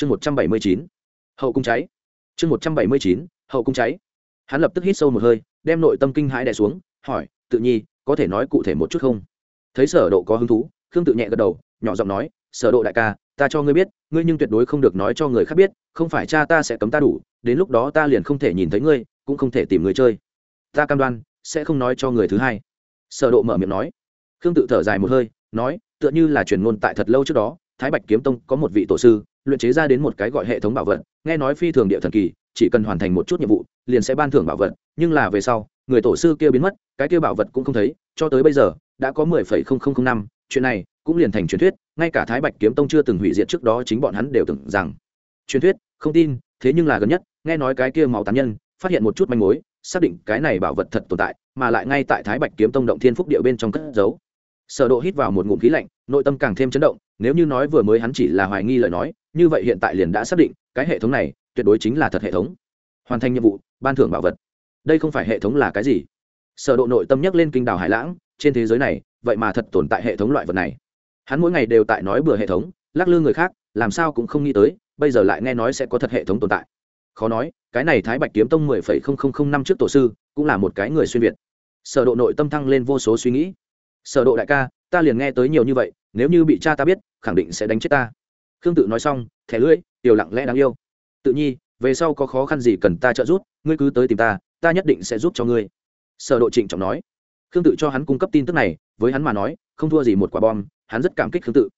chương một trăm bảy mươi chín, hậu cung cháy. Chương một trăm bảy mươi chín, hậu cung cháy. Hắn lập tức hít sâu một hơi, đem nội tâm kinh hãi đè xuống, hỏi, tự nhi, có thể nói cụ thể một chút không? Thấy sở độ có hứng thú, khương tự nhẹ gật đầu, nhỏ giọng nói, sở độ đại ca, ta cho ngươi biết, ngươi nhưng tuyệt đối không được nói cho người khác biết, không phải cha ta sẽ cấm ta đủ, đến lúc đó ta liền không thể nhìn thấy ngươi, cũng không thể tìm người chơi. Ta cam đoan, sẽ không nói cho người thứ hai. Sở độ mở miệng nói. Khương tự thở dài một hơi, nói, tựa như là truyền ngôn tại thật lâu trước đó, thái bạch kiếm tông có một vị tổ sư luyện chế ra đến một cái gọi hệ thống bảo vật, nghe nói phi thường địa thần kỳ, chỉ cần hoàn thành một chút nhiệm vụ, liền sẽ ban thưởng bảo vật, nhưng là về sau, người tổ sư kia biến mất, cái kia bảo vật cũng không thấy, cho tới bây giờ, đã có mười phẩy không không không năm, chuyện này cũng liền thành truyền thuyết, ngay cả thái bạch kiếm tông chưa từng hủy diệt trước đó chính bọn hắn đều tưởng rằng. Truyền thuyết, không tin, thế nhưng là gần nhất, nghe nói cái kia máu tán nhân, phát hiện một chút manh mối, xác định cái này bảo vật thật tồn tại, mà lại ngay tại thái bạch kiếm tông động thiên phúc địa bên trong cất giấu. Sở độ hít vào một ngụm khí lạnh, nội tâm càng thêm chấn động nếu như nói vừa mới hắn chỉ là hoài nghi lời nói, như vậy hiện tại liền đã xác định, cái hệ thống này tuyệt đối chính là thật hệ thống. Hoàn thành nhiệm vụ, ban thưởng bảo vật. Đây không phải hệ thống là cái gì? Sở độ nội tâm nhắc lên kinh đảo hải lãng, trên thế giới này, vậy mà thật tồn tại hệ thống loại vật này. Hắn mỗi ngày đều tại nói bừa hệ thống, lắc lư người khác, làm sao cũng không nghĩ tới, bây giờ lại nghe nói sẽ có thật hệ thống tồn tại. Khó nói, cái này thái bạch kiếm tông mười phẩy không không không năm trước tổ sư, cũng là một cái người xuyên việt. Sở độ nội tâm thăng lên vô số suy nghĩ. Sở độ đại ca, ta liền nghe tới nhiều như vậy nếu như bị cha ta biết, khẳng định sẽ đánh chết ta. Khương tự nói xong, thẻ lưỡi, tiểu lặng lẽ đáng yêu. Tự nhi, về sau có khó khăn gì cần ta trợ giúp, ngươi cứ tới tìm ta ta nhất định sẽ giúp cho ngươi. Sở độ trịnh trọng nói. Khương tự cho hắn cung cấp tin tức này, với hắn mà nói, không thua gì một quả bom, hắn rất cảm kích khương tự.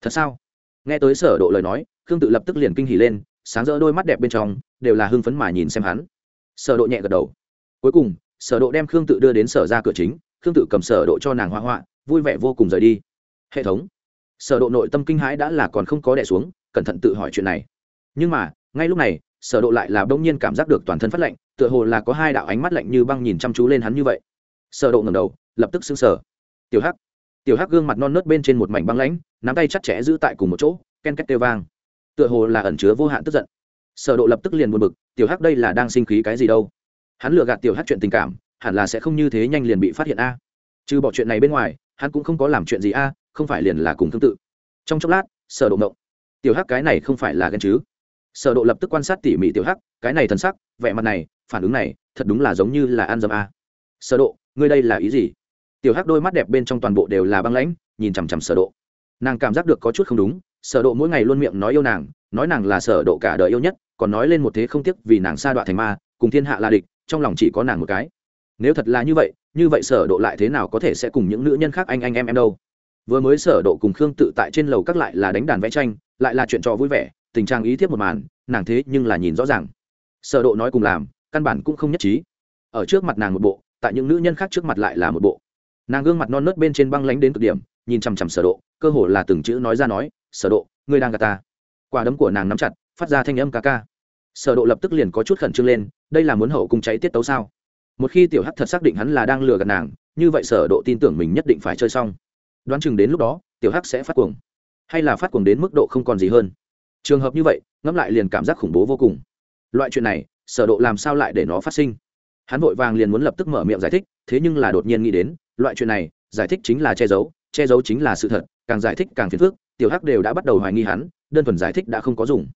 Thật sao? Nghe tới sở độ lời nói, khương tự lập tức liền kinh hỉ lên, sáng rỡ đôi mắt đẹp bên trong, đều là hưng phấn mà nhìn xem hắn. Sở độ nhẹ gật đầu. Cuối cùng, sở độ đem khương tự đưa đến sở ra cửa chính, khương tự cầm sở độ cho nàng hoa hoa, vui vẻ vô cùng rời đi hệ thống. Sở độ nội tâm kinh hãi đã là còn không có đè xuống, cẩn thận tự hỏi chuyện này. Nhưng mà, ngay lúc này, sở độ lại là đông nhiên cảm giác được toàn thân phát lạnh, tựa hồ là có hai đạo ánh mắt lạnh như băng nhìn chăm chú lên hắn như vậy. Sở độ ngẩng đầu, lập tức sững sờ. Tiểu hắc. Tiểu hắc gương mặt non nớt bên trên một mảnh băng lãnh, nắm tay chặt chẽ giữ tại cùng một chỗ, ken két kêu vang. Tựa hồ là ẩn chứa vô hạn tức giận. Sở độ lập tức liền buồn bực, tiểu hắc đây là đang sinh khí cái gì đâu? Hắn lừa gạt tiểu hắc chuyện tình cảm, hẳn là sẽ không như thế nhanh liền bị phát hiện a. Trừ bỏ chuyện này bên ngoài, hắn cũng không có làm chuyện gì a không phải liền là cùng tương tự. Trong chốc lát, sở độ động tiểu hắc cái này không phải là ghen chứ? Sở độ lập tức quan sát tỉ mỉ tiểu hắc, cái này thần sắc, vẻ mặt này, phản ứng này, thật đúng là giống như là ăn dâm a. Sở độ, ngươi đây là ý gì? Tiểu hắc đôi mắt đẹp bên trong toàn bộ đều là băng lãnh, nhìn chằm chằm sở độ. Nàng cảm giác được có chút không đúng, sở độ mỗi ngày luôn miệng nói yêu nàng, nói nàng là sở độ cả đời yêu nhất, còn nói lên một thế không tiếc vì nàng xa đoạn thành ma, cùng thiên hạ là địch, trong lòng chỉ có nàng một cái. Nếu thật là như vậy như vậy sở độ lại thế nào có thể sẽ cùng những nữ nhân khác anh anh em em đâu? Vừa mới sở độ cùng khương tự tại trên lầu các lại là đánh đàn vẽ tranh, lại là chuyện trò vui vẻ, tình trạng ý thiếp một màn, nàng thế nhưng là nhìn rõ ràng. Sở độ nói cùng làm, căn bản cũng không nhất trí. Ở trước mặt nàng một bộ, tại những nữ nhân khác trước mặt lại là một bộ. Nàng gương mặt non nớt bên trên băng lánh đến cực điểm, nhìn chằm chằm sở độ, cơ hồ là từng chữ nói ra nói, sở độ, ngươi đang gạt ta. Quả đấm của nàng nắm chặt, phát ra thanh âm ca ca. Sở độ lập tức liền có chút khẩn trương lên, đây là muốn hậu cung cháy tiết tấu sao? Một khi tiểu hắc thật xác định hắn là đang lừa gạt nàng, như vậy sở độ tin tưởng mình nhất định phải chơi xong đoán chừng đến lúc đó, tiểu hắc sẽ phát cuồng. Hay là phát cuồng đến mức độ không còn gì hơn. Trường hợp như vậy, ngẫm lại liền cảm giác khủng bố vô cùng. Loại chuyện này, sở độ làm sao lại để nó phát sinh? Hắn vội vàng liền muốn lập tức mở miệng giải thích, thế nhưng là đột nhiên nghĩ đến, loại chuyện này, giải thích chính là che giấu che giấu chính là sự thật, càng giải thích càng phiền phức, tiểu hắc đều đã bắt đầu hoài nghi hắn, đơn thuần giải thích đã không có dùng.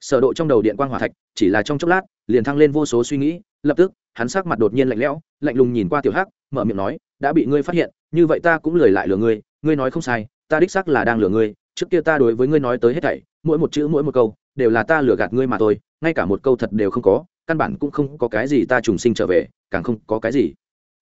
Sở độ trong đầu điện quang hỏa thạch, chỉ là trong chốc lát, liền thăng lên vô số suy nghĩ, lập tức, hắn sắc mặt đột nhiên lạnh lẽo, lạnh lùng nhìn qua tiểu hắc, mở miệng nói, đã bị ngươi phát hiện, như vậy ta cũng lười lại lừa ngươi ngươi nói không sai, ta đích xác là đang lừa ngươi, trước kia ta đối với ngươi nói tới hết thảy, mỗi một chữ, mỗi một câu, đều là ta lừa gạt ngươi mà thôi, ngay cả một câu thật đều không có, căn bản cũng không có cái gì ta trùng sinh trở về, càng không có cái gì.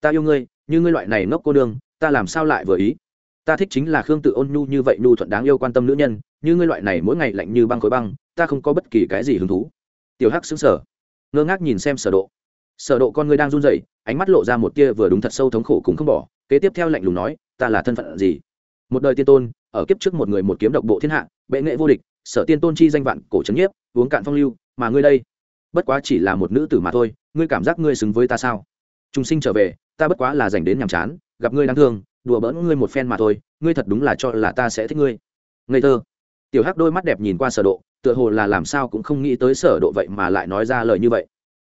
Ta yêu ngươi, như ngươi loại này ngốc cô đương ta làm sao lại vừa ý? Ta thích chính là khương tự ôn nhu như vậy nhu thuận đáng yêu quan tâm nữ nhân, như ngươi loại này mỗi ngày lạnh như băng khối băng, ta không có bất kỳ cái gì hứng thú. Tiểu hắc xứng sở ngơ ngác nhìn xem sở độ. Sở độ con ngươi đang run rẩy, ánh mắt lộ ra một tia vừa đúng thật sâu thống khổ cũng không bỏ, kế tiếp theo lạnh lùng nói, ta là thân phận gì? Một đời tiên tôn, ở kiếp trước một người một kiếm độc bộ thiên hạ, bệ nghệ vô địch, sở tiên tôn chi danh vạn cổ trấn nhiếp, uống cạn phong lưu, mà ngươi đây, bất quá chỉ là một nữ tử mà thôi, ngươi cảm giác ngươi xứng với ta sao? Trung sinh trở về, ta bất quá là dành đến nhàm chán, gặp ngươi đáng thương, đùa bỡn ngươi một phen mà thôi, ngươi thật đúng là cho là ta sẽ thích ngươi. Ngây thơ. Tiểu hắc đôi mắt đẹp nhìn qua sở độ, tựa hồ là làm sao cũng không nghĩ tới sở độ vậy mà lại nói ra lời như vậy.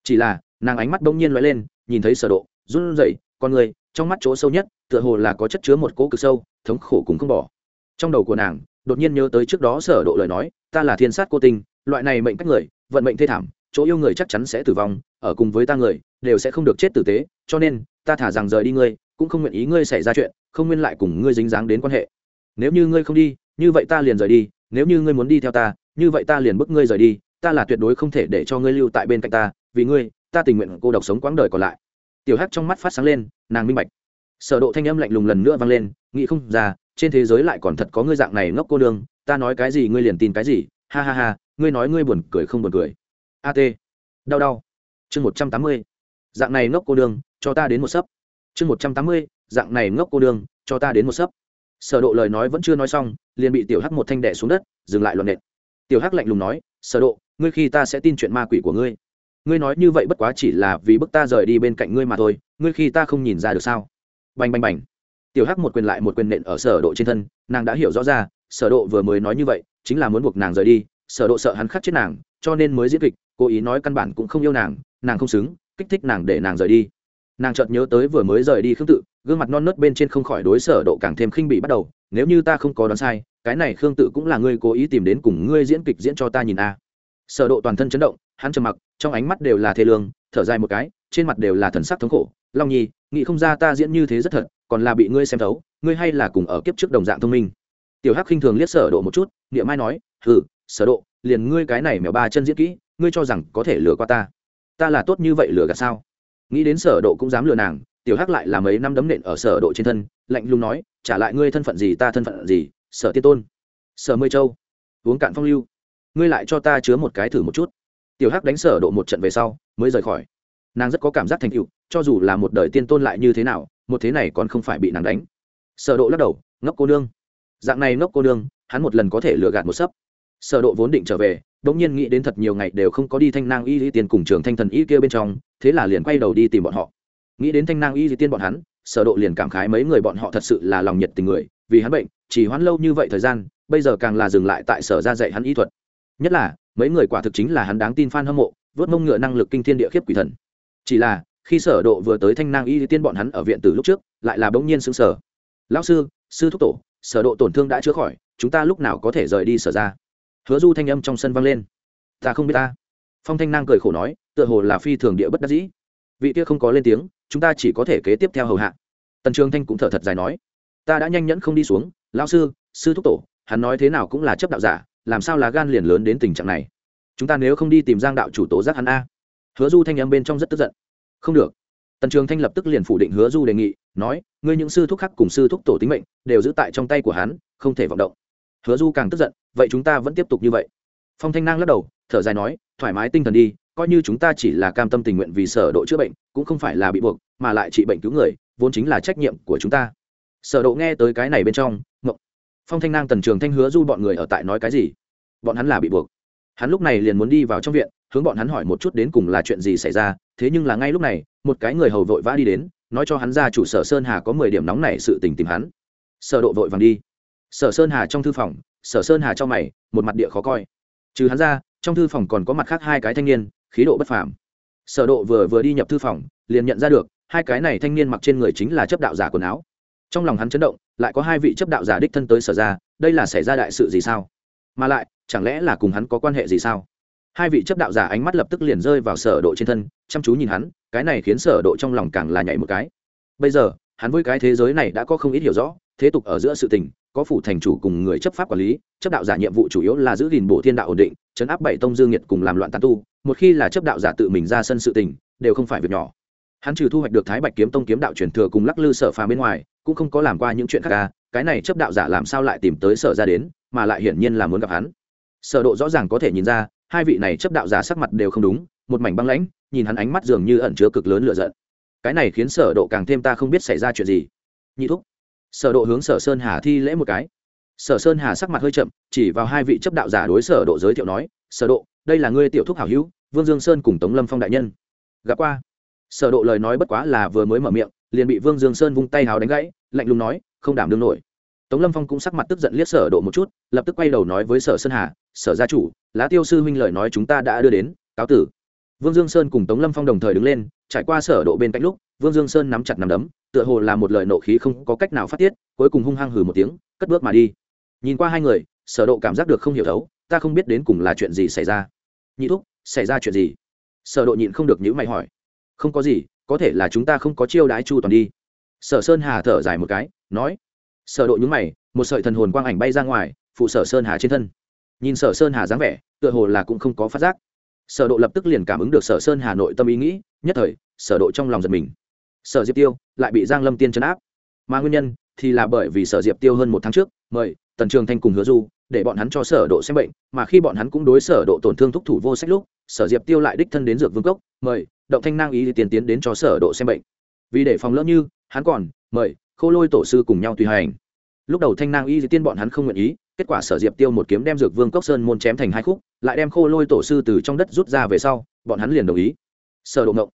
Chỉ là, nàng ánh mắt bỗng nhiên lóe lên, nhìn thấy sở độ, run rẩy, con người trong mắt chỗ sâu nhất, tựa hồ là có chất chứa một cỗ cực sâu, thống khổ cũng không bỏ. Trong đầu của nàng, đột nhiên nhớ tới trước đó sở độ lời nói, ta là thiên sát cô tinh, loại này mệnh cách người, vận mệnh thê thảm, chỗ yêu người chắc chắn sẽ tử vong, ở cùng với ta người, đều sẽ không được chết tử tế, cho nên, ta thả rằng rời đi ngươi, cũng không nguyện ý ngươi xảy ra chuyện, không nguyên lại cùng ngươi dính dáng đến quan hệ. Nếu như ngươi không đi, như vậy ta liền rời đi, nếu như ngươi muốn đi theo ta, như vậy ta liền bức ngươi rời đi, ta là tuyệt đối không thể để cho ngươi lưu tại bên cạnh ta, vì ngươi, ta tình nguyện cô độc sống quãng đời còn lại tiểu hắc trong mắt phát sáng lên, nàng minh bạch. Sở độ thanh âm lạnh lùng lần nữa vang lên, nghĩ không ra, trên thế giới lại còn thật có ngươi dạng này ngốc cô đương ta nói cái gì ngươi liền tin cái gì, ha ha ha, ngươi nói ngươi buồn cười không buồn cười. At đau đau. Chương một trăm tám mươi. Dạng này ngốc cô đương cho ta đến một sấp. Chương một trăm tám mươi. Dạng này ngốc cô đương cho ta đến một sấp. Sở độ lời nói vẫn chưa nói xong, liền bị tiểu hắc một thanh đẻ xuống đất, dừng lại loạn nện. Tiểu hắc lạnh lùng nói, sở độ, ngươi khi ta sẽ tin chuyện ma quỷ của ngươi ngươi nói như vậy bất quá chỉ là vì bức ta rời đi bên cạnh ngươi mà thôi, ngươi khi ta không nhìn ra được sao? Bành bành bành. Tiểu hắc một quyền lại một quyền nện ở sở độ trên thân, nàng đã hiểu rõ ra, sở độ vừa mới nói như vậy, chính là muốn buộc nàng rời đi, sở độ sợ hắn khắc chết nàng, cho nên mới diễn kịch, cố ý nói căn bản cũng không yêu nàng nàng không xứng, kích thích nàng để nàng rời đi. Nàng chợt nhớ tới vừa mới rời đi khương tự, gương mặt non nớt bên trên không khỏi đối sở độ càng thêm khinh bị bắt đầu, nếu như ta không có đoán sai, cái này khương tự cũng là ngươi cố ý tìm đến cùng ngươi diễn kịch diễn cho ta nhìn a. à sở độ toàn thân chấn động, hắn trầm mặc, trong ánh mắt đều là thê lương, thở dài một cái, trên mặt đều là thần sắc thống khổ. Long nhi, nghĩ không ra ta diễn như thế rất thật, còn là bị ngươi xem thấu, ngươi hay là cùng ở kiếp trước đồng dạng thông minh. Tiểu hắc khinh thường liếc sở độ một chút, niệm mai nói, hừ, sở độ, liền ngươi cái này mèo ba chân diễn kỹ, ngươi cho rằng có thể lừa qua ta. Ta là tốt như vậy lừa gạt sao? Nghĩ đến sở độ cũng dám lừa nàng, tiểu hắc lại là mấy năm đấm nện ở sở độ trên thân, lạnh lùng nói, trả lại ngươi thân phận gì, ta thân phận gì, sở tiên tôn? Sở mây châu, uống cạn phong lưu ngươi lại cho ta chứa một cái thử một chút. Tiểu hắc đánh sở độ một trận về sau, mới rời khỏi. Nàng rất có cảm giác thành tựu, cho dù là một đời tiên tôn lại như thế nào, một thế này còn không phải bị nàng đánh. Sở độ lắc đầu, ngốc cô nương. Dạng này ngốc cô nương, hắn một lần có thể lừa gạt một sấp. Sở độ vốn định trở về, đống nhiên nghĩ đến thật nhiều ngày đều không có đi thanh nang y lý tiền cùng trường thanh thần y kia bên trong, thế là liền quay đầu đi tìm bọn họ. Nghĩ đến thanh nang y lý tiên bọn hắn, sở độ liền cảm khái mấy người bọn họ thật sự là lòng nhiệt tình người, vì hắn bệnh, chỉ hoãn lâu như vậy thời gian, bây giờ càng là dừng lại tại sở ra dạy hắn y thuật nhất là, mấy người quả thực chính là hắn đáng tin fan hâm mộ, vớt mông ngựa năng lực kinh thiên địa khiếp quỷ thần. Chỉ là, khi sở độ vừa tới thanh nang y tiên bọn hắn ở viện từ lúc trước, lại là bỗng nhiên sững sờ. Lão sư sư thúc tổ, sở độ tổn thương đã chữa khỏi, chúng ta lúc nào có thể rời đi sở ra? Hứa du thanh âm trong sân vang lên. Ta không biết ta. Phong thanh nang cười khổ nói, tựa hồ là phi thường địa bất đắc dĩ. Vị kia không có lên tiếng, chúng ta chỉ có thể kế tiếp theo hầu hạ. Tần trường thanh cũng thở thật dài nói, ta đã nhanh nhẫn không đi xuống, lão sư sư thúc tổ, hắn nói thế nào cũng là chấp đạo giả làm sao lá gan liền lớn đến tình trạng này? Chúng ta nếu không đi tìm giang đạo chủ tố giác hắn a. Hứa du thanh âm bên trong rất tức giận. Không được. Tần trường thanh lập tức liền phủ định hứa du đề nghị, nói, ngươi những sư thúc khác cùng sư thúc tổ tính mệnh đều giữ tại trong tay của hắn, không thể vọng động. Hứa du càng tức giận, vậy chúng ta vẫn tiếp tục như vậy? Phong thanh nang lắc đầu, thở dài nói, thoải mái tinh thần đi, coi như chúng ta chỉ là cam tâm tình nguyện vì sở độ chữa bệnh, cũng không phải là bị buộc, mà lại trị bệnh cứu người, vốn chính là trách nhiệm của chúng ta. Sở độ nghe tới cái này bên trong, ngộng phong thanh nang tần trường thanh hứa du bọn người ở tại nói cái gì? Bọn hắn là bị buộc. Hắn lúc này liền muốn đi vào trong viện, hướng bọn hắn hỏi một chút đến cùng là chuyện gì xảy ra, thế nhưng là ngay lúc này, một cái người hầu vội vã đi đến, nói cho hắn ra chủ sở sơn hà có mười điểm nóng này sự tình tìm hắn. Sở độ vội vàng đi. Sở sơn hà trong thư phòng, sở sơn hà cho mày, một mặt địa khó coi. Trừ hắn ra, trong thư phòng còn có mặt khác hai cái thanh niên, khí độ bất phàm. Sở độ vừa vừa đi nhập thư phòng, liền nhận ra được, hai cái này thanh niên mặc trên người chính là chấp đạo giả quần áo. Trong lòng hắn chấn động lại có hai vị chấp đạo giả đích thân tới sở ra, đây là xảy ra đại sự gì sao? Mà lại, chẳng lẽ là cùng hắn có quan hệ gì sao? Hai vị chấp đạo giả ánh mắt lập tức liền rơi vào sở độ trên thân, chăm chú nhìn hắn, cái này khiến sở độ trong lòng càng là nhảy một cái. Bây giờ, hắn với cái thế giới này đã có không ít hiểu rõ, thế tục ở giữa sự tình, có phủ thành chủ cùng người chấp pháp quản lý, chấp đạo giả nhiệm vụ chủ yếu là giữ gìn bổ thiên đạo ổn định, chấn áp bảy tông dương nhiệt cùng làm loạn tán tu, một khi là chấp đạo giả tự mình ra sân sự tình, đều không phải việc nhỏ hắn trừ thu hoạch được thái bạch kiếm tông kiếm đạo truyền thừa cùng lắc lư sở phàm bên ngoài, cũng không có làm qua những chuyện khác ca cái này chấp đạo giả làm sao lại tìm tới sở ra đến, mà lại hiển nhiên là muốn gặp hắn. Sở độ rõ ràng có thể nhìn ra, hai vị này chấp đạo giả sắc mặt đều không đúng, một mảnh băng lãnh, nhìn hắn ánh mắt dường như ẩn chứa cực lớn lửa giận. Cái này khiến sở độ càng thêm ta không biết xảy ra chuyện gì. Nhị thúc. Sở độ hướng sở sơn hà thi lễ một cái. Sở sơn hà sắc mặt hơi chậm, chỉ vào hai vị chấp đạo giả đối sở độ giới thiệu nói, sở độ, đây là ngươi tiểu thúc hảo hữu, vương dương sơn cùng tống lâm phong đại nhân. Gặp qua sở độ lời nói bất quá là vừa mới mở miệng, liền bị vương dương sơn vung tay hào đánh gãy, lạnh lùng nói, không đảm đương nổi. Tống lâm phong cũng sắc mặt tức giận liếc sở độ một chút, lập tức quay đầu nói với sở sơn hà, sở gia chủ, lá tiêu sư huynh lời nói chúng ta đã đưa đến, cáo tử. Vương dương sơn cùng tống lâm phong đồng thời đứng lên, trải qua sở độ bên cạnh lúc, vương dương sơn nắm chặt nắm đấm, tựa hồ là một lời nộ khí không có cách nào phát tiết, cuối cùng hung hăng hừ một tiếng, cất bước mà đi. Nhìn qua hai người, sở độ cảm giác được không hiểu thấu, ta không biết đến cùng là chuyện gì xảy ra. Nhị thúc, xảy ra chuyện gì? Sở độ nhịn không được nhíu mày hỏi không có gì, có thể là chúng ta không có chiêu đãi chu toàn đi. Sở sơn hà thở dài một cái, nói. Sở độ nhúng mày, một sợi thần hồn quang ảnh bay ra ngoài, phụ sở sơn hà trên thân. Nhìn sở sơn hà dáng vẻ, tựa hồ là cũng không có phát giác. Sở độ lập tức liền cảm ứng được sở sơn hà nội tâm ý nghĩ, nhất thời, sở độ trong lòng giật mình. Sở diệp tiêu lại bị giang lâm tiên chấn áp. Mà nguyên nhân thì là bởi vì sở diệp tiêu hơn một tháng trước mời tần trường thanh cùng hứa du để bọn hắn cho sở độ xem bệnh, mà khi bọn hắn cũng đối sở độ tổn thương thúc thủ vô sách lúc, sở diệp tiêu lại đích thân đến dược vương cốc, mời động thanh nang ý tiến tiến đến cho sở độ xem bệnh. Vì để phòng lỡ như, hắn còn, mời, khô lôi tổ sư cùng nhau tùy hành. Lúc đầu thanh nang y di tiên bọn hắn không nguyện ý, kết quả sở diệp tiêu một kiếm đem dược vương cốc sơn môn chém thành hai khúc, lại đem khô lôi tổ sư từ trong đất rút ra về sau, bọn hắn liền đồng ý. Sở độ ngộng.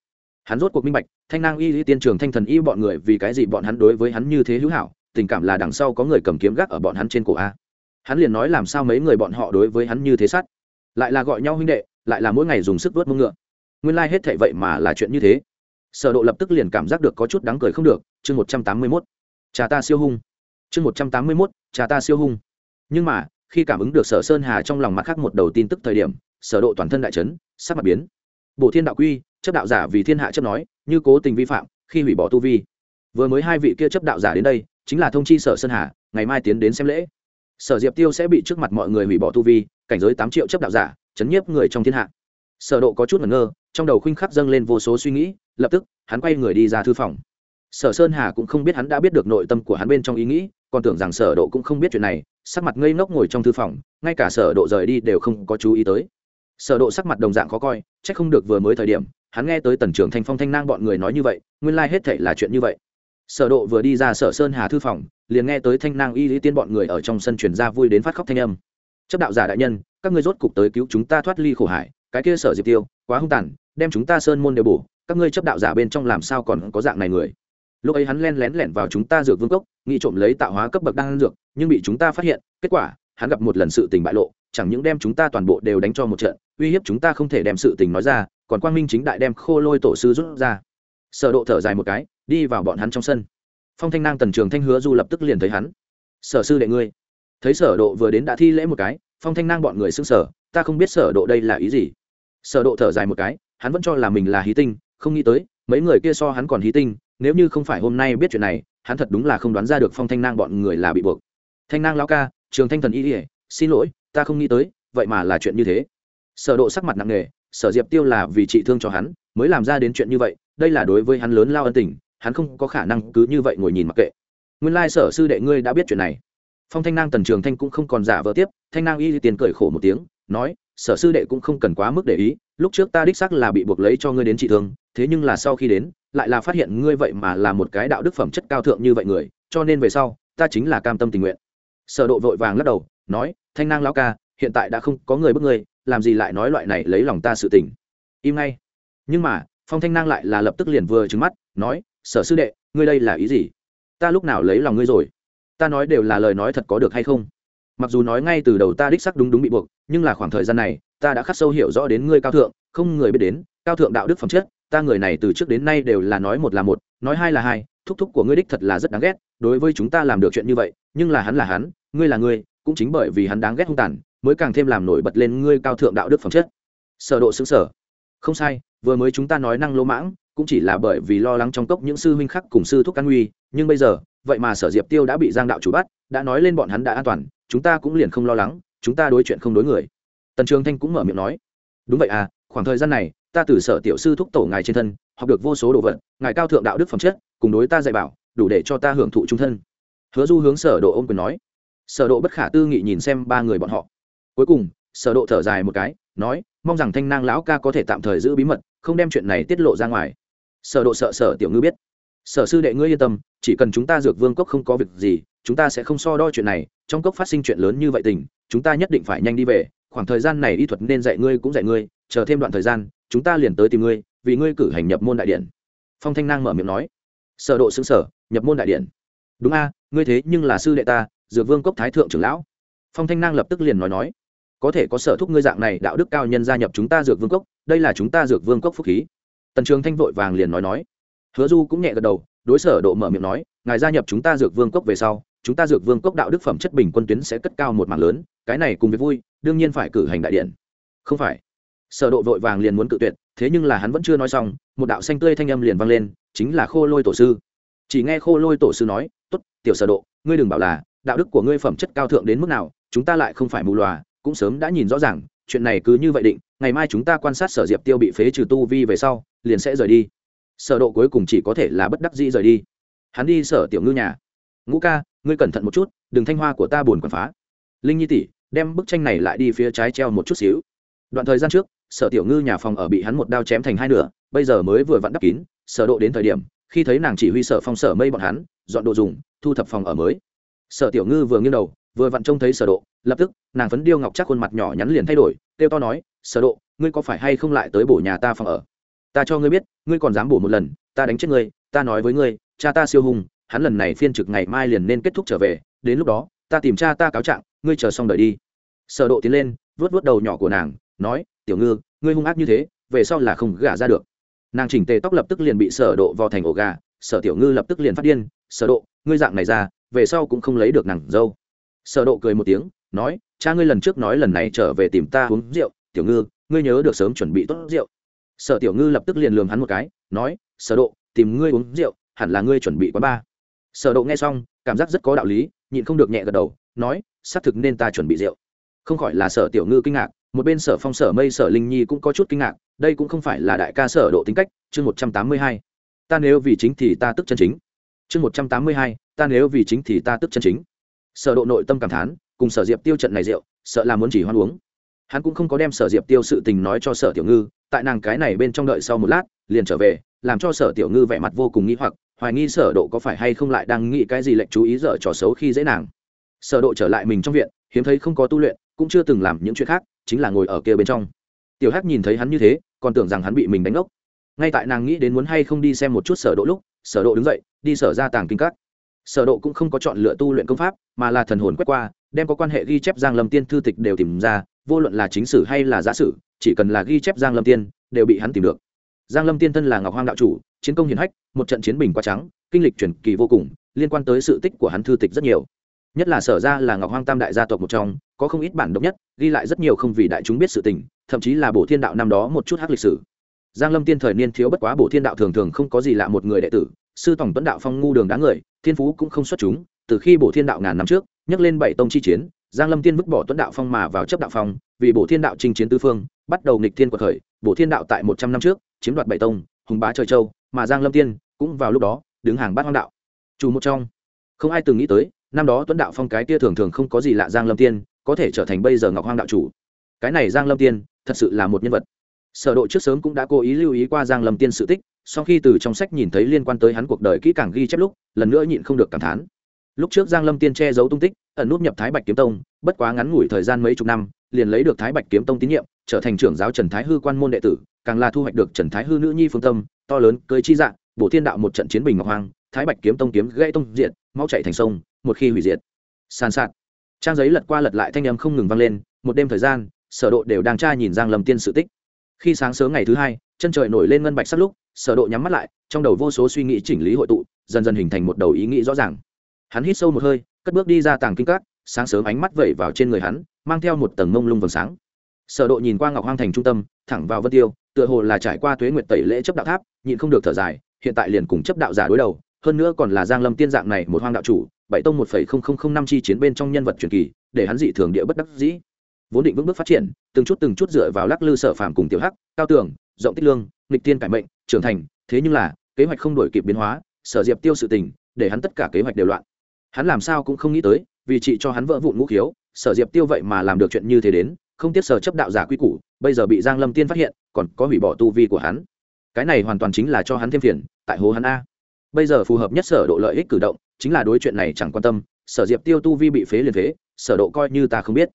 Hắn rốt cuộc minh bạch, thanh nang y di tiên trường thanh thần y bọn người vì cái gì bọn hắn đối với hắn như thế hữu hảo, tình cảm là đằng sau có người cầm kiếm gác ở bọn hắn trên cổ a. Hắn liền nói làm sao mấy người bọn họ đối với hắn như thế sát. Lại là gọi nhau huynh đệ, lại là mỗi ngày dùng sức vớt mông ngựa nguyên lai hết thệ vậy mà là chuyện như thế. Sở độ lập tức liền cảm giác được có chút đáng cười không được. Chương một trăm tám mươi mốt. Cha ta siêu hung. Chương một trăm tám mươi mốt. Cha ta siêu hung. Nhưng mà, khi cảm ứng được sở sơn hà trong lòng mặt khác một đầu tin tức thời điểm, sở độ toàn thân đại chấn, sắc mặt biến. Bộ thiên đạo quy, chấp đạo giả vì thiên hạ chấp nói, như cố tình vi phạm, khi hủy bỏ tu vi. Vừa mới hai vị kia chấp đạo giả đến đây, chính là thông chi sở sơn hà, ngày mai tiến đến xem lễ. Sở diệp tiêu sẽ bị trước mặt mọi người hủy bỏ tu vi, cảnh giới tám triệu chấp đạo giả, chấn nhiếp người trong thiên hạ sở độ có chút ngẩn ngơ, trong đầu khinh khắc dâng lên vô số suy nghĩ, lập tức, hắn quay người đi ra thư phòng. Sở sơn hà cũng không biết hắn đã biết được nội tâm của hắn bên trong ý nghĩ, còn tưởng rằng sở độ cũng không biết chuyện này, sắc mặt ngây ngốc ngồi trong thư phòng, ngay cả sở độ rời đi đều không có chú ý tới. Sở độ sắc mặt đồng dạng khó coi, chắc không được vừa mới thời điểm, hắn nghe tới tần trưởng thanh phong thanh nang bọn người nói như vậy, nguyên lai like hết thảy là chuyện như vậy. Sở độ vừa đi ra sở sơn hà thư phòng, liền nghe tới thanh nang y lý tiên bọn người ở trong sân truyền ra vui đến phát khóc thanh âm. Chấp đạo giả đại nhân, các ngươi rốt cục tới cứu chúng ta thoát ly khổ hải cái kia sở diệp tiêu, quá hung tàn, đem chúng ta sơn môn đều bổ, các ngươi chấp đạo giả bên trong làm sao còn có dạng này người? Lúc ấy hắn len lén lẻn vào chúng ta dược vương cốc, nghĩ trộm lấy tạo hóa cấp bậc đang dược, nhưng bị chúng ta phát hiện, kết quả, hắn gặp một lần sự tình bại lộ, chẳng những đem chúng ta toàn bộ đều đánh cho một trận, uy hiếp chúng ta không thể đem sự tình nói ra, còn quang minh chính đại đem khô lôi tổ sư rút ra. Sở độ thở dài một cái, đi vào bọn hắn trong sân. Phong thanh nang tần trường thanh hứa du lập tức liền thấy hắn. Sở sư đệ ngươi. Thấy sở độ vừa đến đã thi lễ một cái, phong thanh nang bọn người sưng sở ta không biết sở độ đây là ý gì. Sở độ thở dài một cái, hắn vẫn cho là mình là hí tinh, không nghĩ tới, mấy người kia so hắn còn hí tinh, nếu như không phải hôm nay biết chuyện này, hắn thật đúng là không đoán ra được phong thanh nang bọn người là bị buộc. Thanh nang lão ca, trường thanh thần y ỉa xin lỗi, ta không nghĩ tới, vậy mà là chuyện như thế. Sở độ sắc mặt nặng nề, sở diệp tiêu là vì trị thương cho hắn, mới làm ra đến chuyện như vậy, đây là đối với hắn lớn lao ân tình, hắn không có khả năng cứ như vậy ngồi nhìn mặc kệ. Nguyên lai sở sư đệ ngươi đã biết chuyện này. Phong thanh nang tần trường thanh cũng không còn giả vờ tiếp, thanh nang y tiền cười khổ một tiếng nói, sở sư đệ cũng không cần quá mức để ý, lúc trước ta đích xác là bị buộc lấy cho ngươi đến trị thương, thế nhưng là sau khi đến, lại là phát hiện ngươi vậy mà là một cái đạo đức phẩm chất cao thượng như vậy người, cho nên về sau, ta chính là cam tâm tình nguyện. Sở độ vội vàng lắc đầu, nói, thanh nang lão ca, hiện tại đã không có người bức ngươi, làm gì lại nói loại này lấy lòng ta sự tình? Im ngay. Nhưng mà, phong thanh nang lại là lập tức liền vừa trừng mắt, nói, sở sư đệ, ngươi đây là ý gì? Ta lúc nào lấy lòng ngươi rồi? Ta nói đều là lời nói thật có được hay không? Mặc dù nói ngay từ đầu ta đích sắc đúng đúng bị buộc, nhưng là khoảng thời gian này, ta đã khắc sâu hiểu rõ đến ngươi cao thượng, không người biết đến, cao thượng đạo đức phẩm chất, ta người này từ trước đến nay đều là nói một là một, nói hai là hai, thúc thúc của ngươi đích thật là rất đáng ghét, đối với chúng ta làm được chuyện như vậy, nhưng là hắn là hắn, ngươi là ngươi, cũng chính bởi vì hắn đáng ghét hung tàn, mới càng thêm làm nổi bật lên ngươi cao thượng đạo đức phẩm chất. Sở độ xứng sở. Không sai, vừa mới chúng ta nói năng lỗ mãng, cũng chỉ là bởi vì lo lắng trong cốc những sư huynh khác cùng sư thúc căn nguy, nhưng bây giờ, vậy mà sở diệp tiêu đã bị giang đạo chủ bắt, đã nói lên bọn hắn đã an toàn chúng ta cũng liền không lo lắng, chúng ta đối chuyện không đối người. Tần trường thanh cũng mở miệng nói, đúng vậy à khoảng thời gian này, ta từ sở tiểu sư thúc tổ ngài trên thân, học được vô số đồ vật, ngài cao thượng đạo đức phẩm chất, cùng đối ta dạy bảo, đủ để cho ta hưởng thụ trung thân. Hứa du hướng sở độ ôm quyền nói. Sở độ bất khả tư nghị nhìn xem ba người bọn họ. Cuối cùng, sở độ thở dài một cái, nói, mong rằng thanh nang lão ca có thể tạm thời giữ bí mật, không đem chuyện này tiết lộ ra ngoài. Sở độ sợ sở tiểu ngư biết. Sở sư đệ ngươi yên tâm, chỉ cần chúng ta dược vương cốc không có việc gì chúng ta sẽ không so đo chuyện này, trong cốc phát sinh chuyện lớn như vậy tình, chúng ta nhất định phải nhanh đi về, khoảng thời gian này y thuật nên dạy ngươi cũng dạy ngươi, chờ thêm đoạn thời gian, chúng ta liền tới tìm ngươi, vì ngươi cử hành nhập môn đại điện. Phong thanh nang mở miệng nói. Sở độ xứng sở, nhập môn đại điện. Đúng a, ngươi thế nhưng là sư đệ ta, dược vương cốc thái thượng trưởng lão. Phong thanh nang lập tức liền nói nói. Có thể có sở thúc ngươi dạng này, đạo đức cao nhân gia nhập chúng ta dược vương cốc, đây là chúng ta dược vương cốc phúc khí. Tần trường thanh vội vàng liền nói nói. Hứa du cũng nhẹ gật đầu, đối sở độ mở miệng nói, ngài gia nhập chúng ta dược vương cốc về sau chúng ta dược vương cốc đạo đức phẩm chất bình quân tuyến sẽ cất cao một mảng lớn, cái này cùng với vui, đương nhiên phải cử hành đại điện. Không phải. Sở độ vội vàng liền muốn cự tuyệt, thế nhưng là hắn vẫn chưa nói xong, một đạo xanh tươi thanh âm liền vang lên, chính là khô lôi tổ sư. Chỉ nghe khô lôi tổ sư nói, tốt, tiểu sở độ, ngươi đừng bảo là, đạo đức của ngươi phẩm chất cao thượng đến mức nào, chúng ta lại không phải mù lòa cũng sớm đã nhìn rõ ràng, chuyện này cứ như vậy định, ngày mai chúng ta quan sát sở diệp tiêu bị phế trừ tu vi về sau, liền sẽ rời đi. Sở độ cuối cùng chỉ có thể là bất đắc dĩ rời đi. Hắn đi sở tiểu ngư nhà. Ngũ ca ngươi cẩn thận một chút, đừng thanh hoa của ta buồn quần phá. Linh nhi tỷ, đem bức tranh này lại đi phía trái treo một chút xíu. Đoạn thời gian trước, sở tiểu ngư nhà phòng ở bị hắn một đao chém thành hai nửa, bây giờ mới vừa vặn đắp kín, sở độ đến thời điểm, khi thấy nàng chỉ huy sở phong sở mây bọn hắn, dọn đồ dùng, thu thập phòng ở mới. Sở tiểu ngư vừa nghiêng đầu, vừa vặn trông thấy sở độ, lập tức, nàng phấn điêu ngọc chắc khuôn mặt nhỏ nhắn liền thay đổi tiêu to nói, sở độ, ngươi có phải hay không lại tới bổ nhà ta phòng ở? Ta cho ngươi biết, ngươi còn dám bổ một lần, ta đánh chết ngươi, ta nói với ngươi, cha ta siêu hùng hắn lần này phiên trực ngày mai liền nên kết thúc trở về, đến lúc đó, ta tìm cha ta cáo trạng, ngươi chờ xong đợi đi. Sở độ tiến lên, vuốt vuốt đầu nhỏ của nàng, nói, tiểu ngư, ngươi hung ác như thế, về sau là không gả ra được. Nàng chỉnh tề tóc lập tức liền bị sở độ vào thành ổ gà, sở tiểu ngư lập tức liền phát điên, sở độ, ngươi dạng này ra, về sau cũng không lấy được nàng dâu. Sở độ cười một tiếng, nói, cha ngươi lần trước nói lần này trở về tìm ta uống rượu, tiểu ngư, ngươi nhớ được sớm chuẩn bị tốt rượu. Sở tiểu ngư lập tức liền lườm hắn một cái, nói, sở độ, tìm ngươi uống rượu, hẳn là ngươi chuẩn bị quá ba sở độ nghe xong, cảm giác rất có đạo lý, nhịn không được nhẹ gật đầu, nói, xác thực nên ta chuẩn bị rượu. Không khỏi là sở tiểu ngư kinh ngạc, một bên sở phong, sở mây, sở linh nhi cũng có chút kinh ngạc, đây cũng không phải là đại ca sở độ tính cách, chương một trăm tám mươi hai. Ta nếu vì chính thì ta tức chân chính. Chương một trăm tám mươi hai, ta nếu vì chính thì ta tức chân chính. Sở độ nội tâm cảm thán, cùng sở diệp tiêu trận này rượu, sợ là muốn chỉ hoan uống. Hắn cũng không có đem sở diệp tiêu sự tình nói cho sở tiểu ngư, tại nàng cái này bên trong đợi sau một lát, liền trở về, làm cho sở tiểu ngư vẻ mặt vô cùng nghi hoặc hoài nghi sở độ có phải hay không lại đang nghĩ cái gì lệnh chú ý dở trò xấu khi dễ nàng. Sở độ trở lại mình trong viện, hiếm thấy không có tu luyện, cũng chưa từng làm những chuyện khác, chính là ngồi ở kia bên trong. Tiểu hắc nhìn thấy hắn như thế, còn tưởng rằng hắn bị mình đánh ốc ngay tại nàng nghĩ đến muốn hay không đi xem một chút sở độ lúc, sở độ đứng dậy, đi sở ra tàng kinh các. Sở độ cũng không có chọn lựa tu luyện công pháp, mà là thần hồn quét qua, đem có quan hệ ghi chép giang lâm tiên thư tịch đều tìm ra, vô luận là chính sử hay là giả sử, chỉ cần là ghi chép giang lâm tiên, đều bị hắn tìm được giang lâm tiên thân là ngọc hoang đạo chủ, chiến công hiển hách, một trận chiến bình quá trắng, kinh lịch truyền kỳ vô cùng, liên quan tới sự tích của hắn thư tịch rất nhiều. Nhất là sở ra là ngọc hoang tam đại gia tộc một trong, có không ít bản độc nhất, ghi lại rất nhiều không vì đại chúng biết sự tình, thậm chí là bổ thiên đạo năm đó một chút hắc lịch sử. Giang lâm tiên thời niên thiếu bất quá bổ thiên đạo thường thường không có gì lạ một người đệ tử, sư tổng tuấn đạo phong ngu đường đáng người, thiên phú cũng không xuất chúng, từ khi bổ thiên đạo ngàn năm trước, nhắc lên bảy tông chi chiến, giang lâm tiên vứt bỏ tuấn đạo phong mà vào chấp đạo phong, vì bổ thiên đạo chinh chiến tư phương, bắt đầu nghịch thiên quật khởi, bổ thiên đạo tại một trăm năm trước chiếm đoạt bảy tông, hùng bá trời châu, mà giang lâm tiên cũng vào lúc đó đứng hàng bát hoang đạo. Chủ một trong. Không ai từng nghĩ tới, năm đó tuấn đạo phong cái tia thường thường không có gì lạ giang lâm tiên, có thể trở thành bây giờ ngọc hoang đạo chủ. Cái này giang lâm tiên thật sự là một nhân vật. Sở độ trước sớm cũng đã cố ý lưu ý qua giang lâm tiên sự tích sau khi từ trong sách nhìn thấy liên quan tới hắn cuộc đời kỹ càng ghi chép lúc, lần nữa nhịn không được cảm thán. Lúc trước giang lâm tiên che giấu tung tích, ẩn nút nhập thái bạch kiếm tông, bất quá ngắn ngủi thời gian mấy chục năm, liền lấy được thái bạch kiếm tông tín nhiệm, trở thành trưởng giáo trần thái hư quan môn đệ tử càng là thu hoạch được trần thái hư nữ nhi phương tâm, to lớn, cưới chi dạng, bổ thiên đạo một trận chiến bình ngọc hoang, thái bạch kiếm tông kiếm gãy tông diện máu chảy thành sông, một khi hủy diệt. Sàn sạt. Trang giấy lật qua lật lại thanh âm không ngừng vang lên, một đêm thời gian, sở độ đều đang tra nhìn giang lầm tiên sự tích. Khi sáng sớm ngày thứ hai, chân trời nổi lên ngân bạch sắc lúc, sở độ nhắm mắt lại, trong đầu vô số suy nghĩ chỉnh lý hội tụ, dần dần hình thành một đầu ý nghĩ rõ ràng. Hắn hít sâu một hơi, cất bước đi ra tàng kinh cát sáng sớm ánh mắt vẩy vào trên người hắn, mang theo một tầng mông lung vầng sáng. Sở độ nhìn qua ngọc hoang thành trung tâm, thẳng vào vân tiêu tựa hồ là trải qua tuế nguyệt tẩy lễ chấp đạo tháp, nhịn không được thở dài, hiện tại liền cùng chấp đạo giả đối đầu, hơn nữa còn là giang lâm tiên dạng này một hoang đạo chủ, bảy tông một năm chi chiến bên trong nhân vật truyền kỳ, để hắn dị thường địa bất đắc dĩ. Vốn định vững bước phát triển, từng chút từng chút dựa vào lắc lư sở phàm cùng tiểu hắc, cao tường, rộng tích lương, nghịch tiên cải mệnh, trưởng thành, thế nhưng là, kế hoạch không đổi kịp biến hóa, sở diệp tiêu sự tình, để hắn tất cả kế hoạch đều loạn. Hắn làm sao cũng không nghĩ tới, vì chị cho hắn vỡ vụn ngũ khiếu, sở diệp tiêu vậy mà làm được chuyện như thế đến không tiếp sở chấp đạo giả quy củ, bây giờ bị giang lâm tiên phát hiện, còn có hủy bỏ tu vi của hắn. Cái này hoàn toàn chính là cho hắn thêm phiền, tại hố hắn a. Bây giờ phù hợp nhất sở độ lợi ích cử động, chính là đối chuyện này chẳng quan tâm, sở diệp tiêu tu vi bị phế liền phế, sở độ coi như ta không biết.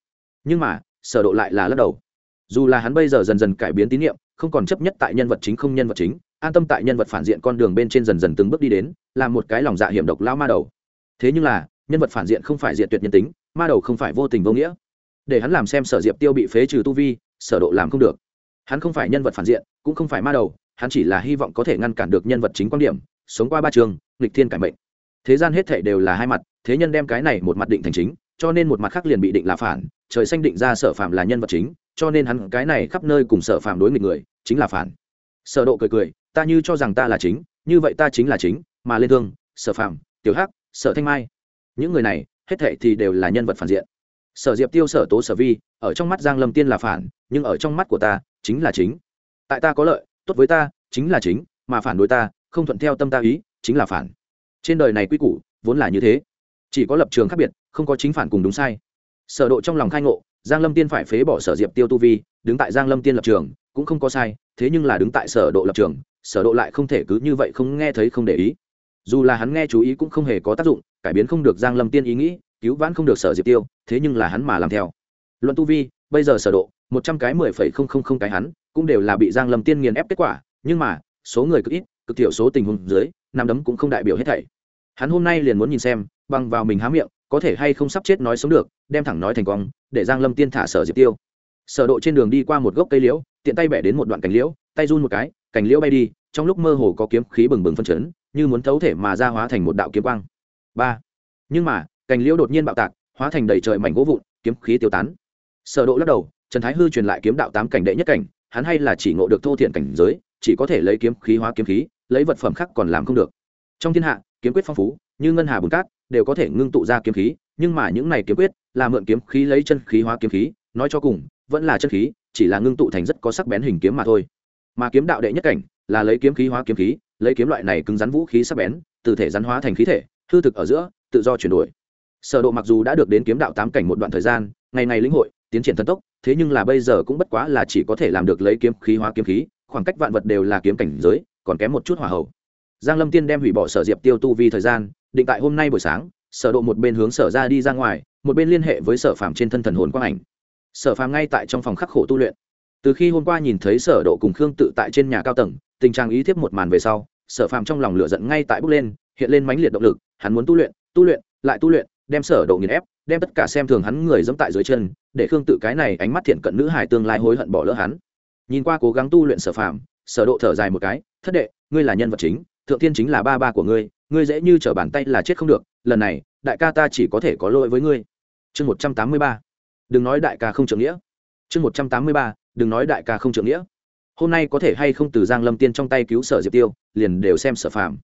Nhưng mà, sở độ lại là lắc đầu. Dù là hắn bây giờ dần dần cải biến tín niệm, không còn chấp nhất tại nhân vật chính không nhân vật chính, an tâm tại nhân vật phản diện con đường bên trên dần dần từng bước đi đến làm một cái lòng dạ hiểm độc lao ma đầu. Thế nhưng là, nhân vật phản diện không phải diện tuyệt nhân tính, ma đầu không phải vô tình vô nghĩa để hắn làm xem sở diệp tiêu bị phế trừ tu vi, sở độ làm không được. Hắn không phải nhân vật phản diện, cũng không phải ma đầu, hắn chỉ là hy vọng có thể ngăn cản được nhân vật chính quan điểm, sống qua ba trường, nghịch thiên cải mệnh. Thế gian hết thảy đều là hai mặt, thế nhân đem cái này một mặt định thành chính, cho nên một mặt khác liền bị định là phản, trời xanh định ra sở phạm là nhân vật chính, cho nên hắn cái này khắp nơi cùng sở phạm đối nghịch người, chính là phản. Sở độ cười cười, ta như cho rằng ta là chính, như vậy ta chính là chính, mà lên thương, sở phạm tiểu hắc, sở thanh mai. Những người này, hết thảy thì đều là nhân vật phản diện sở diệp tiêu, sở tố, sở vi, ở trong mắt giang lâm tiên là phản, nhưng ở trong mắt của ta, chính là chính. Tại ta có lợi, tốt với ta, chính là chính, mà phản đối ta, không thuận theo tâm ta ý, chính là phản. Trên đời này quy củ, vốn là như thế. Chỉ có lập trường khác biệt, không có chính phản cùng đúng sai. Sở độ trong lòng khai ngộ, giang lâm tiên phải phế bỏ sở diệp tiêu tu vi, đứng tại giang lâm tiên lập trường, cũng không có sai, thế nhưng là đứng tại sở độ lập trường, sở độ lại không thể cứ như vậy không nghe thấy không để ý. Dù là hắn nghe chú ý cũng không hề có tác dụng, cải biến không được giang lâm tiên ý nghĩ cứu vãn không được sở diệp tiêu, thế nhưng là hắn mà làm theo. Luận tu vi, bây giờ sở độ, một trăm cái mười phẩy không không không cái hắn, cũng đều là bị giang lâm tiên nghiền ép kết quả, nhưng mà, số người cực ít, cực thiểu số tình huống dưới nằm đấm cũng không đại biểu hết thảy. Hắn hôm nay liền muốn nhìn xem, bằng vào mình há miệng, có thể hay không sắp chết nói sống được, đem thẳng nói thành công, để giang lâm tiên thả sở diệp tiêu. Sở độ trên đường đi qua một gốc cây liễu, tiện tay bẻ đến một đoạn cành liễu, tay run một cái, cành liễu bay đi, trong lúc mơ hồ có kiếm khí bừng bừng phân chấn, như muốn thấu thể mà ra hóa thành một đạo kiếm quang. Ba. Nhưng mà cành liễu đột nhiên bạo tạc, hóa thành đầy trời mảnh gỗ vụn, kiếm khí tiêu tán. Sở độ lắc đầu, trần thái hư truyền lại kiếm đạo tám cảnh đệ nhất cảnh, hắn hay là chỉ ngộ được thô thiện cảnh giới, chỉ có thể lấy kiếm khí hóa kiếm khí, lấy vật phẩm khác còn làm không được. Trong thiên hạ, kiếm quyết phong phú, như ngân hà bùn cát, đều có thể ngưng tụ ra kiếm khí, nhưng mà những này kiếm quyết là mượn kiếm khí lấy chân khí hóa kiếm khí, nói cho cùng, vẫn là chân khí, chỉ là ngưng tụ thành rất có sắc bén hình kiếm mà thôi. Mà kiếm đạo đệ nhất cảnh là lấy kiếm khí hóa kiếm khí, lấy kiếm loại này cứng rắn vũ khí sắc bén, từ thể rắn hóa thành khí thể, hư thực ở giữa, tự do chuyển đổi sở độ mặc dù đã được đến kiếm đạo tám cảnh một đoạn thời gian, ngày ngày lĩnh hội, tiến triển thần tốc, thế nhưng là bây giờ cũng bất quá là chỉ có thể làm được lấy kiếm khí hóa kiếm khí, khoảng cách vạn vật đều là kiếm cảnh giới, còn kém một chút hỏa hậu giang lâm tiên đem hủy bỏ sở diệp tiêu tu vi thời gian, định tại hôm nay buổi sáng, sở độ một bên hướng sở ra đi ra ngoài, một bên liên hệ với sở phàm trên thân thần hồn quang ảnh. Sở phàm ngay tại trong phòng khắc khổ tu luyện. Từ khi hôm qua nhìn thấy sở độ cùng khương tự tại trên nhà cao tầng, tình trạng ý thiếp một màn về sau, sở phàm trong lòng lửa giận ngay tại bốc lên, hiện lên mãnh liệt động lực, hắn muốn tu luyện tu luyện, lại tu luyện đem sở độ nghiền ép, đem tất cả xem thường hắn người dẫm tại dưới chân, để khương tự cái này ánh mắt thiện cận nữ hài tương lai hối hận bỏ lỡ hắn. Nhìn qua cố gắng tu luyện sở phàm, sở độ thở dài một cái, thất đệ, ngươi là nhân vật chính, thượng thiên chính là ba ba của ngươi ngươi dễ như trở bàn tay là chết không được, lần này, đại ca ta chỉ có thể có lỗi với ngươi. Chương một trăm tám mươi ba. Đừng nói đại ca không trưởng nghĩa. Chương một trăm tám mươi ba, đừng nói đại ca không trưởng nghĩa. Hôm nay có thể hay không từ giang lâm tiên trong tay cứu sở diệp tiêu, liền đều xem sở phàm.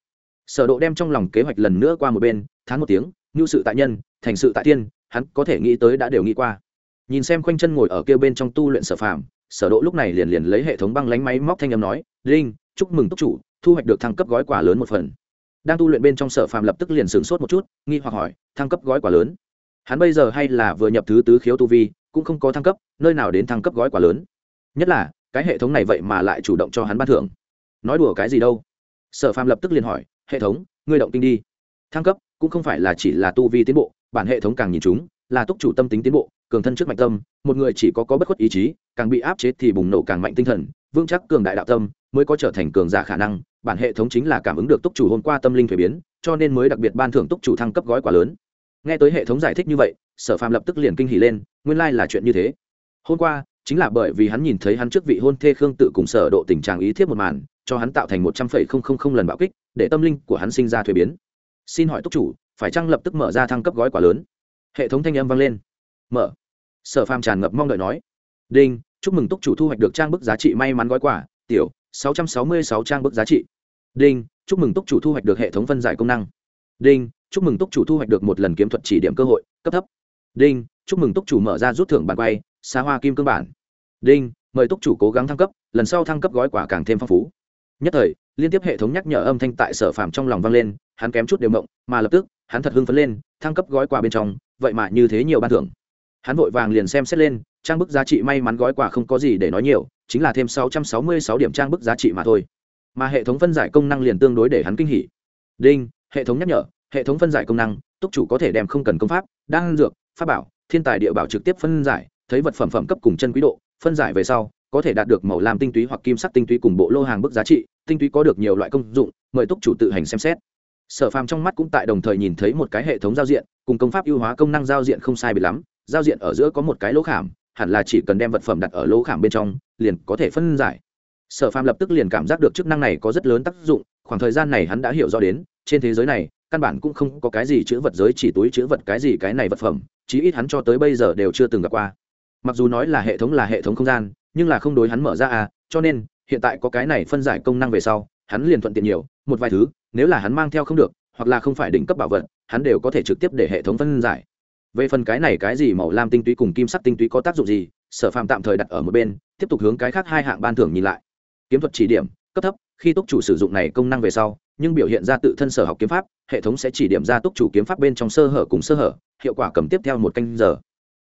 Sở độ đem trong lòng kế hoạch lần nữa qua một bên, thán một tiếng như sự tại nhân, thành sự tại tiên, hắn có thể nghĩ tới đã đều nghĩ qua. Nhìn xem khoanh chân ngồi ở kia bên trong tu luyện sở phàm, sở độ lúc này liền liền lấy hệ thống băng lánh máy móc thanh âm nói, linh, chúc mừng túc chủ, thu hoạch được thăng cấp gói quà lớn một phần. Đang tu luyện bên trong sở phàm lập tức liền sửng sốt một chút, nghi hoặc hỏi, thăng cấp gói quà lớn? Hắn bây giờ hay là vừa nhập thứ tứ khiếu tu vi, cũng không có thăng cấp, nơi nào đến thăng cấp gói quà lớn? Nhất là, cái hệ thống này vậy mà lại chủ động cho hắn ban thưởng. Nói đùa cái gì đâu? Sở phàm lập tức liền hỏi, hệ thống, ngươi động kinh đi. Thăng cấp cũng không phải là chỉ là tu vi tiến bộ, bản hệ thống càng nhìn chúng, là túc chủ tâm tính tiến bộ, cường thân trước mạnh tâm, một người chỉ có có bất khuất ý chí, càng bị áp chế thì bùng nổ càng mạnh tinh thần, vững chắc cường đại đạo tâm, mới có trở thành cường giả khả năng, bản hệ thống chính là cảm ứng được túc chủ hôm qua tâm linh thuế biến, cho nên mới đặc biệt ban thưởng túc chủ thăng cấp gói quá lớn. Nghe tới hệ thống giải thích như vậy, sở phàm lập tức liền kinh hỉ lên, nguyên lai là chuyện như thế. Hôm qua, chính là bởi vì hắn nhìn thấy hắn trước vị hôn thê khương tự cùng sở độ tình trạng ý thiết một màn, cho hắn tạo thành một trăm phẩy không không không lần bạo kích, để tâm linh của hắn sinh ra thuế biến xin hỏi túc chủ, phải chăng lập tức mở ra thăng cấp gói quả lớn? Hệ thống thanh âm vang lên. Mở. Sở phàm tràn ngập mong đợi nói. Đinh, chúc mừng túc chủ thu hoạch được trang bức giá trị may mắn gói quả tiểu 666 trang bức giá trị. Đinh, chúc mừng túc chủ thu hoạch được hệ thống phân giải công năng. Đinh, chúc mừng túc chủ thu hoạch được một lần kiếm thuật chỉ điểm cơ hội, cấp thấp. Đinh, chúc mừng túc chủ mở ra rút thưởng bàn quay, xa hoa kim cương bản. Đinh, mời túc chủ cố gắng thăng cấp, lần sau thăng cấp gói quả càng thêm phong phú nhất thời, liên tiếp hệ thống nhắc nhở âm thanh tại sở phàm trong lòng vang lên, hắn kém chút đều mộng, mà lập tức, hắn thật hưng phấn lên, thăng cấp gói quà bên trong, vậy mà như thế nhiều ban thưởng. Hắn vội vàng liền xem xét lên, trang bức giá trị may mắn gói quà không có gì để nói nhiều, chính là thêm 666 điểm trang bức giá trị mà thôi. Mà hệ thống phân giải công năng liền tương đối để hắn kinh hỉ. Đinh, hệ thống nhắc nhở, hệ thống phân giải công năng, túc chủ có thể đem không cần công pháp, đan dược, pháp bảo, thiên tài địa bảo trực tiếp phân giải, thấy vật phẩm phẩm cấp cùng chân quý độ, phân giải về sau có thể đạt được màu lam tinh túy hoặc kim sắc tinh túy cùng bộ lô hàng bức giá trị, tinh túy có được nhiều loại công dụng, mời túc chủ tự hành xem xét. Sở phàm trong mắt cũng tại đồng thời nhìn thấy một cái hệ thống giao diện, cùng công pháp ưu hóa công năng giao diện không sai bị lắm, giao diện ở giữa có một cái lỗ khảm, hẳn là chỉ cần đem vật phẩm đặt ở lỗ khảm bên trong, liền có thể phân giải. Sở phàm lập tức liền cảm giác được chức năng này có rất lớn tác dụng, khoảng thời gian này hắn đã hiểu rõ đến, trên thế giới này, căn bản cũng không có cái gì chữ vật giới chỉ túi chữ vật cái gì cái này vật phẩm, chí ít hắn cho tới bây giờ đều chưa từng gặp qua. Mặc dù nói là hệ thống là hệ thống không gian nhưng là không đối hắn mở ra à cho nên, hiện tại có cái này phân giải công năng về sau, hắn liền thuận tiện nhiều, một vài thứ, nếu là hắn mang theo không được, hoặc là không phải đỉnh cấp bảo vật, hắn đều có thể trực tiếp để hệ thống phân giải. Về phần cái này cái gì màu lam tinh túy cùng kim sắc tinh túy có tác dụng gì, sở phàm tạm thời đặt ở một bên, tiếp tục hướng cái khác hai hạng ban thưởng nhìn lại. Kiếm thuật chỉ điểm, cấp thấp, khi túc chủ sử dụng này công năng về sau, nhưng biểu hiện ra tự thân sở học kiếm pháp, hệ thống sẽ chỉ điểm ra túc chủ kiếm pháp bên trong sơ hở cùng sơ hở, hiệu quả cầm tiếp theo một canh giờ.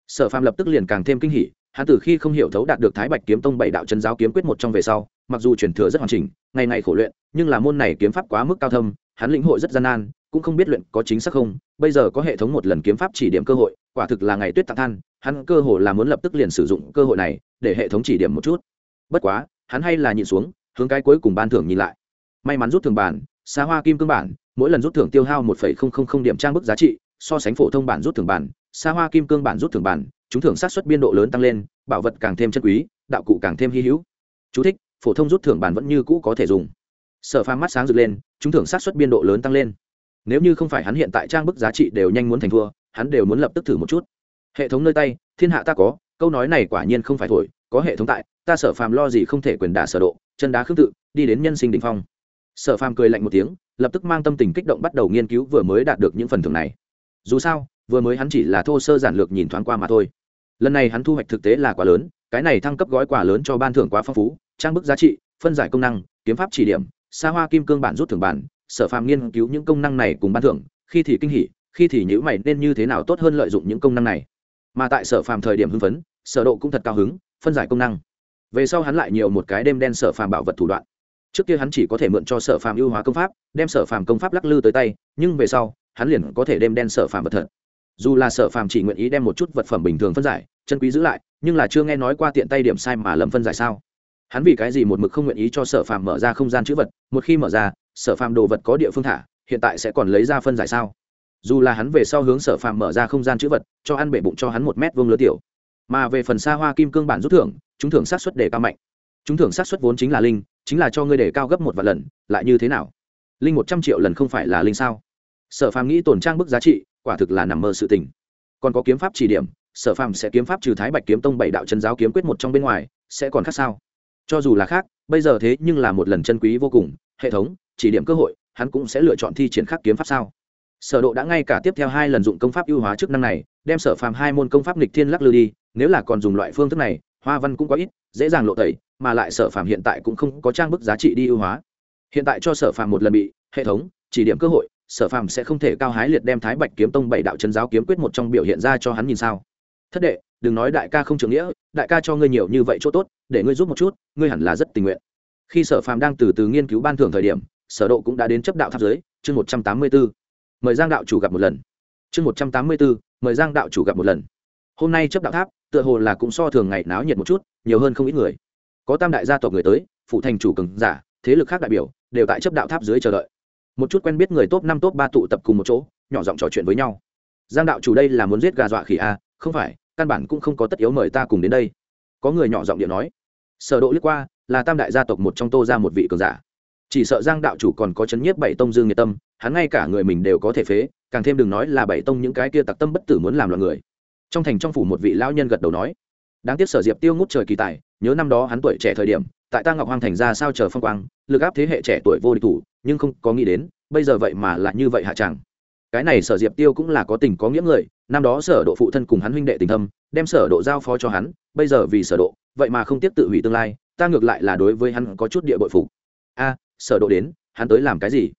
Sở phàm lập tức liền càng thêm kinh hỉ hắn từ khi không hiểu thấu đạt được thái bạch kiếm tông bảy đạo chân giáo kiếm quyết một trong về sau, mặc dù truyền thừa rất hoàn chỉnh, ngày ngày khổ luyện, nhưng là môn này kiếm pháp quá mức cao thâm, hắn lĩnh hội rất gian nan, cũng không biết luyện có chính xác không, bây giờ có hệ thống một lần kiếm pháp chỉ điểm cơ hội, quả thực là ngày tuyết tặng than, hắn cơ hồ là muốn lập tức liền sử dụng cơ hội này để hệ thống chỉ điểm một chút. Bất quá, hắn hay là nhìn xuống, hướng cái cuối cùng ban thưởng nhìn lại. May mắn rút thường bản xa hoa kim cương bản, mỗi lần rút thưởng tiêu hao một điểm trang bức giá trị, so sánh phổ thông bản rút thưởng bản xa hoa kim cương bản rút thưởng bản chúng thưởng sát xuất biên độ lớn tăng lên bảo vật càng thêm chân quý đạo cụ càng thêm hy hữu. Chú thích, phổ thông rút thưởng bản vẫn như cũ có thể dùng. Sở phàm mắt sáng rực lên chúng thưởng sát xuất biên độ lớn tăng lên. Nếu như không phải hắn hiện tại trang bức giá trị đều nhanh muốn thành thua hắn đều muốn lập tức thử một chút. Hệ thống nơi tay thiên hạ ta có câu nói này quả nhiên không phải thổi có hệ thống tại ta sở phàm lo gì không thể quyền đả sở độ chân đá khương tự đi đến nhân sinh đỉnh phong. Sở phàm cười lạnh một tiếng lập tức mang tâm tình kích động bắt đầu nghiên cứu vừa mới đạt được những phần thưởng này. Dù sao vừa mới hắn chỉ là thô sơ giản lược nhìn thoáng qua mà thôi. Lần này hắn thu hoạch thực tế là quá lớn, cái này thăng cấp gói quà lớn cho ban thưởng quá phong phú, trang bức giá trị, phân giải công năng, kiếm pháp chỉ điểm, xa hoa kim cương bản rút thưởng bản, sở phàm nghiên cứu những công năng này cùng ban thưởng, khi thì kinh hỉ, khi thì nhữ mày nên như thế nào tốt hơn lợi dụng những công năng này. Mà tại sở phàm thời điểm hưng phấn, sở độ cũng thật cao hứng, phân giải công năng. Về sau hắn lại nhiều một cái đêm đen sở phàm bảo vật thủ đoạn. Trước kia hắn chỉ có thể mượn cho sở phàm ưu hóa công pháp, đem sở phàm công pháp lắc lư tới tay, nhưng về sau, hắn liền có thể đem đen sở phàm vật thật dù là sở phàm chỉ nguyện ý đem một chút vật phẩm bình thường phân giải, chân quý giữ lại, nhưng là chưa nghe nói qua tiện tay điểm sai mà lầm phân giải sao? Hắn vì cái gì một mực không nguyện ý cho sở phàm mở ra không gian chữ vật, một khi mở ra, sở phàm đồ vật có địa phương thả, hiện tại sẽ còn lấy ra phân giải sao? Dù là hắn về sau hướng sở phàm mở ra không gian chữ vật, cho ăn bể bụng cho hắn một mét vuông lứa tiểu. Mà về phần xa hoa kim cương bản rút thưởng, chúng thưởng sát xuất đề cao mạnh. Chúng thưởng sát xuất vốn chính là linh, chính là cho ngươi đề cao gấp một vạn lần, lại như thế nào? Linh một trăm triệu lần không phải là linh sao? Sở phàm nghĩ tổn trang bức giá trị quả thực là nằm mơ sự tình. Còn có kiếm pháp chỉ điểm, sở phàm sẽ kiếm pháp trừ thái bạch kiếm tông bảy đạo chân giáo kiếm quyết một trong bên ngoài, sẽ còn khác sao? Cho dù là khác, bây giờ thế nhưng là một lần chân quý vô cùng, hệ thống, chỉ điểm cơ hội, hắn cũng sẽ lựa chọn thi triển khắc kiếm pháp sao? Sở độ đã ngay cả tiếp theo hai lần dụng công pháp ưu hóa chức năng này, đem sở phàm hai môn công pháp nghịch thiên lắc lư đi, nếu là còn dùng loại phương thức này, hoa văn cũng có ít, dễ dàng lộ tẩy, mà lại sở phàm hiện tại cũng không có trang bức giá trị đi ưu hóa. Hiện tại cho sở phàm một lần bị, hệ thống, chỉ điểm cơ hội sở phàm sẽ không thể cao hái liệt đem thái bạch kiếm tông bảy đạo chân giáo kiếm quyết một trong biểu hiện ra cho hắn nhìn sao? Thất đệ đừng nói đại ca không trưởng nghĩa đại ca cho ngươi nhiều như vậy chỗ tốt để ngươi giúp một chút ngươi hẳn là rất tình nguyện. Khi sở phàm đang từ từ nghiên cứu ban thưởng thời điểm sở độ cũng đã đến chấp đạo tháp dưới chương một trăm tám mươi 184. mời giang đạo chủ gặp một lần. Chương một trăm tám mươi 184, mời giang đạo chủ gặp một lần. Hôm nay chấp đạo tháp tựa hồ là cũng so thường ngày náo nhiệt một chút nhiều hơn không ít người. Có tam đại gia tộc người tới phụ thành chủ cường giả thế lực khác đại biểu đều tại chấp đạo tháp dưới chờ đợi một chút quen biết người top năm, top ba tụ tập cùng một chỗ, nhỏ giọng trò chuyện với nhau. Giang đạo chủ đây là muốn giết gà dọa khỉ a à? không phải, căn bản cũng không có tất yếu mời ta cùng đến đây. Có người nhỏ giọng điện nói. Sở độ liếc qua, là tam đại gia tộc một trong tô ra một vị cường giả. Chỉ sợ giang đạo chủ còn có chấn nhiếp bảy tông dương nhiệt tâm, hắn ngay cả người mình đều có thể phế, càng thêm đừng nói là bảy tông những cái kia tặc tâm bất tử muốn làm loạn người. Trong thành trong phủ một vị lão nhân gật đầu nói đáng tiếc sở diệp tiêu ngút trời kỳ tài, nhớ năm đó hắn tuổi trẻ thời điểm, tại ta ngọc hoàng thành ra sao chờ phong quang, lực áp thế hệ trẻ tuổi vô địch thủ, nhưng không có nghĩ đến, bây giờ vậy mà lại như vậy hạ chẳng. Cái này sở diệp tiêu cũng là có tình có nghĩa người, năm đó sở độ phụ thân cùng hắn huynh đệ tình thâm, đem sở độ giao phó cho hắn, bây giờ vì sở độ, vậy mà không tiếp tự hủy tương lai, ta ngược lại là đối với hắn có chút địa bội phục. A à, sở độ đến, hắn tới làm cái gì?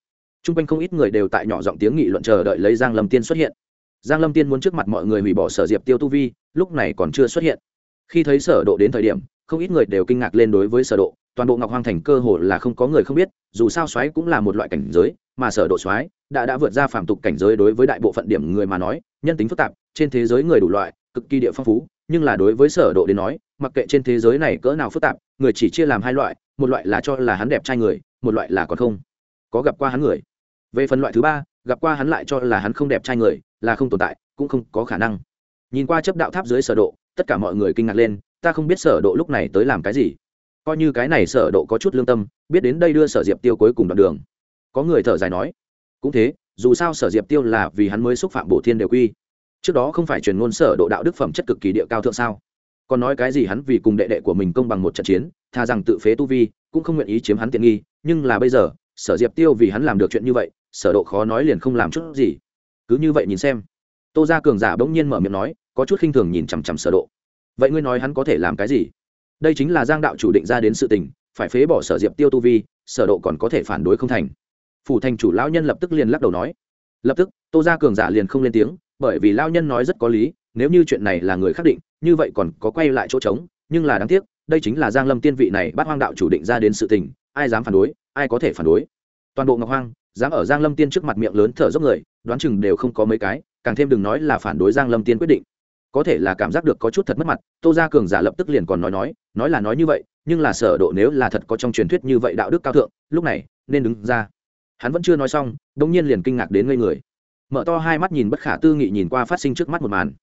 Trung quanh không ít người đều tại nhỏ giọng tiếng nghị luận chờ đợi lấy giang lâm tiên xuất hiện. Giang lâm tiên muốn trước mặt mọi người hủy bỏ sở diệp tiêu tu vi, lúc này còn chưa xuất hiện khi thấy sở độ đến thời điểm, không ít người đều kinh ngạc lên đối với sở độ. Toàn bộ ngọc hoang thành cơ hồ là không có người không biết, dù sao xoáy cũng là một loại cảnh giới, mà sở độ xoáy đã đã vượt ra phạm tục cảnh giới đối với đại bộ phận điểm người mà nói, nhân tính phức tạp, trên thế giới người đủ loại, cực kỳ địa phong phú, nhưng là đối với sở độ đến nói, mặc kệ trên thế giới này cỡ nào phức tạp, người chỉ chia làm hai loại, một loại là cho là hắn đẹp trai người, một loại là còn không. Có gặp qua hắn người. Về phần loại thứ ba, gặp qua hắn lại cho là hắn không đẹp trai người, là không tồn tại, cũng không có khả năng. Nhìn qua chấp đạo tháp dưới sở độ tất cả mọi người kinh ngạc lên, ta không biết sở độ lúc này tới làm cái gì. Coi như cái này sở độ có chút lương tâm, biết đến đây đưa sở diệp tiêu cuối cùng đoạn đường. Có người thở dài nói, cũng thế, dù sao sở diệp tiêu là vì hắn mới xúc phạm bổ thiên đều quy. Trước đó không phải truyền ngôn sở độ đạo đức phẩm chất cực kỳ địa cao thượng sao? Còn nói cái gì hắn vì cùng đệ đệ của mình công bằng một trận chiến, tha rằng tự phế tu vi, cũng không nguyện ý chiếm hắn tiện nghi, nhưng là bây giờ, sở diệp tiêu vì hắn làm được chuyện như vậy, sở độ khó nói liền không làm chút gì. Cứ như vậy nhìn xem tô gia cường giả bỗng nhiên mở miệng nói, có chút khinh thường nhìn chằm chằm sở độ. Vậy ngươi nói hắn có thể làm cái gì? Đây chính là giang đạo chủ định ra đến sự tình, phải phế bỏ sở diệp tiêu tu vi, sở độ còn có thể phản đối không thành. Phủ thành chủ lão nhân lập tức liền lắc đầu nói. Lập tức, tô gia cường giả liền không lên tiếng, bởi vì lão nhân nói rất có lý, nếu như chuyện này là người khác định, như vậy còn có quay lại chỗ trống, nhưng là đáng tiếc, đây chính là giang lâm tiên vị này bắt hoang đạo chủ định ra đến sự tình, ai dám phản đối, ai có thể phản đối. Toàn bộ ngọc hoang, dám ở giang lâm tiên trước mặt miệng lớn thở dốc người, đoán chừng đều không có mấy cái càng thêm đừng nói là phản đối giang lâm tiên quyết định. Có thể là cảm giác được có chút thật mất mặt, tô gia cường giả lập tức liền còn nói nói nói là nói như vậy, nhưng là sở độ nếu là thật có trong truyền thuyết như vậy đạo đức cao thượng, lúc này, nên đứng ra. Hắn vẫn chưa nói xong đung nhiên liền kinh ngạc đến ngây người. Mở to hai mắt nhìn bất khả tư nghị nhìn qua phát sinh trước mắt một màn.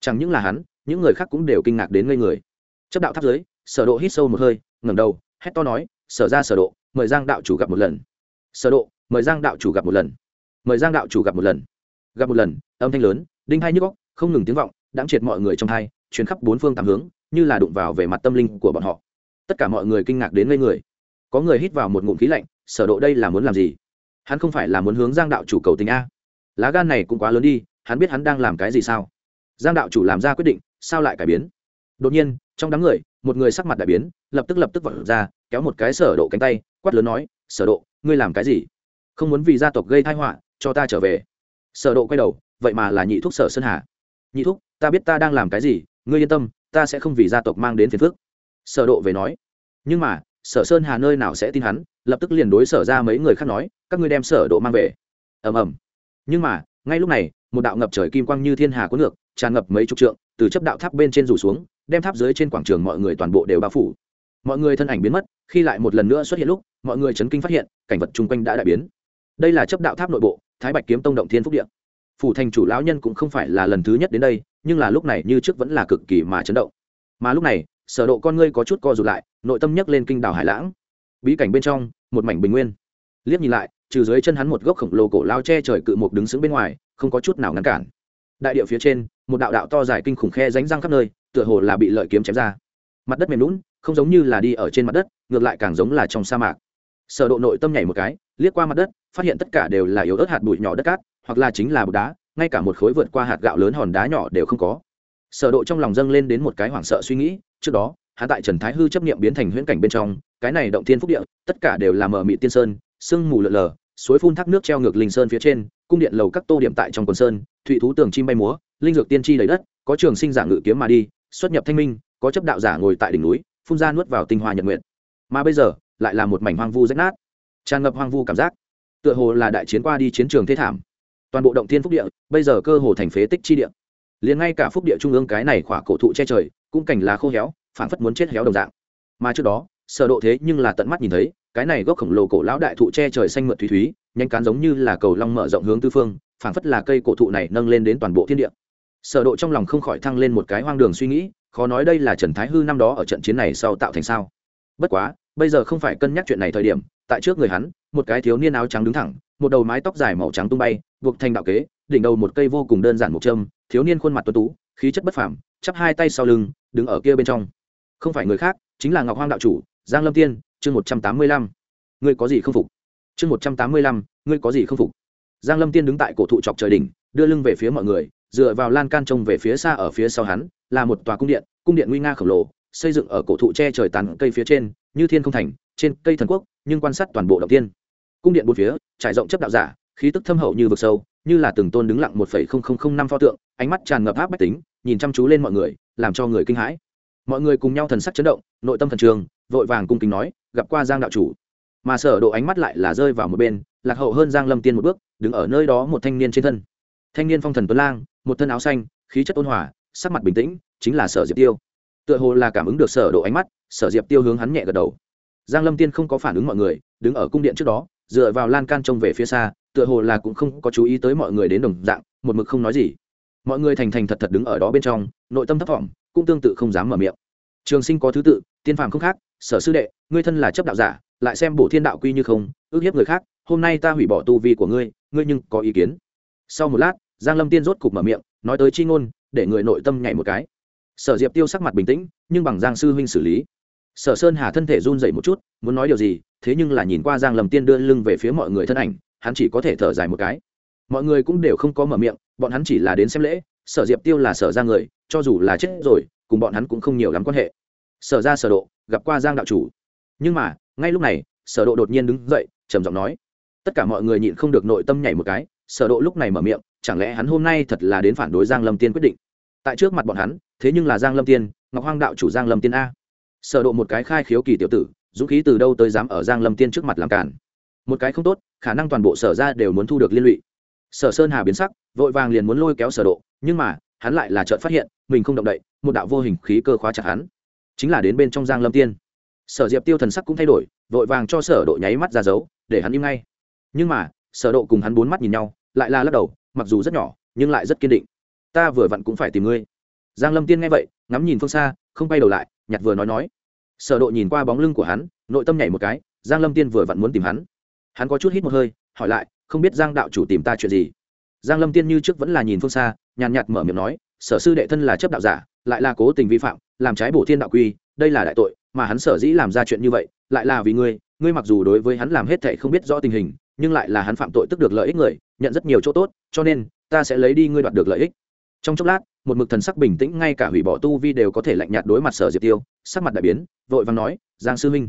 Chẳng những là hắn, những người khác cũng đều kinh ngạc đến ngây người. Chấp đạo tháp dưới sở độ hít sâu một hơi, ngẩng đầu, hét to nói, sở ra sở độ, mời giang đạo chủ gặp một lần. Sở độ, mời giang đạo chủ gặp một lần. Mời giang đạo chủ gặp một lần gặp một lần, âm thanh lớn, đinh hai nhức óc, không ngừng tiếng vọng đáng triệt mọi người trong hai, truyền khắp bốn phương tám hướng, như là đụng vào về mặt tâm linh của bọn họ. Tất cả mọi người kinh ngạc đến ngây người. Có người hít vào một ngụm khí lạnh, sở độ đây là muốn làm gì? Hắn không phải là muốn hướng giang đạo chủ cầu tình a? Lá gan này cũng quá lớn đi, hắn biết hắn đang làm cái gì sao? Giang đạo chủ làm ra quyết định, sao lại cải biến? Đột nhiên, trong đám người, một người sắc mặt đại biến, lập tức lập tức vọt ra, kéo một cái sở độ cánh tay, quát lớn nói, sở độ, ngươi làm cái gì? Không muốn vì gia tộc gây tai họa, cho ta trở về sở độ quay đầu, vậy mà là nhị thúc sở sơn hà. Nhị thúc, ta biết ta đang làm cái gì, ngươi yên tâm, ta sẽ không vì gia tộc mang đến phiền phức. Sở độ về nói. Nhưng mà, sở sơn hà nơi nào sẽ tin hắn, lập tức liền đối sở ra mấy người khác nói, các ngươi đem sở độ mang về. Ầm ầm. Nhưng mà, ngay lúc này, một đạo ngập trời kim quang như thiên hà cuốn ngược, tràn ngập mấy chục trượng, từ chấp đạo tháp bên trên rủ xuống, đem tháp dưới trên quảng trường mọi người toàn bộ đều bao phủ. Mọi người thân ảnh biến mất, khi lại một lần nữa xuất hiện lúc, mọi người chấn kinh phát hiện, cảnh vật chung quanh đã đại biến. Đây là chấp đạo tháp nội bộ thái bạch kiếm tông động thiên phúc điện phủ thành chủ lão nhân cũng không phải là lần thứ nhất đến đây, nhưng là lúc này như trước vẫn là cực kỳ mà chấn động. Mà lúc này, sở độ con ngươi có chút co rụt lại, nội tâm nhấc lên kinh đảo hải lãng. Bí cảnh bên trong, một mảnh bình nguyên. Liếc nhìn lại, trừ dưới chân hắn một gốc khổng lồ cổ lao che trời cự mục đứng sững bên ngoài, không có chút nào ngăn cản. Đại địa phía trên, một đạo đạo to dài kinh khủng khe rãnh răng khắp nơi, tựa hồ là bị lợi kiếm chém ra. Mặt đất mềm lún không giống như là đi ở trên mặt đất, ngược lại càng giống là trong sa mạc sở độ nội tâm nhảy một cái, liếc qua mặt đất, phát hiện tất cả đều là yếu ớt hạt bụi nhỏ đất cát, hoặc là chính là bột đá, ngay cả một khối vượt qua hạt gạo lớn hòn đá nhỏ đều không có. Sở độ trong lòng dâng lên đến một cái hoảng sợ suy nghĩ, trước đó hạ tại trần thái hư chấp niệm biến thành huyễn cảnh bên trong, cái này động thiên phúc địa, tất cả đều là mờ mị tiên sơn, sương mù lờ lờ, suối phun thác nước treo ngược linh sơn phía trên, cung điện lầu các tô điểm tại trong quần sơn, thụy thú tường chim bay múa, linh dược tiên tri đầy đất, có trường sinh giả ngự kiếm mà đi, xuất nhập thanh minh, có chấp đạo giả ngồi tại đỉnh núi, phun ra nuốt vào tinh hoa nhật nguyện mà bây giờ lại là một mảnh hoang vu rách nát. Tràn ngập hoang vu cảm giác. Tựa hồ là đại chiến qua đi chiến trường thế thảm. Toàn bộ động thiên phúc địa, bây giờ cơ hồ thành phế tích chi địa. Liền ngay cả phúc địa trung ương cái này khỏa cổ thụ che trời, cũng cảnh lá khô héo phản phất muốn chết héo đồng dạng. Mà trước đó, sở độ thế nhưng là tận mắt nhìn thấy, cái này gốc khổng lồ cổ lão đại thụ che trời xanh mượt thúy thúy, nhanh cán giống như là cầu long mở rộng hướng tư phương phản phất là cây cổ thụ này nâng lên đến toàn bộ thiên địa. Sở độ trong lòng không khỏi thăng lên một cái hoang đường suy nghĩ, khó nói đây là trần thái hư năm đó ở trận chiến này sau tạo thành sao. Bất quá bây giờ không phải cân nhắc chuyện này thời điểm, tại trước người hắn, một cái thiếu niên áo trắng đứng thẳng, một đầu mái tóc dài màu trắng tung bay, buộc thành đạo kế, đỉnh đầu một cây vô cùng đơn giản một châm, thiếu niên khuôn mặt tuấn tú, khí chất bất phàm, chắp hai tay sau lưng, đứng ở kia bên trong. Không phải người khác, chính là ngọc hoang đạo chủ, giang lâm tiên, chương một trăm tám mươi lăm. Ngươi có gì không phục? Chương một trăm tám mươi lăm, ngươi có gì không phục? Giang lâm tiên đứng tại cổ thụ chọc trời đỉnh, đưa lưng về phía mọi người, dựa vào lan can trông về phía xa ở phía sau hắn, là một tòa cung điện cung điện nguy nga khổng lồ, xây dựng ở cổ thụ che trời tàn cây phía trên như thiên không thành, trên cây thần quốc, nhưng quan sát toàn bộ động tiên cung điện bốn phía, trải rộng chấp đạo giả, khí tức thâm hậu như vực sâu, như là từng tôn đứng lặng một phẩy không không không năm pho tượng, ánh mắt tràn ngập áp bách tính, nhìn chăm chú lên mọi người, làm cho người kinh hãi. Mọi người cùng nhau thần sắc chấn động, nội tâm thần trường vội vàng cung kính nói, gặp qua giang đạo chủ. Mà sở độ ánh mắt lại là rơi vào một bên, lạc hậu hơn giang lâm tiên một bước, đứng ở nơi đó một thanh niên trên thân. Thanh niên phong thần tuấn lang, một thân áo xanh, khí chất ôn hòa, sắc mặt bình tĩnh, chính là sở diệp tiêu tựa hồ là cảm ứng được sở độ ánh mắt, sở diệp tiêu hướng hắn nhẹ gật đầu. Giang lâm tiên không có phản ứng mọi người, đứng ở cung điện trước đó, dựa vào lan can trông về phía xa, tựa hồ là cũng không có chú ý tới mọi người đến đồng dạng, một mực không nói gì. Mọi người thành thành thật thật đứng ở đó bên trong, nội tâm thấp thỏm, cũng tương tự không dám mở miệng. Trường sinh có thứ tự, tiên phàm không khác, sở sư đệ, ngươi thân là chấp đạo giả, lại xem bổ thiên đạo quy như không, ước hiếp người khác, hôm nay ta hủy bỏ tu vi của ngươi ngươi nhưng có ý kiến. Sau một lát, giang lâm tiên rốt cục mở miệng, nói tới chi ngôn, để người nội tâm nhảy một cái sở diệp tiêu sắc mặt bình tĩnh, nhưng bằng giang sư huynh xử lý. Sở sơn hà thân thể run dậy một chút, muốn nói điều gì, thế nhưng là nhìn qua giang lầm tiên đưa lưng về phía mọi người thân ảnh, hắn chỉ có thể thở dài một cái. Mọi người cũng đều không có mở miệng, bọn hắn chỉ là đến xem lễ, sở diệp tiêu là sở ra người, cho dù là chết rồi, cùng bọn hắn cũng không nhiều lắm quan hệ. Sở ra sở độ, gặp qua giang đạo chủ. Nhưng mà, ngay lúc này, sở độ đột nhiên đứng dậy, trầm giọng nói. Tất cả mọi người nhịn không được nội tâm nhảy một cái, sở độ lúc này mở miệng, chẳng lẽ hắn hôm nay thật là đến phản đối giang lâm tiên quyết định? Tại trước mặt bọn hắn, thế nhưng là giang lâm tiên, ngọc hoang đạo chủ giang lâm tiên a. Sở độ một cái khai khiếu kỳ tiểu tử, dũng khí từ đâu tới dám ở giang lâm tiên trước mặt làm cản. Một cái không tốt, khả năng toàn bộ sở ra đều muốn thu được liên lụy. Sở sơn hà biến sắc, vội vàng liền muốn lôi kéo sở độ, nhưng mà, hắn lại là chợt phát hiện, mình không động đậy, một đạo vô hình khí cơ khóa chặt hắn. Chính là đến bên trong giang lâm tiên. Sở diệp tiêu thần sắc cũng thay đổi, vội vàng cho sở độ nháy mắt ra dấu, để hắn im ngay. Nhưng mà, sở độ cùng hắn bốn mắt nhìn nhau, lại là lắc đầu, mặc dù rất nhỏ, nhưng lại rất kiên định ta vừa vặn cũng phải tìm ngươi. Giang lâm tiên nghe vậy, ngắm nhìn phương xa, không bay đầu lại, nhặt vừa nói nói. Sở độ nhìn qua bóng lưng của hắn, nội tâm nhảy một cái, giang lâm tiên vừa vặn muốn tìm hắn. Hắn có chút hít một hơi, hỏi lại, không biết giang đạo chủ tìm ta chuyện gì? Giang lâm tiên như trước vẫn là nhìn phương xa, nhàn nhạt mở miệng nói, sở sư đệ thân là chấp đạo giả, lại là cố tình vi phạm, làm trái bổ thiên đạo quy, đây là đại tội, mà hắn sở dĩ làm ra chuyện như vậy, lại là vì ngươi ngươi mặc dù đối với hắn làm hết thảy không biết rõ tình hình, nhưng lại là hắn phạm tội tức được lợi ích người, nhận rất nhiều chỗ tốt, cho nên, ta sẽ lấy đi ngươi đoạt được lợi ích trong chốc lát, một mực thần sắc bình tĩnh ngay cả hủy bỏ tu vi đều có thể lạnh nhạt đối mặt sở diệp tiêu, sắc mặt đại biến, vội vàng nói, giang sư minh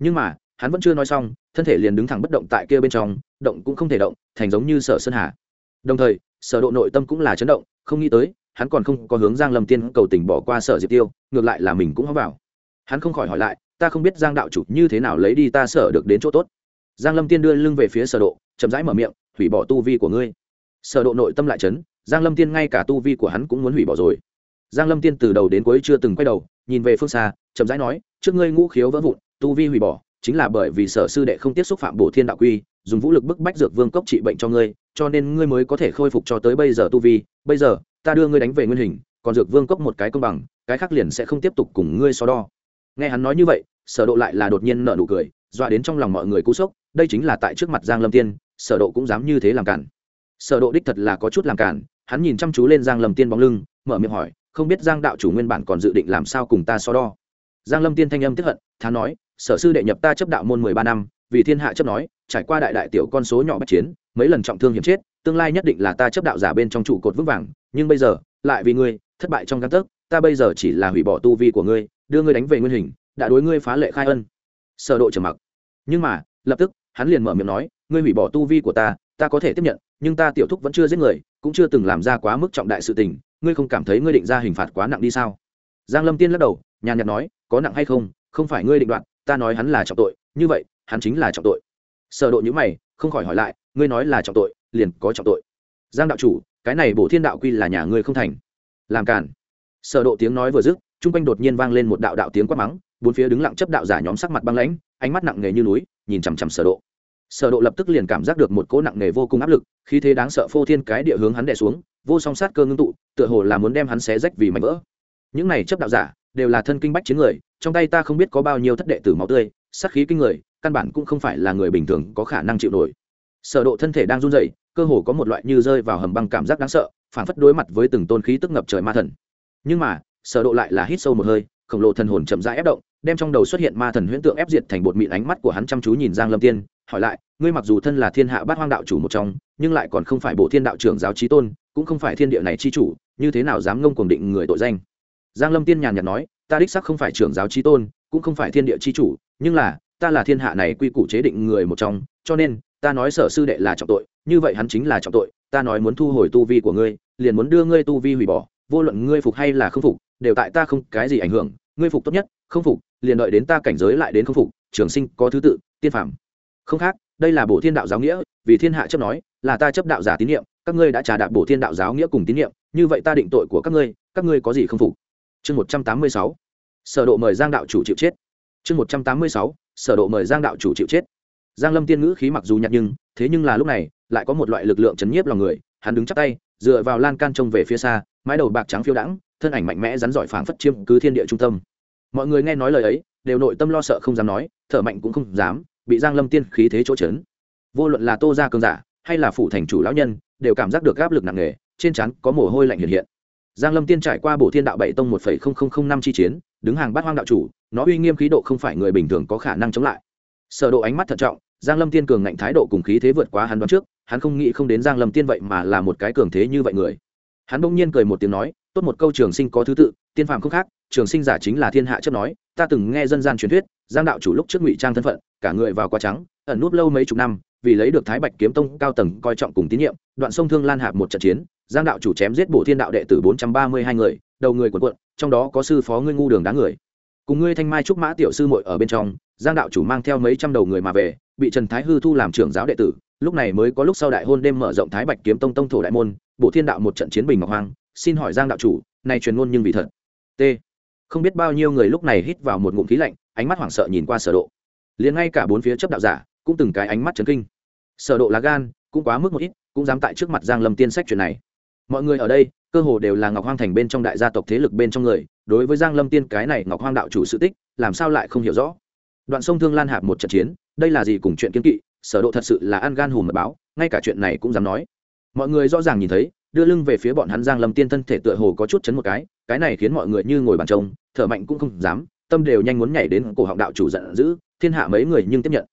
nhưng mà, hắn vẫn chưa nói xong, thân thể liền đứng thẳng bất động tại kia bên trong, động cũng không thể động, thành giống như sở sơn hà. Đồng thời, sở độ nội tâm cũng là chấn động, không nghĩ tới, hắn còn không có hướng giang lâm tiên cầu tình bỏ qua sở diệp tiêu, ngược lại là mình cũng hóa vào. Hắn không khỏi hỏi lại, ta không biết giang đạo chủ như thế nào lấy đi ta sở được đến chỗ tốt? Giang lâm tiên đưa lưng về phía sở độ, chậm rãi mở miệng, hủy bỏ tu vi của ngươi. Sở độ nội tâm lại chấn giang lâm tiên ngay cả tu vi của hắn cũng muốn hủy bỏ rồi. Giang lâm tiên từ đầu đến cuối chưa từng quay đầu, nhìn về phương xa, chậm rãi nói, trước ngươi ngũ khiếu vỡ vụn, tu vi hủy bỏ, chính là bởi vì sở sư đệ không tiếp xúc phạm bổ thiên đạo quy, dùng vũ lực bức bách dược vương cốc trị bệnh cho ngươi, cho nên ngươi mới có thể khôi phục cho tới bây giờ tu vi. Bây giờ, ta đưa ngươi đánh về nguyên hình, còn dược vương cốc một cái công bằng, cái khác liền sẽ không tiếp tục cùng ngươi so đo. Nghe hắn nói như vậy, sở độ lại là đột nhiên nở nụ cười, dọa đến trong lòng mọi người cú sốc, đây chính là tại trước mặt giang lâm tiên, sở độ cũng dám như thế làm cản sở độ đích thật là có chút làm cản hắn nhìn chăm chú lên giang lâm tiên bóng lưng mở miệng hỏi không biết giang đạo chủ nguyên bản còn dự định làm sao cùng ta so đo? Giang lâm tiên thanh âm tức hận thán nói sở sư đệ nhập ta chấp đạo môn mười ba năm vì thiên hạ chấp nói trải qua đại đại tiểu con số nhỏ bách chiến mấy lần trọng thương hiểm chết tương lai nhất định là ta chấp đạo giả bên trong trụ cột vững vàng nhưng bây giờ lại vì ngươi thất bại trong căn tức, ta bây giờ chỉ là hủy bỏ tu vi của ngươi đưa ngươi đánh về nguyên hình đã đối ngươi phá lệ khai ân. Sở độ trầm mặc. Nhưng mà lập tức hắn liền mở miệng nói ngươi hủy bỏ tu vi của ta ta có thể tiếp nhận, nhưng ta tiểu thúc vẫn chưa giết người, cũng chưa từng làm ra quá mức trọng đại sự tình, ngươi không cảm thấy ngươi định ra hình phạt quá nặng đi sao? Giang lâm tiên lắc đầu, nhàn nhạt nói, có nặng hay không không phải ngươi định đoạt, ta nói hắn là trọng tội, như vậy, hắn chính là trọng tội. Sở độ như mày, không khỏi hỏi lại, ngươi nói là trọng tội, liền có trọng tội. Giang đạo chủ, cái này bổ thiên đạo quy là nhà ngươi không thành. Làm cản sở độ tiếng nói vừa dứt, trung quanh đột nhiên vang lên một đạo đạo tiếng quát mắng, bốn phía đứng lặng chấp đạo giả nhóm sắc mặt băng lãnh, ánh mắt nặng nề như núi, nhìn chằm chằm sở độ sở độ lập tức liền cảm giác được một cỗ nặng nề vô cùng áp lực, khí thế đáng sợ phô thiên cái địa hướng hắn đè xuống, vô song sát cơ ngưng tụ, tựa hồ là muốn đem hắn xé rách vì mảnh vỡ. Những này chấp đạo giả đều là thân kinh bách chiến người, trong tay ta không biết có bao nhiêu thất đệ tử máu tươi, sát khí kinh người, căn bản cũng không phải là người bình thường có khả năng chịu nổi. Sở độ thân thể đang run rẩy, cơ hồ có một loại như rơi vào hầm băng cảm giác đáng sợ, phản phất đối mặt với từng tôn khí tức ngập trời ma thần. Nhưng mà, sở độ lại là hít sâu một hơi, khổng lồ thần hồn chậm rãi ép động đem trong đầu xuất hiện ma thần huyễn tượng ép diệt thành bột mịn ánh mắt của hắn chăm chú nhìn giang lâm tiên, hỏi lại, ngươi mặc dù thân là thiên hạ bát hoang đạo chủ một trong, nhưng lại còn không phải bộ thiên đạo trưởng giáo trí tôn, cũng không phải thiên địa này chi chủ, như thế nào dám ngông cuồng định người tội danh? Giang lâm tiên nhàn nhạt nói, ta đích xác không phải trưởng giáo trí tôn, cũng không phải thiên địa chi chủ, nhưng là, ta là thiên hạ này quy củ chế định người một trong, cho nên, ta nói sở sư đệ là trọng tội, như vậy hắn chính là trọng tội, ta nói muốn thu hồi tu vi của ngươi, liền muốn đưa ngươi tu vi hủy bỏ, vô luận ngươi phục hay là không phục, đều tại ta không cái gì ảnh hưởng ngươi phục tốt nhất, không phục, liền đợi đến ta cảnh giới lại đến không phục, trường sinh có thứ tự, tiên phạm không khác, đây là bổ thiên đạo giáo nghĩa, vì thiên hạ chấp nói, là ta chấp đạo giả tín nhiệm, các ngươi đã trả đạp bổ thiên đạo giáo nghĩa cùng tín nhiệm, như vậy ta định tội của các ngươi các ngươi có gì không phục? Chương một trăm tám mươi sáu. Sở độ mời giang đạo chủ chịu chết. Chương một trăm tám mươi sáu. Sở độ mời giang đạo chủ chịu chết. Giang lâm tiên ngữ khí mặc dù nhạt nhưng, thế nhưng là lúc này, lại có một loại lực lượng chấn nhiếp lòng người, hắn đứng chắc tay, dựa vào lan can trông về phía xa, mái đầu bạc trắng phiêu đãng thân ảnh mạnh mẽ rắn giỏi phảng phất chiêm cứ thiên địa trung tâm. Mọi người nghe nói lời ấy, đều nội tâm lo sợ không dám nói, thở mạnh cũng không dám, bị giang lâm tiên khí thế chỗ chấn. Vô luận là tô gia cường giả, hay là phủ thành chủ lão nhân, đều cảm giác được áp lực nặng nề, trên trán có mồ hôi lạnh hiện hiện. Giang lâm tiên trải qua bổ thiên đạo bảy tông một năm chi chiến, đứng hàng bát hoang đạo chủ, nó uy nghiêm khí độ không phải người bình thường có khả năng chống lại. Sở độ ánh mắt thận trọng, giang lâm tiên cường ngạnh thái độ cùng khí thế vượt quá hắn đoán trước, hắn không nghĩ không đến giang lâm tiên vậy mà là một cái cường thế như vậy người. Hắn bỗng nhiên cười một tiếng nói tốt một câu trường sinh có thứ tự, tiên phàm không khác, trường sinh giả chính là thiên hạ chấp nói, ta từng nghe dân gian truyền thuyết, giang đạo chủ lúc trước ngụy trang thân phận, cả người vào quá trắng, ẩn núp lâu mấy chục năm, vì lấy được thái bạch kiếm tông cao tầng coi trọng cùng tín nhiệm, đoạn sông thương lan hạp một trận chiến, giang đạo chủ chém giết bổ thiên đạo đệ tử bốn trăm ba mươi hai người, đầu người quần quận trong đó có sư phó ngươi ngu đường đá người. Cùng ngươi thanh mai trúc mã tiểu sư muội ở bên trong, giang đạo chủ mang theo mấy trăm đầu người mà về, bị trần thái hư thu làm trưởng giáo đệ tử, lúc này mới có lúc sau đại hôn đêm mở rộng thái bạch kiếm tông tông thổ đại môn bộ thiên đạo một trận chiến bình ngọc hoang xin hỏi giang đạo chủ, này truyền ngôn nhưng vì thật. T. Không biết bao nhiêu người lúc này hít vào một ngụm khí lạnh, ánh mắt hoảng sợ nhìn qua sở độ. Liền ngay cả bốn phía chấp đạo giả, cũng từng cái ánh mắt chấn kinh. Sở độ lá gan, cũng quá mức một ít, cũng dám tại trước mặt giang lâm tiên sách chuyện này. Mọi người ở đây, cơ hồ đều là ngọc hoang thành bên trong đại gia tộc thế lực bên trong người, đối với giang lâm tiên cái này ngọc hoang đạo chủ sự tích, làm sao lại không hiểu rõ? Đoạn sông thương lan hạp một trận chiến, đây là gì cùng chuyện kiến kỵ, sở độ thật sự là ăn gan hùm mật báo, ngay cả chuyện này cũng dám nói. Mọi người rõ ràng nhìn thấy đưa lưng về phía bọn hắn giang lâm tiên thân thể tựa hồ có chút chấn một cái cái này khiến mọi người như ngồi bàn trông, thở mạnh cũng không dám, tâm đều nhanh muốn nhảy đến cổ họng đạo chủ giận dữ, thiên hạ mấy người nhưng tiếp nhận.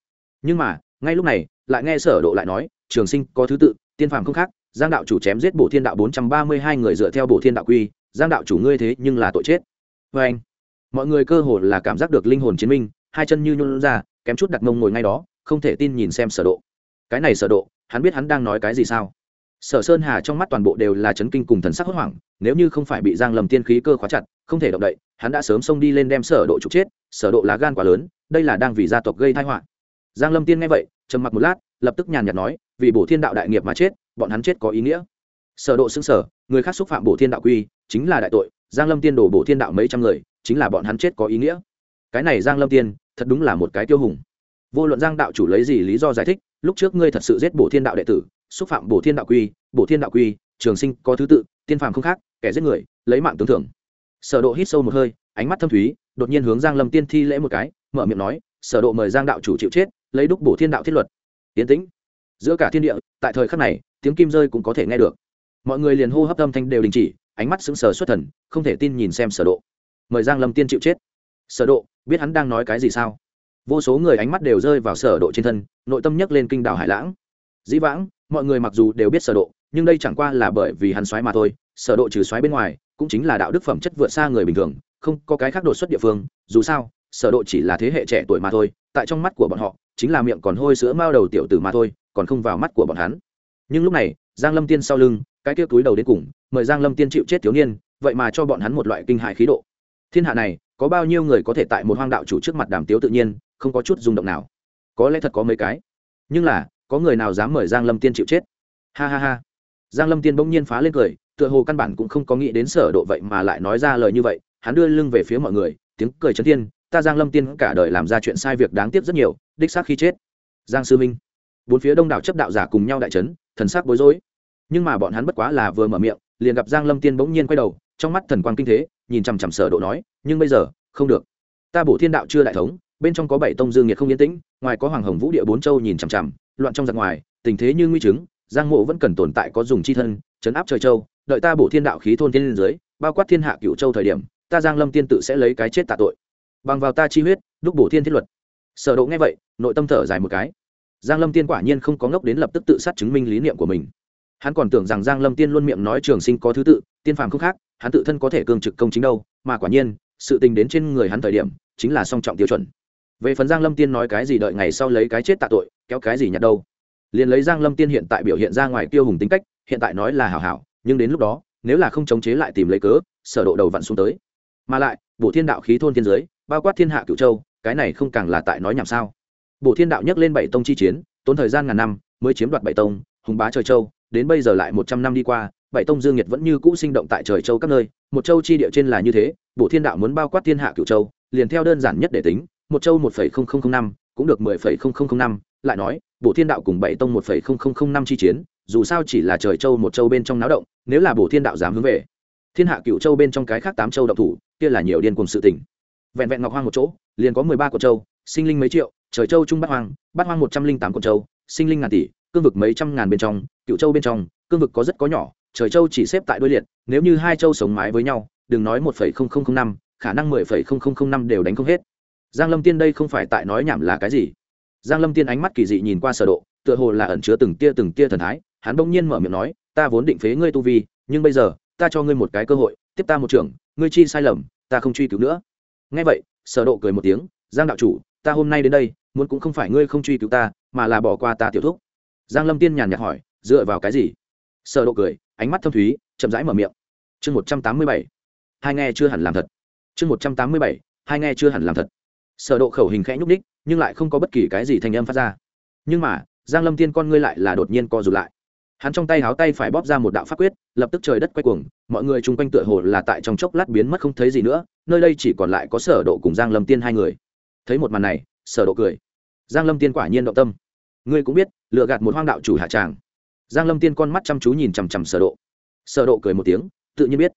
Nhưng mà, ngay lúc này, lại nghe sở độ lại nói, trường sinh, có thứ tự, tiên phàm không khác, giang đạo chủ chém giết bổ thiên đạo bốn trăm ba mươi hai người dựa theo bổ thiên đạo quy, giang đạo chủ ngươi thế nhưng là tội chết. Với anh, mọi người cơ hồ là cảm giác được linh hồn chiến minh, hai chân như nhún ra, kém chút đặt mông ngồi ngay đó, không thể tin nhìn xem sở độ. Cái này sở độ, hắn biết hắn đang nói cái gì sao? Sở sơn hà trong mắt toàn bộ đều là chấn kinh cùng thần sắc hốt hoảng, nếu như không phải bị giang lầm tiên khí cơ khóa chặt, không thể động đậy, hắn đã sớm xông đi lên đem sở độ trục chết, sở độ lá gan quá lớn, đây là đang vì gia tộc gây tai họa. Giang lâm tiên nghe vậy, trầm mặc một lát, lập tức nhàn nhạt nói, vì bổ thiên đạo đại nghiệp mà chết, bọn hắn chết có ý nghĩa. Sở độ xứng sở, người khác xúc phạm bổ thiên đạo quy, chính là đại tội, giang lâm tiên đổ bổ thiên đạo mấy trăm người, chính là bọn hắn chết có ý nghĩa. Cái này giang lâm tiên, thật đúng là một cái tiêu hùng. Vô luận giang đạo chủ lấy gì lý do giải thích, lúc trước ngươi thật sự giết bổ thiên đạo đệ tử xúc phạm bổ thiên đạo quy, bổ thiên đạo quy, trường sinh có thứ tự, tiên phàm không khác, kẻ giết người, lấy mạng tướng thưởng. Sở độ hít sâu một hơi, ánh mắt thâm thúy, đột nhiên hướng giang lâm tiên thi lễ một cái, mở miệng nói, sở độ mời giang đạo chủ chịu chết, lấy đúc bổ thiên đạo thiết luật. Tiến tĩnh. Giữa cả thiên địa, tại thời khắc này, tiếng kim rơi cũng có thể nghe được. Mọi người liền hô hấp âm thanh đều đình chỉ, ánh mắt sững sờ xuất thần, không thể tin nhìn xem sở độ. Mời giang lâm tiên chịu chết. Sở độ, biết hắn đang nói cái gì sao? Vô số người ánh mắt đều rơi vào sở độ trên thân, nội tâm nhấc lên kinh đảo hải lãng. Dĩ vãng mọi người mặc dù đều biết sở độ, nhưng đây chẳng qua là bởi vì hắn xoáy mà thôi, sở độ trừ xoáy bên ngoài, cũng chính là đạo đức phẩm chất vượt xa người bình thường, không có cái khác đột xuất địa phương, dù sao, sở độ chỉ là thế hệ trẻ tuổi mà thôi, tại trong mắt của bọn họ, chính là miệng còn hôi sữa mao đầu tiểu tử mà thôi, còn không vào mắt của bọn hắn. Nhưng lúc này, giang lâm tiên sau lưng, cái kia túi đầu đến cùng, mời giang lâm tiên chịu chết thiếu niên, vậy mà cho bọn hắn một loại kinh hại khí độ. Thiên hạ này, có bao nhiêu người có thể tại một hoang đạo chủ trước mặt đàm tiếu tự nhiên, không có chút rung động nào. Có lẽ thật có mấy cái. Nhưng là có người nào dám mời giang lâm tiên chịu chết? Ha ha ha. Giang lâm tiên bỗng nhiên phá lên cười, tựa hồ căn bản cũng không có nghĩ đến sở độ vậy mà lại nói ra lời như vậy, hắn đưa lưng về phía mọi người, tiếng cười chấn thiên, ta giang lâm tiên cả đời làm ra chuyện sai việc đáng tiếc rất nhiều, đích xác khi chết. Giang sư minh. Bốn phía đông đảo chấp đạo giả cùng nhau đại chấn, thần sắc bối rối. Nhưng mà bọn hắn bất quá là vừa mở miệng, liền gặp giang lâm tiên bỗng nhiên quay đầu, trong mắt thần quang kinh thế, nhìn chằm chằm sở độ nói, nhưng bây giờ, không được. Ta bổ thiên đạo chưa đại thống, bên trong có bảy tông dương nhiệt không yên tĩnh, ngoài có hoàng hồng vũ địa bốn châu nhìn chằm chằm loạn trong giặc ngoài, tình thế như nguy chứng, giang mộ vẫn cần tồn tại có dùng chi thân chấn áp trời châu, đợi ta bổ thiên đạo khí thôn thiên dưới, bao quát thiên hạ cửu châu thời điểm, ta giang lâm tiên tự sẽ lấy cái chết tạ tội. Bằng vào ta chi huyết, đúc bổ thiên thiết luật. Sở độ nghe vậy, nội tâm thở dài một cái. Giang lâm tiên quả nhiên không có ngốc đến lập tức tự sát chứng minh lý niệm của mình. Hắn còn tưởng rằng giang lâm tiên luôn miệng nói trường sinh có thứ tự, tiên phàm không khác, hắn tự thân có thể cương trực công chính đâu, mà quả nhiên, sự tình đến trên người hắn thời điểm, chính là song trọng tiêu chuẩn về phần giang lâm tiên nói cái gì đợi ngày sau lấy cái chết tạ tội, kéo cái gì nhặt đâu. Liền lấy giang lâm tiên hiện tại biểu hiện ra ngoài tiêu hùng tính cách, hiện tại nói là hảo hảo, nhưng đến lúc đó, nếu là không chống chế lại tìm lấy cớ, sở độ đầu vặn xuống tới. Mà lại bộ thiên đạo khí thôn thiên giới, bao quát thiên hạ cửu châu, cái này không càng là tại nói nhảm sao? Bộ thiên đạo nhắc lên bảy tông chi chiến, tốn thời gian ngàn năm, mới chiếm đoạt bảy tông, hùng bá trời châu, đến bây giờ lại một trăm năm đi qua, bảy tông dương nhiệt vẫn như cũ sinh động tại trời châu các nơi, một châu chi địa trên là như thế bộ thiên đạo muốn bao quát thiên hạ cửu châu, liền theo đơn giản nhất để tính một châu một phẩy không không không năm cũng được mười phẩy không không không năm lại nói bổ thiên đạo cùng bảy tông một phẩy không không không năm chi chiến dù sao chỉ là trời châu một châu bên trong náo động nếu là bổ thiên đạo dám hướng về thiên hạ cựu châu bên trong cái khác tám châu động thủ kia là nhiều điên cùng sự tỉnh vẹn vẹn ngọc hoang một chỗ liền có mười ba quận châu sinh linh mấy triệu trời châu trung bát hoang bát hoang một trăm linh tám quận châu sinh linh ngàn tỷ cương vực mấy trăm ngàn bên trong cựu châu bên trong cương vực có rất có nhỏ trời châu chỉ xếp tại đôi liệt nếu như hai châu sống mái với nhau đừng nói một phẩy không không không năm khả năng mười phẩy không không không năm đều đánh không hết giang lâm tiên đây không phải tại nói nhảm là cái gì? Giang lâm tiên ánh mắt kỳ dị nhìn qua sở độ, tựa hồ là ẩn chứa từng tia từng tia thần thái, hắn bỗng nhiên mở miệng nói, ta vốn định phế ngươi tu vi, nhưng bây giờ, ta cho ngươi một cái cơ hội, tiếp ta một trưởng, ngươi chi sai lầm, ta không truy cứu nữa. Nghe vậy, sở độ cười một tiếng, giang đạo chủ, ta hôm nay đến đây, muốn cũng không phải ngươi không truy cứu ta, mà là bỏ qua ta tiểu thúc. Giang lâm tiên nhàn nhạt hỏi, dựa vào cái gì? Sở độ cười, ánh mắt thâm thúy, chậm rãi mở miệng. Chương 187 hai nghe chưa hẳn làm thật. Chương 187 hai nghe chưa hẳn làm thật sở độ khẩu hình khẽ nhúc đích nhưng lại không có bất kỳ cái gì thành âm phát ra. Nhưng mà, giang lâm tiên con ngươi lại là đột nhiên co rụt lại. Hắn trong tay háo tay phải bóp ra một đạo pháp quyết, lập tức trời đất quay cuồng, mọi người chung quanh tựa hồ là tại trong chốc lát biến mất không thấy gì nữa, nơi đây chỉ còn lại có sở độ cùng giang lâm tiên hai người. Thấy một màn này, sở độ cười. Giang lâm tiên quả nhiên động tâm. Ngươi cũng biết lựa gạt một hoang đạo chủ hạ tràng. Giang lâm tiên con mắt chăm chú nhìn chằm chằm sở độ. Sở độ cười một tiếng, tự nhiên biết.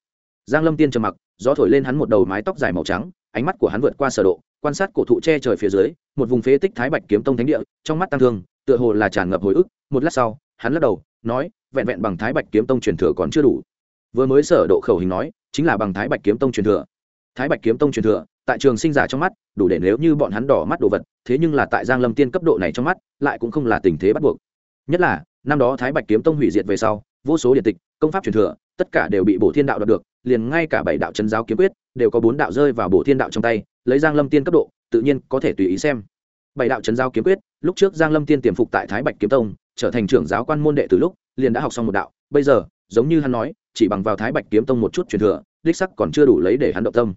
Giang lâm tiên trầm mặc, gió thổi lên hắn một đầu mái tóc dài màu trắng ánh mắt của hắn vượt qua sở độ, quan sát cổ thụ che trời phía dưới, một vùng phế tích thái bạch kiếm tông thánh địa, trong mắt tăng thương, tựa hồ là tràn ngập hồi ức. Một lát sau, hắn lắc đầu, nói, vẹn vẹn bằng thái bạch kiếm tông truyền thừa còn chưa đủ. Vừa mới sở độ khẩu hình nói, chính là bằng thái bạch kiếm tông truyền thừa. Thái bạch kiếm tông truyền thừa, tại trường sinh giả trong mắt, đủ để nếu như bọn hắn đỏ mắt đồ vật, thế nhưng là tại giang lâm tiên cấp độ này trong mắt, lại cũng không là tình thế bắt buộc. Nhất là, năm đó thái bạch kiếm tông hủy diệt về sau, vô số điện tịch, công pháp truyền thừa, tất cả đều bị bổ thiên đạo đoạt được liền ngay cả bảy đạo chân giáo kiếm quyết đều có bốn đạo rơi vào bổ thiên đạo trong tay, lấy giang lâm tiên cấp độ, tự nhiên có thể tùy ý xem. Bảy đạo chân giáo kiếm quyết, lúc trước giang lâm tiên tiềm phục tại thái bạch kiếm tông, trở thành trưởng giáo quan môn đệ từ lúc, liền đã học xong một đạo. Bây giờ, giống như hắn nói, chỉ bằng vào thái bạch kiếm tông một chút truyền thừa, đích sắc còn chưa đủ lấy để hắn động tâm.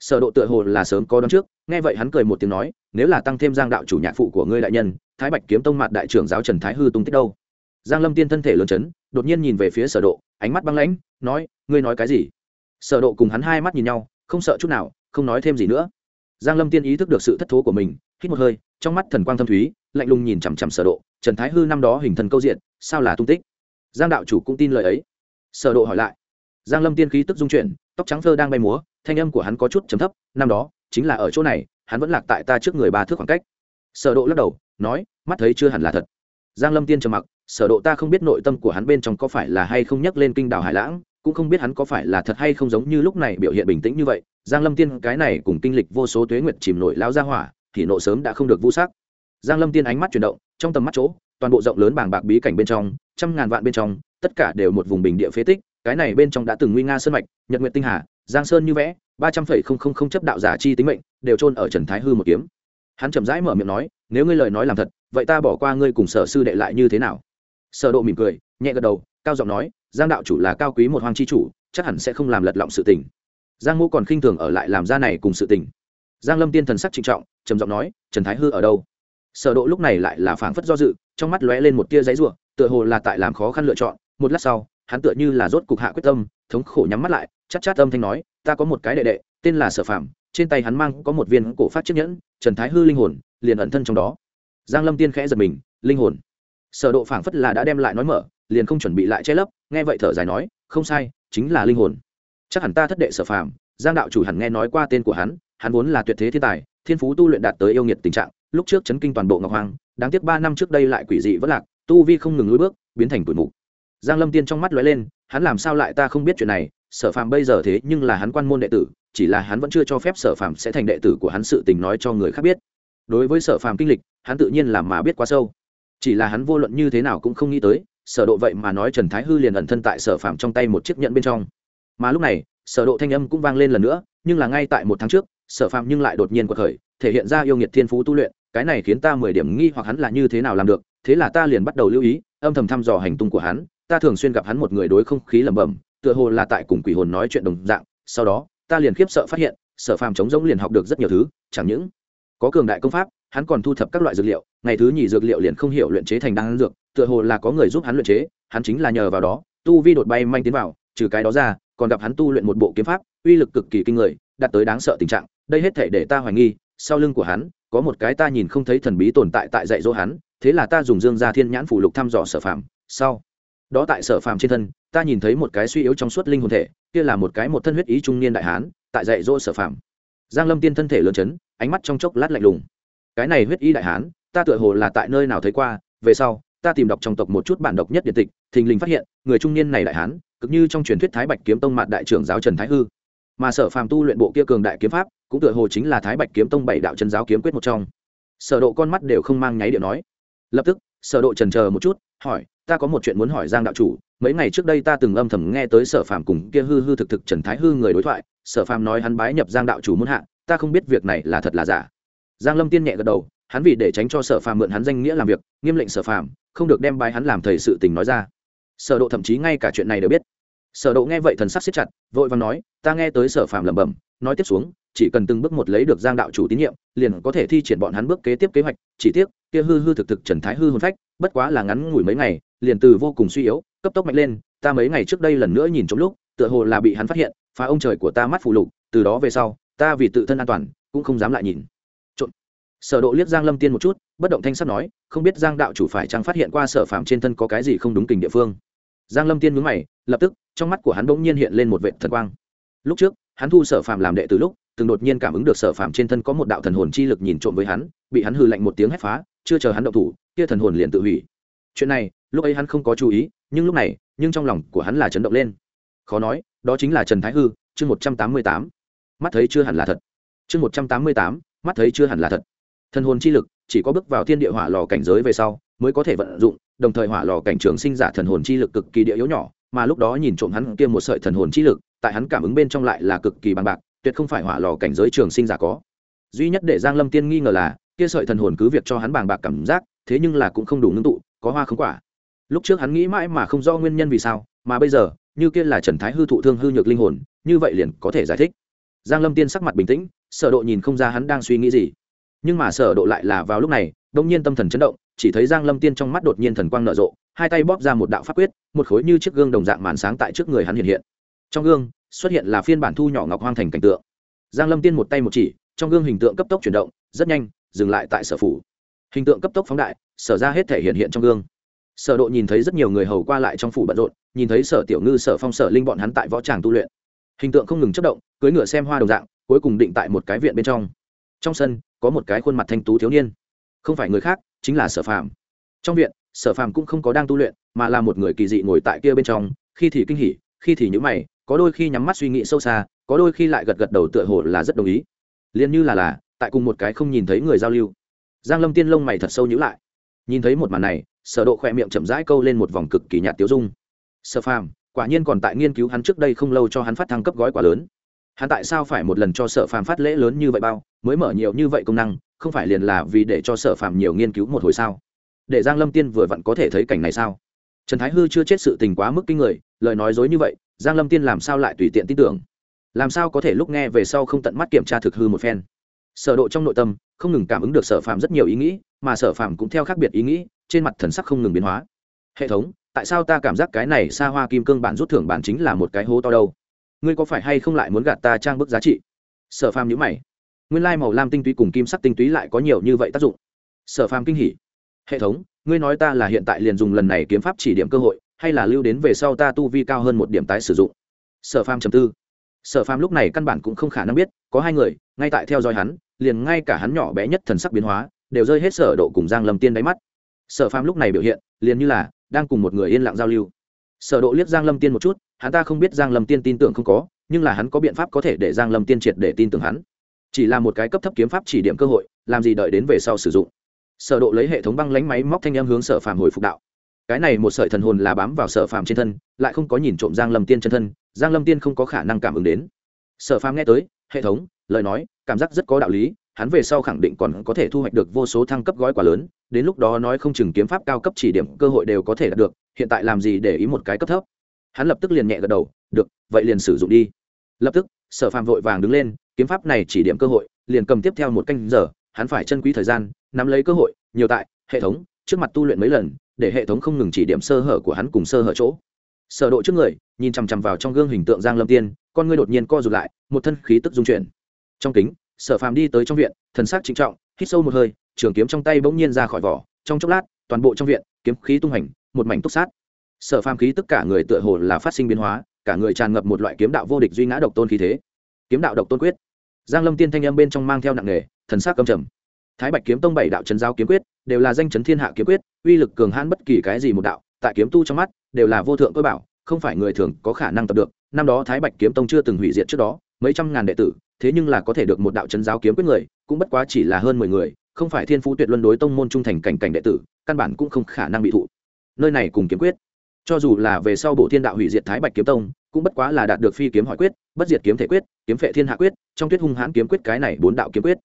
Sở độ tựa hồ là sớm có đón trước, nghe vậy hắn cười một tiếng nói, nếu là tăng thêm giang đạo chủ nhạc phụ của ngươi đại nhân, thái bạch kiếm tông mặt đại trưởng giáo trần thái hư tung tích đâu? Giang lâm tiên thân thể lớn chấn, đột nhiên nhìn về phía sở độ, ánh mắt băng lãnh, nói, ngươi nói cái gì? Sở độ cùng hắn hai mắt nhìn nhau, không sợ chút nào, không nói thêm gì nữa. Giang lâm tiên ý thức được sự thất thố của mình, hít một hơi, trong mắt thần quang thâm thúy, lạnh lùng nhìn chằm chằm sở độ, trần thái hư năm đó hình thần câu diện, sao là tung tích? Giang đạo chủ cũng tin lời ấy. Sở độ hỏi lại. Giang lâm tiên khí tức dung chuyển, tóc trắng phơ đang bay múa, thanh âm của hắn có chút trầm thấp, năm đó, chính là ở chỗ này, hắn vẫn lạc tại ta trước người ba thước khoảng cách. Sở độ lắc đầu, nói, mắt thấy chưa hẳn là thật. Giang lâm tiên trầm mặc, sở độ ta không biết nội tâm của hắn bên trong có phải là hay không nhắc lên kinh đảo hải lãng cũng không biết hắn có phải là thật hay không giống như lúc này biểu hiện bình tĩnh như vậy, giang lâm tiên, cái này cùng kinh lịch vô số tuế nguyệt chìm nổi lao ra hỏa, thì nộ sớm đã không được vu sắc. Giang lâm tiên ánh mắt chuyển động, trong tầm mắt chỗ, toàn bộ rộng lớn bảng bạc bí cảnh bên trong, trăm ngàn vạn bên trong, tất cả đều một vùng bình địa phế tích, cái này bên trong đã từng nguy nga sơn mạch, nhật nguyệt tinh hà, giang sơn như vẽ, ba trăm phẩy không không không chấp đạo giả chi tính mệnh, đều chôn ở trần thái hư một kiếm. Hắn chậm rãi mở miệng nói, nếu ngươi lời nói làm thật, vậy ta bỏ qua ngươi cùng sở sư đệ lại như thế nào? Sở độ mỉm cười, nhẹ gật đầu, cao giọng nói giang đạo chủ là cao quý một hoàng chi chủ, chắc hẳn sẽ không làm lật lọng sự tình. Giang mô còn khinh thường ở lại làm ra này cùng sự tình. Giang lâm tiên thần sắc trịnh trọng, trầm giọng nói, trần thái hư ở đâu? Sở độ lúc này lại là phảng phất do dự, trong mắt lóe lên một tia giấy rủa, tựa hồ là tại làm khó khăn lựa chọn. Một lát sau, hắn tựa như là rốt cục hạ quyết tâm, thống khổ nhắm mắt lại, chát chát âm thanh nói, ta có một cái đệ đệ, tên là sở phạm trên tay hắn mang có một viên cổ phát chiếc nhẫn, trần thái hư linh hồn, liền ẩn thân trong đó. Giang lâm tiên khẽ giật mình, linh hồn? Sở độ phảng phất là đã đem lại nói mở, liền không chuẩn bị lại che lấp nghe vậy thở dài nói không sai chính là linh hồn. Chắc hẳn ta thất đệ sở phàm, giang đạo chủ hẳn nghe nói qua tên của hắn hắn vốn là tuyệt thế thiên tài thiên phú tu luyện đạt tới yêu nghiệt tình trạng lúc trước chấn kinh toàn bộ ngọc hoàng đáng tiếc ba năm trước đây lại quỷ dị vất lạc tu vi không ngừng lối bước biến thành tuổi mục. Giang lâm tiên trong mắt lóe lên hắn làm sao lại ta không biết chuyện này sở phàm bây giờ thế nhưng là hắn quan môn đệ tử chỉ là hắn vẫn chưa cho phép sở phàm sẽ thành đệ tử của hắn sự tình nói cho người khác biết. Đối với sở phàm kinh lịch hắn tự nhiên là mà biết quá sâu. Chỉ là hắn vô luận như thế nào cũng không nghĩ tới sở độ vậy mà nói trần thái hư liền ẩn thân tại sở phạm trong tay một chiếc nhẫn bên trong. Mà lúc này, sở độ thanh âm cũng vang lên lần nữa, nhưng là ngay tại một tháng trước, sở phạm nhưng lại đột nhiên quật khởi, thể hiện ra yêu nghiệt thiên phú tu luyện, cái này khiến ta mười điểm nghi hoặc hắn là như thế nào làm được, thế là ta liền bắt đầu lưu ý, âm thầm thăm dò hành tung của hắn, ta thường xuyên gặp hắn một người đối không khí lẩm bẩm, tựa hồ là tại cùng quỷ hồn nói chuyện đồng dạng, sau đó, ta liền khiếp sợ phát hiện, sở phàm chống giống liền học được rất nhiều thứ, chẳng những có cường đại công pháp hắn còn thu thập các loại dược liệu, ngày thứ nhì dược liệu liền không hiểu luyện chế thành đan dược, tựa hồ là có người giúp hắn luyện chế, hắn chính là nhờ vào đó, tu vi đột bay manh tiến vào, trừ cái đó ra, còn gặp hắn tu luyện một bộ kiếm pháp, uy lực cực kỳ kinh người, đạt tới đáng sợ tình trạng, đây hết thể để ta hoài nghi, sau lưng của hắn, có một cái ta nhìn không thấy thần bí tồn tại tại dạy dỗ hắn, thế là ta dùng dương gia thiên nhãn phủ lục thăm dò sở phàm, sau, đó tại sở phàm trên thân, ta nhìn thấy một cái suy yếu trong suốt linh hồn thể, kia là một cái một thân huyết ý trung niên đại hán, tại dạy dỗ sở phàm. Giang lâm tiên thân thể lớn chấn, ánh mắt trong chốc lát lạnh lùng cái này huyết y đại hán, ta tựa hồ là tại nơi nào thấy qua, về sau, ta tìm đọc trong tộc một chút bản độc nhất điện tịch, thình lình phát hiện, người trung niên này đại hán, cực như trong truyền thuyết thái bạch kiếm tông mạt đại trưởng giáo trần thái hư. Mà sở phàm tu luyện bộ kia cường đại kiếm pháp, cũng tựa hồ chính là thái bạch kiếm tông bảy đạo chân giáo kiếm quyết một trong. Sở độ con mắt đều không mang nháy điện nói. Lập tức, sở độ trần chờ một chút, hỏi, ta có một chuyện muốn hỏi giang đạo chủ, mấy ngày trước đây ta từng âm thầm nghe tới sở phàm cùng kia hư hư thực thực trần thái hư người đối thoại, sở phàm nói hắn bái nhập giang đạo chủ muốn hạ, ta không biết việc này là thật là giả giang lâm tiên nhẹ gật đầu, hắn vì để tránh cho sở phàm mượn hắn danh nghĩa làm việc, nghiêm lệnh sở phàm, không được đem bài hắn làm thầy sự tình nói ra. Sở độ thậm chí ngay cả chuyện này đều biết. Sở độ nghe vậy thần sắc siết chặt, vội vàng nói, ta nghe tới sở phàm lẩm bẩm, nói tiếp xuống, chỉ cần từng bước một lấy được giang đạo chủ tín nhiệm, liền có thể thi triển bọn hắn bước kế tiếp kế hoạch, chỉ tiếc, kia hư hư thực thực trần thái hư hồn phách, bất quá là ngắn ngủi mấy ngày, liền từ vô cùng suy yếu, cấp tốc mạnh lên, ta mấy ngày trước đây lần nữa nhìn trong lúc, tựa hồ là bị hắn phát hiện, phá ông trời của ta mắt phù lục, từ đó về sau, ta vì tự thân an toàn, cũng không dám lại nhìn sở độ liếc giang lâm tiên một chút, bất động thanh sắc nói, không biết giang đạo chủ phải chăng phát hiện qua sở phạm trên thân có cái gì không đúng tình địa phương. Giang lâm tiên nhướng mày, lập tức, trong mắt của hắn bỗng nhiên hiện lên một vệt thần quang. Lúc trước, hắn thu sở phạm làm đệ từ lúc, từng đột nhiên cảm ứng được sở phạm trên thân có một đạo thần hồn chi lực nhìn trộm với hắn, bị hắn hừ lạnh một tiếng hét phá, chưa chờ hắn động thủ, kia thần hồn liền tự hủy. Chuyện này, lúc ấy hắn không có chú ý, nhưng lúc này, nhưng trong lòng của hắn là chấn động lên. Khó nói, đó chính là trần thái hư, chương một trăm tám mươi tám. Mắt thấy chưa hẳn là thật. Chương một trăm tám mươi tám, mắt thấy chưa hẳn là thật thần hồn chi lực, chỉ có bước vào thiên địa hỏa lò cảnh giới về sau, mới có thể vận dụng, đồng thời hỏa lò cảnh trường sinh giả thần hồn chi lực cực kỳ địa yếu nhỏ, mà lúc đó nhìn trộm hắn kia một sợi thần hồn chi lực, tại hắn cảm ứng bên trong lại là cực kỳ bằng bạc, tuyệt không phải hỏa lò cảnh giới trường sinh giả có. Duy nhất để giang lâm tiên nghi ngờ là, kia sợi thần hồn cứ việc cho hắn bàng bạc cảm giác, thế nhưng là cũng không đủ ngưng tụ, có hoa không quả. Lúc trước hắn nghĩ mãi mà không rõ nguyên nhân vì sao, mà bây giờ, như kia là trần thái hư thụ thương hư nhược linh hồn, như vậy liền có thể giải thích. Giang lâm tiên sắc mặt bình tĩnh, sở độ nhìn không ra hắn đang suy nghĩ gì nhưng mà sở độ lại là vào lúc này, đông nhiên tâm thần chấn động, chỉ thấy giang lâm tiên trong mắt đột nhiên thần quang nở rộ, hai tay bóp ra một đạo pháp quyết, một khối như chiếc gương đồng dạng màn sáng tại trước người hắn hiện hiện. Trong gương, xuất hiện là phiên bản thu nhỏ ngọc hoang thành cảnh tượng. Giang lâm tiên một tay một chỉ, trong gương hình tượng cấp tốc chuyển động, rất nhanh, dừng lại tại sở phủ. Hình tượng cấp tốc phóng đại, sở ra hết thể hiện hiện trong gương. Sở độ nhìn thấy rất nhiều người hầu qua lại trong phủ bận rộn, nhìn thấy sở tiểu ngư, sở phong, sở linh bọn hắn tại võ tràng tu luyện. Hình tượng không ngừng chớp động, cưỡi ngựa xem hoa đồng dạng, cuối cùng định tại một cái viện bên trong trong sân có một cái khuôn mặt thanh tú thiếu niên, không phải người khác, chính là sở phàm. Trong viện, sở phàm cũng không có đang tu luyện, mà là một người kỳ dị ngồi tại kia bên trong, khi thì kinh hỉ, khi thì nhữ mày, có đôi khi nhắm mắt suy nghĩ sâu xa, có đôi khi lại gật gật đầu tựa hồ là rất đồng ý. Liền như là là, tại cùng một cái không nhìn thấy người giao lưu. Giang lâm tiên lông mày thật sâu nhữ lại. Nhìn thấy một màn này, sở độ khỏe miệng chậm rãi câu lên một vòng cực kỳ nhạt tiêu dung. Sở phàm, quả nhiên còn tại nghiên cứu hắn trước đây không lâu cho hắn phát thăng cấp gói quá lớn hắn tại sao phải một lần cho sở phàm phát lễ lớn như vậy bao, mới mở nhiều như vậy công năng, không phải liền là vì để cho sở phàm nhiều nghiên cứu một hồi sao? Để giang lâm tiên vừa vặn có thể thấy cảnh này sao? Trần thái hư chưa chết sự tình quá mức kinh người, lời nói dối như vậy, giang lâm tiên làm sao lại tùy tiện tin tưởng? Làm sao có thể lúc nghe về sau không tận mắt kiểm tra thực hư một phen? Sở độ trong nội tâm, không ngừng cảm ứng được sở phàm rất nhiều ý nghĩ, mà sở phàm cũng theo khác biệt ý nghĩ, trên mặt thần sắc không ngừng biến hóa. Hệ thống, tại sao ta cảm giác cái này xa hoa kim cương bản rút thưởng bản chính là một cái hố to đâu? Ngươi có phải hay không lại muốn gạt ta trang bức giá trị? Sở phàm nhữ mày. Nguyên lai màu lam tinh túy cùng kim sắc tinh túy lại có nhiều như vậy tác dụng. Sở phàm kinh hỉ. Hệ thống, ngươi nói ta là hiện tại liền dùng lần này kiếm pháp chỉ điểm cơ hội, hay là lưu đến về sau ta tu vi cao hơn một điểm tái sử dụng? Sở phàm trầm tư. Sở phàm lúc này căn bản cũng không khả năng biết, có hai người, ngay tại theo dõi hắn, liền ngay cả hắn nhỏ bé nhất thần sắc biến hóa, đều rơi hết sở độ cùng giang lâm tiên đáy mắt. Sở phàm lúc này biểu hiện, liền như là đang cùng một người yên lặng giao lưu sở độ liếc giang lâm tiên một chút, hắn ta không biết giang lâm tiên tin tưởng không có, nhưng là hắn có biện pháp có thể để giang lâm tiên triệt để tin tưởng hắn. Chỉ là một cái cấp thấp kiếm pháp chỉ điểm cơ hội, làm gì đợi đến về sau sử dụng. Sở độ lấy hệ thống băng lánh máy móc thanh âm hướng sở phàm hồi phục đạo. Cái này một sợi thần hồn là bám vào sở phàm trên thân, lại không có nhìn trộm giang lâm tiên chân thân, giang lâm tiên không có khả năng cảm ứng đến. Sở phàm nghe tới, hệ thống, lời nói, cảm giác rất có đạo lý hắn về sau khẳng định còn có thể thu hoạch được vô số thăng cấp gói quà lớn, đến lúc đó nói không chừng kiếm pháp cao cấp chỉ điểm cơ hội đều có thể đạt được, hiện tại làm gì để ý một cái cấp thấp. Hắn lập tức liền nhẹ gật đầu, được, vậy liền sử dụng đi. Lập tức, sở phàm vội vàng đứng lên, kiếm pháp này chỉ điểm cơ hội, liền cầm tiếp theo một canh giờ, hắn phải chân quý thời gian, nắm lấy cơ hội, nhiều tại, hệ thống, trước mặt tu luyện mấy lần, để hệ thống không ngừng chỉ điểm sơ hở của hắn cùng sơ hở chỗ. Sở độ trước người, nhìn chằm chằm vào trong gương hình tượng giang lâm tiên, con ngươi đột nhiên co rụt lại, một thân khí tức dung chuyển. Trong kính sở phàm đi tới trong viện, thần sắc trịnh trọng, hít sâu một hơi, trường kiếm trong tay bỗng nhiên ra khỏi vỏ, trong chốc lát, toàn bộ trong viện, kiếm khí tung hành, một mảnh túc sát. Sở phàm khí tất cả người tựa hồ là phát sinh biến hóa, cả người tràn ngập một loại kiếm đạo vô địch duy ngã độc tôn khí thế. Kiếm đạo độc tôn quyết. Giang lâm tiên thanh âm bên trong mang theo nặng nghề thần sắc cầm trầm. Thái bạch kiếm tông bảy đạo trấn giáo kiếm quyết, đều là danh chấn thiên hạ kiếm quyết, uy lực cường hãn bất kỳ cái gì một đạo, tại kiếm tu trong mắt, đều là vô thượng cơ bảo, không phải người thường có khả năng tập được. Năm đó thái bạch kiếm tông chưa từng hủy diệt trước đó mấy trăm ngàn đệ tử, thế nhưng là có thể được một đạo chấn giáo kiếm quyết người, cũng bất quá chỉ là hơn mười người, không phải thiên phú tuyệt luân đối tông môn trung thành cảnh cảnh đệ tử, căn bản cũng không khả năng bị thụ. Nơi này cùng kiếm quyết, cho dù là về sau bộ thiên đạo hủy diệt thái bạch kiếm tông, cũng bất quá là đạt được phi kiếm hỏi quyết, bất diệt kiếm thể quyết, kiếm phệ thiên hạ quyết, trong tuyết hung hãn kiếm quyết cái này bốn đạo kiếm quyết.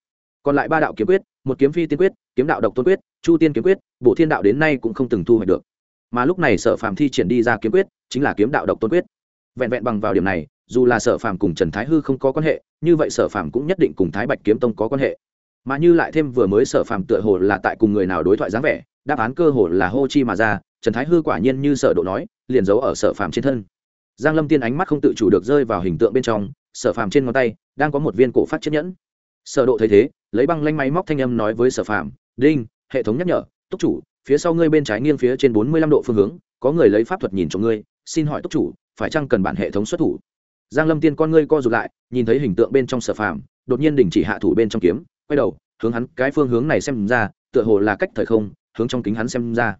Còn lại ba đạo kiếm quyết, một kiếm phi tiên quyết, kiếm đạo độc tôn quyết, chu tiên kiếm quyết, bộ thiên đạo đến nay cũng không từng thu hoạch được. Mà lúc này sở phàm thi triển đi ra kiếm quyết, chính là kiếm đạo độc tôn quyết. Vẹn vẹn bằng vào điểm này dù là sở phàm cùng trần thái hư không có quan hệ, như vậy sở phàm cũng nhất định cùng thái bạch kiếm tông có quan hệ. Mà như lại thêm vừa mới sở phàm tựa hồ là tại cùng người nào đối thoại dáng vẻ, đáp án cơ hồ là hô chi mà ra, trần thái hư quả nhiên như sở độ nói, liền giấu ở sở phàm trên thân. Giang lâm tiên ánh mắt không tự chủ được rơi vào hình tượng bên trong, sở phàm trên ngón tay đang có một viên cổ phát chiếc nhẫn. Sở độ thấy thế, lấy băng lanh máy móc thanh âm nói với sở phàm, đinh, hệ thống nhắc nhở, túc chủ, phía sau ngươi bên trái nghiêng phía trên 45 độ phương hướng, có người lấy pháp thuật nhìn cho ngươi, xin hỏi túc chủ, phải chăng cần bản hệ thống xuất thủ? Giang lâm tiên con ngươi co rụt lại, nhìn thấy hình tượng bên trong sở phàm, đột nhiên đình chỉ hạ thủ bên trong kiếm, quay đầu, hướng hắn cái phương hướng này xem ra, tựa hồ là cách thời không, hướng trong kính hắn xem ra.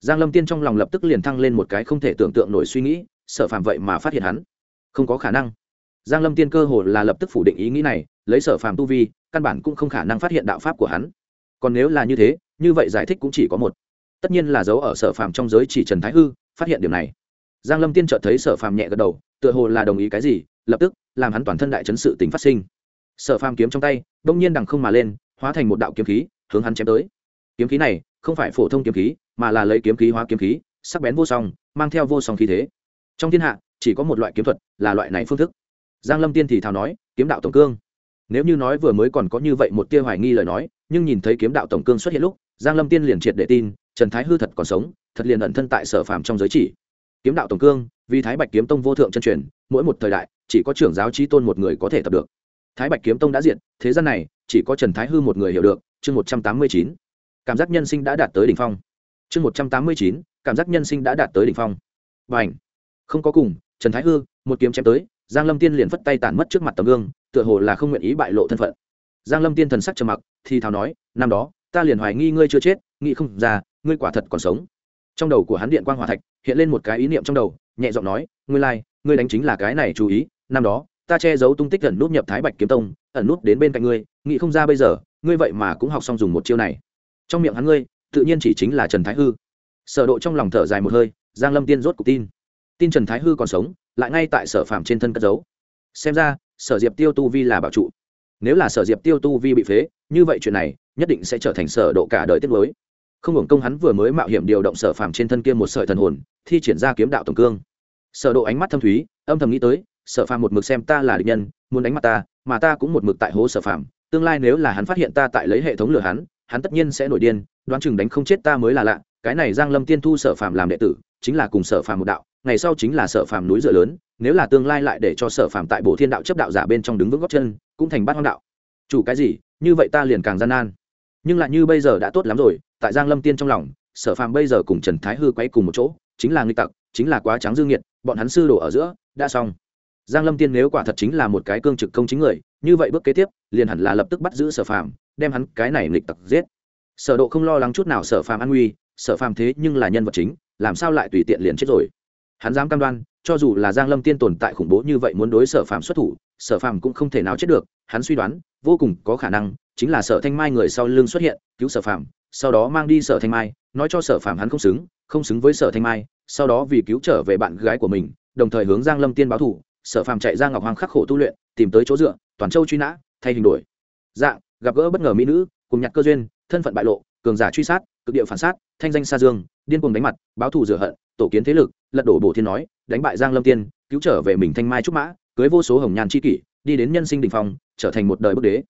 Giang lâm tiên trong lòng lập tức liền thăng lên một cái không thể tưởng tượng nổi suy nghĩ, sở phàm vậy mà phát hiện hắn. Không có khả năng. Giang lâm tiên cơ hồ là lập tức phủ định ý nghĩ này, lấy sở phàm tu vi, căn bản cũng không khả năng phát hiện đạo pháp của hắn. Còn nếu là như thế, như vậy giải thích cũng chỉ có một. Tất nhiên là dấu ở sở phàm trong giới chỉ trần thái hư, phát hiện điều này. Giang lâm tiên chợt thấy sở phàm nhẹ gật đầu tựa hồ là đồng ý cái gì, lập tức, làm hắn toàn thân đại chấn sự tính phát sinh. Sở phàm kiếm trong tay, đông nhiên đằng không mà lên, hóa thành một đạo kiếm khí, hướng hắn chém tới. Kiếm khí này, không phải phổ thông kiếm khí, mà là lấy kiếm khí hóa kiếm khí, sắc bén vô song, mang theo vô song khí thế. Trong thiên hạ, chỉ có một loại kiếm thuật, là loại này phương thức. Giang lâm tiên thì thào nói, kiếm đạo tổng cương. Nếu như nói vừa mới còn có như vậy một tia hoài nghi lời nói, nhưng nhìn thấy kiếm đạo tổng cương xuất hiện lúc, giang lâm tiên liền triệt để tin, trần thái hư thật còn sống, thật liền ẩn thân tại sở phàm trong giới chỉ. Kiếm đạo tổng cương vì thái bạch kiếm tông vô thượng chân truyền, mỗi một thời đại, chỉ có trưởng giáo trí tôn một người có thể tập được. Thái bạch kiếm tông đã diện thế gian này, chỉ có trần thái hư một người hiểu được, chương một trăm tám mươi chín. Cảm giác nhân sinh đã đạt tới đỉnh phong. Chương một trăm tám mươi chín, cảm giác nhân sinh đã đạt tới đỉnh phong. Và ảnh không có cùng, trần thái hư, một kiếm chém tới, giang lâm tiên liền phất tay tản mất trước mặt tấm gương, tựa hồ là không nguyện ý bại lộ thân phận. Giang lâm tiên thần sắc trầm mặc, thì thào nói, năm đó, ta liền hoài nghi ngươi chưa chết, nghĩ không ra, ngươi quả thật còn sống. Trong đầu của hắn điện quang hỏa thạch hiện lên một cái ý niệm trong đầu nhẹ giọng nói ngươi lai、like, ngươi đánh chính là cái này chú ý năm đó ta che giấu tung tích ẩn nút nhập thái bạch kiếm tông ẩn nút đến bên cạnh ngươi nghĩ không ra bây giờ ngươi vậy mà cũng học xong dùng một chiêu này. Trong miệng hắn ngươi tự nhiên chỉ chính là trần thái hư. Sở độ trong lòng thở dài một hơi giang lâm tiên rốt cục tin. Tin trần thái hư còn sống lại ngay tại sở phạm trên thân cất giấu. Xem ra sở diệp tiêu tu vi là bảo trụ. Nếu là sở diệp tiêu tu vi bị phế như vậy chuyện này nhất định sẽ trở thành sở độ cả đời tiết mới không hưởng công hắn vừa mới mạo hiểm điều động sở phàm trên thân kia một sợi thần hồn thi triển ra kiếm đạo tổng cương. Sở độ ánh mắt thâm thúy, âm thầm nghĩ tới, sở phàm một mực xem ta là địch nhân, muốn đánh mặt ta, mà ta cũng một mực tại hố sở phàm, tương lai nếu là hắn phát hiện ta tại lấy hệ thống lừa hắn hắn tất nhiên sẽ nổi điên, đoán chừng đánh không chết ta mới là lạ, cái này giang lâm tiên thu sở phàm làm đệ tử, chính là cùng sở phàm một đạo, ngày sau chính là sở phàm núi dựa lớn, nếu là tương lai lại để cho sở phàm tại bộ thiên đạo chấp đạo giả bên trong đứng vững góc chân, cũng thành bát hoang đạo. Chủ cái gì, như vậy ta liền càng gian nan. Nhưng lại như bây giờ đã tốt lắm rồi, tại giang lâm tiên trong lòng, sở phàm bây giờ cùng trần thái hư quay cùng một chỗ chính là nghịch tặc, chính là quá trắng dương nghiệt, bọn hắn sư đổ ở giữa, đã xong. Giang lâm tiên nếu quả thật chính là một cái cương trực công chính người, như vậy bước kế tiếp, liền hẳn là lập tức bắt giữ sở phàm, đem hắn cái này nghịch tặc giết. Sở độ không lo lắng chút nào sở phàm an nguy, sở phàm thế nhưng là nhân vật chính, làm sao lại tùy tiện liền chết rồi? Hắn dám cam đoan, cho dù là giang lâm tiên tồn tại khủng bố như vậy muốn đối sở phàm xuất thủ, sở phàm cũng không thể nào chết được, hắn suy đoán, vô cùng có khả năng, chính là sở thanh mai người sau lưng xuất hiện, cứu sở phàm, sau đó mang đi sở thanh mai, nói cho sở phàm hắn không xứng không xứng với sở thanh mai, sau đó vì cứu trở về bạn gái của mình, đồng thời hướng giang lâm tiên báo thủ sở phàm chạy ra ngọc hoàng khắc khổ tu luyện, tìm tới chỗ dựa, toàn châu truy nã, thay hình đổi. Dạng, gặp gỡ bất ngờ mỹ nữ, cùng nhặt cơ duyên, thân phận bại lộ, cường giả truy sát, cực địa phản sát, thanh danh xa dương, điên cuồng đánh mặt, báo thù rửa hận, tổ kiến thế lực, lật đổ bổ thiên nói, đánh bại giang lâm tiên, cứu trở về mình thanh mai trúc mã, cưới vô số hồng nhàn chi kỷ, đi đến nhân sinh đình phong, trở thành một đời bức đế.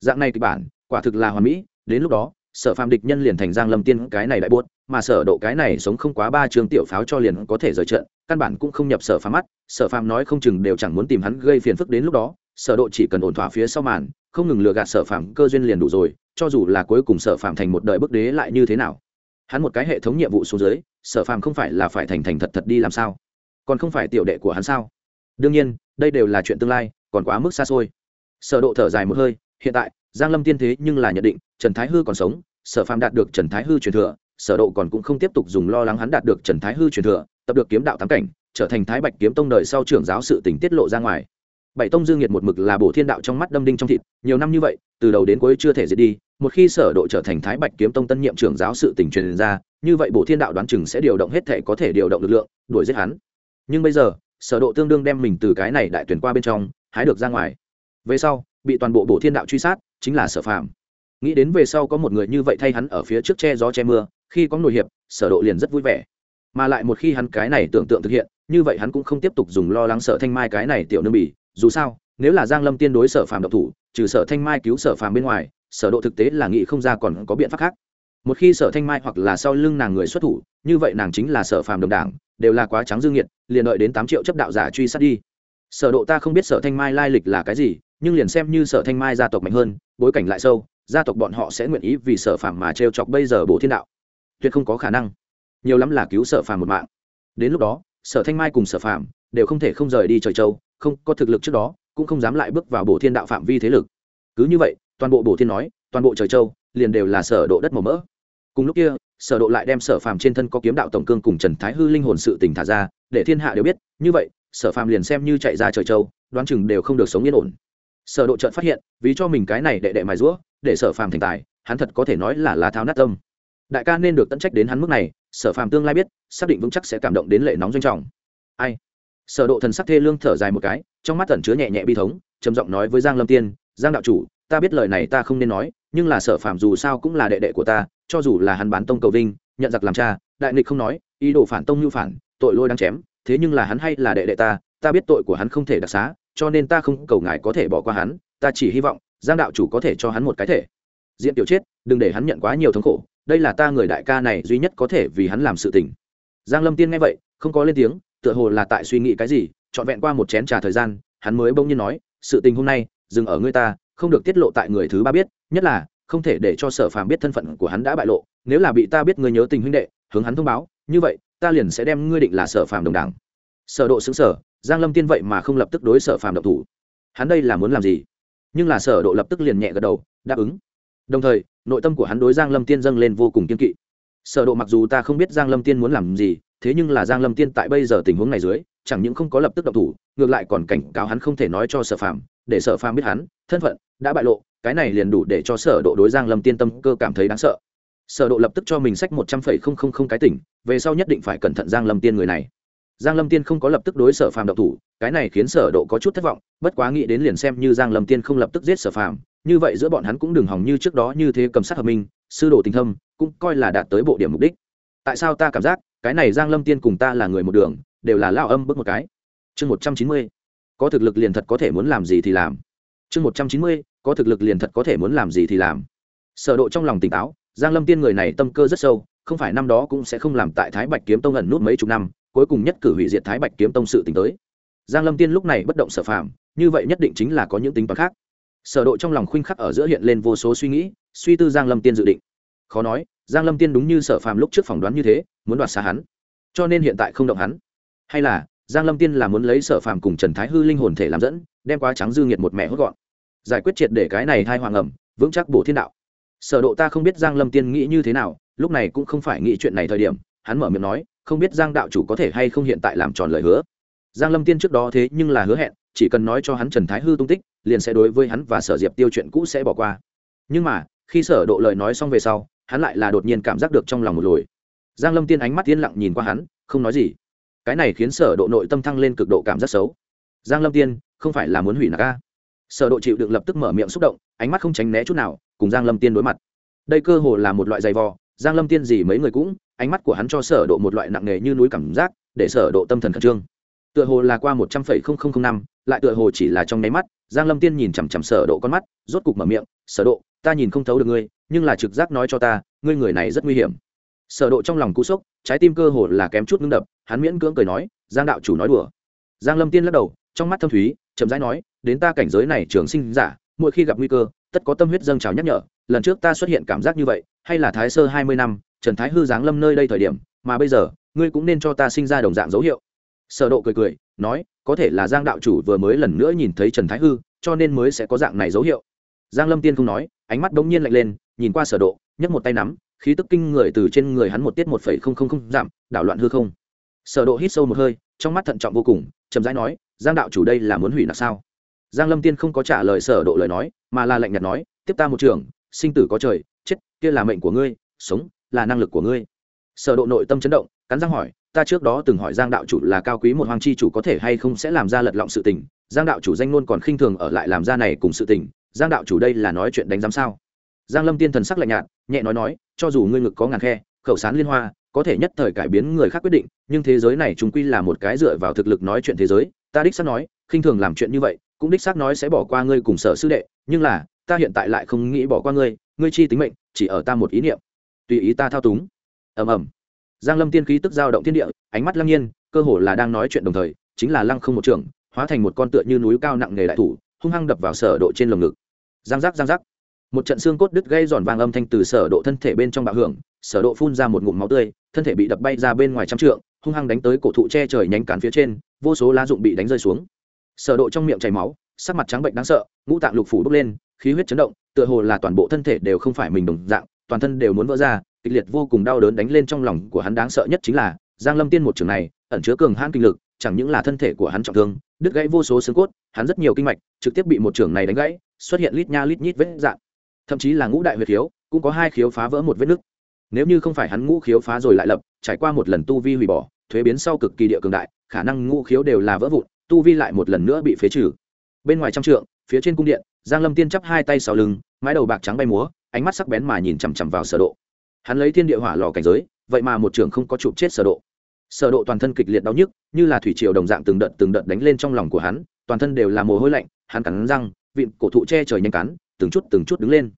Dạng này kịch bản, quả thực là hoàn mỹ, đến lúc đó sở phàm địch nhân liền thành giang lâm tiên cái này đại buốt, mà sở độ cái này sống không quá ba trường tiểu pháo cho liền có thể rời trận, căn bản cũng không nhập sở phàm mắt, sở phàm nói không chừng đều chẳng muốn tìm hắn gây phiền phức đến lúc đó, sở độ chỉ cần ổn thỏa phía sau màn, không ngừng lừa gạt sở phàm cơ duyên liền đủ rồi, cho dù là cuối cùng sở phàm thành một đời bức đế lại như thế nào? Hắn một cái hệ thống nhiệm vụ xuống dưới, sở phàm không phải là phải thành thành thật thật đi làm sao? Còn không phải tiểu đệ của hắn sao? Đương nhiên, đây đều là chuyện tương lai, còn quá mức xa xôi. Sở độ thở dài một hơi, hiện tại giang lâm tiên thế nhưng là nhận định, trần thái hư còn sống, sở phàm đạt được trần thái hư truyền thừa, sở độ còn cũng không tiếp tục dùng lo lắng hắn đạt được trần thái hư truyền thừa, tập được kiếm đạo tám cảnh, trở thành thái bạch kiếm tông đời sau trưởng giáo sự tình tiết lộ ra ngoài. Bảy tông dương nhiệt một mực là bổ thiên đạo trong mắt đâm đinh trong thịt, nhiều năm như vậy, từ đầu đến cuối chưa thể diệt đi, một khi sở độ trở thành thái bạch kiếm tông tân nhiệm trưởng giáo sự tình truyền ra, như vậy bổ thiên đạo đoán chừng sẽ điều động hết thể có thể điều động lực lượng, đuổi giết hắn. Nhưng bây giờ, sở độ tương đương đem mình từ cái này đại tuyển qua bên trong, hái được ra ngoài. Về sau, bị toàn bộ bổ thiên đạo truy sát chính là sở phàm. Nghĩ đến về sau có một người như vậy thay hắn ở phía trước che gió che mưa, khi có nổi hiệp, sở độ liền rất vui vẻ. Mà lại một khi hắn cái này tưởng tượng thực hiện, như vậy hắn cũng không tiếp tục dùng lo lắng sợ thanh mai cái này tiểu nương bỉ. Dù sao, nếu là giang lâm tiên đối sở phàm độc thủ, trừ sở thanh mai cứu sở phàm bên ngoài, sở độ thực tế là nghĩ không ra còn có biện pháp khác. Một khi sở thanh mai hoặc là sau lưng nàng người xuất thủ, như vậy nàng chính là sở phàm đồng đảng, đều là quá trắng dương nghiệt, liền đợi đến tám triệu chấp đạo giả truy sát đi. Sở độ ta không biết sở thanh mai lai lịch là cái gì, nhưng liền xem như sở thanh mai gia tộc mạnh hơn bối cảnh lại sâu, gia tộc bọn họ sẽ nguyện ý vì sở phàm mà treo chọc bây giờ bổ thiên đạo. Tuyệt không có khả năng. Nhiều lắm là cứu sở phàm một mạng. Đến lúc đó, sở thanh mai cùng sở phàm đều không thể không rời đi trời châu, không có thực lực trước đó, cũng không dám lại bước vào bổ thiên đạo phạm vi thế lực. Cứ như vậy, toàn bộ bổ thiên nói, toàn bộ trời châu liền đều là sở độ đất màu mỡ. Cùng lúc kia, sở độ lại đem sở phàm trên thân có kiếm đạo tổng cương cùng trần thái hư linh hồn sự tình thả ra, để thiên hạ đều biết. Như vậy, sở phàm liền xem như chạy ra trời châu, đoán chừng đều không được sống yên ổn sở độ chợt phát hiện, vì cho mình cái này đệ đệ mài rũa, để sở phàm thành tài, hắn thật có thể nói là lá tháo nát tâm. Đại ca nên được tận trách đến hắn mức này, sở phàm tương lai biết, xác định vững chắc sẽ cảm động đến lệ nóng doanh trọng. Ai? Sở độ thần sắc thê lương thở dài một cái, trong mắt tẩn chứa nhẹ nhẹ bi thống, trầm giọng nói với giang lâm tiên, giang đạo chủ, ta biết lời này ta không nên nói, nhưng là sở phàm dù sao cũng là đệ đệ của ta, cho dù là hắn bán tông cầu vinh, nhận giặc làm cha, đại nghịch không nói, ý đồ phản tông như phản, tội lôi đang chém, thế nhưng là hắn hay là đệ đệ ta ta biết tội của hắn không thể đặc xá, cho nên ta không cầu ngài có thể bỏ qua hắn, ta chỉ hy vọng, giang đạo chủ có thể cho hắn một cái thể. Diện tiểu chết đừng để hắn nhận quá nhiều thống khổ, đây là ta người đại ca này duy nhất có thể vì hắn làm sự tình. Giang lâm tiên nghe vậy, không có lên tiếng, tựa hồ là tại suy nghĩ cái gì, trọn vẹn qua một chén trà thời gian, hắn mới bỗng nhiên nói, sự tình hôm nay, dừng ở ngươi ta, không được tiết lộ tại người thứ ba biết, nhất là, không thể để cho sở phàm biết thân phận của hắn đã bại lộ, nếu là bị ta biết ngươi nhớ tình huynh đệ, hướng hắn thông báo, như vậy, ta liền sẽ đem ngươi định là sở phàm đồng đảng. Sở độ xứng sở giang lâm tiên vậy mà không lập tức đối sở phàm độc thủ. Hắn đây là muốn làm gì? Nhưng là sở độ lập tức liền nhẹ gật đầu, đáp ứng. Đồng thời, nội tâm của hắn đối giang lâm tiên dâng lên vô cùng kiên kỵ. Sở độ mặc dù ta không biết giang lâm tiên muốn làm gì, thế nhưng là giang lâm tiên tại bây giờ tình huống này dưới, chẳng những không có lập tức động thủ, ngược lại còn cảnh cáo hắn không thể nói cho sở phàm, để sở phàm biết hắn, thân phận đã bại lộ, cái này liền đủ để cho sở độ đối giang lâm tiên tâm cơ cảm thấy đáng sợ. Sở độ lập tức cho mình sách một trăm phẩy không không không cái tỉnh, về sau nhất định phải cẩn thận giang lâm tiên người này giang lâm tiên không có lập tức đối sở phàm độc thủ, cái này khiến sở độ có chút thất vọng, bất quá nghĩ đến liền xem như giang lâm tiên không lập tức giết sở phàm, như vậy giữa bọn hắn cũng đừng hỏng như trước đó như thế cầm sát hợp minh, sư đồ tình thâm, cũng coi là đạt tới bộ điểm mục đích. Tại sao ta cảm giác, cái này giang lâm tiên cùng ta là người một đường, đều là lao âm bước một cái? Chương một trăm chín mươi, có thực lực liền thật có thể muốn làm gì thì làm. Chương một trăm chín mươi, có thực lực liền thật có thể muốn làm gì thì làm. Sở độ trong lòng tỉnh táo, giang lâm tiên người này tâm cơ rất sâu, không phải năm đó cũng sẽ không làm tại thái bạch kiếm tông ẩn nút mấy chục năm cuối cùng nhất cử hủy diệt thái bạch kiếm tông sự tỉnh tới. Giang lâm tiên lúc này bất động sở phạm như vậy nhất định chính là có những tính toán khác. Sở độ trong lòng khuynh khắc ở giữa hiện lên vô số suy nghĩ, suy tư giang lâm tiên dự định. Khó nói, giang lâm tiên đúng như sở phàm lúc trước phỏng đoán như thế, muốn đoạt xa hắn. Cho nên hiện tại không động hắn. Hay là, giang lâm tiên là muốn lấy sở phàm cùng trần thái hư linh hồn thể làm dẫn, đem quá trắng dư nghiệt một mẹ hốt gọn. Giải quyết triệt để cái này hai hoàng ẩm, vững chắc bổ thiên đạo. Sở độ ta không biết giang lâm tiên nghĩ như thế nào, lúc này cũng không phải nghĩ chuyện này thời điểm, hắn mở miệng nói không biết giang đạo chủ có thể hay không hiện tại làm tròn lời hứa. Giang lâm tiên trước đó thế nhưng là hứa hẹn, chỉ cần nói cho hắn trần thái hư tung tích, liền sẽ đối với hắn và sở diệp tiêu chuyện cũ sẽ bỏ qua. Nhưng mà, khi sở độ lời nói xong về sau, hắn lại là đột nhiên cảm giác được trong lòng một lồi. Giang lâm tiên ánh mắt yên lặng nhìn qua hắn, không nói gì. Cái này khiến sở độ nội tâm thăng lên cực độ cảm giác xấu. Giang lâm tiên, không phải là muốn hủy nạc ca sở độ chịu đựng lập tức mở miệng xúc động, ánh mắt không tránh né chút nào, cùng giang lâm tiên đối mặt. Đây cơ hồ là một loại dày vò, giang lâm tiên gì mấy người cũng ánh mắt của hắn cho sở độ một loại nặng nề như núi cảm giác, để sở độ tâm thần khẩn trương. Tựa hồ là qua một trăm phẩy không không không năm, lại tựa hồ chỉ là trong nháy mắt, giang lâm tiên nhìn chằm chằm sở độ con mắt, rốt cục mở miệng, sở độ, ta nhìn không thấu được ngươi, nhưng là trực giác nói cho ta, ngươi người này rất nguy hiểm. Sở độ trong lòng cú sốc, trái tim cơ hồ là kém chút ngưng đập, hắn miễn cưỡng cười nói, giang đạo chủ nói đùa. Giang lâm tiên lắc đầu, trong mắt thâm thúy, chậm rãi nói, đến ta cảnh giới này trường sinh giả, mỗi khi gặp nguy cơ, tất có tâm huyết dâng trào nhắc nhở, lần trước ta xuất hiện cảm giác như vậy, hay là thái sơ hai mươi năm trần thái hư giáng lâm nơi đây thời điểm, mà bây giờ, ngươi cũng nên cho ta sinh ra đồng dạng dấu hiệu. Sở độ cười cười, nói, có thể là giang đạo chủ vừa mới lần nữa nhìn thấy trần thái hư, cho nên mới sẽ có dạng này dấu hiệu. Giang lâm tiên không nói, ánh mắt đống nhiên lạnh lên, nhìn qua sở độ, nhấc một tay nắm, khí tức kinh người từ trên người hắn một tiết một phẩy không không không giảm, đảo loạn hư không. Sở độ hít sâu một hơi, trong mắt thận trọng vô cùng, chậm rãi nói, giang đạo chủ đây là muốn hủy nặc sao? Giang lâm tiên không có trả lời sở độ lời nói, mà là lạnh nhạt nói, tiếp ta một trường, sinh tử có trời, chết, kia là mệnh của ngươi, sống là năng lực của ngươi. Sở độ nội tâm chấn động, cắn răng hỏi, ta trước đó từng hỏi giang đạo chủ là cao quý một hoàng chi chủ có thể hay không sẽ làm ra lật lọng sự tình. Giang đạo chủ danh luôn còn khinh thường ở lại làm ra này cùng sự tình. Giang đạo chủ đây là nói chuyện đánh giám sao? Giang lâm tiên thần sắc lạnh nhạt, nhẹ nói nói, cho dù ngươi ngực có ngàn khe, khẩu sán liên hoa, có thể nhất thời cải biến người khác quyết định, nhưng thế giới này chúng quy là một cái dựa vào thực lực nói chuyện thế giới. Ta đích xác nói, khinh thường làm chuyện như vậy, cũng đích xác nói sẽ bỏ qua ngươi cùng sở sư đệ, nhưng là, ta hiện tại lại không nghĩ bỏ qua ngươi. Ngươi chi tính mệnh, chỉ ở ta một ý niệm tùy ý ta thao túng. Ầm ầm. Giang lâm tiên khí tức giao động thiên địa, ánh mắt lăng nhiên, cơ hồ là đang nói chuyện đồng thời, chính là lăng không một trường hóa thành một con tựa như núi cao nặng nghề đại thủ, hung hăng đập vào sở độ trên lồng ngực. Giang giác giang giác. Một trận xương cốt đứt gây giòn vàng âm thanh từ sở độ thân thể bên trong bạo hưởng, sở độ phun ra một ngụm máu tươi, thân thể bị đập bay ra bên ngoài trăm trượng, hung hăng đánh tới cổ thụ che trời nhánh cản phía trên, vô số lá dụng bị đánh rơi xuống. Sở độ trong miệng chảy máu, sắc mặt trắng bệnh đáng sợ, ngũ tạng lục phủ bốc lên, khí huyết chấn động, tựa hồ là toàn bộ thân thể đều không phải mình đồng dạng toàn thân đều muốn vỡ ra, kịch liệt vô cùng đau đớn đánh lên trong lòng của hắn đáng sợ nhất chính là, giang lâm tiên một trường này, ẩn chứa cường hãn kinh lực, chẳng những là thân thể của hắn trọng thương, đứt gãy vô số xương cốt, hắn rất nhiều kinh mạch trực tiếp bị một trường này đánh gãy, xuất hiện lít nha lít nhít vết dạn thậm chí là ngũ đại huyệt khiếu, cũng có hai khiếu phá vỡ một vết nứt. Nếu như không phải hắn ngũ khiếu phá rồi lại lập, trải qua một lần tu vi hủy bỏ, thuế biến sau cực kỳ địa cường đại, khả năng ngũ khiếu đều là vỡ vụn, tu vi lại một lần nữa bị phế trừ. Bên ngoài trăm trượng, phía trên cung điện, giang lâm tiên chắp hai tay sau lưng, mái đầu bạc trắng bay múa ánh mắt sắc bén mà nhìn chằm chằm vào sở độ. Hắn lấy thiên địa hỏa lò cảnh giới, vậy mà một trường không có chụp chết sở độ. Sở độ toàn thân kịch liệt đau nhức, như là thủy triều đồng dạng từng đợt từng đợt đánh lên trong lòng của hắn, toàn thân đều là mồ hôi lạnh, hắn cắn răng, vịn cổ thụ che trời nhanh cắn, từng chút từng chút đứng lên.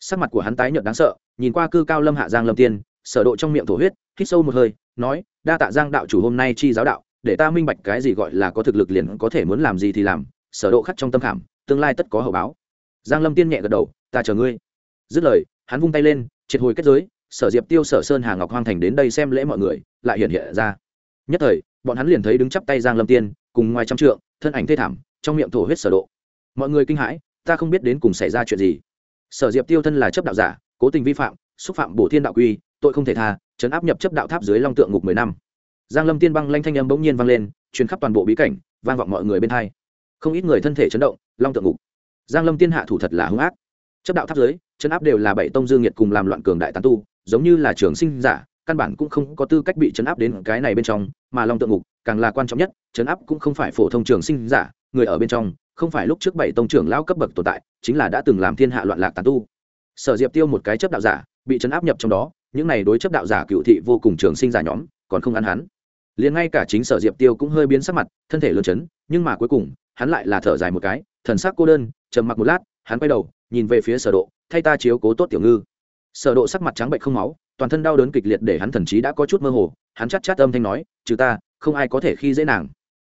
Sắc mặt của hắn tái nhợt đáng sợ, nhìn qua cư cao lâm hạ giang lâm tiên, sở độ trong miệng thổ huyết, hít sâu một hơi, nói, đa tạ giang đạo chủ hôm nay chi giáo đạo, để ta minh bạch cái gì gọi là có thực lực liền có thể muốn làm gì thì làm, sở độ khắc trong tâm khảm, tương lai tất có hậu báo. Giang lâm tiên nhẹ gật đầu, ta chờ ngươi dứt lời, hắn vung tay lên, triệt hồi kết giới, sở diệp tiêu, sở sơn hà ngọc hoang thành đến đây xem lễ mọi người, lại hiện hiện ra. Nhất thời, bọn hắn liền thấy đứng chắp tay giang lâm tiên, cùng ngoài trăm trượng, thân ảnh thê thảm, trong miệng thổ huyết sở độ. Mọi người kinh hãi, ta không biết đến cùng xảy ra chuyện gì. Sở diệp tiêu thân là chấp đạo giả, cố tình vi phạm, xúc phạm bổ thiên đạo quy, tội không thể tha chấn áp nhập chấp đạo tháp dưới long tượng ngục mười năm. Giang lâm tiên băng lanh thanh âm bỗng nhiên vang lên, truyền khắp toàn bộ bí cảnh, vang vọng mọi người bên hai. Không ít người thân thể chấn động, long tượng ngục. Giang lâm tiên hạ thủ thật là hung ác chấp đạo tháp dưới chấn áp đều là bảy tông dương nhiệt cùng làm loạn cường đại tán tu, giống như là trường sinh giả, căn bản cũng không có tư cách bị chấn áp đến cái này bên trong, mà long tượng ngục càng là quan trọng nhất, chấn áp cũng không phải phổ thông trường sinh giả, người ở bên trong, không phải lúc trước bảy tông trưởng lao cấp bậc tồn tại, chính là đã từng làm thiên hạ loạn lạc tán tu. Sở diệp tiêu một cái chấp đạo giả, bị chấn áp nhập trong đó, những này đối chấp đạo giả cựu thị vô cùng trường sinh giả nhóm, còn không ăn hắn. Liền ngay cả chính sở diệp tiêu cũng hơi biến sắc mặt, thân thể lớn chấn, nhưng mà cuối cùng, hắn lại là thở dài một cái, thần sắc cô đơn, trầm mặc một lát hắn quay đầu, nhìn về phía sở độ, thay ta chiếu cố tốt tiểu ngư. Sở độ sắc mặt trắng bệnh không máu, toàn thân đau đớn kịch liệt để hắn thần trí đã có chút mơ hồ, hắn chát chát âm thanh nói, trừ ta, không ai có thể khi dễ nàng.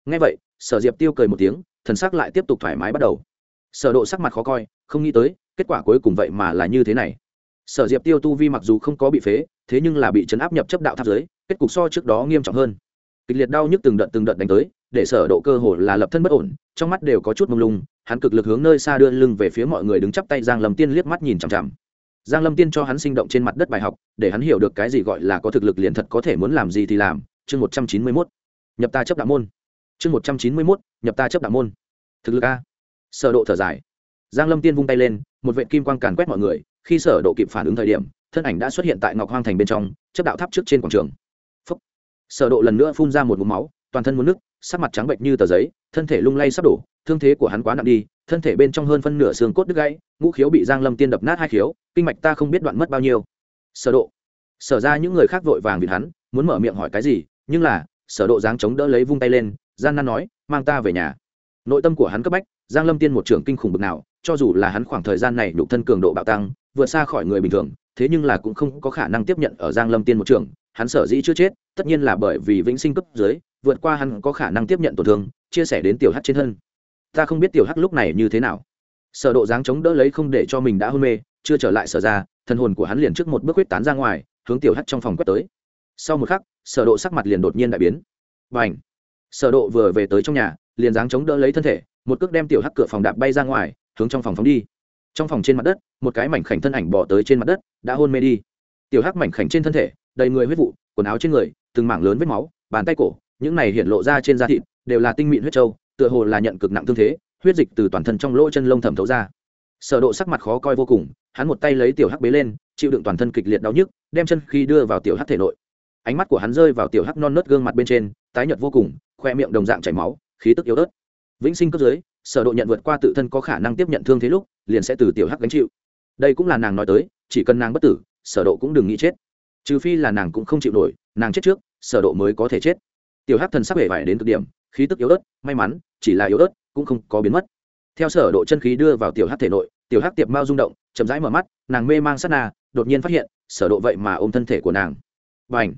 Nghe vậy, sở diệp tiêu cười một tiếng, thần sắc lại tiếp tục thoải mái bắt đầu. Sở độ sắc mặt khó coi, không nghĩ tới, kết quả cuối cùng vậy mà là như thế này. Sở diệp tiêu tu vi mặc dù không có bị phế, thế nhưng là bị chấn áp nhập chấp đạo tháp giới, kết cục so trước đó nghiêm trọng hơn. Kịch liệt đau nhức từng đợt từng đợt đánh tới để sở độ cơ hồ là lập thân bất ổn, trong mắt đều có chút mông lung, hắn cực lực hướng nơi xa đưa lưng về phía mọi người đứng chắp tay giang lâm tiên liếc mắt nhìn chằm chằm. Giang lâm tiên cho hắn sinh động trên mặt đất bài học, để hắn hiểu được cái gì gọi là có thực lực liền thật có thể muốn làm gì thì làm. Chương một trăm chín mươi 191 nhập ta chấp đạo môn. Chương một trăm chín mươi 191 nhập ta chấp đạo môn. Thực lực a. Sở độ thở dài. Giang lâm tiên vung tay lên, một vệt kim quang càn quét mọi người, khi sở độ kịp phản ứng thời điểm, thân ảnh đã xuất hiện tại ngọc hoang thành bên trong, chấp đạo tháp trước trên quảng trường. Phúc. sở độ lần nữa phun ra một ngụm máu toàn thân muốn nước sắc mặt trắng bệnh như tờ giấy, thân thể lung lay sắp đổ, thương thế của hắn quá nặng đi, thân thể bên trong hơn phân nửa xương cốt đứt gãy, ngũ khiếu bị giang lâm tiên đập nát hai khiếu, kinh mạch ta không biết đoạn mất bao nhiêu. Sở độ. Sở ra những người khác vội vàng vì hắn, muốn mở miệng hỏi cái gì, nhưng là, sở độ dáng chống đỡ lấy vung tay lên, gian nan nói, mang ta về nhà. Nội tâm của hắn cấp bách, giang lâm tiên một trưởng kinh khủng bực nào, cho dù là hắn khoảng thời gian này nhục thân cường độ bạo tăng, vượt xa khỏi người bình thường, thế nhưng là cũng không có khả năng tiếp nhận ở giang lâm tiên một trưởng, hắn sở dĩ chưa chết, tất nhiên là bởi vì vĩnh sinh cấp dưới vượt qua hắn có khả năng tiếp nhận tổn thương, chia sẻ đến tiểu hắc trên thân. Ta không biết tiểu hắc lúc này như thế nào. Sở độ dáng chống đỡ lấy không để cho mình đã hôn mê, chưa trở lại sở ra, thân hồn của hắn liền trước một bước huyết tán ra ngoài, hướng tiểu hắc trong phòng quét tới. Sau một khắc, sở độ sắc mặt liền đột nhiên đại biến. Bành! Sở độ vừa về tới trong nhà, liền dáng chống đỡ lấy thân thể, một cước đem tiểu hắc cửa phòng đạp bay ra ngoài, hướng trong phòng phóng đi. Trong phòng trên mặt đất, một cái mảnh khảnh thân ảnh bỏ tới trên mặt đất, đã hôn mê đi. Tiểu hắc mảnh khảnh trên thân thể, đầy người huyết vụ, quần áo trên người, từng mảng lớn vết máu, bàn tay cổ những này hiện lộ ra trên da thịt, đều là tinh mịn huyết trâu, tựa hồ là nhận cực nặng thương thế, huyết dịch từ toàn thân trong lỗ chân lông thẩm thấu ra. Sở độ sắc mặt khó coi vô cùng, hắn một tay lấy tiểu hắc bế lên, chịu đựng toàn thân kịch liệt đau nhức, đem chân khi đưa vào tiểu hắc thể nội. Ánh mắt của hắn rơi vào tiểu hắc non nớt gương mặt bên trên, tái nhợt vô cùng, khoe miệng đồng dạng chảy máu, khí tức yếu ớt. Vĩnh sinh cấp dưới, sở độ nhận vượt qua tự thân có khả năng tiếp nhận thương thế lúc, liền sẽ từ tiểu hắc gánh chịu. Đây cũng là nàng nói tới, chỉ cần nàng bất tử, sở độ cũng đừng nghĩ chết. Trừ phi là nàng cũng không chịu nổi, nàng chết trước, sở độ mới có thể chết tiểu hắc thần sắc hề vải đến cực điểm, khí tức yếu ớt, may mắn, chỉ là yếu ớt, cũng không có biến mất. Theo sở độ chân khí đưa vào tiểu hắc thể nội, tiểu hắc tiệp mao rung động, chậm rãi mở mắt, nàng mê mang sát na, đột nhiên phát hiện, sở độ vậy mà ôm thân thể của nàng. Bảnh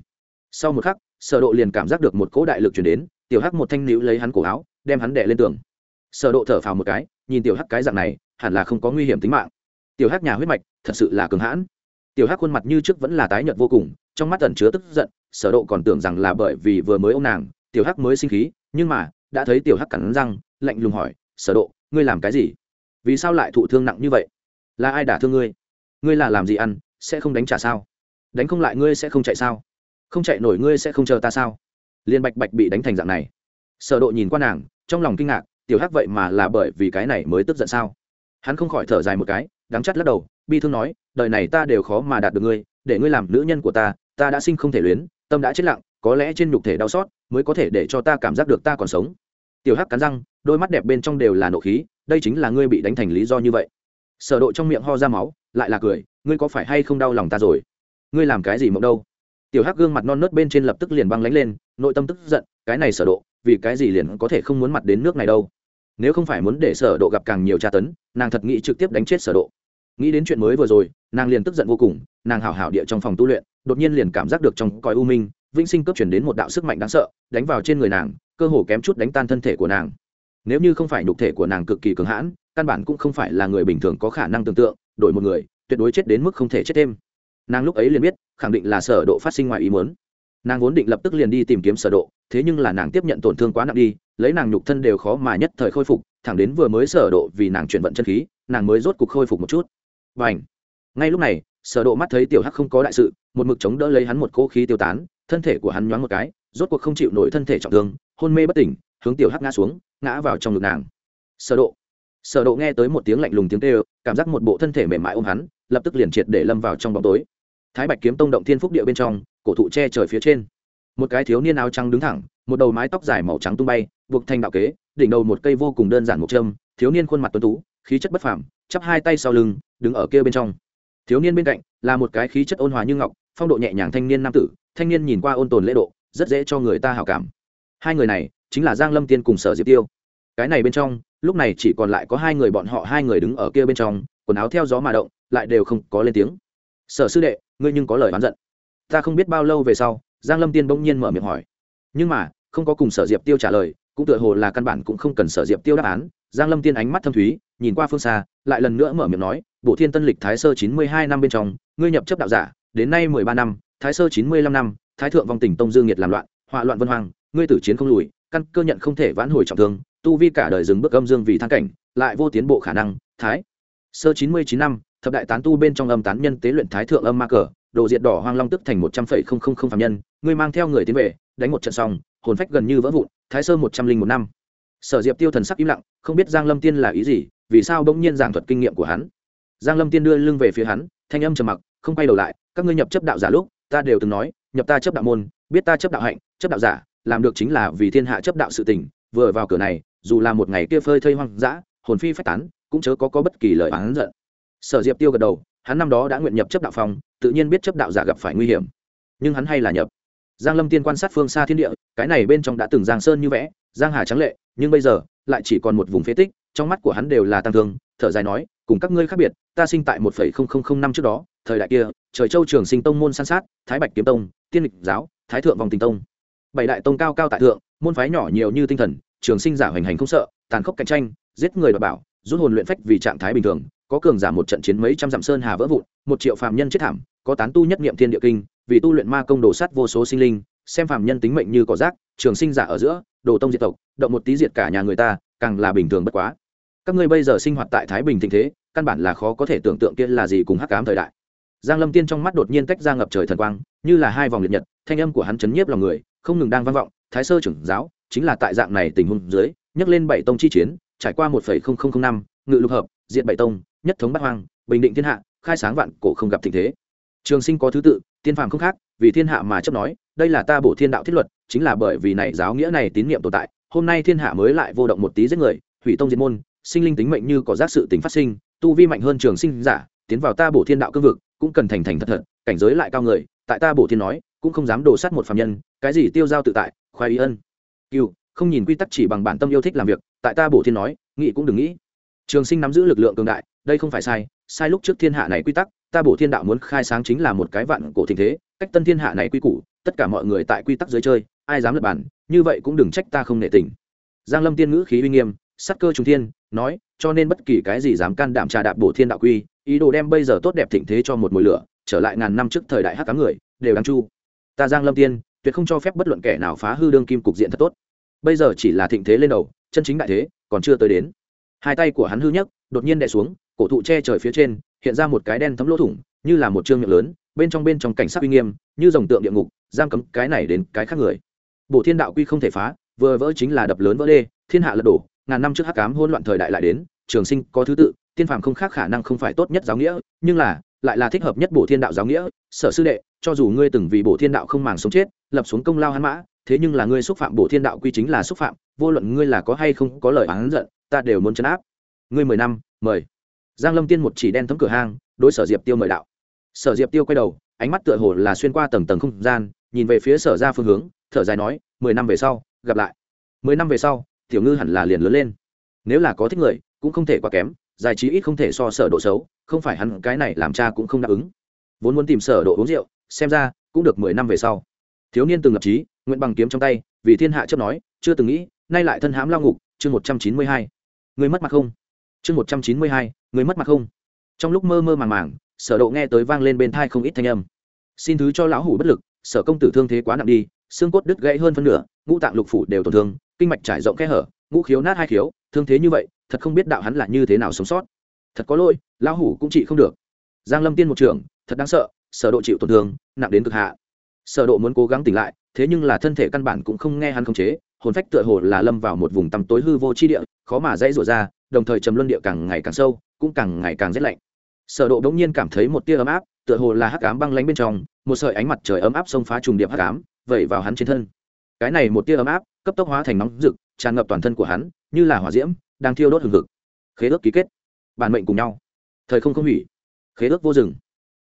sau một khắc, sở độ liền cảm giác được một cỗ đại lực truyền đến, tiểu hắc một thanh níu lấy hắn cổ áo, đem hắn đè lên tường. Sở độ thở phào một cái, nhìn tiểu hắc cái dạng này, hẳn là không có nguy hiểm tính mạng. Tiểu hắc nhà huyết mạch, thật sự là cường hãn. Tiểu hắc khuôn mặt như trước vẫn là tái nhợt vô cùng trong mắt ẩn chứa tức giận, sở độ còn tưởng rằng là bởi vì vừa mới ôm nàng, tiểu hắc mới sinh khí, nhưng mà, đã thấy tiểu hắc cắn răng, lạnh lùng hỏi, sở độ, ngươi làm cái gì? Vì sao lại thụ thương nặng như vậy? Là ai đả thương ngươi? Ngươi là làm gì ăn, sẽ không đánh trả sao? Đánh không lại ngươi sẽ không chạy sao? Không chạy nổi ngươi sẽ không chờ ta sao? Liên bạch bạch bị đánh thành dạng này. Sở độ nhìn qua nàng, trong lòng kinh ngạc, tiểu hắc vậy mà là bởi vì cái này mới tức giận sao? Hắn không khỏi thở dài một cái, đắng chắt lắc đầu, bi thương nói, đời này ta đều khó mà đạt được ngươi, để ngươi làm nữ nhân của ta ta đã sinh không thể luyến, tâm đã chết lặng, có lẽ trên nhục thể đau xót mới có thể để cho ta cảm giác được ta còn sống. Tiểu hắc cắn răng, đôi mắt đẹp bên trong đều là nộ khí, đây chính là ngươi bị đánh thành lý do như vậy. Sở độ trong miệng ho ra máu, lại là cười, ngươi có phải hay không đau lòng ta rồi? Ngươi làm cái gì mộng đâu? Tiểu hắc gương mặt non nớt bên trên lập tức liền băng lánh lên, nội tâm tức giận, cái này sở độ, vì cái gì liền có thể không muốn mặt đến nước này đâu? Nếu không phải muốn để sở độ gặp càng nhiều tra tấn, nàng thật nghĩ trực tiếp đánh chết sở độ nghĩ đến chuyện mới vừa rồi, nàng liền tức giận vô cùng, nàng hảo hảo địa trong phòng tu luyện, đột nhiên liền cảm giác được trong cõi u minh, vĩnh sinh cấp chuyển đến một đạo sức mạnh đáng sợ, đánh vào trên người nàng, cơ hồ kém chút đánh tan thân thể của nàng. Nếu như không phải nhục thể của nàng cực kỳ cường hãn, căn bản cũng không phải là người bình thường có khả năng tưởng tượng, đổi một người, tuyệt đối chết đến mức không thể chết thêm. Nàng lúc ấy liền biết, khẳng định là sở độ phát sinh ngoài ý muốn. Nàng vốn định lập tức liền đi tìm kiếm sở độ, thế nhưng là nàng tiếp nhận tổn thương quá nặng đi, lấy nàng nhục thân đều khó mà nhất thời khôi phục, thẳng đến vừa mới sở độ vì nàng chuyển vận chân khí, nàng mới rốt cục khôi phục một chút. Bảnh. ngay lúc này, sở độ mắt thấy tiểu hắc không có đại sự, một mực chống đỡ lấy hắn một cỗ khí tiêu tán, thân thể của hắn nhoáng một cái, rốt cuộc không chịu nổi thân thể trọng thương, hôn mê bất tỉnh, hướng tiểu hắc ngã xuống, ngã vào trong ngực nàng. Sở độ. Sở độ nghe tới một tiếng lạnh lùng tiếng kêu, cảm giác một bộ thân thể mềm mại ôm hắn, lập tức liền triệt để lâm vào trong bóng tối. Thái bạch kiếm tông động thiên phúc địa bên trong, cổ thụ che trời phía trên. Một cái thiếu niên áo trắng đứng thẳng, một đầu mái tóc dài màu trắng tung bay, buộc thành đạo kế, đỉnh đầu một cây vô cùng đơn giản một châm, thiếu niên khuôn mặt tuấn tú, khí chất bất phàm, chắp hai tay sau lưng đứng ở kia bên trong. Thiếu niên bên cạnh là một cái khí chất ôn hòa như ngọc, phong độ nhẹ nhàng thanh niên nam tử, thanh niên nhìn qua ôn tồn lễ độ, rất dễ cho người ta hảo cảm. Hai người này chính là giang lâm tiên cùng sở diệp tiêu. Cái này bên trong, lúc này chỉ còn lại có hai người bọn họ, hai người đứng ở kia bên trong, quần áo theo gió mà động, lại đều không có lên tiếng. Sở sư đệ, ngươi nhưng có lời oán giận. Ta không biết bao lâu về sau, giang lâm tiên bỗng nhiên mở miệng hỏi. Nhưng mà, không có cùng sở diệp tiêu trả lời, cũng tựa hồ là căn bản cũng không cần sở diệp tiêu đáp án. Giang lâm tiên ánh mắt thâm thúy, nhìn qua phương xa, lại lần nữa mở miệng nói bộ thiên tân lịch thái sơ chín mươi hai năm bên trong, ngươi nhập chấp đạo giả, đến nay mười ba năm, thái sơ chín mươi lăm năm, thái thượng vong tỉnh tông dương nhiệt làm loạn, họa loạn vân hoàng ngươi tử chiến không lùi, căn cơ nhận không thể vãn hồi trọng thương, tu vi cả đời dừng bước âm dương vì thang cảnh, lại vô tiến bộ khả năng, thái sơ chín mươi chín năm, thập đại tán tu bên trong âm tán nhân tế luyện thái thượng âm ma cờ, đồ diệt đỏ hoang long tức thành một trăm phẩy không không không phạm nhân, ngươi mang theo người tiến về, đánh một trận xong, hồn phách gần như vỡ vụn, thái sơ một trăm linh một năm. Sở diệp tiêu thần sắc im lặng, không biết giang lâm tiên là ý gì, vì sao bỗng nhiên giảng thuật kinh nghiệm của hắn giang lâm tiên đưa lưng về phía hắn, thanh âm trầm mặc, không quay đầu lại, các ngươi nhập chấp đạo giả lúc, ta đều từng nói, nhập ta chấp đạo môn, biết ta chấp đạo hạnh, chấp đạo giả, làm được chính là vì thiên hạ chấp đạo sự tình, vừa vào cửa này, dù là một ngày kia phơi thây hoang dã, hồn phi phách tán, cũng chớ có có bất kỳ lời oán giận. Sở diệp tiêu gật đầu, hắn năm đó đã nguyện nhập chấp đạo phòng tự nhiên biết chấp đạo giả gặp phải nguy hiểm. Nhưng hắn hay là nhập. Giang lâm tiên quan sát phương xa thiên địa, cái này bên trong đã từng giang sơn như vẽ, giang hà trắng lệ, nhưng bây giờ, lại chỉ còn một vùng phế tích trong mắt của hắn đều là tăng thương, thở dài nói, cùng các ngươi khác biệt, ta sinh tại một phẩy không không không năm trước đó, thời đại kia, trời châu trường sinh tông môn san sát, thái bạch kiếm tông, tiên lịch giáo, thái thượng vòng tình tông. Bảy đại tông cao cao tại thượng, môn phái nhỏ nhiều như tinh thần, trường sinh giả hoành hành không sợ, tàn khốc cạnh tranh, giết người và bảo, rút hồn luyện phách vì trạng thái bình thường, có cường giả một trận chiến mấy trăm dặm sơn hà vỡ vụn, một triệu phàm nhân chết thảm, có tán tu nhất niệm thiên địa kinh, vì tu luyện ma công đồ sát vô số sinh linh, xem phàm nhân tính mệnh như cỏ rác, trường sinh giả ở giữa, đồ tông diệt tộc, động một tí diệt cả nhà người ta, càng là bình thường bất quá các ngươi bây giờ sinh hoạt tại thái bình Thịnh thế, căn bản là khó có thể tưởng tượng kia là gì cùng hắc ám thời đại. Giang lâm tiên trong mắt đột nhiên tách ra ngập trời thần quang, như là hai vòng liệt nhật, thanh âm của hắn chấn nhiếp lòng người, không ngừng đang vang vọng, thái sơ trưởng giáo, chính là tại dạng này tình huống dưới nhấc lên bảy tông chi chiến, trải qua một năm, ngự lục hợp diện bảy tông, nhất thống bát hoang, bình định thiên hạ, khai sáng vạn cổ không gặp tình thế. Trường sinh có thứ tự, tiên phàm không khác, vì thiên hạ mà chấp nói, đây là ta bổ thiên đạo thiết luật, chính là bởi vì này giáo nghĩa này tín niệm tồn tại, hôm nay thiên hạ mới lại vô động một tí giết người, hủy tông diệt môn sinh linh tính mệnh như có giác sự tính phát sinh, tu vi mạnh hơn trường sinh giả, tiến vào ta bổ thiên đạo cương vực, cũng cần thành thành thật thật, cảnh giới lại cao người, tại ta bổ thiên nói, cũng không dám đổ sát một phạm nhân, cái gì tiêu giao tự tại, khoái ý ân. Cựu không nhìn quy tắc chỉ bằng bản tâm yêu thích làm việc, tại ta bổ thiên nói, nghĩ cũng đừng nghĩ. Trường sinh nắm giữ lực lượng cường đại, đây không phải sai sai lúc trước thiên hạ này quy tắc, ta bổ thiên đạo muốn khai sáng chính là một cái vạn cổ tình thế, cách tân thiên hạ này quy củ, tất cả mọi người tại quy tắc dưới chơi, ai dám lật bản, như vậy cũng đừng trách ta không nể tình. Giang lâm tiên ngữ khí uy nghiêm sắc cơ trung thiên nói, cho nên bất kỳ cái gì dám can đảm trà đạp bổ thiên đạo quy, ý đồ đem bây giờ tốt đẹp thịnh thế cho một mùi lửa, trở lại ngàn năm trước thời đại hắc cá người, đều đáng chu. Ta giang lâm tiên, tuyệt không cho phép bất luận kẻ nào phá hư đương kim cục diện thật tốt. Bây giờ chỉ là thịnh thế lên đầu, chân chính đại thế, còn chưa tới đến. Hai tay của hắn hư nhất đột nhiên đè xuống, cổ thụ che trời phía trên, hiện ra một cái đen thấm lỗ thủng, như là một trương miệng lớn, bên trong bên trong cảnh sát uy nghiêm, như dòng tượng địa ngục, giam cấm cái này đến cái khác người. Bộ thiên đạo quy không thể phá, vừa vỡ chính là đập lớn vỡ đê, thiên hạ lật đổ ngàn năm trước hắc cám hỗn loạn thời đại lại đến, trường sinh có thứ tự, tiên phàm không khác khả năng không phải tốt nhất giáo nghĩa, nhưng là, lại là thích hợp nhất bổ thiên đạo giáo nghĩa. Sở sư đệ, cho dù ngươi từng vì bổ thiên đạo không màng sống chết, lập xuống công lao hắn mã, thế nhưng là ngươi xúc phạm bổ thiên đạo quy chính là xúc phạm, vô luận ngươi là có hay không có lời oán giận, ta đều muốn chấn áp. Ngươi mười năm, mời. Giang lâm tiên một chỉ đen thấm cửa hang, đối sở diệp tiêu mời đạo. Sở diệp tiêu quay đầu, ánh mắt tựa hồ là xuyên qua tầng tầng không gian, nhìn về phía sở ra phương hướng, thở dài nói, mười năm về sau, gặp lại. Mười năm về sau tiểu ngư hẳn là liền lớn lên. Nếu là có thích người, cũng không thể quá kém, giải trí ít không thể so sở độ xấu, không phải hắn cái này làm cha cũng không đáp ứng. Vốn muốn tìm sở độ uống rượu, xem ra, cũng được mười năm về sau. Thiếu niên từng lập trí nguyện bằng kiếm trong tay, vì thiên hạ chấp nói, chưa từng nghĩ, nay lại thân hãm lao ngục, chương một trăm chín mươi hai. Người mất mặt không? Chương một trăm chín mươi hai, người mất mặt không? Trong lúc mơ mơ màng màng, sở độ nghe tới vang lên bên tai không ít thanh âm. Xin thứ cho lão hủ bất lực, sở công tử thương thế quá nặng đi, xương cốt đứt gãy hơn phân nửa, ngũ tạng lục phủ đều tổn thương kinh mạch trải rộng khe hở, ngũ khiếu nát hai khiếu, thương thế như vậy, thật không biết đạo hắn là như thế nào sống sót. Thật có lỗi, lão hủ cũng trị không được. Giang lâm tiên một trưởng thật đáng sợ, sở độ chịu tổn thương, nặng đến cực hạ. Sở độ muốn cố gắng tỉnh lại, thế nhưng là thân thể căn bản cũng không nghe hắn khống chế, hồn phách tựa hồ là lâm vào một vùng tăm tối hư vô chi địa, khó mà dãy rủa ra, đồng thời trầm luân địa càng ngày càng sâu, cũng càng ngày càng rét lạnh. Sở độ đống nhiên cảm thấy một tia ấm áp, tựa hồ là hắc ám băng lãnh bên trong, một sợi ánh mặt trời ấm áp xông phá trùng điệp hắc ám, vẩy vào hắn trên thân cái này một tia ấm áp, cấp tốc hóa thành nóng rực, tràn ngập toàn thân của hắn, như là hỏa diễm, đang thiêu đốt hừng hực. Khế ước ký kết. Bản mệnh cùng nhau. Thời không không hủy. Khế ước vô dừng.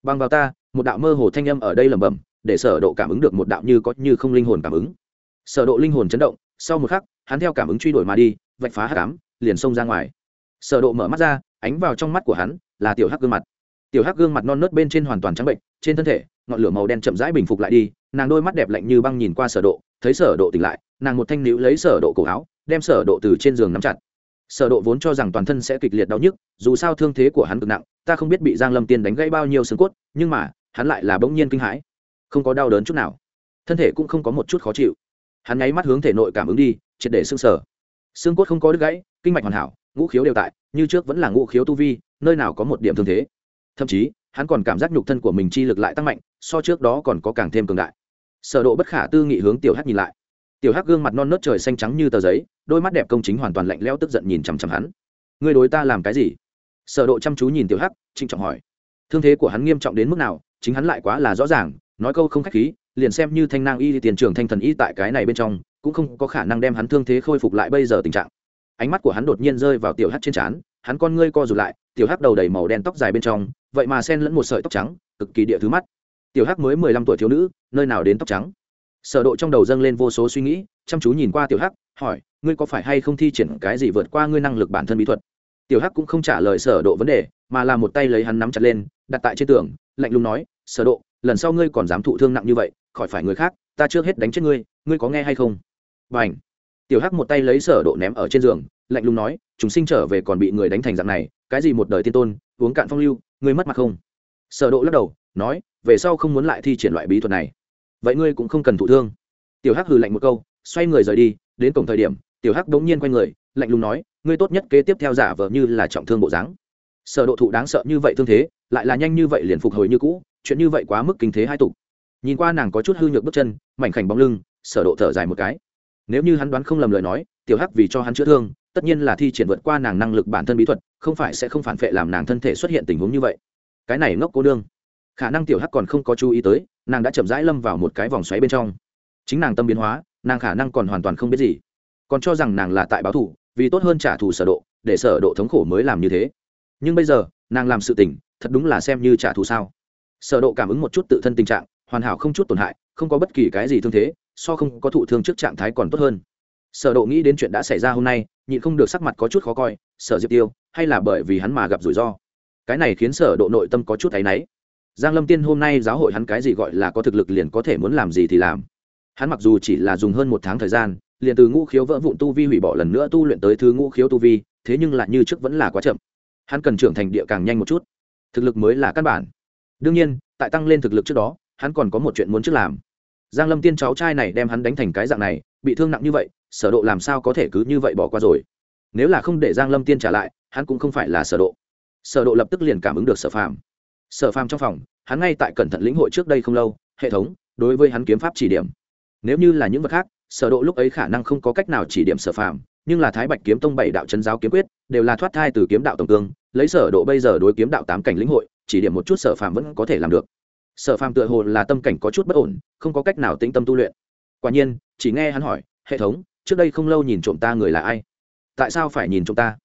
Bằng vào ta, một đạo mơ hồ thanh âm ở đây lẩm bẩm, để sở độ cảm ứng được một đạo như có như không linh hồn cảm ứng. Sở độ linh hồn chấn động, sau một khắc, hắn theo cảm ứng truy đuổi mà đi, vạch phá hắc ám, liền xông ra ngoài. Sở độ mở mắt ra, ánh vào trong mắt của hắn, là tiểu hắc gương mặt. Tiểu hắc gương mặt non nớt bên trên hoàn toàn trắng bệnh, trên thân thể ngọn lửa màu đen chậm rãi bình phục lại đi, nàng đôi mắt đẹp lạnh như băng nhìn qua sở độ, thấy sở độ tỉnh lại, nàng một thanh níu lấy sở độ cổ áo, đem sở độ từ trên giường nắm chặt. Sở độ vốn cho rằng toàn thân sẽ kịch liệt đau nhức, dù sao thương thế của hắn cực nặng, ta không biết bị giang lâm tiên đánh gãy bao nhiêu xương cốt, nhưng mà, hắn lại là bỗng nhiên kinh hãi. Không có đau đớn chút nào. Thân thể cũng không có một chút khó chịu. Hắn nháy mắt hướng thể nội cảm ứng đi, triệt để xương sở xương cốt không có đứt gãy, kinh mạch hoàn hảo, ngũ khiếu đều tại, như trước vẫn là ngũ khiếu tu vi, nơi nào có một điểm thương thế. Thậm chí hắn còn cảm giác nhục thân của mình chi lực lại tăng mạnh, so trước đó còn có càng thêm cường đại. Sở độ bất khả tư nghị hướng tiểu hắc nhìn lại. Tiểu hắc gương mặt non nớt trời xanh trắng như tờ giấy, đôi mắt đẹp công chính hoàn toàn lạnh lẽo tức giận nhìn chằm chằm hắn. Ngươi đối ta làm cái gì? Sở độ chăm chú nhìn tiểu hắc trinh trọng hỏi. Thương thế của hắn nghiêm trọng đến mức nào, chính hắn lại quá là rõ ràng, nói câu không khách khí, liền xem như thanh nang y tiền trưởng thanh thần y tại cái này bên trong, cũng không có khả năng đem hắn thương thế khôi phục lại bây giờ tình trạng. Ánh mắt của hắn đột nhiên rơi vào tiểu hắc trên trán, hắn con ngươi co rụt lại, tiểu hắc đầu đầy màu đen tóc dài bên trong vậy mà xen lẫn một sợi tóc trắng, cực kỳ địa thứ mắt. Tiểu hắc mới mười lăm tuổi thiếu nữ, nơi nào đến tóc trắng? Sở độ trong đầu dâng lên vô số suy nghĩ, chăm chú nhìn qua tiểu hắc, hỏi, ngươi có phải hay không thi triển cái gì vượt qua ngươi năng lực bản thân bí thuật? Tiểu hắc cũng không trả lời sở độ vấn đề, mà là một tay lấy hắn nắm chặt lên, đặt tại trên tường, lạnh lùng nói, sở độ, lần sau ngươi còn dám thụ thương nặng như vậy, khỏi phải người khác, ta chưa hết đánh chết ngươi ngươi có nghe hay không? Bảnh tiểu hắc một tay lấy sở độ ném ở trên giường, lạnh lùng nói, chúng sinh trở về còn bị người đánh thành dạng này, cái gì một đời tiên tôn uống cạn phong lưu, ngươi mất mặt không? Sở độ lắc đầu, nói, về sau không muốn lại thi triển loại bí thuật này. Vậy ngươi cũng không cần thụ thương. Tiểu hắc hừ lạnh một câu, xoay người rời đi, đến cổng thời điểm, tiểu hắc đống nhiên quay người, lạnh lùng nói, ngươi tốt nhất kế tiếp theo giả vờ như là trọng thương bộ dáng. Sở độ thụ đáng sợ như vậy thương thế, lại là nhanh như vậy liền phục hồi như cũ, chuyện như vậy quá mức kinh thế hai tục. Nhìn qua nàng có chút hư nhược bước chân, mảnh khảnh bóng lưng, sở độ thở dài một cái. Nếu như hắn đoán không lầm lời nói tiểu hắc vì cho hắn chữa thương, tất nhiên là thi triển vượt qua nàng năng lực bản thân bí thuật, không phải sẽ không phản phệ làm nàng thân thể xuất hiện tình huống như vậy. Cái này ngốc cô đương khả năng tiểu hắc còn không có chú ý tới, nàng đã chậm rãi lâm vào một cái vòng xoáy bên trong. Chính nàng tâm biến hóa, nàng khả năng còn hoàn toàn không biết gì. Còn cho rằng nàng là tại báo thù, vì tốt hơn trả thù sở độ, để sở độ thống khổ mới làm như thế. Nhưng bây giờ, nàng làm sự tình, thật đúng là xem như trả thù sao. Sở độ cảm ứng một chút tự thân tình trạng, hoàn hảo không chút tổn hại, không có bất kỳ cái gì thương thế, so không có thụ thương trước trạng thái còn tốt hơn sở độ nghĩ đến chuyện đã xảy ra hôm nay, nhịn không được sắc mặt có chút khó coi, sở diệp tiêu, hay là bởi vì hắn mà gặp rủi ro. Cái này khiến sở độ nội tâm có chút thấy nấy giang lâm tiên hôm nay giáo hội hắn cái gì gọi là có thực lực liền có thể muốn làm gì thì làm. Hắn mặc dù chỉ là dùng hơn một tháng thời gian, liền từ ngũ khiếu vỡ vụn tu vi hủy bỏ lần nữa tu luyện tới thứ ngũ khiếu tu vi, thế nhưng lại như trước vẫn là quá chậm. Hắn cần trưởng thành địa càng nhanh một chút. Thực lực mới là căn bản. Đương nhiên, tại tăng lên thực lực trước đó, hắn còn có một chuyện muốn trước làm. Giang lâm tiên cháu trai này đem hắn đánh thành cái dạng này, bị thương nặng như vậy sở độ làm sao có thể cứ như vậy bỏ qua rồi? Nếu là không để giang lâm tiên trả lại, hắn cũng không phải là sở độ. Sở độ lập tức liền cảm ứng được sở phàm. Sở phàm trong phòng, hắn ngay tại cẩn thận lĩnh hội trước đây không lâu, hệ thống, đối với hắn kiếm pháp chỉ điểm. Nếu như là những vật khác, sở độ lúc ấy khả năng không có cách nào chỉ điểm sở phàm, nhưng là thái bạch kiếm tông bảy đạo chân giáo kiếm quyết, đều là thoát thai từ kiếm đạo tổng cương, lấy sở độ bây giờ đối kiếm đạo tám cảnh lĩnh hội, chỉ điểm một chút sở phàm vẫn có thể làm được. Sở phàm tựa hồ là tâm cảnh có chút bất ổn, không có cách nào tĩnh tâm tu luyện. Quả nhiên, chỉ nghe hắn hỏi, hệ thống trước đây không lâu nhìn trộm ta người là ai? Tại sao phải nhìn trộm ta?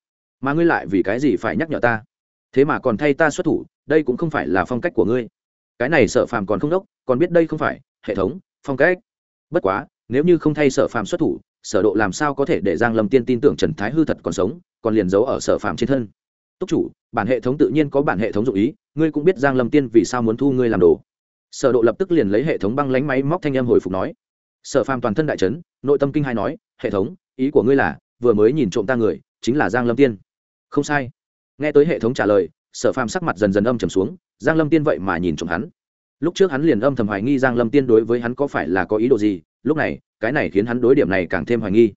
Mà ngươi lại vì cái gì phải nhắc nhở ta? Thế mà còn thay ta xuất thủ, đây cũng không phải là phong cách của ngươi. Cái này sở phàm còn không đốc, còn biết đây không phải, hệ thống, phong cách. Bất quá, nếu như không thay sở phàm xuất thủ, sở độ làm sao có thể để giang lâm tiên tin tưởng trần thái hư thật còn sống, còn liền giấu ở sở phàm trên thân. Túc chủ, bản hệ thống tự nhiên có bản hệ thống dụng ý, ngươi cũng biết giang lâm tiên vì sao muốn thu ngươi làm đồ. Sở độ lập tức liền lấy hệ thống băng lánh máy móc thanh âm hồi phục nói sở phàm toàn thân đại chấn, nội tâm kinh hai nói, hệ thống, ý của ngươi là, vừa mới nhìn trộm ta người, chính là giang lâm tiên. Không sai. Nghe tới hệ thống trả lời, sở phàm sắc mặt dần dần âm trầm xuống, giang lâm tiên vậy mà nhìn trộm hắn. Lúc trước hắn liền âm thầm hoài nghi giang lâm tiên đối với hắn có phải là có ý đồ gì, lúc này, cái này khiến hắn đối điểm này càng thêm hoài nghi.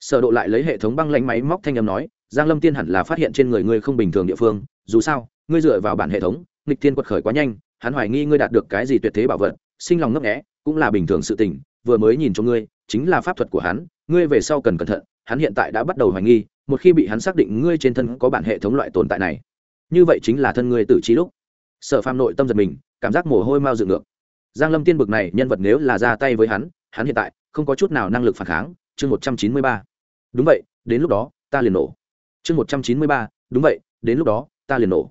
Sở độ lại lấy hệ thống băng lãnh máy móc thanh âm nói, giang lâm tiên hẳn là phát hiện trên người ngươi không bình thường địa phương, dù sao, ngươi dựa vào bản hệ thống, nghịch thiên quật khởi quá nhanh, hắn hoài nghi ngươi đạt được cái gì tuyệt thế bảo vật, sinh lòng ngấp nghé, cũng là bình thường sự tình vừa mới nhìn cho ngươi, chính là pháp thuật của hắn, ngươi về sau cần cẩn thận, hắn hiện tại đã bắt đầu hoài nghi, một khi bị hắn xác định ngươi trên thân có bản hệ thống loại tồn tại này, như vậy chính là thân ngươi tử trí lúc. Sở phàm nội tâm giật mình, cảm giác mồ hôi mau dựng ngược. Giang lâm tiên bực này, nhân vật nếu là ra tay với hắn hắn hiện tại không có chút nào năng lực phản kháng. Chương một trăm chín mươi ba. Đúng vậy, đến lúc đó, ta liền nổ. Chương một trăm chín mươi ba. Đúng vậy, đến lúc đó, ta liền nổ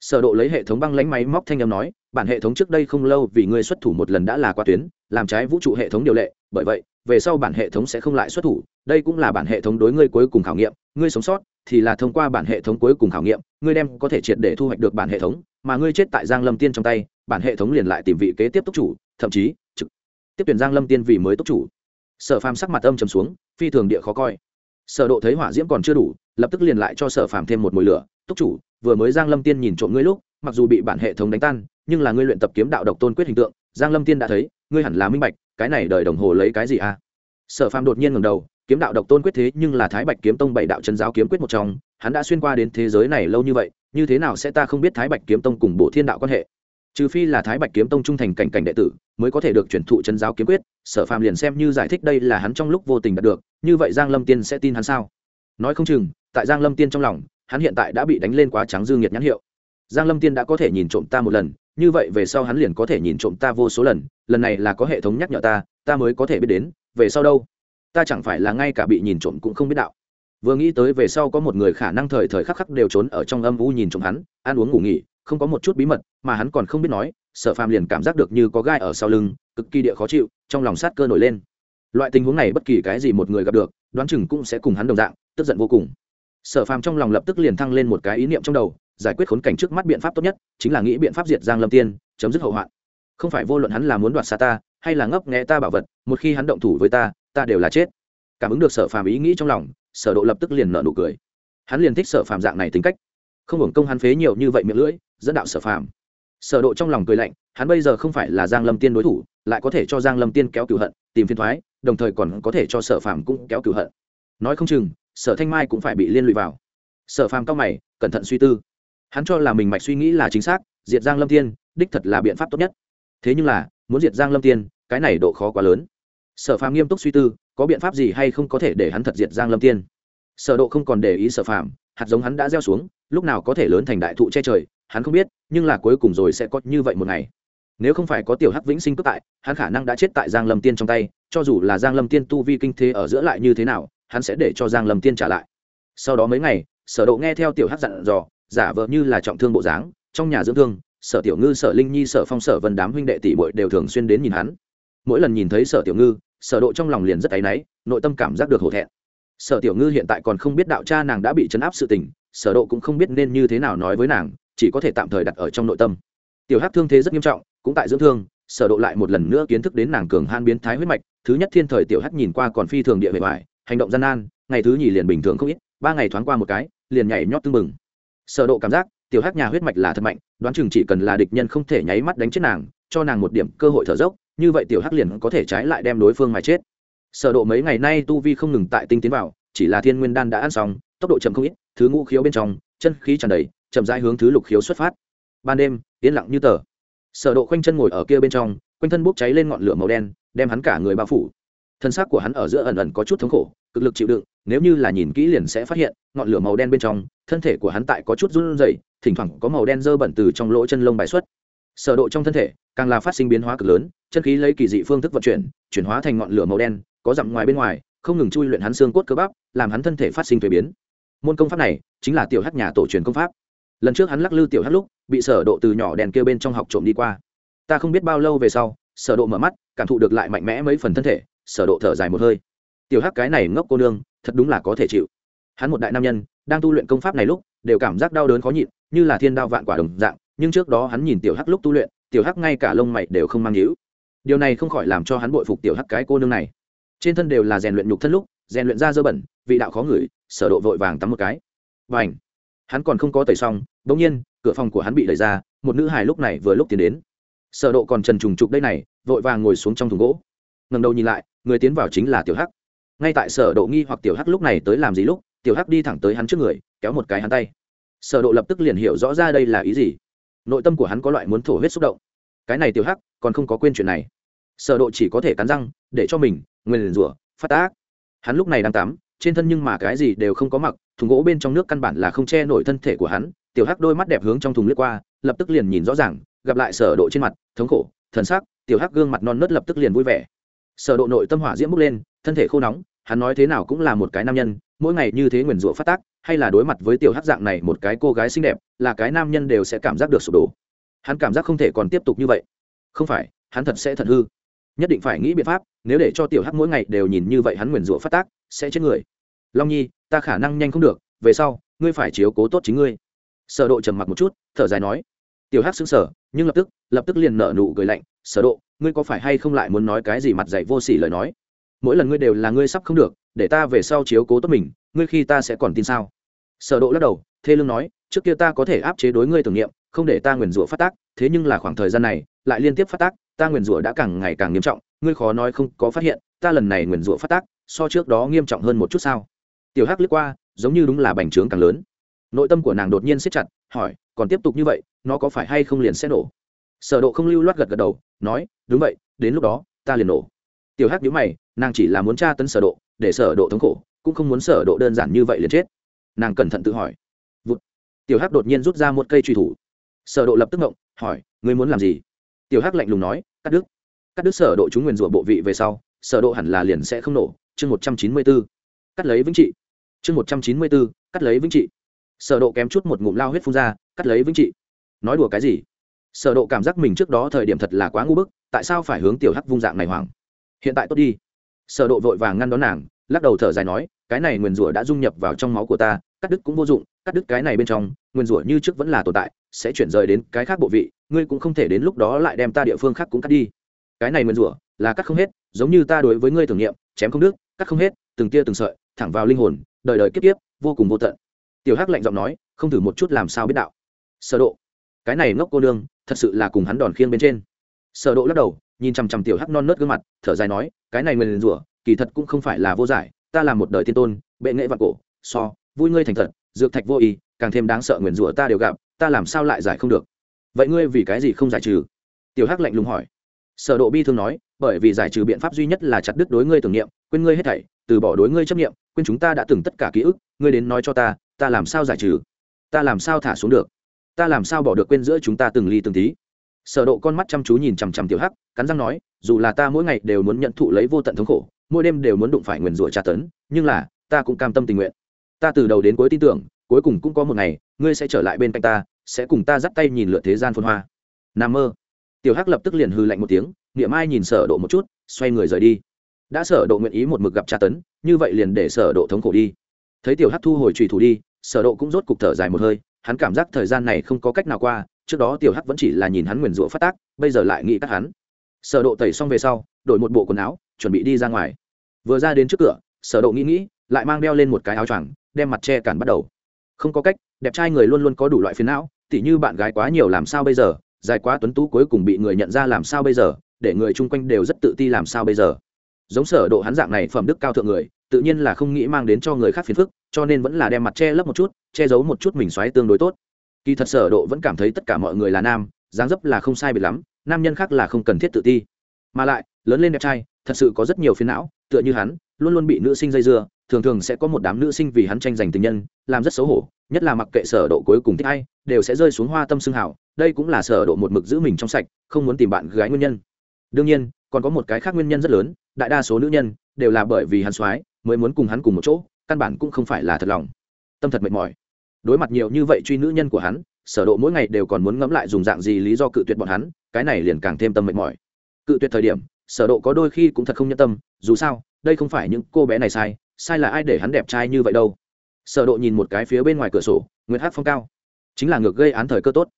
sở độ lấy hệ thống băng lãnh máy móc thanh âm nói, bản hệ thống trước đây không lâu vì ngươi xuất thủ một lần đã là qua tuyến, làm trái vũ trụ hệ thống điều lệ, bởi vậy, về sau bản hệ thống sẽ không lại xuất thủ, đây cũng là bản hệ thống đối ngươi cuối cùng khảo nghiệm, ngươi sống sót thì là thông qua bản hệ thống cuối cùng khảo nghiệm, ngươi đem có thể triệt để thu hoạch được bản hệ thống, mà ngươi chết tại giang lâm tiên trong tay, bản hệ thống liền lại tìm vị kế tiếp túc chủ, thậm chí, trực tiếp tuyển giang lâm tiên vì mới túc chủ. Sở phàm sắc mặt âm trầm xuống, phi thường địa khó coi. Sở độ thấy hỏa diễm còn chưa đủ, lập tức liền lại cho sở phàm thêm một mùi lửa túc chủ, vừa mới giang lâm tiên nhìn trộm ngươi lúc, mặc dù bị bản hệ thống đánh tan, nhưng là ngươi luyện tập kiếm đạo độc tôn quyết hình tượng, giang lâm tiên đã thấy, ngươi hẳn là minh bạch, cái này đời đồng hồ lấy cái gì à? Sở phàm đột nhiên ngẩng đầu, kiếm đạo độc tôn quyết thế nhưng là thái bạch kiếm tông bảy đạo chân giáo kiếm quyết một trong, hắn đã xuyên qua đến thế giới này lâu như vậy, như thế nào sẽ ta không biết thái bạch kiếm tông cùng bộ thiên đạo quan hệ? Trừ phi là thái bạch kiếm tông trung thành cảnh cảnh đệ tử, mới có thể được chuyển thụ chân giáo kiếm quyết, sở phàm liền xem như giải thích đây là hắn trong lúc vô tình đạt được, như vậy giang lâm tiên sẽ tin hắn sao? Nói không chừng, tại giang lâm tiên trong lòng hắn hiện tại đã bị đánh lên quá trắng dương nhiệt nhãn hiệu. Giang lâm tiên đã có thể nhìn trộm ta một lần, như vậy về sau hắn liền có thể nhìn trộm ta vô số lần lần này là có hệ thống nhắc nhở ta ta mới có thể biết đến, về sau đâu? Ta chẳng phải là ngay cả bị nhìn trộm cũng không biết đạo. Vừa nghĩ tới về sau có một người khả năng thời thời khắc khắc đều trốn ở trong âm u nhìn trộm hắn, ăn uống ngủ nghỉ, không có một chút bí mật, mà hắn còn không biết nói, sợ phàm liền cảm giác được như có gai ở sau lưng, cực kỳ địa khó chịu, trong lòng sát cơ nổi lên. Loại tình huống này bất kỳ cái gì một người gặp được, đoán chừng cũng sẽ cùng hắn đồng dạng, tức giận vô cùng sở phàm trong lòng lập tức liền thăng lên một cái ý niệm trong đầu giải quyết khốn cảnh trước mắt biện pháp tốt nhất chính là nghĩ biện pháp diệt giang lâm tiên chấm dứt hậu hoạn. Không phải vô luận hắn là muốn đoạt xa ta hay là ngấp nghẽ ta bảo vật một khi hắn động thủ với ta ta đều là chết. Cảm ứng được sở phàm ý nghĩ trong lòng sở độ lập tức liền nở nụ cười. Hắn liền thích sở phàm dạng này tính cách. Không hưởng công hắn phế nhiều như vậy miệng lưỡi dẫn đạo sở phàm. Sở độ trong lòng cười lạnh hắn bây giờ không phải là giang lâm tiên đối thủ lại có thể cho giang lâm tiên kéo cửu hận tìm phiền thoái, đồng thời còn có thể cho sở phàm cũng kéo cửu hận. Nói không chừng sở thanh mai cũng phải bị liên lụy vào. Sở phàm cao mày, cẩn thận suy tư. Hắn cho là mình mạch suy nghĩ là chính xác, diệt giang lâm tiên, đích thật là biện pháp tốt nhất. Thế nhưng là, muốn diệt giang lâm tiên, cái này độ khó quá lớn. Sở phàm nghiêm túc suy tư, có biện pháp gì hay không có thể để hắn thật diệt giang lâm tiên? Sở độ không còn để ý sở phàm, hạt giống hắn đã gieo xuống, lúc nào có thể lớn thành đại thụ che trời, hắn không biết, nhưng là cuối cùng rồi sẽ có như vậy một ngày. Nếu không phải có tiểu hắc vĩnh sinh cướp tại, hắn khả năng đã chết tại giang lâm tiên trong tay, cho dù là giang lâm tiên tu vi kinh thế ở giữa lại như thế nào hắn sẽ để cho giang lâm tiên trả lại. Sau đó mấy ngày, sở độ nghe theo tiểu hắc dặn dò, giả vờ như là trọng thương bộ dáng, trong nhà dưỡng thương, sở tiểu ngư, sở linh nhi, sở phong, sở vân đám huynh đệ tỷ muội đều thường xuyên đến nhìn hắn. Mỗi lần nhìn thấy sở tiểu ngư, sở độ trong lòng liền rất áy náy, nội tâm cảm giác được hổ thẹn. Sở tiểu ngư hiện tại còn không biết đạo cha nàng đã bị chấn áp sự tình, sở độ cũng không biết nên như thế nào nói với nàng, chỉ có thể tạm thời đặt ở trong nội tâm. Tiểu hắc thương thế rất nghiêm trọng, cũng tại dưỡng thương, sở độ lại một lần nữa kiến thức đến nàng cường han biến thái huyết mạch, thứ nhất thiên thời tiểu hắc nhìn qua còn phi thường địa bề ngoài hành động gian nan, ngày thứ nhì liền bình thường không ít, ba ngày thoáng qua một cái, liền nhảy nhót tưng mừng sở độ cảm giác, tiểu hắc nhà huyết mạch là thật mạnh, đoán chừng chỉ cần là địch nhân không thể nháy mắt đánh chết nàng, cho nàng một điểm cơ hội thở dốc, như vậy tiểu hắc liền có thể trái lại đem đối phương mà chết. Sở độ mấy ngày nay tu vi không ngừng tại tinh tiến vào, chỉ là thiên nguyên đan đã ăn xong, tốc độ chậm không ít, thứ ngũ khiếu bên trong, chân khí tràn đầy, chậm rãi hướng thứ lục khiếu xuất phát. Ban đêm, yên lặng như tờ. Sở độ khoanh chân ngồi ở kia bên trong, quanh thân bốc cháy lên ngọn lửa màu đen, đem hắn cả người bao phủ thân xác của hắn ở giữa ẩn ẩn có chút thống khổ, cực lực chịu đựng, nếu như là nhìn kỹ liền sẽ phát hiện, ngọn lửa màu đen bên trong, thân thể của hắn tại có chút run rẩy, thỉnh thoảng có màu đen dơ bẩn từ trong lỗ chân lông bài xuất. Sở độ trong thân thể, càng là phát sinh biến hóa cực lớn, chân khí lấy kỳ dị phương thức vận chuyển chuyển hóa thành ngọn lửa màu đen, có dặm ngoài bên ngoài, không ngừng chui luyện hắn xương cốt cơ bắp, làm hắn thân thể phát sinh thay biến. Môn công pháp này, chính là tiểu hắc nhà tổ truyền công pháp. Lần trước hắn lắc lư tiểu hắc lúc, bị sở độ từ nhỏ đèn kia bên trong học trộm đi qua. Ta không biết bao lâu về sau, sở độ mở mắt, cảm thụ được lại mạnh mẽ mấy phần thân thể sở độ thở dài một hơi. Tiểu hắc cái này ngốc cô nương, thật đúng là có thể chịu. Hắn một đại nam nhân, đang tu luyện công pháp này lúc, đều cảm giác đau đớn khó nhịn, như là thiên đao vạn quả đồng dạng, nhưng trước đó hắn nhìn tiểu hắc lúc tu luyện, tiểu hắc ngay cả lông mày đều không mang nhíu. Điều này không khỏi làm cho hắn bội phục tiểu hắc cái cô nương này. Trên thân đều là rèn luyện nhục thân lúc, rèn luyện ra dơ bẩn, vị đạo khó ngửi, sở độ vội vàng tắm một cái. Và ảnh hắn còn không có tẩy xong, bỗng nhiên, cửa phòng của hắn bị đẩy ra, một nữ hài lúc này vừa lúc tiến đến. Sở độ còn trần trùng trục đây này, vội vàng ngồi xuống trong thùng gỗ. Ngẩng đầu nhìn lại người tiến vào chính là tiểu hắc. Ngay tại sở độ nghi hoặc tiểu hắc lúc này tới làm gì lúc, tiểu hắc đi thẳng tới hắn trước người, kéo một cái hắn tay. Sở độ lập tức liền hiểu rõ ra đây là ý gì. Nội tâm của hắn có loại muốn thổ huyết xúc động. Cái này tiểu hắc, còn không có quên chuyện này. Sở độ chỉ có thể cắn răng, để cho mình, nguyên rủa, phát tác. Hắn lúc này đang tắm, trên thân nhưng mà cái gì đều không có mặc, thùng gỗ bên trong nước căn bản là không che nổi thân thể của hắn. Tiểu hắc đôi mắt đẹp hướng trong thùng lướt qua, lập tức liền nhìn rõ ràng, gặp lại sở độ trên mặt, thống khổ, thần sắc, tiểu hắc gương mặt non nớt lập tức liền vui vẻ sở độ nội tâm hỏa diễm bốc lên, thân thể khô nóng, hắn nói thế nào cũng là một cái nam nhân, mỗi ngày như thế nguyền rủa phát tác, hay là đối mặt với tiểu hắc dạng này một cái cô gái xinh đẹp, là cái nam nhân đều sẽ cảm giác được sụp đổ. Hắn cảm giác không thể còn tiếp tục như vậy. Không phải, hắn thật sẽ thật hư. Nhất định phải nghĩ biện pháp, nếu để cho tiểu hắc mỗi ngày đều nhìn như vậy hắn nguyền rủa phát tác, sẽ chết người. Long nhi, ta khả năng nhanh không được, về sau, ngươi phải chiếu cố tốt chính ngươi. Sở độ trầm mặc một chút, thở dài nói. Tiểu hắc sững sờ nhưng lập tức lập tức liền nở nụ cười lạnh, sở độ, ngươi có phải hay không lại muốn nói cái gì mặt dày vô sỉ lời nói? Mỗi lần ngươi đều là ngươi sắp không được, để ta về sau chiếu cố tốt mình, ngươi khi ta sẽ còn tin sao? Sở độ lắc đầu, thê lương nói, trước kia ta có thể áp chế đối ngươi tưởng niệm, không để ta nguyền rủa phát tác, thế nhưng là khoảng thời gian này, lại liên tiếp phát tác, ta nguyền rủa đã càng ngày càng nghiêm trọng, ngươi khó nói không có phát hiện, ta lần này nguyền rủa phát tác, so trước đó nghiêm trọng hơn một chút sao? Tiểu hắc lướt qua, giống như đúng là bành trướng càng lớn nội tâm của nàng đột nhiên siết chặt hỏi còn tiếp tục như vậy nó có phải hay không liền sẽ nổ? Sở độ không lưu loát gật gật đầu nói đúng vậy đến lúc đó ta liền nổ. Tiểu hắc nhíu mày nàng chỉ là muốn tra tấn sở độ để sở độ thống khổ cũng không muốn sở độ đơn giản như vậy liền chết. Nàng cẩn thận tự hỏi. Vụt. tiểu hắc đột nhiên rút ra một cây truy thủ. Sở độ lập tức ngọng, hỏi ngươi muốn làm gì? Tiểu hắc lạnh lùng nói cắt đứt. Cắt đứt sở độ chúng nguyên rủa bộ vị về sau sở độ hẳn là liền sẽ không nổ. Chương 194. cắt lấy vĩnh trị. Chương 194, cắt lấy vĩnh trị sở độ kém chút một ngụm lao huyết phun ra cắt lấy vĩnh trị. Nói đùa cái gì? Sở độ cảm giác mình trước đó thời điểm thật là quá ngu bức tại sao phải hướng tiểu hắc vung dạng này hoảng? Hiện tại tốt đi. Sở độ vội vàng ngăn đón nàng lắc đầu thở dài nói cái này nguyên rủa đã dung nhập vào trong máu của ta cắt đứt cũng vô dụng cắt đứt cái này bên trong nguyên rủa như trước vẫn là tồn tại sẽ chuyển rời đến cái khác bộ vị ngươi cũng không thể đến lúc đó lại đem ta địa phương khác cũng cắt đi. Cái này nguyên rủa là cắt không hết giống như ta đối với ngươi thử nghiệm, chém không đứt cắt không hết từng tia từng sợi thẳng vào linh hồn đời đời kiếp kiếp vô cùng vô tận tiểu hắc lạnh giọng nói, không thử một chút làm sao biết đạo. Sở độ, cái này ngốc cô đương thật sự là cùng hắn đòn khiêng bên trên. Sở độ lắc đầu, nhìn chăm chăm tiểu hắc non nớt gương mặt, thở dài nói, cái này mình rủa, kỳ thật cũng không phải là vô giải, ta là một đời tiên tôn, bệ nghệ vạn cổ, so, vui ngươi thành thật, dược thạch vô ý, càng thêm đáng sợ nguyền rủa ta đều gặp, ta làm sao lại giải không được? Vậy ngươi vì cái gì không giải trừ? Tiểu hắc lạnh lùng hỏi. Sở độ bi thương nói, bởi vì giải trừ biện pháp duy nhất là chặt đứt đối ngươi tưởng niệm, quên ngươi hết thảy, từ bỏ đối ngươi chấp niệm, quên chúng ta đã từng tất cả ký ức, ngươi đến nói cho ta ta làm sao giải trừ? Ta làm sao thả xuống được? Ta làm sao bỏ được quên giữa chúng ta từng ly từng tí? Sở độ con mắt chăm chú nhìn chằm chằm tiểu hắc, cắn răng nói, dù là ta mỗi ngày đều muốn nhận thụ lấy vô tận thống khổ, mỗi đêm đều muốn đụng phải nguyền rủa tra tấn, nhưng là, ta cũng cam tâm tình nguyện. Ta từ đầu đến cuối tin tưởng, cuối cùng cũng có một ngày, ngươi sẽ trở lại bên cạnh ta, sẽ cùng ta dắt tay nhìn lượn thế gian phồn hoa. Nam mơ. Tiểu hắc lập tức liền hư lạnh một tiếng, niệm ai nhìn sở độ một chút, xoay người rời đi. Đã sở độ nguyện ý một mực gặp tra tấn, như vậy liền để sở độ thống khổ đi. Thấy tiểu hắc thu hồi trùy thủ đi sở độ cũng rốt cục thở dài một hơi, hắn cảm giác thời gian này không có cách nào qua, trước đó tiểu hắc vẫn chỉ là nhìn hắn nguyền rủa phát tác, bây giờ lại nghĩ cắt hắn. Sở độ tẩy xong về sau, đổi một bộ quần áo, chuẩn bị đi ra ngoài. Vừa ra đến trước cửa, sở độ nghĩ nghĩ, lại mang đeo lên một cái áo choàng, đem mặt che cản bắt đầu. Không có cách, đẹp trai người luôn luôn có đủ loại phiền não, tỉ như bạn gái quá nhiều làm sao bây giờ, dài quá tuấn tú cuối cùng bị người nhận ra làm sao bây giờ, để người chung quanh đều rất tự ti làm sao bây giờ. Giống sở độ hắn dạng này phẩm đức cao thượng người tự nhiên là không nghĩ mang đến cho người khác phiền phức, cho nên vẫn là đem mặt che lấp một chút, che giấu một chút mình xoáy tương đối tốt. Kỳ thật sở độ vẫn cảm thấy tất cả mọi người là nam, dáng dấp là không sai biệt lắm, nam nhân khác là không cần thiết tự ti. Mà lại, lớn lên đẹp trai, thật sự có rất nhiều phiền não, tựa như hắn, luôn luôn bị nữ sinh dây dưa, thường thường sẽ có một đám nữ sinh vì hắn tranh giành tình nhân, làm rất xấu hổ, nhất là mặc kệ sở độ cuối cùng thích ai, đều sẽ rơi xuống hoa tâm xương hảo đây cũng là sở độ một mực giữ mình trong sạch, không muốn tìm bạn gái nguyên nhân. Đương nhiên, còn có một cái khác nguyên nhân rất lớn, đại đa số nữ nhân đều là bởi vì hắn xoái mới muốn cùng hắn cùng một chỗ, căn bản cũng không phải là thật lòng. Tâm thật mệt mỏi. Đối mặt nhiều như vậy truy nữ nhân của hắn, sở độ mỗi ngày đều còn muốn ngẫm lại dùng dạng gì lý do cự tuyệt bọn hắn, cái này liền càng thêm tâm mệt mỏi. Cự tuyệt thời điểm, sở độ có đôi khi cũng thật không nhân tâm, dù sao, đây không phải những cô bé này sai sai là ai để hắn đẹp trai như vậy đâu. Sở độ nhìn một cái phía bên ngoài cửa sổ, nguyệt hắc phong cao. Chính là ngược gây án thời cơ tốt.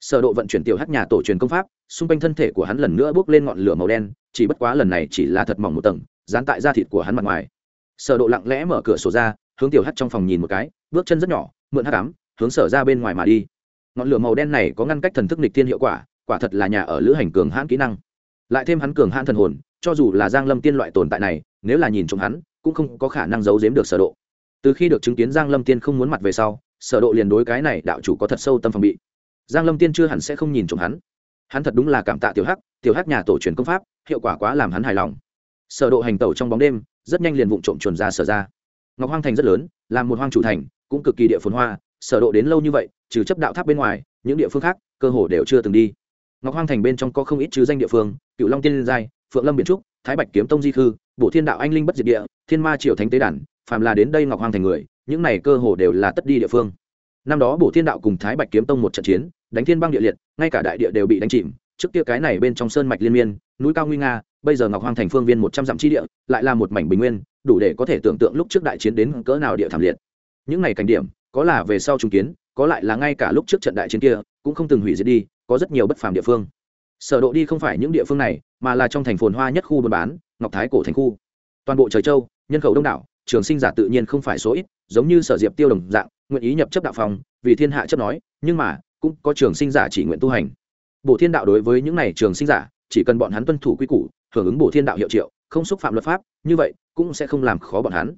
Sở độ vận chuyển tiểu hắc nhà tổ truyền công pháp, xung quanh thân thể của hắn lần nữa bước lên ngọn lửa màu đen, chỉ bất quá lần này chỉ là thật mỏng một tầng, dán tại da thịt của hắn mặt ngoài sở độ lặng lẽ mở cửa sổ ra, hướng tiểu hắc trong phòng nhìn một cái, bước chân rất nhỏ, mượn hắt ám, hướng sở ra bên ngoài mà đi. Ngọn lửa màu đen này có ngăn cách thần thức nịch thiên hiệu quả quả thật là nhà ở lữ hành cường hãn kỹ năng. Lại thêm hắn cường hãn thần hồn, cho dù là giang lâm tiên loại tồn tại này, nếu là nhìn trộm hắn, cũng không có khả năng giấu giếm được sở độ. Từ khi được chứng kiến giang lâm tiên không muốn mặt về sau, sở độ liền đối cái này đạo chủ có thật sâu tâm phòng bị. Giang lâm tiên chưa hẳn sẽ không nhìn trộm hắn. Hắn thật đúng là cảm tạ tiểu hắc tiểu hắc nhà tổ truyền công pháp, hiệu quả quá làm hắn hài lòng. Sở độ hành tẩu trong bóng đêm rất nhanh liền vụng trộm chuồn ra sở ra. Ngọc hoang thành rất lớn làm một hoang chủ thành, cũng cực kỳ địa phồn hoa, sở độ đến lâu như vậy, trừ chấp đạo tháp bên ngoài, những địa phương khác, cơ hồ đều chưa từng đi. Ngọc hoang thành bên trong có không ít chứ danh địa phương, cựu long tiên liên giai, phượng lâm biển trúc, thái bạch kiếm tông di khư, bổ thiên đạo anh linh bất diệt địa, thiên ma triều thánh tế đản phàm là đến đây ngọc hoang thành người, những này cơ hồ đều là tất đi địa phương. Năm đó bổ thiên đạo cùng thái bạch kiếm tông một trận chiến, đánh thiên băng địa liệt, ngay cả đại địa đều bị đánh chìm, trước kia cái này bên trong sơn mạch liên miên núi cao nguy nga, bây giờ ngọc hoang thành phương viên một trăm dặm chi địa, lại là một mảnh bình nguyên, đủ để có thể tưởng tượng lúc trước đại chiến đến cỡ nào địa thảm liệt. Những này cảnh điểm, có là về sau trung kiến, có lại là ngay cả lúc trước trận đại chiến kia, cũng không từng hủy diệt đi, có rất nhiều bất phàm địa phương. Sở độ đi không phải những địa phương này, mà là trong thành phồn hoa nhất khu buôn bán, ngọc thái cổ thành khu. Toàn bộ trời châu, nhân khẩu đông đảo, trường sinh giả tự nhiên không phải số ít, giống như sở diệp tiêu đồng dạng, nguyện ý nhập chấp đạo phòng, vì thiên hạ chấp nói, nhưng mà, cũng có trường sinh giả chỉ nguyện tu hành. Bộ thiên đạo đối với những này trường sinh giả chỉ cần bọn hắn tuân thủ quy củ, hưởng ứng bổ thiên đạo hiệu triệu, không xúc phạm luật pháp, như vậy cũng sẽ không làm khó bọn hắn.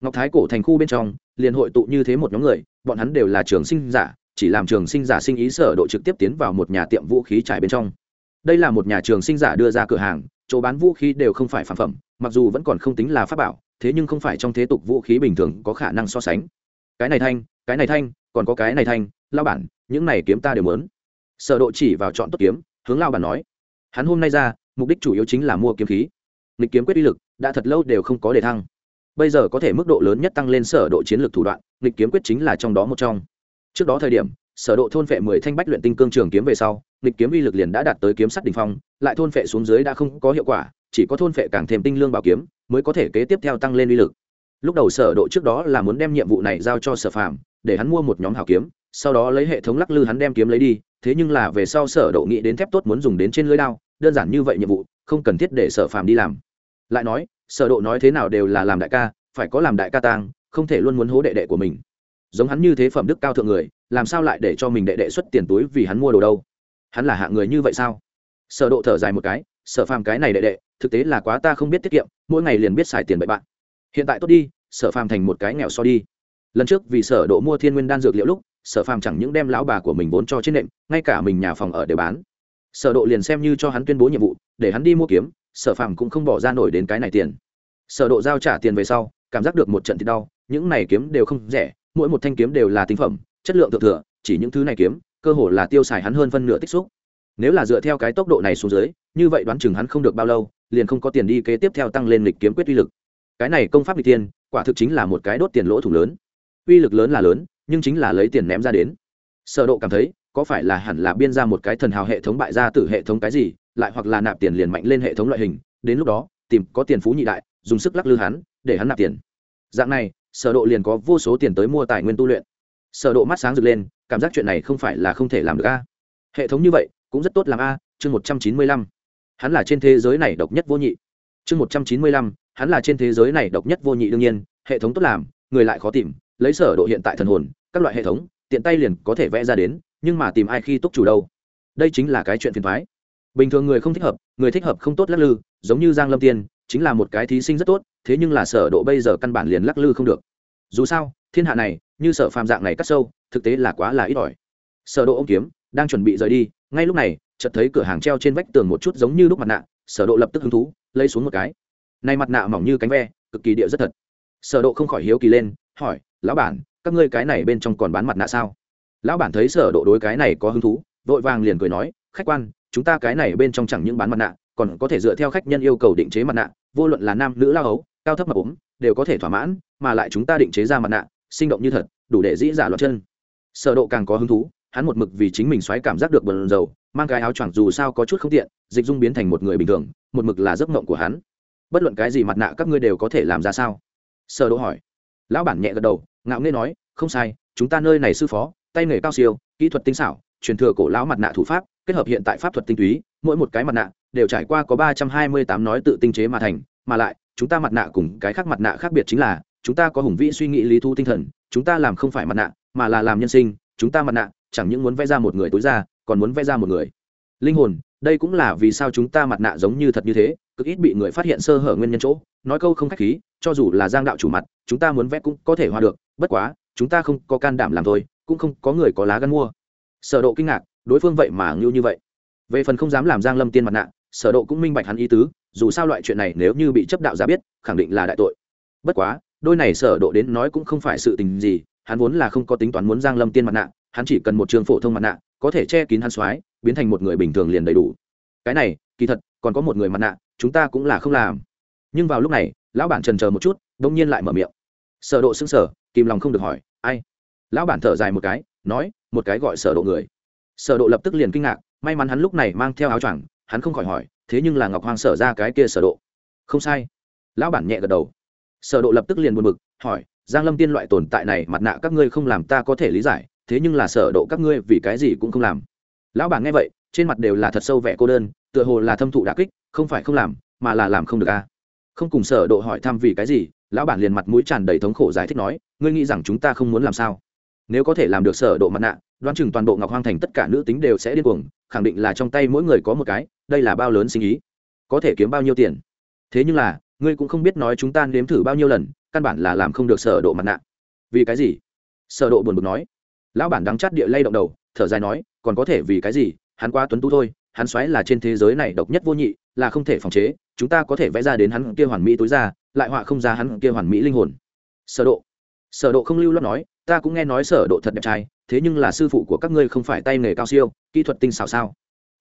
Ngọc thái cổ thành khu bên trong, liền hội tụ như thế một nhóm người, bọn hắn đều là trường sinh giả, chỉ làm trường sinh giả sinh ý sở độ trực tiếp tiến vào một nhà tiệm vũ khí trải bên trong. Đây là một nhà trường sinh giả đưa ra cửa hàng, chỗ bán vũ khí đều không phải phản phẩm, mặc dù vẫn còn không tính là pháp bảo, thế nhưng không phải trong thế tục vũ khí bình thường có khả năng so sánh. Cái này thanh, cái này thanh, còn có cái này thanh lao bản, những này kiếm ta đều muốn. Sở độ chỉ vào chọn tốt kiếm, hướng lao bản nói hắn hôm nay ra, mục đích chủ yếu chính là mua kiếm khí. Nghịch kiếm quyết uy lực đã thật lâu đều không có đề thăng. Bây giờ có thể mức độ lớn nhất tăng lên sở độ chiến lược thủ đoạn, nghịch kiếm quyết chính là trong đó một trong. Trước đó thời điểm, sở độ thôn phệ mười thanh bách luyện tinh cương trường kiếm về sau, nghịch kiếm uy lực liền đã đạt tới kiếm sắt đỉnh phong, lại thôn phệ xuống dưới đã không có hiệu quả, chỉ có thôn phệ càng thêm tinh lương bảo kiếm mới có thể kế tiếp theo tăng lên uy lực. Lúc đầu sở độ trước đó là muốn đem nhiệm vụ này giao cho sở phàm, để hắn mua một nhóm hảo kiếm, sau đó lấy hệ thống lắc lư hắn đem kiếm lấy đi thế nhưng là về sau sở độ nghĩ đến thép tốt muốn dùng đến trên lưỡi đao, đơn giản như vậy nhiệm vụ, không cần thiết để sở phàm đi làm. Lại nói, sở độ nói thế nào đều là làm đại ca, phải có làm đại ca tang, không thể luôn muốn hố đệ đệ của mình. Giống hắn như thế phẩm đức cao thượng người, làm sao lại để cho mình đệ đệ xuất tiền túi vì hắn mua đồ đâu? Hắn là hạng người như vậy sao? Sở độ thở dài một cái, sở phàm cái này đệ đệ, thực tế là quá ta không biết tiết kiệm, mỗi ngày liền biết xài tiền bậy bạn. Hiện tại tốt đi, sở phàm thành một cái nghèo so đi. Lần trước vì sở độ mua thiên nguyên đan dược liệu lúc sở phàm chẳng những đem lão bà của mình vốn cho trên nệm, ngay cả mình nhà phòng ở đều bán. Sở độ liền xem như cho hắn tuyên bố nhiệm vụ, để hắn đi mua kiếm, sở phàm cũng không bỏ ra nổi đến cái này tiền. Sở độ giao trả tiền về sau, cảm giác được một trận thì đau, những này kiếm đều không rẻ, mỗi một thanh kiếm đều là tinh phẩm, chất lượng thượng thừa, chỉ những thứ này kiếm, cơ hồ là tiêu xài hắn hơn phân nửa tích xúc. Nếu là dựa theo cái tốc độ này xuống dưới, như vậy đoán chừng hắn không được bao lâu, liền không có tiền đi kế tiếp theo tăng lên lịch kiếm quyết uy lực. Cái này công pháp lịch tiên, quả thực chính là một cái đốt tiền lỗ thủ lớn. Uy lực lớn là lớn nhưng chính là lấy tiền ném ra đến. Sở độ cảm thấy, có phải là hẳn là biên ra một cái thần hào hệ thống bại gia tử hệ thống cái gì, lại hoặc là nạp tiền liền mạnh lên hệ thống loại hình, đến lúc đó, tìm có tiền phú nhị đại, dùng sức lắc lư hắn, để hắn nạp tiền. Dạng này, sở độ liền có vô số tiền tới mua tài nguyên tu luyện. Sở độ mắt sáng rực lên, cảm giác chuyện này không phải là không thể làm được a. Hệ thống như vậy, cũng rất tốt làm a, chương 195 hắn là trên thế giới này độc nhất vô nhị. Chương 195 hắn là trên thế giới này độc nhất vô nhị đương nhiên, hệ thống tốt làm, người lại khó tìm lấy sở độ hiện tại thần hồn, các loại hệ thống, tiện tay liền có thể vẽ ra đến, nhưng mà tìm ai khi túc chủ đâu? Đây chính là cái chuyện phiền toái. Bình thường người không thích hợp, người thích hợp không tốt lắc lư, giống như giang lâm tiên, chính là một cái thí sinh rất tốt, thế nhưng là sở độ bây giờ căn bản liền lắc lư không được. Dù sao, thiên hạ này, như sở phàm dạng này cắt sâu, thực tế là quá là ít ỏi. Sở độ ôm kiếm, đang chuẩn bị rời đi, ngay lúc này, chợt thấy cửa hàng treo trên vách tường một chút giống như lúc mặt nạ, sở độ lập tức hứng thú, lấy xuống một cái. Này mặt nạ mỏng như cánh ve, cực kỳ địa rất thật. Sở độ không khỏi hiếu kỳ lên, hỏi lão bản, các ngươi cái này bên trong còn bán mặt nạ sao? Lão bản thấy sở độ đối cái này có hứng thú, vội vàng liền cười nói, khách quan, chúng ta cái này bên trong chẳng những bán mặt nạ, còn có thể dựa theo khách nhân yêu cầu định chế mặt nạ, vô luận là nam, nữ, lao ấu cao thấp mà ốm, đều có thể thỏa mãn, mà lại chúng ta định chế ra mặt nạ, sinh động như thật, đủ để dĩ giả loạn chân. Sở độ càng có hứng thú, hắn một mực vì chính mình xoáy cảm giác được bần dầu mang cái áo choàng dù sao có chút không tiện, dịch dung biến thành một người bình thường, một mực là giấc mộng của hắn. Bất luận cái gì mặt nạ các ngươi đều có thể làm ra sao? Sở độ hỏi. Lão bản nhẹ gật đầu ngạo nghê nói, không sai, chúng ta nơi này sư phó, tay nghề cao siêu, kỹ thuật tinh xảo, truyền thừa cổ lão mặt nạ thủ pháp, kết hợp hiện tại pháp thuật tinh túy, mỗi một cái mặt nạ đều trải qua có ba trăm hai mươi tám nói tự tinh chế mà thành, mà lại, chúng ta mặt nạ cùng cái khác mặt nạ khác biệt chính là, chúng ta có hùng vĩ suy nghĩ lý thu tinh thần, chúng ta làm không phải mặt nạ, mà là làm nhân sinh, chúng ta mặt nạ chẳng những muốn vẽ ra một người tối ra còn muốn vẽ ra một người. Linh hồn, đây cũng là vì sao chúng ta mặt nạ giống như thật như thế, cực ít bị người phát hiện sơ hở nguyên nhân chỗ, nói câu không khách khí cho dù là giang đạo chủ mặt, chúng ta muốn vẽ cũng có thể hoa được, bất quá, chúng ta không có can đảm làm thôi, cũng không có người có lá gan mua. Sở độ kinh ngạc, đối phương vậy mà ngưu như vậy. Về phần không dám làm giang lâm tiên mặt nạ, sở độ cũng minh bạch hắn ý tứ, dù sao loại chuyện này nếu như bị chấp đạo giả biết, khẳng định là đại tội. Bất quá, đôi này sở độ đến nói cũng không phải sự tình gì, hắn vốn là không có tính toán muốn giang lâm tiên mặt nạ, hắn chỉ cần một trường phổ thông mặt nạ, có thể che kín hắn xoái biến thành một người bình thường liền đầy đủ. Cái này, kỳ thật, còn có một người mặt nạ, chúng ta cũng là không làm nhưng vào lúc này, lão bản trần chờ một chút đông nhiên lại mở miệng. Sở độ sững sờ, kìm lòng không được hỏi, ai? Lão bản thở dài một cái, nói, một cái gọi sở độ người. Sở độ lập tức liền kinh ngạc, may mắn hắn lúc này mang theo áo choàng, hắn không khỏi hỏi, thế nhưng là ngọc hoàng sở ra cái kia sở độ? Không sai. Lão bản nhẹ gật đầu. Sở độ lập tức liền buồn bực, hỏi, giang lâm tiên loại tồn tại này mặt nạ các ngươi không làm ta có thể lý giải, thế nhưng là sở độ các ngươi vì cái gì cũng không làm? Lão bản nghe vậy, trên mặt đều là thật sâu vẻ cô đơn, tựa hồ là thâm thụ đả kích, không phải không làm, mà là làm không được a không cùng sở độ hỏi thăm vì cái gì, lão bản liền mặt mũi tràn đầy thống khổ giải thích nói, ngươi nghĩ rằng chúng ta không muốn làm sao? Nếu có thể làm được sở độ mặt nạ, đoán chừng toàn bộ ngọc hoang thành tất cả nữ tính đều sẽ điên cuồng, khẳng định là trong tay mỗi người có một cái, đây là bao lớn sinh ý. Có thể kiếm bao nhiêu tiền? Thế nhưng là, ngươi cũng không biết nói chúng ta nếm thử bao nhiêu lần, căn bản là làm không được sở độ mặt nạ. Vì cái gì? Sở độ buồn bực nói. Lão bản đắng chát địa lay động đầu, thở dài nói, còn có thể vì cái gì? Hắn qua tuấn tú thôi, hắn xoáy là trên thế giới này độc nhất vô nhị, là không thể phòng chế chúng ta có thể vẽ ra đến hắn kia hoàn mỹ tối ra, lại họa không ra hắn kia hoàn mỹ linh hồn. Sở độ. Sở độ không lưu loát nói, ta cũng nghe nói sở độ thật đẹp trai, thế nhưng là sư phụ của các ngươi không phải tay nghề cao siêu, kỹ thuật tinh xảo sao?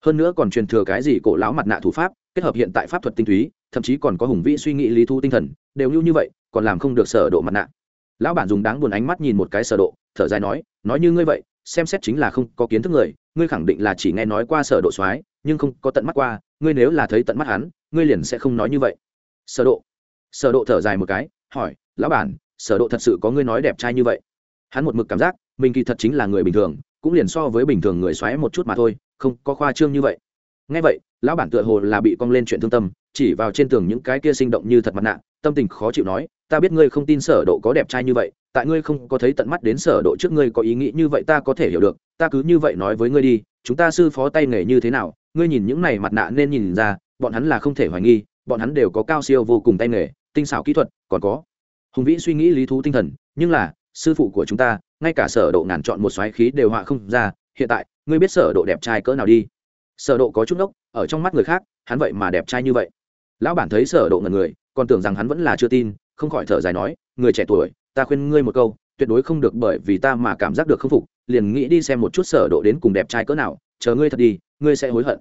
Hơn nữa còn truyền thừa cái gì cổ lão mặt nạ thủ pháp, kết hợp hiện tại pháp thuật tinh túy, thậm chí còn có hùng vĩ suy nghĩ lý thu tinh thần, đều như như vậy, còn làm không được sở độ mặt nạ. Lão bản dùng đáng buồn ánh mắt nhìn một cái sở độ, thở dài nói nói như ngươi vậy, xem xét chính là không có kiến thức người, ngươi khẳng định là chỉ nghe nói qua sở độ soái nhưng không có tận mắt qua, ngươi nếu là thấy tận mắt hắn, ngươi liền sẽ không nói như vậy. Sở độ. Sở độ thở dài một cái, hỏi, lão bản, sở độ thật sự có ngươi nói đẹp trai như vậy? Hắn một mực cảm giác, mình kỳ thật chính là người bình thường, cũng liền so với bình thường người xoáy một chút mà thôi, không có khoa trương như vậy. Nghe vậy, lão bản tựa hồ là bị cong lên chuyện thương tâm, chỉ vào trên tường những cái kia sinh động như thật mặt nạ, tâm tình khó chịu nói, ta biết ngươi không tin sở độ có đẹp trai như vậy tại ngươi không có thấy tận mắt đến sở độ trước ngươi có ý nghĩ như vậy ta có thể hiểu được, ta cứ như vậy nói với ngươi đi, chúng ta sư phó tay nghề như thế nào, ngươi nhìn những này mặt nạ nên nhìn ra, bọn hắn là không thể hoài nghi, bọn hắn đều có cao siêu vô cùng tay nghề, tinh xảo kỹ thuật, còn có hùng vĩ suy nghĩ lý thú tinh thần, nhưng là, sư phụ của chúng ta, ngay cả sở độ ngàn chọn một xoáy khí đều họa không ra, hiện tại, ngươi biết sở độ đẹp trai cỡ nào đi. Sở độ có chút nốc ở trong mắt người khác, hắn vậy mà đẹp trai như vậy. Lão bản thấy sở độ ngẩn người, còn tưởng rằng hắn vẫn là chưa tin, không khỏi thở dài nói, người trẻ tuổi ta khuyên ngươi một câu, tuyệt đối không được bởi vì ta mà cảm giác được không phục, liền nghĩ đi xem một chút sở độ đến cùng đẹp trai cỡ nào, chờ ngươi thật đi, ngươi sẽ hối hận.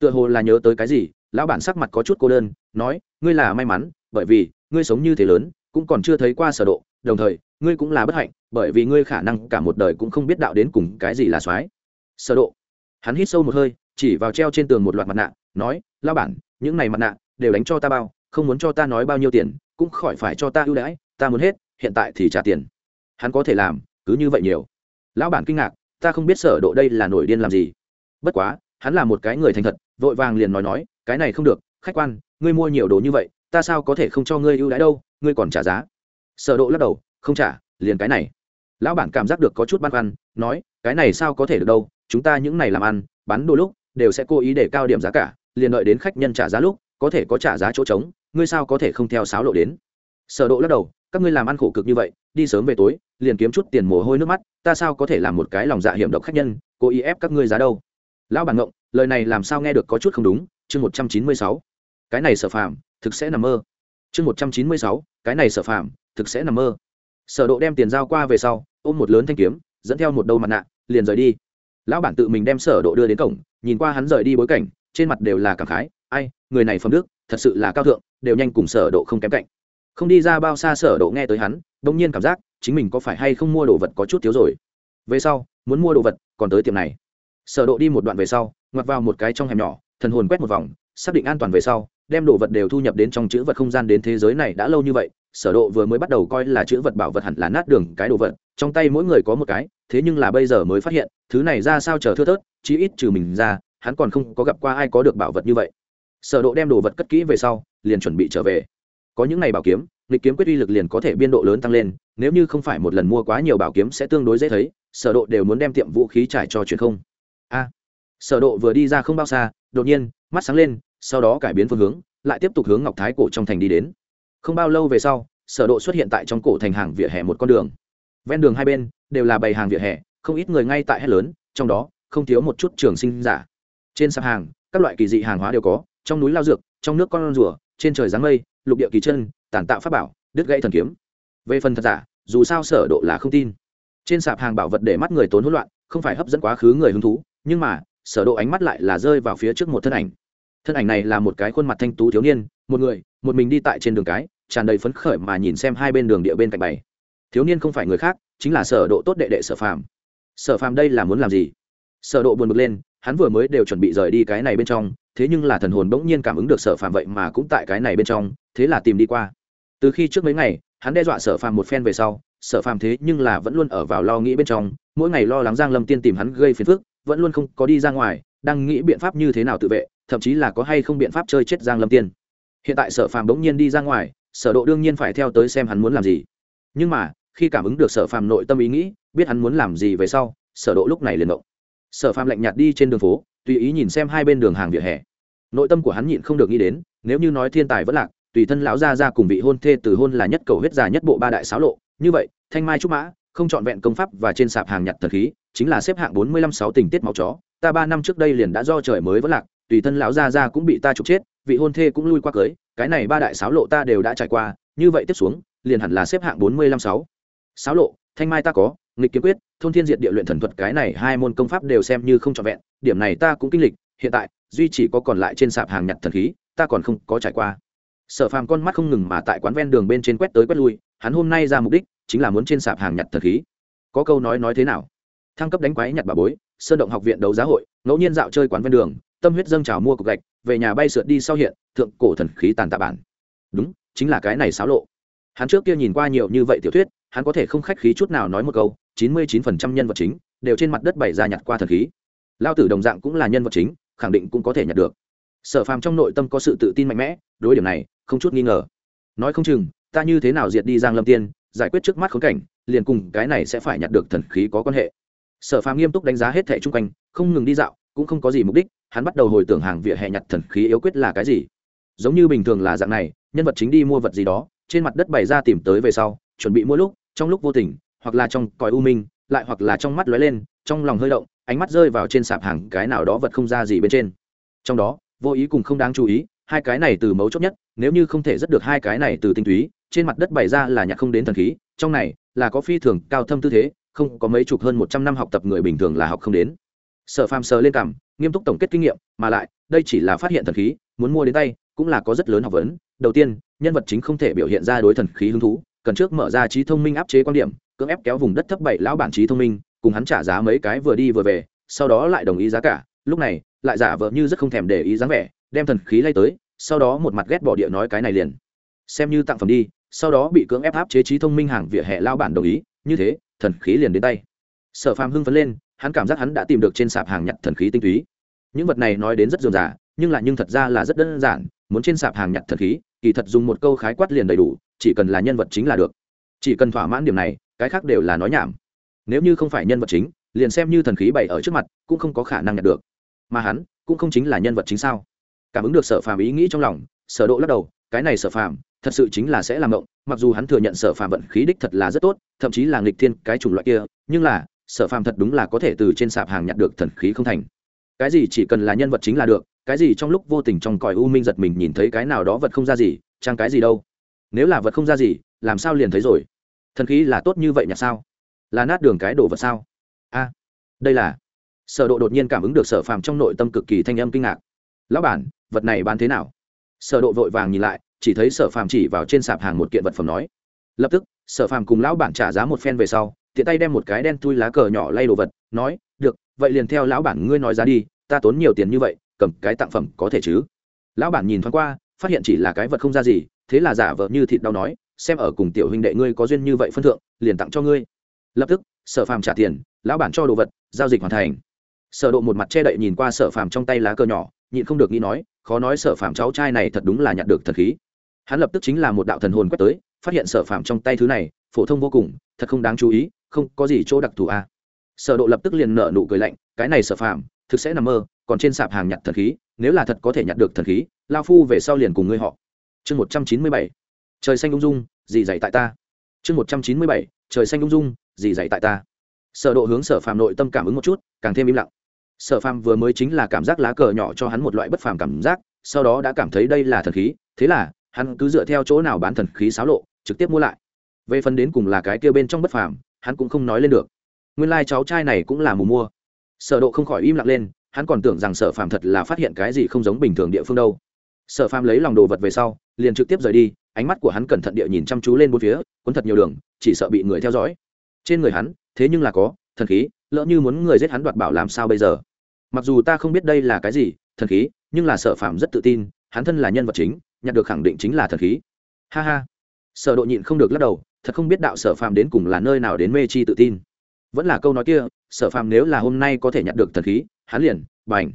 Tựa hồ là nhớ tới cái gì, lão bản sắc mặt có chút cô đơn, nói, ngươi là may mắn, bởi vì, ngươi sống như thế lớn, cũng còn chưa thấy qua sở độ, đồng thời, ngươi cũng là bất hạnh, bởi vì ngươi khả năng cả một đời cũng không biết đạo đến cùng cái gì là soái. Sở độ. Hắn hít sâu một hơi, chỉ vào treo trên tường một loạt mặt nạ, nói, lão bản, những này mặt nạ đều đánh cho ta bao, không muốn cho ta nói bao nhiêu tiền, cũng khỏi phải cho ta ưu đãi, ta muốn hết hiện tại thì trả tiền. Hắn có thể làm, cứ như vậy nhiều. Lão bản kinh ngạc, ta không biết sở độ đây là nổi điên làm gì. Bất quá, hắn là một cái người thành thật, vội vàng liền nói nói, cái này không được, khách quan, ngươi mua nhiều đồ như vậy, ta sao có thể không cho ngươi ưu đãi đâu, ngươi còn trả giá. Sở độ lắc đầu, không trả, liền cái này. Lão bản cảm giác được có chút băn khoăn, nói, cái này sao có thể được đâu, chúng ta những này làm ăn, bán đồ lúc, đều sẽ cố ý để cao điểm giá cả, liền đợi đến khách nhân trả giá lúc, có thể có trả giá chỗ trống, ngươi sao có thể không theo sáo lộ đến. Sở độ lắc đầu các ngươi làm ăn khổ cực như vậy, đi sớm về tối, liền kiếm chút tiền mồ hôi nước mắt, ta sao có thể làm một cái lòng dạ hiểm độc khách nhân, cố ý ép các ngươi giá đâu? Lão bản ngộng, lời này làm sao nghe được có chút không đúng, chương một trăm chín mươi sáu. Cái này sở phàm, thực sẽ nằm mơ. Chương một trăm chín mươi sáu, cái này sở phàm, thực sẽ nằm mơ. Sở độ đem tiền giao qua về sau, ôm một lớn thanh kiếm, dẫn theo một đầu mặt nạ, liền rời đi. Lão bản tự mình đem sở độ đưa đến cổng, nhìn qua hắn rời đi bối cảnh, trên mặt đều là cảm khái, ai, người này phẩm đức, thật sự là cao thượng, đều nhanh cùng sở độ không kém cạnh không đi ra bao xa sở độ nghe tới hắn đông nhiên cảm giác chính mình có phải hay không mua đồ vật có chút thiếu rồi. Về sau, muốn mua đồ vật, còn tới tiệm này. Sở độ đi một đoạn về sau, ngoặt vào một cái trong hẻm nhỏ, thần hồn quét một vòng, xác định an toàn về sau, đem đồ vật đều thu nhập đến trong chữ vật không gian đến thế giới này đã lâu như vậy. Sở độ vừa mới bắt đầu coi là chữ vật bảo vật hẳn là nát đường cái đồ vật, trong tay mỗi người có một cái, thế nhưng là bây giờ mới phát hiện, thứ này ra sao chờ thưa thớt, chí ít trừ mình ra, hắn còn không có gặp qua ai có được bảo vật như vậy. Sở độ đem đồ vật cất kỹ về sau, liền chuẩn bị trở về có những này bảo kiếm lịch kiếm quyết uy lực liền có thể biên độ lớn tăng lên, nếu như không phải một lần mua quá nhiều bảo kiếm sẽ tương đối dễ thấy, sở độ đều muốn đem tiệm vũ khí trải cho truyền không. A, sở độ vừa đi ra không bao xa, đột nhiên, mắt sáng lên, sau đó cải biến phương hướng, lại tiếp tục hướng ngọc thái cổ trong thành đi đến. Không bao lâu về sau, sở độ xuất hiện tại trong cổ thành hàng vỉa hè một con đường. Ven đường hai bên đều là bày hàng vỉa hè, không ít người ngay tại hết lớn, trong đó không thiếu một chút trường sinh giả. Trên sạp hàng, các loại kỳ dị hàng hóa đều có, trong núi lao dược, trong nước con rùa trên trời giáng mây, lục địa kỳ chân, tàn tạo pháp bảo, đứt gãy thần kiếm. Về phần thật giả, dù sao sở độ là không tin. Trên sạp hàng bảo vật để mắt người tốn hỗn loạn, không phải hấp dẫn quá khứ người hứng thú, nhưng mà, sở độ ánh mắt lại là rơi vào phía trước một thân ảnh. Thân ảnh này là một cái khuôn mặt thanh tú thiếu niên, một người, một mình đi tại trên đường cái, tràn đầy phấn khởi mà nhìn xem hai bên đường địa bên cạnh bày. Thiếu niên không phải người khác, chính là sở độ tốt đệ đệ sở phàm. Sở phàm đây là muốn làm gì? Sở độ buồn bực lên, hắn vừa mới đều chuẩn bị rời đi cái này bên trong thế nhưng là thần hồn bỗng nhiên cảm ứng được sở phàm vậy mà cũng tại cái này bên trong, thế là tìm đi qua. Từ khi trước mấy ngày, hắn đe dọa sở phàm một phen về sau, sở phàm thế nhưng là vẫn luôn ở vào lo nghĩ bên trong, mỗi ngày lo lắng giang lâm tiên tìm hắn gây phiền phức, vẫn luôn không có đi ra ngoài, đang nghĩ biện pháp như thế nào tự vệ, thậm chí là có hay không biện pháp chơi chết giang lâm tiên. Hiện tại sở phàm bỗng nhiên đi ra ngoài, sở độ đương nhiên phải theo tới xem hắn muốn làm gì. Nhưng mà, khi cảm ứng được sở phàm nội tâm ý nghĩ, biết hắn muốn làm gì về sau, sở độ lúc này liền động. Sở phàm lạnh nhạt đi trên đường phố tùy ý nhìn xem hai bên đường hàng vỉa hè. Nội tâm của hắn nhịn không được nghĩ đến, nếu như nói thiên tài vẫn lạc, tùy thân lão gia gia cùng vị hôn thê từ hôn là nhất cầu huyết già nhất bộ ba đại sáo lộ, như vậy, thanh mai trúc mã, không chọn vẹn công pháp và trên sạp hàng nhặt thần khí, chính là xếp hạng bốn mươi lăm sáu tình tiết máu chó, ta ba năm trước đây liền đã do trời mới vẫn lạc, tùy thân lão gia gia cũng bị ta trục chết, vị hôn thê cũng lui qua cưới, cái này ba đại sáo lộ ta đều đã trải qua, như vậy tiếp xuống, liền hẳn là xếp hạng bốn mươi lăm sáu. Sáo lộ, thanh mai ta có nghịch kiếm quyết, thôn thiên diệt địa luyện thần thuật cái này hai môn công pháp đều xem như không trọn vẹn, điểm này ta cũng kinh lịch, hiện tại, duy chỉ có còn lại trên sạp hàng nhặt thần khí, ta còn không có trải qua. Sở phàm con mắt không ngừng mà tại quán ven đường bên trên quét tới quét lui, hắn hôm nay ra mục đích, chính là muốn trên sạp hàng nhặt thần khí. Có câu nói nói thế nào? Thăng cấp đánh quái nhặt bà bối, sơn động học viện đấu giá hội, ngẫu nhiên dạo chơi quán ven đường, tâm huyết dâng trào mua cục gạch, về nhà bay sượt đi sau hiện, thượng cổ thần khí tàn tạ bản. Đúng, chính là cái này xáo lộ. Hắn trước kia nhìn qua nhiều như vậy tiểu thuyết, hắn có thể không khách khí chút nào nói một câu chín mươi chín phần trăm nhân vật chính đều trên mặt đất bày ra nhặt qua thần khí. Lao tử đồng dạng cũng là nhân vật chính, khẳng định cũng có thể nhặt được. Sở phàm trong nội tâm có sự tự tin mạnh mẽ, đối điểm này, không chút nghi ngờ. Nói không chừng, ta như thế nào diệt đi giang lâm tiên, giải quyết trước mắt khốn cảnh, liền cùng cái này sẽ phải nhặt được thần khí có quan hệ. Sở phàm nghiêm túc đánh giá hết thảy xung quanh, không ngừng đi dạo, cũng không có gì mục đích, hắn bắt đầu hồi tưởng hàng vỉa hè nhặt thần khí yếu quyết là cái gì. Giống như bình thường là dạng này, nhân vật chính đi mua vật gì đó, trên mặt đất bày ra tìm tới về sau, chuẩn bị mua lúc, trong lúc vô tình hoặc là trong còi u minh, lại hoặc là trong mắt lóe lên, trong lòng hơi động, ánh mắt rơi vào trên sạp hàng cái nào đó vật không ra gì bên trên. Trong đó, vô ý cùng không đáng chú ý, hai cái này từ mấu chốt nhất, nếu như không thể rất được hai cái này từ tinh túy, trên mặt đất bày ra là nhạc không đến thần khí, trong này là có phi thường cao thâm tư thế, không có mấy chục hơn một trăm năm học tập người bình thường là học không đến. Sở phàm sờ lên cảm, nghiêm túc tổng kết kinh nghiệm, mà lại, đây chỉ là phát hiện thần khí, muốn mua đến tay, cũng là có rất lớn học vấn. Đầu tiên, nhân vật chính không thể biểu hiện ra đối thần khí hứng thú, cần trước mở ra trí thông minh áp chế quan điểm cưỡng ép kéo vùng đất thấp bảy lão bản trí thông minh, cùng hắn trả giá mấy cái vừa đi vừa về, sau đó lại đồng ý giá cả. Lúc này, lại giả vợ như rất không thèm để ý dáng vẻ, đem thần khí lay tới, sau đó một mặt ghét bỏ địa nói cái này liền. Xem như tặng phẩm đi, sau đó bị cưỡng ép áp chế trí thông minh hàng vỉa hè lao bản đồng ý, như thế, thần khí liền đến tay. Sở phàm hưng phấn lên, hắn cảm giác hắn đã tìm được trên sạp hàng nhặt thần khí tinh túy. Những vật này nói đến rất dườm giả nhưng là nhưng thật ra là rất đơn giản, muốn trên sạp hàng nhặt thần khí, kỳ thật dùng một câu khái quát liền đầy đủ, chỉ cần là nhân vật chính là được. Chỉ cần thỏa mãn điểm này cái khác đều là nói nhảm. Nếu như không phải nhân vật chính, liền xem như thần khí bày ở trước mặt, cũng không có khả năng nhận được. Mà hắn, cũng không chính là nhân vật chính sao? Cảm ứng được sở phàm ý nghĩ trong lòng, sở độ lắc đầu, cái này sở phàm, thật sự chính là sẽ làm động mặc dù hắn thừa nhận sở phàm vận khí đích thật là rất tốt, thậm chí là nghịch thiên cái chủng loại kia, nhưng là, sở phàm thật đúng là có thể từ trên sạp hàng nhặt được thần khí không thành. Cái gì chỉ cần là nhân vật chính là được, cái gì trong lúc vô tình trong còi u minh giật mình nhìn thấy cái nào đó vật không ra gì, trang cái gì đâu. Nếu là vật không ra gì, làm sao liền thấy rồi? Thần khí là tốt như vậy nhặt sao? Là nát đường cái đổ vật sao? A, đây là. Sở độ đột nhiên cảm ứng được sở phàm trong nội tâm cực kỳ thanh âm kinh ngạc. Lão bản, vật này bán thế nào? Sở độ vội vàng nhìn lại, chỉ thấy sở phàm chỉ vào trên sạp hàng một kiện vật phẩm nói. Lập tức, sở phàm cùng lão bản trả giá một phen về sau, tiện tay đem một cái đen tui lá cờ nhỏ lay đồ vật, nói, được, vậy liền theo lão bản ngươi nói giá đi, ta tốn nhiều tiền như vậy, cầm cái tặng phẩm có thể chứ? Lão bản nhìn thoáng qua, phát hiện chỉ là cái vật không ra gì, thế là giả vờ như thịt đau nói xem ở cùng tiểu huynh đệ ngươi có duyên như vậy phân thượng, liền tặng cho ngươi. Lập tức, sở phàm trả tiền, lão bản cho đồ vật, giao dịch hoàn thành. Sở độ một mặt che đậy nhìn qua sở phàm trong tay lá cờ nhỏ, nhịn không được nghĩ nói, khó nói sở phàm cháu trai này thật đúng là nhặt được thần khí. Hắn lập tức chính là một đạo thần hồn quét tới, phát hiện sở phàm trong tay thứ này, phổ thông vô cùng, thật không đáng chú ý, không có gì chỗ đặc thù a. À. sở độ lập tức liền nở nụ cười lạnh, cái này sở phàm, thực sẽ nằm mơ, còn trên sạp hàng nhặt thần khí, nếu là thật có thể nhặt được thần khí, lao phu về sau liền cùng ngươi họ. Chương một trăm chín mươi bảy trời xanh ung dung, gì dạy tại ta. Chương một trăm chín mươi bảy, trời xanh ung dung, gì dạy tại ta. Sở độ hướng sở phàm nội tâm cảm ứng một chút, càng thêm im lặng. Sở phàm vừa mới chính là cảm giác lá cờ nhỏ cho hắn một loại bất phàm cảm giác, sau đó đã cảm thấy đây là thần khí, thế là, hắn cứ dựa theo chỗ nào bán thần khí xáo lộ, trực tiếp mua lại. Về phần đến cùng là cái kia bên trong bất phàm, hắn cũng không nói lên được. Nguyên lai cháu trai này cũng là mù mua. Sở độ không khỏi im lặng lên, hắn còn tưởng rằng sở phàm thật là phát hiện cái gì không giống bình thường địa phương đâu. Sở phàm lấy lòng đồ vật về sau liền trực tiếp rời đi, ánh mắt của hắn cẩn thận địa nhìn chăm chú lên bốn phía, cuốn thật nhiều đường, chỉ sợ bị người theo dõi. Trên người hắn, thế nhưng là có, thần khí, lỡ như muốn người giết hắn đoạt bảo làm sao bây giờ? Mặc dù ta không biết đây là cái gì, thần khí, nhưng là sở Phạm rất tự tin, hắn thân là nhân vật chính nhận được khẳng định chính là thần khí. Ha ha. Sở độ nhịn không được lắc đầu, thật không biết đạo sở phàm đến cùng là nơi nào đến mê chi tự tin. Vẫn là câu nói kia, sở phàm nếu là hôm nay có thể nhận được thần khí, hắn liền, bành.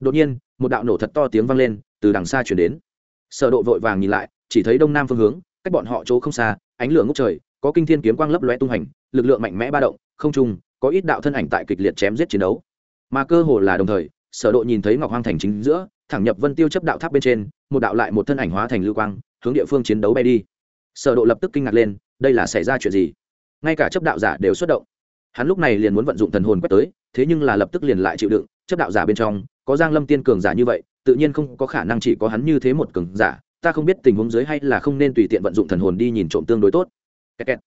Đột nhiên, một đạo nổ thật to tiếng vang lên, từ đằng xa chuyển đến sở độ vội vàng nhìn lại, chỉ thấy đông nam phương hướng, cách bọn họ chỗ không xa, ánh lửa ngút trời, có kinh thiên kiếm quang lấp lóe tung hành, lực lượng mạnh mẽ ba động, không trung, có ít đạo thân ảnh tại kịch liệt chém giết chiến đấu. Mà cơ hồ là đồng thời, sở độ nhìn thấy ngọc hoang thành chính giữa, thẳng nhập vân tiêu chấp đạo tháp bên trên, một đạo lại một thân ảnh hóa thành lưu quang, hướng địa phương chiến đấu bay đi. Sở độ lập tức kinh ngạc lên, đây là xảy ra chuyện gì? Ngay cả chấp đạo giả đều xuất động. Hắn lúc này liền muốn vận dụng thần hồn quét tới, thế nhưng là lập tức liền lại chịu đựng, chấp đạo giả bên trong, có giang lâm tiên cường giả như vậy tự nhiên không có khả năng chỉ có hắn như thế một cường giả, ta không biết tình huống dưới hay là không nên tùy tiện vận dụng thần hồn đi nhìn trộm tương đối tốt. Kẹt kẹt.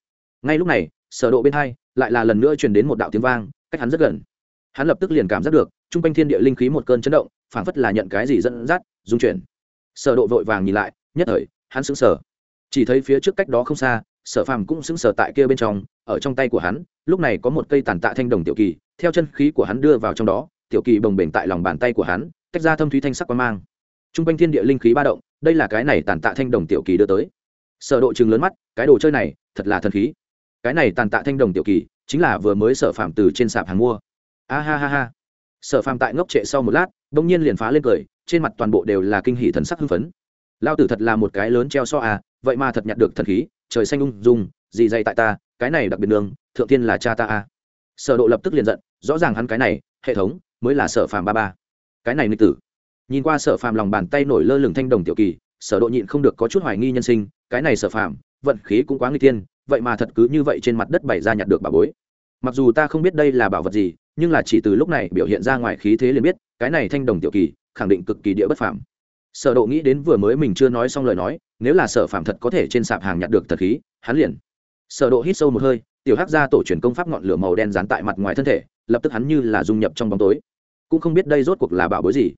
ngay lúc này, sở độ bên hai lại là lần nữa truyền đến một đạo tiếng vang, cách hắn rất gần. Hắn lập tức liền cảm giác được, trung quanh thiên địa linh khí một cơn chấn động, phảng phất là nhận cái gì dẫn dắt dung chuyển. Sở độ vội vàng nhìn lại, nhất thời, hắn sững sờ. Chỉ thấy phía trước cách đó không xa, sở phàm cũng sững sờ tại kia bên trong, ở trong tay của hắn, lúc này có một cây tàn tạ thanh đồng tiểu kỳ, theo chân khí của hắn đưa vào trong đó, tiểu kỳ bồng bềnh tại lòng bàn tay của hắn tách ra thâm thúy thanh sắc quang mang. Trung quanh thiên địa linh khí ba động, đây là cái này tàn tạ thanh đồng tiểu kỳ đưa tới. Sở độ trừng lớn mắt, cái đồ chơi này, thật là thần khí. Cái này tàn tạ thanh đồng tiểu kỳ, chính là vừa mới sở phạm từ trên sạp hàng mua. A ha ha ha. Sở phạm tại ngốc trệ sau một lát, bỗng nhiên liền phá lên cười, trên mặt toàn bộ đều là kinh hỉ thần sắc hưng phấn. Lao tử thật là một cái lớn treo so à vậy mà thật nhặt được thần khí, trời xanh ung dung, gì dày tại ta, cái này đặc biệt đường thượng tiên là cha ta à. Sở độ lập tức liền giận, rõ ràng hắn cái này, hệ thống, mới là sở phàm ba ba cái này nghịch tử. Nhìn qua sở phàm lòng bàn tay nổi lơ lửng thanh đồng tiểu kỳ, sở độ nhịn không được có chút hoài nghi nhân sinh, cái này sở phàm, vận khí cũng quá nguy tiên, vậy mà thật cứ như vậy trên mặt đất bày ra nhặt được bà bối. Mặc dù ta không biết đây là bảo vật gì, nhưng là chỉ từ lúc này biểu hiện ra ngoài khí thế liền biết, cái này thanh đồng tiểu kỳ, khẳng định cực kỳ địa bất phàm. Sở độ nghĩ đến vừa mới mình chưa nói xong lời nói, nếu là sở phạm thật có thể trên sạp hàng nhặt được thật khí, hắn liền. Sở độ hít sâu một hơi, tiểu hắc gia tổ truyền công pháp ngọn lửa màu đen dán tại mặt ngoài thân thể, lập tức hắn như là dung nhập trong bóng tối cũng không biết đây rốt cuộc là bảo bối gì.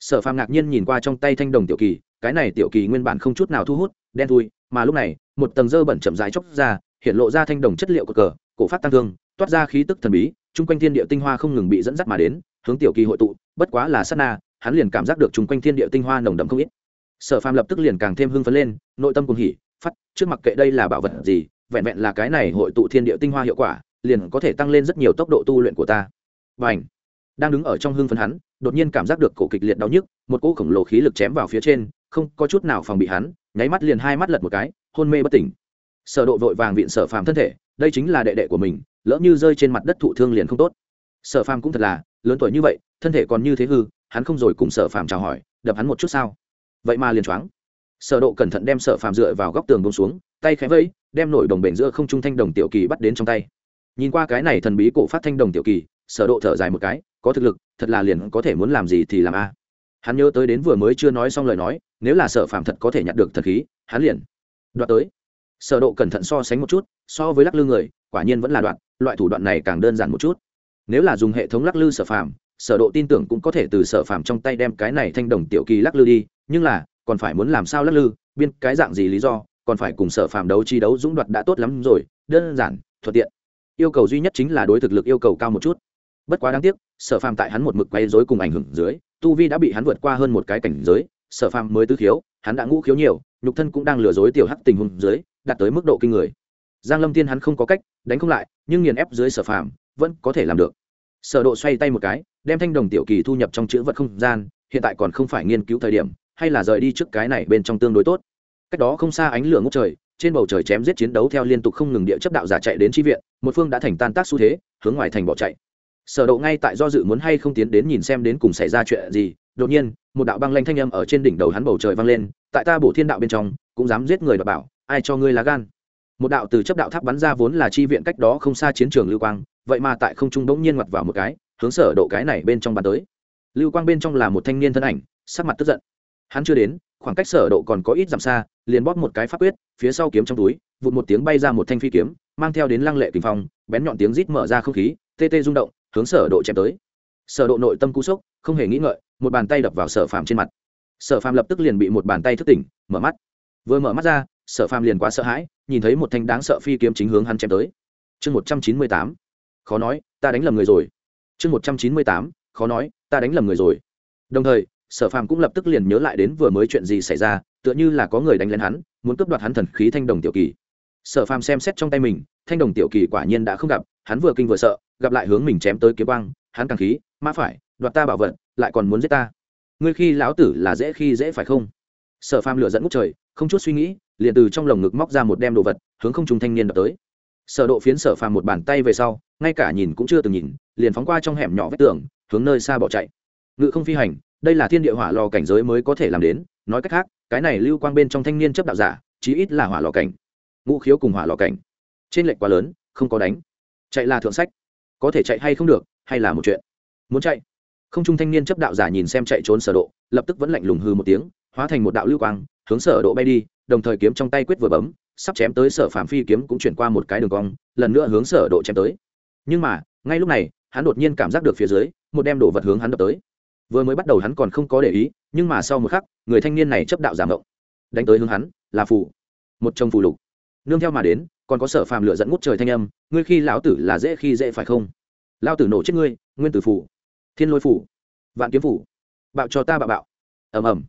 Sở phàm ngạc nhiên nhìn qua trong tay thanh đồng tiểu kỳ, cái này tiểu kỳ nguyên bản không chút nào thu hút, đen thui, mà lúc này, một tầng dơ bẩn chậm rãi chóc ra, hiện lộ ra thanh đồng chất liệu của cờ, cổ phát tăng thương, toát ra khí tức thần bí, chung quanh thiên địa tinh hoa không ngừng bị dẫn dắt mà đến, hướng tiểu kỳ hội tụ, bất quá là sát na, hắn liền cảm giác được chung quanh thiên địa tinh hoa nồng đậm không ít. Sở phàm lập tức liền càng thêm hưng phấn lên, nội tâm cùng hỉ, phát, trước mặt kệ đây là bảo vật gì, vẹn vẹn là cái này hội tụ thiên địa tinh hoa hiệu quả, liền có thể tăng lên rất nhiều tốc độ tu luyện của ta. Và ảnh đang đứng ở trong hưng phấn hắn, đột nhiên cảm giác được cổ kịch liệt đau nhức, một cỗ khổng lồ khí lực chém vào phía trên, không có chút nào phòng bị hắn, nháy mắt liền hai mắt lật một cái, hôn mê bất tỉnh. Sở độ vội vàng viện sở phàm thân thể, đây chính là đệ đệ của mình, lỡ như rơi trên mặt đất thụ thương liền không tốt. Sở phàm cũng thật là, lớn tuổi như vậy, thân thể còn như thế hư, hắn không rồi cùng sở phàm chào hỏi, đập hắn một chút sao? Vậy mà liền choáng. Sở độ cẩn thận đem sở phàm dựa vào góc tường buông xuống, tay khẽ vẫy, đem nổi đồng bền giữa không trung thanh đồng tiểu kỳ bắt đến trong tay. Nhìn qua cái này thần bí cổ phát thanh đồng tiểu kỳ, sở độ thở dài một cái có thực lực thật là liền có thể muốn làm gì thì làm a. Hắn nhớ tới đến vừa mới chưa nói xong lời nói nếu là sở phạm thật có thể nhận được thật khí hắn liền đoạt tới. Sở độ cẩn thận so sánh một chút so với lắc lư người quả nhiên vẫn là đoạn loại thủ đoạn này càng đơn giản một chút. Nếu là dùng hệ thống lắc lư sở phạm, sở độ tin tưởng cũng có thể từ sở phạm trong tay đem cái này thanh đồng tiểu kỳ lắc lư đi nhưng là còn phải muốn làm sao lắc lư biên cái dạng gì lý do còn phải cùng sở phạm đấu chi đấu dũng đoạt đã tốt lắm rồi đơn giản thuận tiện. Yêu cầu duy nhất chính là đối thực lực yêu cầu cao một chút. Bất quá đáng tiếc sở phàm tại hắn một mực quay dối cùng ảnh hưởng dưới, tu vi đã bị hắn vượt qua hơn một cái cảnh giới, sở phàm mới tứ khiếu, hắn đã ngũ khiếu nhiều, nhục thân cũng đang lừa dối tiểu hắc tình huống dưới, đạt tới mức độ kinh người. Giang lâm tiên hắn không có cách, đánh không lại, nhưng nghiền ép dưới sở phàm, vẫn có thể làm được. Sở độ xoay tay một cái, đem thanh đồng tiểu kỳ thu nhập trong chữ vật không gian, hiện tại còn không phải nghiên cứu thời điểm, hay là rời đi trước cái này bên trong tương đối tốt. Cách đó không xa ánh lửa ngút trời, trên bầu trời chém giết chiến đấu theo liên tục không ngừng địa chấp đạo giả chạy đến tri viện, một phương đã thành tan tác xu thế, hướng ngoài thành bỏ chạy sở độ ngay tại do dự muốn hay không tiến đến nhìn xem đến cùng xảy ra chuyện gì, đột nhiên, một đạo băng lanh thanh âm ở trên đỉnh đầu hắn bầu trời vang lên, tại ta bổ thiên đạo bên trong, cũng dám giết người và bảo, ai cho ngươi lá gan? Một đạo từ chấp đạo tháp bắn ra vốn là chi viện cách đó không xa chiến trường lưu quang, vậy mà tại không trung đống nhiên ngoặt vào một cái, hướng sở độ cái này bên trong bắn tới. Lưu quang bên trong là một thanh niên thân ảnh, sắc mặt tức giận. Hắn chưa đến, khoảng cách sở độ còn có ít dặm xa, liền bóp một cái pháp quyết, phía sau kiếm trong túi, vụt một tiếng bay ra một thanh phi kiếm, mang theo đến lăng lệ kình phong, bén nhọn tiếng rít mở ra không khí, tê tê rung động hướng sở độ chém tới. Sở độ nội tâm cú sốc, không hề nghĩ ngợi, một bàn tay đập vào sở phàm trên mặt. Sở phàm lập tức liền bị một bàn tay thức tỉnh, mở mắt. Vừa mở mắt ra, sở phàm liền quá sợ hãi, nhìn thấy một thanh đáng sợ phi kiếm chính hướng hắn chém tới. Chương một trăm chín mươi tám, khó nói, ta đánh lầm người rồi. Chương một trăm chín mươi tám, khó nói, ta đánh lầm người rồi. Đồng thời, sở phàm cũng lập tức liền nhớ lại đến vừa mới chuyện gì xảy ra, tựa như là có người đánh lên hắn, muốn cướp đoạt hắn thần khí thanh đồng tiểu kỳ. Sở phàm xem xét trong tay mình thanh đồng tiểu kỳ quả nhiên đã không gặp, hắn vừa kinh vừa sợ, gặp lại hướng mình chém tới kiếm băng hắn càng khí, mã phải, đoạt ta bảo vật, lại còn muốn giết ta. Ngươi khi lão tử là dễ khi dễ phải không? Sở phàm lửa dẫn ngút trời, không chút suy nghĩ, liền từ trong lồng ngực móc ra một đem đồ vật, hướng không trung thanh niên đập tới. Sở độ phiến sở phàm một bàn tay về sau, ngay cả nhìn cũng chưa từng nhìn, liền phóng qua trong hẻm nhỏ vách tường, hướng nơi xa bỏ chạy. Ngự không phi hành, đây là thiên địa hỏa lò cảnh giới mới có thể làm đến, nói cách khác, cái này lưu quang bên trong thanh niên chấp đạo giả, chí ít là hỏa lò cảnh. Ngũ khiếu cùng hỏa lò cảnh trên lệnh quá lớn, không có đánh. Chạy là thượng sách. Có thể chạy hay không được, hay là một chuyện. Muốn chạy. Không trung thanh niên chấp đạo giả nhìn xem chạy trốn sở độ, lập tức vẫn lạnh lùng hư một tiếng, hóa thành một đạo lưu quang, hướng sở độ bay đi, đồng thời kiếm trong tay quyết vừa bấm, sắp chém tới sở phạm phi kiếm cũng chuyển qua một cái đường cong, lần nữa hướng sở độ chém tới. Nhưng mà, ngay lúc này, hắn đột nhiên cảm giác được phía dưới, một đem đổ vật hướng hắn đập tới. Vừa mới bắt đầu hắn còn không có để ý, nhưng mà sau một khắc, người thanh niên này chấp đạo giả động đánh tới hướng hắn, là phù. Một trong phù lục. Nương theo mà đến còn có sở phàm lựa dẫn ngút trời thanh âm, ngươi khi lão tử là dễ khi dễ phải không? Lao tử nổ chết ngươi, nguyên tử phủ, thiên lôi phủ, vạn kiếm phủ, bạo cho ta bạo bạo. Ầm ầm.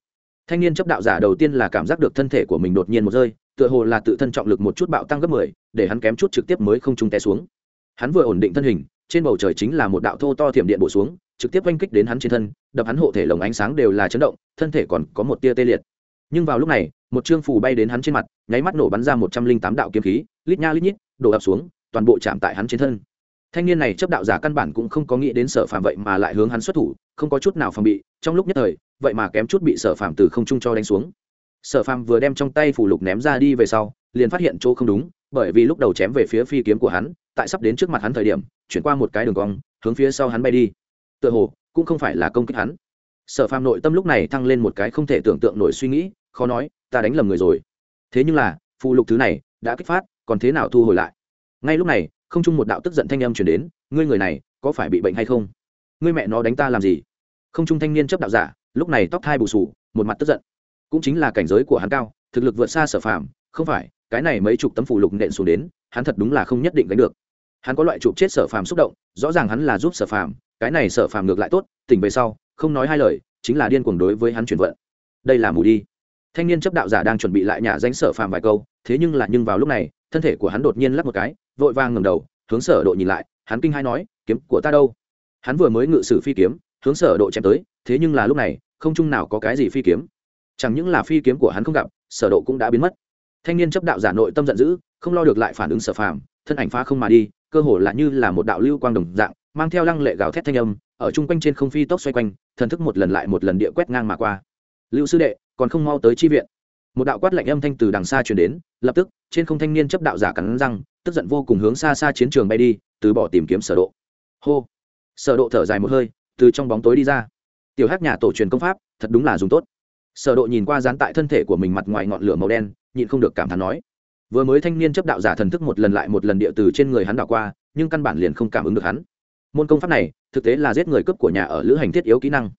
Thanh niên chấp đạo giả đầu tiên là cảm giác được thân thể của mình đột nhiên một rơi, tựa hồ là tự thân trọng lực một chút bạo tăng gấp mười, để hắn kém chút trực tiếp mới không trung té xuống. Hắn vừa ổn định thân hình, trên bầu trời chính là một đạo thô to thiểm điện bổ xuống, trực tiếp oanh kích đến hắn trên thân, đập hắn hộ thể lồng ánh sáng đều là chấn động, thân thể còn có một tia tê liệt nhưng vào lúc này, một chương phù bay đến hắn trên mặt, nháy mắt nổ bắn ra một trăm linh tám đạo kiếm khí, lít nha lít nhít, đổ ập xuống, toàn bộ chạm tại hắn trên thân. Thanh niên này chấp đạo giả căn bản cũng không có nghĩ đến sở phàm vậy mà lại hướng hắn xuất thủ, không có chút nào phòng bị, trong lúc nhất thời, vậy mà kém chút bị sở phàm từ không trung cho đánh xuống. Sở phàm vừa đem trong tay phủ lục ném ra đi về sau, liền phát hiện chỗ không đúng, bởi vì lúc đầu chém về phía phi kiếm của hắn, tại sắp đến trước mặt hắn thời điểm, chuyển qua một cái đường cong, hướng phía sau hắn bay đi. Tựa hồ, cũng không phải là công kích hắn sở phàm nội tâm lúc này thăng lên một cái không thể tưởng tượng nổi suy nghĩ, khó nói, ta đánh lầm người rồi. Thế nhưng là, phụ lục thứ này đã kích phát, còn thế nào thu hồi lại? Ngay lúc này, không chung một đạo tức giận thanh âm chuyển đến, ngươi người này có phải bị bệnh hay không? Ngươi mẹ nó đánh ta làm gì? Không trung thanh niên chấp đạo giả, lúc này tóc thai bù sù một mặt tức giận. Cũng chính là cảnh giới của hắn cao, thực lực vượt xa sở phàm, không phải, cái này mấy chục tấm phụ lục nện xuống đến, hắn thật đúng là không nhất định đánh được. Hắn có loại chụp chết sở phàm xúc động, rõ ràng hắn là giúp sở phàm, cái này sở phàm ngược lại tốt, tỉnh về sau không nói hai lời, chính là điên cuồng đối với hắn chuyển vận. Đây là mù đi. Thanh niên chấp đạo giả đang chuẩn bị lại nhà danh sở phàm vài câu, thế nhưng là nhưng vào lúc này, thân thể của hắn đột nhiên lắc một cái, vội vàng ngầm đầu, hướng sở độ nhìn lại, hắn kinh hai nói, kiếm của ta đâu? Hắn vừa mới ngự sử phi kiếm, hướng sở độ chém tới, thế nhưng là lúc này, không chung nào có cái gì phi kiếm. Chẳng những là phi kiếm của hắn không gặp, sở độ cũng đã biến mất. Thanh niên chấp đạo giả nội tâm giận dữ, không lo được lại phản ứng sở phàm, thân ảnh phá không mà đi, cơ hồ là như là một đạo lưu quang đồng dạng, mang theo lăng lệ gào thét thanh âm ở trung quanh trên không phi tốc xoay quanh, thần thức một lần lại một lần địa quét ngang mà qua. Lưu sư đệ, còn không mau tới chi viện. Một đạo quát lạnh âm thanh từ đằng xa truyền đến, lập tức, trên không thanh niên chấp đạo giả cắn răng, tức giận vô cùng hướng xa xa chiến trường bay đi, từ bỏ tìm kiếm sở độ. Hô! Sở độ thở dài một hơi, từ trong bóng tối đi ra. Tiểu hắc nhà tổ truyền công pháp, thật đúng là dùng tốt. Sở độ nhìn qua dán tại thân thể của mình mặt ngoài ngọn lửa màu đen, nhịn không được cảm thán nói. Vừa mới thanh niên chấp đạo giả thần thức một lần lại một lần địa từ trên người hắn đảo qua, nhưng căn bản liền không cảm ứng được hắn môn công pháp này, thực tế là giết người cướp của nhà ở lữ hành thiết yếu kỹ năng.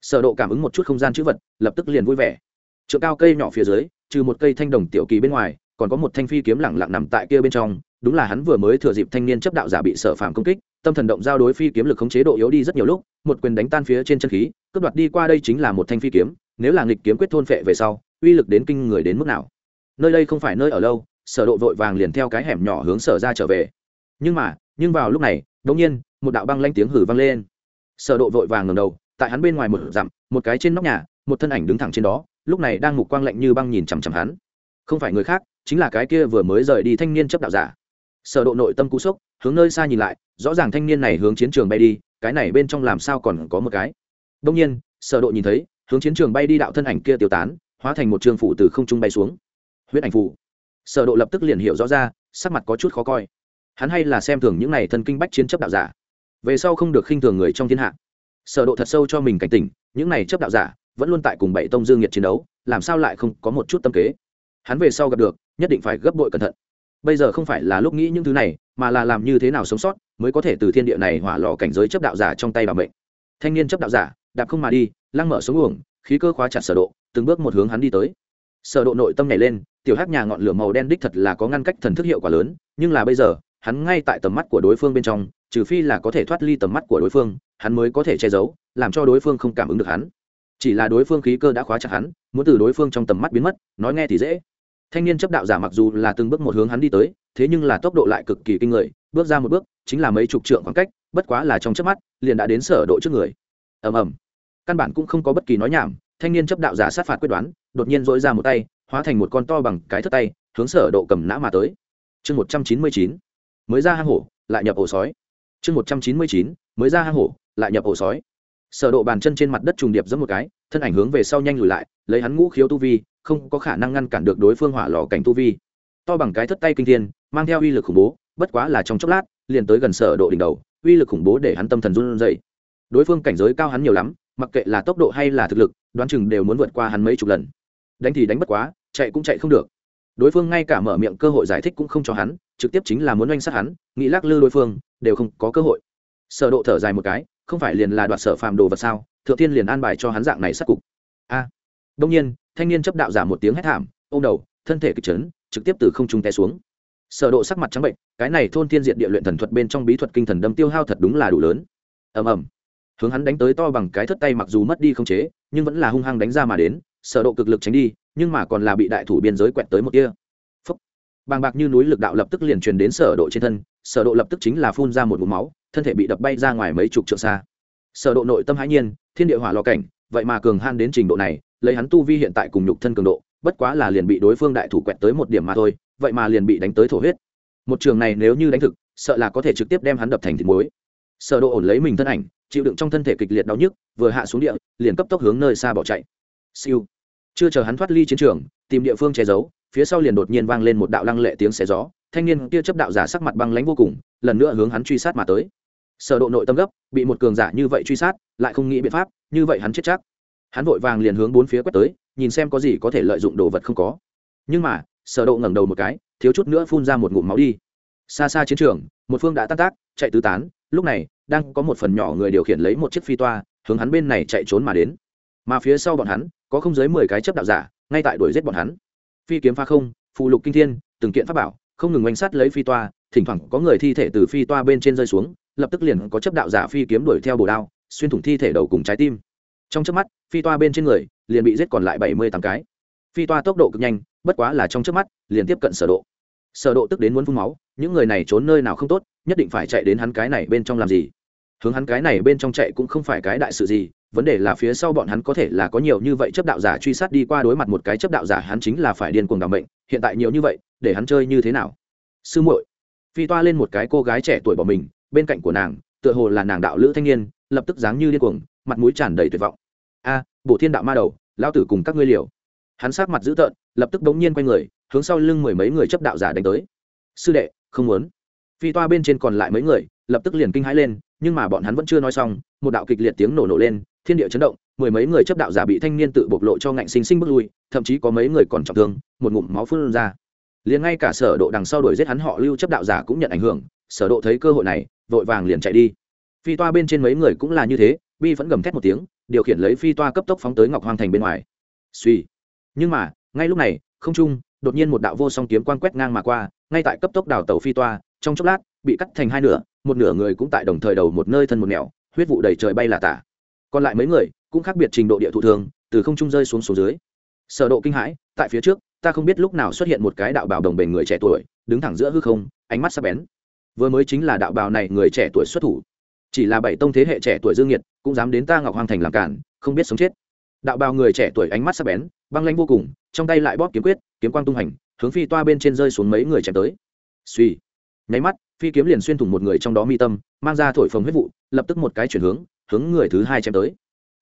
Sở độ cảm ứng một chút không gian chữ vật, lập tức liền vui vẻ. Trượng cao cây nhỏ phía dưới, trừ một cây thanh đồng tiểu kỳ bên ngoài, còn có một thanh phi kiếm lẳng lặng nằm tại kia bên trong, đúng là hắn vừa mới thừa dịp thanh niên chấp đạo giả bị sở phạm công kích, tâm thần động giao đối phi kiếm lực khống chế độ yếu đi rất nhiều lúc, một quyền đánh tan phía trên chân khí, cướp đoạt đi qua đây chính là một thanh phi kiếm, nếu là nghịch kiếm quyết thôn phệ về sau, uy lực đến kinh người đến mức nào. Nơi đây không phải nơi ở lâu, sở độ vội vàng liền theo cái hẻm nhỏ hướng sở ra trở về nhưng mà, nhưng vào lúc này, đột nhiên, một đạo băng lanh tiếng hử vang lên. Sở độ vội vàng ngẩng đầu, tại hắn bên ngoài một dặm, một cái trên nóc nhà, một thân ảnh đứng thẳng trên đó, lúc này đang mục quang lạnh như băng nhìn chằm chằm hắn. Không phải người khác, chính là cái kia vừa mới rời đi thanh niên chấp đạo giả. Sở độ nội tâm cú sốc, hướng nơi xa nhìn lại, rõ ràng thanh niên này hướng chiến trường bay đi, cái này bên trong làm sao còn có một cái. Đông nhiên, sở độ nhìn thấy, hướng chiến trường bay đi đạo thân ảnh kia tiêu tán, hóa thành một trường phủ từ không trung bay xuống. Huyết ảnh phủ. Sở độ lập tức liền hiểu rõ ra, sắc mặt có chút khó coi hắn hay là xem thường những này thần kinh bách chiến chấp đạo giả. Về sau không được khinh thường người trong thiên hạ. Sở độ thật sâu cho mình cảnh tỉnh, những này chấp đạo giả vẫn luôn tại cùng bảy tông dương nhiệt chiến đấu, làm sao lại không có một chút tâm kế? Hắn về sau gặp được, nhất định phải gấp bội cẩn thận. Bây giờ không phải là lúc nghĩ những thứ này, mà là làm như thế nào sống sót mới có thể từ thiên địa này hỏa lò cảnh giới chấp đạo giả trong tay bảo mệnh. Thanh niên chấp đạo giả, đạp không mà đi, lăng mở xuống uổng, khí cơ khóa chặt sở độ, từng bước một hướng hắn đi tới. Sở độ nội tâm nhảy lên, tiểu hắc nhà ngọn lửa màu đen đích thật là có ngăn cách thần thức hiệu quả lớn, nhưng là bây giờ hắn ngay tại tầm mắt của đối phương bên trong, trừ phi là có thể thoát ly tầm mắt của đối phương, hắn mới có thể che giấu, làm cho đối phương không cảm ứng được hắn. Chỉ là đối phương khí cơ đã khóa chặt hắn, muốn từ đối phương trong tầm mắt biến mất, nói nghe thì dễ. Thanh niên chấp đạo giả mặc dù là từng bước một hướng hắn đi tới, thế nhưng là tốc độ lại cực kỳ kinh người, bước ra một bước, chính là mấy chục trượng khoảng cách, bất quá là trong chớp mắt, liền đã đến sở độ trước người. Ầm ầm. Căn bản cũng không có bất kỳ nói nhảm, thanh niên chấp đạo giả sát phạt quyết đoán, đột nhiên dỗi ra một tay, hóa thành một con to bằng cái thất tay, hướng sở độ cầm nã mà tới. Chương 199 mới ra hang hổ, lại nhập ổ sói. Chương một trăm chín mươi chín, mới ra hang hổ, lại nhập ổ sói. Sở độ bàn chân trên mặt đất trùng điệp giẫm một cái, thân ảnh hướng về sau nhanh lùi lại, lấy hắn ngũ khiếu tu vi, không có khả năng ngăn cản được đối phương hỏa lò cảnh tu vi. To bằng cái thất tay kinh thiên, mang theo uy lực khủng bố, bất quá là trong chốc lát, liền tới gần sở độ đỉnh đầu, uy lực khủng bố để hắn tâm thần run rẩy. Đối phương cảnh giới cao hắn nhiều lắm, mặc kệ là tốc độ hay là thực lực, đoán chừng đều muốn vượt qua hắn mấy chục lần. Đánh thì đánh bất quá, chạy cũng chạy không được. Đối phương ngay cả mở miệng cơ hội giải thích cũng không cho hắn trực tiếp chính là muốn oanh sát hắn, nghĩ lắc lư đối phương, đều không có cơ hội. Sở độ thở dài một cái, không phải liền là đoạt sở phàm đồ vật sao, thượng tiên liền an bài cho hắn dạng này sát cục. A. À. đông nhiên, thanh niên chấp đạo giả một tiếng hét thảm, ôm đầu, thân thể kịch chấn, trực tiếp từ không trung té xuống. Sở độ sắc mặt trắng bệnh, cái này thôn thiên diện địa luyện thần thuật bên trong bí thuật kinh thần đâm tiêu hao thật đúng là đủ lớn. Ầm ầm. Hướng hắn đánh tới to bằng cái thất tay mặc dù mất đi không chế, nhưng vẫn là hung hăng đánh ra mà đến, sở độ cực lực tránh đi, nhưng mà còn là bị đại thủ biên giới quẹt tới một tia bàng bạc như núi lực đạo lập tức liền truyền đến sở độ trên thân, sở độ lập tức chính là phun ra một ngụm máu, thân thể bị đập bay ra ngoài mấy chục trượng xa. Sở độ nội tâm hãi nhiên, thiên địa hỏa lò cảnh, vậy mà cường han đến trình độ này, lấy hắn tu vi hiện tại cùng nhục thân cường độ, bất quá là liền bị đối phương đại thủ quẹt tới một điểm mà thôi, vậy mà liền bị đánh tới thổ huyết. Một trường này nếu như đánh thực, sợ là có thể trực tiếp đem hắn đập thành thịt muối. Sở độ ổn lấy mình thân ảnh, chịu đựng trong thân thể kịch liệt đau nhức, vừa hạ xuống địa, liền cấp tốc hướng nơi xa bỏ chạy. Siêu. Chưa chờ hắn thoát ly chiến trường, tìm địa phương che giấu phía sau liền đột nhiên vang lên một đạo lăng lệ tiếng xé gió, thanh niên kia chấp đạo giả sắc mặt băng lãnh vô cùng, lần nữa hướng hắn truy sát mà tới. Sở độ nội tâm gấp, bị một cường giả như vậy truy sát, lại không nghĩ biện pháp, như vậy hắn chết chắc. Hắn vội vàng liền hướng bốn phía quét tới, nhìn xem có gì có thể lợi dụng đồ vật không có. Nhưng mà, sở độ ngẩng đầu một cái, thiếu chút nữa phun ra một ngụm máu đi. Xa xa chiến trường, một phương đã tan tác, chạy tứ tán, lúc này, đang có một phần nhỏ người điều khiển lấy một chiếc phi toa, hướng hắn bên này chạy trốn mà đến. Mà phía sau bọn hắn, có không dưới mười cái chấp đạo giả, ngay tại đuổi giết bọn hắn phi kiếm pha không phụ lục kinh thiên, từng kiện pháp bảo, không ngừng oanh sát lấy phi toa, thỉnh thoảng có người thi thể từ phi toa bên trên rơi xuống, lập tức liền có chấp đạo giả phi kiếm đuổi theo bồ đao, xuyên thủng thi thể đầu cùng trái tim. Trong chớp mắt, phi toa bên trên người liền bị giết còn lại bảy mươi tám cái. Phi toa tốc độ cực nhanh, bất quá là trong chớp mắt, liền tiếp cận sở độ. Sở độ tức đến muốn phun máu, những người này trốn nơi nào không tốt, nhất định phải chạy đến hắn cái này bên trong làm gì. Hướng hắn cái này bên trong chạy cũng không phải cái đại sự gì vấn đề là phía sau bọn hắn có thể là có nhiều như vậy chấp đạo giả truy sát đi qua đối mặt một cái chấp đạo giả, hắn chính là phải điên cuồng đảm bệnh hiện tại nhiều như vậy, để hắn chơi như thế nào? Sư muội, phi toa lên một cái cô gái trẻ tuổi bỏ mình, bên cạnh của nàng, tựa hồ là nàng đạo lữ thanh niên, lập tức dáng như điên cuồng, mặt mũi tràn đầy tuyệt vọng. A bộ thiên đạo ma đầu lao tử cùng các ngươi liều. Hắn sát mặt dữ tợn, lập tức bỗng nhiên quay người, hướng sau lưng mười mấy người chấp đạo giả đánh tới. Sư đệ, không muốn. Phi toa bên trên còn lại mấy người, lập tức liền kinh hãi lên, nhưng mà bọn hắn vẫn chưa nói xong, một đạo kịch liệt tiếng nổ nổ lên thiên địa chấn động, mười mấy người chấp đạo giả bị thanh niên tự bộc lộ cho ngạnh sinh sinh bước lui, thậm chí có mấy người còn trọng thương, một ngụm máu phun ra. Liền ngay cả sở độ đằng sau đuổi giết hắn họ lưu chấp đạo giả cũng nhận ảnh hưởng, sở độ thấy cơ hội này, vội vàng liền chạy đi. Phi toa bên trên mấy người cũng là như thế, bi vẫn gầm thét một tiếng, điều khiển lấy phi toa cấp tốc phóng tới ngọc hoang thành bên ngoài. Suy. Nhưng mà, ngay lúc này, không trung, đột nhiên một đạo vô song kiếm quang quét ngang mà qua, ngay tại cấp tốc đào tàu phi toa, trong chốc lát, bị cắt thành hai nửa, một nửa người cũng tại đồng thời đầu một nơi thân một nẻo, huyết vụ đầy trời bay là tả còn lại mấy người cũng khác biệt trình độ địa thụ thường, từ không trung rơi xuống xuống dưới. Sở độ kinh hãi, tại phía trước, ta không biết lúc nào xuất hiện một cái đạo bào đồng bền người trẻ tuổi, đứng thẳng giữa hư không, ánh mắt sắc bén. Vừa mới chính là đạo bào này người trẻ tuổi xuất thủ. Chỉ là bảy tông thế hệ trẻ tuổi dương nhiệt, cũng dám đến ta ngọc hoàng thành làm cản, không biết sống chết. Đạo bào người trẻ tuổi ánh mắt sắc bén, băng lãnh vô cùng, trong tay lại bóp kiếm quyết, kiếm quang tung hành, hướng phi toa bên trên rơi xuống mấy người chém tới. Suy nháy mắt, phi kiếm liền xuyên thủng một người trong đó mi tâm, mang ra thổi phồng huyết vụ, lập tức một cái chuyển hướng hướng người thứ hai chém tới.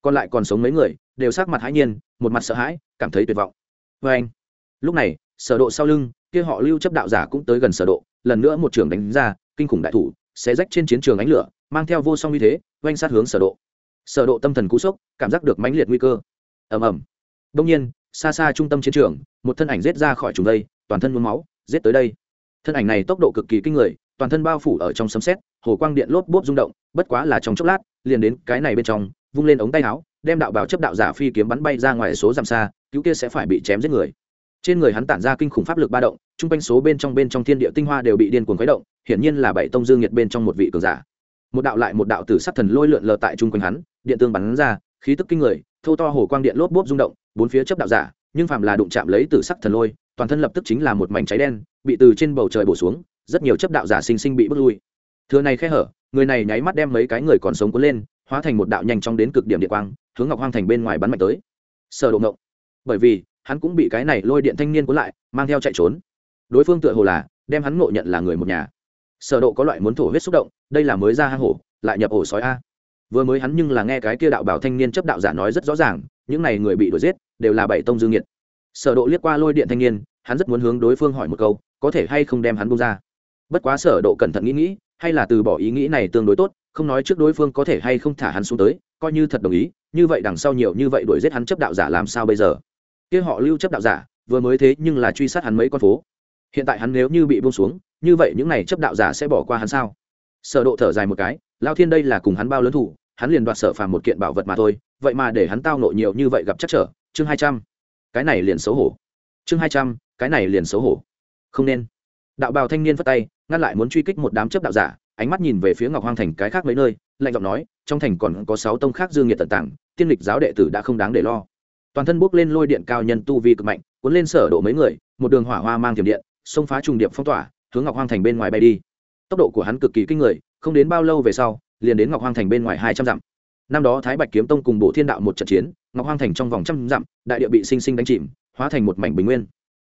Còn lại còn sống mấy người, đều sắc mặt hãi nhiên, một mặt sợ hãi, cảm thấy tuyệt vọng. Vê anh, lúc này, sở độ sau lưng, kia họ lưu chấp đạo giả cũng tới gần sở độ, lần nữa một trường đánh ra, kinh khủng đại thủ, xé rách trên chiến trường ánh lửa, mang theo vô song uy thế oanh sát hướng sở độ. Sở độ tâm thần cú sốc, cảm giác được mãnh liệt nguy cơ. Ầm ầm. Đông nhiên, xa xa trung tâm chiến trường, một thân ảnh giết ra khỏi trùng đây, toàn thân nhuốm máu, giết tới đây. Thân ảnh này tốc độ cực kỳ kinh người, toàn thân bao phủ ở trong sấm sét, hồ quang điện lốp bốp rung động bất quá là trong chốc lát, liền đến cái này bên trong, vung lên ống tay áo, đem đạo bảo chấp đạo giả phi kiếm bắn bay ra ngoài số dặm xa, cứu kia sẽ phải bị chém giết người. Trên người hắn tản ra kinh khủng pháp lực ba động trung quanh số bên trong bên trong thiên địa tinh hoa đều bị điên cuồng khuấy động, hiển nhiên là bảy tông dương nhiệt bên trong một vị cường giả. Một đạo lại một đạo tử sắc thần lôi lượn lờ tại trung quanh hắn, điện tương bắn ra, khí tức kinh người thâu to hồ quang điện lốp bốp rung động, bốn phía chấp đạo giả, nhưng phàm là đụng chạm lấy tử sắc thần lôi, toàn thân lập tức chính là một mảnh cháy đen, bị từ trên bầu trời bổ xuống, rất nhiều chấp đạo giả sinh sinh bị bước lui. Thừa này khe hở người này nháy mắt đem mấy cái người còn sống cuốn lên, hóa thành một đạo nhanh chóng đến cực điểm địa quang, hướng ngọc hoang thành bên ngoài bắn mạnh tới. Sở độ ngộng. Bởi vì, hắn cũng bị cái này lôi điện thanh niên cuốn lại, mang theo chạy trốn. Đối phương tựa hồ là, đem hắn ngộ nhận là người một nhà. Sở độ có loại muốn thổ huyết xúc động, đây là mới ra hang hổ, lại nhập ổ sói a. Vừa mới hắn nhưng là nghe cái kia đạo bảo thanh niên chấp đạo giả nói rất rõ ràng, những này người bị đuổi giết, đều là bảy tông dương nghiệt. Sở độ liếc qua lôi điện thanh niên, hắn rất muốn hướng đối phương hỏi một câu, có thể hay không đem hắn buông ra. Bất quá sở độ cẩn thận nghĩ nghĩ hay là từ bỏ ý nghĩ này tương đối tốt, không nói trước đối phương có thể hay không thả hắn xuống tới, coi như thật đồng ý, như vậy đằng sau nhiều như vậy đuổi giết hắn chấp đạo giả làm sao bây giờ? Kia họ lưu chấp đạo giả, vừa mới thế nhưng là truy sát hắn mấy con phố. Hiện tại hắn nếu như bị buông xuống, như vậy những này chấp đạo giả sẽ bỏ qua hắn sao? Sở độ thở dài một cái, lao thiên đây là cùng hắn bao lớn thủ, hắn liền đoạt sở phàm một kiện bảo vật mà thôi, vậy mà để hắn tao nộ nhiều như vậy gặp chắc trở, chương hai trăm. Cái này liền xấu hổ. Chương hai trăm, cái này liền xấu hổ. Không nên đạo bào thanh niên phất tay, ngăn lại muốn truy kích một đám chấp đạo giả, ánh mắt nhìn về phía ngọc hoang thành cái khác mấy nơi, lạnh giọng nói, trong thành còn có sáu tông khác dương nhiệt tận tảng tiên lịch giáo đệ tử đã không đáng để lo. Toàn thân bốc lên lôi điện cao nhân tu vi cực mạnh, cuốn lên sở độ mấy người, một đường hỏa hoa mang thiểm điện, xông phá trùng điệp phong tỏa, hướng ngọc hoang thành bên ngoài bay đi. Tốc độ của hắn cực kỳ kinh người, không đến bao lâu về sau, liền đến ngọc hoang thành bên ngoài hai trăm dặm. Năm đó thái bạch kiếm tông cùng bộ thiên đạo một trận chiến, ngọc hoang thành trong vòng trăm dặm, đại địa bị sinh sinh đánh chìm, hóa thành một mảnh bình nguyên.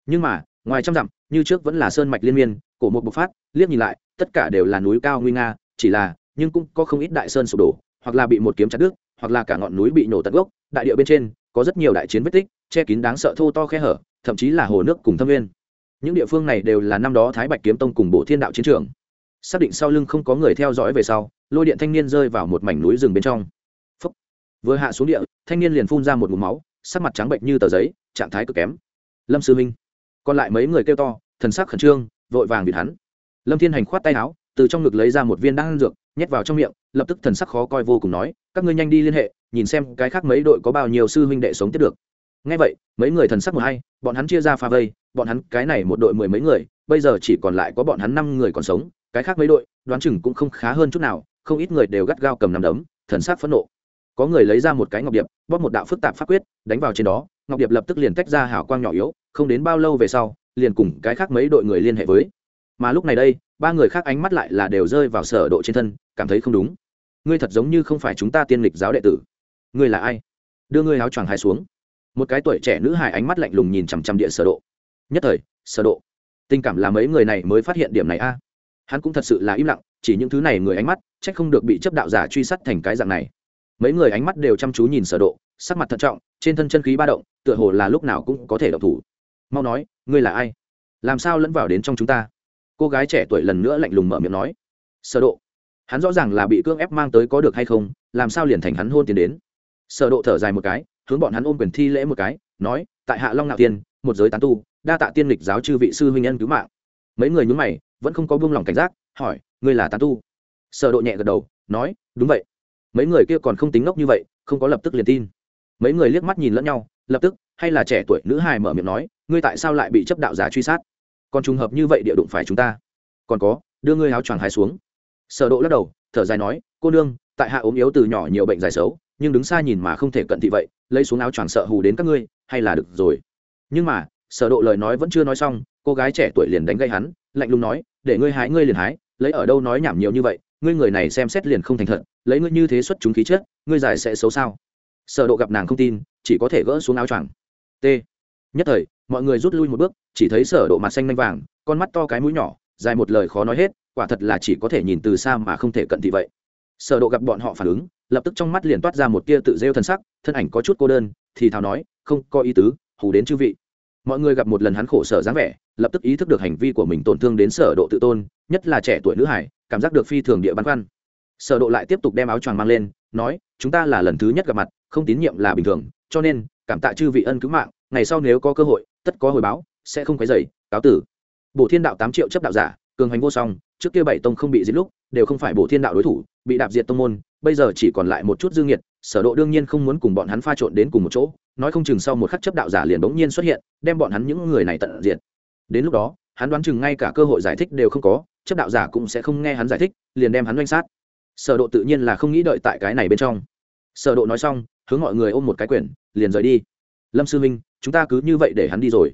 Nhưng mà ngoài trăm dặm, như trước vẫn là sơn mạch liên miên, cổ một bộc phát, liếc nhìn lại, tất cả đều là núi cao nguy nga, chỉ là, nhưng cũng có không ít đại sơn sụp đổ, hoặc là bị một kiếm chặt đứt, hoặc là cả ngọn núi bị nổ tận gốc, đại địa bên trên, có rất nhiều đại chiến vết tích, che kín đáng sợ thô to khe hở, thậm chí là hồ nước cùng thâm nguyên. Những địa phương này đều là năm đó thái bạch kiếm tông cùng bộ thiên đạo chiến trường. Xác định sau lưng không có người theo dõi về sau, lôi điện thanh niên rơi vào một mảnh núi rừng bên trong. Phúc. vừa hạ xuống địa, thanh niên liền phun ra một mụm máu, sắc mặt trắng bệnh như tờ giấy, trạng thái cực kém. Lâm sư minh còn lại mấy người kêu to, thần sắc khẩn trương, vội vàng bịt hắn. Lâm thiên hành khoát tay áo, từ trong ngực lấy ra một viên đan dược, nhét vào trong miệng, lập tức thần sắc khó coi vô cùng nói, các ngươi nhanh đi liên hệ, nhìn xem cái khác mấy đội có bao nhiêu sư huynh đệ sống tiếp được. Ngay vậy, mấy người thần sắc một hay bọn hắn chia ra pha vây, bọn hắn cái này một đội mười mấy người, bây giờ chỉ còn lại có bọn hắn năm người còn sống, cái khác mấy đội, đoán chừng cũng không khá hơn chút nào, không ít người đều gắt gao cầm nằm đấm, thần sắc phẫn nộ. Có người lấy ra một cái ngọc điệp, bóp một đạo phức tạp pháp quyết, đánh vào trên đó, ngọc điệp lập tức liền tách ra hào quang nhỏ yếu không đến bao lâu về sau, liền cùng cái khác mấy đội người liên hệ với. Mà lúc này đây, ba người khác ánh mắt lại là đều rơi vào sở độ trên thân, cảm thấy không đúng. Ngươi thật giống như không phải chúng ta tiên lịch giáo đệ tử. Ngươi là ai? Đưa ngươi áo choàng hai xuống. Một cái tuổi trẻ nữ hài ánh mắt lạnh lùng nhìn chằm chằm địa sở độ. Nhất thời, sở độ. Tình cảm là mấy người này mới phát hiện điểm này a. À? Hắn cũng thật sự là im lặng, chỉ những thứ này người ánh mắt, chắc không được bị chấp đạo giả truy sát thành cái dạng này. Mấy người ánh mắt đều chăm chú nhìn sở độ, sắc mặt thận trọng, trên thân chân khí ba động, tựa hồ là lúc nào cũng có thể động thủ mau nói, ngươi là ai? Làm sao lẫn vào đến trong chúng ta? Cô gái trẻ tuổi lần nữa lạnh lùng mở miệng nói. Sở độ. Hắn rõ ràng là bị cưỡng ép mang tới có được hay không, làm sao liền thành hắn hôn tiền đến? Sở độ thở dài một cái, hướng bọn hắn ôm quyền thi lễ một cái, nói, tại hạ long nạo tiên, một giới tán tu, đa tạ tiên lịch giáo chư vị sư huynh nhân cứu mạng. Mấy người nhún mày, vẫn không có buông lòng cảnh giác, hỏi, ngươi là tán tu? Sở độ nhẹ gật đầu, nói, đúng vậy. Mấy người kia còn không tính ngốc như vậy, không có lập tức liền tin. Mấy người liếc mắt nhìn lẫn nhau lập tức, hay là trẻ tuổi nữ hài mở miệng nói, ngươi tại sao lại bị chấp đạo giả truy sát? Còn trùng hợp như vậy địa đụng phải chúng ta. Còn có, đưa ngươi áo choàng hai xuống. Sở độ lắc đầu, thở dài nói, cô nương, tại hạ ốm yếu từ nhỏ nhiều bệnh dài xấu, nhưng đứng xa nhìn mà không thể cận thị vậy, lấy xuống áo choàng sợ hù đến các ngươi, hay là được rồi. Nhưng mà, sở độ lời nói vẫn chưa nói xong, cô gái trẻ tuổi liền đánh gây hắn, lạnh lùng nói, để ngươi hái ngươi liền hái, lấy ở đâu nói nhảm nhiều như vậy, ngươi người này xem xét liền không thành thật, lấy ngươi như thế xuất chúng khí chết ngươi giải sẽ xấu sao? Sở độ gặp nàng không tin chỉ có thể gỡ xuống áo choàng. T. Nhất thời, mọi người rút lui một bước, chỉ thấy sở độ mặt xanh nhanh vàng, con mắt to cái mũi nhỏ, dài một lời khó nói hết, quả thật là chỉ có thể nhìn từ xa mà không thể cận thị vậy. Sở độ gặp bọn họ phản ứng, lập tức trong mắt liền toát ra một tia tự rêu thần sắc, thân ảnh có chút cô đơn, thì thào nói, không, có ý tứ, hù đến chư vị. Mọi người gặp một lần hắn khổ sở dáng vẻ, lập tức ý thức được hành vi của mình tổn thương đến sở độ tự tôn, nhất là trẻ tuổi nữ hải, cảm giác được phi thường địa băn khoăn. Sở độ lại tiếp tục đem áo choàng mang lên, nói, chúng ta là lần thứ nhất gặp mặt, không tín nhiệm là bình thường cho nên, cảm tạ chư vị ân cứu mạng, ngày sau nếu có cơ hội, tất có hồi báo, sẽ không quấy rầy, cáo tử. Bộ thiên đạo tám triệu chấp đạo giả, cường hành vô song, trước kia bảy tông không bị giết lúc, đều không phải bộ thiên đạo đối thủ, bị đạp diệt tông môn, bây giờ chỉ còn lại một chút dư nghiệt, sở độ đương nhiên không muốn cùng bọn hắn pha trộn đến cùng một chỗ, nói không chừng sau một khắc chấp đạo giả liền bỗng nhiên xuất hiện, đem bọn hắn những người này tận diệt. Đến lúc đó, hắn đoán chừng ngay cả cơ hội giải thích đều không có, chấp đạo giả cũng sẽ không nghe hắn giải thích, liền đem hắn doanh sát. Sở độ tự nhiên là không nghĩ đợi tại cái này bên trong. Sở độ nói xong, hướng mọi người ôm một cái quyền liền rời đi. Lâm sư minh chúng ta cứ như vậy để hắn đi rồi.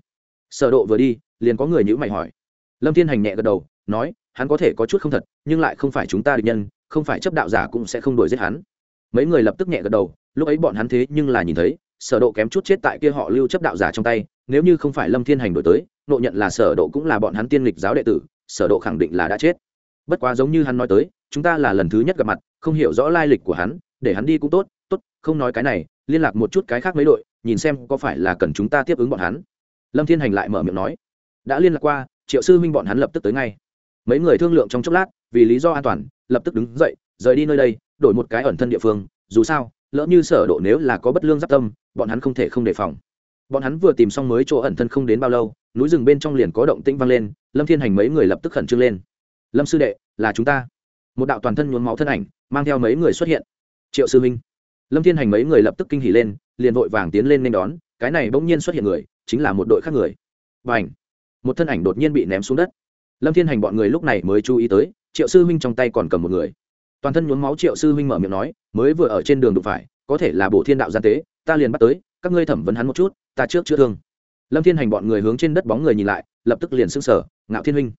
Sở độ vừa đi, liền có người nhữ mày hỏi. Lâm thiên hành nhẹ gật đầu, nói, hắn có thể có chút không thật, nhưng lại không phải chúng ta địch nhân, không phải chấp đạo giả cũng sẽ không đuổi giết hắn. Mấy người lập tức nhẹ gật đầu, lúc ấy bọn hắn thế nhưng là nhìn thấy, sở độ kém chút chết tại kia họ lưu chấp đạo giả trong tay, nếu như không phải lâm thiên hành đổi tới, nộ nhận là sở độ cũng là bọn hắn tiên lịch giáo đệ tử, sở độ khẳng định là đã chết. Bất quá giống như hắn nói tới, chúng ta là lần thứ nhất gặp mặt, không hiểu rõ lai lịch của hắn, để hắn đi cũng tốt tốt, không nói cái này liên lạc một chút cái khác mấy đội, nhìn xem có phải là cần chúng ta tiếp ứng bọn hắn. Lâm thiên hành lại mở miệng nói, đã liên lạc qua, triệu sư huynh bọn hắn lập tức tới ngay. Mấy người thương lượng trong chốc lát, vì lý do an toàn, lập tức đứng dậy, rời đi nơi đây, đổi một cái ẩn thân địa phương, dù sao, lỡ như sở độ nếu là có bất lương giáp tâm, bọn hắn không thể không đề phòng. Bọn hắn vừa tìm xong mới chỗ ẩn thân không đến bao lâu, núi rừng bên trong liền có động tĩnh vang lên, lâm thiên hành mấy người lập tức khẩn trương lên. Lâm sư đệ, là chúng ta. Một đạo toàn thân nhuốm máu thân ảnh, mang theo mấy người xuất hiện. Triệu sư minh lâm thiên hành mấy người lập tức kinh hỉ lên, liền vội vàng tiến lên nên đón, cái này bỗng nhiên xuất hiện người, chính là một đội khác người. Và ảnh một thân ảnh đột nhiên bị ném xuống đất. Lâm thiên hành bọn người lúc này mới chú ý tới, triệu sư huynh trong tay còn cầm một người. Toàn thân nhuốm máu triệu sư huynh mở miệng nói, mới vừa ở trên đường đụng phải, có thể là bộ thiên đạo gian tế, ta liền bắt tới, các ngươi thẩm vấn hắn một chút, ta trước chữa thương. Lâm thiên hành bọn người hướng trên đất bóng người nhìn lại, lập tức liền s ư n g sở ngạo thiên huynh.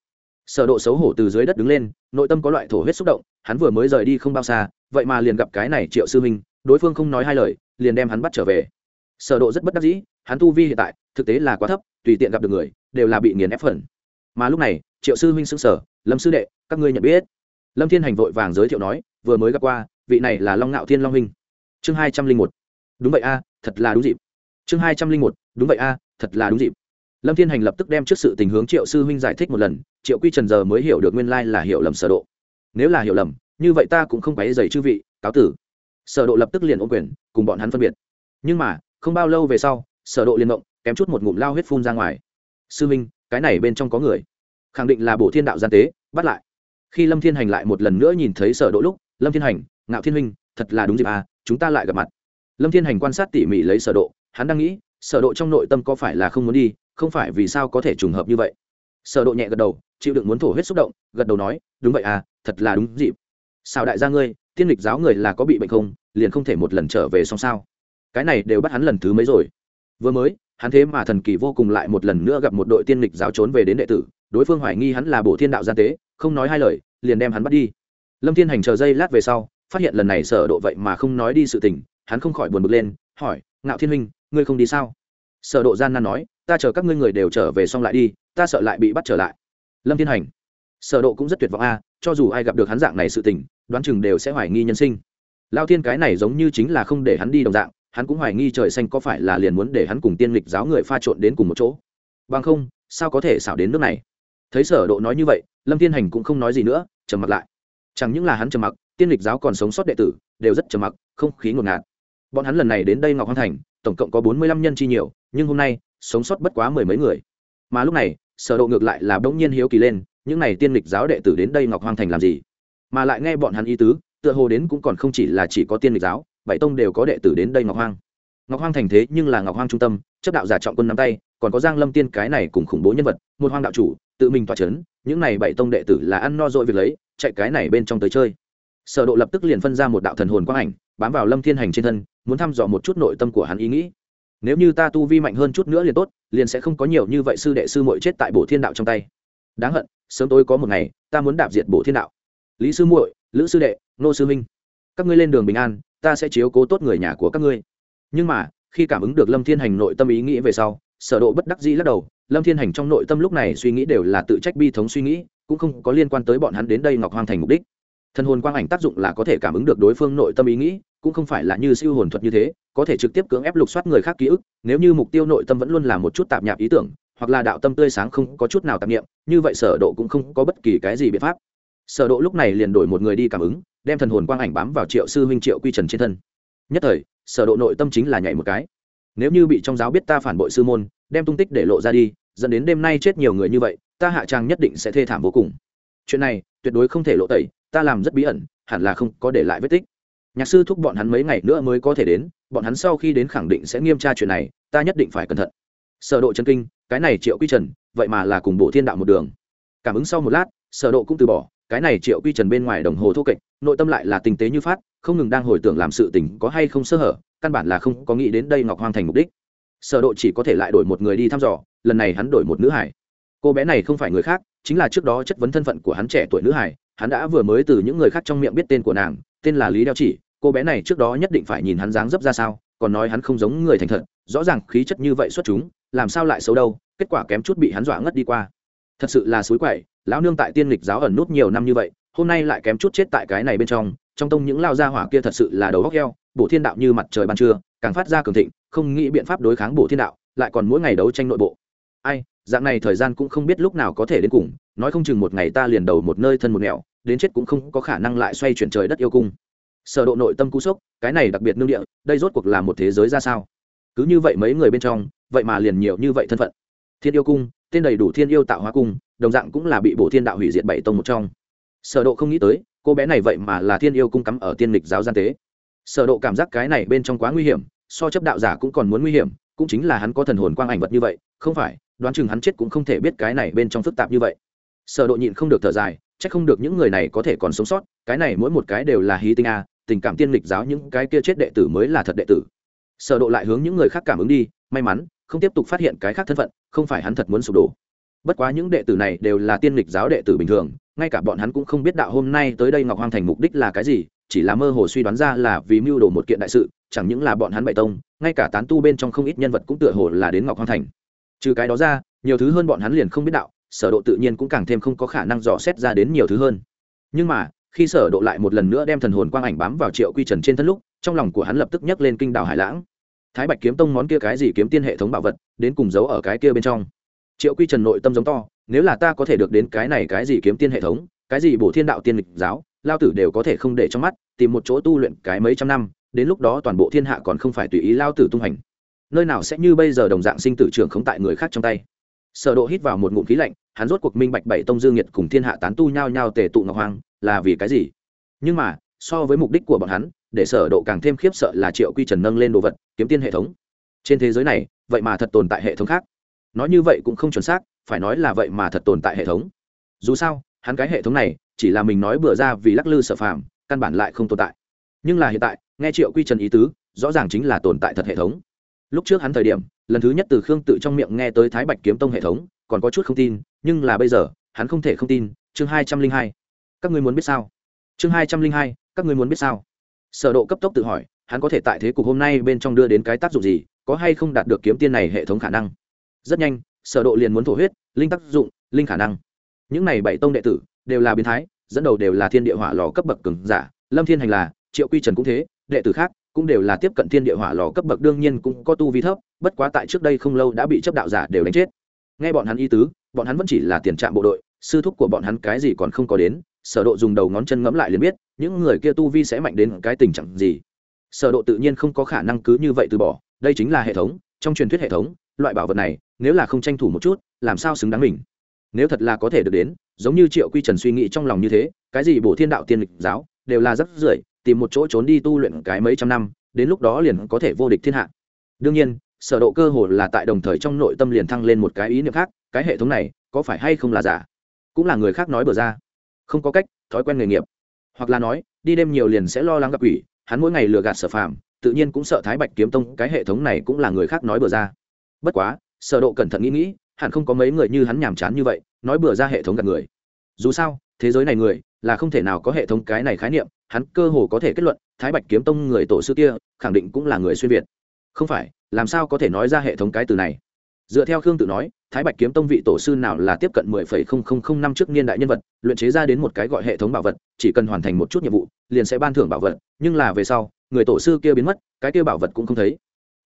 Sở độ xấu hổ từ dưới đất đứng lên, nội tâm có loại thổ huyết xúc động, hắn vừa mới rời đi không bao xa, vậy mà liền gặp cái này triệu sư huynh đối phương không nói hai lời, liền đem hắn bắt trở về. Sở độ rất bất đắc dĩ, hắn tu vi hiện tại, thực tế là quá thấp, tùy tiện gặp được người, đều là bị nghiền ép phần. Mà lúc này, triệu sư huynh sững sở lâm sư đệ, các ngươi nhận biết? Lâm thiên hành vội vàng giới thiệu nói, vừa mới gặp qua, vị này là long nạo thiên long huynh. Chương hai trăm linh một. Đúng vậy a, thật là đúng dịp. Chương hai trăm linh một. Đúng vậy a, thật là đúng dịp. Lâm thiên hành lập tức đem trước sự tình hướng triệu sư huynh giải thích một lần, triệu quy trần giờ mới hiểu được nguyên lai là hiểu lầm sở độ. Nếu là hiểu lầm, như vậy ta cũng không quấy dày chư vị, cáo tử sở độ lập tức liền ôm quyền cùng bọn hắn phân biệt. Nhưng mà không bao lâu về sau sở độ liền động kém chút một ngụm lao huyết phun ra ngoài. Sư minh, cái này bên trong có người. Khẳng định là bổ thiên đạo gian tế bắt lại. Khi lâm thiên hành lại một lần nữa nhìn thấy sở độ lúc lâm thiên hành ngạo thiên huynh thật là đúng dịp à chúng ta lại gặp mặt. Lâm thiên hành quan sát tỉ mỉ lấy sở độ hắn đang nghĩ sở độ trong nội tâm có phải là không muốn đi không phải vì sao có thể trùng hợp như vậy. Sở độ nhẹ gật đầu chịu đựng muốn thổ huyết xúc động gật đầu nói đúng vậy à thật là đúng dịp. Sao đại gia ngươi tiên lịch giáo người là có bị bệnh không, liền không thể một lần trở về xong sao? Cái này đều bắt hắn lần thứ mấy rồi? Vừa mới, hắn thế mà thần kỳ vô cùng lại một lần nữa gặp một đội tiên lịch giáo trốn về đến đệ tử, đối phương hoài nghi hắn là bổ thiên đạo gian tế, không nói hai lời, liền đem hắn bắt đi. Lâm thiên hành chờ giây lát về sau, phát hiện lần này sở độ vậy mà không nói đi sự tình, hắn không khỏi buồn bực lên, hỏi, ngạo thiên huynh, ngươi không đi sao? Sở độ gian nan nói, ta chờ các ngươi người đều trở về xong lại đi, ta sợ lại bị bắt trở lại. Lâm thiên hành, sở độ cũng rất tuyệt vọng a, cho dù ai gặp được hắn dạng này sự tình đoán chừng đều sẽ hoài nghi nhân sinh. Lao thiên cái này giống như chính là không để hắn đi đồng dạng, hắn cũng hoài nghi trời xanh có phải là liền muốn để hắn cùng tiên lịch giáo người pha trộn đến cùng một chỗ. Bằng không, sao có thể xảo đến nước này? Thấy sở độ nói như vậy, lâm thiên hành cũng không nói gì nữa, trầm mặc lại. Chẳng những là hắn trầm mặc, tiên lịch giáo còn sống sót đệ tử, đều rất trầm mặc, không khí ngột ngạt. Bọn hắn lần này đến đây ngọc hoàng thành, tổng cộng có bốn mươi lăm nhân chi nhiều, nhưng hôm nay, sống sót bất quá mười mấy người. Mà lúc này, sở độ ngược lại là bỗng nhiên hiếu kỳ lên, những này tiên lịch giáo đệ tử đến đây ngọc hoàng thành làm gì? Mà lại nghe bọn hắn ý tứ, tựa hồ đến cũng còn không chỉ là chỉ có tiên lịch giáo, bảy tông đều có đệ tử đến đây ngọc hoang. Ngọc hoang thành thế nhưng là ngọc hoang trung tâm, chấp đạo giả trọng quân nắm tay, còn có giang lâm tiên cái này cùng khủng bố nhân vật, một hoang đạo chủ, tự mình tỏa chấn, những này bảy tông đệ tử là ăn no dội việc lấy, chạy cái này bên trong tới chơi. Sở độ lập tức liền phân ra một đạo thần hồn quang ảnh, bám vào lâm thiên hành trên thân, muốn thăm dò một chút nội tâm của hắn ý nghĩ. Nếu như ta tu vi mạnh hơn chút nữa liền tốt, liền sẽ không có nhiều như vậy sư đệ sư muội chết tại bổ thiên đạo trong tay. Đáng hận, sớm tối có một ngày, ta muốn đạp diệt bổ thiên đạo lý sư muội lữ sư đệ nô sư minh các ngươi lên đường bình an ta sẽ chiếu cố tốt người nhà của các ngươi. Nhưng mà khi cảm ứng được lâm thiên hành nội tâm ý nghĩ về sau sở độ bất đắc dĩ lắc đầu lâm thiên hành trong nội tâm lúc này suy nghĩ đều là tự trách bi thống suy nghĩ cũng không có liên quan tới bọn hắn đến đây ngọc hoang thành mục đích. Thân hồn quang ảnh tác dụng là có thể cảm ứng được đối phương nội tâm ý nghĩ cũng không phải là như siêu hồn thuật như thế có thể trực tiếp cưỡng ép lục soát người khác ký ức nếu như mục tiêu nội tâm vẫn luôn là một chút tạp nhạp ý tưởng hoặc là đạo tâm tươi sáng không có chút nào tạp niệm, như vậy sở độ cũng không có bất kỳ cái gì biện pháp sở độ lúc này liền đổi một người đi cảm ứng, đem thần hồn quang ảnh bám vào triệu sư huynh triệu quy trần trên thân. Nhất thời, sở độ nội tâm chính là nhảy một cái. Nếu như bị trong giáo biết ta phản bội sư môn, đem tung tích để lộ ra đi, dẫn đến đêm nay chết nhiều người như vậy, ta hạ trang nhất định sẽ thê thảm vô cùng. Chuyện này, tuyệt đối không thể lộ tẩy, ta làm rất bí ẩn, hẳn là không có để lại vết tích. Nhạc sư thúc bọn hắn mấy ngày nữa mới có thể đến, bọn hắn sau khi đến khẳng định sẽ nghiêm tra chuyện này, ta nhất định phải cẩn thận. Sở độ chân kinh, cái này triệu quy trần, vậy mà là cùng bộ thiên đạo một đường. Cảm ứng sau một lát, sở độ cũng từ bỏ cái này triệu quy trần bên ngoài đồng hồ thô kệch, nội tâm lại là tình tế như phát, không ngừng đang hồi tưởng làm sự tình có hay không sơ hở, căn bản là không có nghĩ đến đây ngọc hoang thành mục đích. Sở độ chỉ có thể lại đổi một người đi thăm dò, lần này hắn đổi một nữ hải. Cô bé này không phải người khác, chính là trước đó chất vấn thân phận của hắn trẻ tuổi nữ hải, hắn đã vừa mới từ những người khác trong miệng biết tên của nàng, tên là lý đeo chỉ, cô bé này trước đó nhất định phải nhìn hắn dáng dấp ra sao, còn nói hắn không giống người thành thật, rõ ràng khí chất như vậy xuất chúng, làm sao lại xấu đâu, kết quả kém chút bị hắn dọa ngất đi qua. Thật sự là suối quậy lão nương tại tiên lịch giáo ẩn nút nhiều năm như vậy, hôm nay lại kém chút chết tại cái này bên trong trong tông những lao gia hỏa kia thật sự là đầu góc heo, bổ thiên đạo như mặt trời ban trưa, càng phát ra cường thịnh, không nghĩ biện pháp đối kháng bổ thiên đạo, lại còn mỗi ngày đấu tranh nội bộ. Ai, dạng này thời gian cũng không biết lúc nào có thể đến cùng, nói không chừng một ngày ta liền đầu một nơi thân một nẻo, đến chết cũng không có khả năng lại xoay chuyển trời đất yêu cung. Sở độ nội tâm cú sốc, cái này đặc biệt nương địa, đây rốt cuộc là một thế giới ra sao? Cứ như vậy mấy người bên trong, vậy mà liền nhiều như vậy thân phận. Thiên yêu cung, tên đầy đủ thiên yêu tạo hóa cung đồng dạng cũng là bị bổ thiên đạo hủy diệt bảy tông một trong. Sở độ không nghĩ tới, cô bé này vậy mà là thiên yêu cung cắm ở tiên lịch giáo gian tế. Sở độ cảm giác cái này bên trong quá nguy hiểm, so chấp đạo giả cũng còn muốn nguy hiểm, cũng chính là hắn có thần hồn quang ảnh vật như vậy, không phải, đoán chừng hắn chết cũng không thể biết cái này bên trong phức tạp như vậy. Sở độ nhịn không được thở dài, chắc không được những người này có thể còn sống sót, cái này mỗi một cái đều là hí tinh a, tình cảm tiên lịch giáo những cái kia chết đệ tử mới là thật đệ tử. Sở độ lại hướng những người khác cảm ứng đi, may mắn, không tiếp tục phát hiện cái khác thân phận, không phải hắn thật muốn sụp đổ bất quá những đệ tử này đều là tiên lịch giáo đệ tử bình thường, ngay cả bọn hắn cũng không biết đạo hôm nay tới đây ngọc hoang thành mục đích là cái gì, chỉ là mơ hồ suy đoán ra là vì mưu đồ một kiện đại sự, chẳng những là bọn hắn bậy tông, ngay cả tán tu bên trong không ít nhân vật cũng tựa hồ là đến ngọc hoang thành. Trừ cái đó ra, nhiều thứ hơn bọn hắn liền không biết đạo, sở độ tự nhiên cũng càng thêm không có khả năng dò xét ra đến nhiều thứ hơn. Nhưng mà, khi sở độ lại một lần nữa đem thần hồn quang ảnh bám vào triệu quy trần trên thân lúc, trong lòng của hắn lập tức nhấc lên kinh đảo hải lãng. Thái bạch kiếm tông món kia cái gì kiếm tiên hệ thống bảo vật, đến cùng giấu ở cái kia bên trong triệu quy trần nội tâm giống to, nếu là ta có thể được đến cái này cái gì kiếm tiên hệ thống, cái gì bổ thiên đạo tiên lịch giáo, lao tử đều có thể không để trong mắt, tìm một chỗ tu luyện cái mấy trăm năm, đến lúc đó toàn bộ thiên hạ còn không phải tùy ý lao tử tung hành. Nơi nào sẽ như bây giờ đồng dạng sinh tử trưởng không tại người khác trong tay. Sở độ hít vào một ngụm khí lạnh, hắn rốt cuộc minh bạch bảy tông dương nhiệt cùng thiên hạ tán tu nhau nhau tề tụ ngọc hoàng, là vì cái gì? Nhưng mà, so với mục đích của bọn hắn, để sở độ càng thêm khiếp sợ là triệu quy trần nâng lên đồ vật, kiếm tiên hệ thống. Trên thế giới này, vậy mà thật tồn tại hệ thống khác nói như vậy cũng không chuẩn xác, phải nói là vậy mà thật tồn tại hệ thống. Dù sao, hắn cái hệ thống này, chỉ là mình nói bừa ra vì lắc lư sở phàm, căn bản lại không tồn tại. Nhưng là hiện tại, nghe triệu quy trần ý tứ, rõ ràng chính là tồn tại thật hệ thống. Lúc trước hắn thời điểm, lần thứ nhất từ khương tự trong miệng nghe tới thái bạch kiếm tông hệ thống, còn có chút không tin, nhưng là bây giờ, hắn không thể không tin, chương hai trăm linh hai. Các ngươi muốn biết sao? Chương hai trăm linh hai, các ngươi muốn biết sao? Sở độ cấp tốc tự hỏi, hắn có thể tại thế cục hôm nay bên trong đưa đến cái tác dụng gì, có hay không đạt được kiếm tiên này hệ thống khả năng? Rất nhanh, sở độ liền muốn thổ huyết, linh tác dụng, linh khả năng. Những này bảy tông đệ tử đều là biến thái, dẫn đầu đều là thiên địa hỏa lò cấp bậc cường giả. Lâm thiên hành là, triệu quy trần cũng thế, đệ tử khác cũng đều là tiếp cận thiên địa hỏa lò cấp bậc, đương nhiên cũng có tu vi thấp, bất quá tại trước đây không lâu đã bị chấp đạo giả đều đánh chết. Nghe bọn hắn y tứ, bọn hắn vẫn chỉ là tiền trạm bộ đội, sư thúc của bọn hắn cái gì còn không có đến, sở độ dùng đầu ngón chân ngẫm lại liền biết, những người kia tu vi sẽ mạnh đến cái tình trạng gì. Sở độ tự nhiên không có khả năng cứ như vậy từ bỏ, đây chính là hệ thống, trong truyền thuyết hệ thống, loại bảo vật này nếu là không tranh thủ một chút, làm sao xứng đáng mình? Nếu thật là có thể được đến, giống như triệu quy trần suy nghĩ trong lòng như thế, cái gì bổ thiên đạo tiên lịch giáo, đều là rất rưởi, tìm một chỗ trốn đi tu luyện cái mấy trăm năm, đến lúc đó liền có thể vô địch thiên hạ. Đương nhiên, sở độ cơ hồ là tại đồng thời trong nội tâm liền thăng lên một cái ý niệm khác, cái hệ thống này, có phải hay không là giả? Cũng là người khác nói bừa ra. Không có cách, thói quen nghề nghiệp. Hoặc là nói, đi đêm nhiều liền sẽ lo lắng gặp quỷ, hắn mỗi ngày lừa gạt sở phàm, tự nhiên cũng sợ thái bạch kiếm tông, cái hệ thống này cũng là người khác nói bừa ra. Bất quá sở độ cẩn thận nghĩ nghĩ, hẳn không có mấy người như hắn nhàm chán như vậy, nói bừa ra hệ thống gạt người. Dù sao, thế giới này người, là không thể nào có hệ thống cái này khái niệm, hắn cơ hồ có thể kết luận, thái bạch kiếm tông người tổ sư kia, khẳng định cũng là người xuyên việt. Không phải, làm sao có thể nói ra hệ thống cái từ này? Dựa theo khương tự nói, thái bạch kiếm tông vị tổ sư nào là tiếp cận mười phẩy không không không năm trước niên đại nhân vật, luyện chế ra đến một cái gọi hệ thống bảo vật, chỉ cần hoàn thành một chút nhiệm vụ, liền sẽ ban thưởng bảo vật, nhưng là về sau, người tổ sư kia biến mất, cái kia bảo vật cũng không thấy.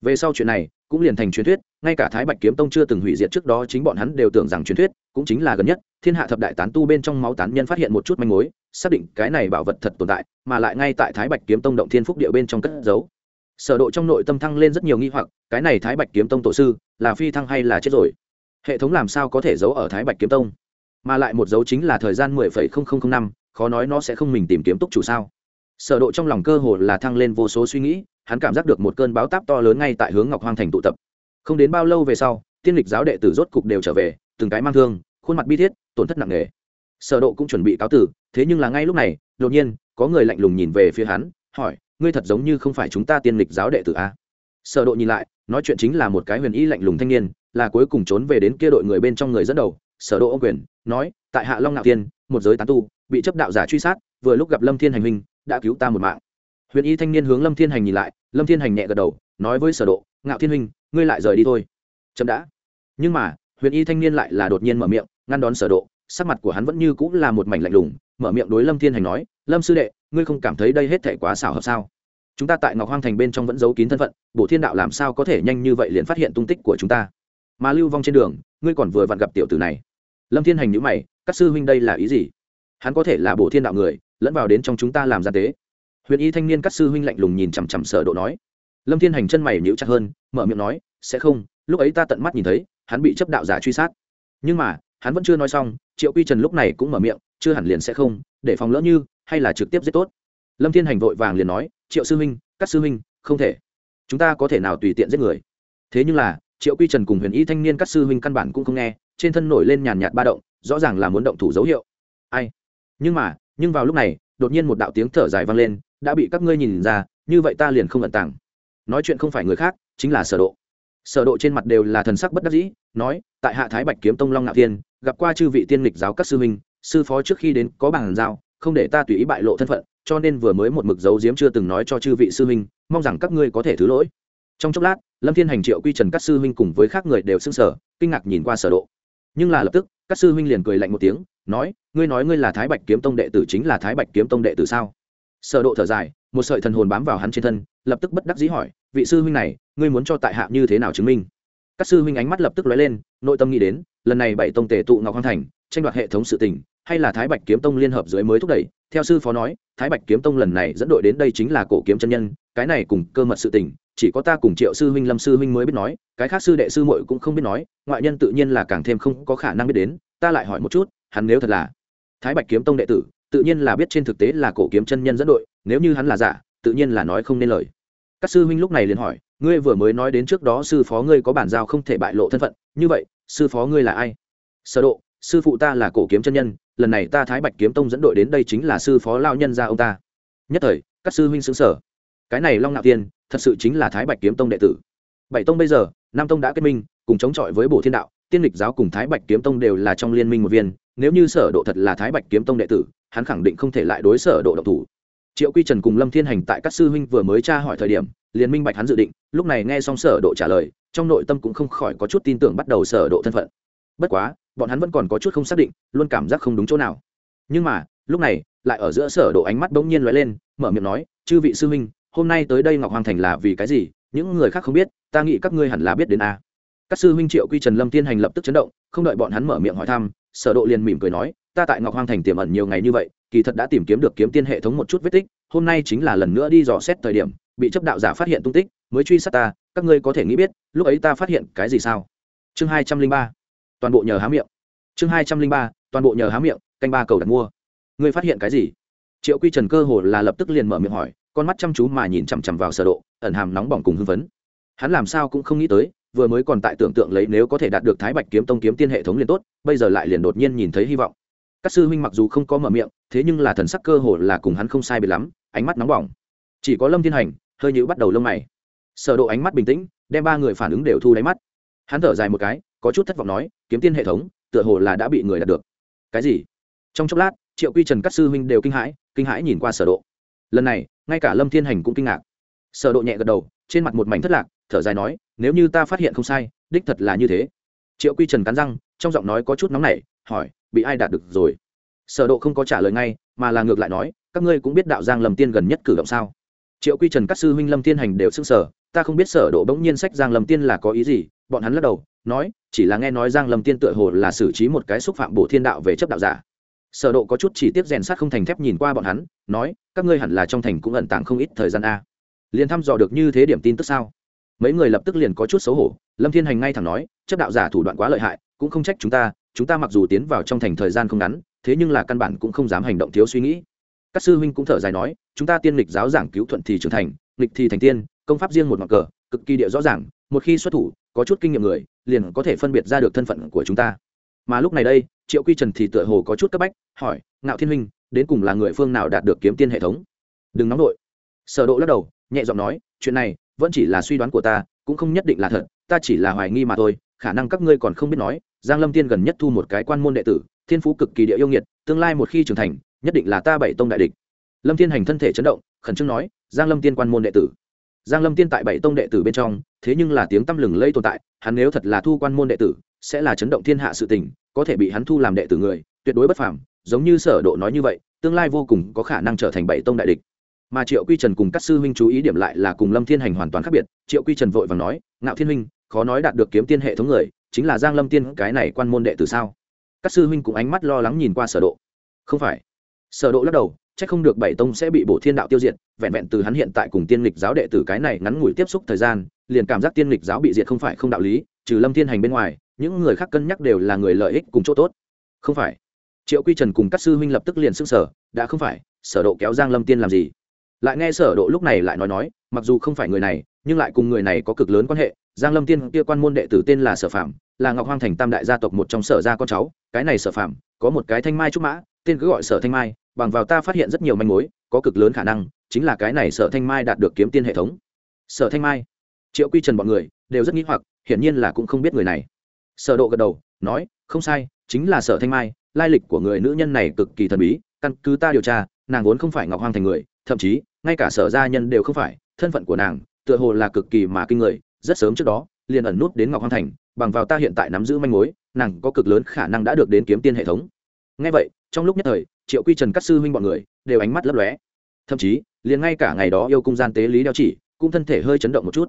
Về sau chuyện này, cũng liền thành truyền thuyết ngay cả thái bạch kiếm tông chưa từng hủy diệt trước đó chính bọn hắn đều tưởng rằng truyền thuyết cũng chính là gần nhất thiên hạ thập đại tán tu bên trong máu tán nhân phát hiện một chút manh mối xác định cái này bảo vật thật tồn tại mà lại ngay tại thái bạch kiếm tông động thiên phúc địa bên trong cất giấu. Sở độ trong nội tâm thăng lên rất nhiều nghi hoặc cái này thái bạch kiếm tông tổ sư là phi thăng hay là chết rồi? Hệ thống làm sao có thể giấu ở thái bạch kiếm tông? Mà lại một dấu chính là thời gian 10,0005 năm khó nói nó sẽ không mình tìm kiếm túc chủ sao? Sở độ trong lòng cơ hồ là thăng lên vô số suy nghĩ hắn cảm giác được một cơn báo táp to lớn ngay tại hướng ngọc hoang thành tụ tập không đến bao lâu về sau, tiên lịch giáo đệ tử rốt cục đều trở về, từng cái mang thương, khuôn mặt bi thiết, tổn thất nặng nề. Sở độ cũng chuẩn bị cáo tử, thế nhưng là ngay lúc này, đột nhiên, có người lạnh lùng nhìn về phía hắn, hỏi, ngươi thật giống như không phải chúng ta tiên lịch giáo đệ tử a sở độ nhìn lại, nói chuyện chính là một cái huyền y lạnh lùng thanh niên, là cuối cùng trốn về đến kia đội người bên trong người dẫn đầu. Sở độ ô quyền, nói, tại hạ long nạo tiên một giới tán tu, bị chấp đạo giả truy sát, vừa lúc gặp lâm thiên hành huynh, đã cứu ta một mạng. Huyền y thanh niên hướng lâm thiên hành nhìn lại, lâm thiên hành nhẹ gật đầu, nói với sở độ ngạo thiên huynh ngươi lại rời đi thôi. Chậm đã. Nhưng mà, huyền y thanh niên lại là đột nhiên mở miệng, ngăn đón sở độ, sắc mặt của hắn vẫn như cũ là một mảnh lạnh lùng, mở miệng đối lâm thiên hành nói, lâm sư đệ, ngươi không cảm thấy đây hết thảy quá xảo hợp sao? Chúng ta tại ngọc hoang thành bên trong vẫn giấu kín thân phận bộ thiên đạo làm sao có thể nhanh như vậy liền phát hiện tung tích của chúng ta? Mà lưu vong trên đường, ngươi còn vừa vặn gặp tiểu tử này. Lâm thiên hành nhíu mày, các sư huynh đây là ý gì? Hắn có thể là bộ thiên đạo người, lẫn vào đến trong chúng ta làm gian tế. Huyền y thanh niên các sư huynh lạnh lùng nhìn chằm chằm sở độ nói lâm thiên hành chân mày nhíu chặt hơn, mở miệng nói, sẽ không, lúc ấy ta tận mắt nhìn thấy, hắn bị chấp đạo giả truy sát. Nhưng mà, hắn vẫn chưa nói xong, triệu quy trần lúc này cũng mở miệng, chưa hẳn liền sẽ không, để phòng lỡ như, hay là trực tiếp giết tốt. Lâm thiên hành vội vàng liền nói, triệu sư huynh, các sư huynh, không thể. Chúng ta có thể nào tùy tiện giết người? Thế nhưng là, triệu quy trần cùng huyền y thanh niên các sư huynh căn bản cũng không nghe, trên thân nổi lên nhàn nhạt ba động, rõ ràng là muốn động thủ dấu hiệu. Ai? Nhưng mà, nhưng vào lúc này, đột nhiên một đạo tiếng thở dài vang lên, đã bị các ngươi nhìn ra, như vậy ta liền không ẩn tàng nói chuyện không phải người khác, chính là sở độ. Sở độ trên mặt đều là thần sắc bất đắc dĩ, nói, tại hạ thái bạch kiếm tông long ngạo thiên, gặp qua chư vị tiên lịch giáo các sư huynh, sư phó trước khi đến có bằng giao, không để ta tùy ý bại lộ thân phận, cho nên vừa mới một mực giấu giếm chưa từng nói cho chư vị sư huynh, mong rằng các ngươi có thể thứ lỗi. Trong chốc lát, lâm thiên hành, triệu quy trần các sư huynh cùng với khác người đều sững sờ, kinh ngạc nhìn qua sở độ. Nhưng là lập tức, các sư huynh liền cười lạnh một tiếng, nói, ngươi nói ngươi là thái bạch kiếm tông đệ tử chính là thái bạch kiếm tông đệ tử sao? Sở độ thở dài một sợi thần hồn bám vào hắn trên thân, lập tức bất đắc dĩ hỏi, vị sư huynh này, ngươi muốn cho tại hạ như thế nào chứng minh? Các sư huynh ánh mắt lập tức lóe lên, nội tâm nghĩ đến, lần này bảy tông tề tụ ngọc hoàng thành, tranh đoạt hệ thống sự tình, hay là thái bạch kiếm tông liên hợp dưới mới thúc đẩy. Theo sư phó nói, thái bạch kiếm tông lần này dẫn đội đến đây chính là cổ kiếm chân nhân, cái này cùng cơ mật sự tình, chỉ có ta cùng triệu sư huynh, lâm sư huynh mới biết nói, cái khác sư đệ sư muội cũng không biết nói, ngoại nhân tự nhiên là càng thêm không có khả năng biết đến, ta lại hỏi một chút, hắn nếu thật là thái bạch kiếm tông đệ tử, tự nhiên là biết trên thực tế là cổ kiếm chân nhân dẫn đội nếu như hắn là giả, tự nhiên là nói không nên lời. Các sư huynh lúc này liền hỏi, ngươi vừa mới nói đến trước đó sư phó ngươi có bản giao không thể bại lộ thân phận, như vậy, sư phó ngươi là ai? Sở độ, sư phụ ta là cổ kiếm chân nhân, lần này ta thái bạch kiếm tông dẫn đội đến đây chính là sư phó lao nhân gia ông ta. Nhất thời, các sư huynh xứng sở cái này long nạo tiên, thật sự chính là thái bạch kiếm tông đệ tử. Bảy tông bây giờ nam tông đã kết minh, cùng chống chọi với bổ thiên đạo, tiên lịch giáo cùng thái bạch kiếm tông đều là trong liên minh một viên, nếu như sở độ thật là thái bạch kiếm tông đệ tử, hắn khẳng định không thể lại đối sở độ độc thủ triệu quy trần cùng lâm thiên hành tại các sư huynh vừa mới tra hỏi thời điểm, liền minh bạch hắn dự định, lúc này nghe xong sở độ trả lời, trong nội tâm cũng không khỏi có chút tin tưởng bắt đầu sở độ thân phận. Bất quá, bọn hắn vẫn còn có chút không xác định, luôn cảm giác không đúng chỗ nào. Nhưng mà, lúc này, lại ở giữa sở độ ánh mắt bỗng nhiên lóe lên, mở miệng nói, chư vị sư huynh, hôm nay tới đây ngọc hoàng thành là vì cái gì? Những người khác không biết, ta nghĩ các ngươi hẳn là biết đến a. Các sư huynh triệu quy trần, lâm Thiên hành lập tức chấn động, không đợi bọn hắn mở miệng hỏi thăm, sở độ liền mỉm cười nói, ta tại ngọc hoàng thành tiềm ẩn nhiều ngày như vậy kỳ thật đã tìm kiếm được kiếm tiên hệ thống một chút vết tích, hôm nay chính là lần nữa đi dò xét thời điểm, bị chấp đạo giả phát hiện tung tích, mới truy sát ta, các ngươi có thể nghĩ biết, lúc ấy ta phát hiện cái gì sao? Chương hai trăm linh ba, toàn bộ nhờ há miệng. Chương hai trăm linh ba, toàn bộ nhờ há miệng, canh ba cầu đặt mua. Ngươi phát hiện cái gì? Triệu quy trần cơ hồ là lập tức liền mở miệng hỏi, con mắt chăm chú mà nhìn chằm chằm vào sở độ, ẩn hàm nóng bỏng cùng hưng phấn. Hắn làm sao cũng không nghĩ tới, vừa mới còn tại tưởng tượng lấy nếu có thể đạt được thái bạch kiếm tông kiếm tiên hệ thống liền tốt, bây giờ lại liền đột nhiên nhìn thấy hy vọng các sư huynh mặc dù không có mở miệng, thế nhưng là thần sắc cơ hồ là cùng hắn không sai biệt lắm, ánh mắt nóng bỏng. Chỉ có lâm thiên hành, hơi nhữ bắt đầu lông mày. Sở độ ánh mắt bình tĩnh, đem ba người phản ứng đều thu đáy mắt. Hắn thở dài một cái, có chút thất vọng nói, kiếm tiên hệ thống, tựa hồ là đã bị người đạt được. Cái gì? Trong chốc lát, triệu quy trần các sư huynh đều kinh hãi kinh hãi nhìn qua sở độ. Lần này, ngay cả lâm thiên hành cũng kinh ngạc. Sở độ nhẹ gật đầu, trên mặt một mảnh thất lạc, thở dài nói, nếu như ta phát hiện không sai, đích thật là như thế. Triệu quy trần cắn răng, trong giọng nói có chút nóng nảy, hỏi bị ai đạt được rồi. Sở độ không có trả lời ngay, mà là ngược lại nói, các ngươi cũng biết đạo giang lâm tiên gần nhất cử động sao? Triệu quy trần các sư huynh lâm tiên hành đều sưng sở ta không biết sở độ bỗng nhiên sách giang lâm tiên là có ý gì, bọn hắn lắc đầu, nói, chỉ là nghe nói giang lâm tiên tựa hồ là xử trí một cái xúc phạm bổ thiên đạo về chấp đạo giả. Sở độ có chút chỉ tiếp rèn sát không thành thép nhìn qua bọn hắn, nói, các ngươi hẳn là trong thành cũng ẩn tàng không ít thời gian a. Liền thăm dò được như thế điểm tin tức sao? Mấy người lập tức liền có chút xấu hổ, lâm thiên hành ngay thẳng nói, chấp đạo giả thủ đoạn quá lợi hại, cũng không trách chúng ta chúng ta mặc dù tiến vào trong thành thời gian không ngắn, thế nhưng là căn bản cũng không dám hành động thiếu suy nghĩ. Các sư huynh cũng thở dài nói, chúng ta tiên lịch giáo giảng cứu thuận thì trưởng thành, lịch thì thành tiên, công pháp riêng một ngọn cờ, cực kỳ địa rõ ràng, một khi xuất thủ, có chút kinh nghiệm người, liền có thể phân biệt ra được thân phận của chúng ta. Mà lúc này đây, triệu quy trần thì tựa hồ có chút cấp bách, hỏi, ngạo thiên huynh, đến cùng là người phương nào đạt được kiếm tiên hệ thống? Đừng nóng đội sở độ lắc đầu, nhẹ giọng nói, chuyện này vẫn chỉ là suy đoán của ta, cũng không nhất định là thật, ta chỉ là hoài nghi mà thôi khả năng các ngươi còn không biết nói, giang lâm tiên gần nhất thu một cái quan môn đệ tử, thiên phú cực kỳ địa yêu nghiệt, tương lai một khi trưởng thành, nhất định là ta bảy tông đại địch. Lâm thiên hành thân thể chấn động, khẩn trương nói, giang lâm tiên quan môn đệ tử. Giang lâm tiên tại bảy tông đệ tử bên trong, thế nhưng là tiếng tăm lừng lây tồn tại, hắn nếu thật là thu quan môn đệ tử, sẽ là chấn động thiên hạ sự tình, có thể bị hắn thu làm đệ tử người, tuyệt đối bất phàm, giống như sở độ nói như vậy, tương lai vô cùng có khả năng trở thành bảy tông đại địch. Mà triệu quy trần cùng các sư huynh chú ý điểm lại là cùng lâm thiên hành hoàn toàn khác biệt, triệu quy trần vội vàng nói, ngạo thiên huynh khó nói đạt được kiếm tiên hệ thống người, chính là giang lâm tiên, cái này quan môn đệ tử sao? Các sư huynh cũng ánh mắt lo lắng nhìn qua sở độ. Không phải. Sở độ lắc đầu, chắc không được bảy tông sẽ bị bổ thiên đạo tiêu diệt, vẹn vẹn từ hắn hiện tại cùng tiên lịch giáo đệ tử cái này ngắn ngủi tiếp xúc thời gian, liền cảm giác tiên lịch giáo bị diệt không phải không đạo lý, trừ lâm thiên hành bên ngoài, những người khác cân nhắc đều là người lợi ích cùng chỗ tốt. Không phải. Triệu quy trần cùng các sư huynh lập tức liền sức sở đã không phải, sở độ kéo giang lâm tiên làm gì? Lại nghe sở độ lúc này lại nói nói, mặc dù không phải người này, nhưng lại cùng người này có cực lớn quan hệ giang lâm tiên kia quan môn đệ tử tên là sở phạm là ngọc hoang thành tam đại gia tộc một trong sở gia con cháu, cái này sở phạm có một cái thanh mai trúc mã, tên cứ gọi sở thanh mai, bằng vào ta phát hiện rất nhiều manh mối, có cực lớn khả năng, chính là cái này sở thanh mai đạt được kiếm tiên hệ thống. Sở thanh mai, triệu quy trần bọn người, đều rất nghĩ hoặc, hiển nhiên là cũng không biết người này. Sở độ gật đầu, nói, không sai, chính là sở thanh mai, lai lịch của người nữ nhân này cực kỳ thần bí, căn cứ ta điều tra, nàng vốn không phải ngọc hoang thành người, thậm chí, ngay cả sở gia nhân đều không phải, thân phận của nàng, tựa hồ là cực kỳ mà kinh người rất sớm trước đó, liền ẩn nút đến ngọc hoang thành, bằng vào ta hiện tại nắm giữ manh mối, nàng có cực lớn khả năng đã được đến kiếm tiên hệ thống. Ngay vậy, trong lúc nhất thời, triệu quy trần các sư huynh bọn người đều ánh mắt lấp lóe. Thậm chí, liền ngay cả ngày đó yêu cung gian tế lý đeo chỉ cũng thân thể hơi chấn động một chút.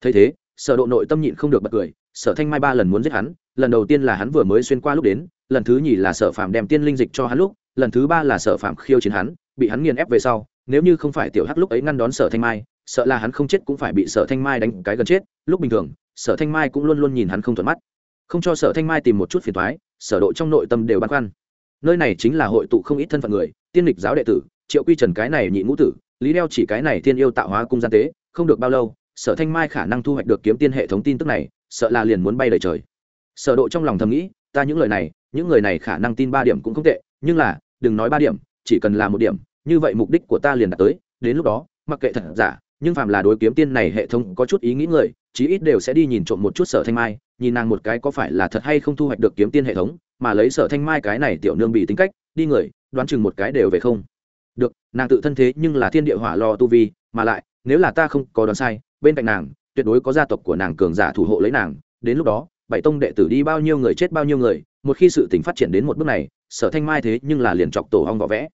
Thấy thế, sở độ nội tâm nhịn không được bật cười, sở thanh mai ba lần muốn giết hắn, lần đầu tiên là hắn vừa mới xuyên qua lúc đến, lần thứ nhì là sở phạm đem tiên linh dịch cho hắn lúc, lần thứ ba là sở phạm khiêu chiến hắn, bị hắn nghiền ép về sau, nếu như không phải tiểu hắc lúc ấy ngăn đón sở thanh mai sợ là hắn không chết cũng phải bị sở thanh mai đánh cái gần chết. Lúc bình thường, sở thanh mai cũng luôn luôn nhìn hắn không thuận mắt. Không cho sở thanh mai tìm một chút phiền thoái sở độ trong nội tâm đều băn khoăn. Nơi này chính là hội tụ không ít thân phận người, tiên lịch giáo đệ tử, triệu quy trần cái này nhị ngũ tử, lý đeo chỉ cái này thiên yêu tạo hóa cung gian tế, không được bao lâu, sở thanh mai khả năng thu hoạch được kiếm tiên hệ thống tin tức này, sợ là liền muốn bay đầy trời. Sở độ trong lòng thầm nghĩ, ta những lời này, những người này khả năng tin ba điểm cũng không tệ, nhưng là, đừng nói ba điểm, chỉ cần là một điểm, như vậy mục đích của ta liền đạt tới, đến lúc đó, mặc kệ thật giả nhưng phàm là đối kiếm tiên này hệ thống có chút ý nghĩ người, chí ít đều sẽ đi nhìn trộm một chút sở thanh mai, nhìn nàng một cái có phải là thật hay không thu hoạch được kiếm tiên hệ thống, mà lấy sở thanh mai cái này tiểu nương bị tính cách, đi người, đoán chừng một cái đều về không. Được, nàng tự thân thế nhưng là thiên địa hỏa lo tu vi, mà lại, nếu là ta không có đoán sai, bên cạnh nàng, tuyệt đối có gia tộc của nàng cường giả thủ hộ lấy nàng, đến lúc đó, bảy tông đệ tử đi bao nhiêu người chết bao nhiêu người, một khi sự tình phát triển đến một bước này, sở thanh mai thế nhưng là liền chọc tổ hong võ vẽ.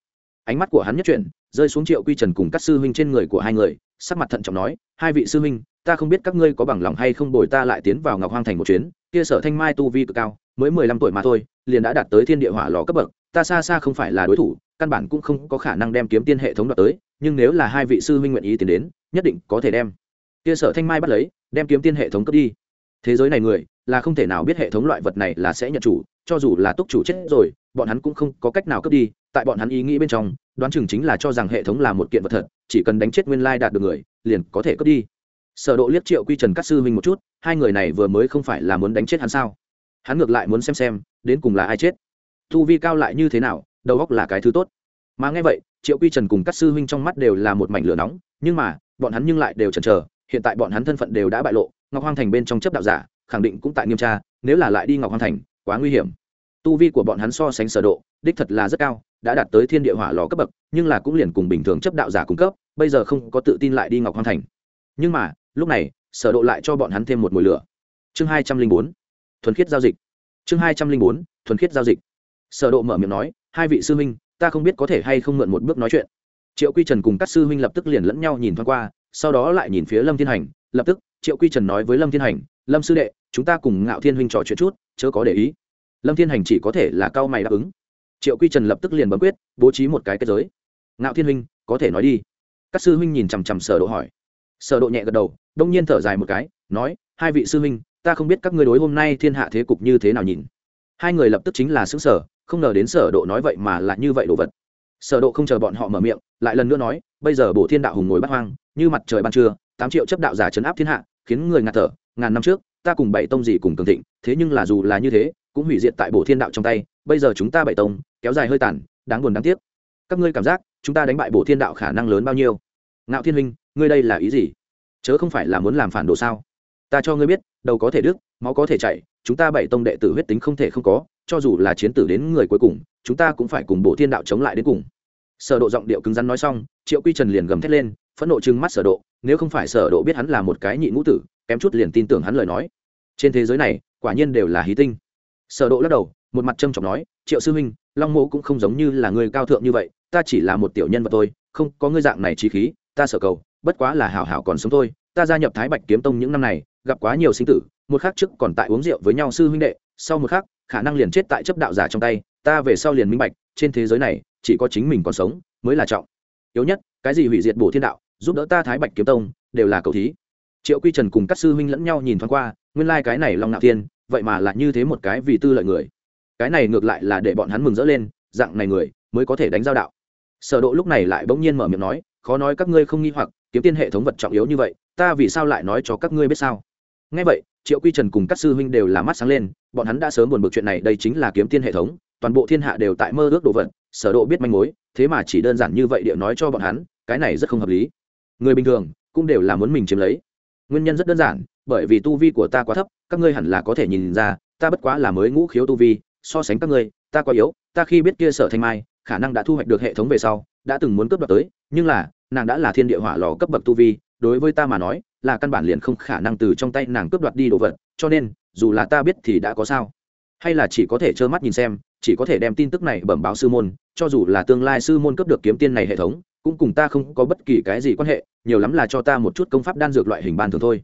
Ánh mắt của hắn nhất chuyển rơi xuống triệu quy trần cùng các sư huynh trên người của hai người, sắc mặt thận trọng nói, hai vị sư huynh, ta không biết các ngươi có bằng lòng hay không bồi ta lại tiến vào ngọc hoang thành một chuyến, kia sở thanh mai tu vi cực cao, mới mười lăm tuổi mà thôi, liền đã đạt tới thiên địa hỏa lò cấp bậc, ta xa xa không phải là đối thủ, căn bản cũng không có khả năng đem kiếm tiên hệ thống đoạt tới, nhưng nếu là hai vị sư huynh nguyện ý tiến đến, nhất định có thể đem. Kia sở thanh mai bắt lấy, đem kiếm tiên hệ thống cấp đi. Thế giới này người, là không thể nào biết hệ thống loại vật này là sẽ nhận chủ, cho dù là túc chủ chết rồi, bọn hắn cũng không có cách nào cướp đi tại bọn hắn ý nghĩ bên trong, đoán chừng chính là cho rằng hệ thống là một kiện vật thật, chỉ cần đánh chết nguyên lai đạt được người, liền có thể cướp đi. Sở độ liếc triệu quy trần cắt sư huynh một chút, hai người này vừa mới không phải là muốn đánh chết hắn sao? Hắn ngược lại muốn xem xem, đến cùng là ai chết? Thu vi cao lại như thế nào, đầu óc là cái thứ tốt. Mà nghe vậy, triệu quy trần cùng các sư huynh trong mắt đều là một mảnh lửa nóng, nhưng mà, bọn hắn nhưng lại đều chần chờ, hiện tại bọn hắn thân phận đều đã bại lộ, ngọc hoang thành bên trong chấp đạo giả, khẳng định cũng tại nghiêm tra, nếu là lại đi ngọc hoang thành, quá nguy hiểm. Tu vi của bọn hắn so sánh sở độ, đích thật là rất cao đã đạt tới thiên địa hỏa lò cấp bậc, nhưng là cũng liền cùng bình thường chấp đạo giả cung cấp, bây giờ không có tự tin lại đi ngọc hoang thành. Nhưng mà, lúc này, sở độ lại cho bọn hắn thêm một mùi lửa. Chương hai trăm linh bốn, thuần khiết giao dịch. Chương hai trăm linh bốn, thuần khiết giao dịch. Sở độ mở miệng nói, hai vị sư huynh, ta không biết có thể hay không mượn một bước nói chuyện. Triệu quy trần cùng các sư huynh lập tức liền lẫn nhau nhìn thoáng qua, sau đó lại nhìn phía lâm thiên hành, lập tức, triệu quy trần nói với lâm thiên hành, lâm sư đệ, chúng ta cùng ngạo thiên huynh trò chuyện chút, chớ có để ý. Lâm thiên hành chỉ có thể là cao mày đáp ứng triệu quy trần lập tức liền bấm quyết, bố trí một cái kết giới. Ngạo thiên huynh, có thể nói đi. Các sư huynh nhìn chằm chằm sở độ hỏi. Sở độ nhẹ gật đầu, đông nhiên thở dài một cái, nói, hai vị sư huynh, ta không biết các ngươi đối hôm nay thiên hạ thế cục như thế nào nhìn. Hai người lập tức chính là xứng sở, không ngờ đến sở độ nói vậy mà là như vậy đồ vật. Sở độ không chờ bọn họ mở miệng, lại lần nữa nói, bây giờ bổ thiên đạo hùng ngồi bắt hoang, như mặt trời ban trưa, tám triệu chấp đạo giả chấn áp thiên hạ, khiến người ngạt thở, ngàn năm trước, ta cùng bảy tông dị cùng cường thịnh, thế nhưng là dù là như thế, cũng hủy diệt tại bổ thiên đạo trong tay bây giờ chúng ta bảy tông, kéo dài hơi tàn, đáng buồn đáng tiếc. Các ngươi cảm giác, chúng ta đánh bại bổ thiên đạo khả năng lớn bao nhiêu? Ngạo thiên huynh, ngươi đây là ý gì? Chớ không phải là muốn làm phản đồ sao? Ta cho ngươi biết, đầu có thể đứt, máu có thể chảy, chúng ta bảy tông đệ tử huyết tính không thể không có, cho dù là chiến tử đến người cuối cùng, chúng ta cũng phải cùng bộ thiên đạo chống lại đến cùng. Sở độ giọng điệu cứng rắn nói xong, triệu quy trần liền gầm thét lên, phẫn nộ trừng mắt sở độ, nếu không phải sở độ biết hắn là một cái nhị ngũ tử, kém chút liền tin tưởng hắn lời nói. Trên thế giới này, quả nhiên đều là hí tinh. Sở độ lắc đầu một mặt trâm trọng nói, triệu sư huynh, long mô cũng không giống như là người cao thượng như vậy, ta chỉ là một tiểu nhân vật thôi, không có ngươi dạng này trí khí, ta sở cầu, bất quá là hảo hảo còn sống thôi, ta gia nhập thái bạch kiếm tông những năm này, gặp quá nhiều sinh tử, một khắc trước còn tại uống rượu với nhau sư huynh đệ, sau một khắc, khả năng liền chết tại chấp đạo giả trong tay, ta về sau liền minh bạch, trên thế giới này, chỉ có chính mình còn sống mới là trọng. Yếu nhất, cái gì hủy diệt bổ thiên đạo, giúp đỡ ta thái bạch kiếm tông, đều là cầu thí. Triệu quy trần cùng các sư huynh lẫn nhau nhìn thoáng qua, nguyên lai、like、cái này long nạo thiên, vậy mà là như thế một cái vì tư lợi người cái này ngược lại là để bọn hắn mừng rỡ lên, dạng này người mới có thể đánh giao đạo. Sở độ lúc này lại bỗng nhiên mở miệng nói, khó nói các ngươi không nghi hoặc, kiếm tiên hệ thống vật trọng yếu như vậy, ta vì sao lại nói cho các ngươi biết sao? Nghe vậy, triệu quy trần cùng các sư huynh đều là mắt sáng lên, bọn hắn đã sớm buồn bực chuyện này, đây chính là kiếm tiên hệ thống, toàn bộ thiên hạ đều tại mơ ước đồ vật, sở độ biết manh mối, thế mà chỉ đơn giản như vậy địa nói cho bọn hắn, cái này rất không hợp lý. Người bình thường cũng đều là muốn mình chiếm lấy. Nguyên nhân rất đơn giản, bởi vì tu vi của ta quá thấp, các ngươi hẳn là có thể nhìn ra, ta bất quá là mới ngũ khiếu tu vi so sánh các ngươi, ta quá yếu, ta khi biết kia sở thanh mai, khả năng đã thu hoạch được hệ thống về sau, đã từng muốn cướp đoạt tới, nhưng là, nàng đã là thiên địa hỏa lò cấp bậc tu vi, đối với ta mà nói, là căn bản liền không khả năng từ trong tay nàng cướp đoạt đi đồ vật, cho nên, dù là ta biết thì đã có sao. Hay là chỉ có thể trơ mắt nhìn xem, chỉ có thể đem tin tức này bẩm báo sư môn, cho dù là tương lai sư môn cấp được kiếm tiên này hệ thống, cũng cùng ta không có bất kỳ cái gì quan hệ, nhiều lắm là cho ta một chút công pháp đan dược loại hình ban thường thôi.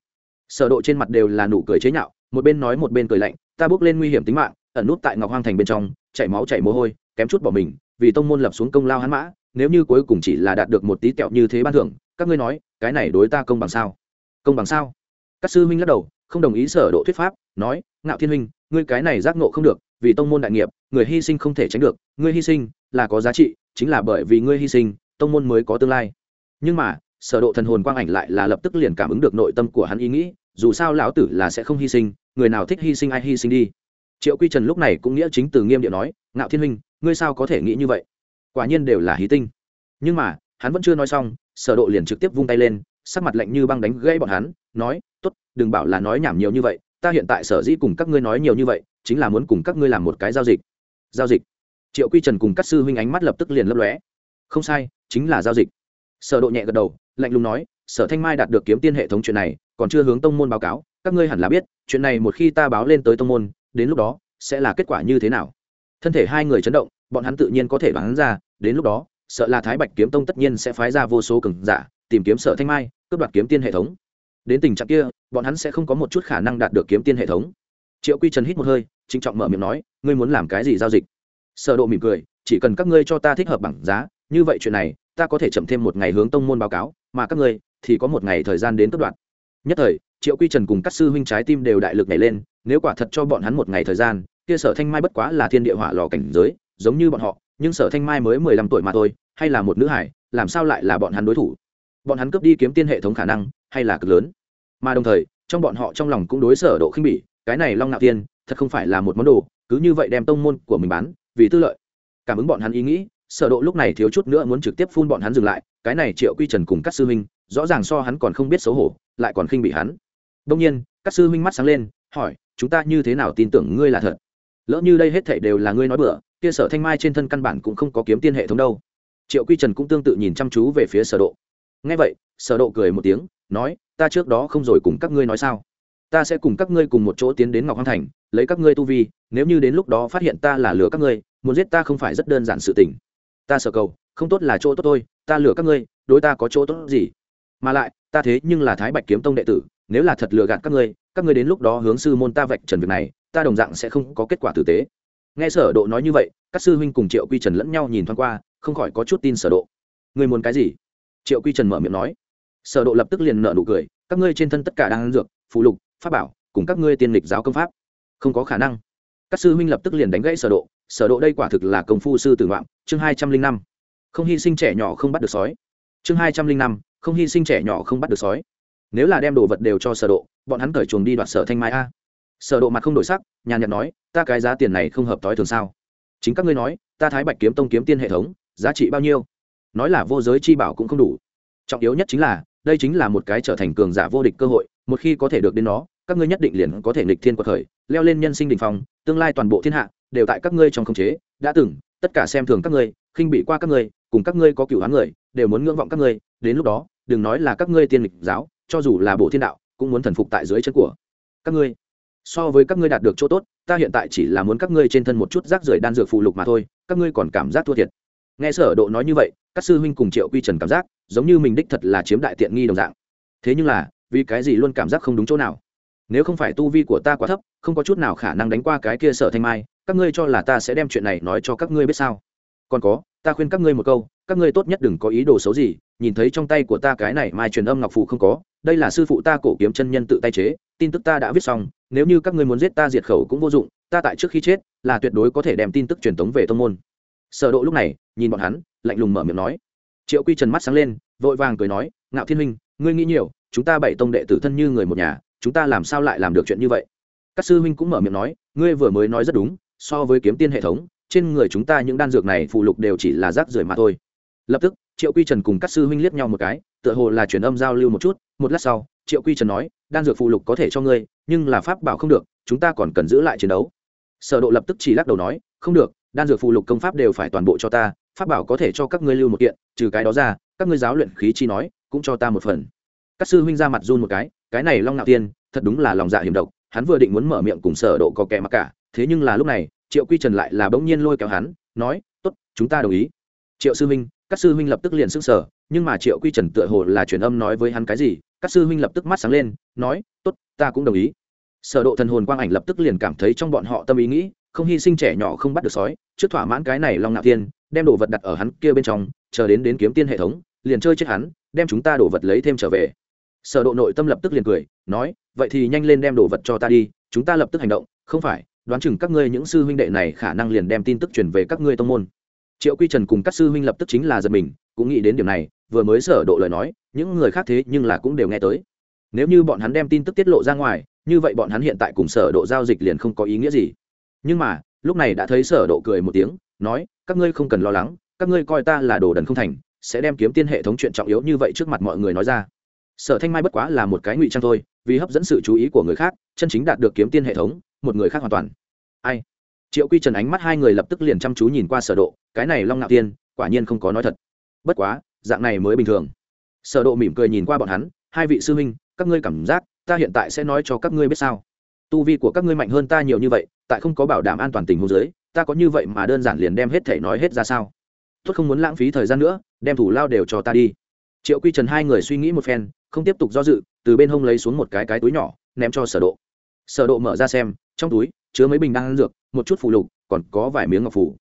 Sở độ trên mặt đều là nụ cười chế nhạo, một bên nói một bên cười lạnh, ta bước lên nguy hiểm tính mạng ẩn nút tại ngọc hoang thành bên trong, chảy máu chảy mồ hôi, kém chút bỏ mình, vì tông môn lập xuống công lao hắn mã, nếu như cuối cùng chỉ là đạt được một tí kẹo như thế ban thưởng, các ngươi nói, cái này đối ta công bằng sao? Công bằng sao? Các sư huynh lắc đầu, không đồng ý sở độ thuyết pháp, nói, ngạo thiên huynh, ngươi cái này giác ngộ không được, vì tông môn đại nghiệp, người hy sinh không thể tránh được, ngươi hy sinh là có giá trị, chính là bởi vì ngươi hy sinh, tông môn mới có tương lai. Nhưng mà, sở độ thần hồn quang ảnh lại là lập tức liền cảm ứng được nội tâm của hắn ý nghĩ, dù sao lão tử là sẽ không hy sinh, người nào thích hy sinh ai hy sinh đi triệu quy trần lúc này cũng nghĩa chính từ nghiêm điệu nói, ngạo thiên huynh, ngươi sao có thể nghĩ như vậy? Quả nhiên đều là hí tinh. Nhưng mà, hắn vẫn chưa nói xong, sở độ liền trực tiếp vung tay lên, sắc mặt lạnh như băng đánh gãy bọn hắn, nói, tốt, đừng bảo là nói nhảm nhiều như vậy, ta hiện tại sở dĩ cùng các ngươi nói nhiều như vậy, chính là muốn cùng các ngươi làm một cái giao dịch. Giao dịch. Triệu quy trần cùng các sư huynh ánh mắt lập tức liền lấp lóe. Không sai, chính là giao dịch. Sở độ nhẹ gật đầu, lạnh lùng nói, sở thanh mai đạt được kiếm tiên hệ thống chuyện này, còn chưa hướng tông môn báo cáo, các ngươi hẳn là biết, chuyện này một khi ta báo lên tới tông môn đến lúc đó, sẽ là kết quả như thế nào? Thân thể hai người chấn động, bọn hắn tự nhiên có thể đoán ra, đến lúc đó, sợ là thái bạch kiếm tông tất nhiên sẽ phái ra vô số cường giả, tìm kiếm sở thanh mai, cướp đoạt kiếm tiên hệ thống. Đến tình trạng kia, bọn hắn sẽ không có một chút khả năng đạt được kiếm tiên hệ thống. Triệu quy trần hít một hơi, trịnh trọng mở miệng nói, ngươi muốn làm cái gì giao dịch? Sở độ mỉm cười, chỉ cần các ngươi cho ta thích hợp bằng giá, như vậy chuyện này, ta có thể chậm thêm một ngày hướng tông môn báo cáo, mà các ngươi thì có một ngày thời gian đến cấp đoạn nhất thời, triệu quy trần cùng các sư huynh trái tim đều đại lực nhảy lên nếu quả thật cho bọn hắn một ngày thời gian, kia sở thanh mai bất quá là thiên địa hỏa lò cảnh giới, giống như bọn họ, nhưng sở thanh mai mới mười lăm tuổi mà thôi, hay là một nữ hải, làm sao lại là bọn hắn đối thủ? Bọn hắn cướp đi kiếm tiên hệ thống khả năng, hay là cực lớn? Mà đồng thời, trong bọn họ trong lòng cũng đối sở độ khinh bỉ, cái này long nạo tiên thật không phải là một món đồ, cứ như vậy đem tông môn của mình bán, vì tư lợi. Cảm ứng bọn hắn ý nghĩ, sở độ lúc này thiếu chút nữa muốn trực tiếp phun bọn hắn dừng lại, cái này triệu quy trần cùng các sư huynh rõ ràng so hắn còn không biết xấu hổ, lại còn khinh bỉ hắn. Đương nhiên các sư huynh mắt sáng lên, hỏi chúng ta như thế nào tin tưởng ngươi là thật? Lỡ như đây hết thảy đều là ngươi nói bừa, kia sở thanh mai trên thân căn bản cũng không có kiếm tiên hệ thống đâu. Triệu quy trần cũng tương tự nhìn chăm chú về phía sở độ. Nghe vậy, sở độ cười một tiếng, nói, ta trước đó không rồi cùng các ngươi nói sao? Ta sẽ cùng các ngươi cùng một chỗ tiến đến ngọc hoang thành, lấy các ngươi tu vi, nếu như đến lúc đó phát hiện ta là lừa các ngươi, muốn giết ta không phải rất đơn giản sự tình. Ta sở cầu, không tốt là chỗ tốt thôi, ta lừa các ngươi, đối ta có chỗ tốt gì? Mà lại, ta thế nhưng là thái bạch kiếm tông đệ tử nếu là thật lừa gạt các ngươi các ngươi đến lúc đó hướng sư môn ta vạch trần việc này, ta đồng dạng sẽ không có kết quả tử tế. Nghe sở độ nói như vậy, các sư huynh cùng triệu quy trần lẫn nhau nhìn thoáng qua, không khỏi có chút tin sở độ. Ngươi muốn cái gì? Triệu quy trần mở miệng nói. Sở độ lập tức liền nở nụ cười, các ngươi trên thân tất cả đang ăn dược phụ lục, pháp bảo, cùng các ngươi tiên lịch giáo công pháp. Không có khả năng. Các sư huynh lập tức liền đánh gãy sở độ sở độ đây quả thực là công phu sư tử ngoạm chương hai trăm linh năm. Không hy sinh trẻ nhỏ không bắt được sói. Chương hai trăm linh năm, không hy sinh trẻ nhỏ không bắt được sói nếu là đem đồ vật đều cho sở độ, bọn hắn cởi chuồng đi đoạt sở thanh mai a. Sở độ mặt không đổi sắc, nhàn nhạt nói, ta cái giá tiền này không hợp tối thường sao? Chính các ngươi nói, ta thái bạch kiếm tông kiếm tiên hệ thống, giá trị bao nhiêu? Nói là vô giới chi bảo cũng không đủ. Trọng yếu nhất chính là, đây chính là một cái trở thành cường giả vô địch cơ hội, một khi có thể được đến nó, các ngươi nhất định liền có thể nghịch thiên quật khởi, leo lên nhân sinh đỉnh phong, tương lai toàn bộ thiên hạ đều tại các ngươi trong khống chế. Đã từng, tất cả xem thường các ngươi, khinh bị qua các ngươi, cùng các ngươi có cửu hán người, đều muốn ngưỡng vọng các ngươi, đến lúc đó, đừng nói là các ngươi tiên lịch giáo cho dù là bộ thiên đạo, cũng muốn thần phục tại dưới chân của các ngươi. So với các ngươi đạt được chỗ tốt, ta hiện tại chỉ là muốn các ngươi trên thân một chút rác rưởi đan dược phụ lục mà thôi, các ngươi còn cảm giác thua thiệt. Nghe sở độ nói như vậy, các sư huynh cùng triệu quy trần cảm giác, giống như mình đích thật là chiếm đại tiện nghi đồng dạng. Thế nhưng là, vì cái gì luôn cảm giác không đúng chỗ nào? Nếu không phải tu vi của ta quá thấp, không có chút nào khả năng đánh qua cái kia sở thanh mai, các ngươi cho là ta sẽ đem chuyện này nói cho các ngươi biết sao? Còn có, ta khuyên các ngươi một câu, các ngươi tốt nhất đừng có ý đồ xấu gì, nhìn thấy trong tay của ta cái này mai truyền âm ngọc phụ không có đây là sư phụ ta cổ kiếm chân nhân tự tay chế, tin tức ta đã viết xong, nếu như các ngươi muốn giết ta diệt khẩu cũng vô dụng, ta tại trước khi chết là tuyệt đối có thể đem tin tức truyền tống về tông môn. Sở độ lúc này nhìn bọn hắn, lạnh lùng mở miệng nói. Triệu quy trần mắt sáng lên, vội vàng cười nói, ngạo thiên huynh, ngươi nghĩ nhiều, chúng ta bảy tông đệ tử thân như người một nhà, chúng ta làm sao lại làm được chuyện như vậy? Các sư huynh cũng mở miệng nói, ngươi vừa mới nói rất đúng, so với kiếm tiên hệ thống, trên người chúng ta những đan dược này phụ lục đều chỉ là rác rưởi mà thôi. Lập tức, triệu quy trần cùng các sư huynh liếc nhau một cái, tựa hồ là truyền âm giao lưu một chút một lát sau, triệu quy trần nói, đan dược phụ lục có thể cho ngươi, nhưng là pháp bảo không được, chúng ta còn cần giữ lại chiến đấu. Sở độ lập tức chỉ lắc đầu nói, không được, đan dược phụ lục công pháp đều phải toàn bộ cho ta, pháp bảo có thể cho các ngươi lưu một kiện, trừ cái đó ra, các ngươi giáo luyện khí chi nói, cũng cho ta một phần. Các sư huynh ra mặt run một cái cái này long nạo tiên, thật đúng là lòng dạ hiểm độc, hắn vừa định muốn mở miệng cùng sở độ có kẻ mặc cả, thế nhưng là lúc này, triệu quy trần lại là bỗng nhiên lôi kéo hắn, nói, tốt, chúng ta đồng ý. Triệu sư huynh, các sư huynh lập tức liền sững sờ nhưng mà triệu quy trần tựa hồ là truyền âm nói với hắn cái gì, các sư huynh lập tức mắt sáng lên, nói, tốt, ta cũng đồng ý. Sở độ thần hồn quang ảnh lập tức liền cảm thấy trong bọn họ tâm ý nghĩ, không hy sinh trẻ nhỏ không bắt được sói, trước thỏa mãn cái này long nạo tiên đem đồ vật đặt ở hắn kia bên trong, chờ đến đến kiếm tiên hệ thống, liền chơi chết hắn, đem chúng ta đồ vật lấy thêm trở về. Sở độ nội tâm lập tức liền cười, nói, vậy thì nhanh lên đem đồ vật cho ta đi, chúng ta lập tức hành động, không phải, đoán chừng các ngươi những sư huynh đệ này khả năng liền đem tin tức truyền về các ngươi tông môn triệu quy trần cùng các sư huynh lập tức chính là giật mình, cũng nghĩ đến điểm này, vừa mới sở độ lời nói, những người khác thế nhưng là cũng đều nghe tới. Nếu như bọn hắn đem tin tức tiết lộ ra ngoài, như vậy bọn hắn hiện tại cùng sở độ giao dịch liền không có ý nghĩa gì. Nhưng mà, lúc này đã thấy sở độ cười một tiếng, nói, các ngươi không cần lo lắng, các ngươi coi ta là đồ đần không thành, sẽ đem kiếm tiên hệ thống chuyện trọng yếu như vậy trước mặt mọi người nói ra. Sở thanh mai bất quá là một cái ngụy trang thôi, vì hấp dẫn sự chú ý của người khác, chân chính đạt được kiếm tiên hệ thống, một người khác hoàn toàn. Ai? Triệu quy trần ánh mắt hai người lập tức liền chăm chú nhìn qua sở độ, cái này long ngạo tiên, quả nhiên không có nói thật. Bất quá, dạng này mới bình thường. Sở độ mỉm cười nhìn qua bọn hắn, hai vị sư huynh, các ngươi cảm giác, ta hiện tại sẽ nói cho các ngươi biết sao? Tu vi của các ngươi mạnh hơn ta nhiều như vậy, tại không có bảo đảm an toàn tình huống dưới, ta có như vậy mà đơn giản liền đem hết thể nói hết ra sao? Tốt không muốn lãng phí thời gian nữa, đem thủ lao đều cho ta đi. Triệu quy trần hai người suy nghĩ một phen, không tiếp tục do dự, từ bên hông lấy xuống một cái cái túi nhỏ, ném cho sở độ. Sở độ mở ra xem, trong túi chứa mấy bình đan dược một chút phụ lục, còn có vài miếng ngọc phủ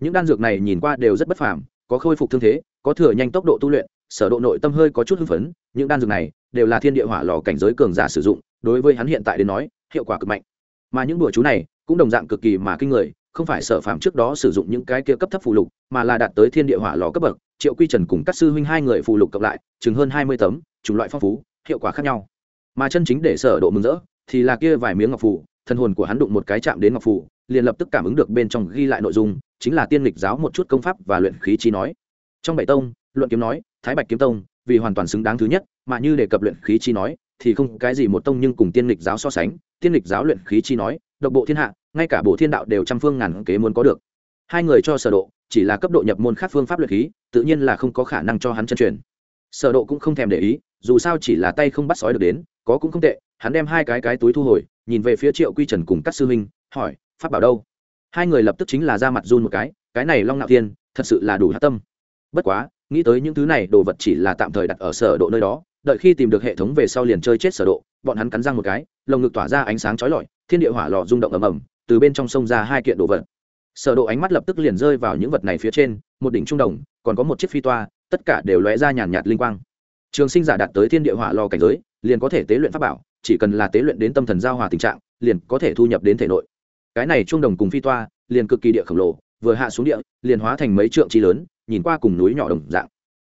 những đan dược này nhìn qua đều rất bất phàm, có khôi phục thương thế, có thừa nhanh tốc độ tu luyện, sở độ nội tâm hơi có chút hưng phấn, những đan dược này đều là thiên địa hỏa lò cảnh giới cường giả sử dụng, đối với hắn hiện tại đến nói, hiệu quả cực mạnh mà những đùa chú này cũng đồng dạng cực kỳ mà kinh người, không phải sở phạm trước đó sử dụng những cái kia cấp thấp phụ lục, mà là đạt tới thiên địa hỏa lò cấp bậc, triệu quy trần cùng các sư huynh hai người phụ lục cộng lại, chừng hơn hai mươi tấm, chủng loại phong phú, hiệu quả khác nhau mà chân chính để sở độ mừng rỡ thì là kia vài miếng ngọc phủ thần hồn của hắn đụng một cái chạm đến ngọc phủ, liền lập tức cảm ứng được bên trong ghi lại nội dung chính là tiên lịch giáo một chút công pháp và luyện khí chi nói. Trong bảy tông luận kiếm nói thái bạch kiếm tông vì hoàn toàn xứng đáng thứ nhất mà như đề cập luyện khí chi nói thì không cái gì một tông nhưng cùng tiên lịch giáo so sánh tiên lịch giáo luyện khí chi nói độc bộ thiên hạ ngay cả bộ thiên đạo đều trăm phương ngàn kế muốn có được. Hai người cho sở độ chỉ là cấp độ nhập môn khác phương pháp luyện khí tự nhiên là không có khả năng cho hắn chân truyền. Sở độ cũng không thèm để ý dù sao chỉ là tay không bắt sói được đến có cũng không tệ hắn đem hai cái cái túi thu hồi nhìn về phía triệu quy trần cùng các sư huynh, hỏi, pháp bảo đâu? Hai người lập tức chính là ra mặt run một cái cái này long nạo thiên, thật sự là đủ hát tâm. Bất quá, nghĩ tới những thứ này, đồ vật chỉ là tạm thời đặt ở sở độ nơi đó, đợi khi tìm được hệ thống về sau liền chơi chết sở độ, bọn hắn cắn răng một cái, lồng ngực tỏa ra ánh sáng chói lọi, thiên địa hỏa lò rung động ầm ầm, từ bên trong sông ra hai kiện đồ vật. Sở độ ánh mắt lập tức liền rơi vào những vật này phía trên, một đỉnh trung đồng, còn có một chiếc phi toa, tất cả đều lóe ra nhàn nhạt linh quang. Trường sinh giả đạt tới thiên địa hỏa lò cảnh giới, liền có thể tế luyện pháp bảo chỉ cần là tế luyện đến tâm thần giao hòa tình trạng, liền có thể thu nhập đến thể nội. Cái này trung đồng cùng phi toa, liền cực kỳ địa khổng lồ, vừa hạ xuống địa, liền hóa thành mấy trượng chi lớn, nhìn qua cùng núi nhỏ đồng dạng.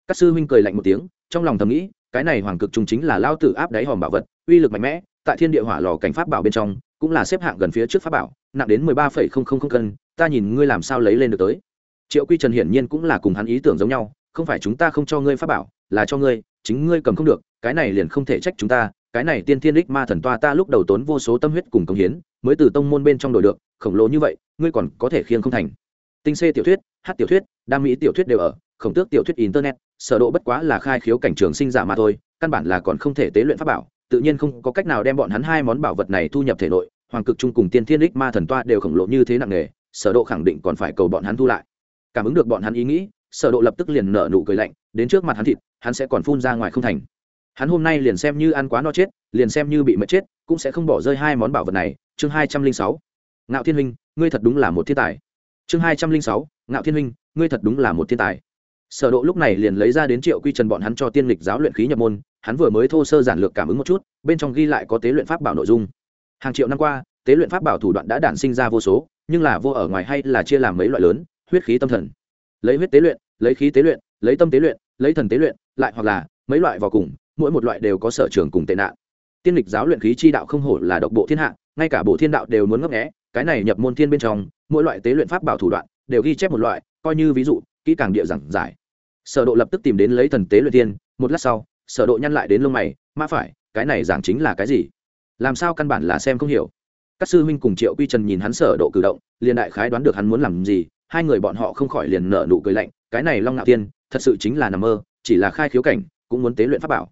Các sư huynh cười lạnh một tiếng, trong lòng thầm nghĩ, cái này hoàng cực trung chính là lao tử áp đáy hòm bảo vật, uy lực mạnh mẽ, tại thiên địa hỏa lò cảnh pháp bảo bên trong, cũng là xếp hạng gần phía trước pháp bảo, nặng đến mười ba phẩy không không không cân, ta nhìn ngươi làm sao lấy lên được tới. Triệu quy trần hiển nhiên cũng là cùng hắn ý tưởng giống nhau, không phải chúng ta không cho ngươi pháp bảo, là cho ngươi, chính ngươi cầm không được, cái này liền không thể trách chúng ta cái này tiên thiên đích ma thần toa ta lúc đầu tốn vô số tâm huyết cùng công hiến, mới từ tông môn bên trong đổi được, khổng lồ như vậy, ngươi còn có thể khiêng không thành. Tinh xê tiểu thuyết, hát tiểu thuyết, đam mỹ tiểu thuyết đều ở, khổng tước tiểu thuyết internet, sở độ bất quá là khai khiếu cảnh trường sinh giả mà thôi, căn bản là còn không thể tế luyện pháp bảo, tự nhiên không có cách nào đem bọn hắn hai món bảo vật này thu nhập thể nội, hoàng cực trung cùng tiên thiên đích ma thần toa đều khổng lồ như thế nặng nề, sở độ khẳng định còn phải cầu bọn hắn thu lại. Cảm ứng được bọn hắn ý nghĩ, sở độ lập tức liền nở nụ cười lạnh, đến trước mặt hắn thịt, hắn sẽ còn phun ra ngoài không thành hắn hôm nay liền xem như ăn quá no chết, liền xem như bị mất chết, cũng sẽ không bỏ rơi hai món bảo vật này. Chương hai trăm linh sáu. Ngạo thiên huynh, ngươi thật đúng là một thiên tài. Chương hai trăm linh sáu. Ngạo thiên huynh, ngươi thật đúng là một thiên tài. Sở độ lúc này liền lấy ra đến triệu quy trần bọn hắn cho tiên lịch giáo luyện khí nhập môn, hắn vừa mới thô sơ giản lược cảm ứng một chút, bên trong ghi lại có tế luyện pháp bảo nội dung. Hàng triệu năm qua, tế luyện pháp bảo thủ đoạn đã đản sinh ra vô số, nhưng là vô ở ngoài hay là chia làm mấy loại lớn, huyết khí tâm thần. Lấy huyết tế luyện, lấy khí tế luyện, lấy tâm tế luyện, lấy thần tế luyện, lại hoặc là mấy loại vào cùng mỗi một loại đều có sở trường cùng tệ nạn. Tiên lịch giáo luyện khí chi đạo không hổ là độc bộ thiên hạ, ngay cả bộ thiên đạo đều muốn ngấp nghé, cái này nhập môn thiên bên trong, mỗi loại tế luyện pháp bảo thủ đoạn đều ghi chép một loại, coi như ví dụ, kỹ càng địa giảng giải. Sở độ lập tức tìm đến lấy thần tế luyện tiên một lát sau, sở độ nhăn lại đến lông mày mà phải, cái này giảng chính là cái gì? Làm sao căn bản là xem không hiểu? Các sư huynh cùng triệu quy trần nhìn hắn sở độ cử động, liền đại khái đoán được hắn muốn làm gì, hai người bọn họ không khỏi liền nở nụ cười lạnh, cái này long ngạo tiên, thật sự chính là nằm mơ, chỉ là khai khiếu cảnh, cũng muốn tế luyện pháp bảo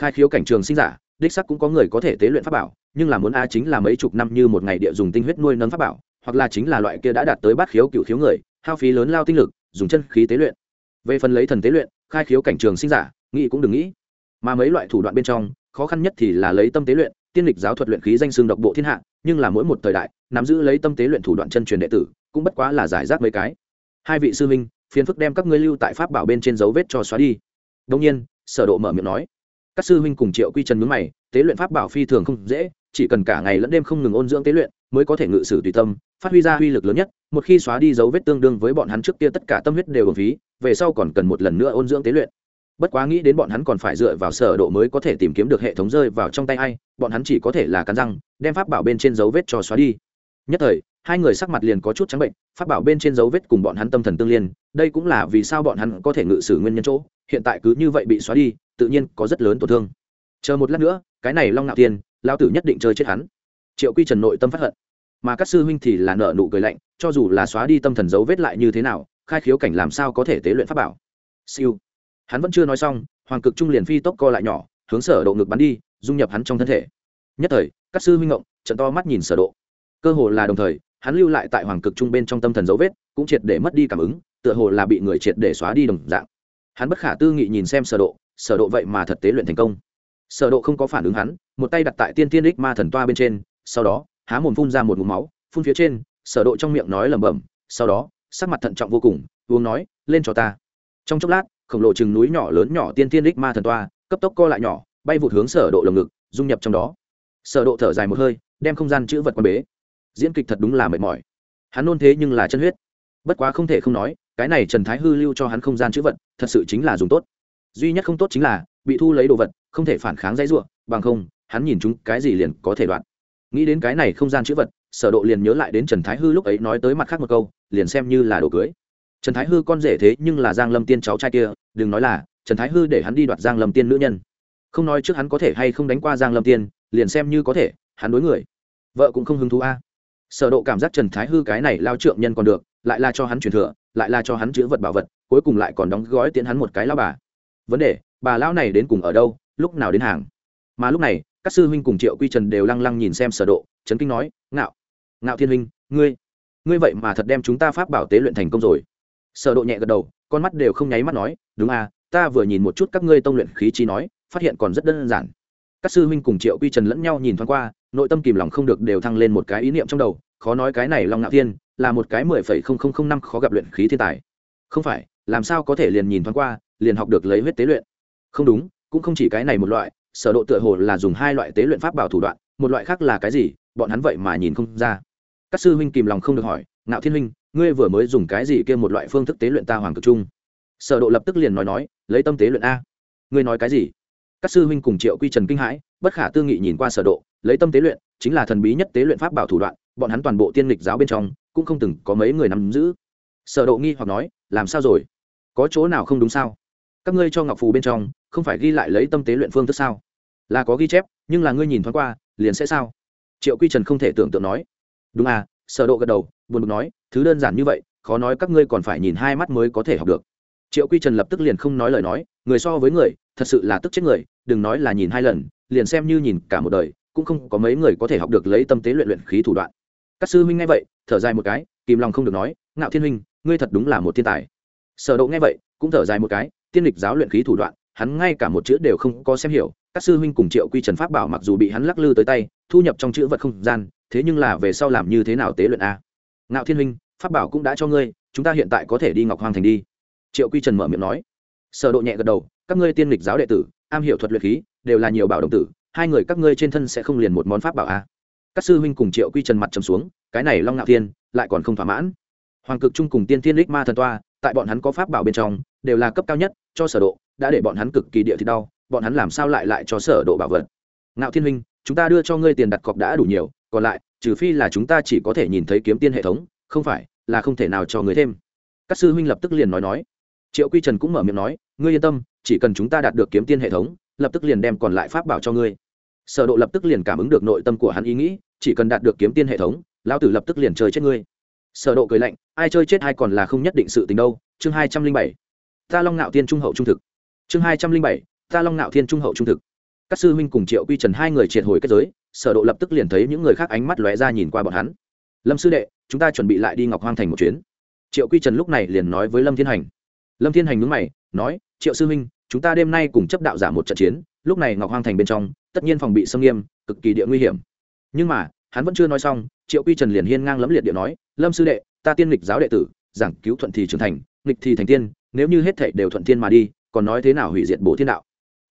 khai khiếu cảnh trường sinh giả, đích sắc cũng có người có thể tế luyện pháp bảo, nhưng là muốn a chính là mấy chục năm như một ngày địa dùng tinh huyết nuôi nấng pháp bảo, hoặc là chính là loại kia đã đạt tới bát khiếu cựu khiếu người, hao phí lớn lao tinh lực, dùng chân khí tế luyện. Về phần lấy thần tế luyện, khai khiếu cảnh trường sinh giả, nghĩ cũng đừng nghĩ. Mà mấy loại thủ đoạn bên trong, khó khăn nhất thì là lấy tâm tế luyện, tiên lịch giáo thuật luyện khí danh xương độc bộ thiên hạ, nhưng là mỗi một thời đại, nắm giữ lấy tâm tế luyện thủ đoạn chân truyền đệ tử, cũng bất quá là giải rác mấy cái. Hai vị sư minh phiền phức đem các ngươi lưu tại pháp bảo bên trên dấu vết cho xóa đi. Đông nhiên, sở độ mở miệng nói các sư huynh cùng triệu quy trần mướn mày, tế luyện pháp bảo phi thường không dễ, chỉ cần cả ngày lẫn đêm không ngừng ôn dưỡng tế luyện, mới có thể ngự sử tùy tâm, phát huy ra uy lực lớn nhất, một khi xóa đi dấu vết tương đương với bọn hắn trước kia tất cả tâm huyết đều ở phí, về sau còn cần một lần nữa ôn dưỡng tế luyện. Bất quá nghĩ đến bọn hắn còn phải dựa vào sở độ mới có thể tìm kiếm được hệ thống rơi vào trong tay ai, bọn hắn chỉ có thể là cắn răng, đem pháp bảo bên trên dấu vết cho xóa đi. Nhất thời, hai người sắc mặt liền có chút trắng bệnh, pháp bảo bên trên dấu vết cùng bọn hắn tâm thần tương liên, đây cũng là vì sao bọn hắn có thể ngự sử nguyên nhân chỗ, hiện tại cứ như vậy bị xóa đi tự nhiên có rất lớn tổn thương. Chờ một lát nữa, cái này long ngạo tiên lão tử nhất định chơi chết hắn. Triệu quy trần nội tâm phát hận. Mà các sư huynh thì là nợ nụ cười lạnh, cho dù là xóa đi tâm thần dấu vết lại như thế nào, khai khiếu cảnh làm sao có thể tế luyện pháp bảo? Siêu. Hắn vẫn chưa nói xong, hoàng cực trung liền phi tốc co lại nhỏ, hướng sở độ ngực bắn đi, dung nhập hắn trong thân thể. Nhất thời, các sư huynh ngộng, trận to mắt nhìn sở độ. Cơ hồ là đồng thời, hắn lưu lại tại hoàng cực trung bên trong tâm thần dấu vết, cũng triệt để mất đi cảm ứng, tựa hồ là bị người triệt để xóa đi đồng dạng. Hắn bất khả tư nghị nhìn xem sở độ sở độ vậy mà thật tế luyện thành công. Sở độ không có phản ứng hắn, một tay đặt tại tiên tiên đích ma thần toa bên trên, sau đó, há mồm phun ra một ngụm máu, phun phía trên, sở độ trong miệng nói lẩm bẩm, sau đó, sắc mặt thận trọng vô cùng, uống nói, lên cho ta. Trong chốc lát, khổng lồ chừng núi nhỏ lớn nhỏ tiên tiên đích ma thần toa, cấp tốc co lại nhỏ, bay vụt hướng sở độ lồng ngực, dung nhập trong đó. Sở độ thở dài một hơi, đem không gian chữ vật quan bế. Diễn kịch thật đúng là mệt mỏi. Hắn nôn thế nhưng là chân huyết. Bất quá không thể không nói, cái này trần thái hư lưu cho hắn không gian chữ vật, thật sự chính là dùng tốt duy nhất không tốt chính là bị thu lấy đồ vật, không thể phản kháng dãy ruộng bằng không, hắn nhìn chúng cái gì liền có thể đoạn nghĩ đến cái này không gian chữ vật, sở độ liền nhớ lại đến trần thái hư lúc ấy nói tới mặt khác một câu, liền xem như là đồ cưới. Trần thái hư con rể thế nhưng là giang lâm tiên cháu trai kia, đừng nói là, trần thái hư để hắn đi đoạt giang lâm tiên nữ nhân. Không nói trước hắn có thể hay không đánh qua giang lâm tiên, liền xem như có thể, hắn đối người, vợ cũng không hứng thú a. Sở độ cảm giác trần thái hư cái này lao trượng nhân còn được, lại là cho hắn truyền thừa, lại là cho hắn chữ vật bảo vật, cuối cùng lại còn đóng gói tiến hắn một cái lao bà vấn đề, bà lão này đến cùng ở đâu, lúc nào đến hàng? Mà lúc này, các sư huynh cùng triệu quy trần đều lăng lăng nhìn xem sở độ, chấn kinh nói, ngạo ngạo thiên huynh, ngươi ngươi vậy mà thật đem chúng ta pháp bảo tế luyện thành công rồi. Sở độ nhẹ gật đầu, con mắt đều không nháy mắt nói, đúng à ta vừa nhìn một chút các ngươi tông luyện khí chi nói, phát hiện còn rất đơn giản. Các sư huynh cùng triệu quy trần lẫn nhau nhìn thoáng qua, nội tâm kìm lòng không được đều thăng lên một cái ý niệm trong đầu, khó nói cái này long ngạo thiên, là một cái mười phẩy không không không năm khó gặp luyện khí thiên tài. Không phải, làm sao có thể liền nhìn thoáng qua liền học được lấy huyết tế luyện. Không đúng, cũng không chỉ cái này một loại, sở độ tựa hồ là dùng hai loại tế luyện pháp bảo thủ đoạn, một loại khác là cái gì, bọn hắn vậy mà nhìn không ra. Các sư huynh kìm lòng không được hỏi, ngạo thiên huynh, ngươi vừa mới dùng cái gì kia một loại phương thức tế luyện ta hoàng cực trung? Sở độ lập tức liền nói nói, lấy tâm tế luyện a. Ngươi nói cái gì? Các sư huynh cùng triệu quy trần kinh hãi, bất khả tư nghị nhìn qua sở độ, lấy tâm tế luyện, chính là thần bí nhất tế luyện pháp bảo thủ đoạn, bọn hắn toàn bộ tiên lịch giáo bên trong, cũng không từng có mấy người nắm giữ. Sở độ nghi hoặc nói, làm sao rồi? Có chỗ nào không đúng sao? Các ngươi cho ngọc phù bên trong, không phải ghi lại lấy tâm tế luyện phương thức sao? Là có ghi chép, nhưng là ngươi nhìn thoáng qua, liền sẽ sao? Triệu quy trần không thể tưởng tượng nói. Đúng à sở độ gật đầu, buồn bực nói, thứ đơn giản như vậy, khó nói các ngươi còn phải nhìn hai mắt mới có thể học được. Triệu quy trần lập tức liền không nói lời nói, người so với người, thật sự là tức chết người, đừng nói là nhìn hai lần, liền xem như nhìn cả một đời, cũng không có mấy người có thể học được lấy tâm tế luyện luyện khí thủ đoạn. Các sư huynh nghe vậy, thở dài một cái, kìm lòng không được nói, ngạo thiên huynh, ngươi thật đúng là một thiên tài. Sở độ nghe vậy, cũng thở dài một cái tiên lịch giáo luyện khí thủ đoạn, hắn ngay cả một chữ đều không có xem hiểu, các sư huynh cùng triệu quy trần pháp bảo mặc dù bị hắn lắc lư tới tay, thu nhập trong chữ vật không gian, thế nhưng là về sau làm như thế nào tế luyện a? Ngạo thiên huynh, pháp bảo cũng đã cho ngươi, chúng ta hiện tại có thể đi ngọc hoàng thành đi. Triệu quy trần mở miệng nói. Sở độ nhẹ gật đầu, các ngươi tiên lịch giáo đệ tử, am hiểu thuật luyện khí, đều là nhiều bảo đồng tử, hai người các ngươi trên thân sẽ không liền một món pháp bảo a? Các sư huynh cùng triệu quy trần mặt trầm xuống, cái này long ngạo thiên, lại còn không thỏa mãn. Hoàng cực trung cùng tiên thiên lích ma thần toa, tại bọn hắn có pháp bảo bên trong đều là cấp cao nhất, cho sở độ, đã để bọn hắn cực kỳ địa thì đau, bọn hắn làm sao lại lại cho sở độ bảo vật? Ngạo thiên huynh, chúng ta đưa cho ngươi tiền đặt cọc đã đủ nhiều, còn lại, trừ phi là chúng ta chỉ có thể nhìn thấy kiếm tiên hệ thống, không phải, là không thể nào cho ngươi thêm. Các sư huynh lập tức liền nói nói. Triệu quy trần cũng mở miệng nói, ngươi yên tâm, chỉ cần chúng ta đạt được kiếm tiên hệ thống, lập tức liền đem còn lại pháp bảo cho ngươi. Sở độ lập tức liền cảm ứng được nội tâm của hắn ý nghĩ, chỉ cần đạt được kiếm tiên hệ thống, lão tử lập tức liền chơi chết ngươi. Sở độ cười lạnh, ai chơi chết hay còn là không nhất định sự tình đâu, chương hai trăm linh bảy ta long nạo thiên trung hậu trung thực. Chương hai trăm linh bảy, ta long nạo thiên trung hậu trung thực. Các sư huynh cùng triệu quy trần hai người triệt hồi kết giới, sở độ lập tức liền thấy những người khác ánh mắt lóe ra nhìn qua bọn hắn. Lâm sư đệ, chúng ta chuẩn bị lại đi ngọc hoang thành một chuyến. Triệu quy trần lúc này liền nói với lâm thiên hành. Lâm thiên hành nhướng mày, nói, triệu sư huynh, chúng ta đêm nay cùng chấp đạo giả một trận chiến, lúc này ngọc hoang thành bên trong, tất nhiên phòng bị xâm nghiêm, cực kỳ địa nguy hiểm. Nhưng mà, hắn vẫn chưa nói xong, triệu quy trần liền hiên ngang lẫm liệt địa nói, lâm sư đệ, ta tiên lịch giáo đệ tử, giảng cứu thuận thì trưởng thành, nghịch thì thành tiên nếu như hết thảy đều thuận thiên mà đi, còn nói thế nào hủy diệt bổ thiên đạo?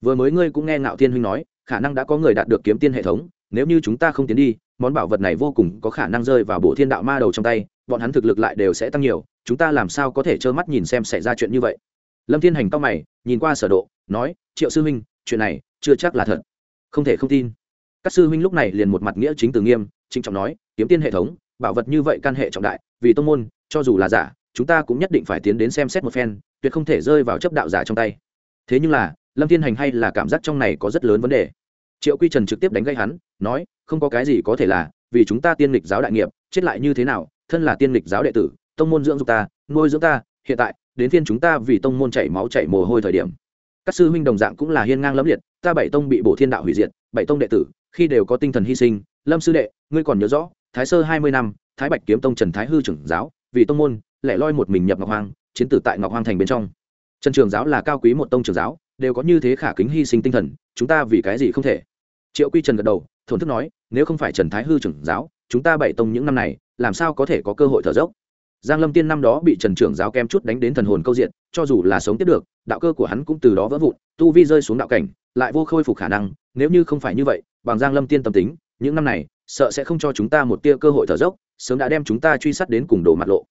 Vừa mới ngươi cũng nghe ngạo thiên huynh nói, khả năng đã có người đạt được kiếm tiên hệ thống, nếu như chúng ta không tiến đi, món bảo vật này vô cùng có khả năng rơi vào bộ thiên đạo ma đầu trong tay, bọn hắn thực lực lại đều sẽ tăng nhiều, chúng ta làm sao có thể trơ mắt nhìn xem xảy ra chuyện như vậy? Lâm thiên hành cao mày, nhìn qua sở độ, nói, triệu sư huynh, chuyện này chưa chắc là thật. Không thể không tin. Các sư huynh lúc này liền một mặt nghĩa chính từ nghiêm chính trọng nói, kiếm tiên hệ thống, bảo vật như vậy can hệ trọng đại, vì tông môn, cho dù là giả chúng ta cũng nhất định phải tiến đến xem xét một phen, tuyệt không thể rơi vào chấp đạo giả trong tay. Thế nhưng là, lâm thiên hành hay là cảm giác trong này có rất lớn vấn đề. Triệu quy trần trực tiếp đánh gây hắn, nói, không có cái gì có thể là, vì chúng ta tiên lịch giáo đại nghiệp, chết lại như thế nào, thân là tiên lịch giáo đệ tử, tông môn dưỡng dục ta, nuôi dưỡng ta, hiện tại, đến thiên chúng ta vì tông môn chảy máu chảy mồ hôi thời điểm. Các sư huynh đồng dạng cũng là hiên ngang lẫm liệt, ta bảy tông bị bổ thiên đạo hủy diệt, bảy tông đệ tử, khi đều có tinh thần hy sinh, lâm sư đệ, ngươi còn nhớ rõ, thái sơ hai mươi năm, thái bạch kiếm tông trần thái hư trưởng giáo, vì tông môn lẻ loi một mình nhập ngọc hoang, chiến tử tại ngọc hoang thành bên trong. Trần trường giáo là cao quý một tông trường giáo đều có như thế khả kính hy sinh tinh thần chúng ta vì cái gì không thể? Triệu quy trần gật đầu thổn thức nói nếu không phải trần thái hư trưởng giáo chúng ta bảy tông những năm này làm sao có thể có cơ hội thở dốc? Giang lâm tiên năm đó bị trần trưởng giáo kem chút đánh đến thần hồn câu diện cho dù là sống tiếp được đạo cơ của hắn cũng từ đó vỡ vụn tu vi rơi xuống đạo cảnh lại vô khôi phục khả năng nếu như không phải như vậy bằng giang lâm tiên tâm tính những năm này sợ sẽ không cho chúng ta một tia cơ hội thở dốc sớm đã đem chúng ta truy sát đến cùng đổ mặt lộ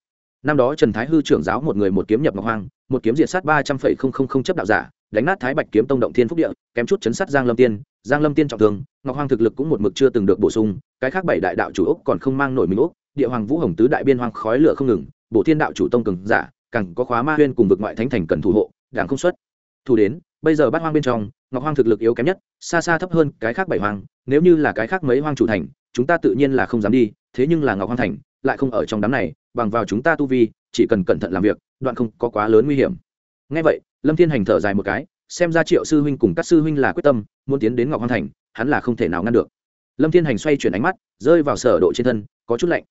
năm đó trần thái hư trưởng giáo một người một kiếm nhập ngọc hoang, một kiếm diệt sát ba trăm phẩy không không không chấp đạo giả, đánh nát thái bạch kiếm tông động thiên phúc địa, kém chút chấn sát giang lâm tiên. Giang lâm tiên trọng thương, ngọc hoang thực lực cũng một mực chưa từng được bổ sung, cái khác bảy đại đạo chủ úc còn không mang nổi mình úc, địa hoàng vũ hồng tứ đại biên hoang khói lửa không ngừng bộ thiên đạo chủ tông cường giả, càng có khóa ma huyên cùng vực ngoại thánh thành cần thủ hộ, đảng không xuất. Thủ đến, bây giờ bát hoang bên trong, ngọc hoang thực lực yếu kém nhất, xa xa thấp hơn cái khác bảy hoang, nếu như là cái khác mấy hoang chủ thành, chúng ta tự nhiên là không dám đi, thế nhưng là ngọc hoang thành lại không ở trong đám này, bằng vào chúng ta tu vi, chỉ cần cẩn thận làm việc, đoạn không có quá lớn nguy hiểm. Ngay vậy, lâm thiên hành thở dài một cái, xem ra triệu sư huynh cùng các sư huynh là quyết tâm, muốn tiến đến ngọc hoàng thành, hắn là không thể nào ngăn được. Lâm thiên hành xoay chuyển ánh mắt, rơi vào sở độ trên thân, có chút lạnh.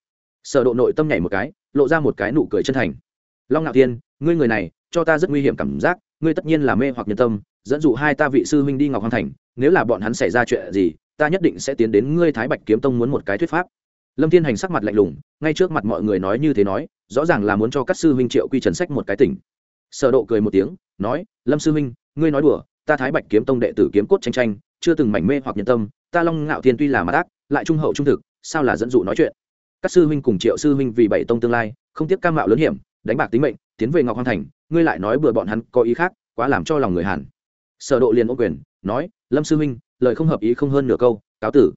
Sở độ nội tâm nhảy một cái, lộ ra một cái nụ cười chân thành. Long ngạo thiên, ngươi người này, cho ta rất nguy hiểm cảm giác, ngươi tất nhiên là mê hoặc nhân tâm, dẫn dụ hai ta vị sư huynh đi ngọc hoàng thành, nếu là bọn hắn xảy ra chuyện gì, ta nhất định sẽ tiến đến ngươi thái bạch kiếm tông muốn một cái thuyết pháp lâm thiên hành sắc mặt lạnh lùng, ngay trước mặt mọi người nói như thế nói, rõ ràng là muốn cho các sư huynh triệu quy trần sách một cái tỉnh. Sở độ cười một tiếng, nói, lâm sư huynh, ngươi nói đùa, ta thái bạch kiếm tông đệ tử kiếm cốt tranh tranh, chưa từng mảnh mê hoặc nhân tâm, ta long ngạo thiên tuy là mặt ác lại trung hậu trung thực, sao là dẫn dụ nói chuyện? Các sư huynh cùng triệu sư huynh vì bảy tông tương lai, không tiếc cam mạo lớn hiểm, đánh bạc tính mệnh, tiến về ngọc hoàng thành, ngươi lại nói bừa bọn hắn có ý khác, quá làm cho lòng người hàn sở độ liền ô quyền, nói, lâm sư huynh, lời không hợp ý không hơn nửa câu, cáo tử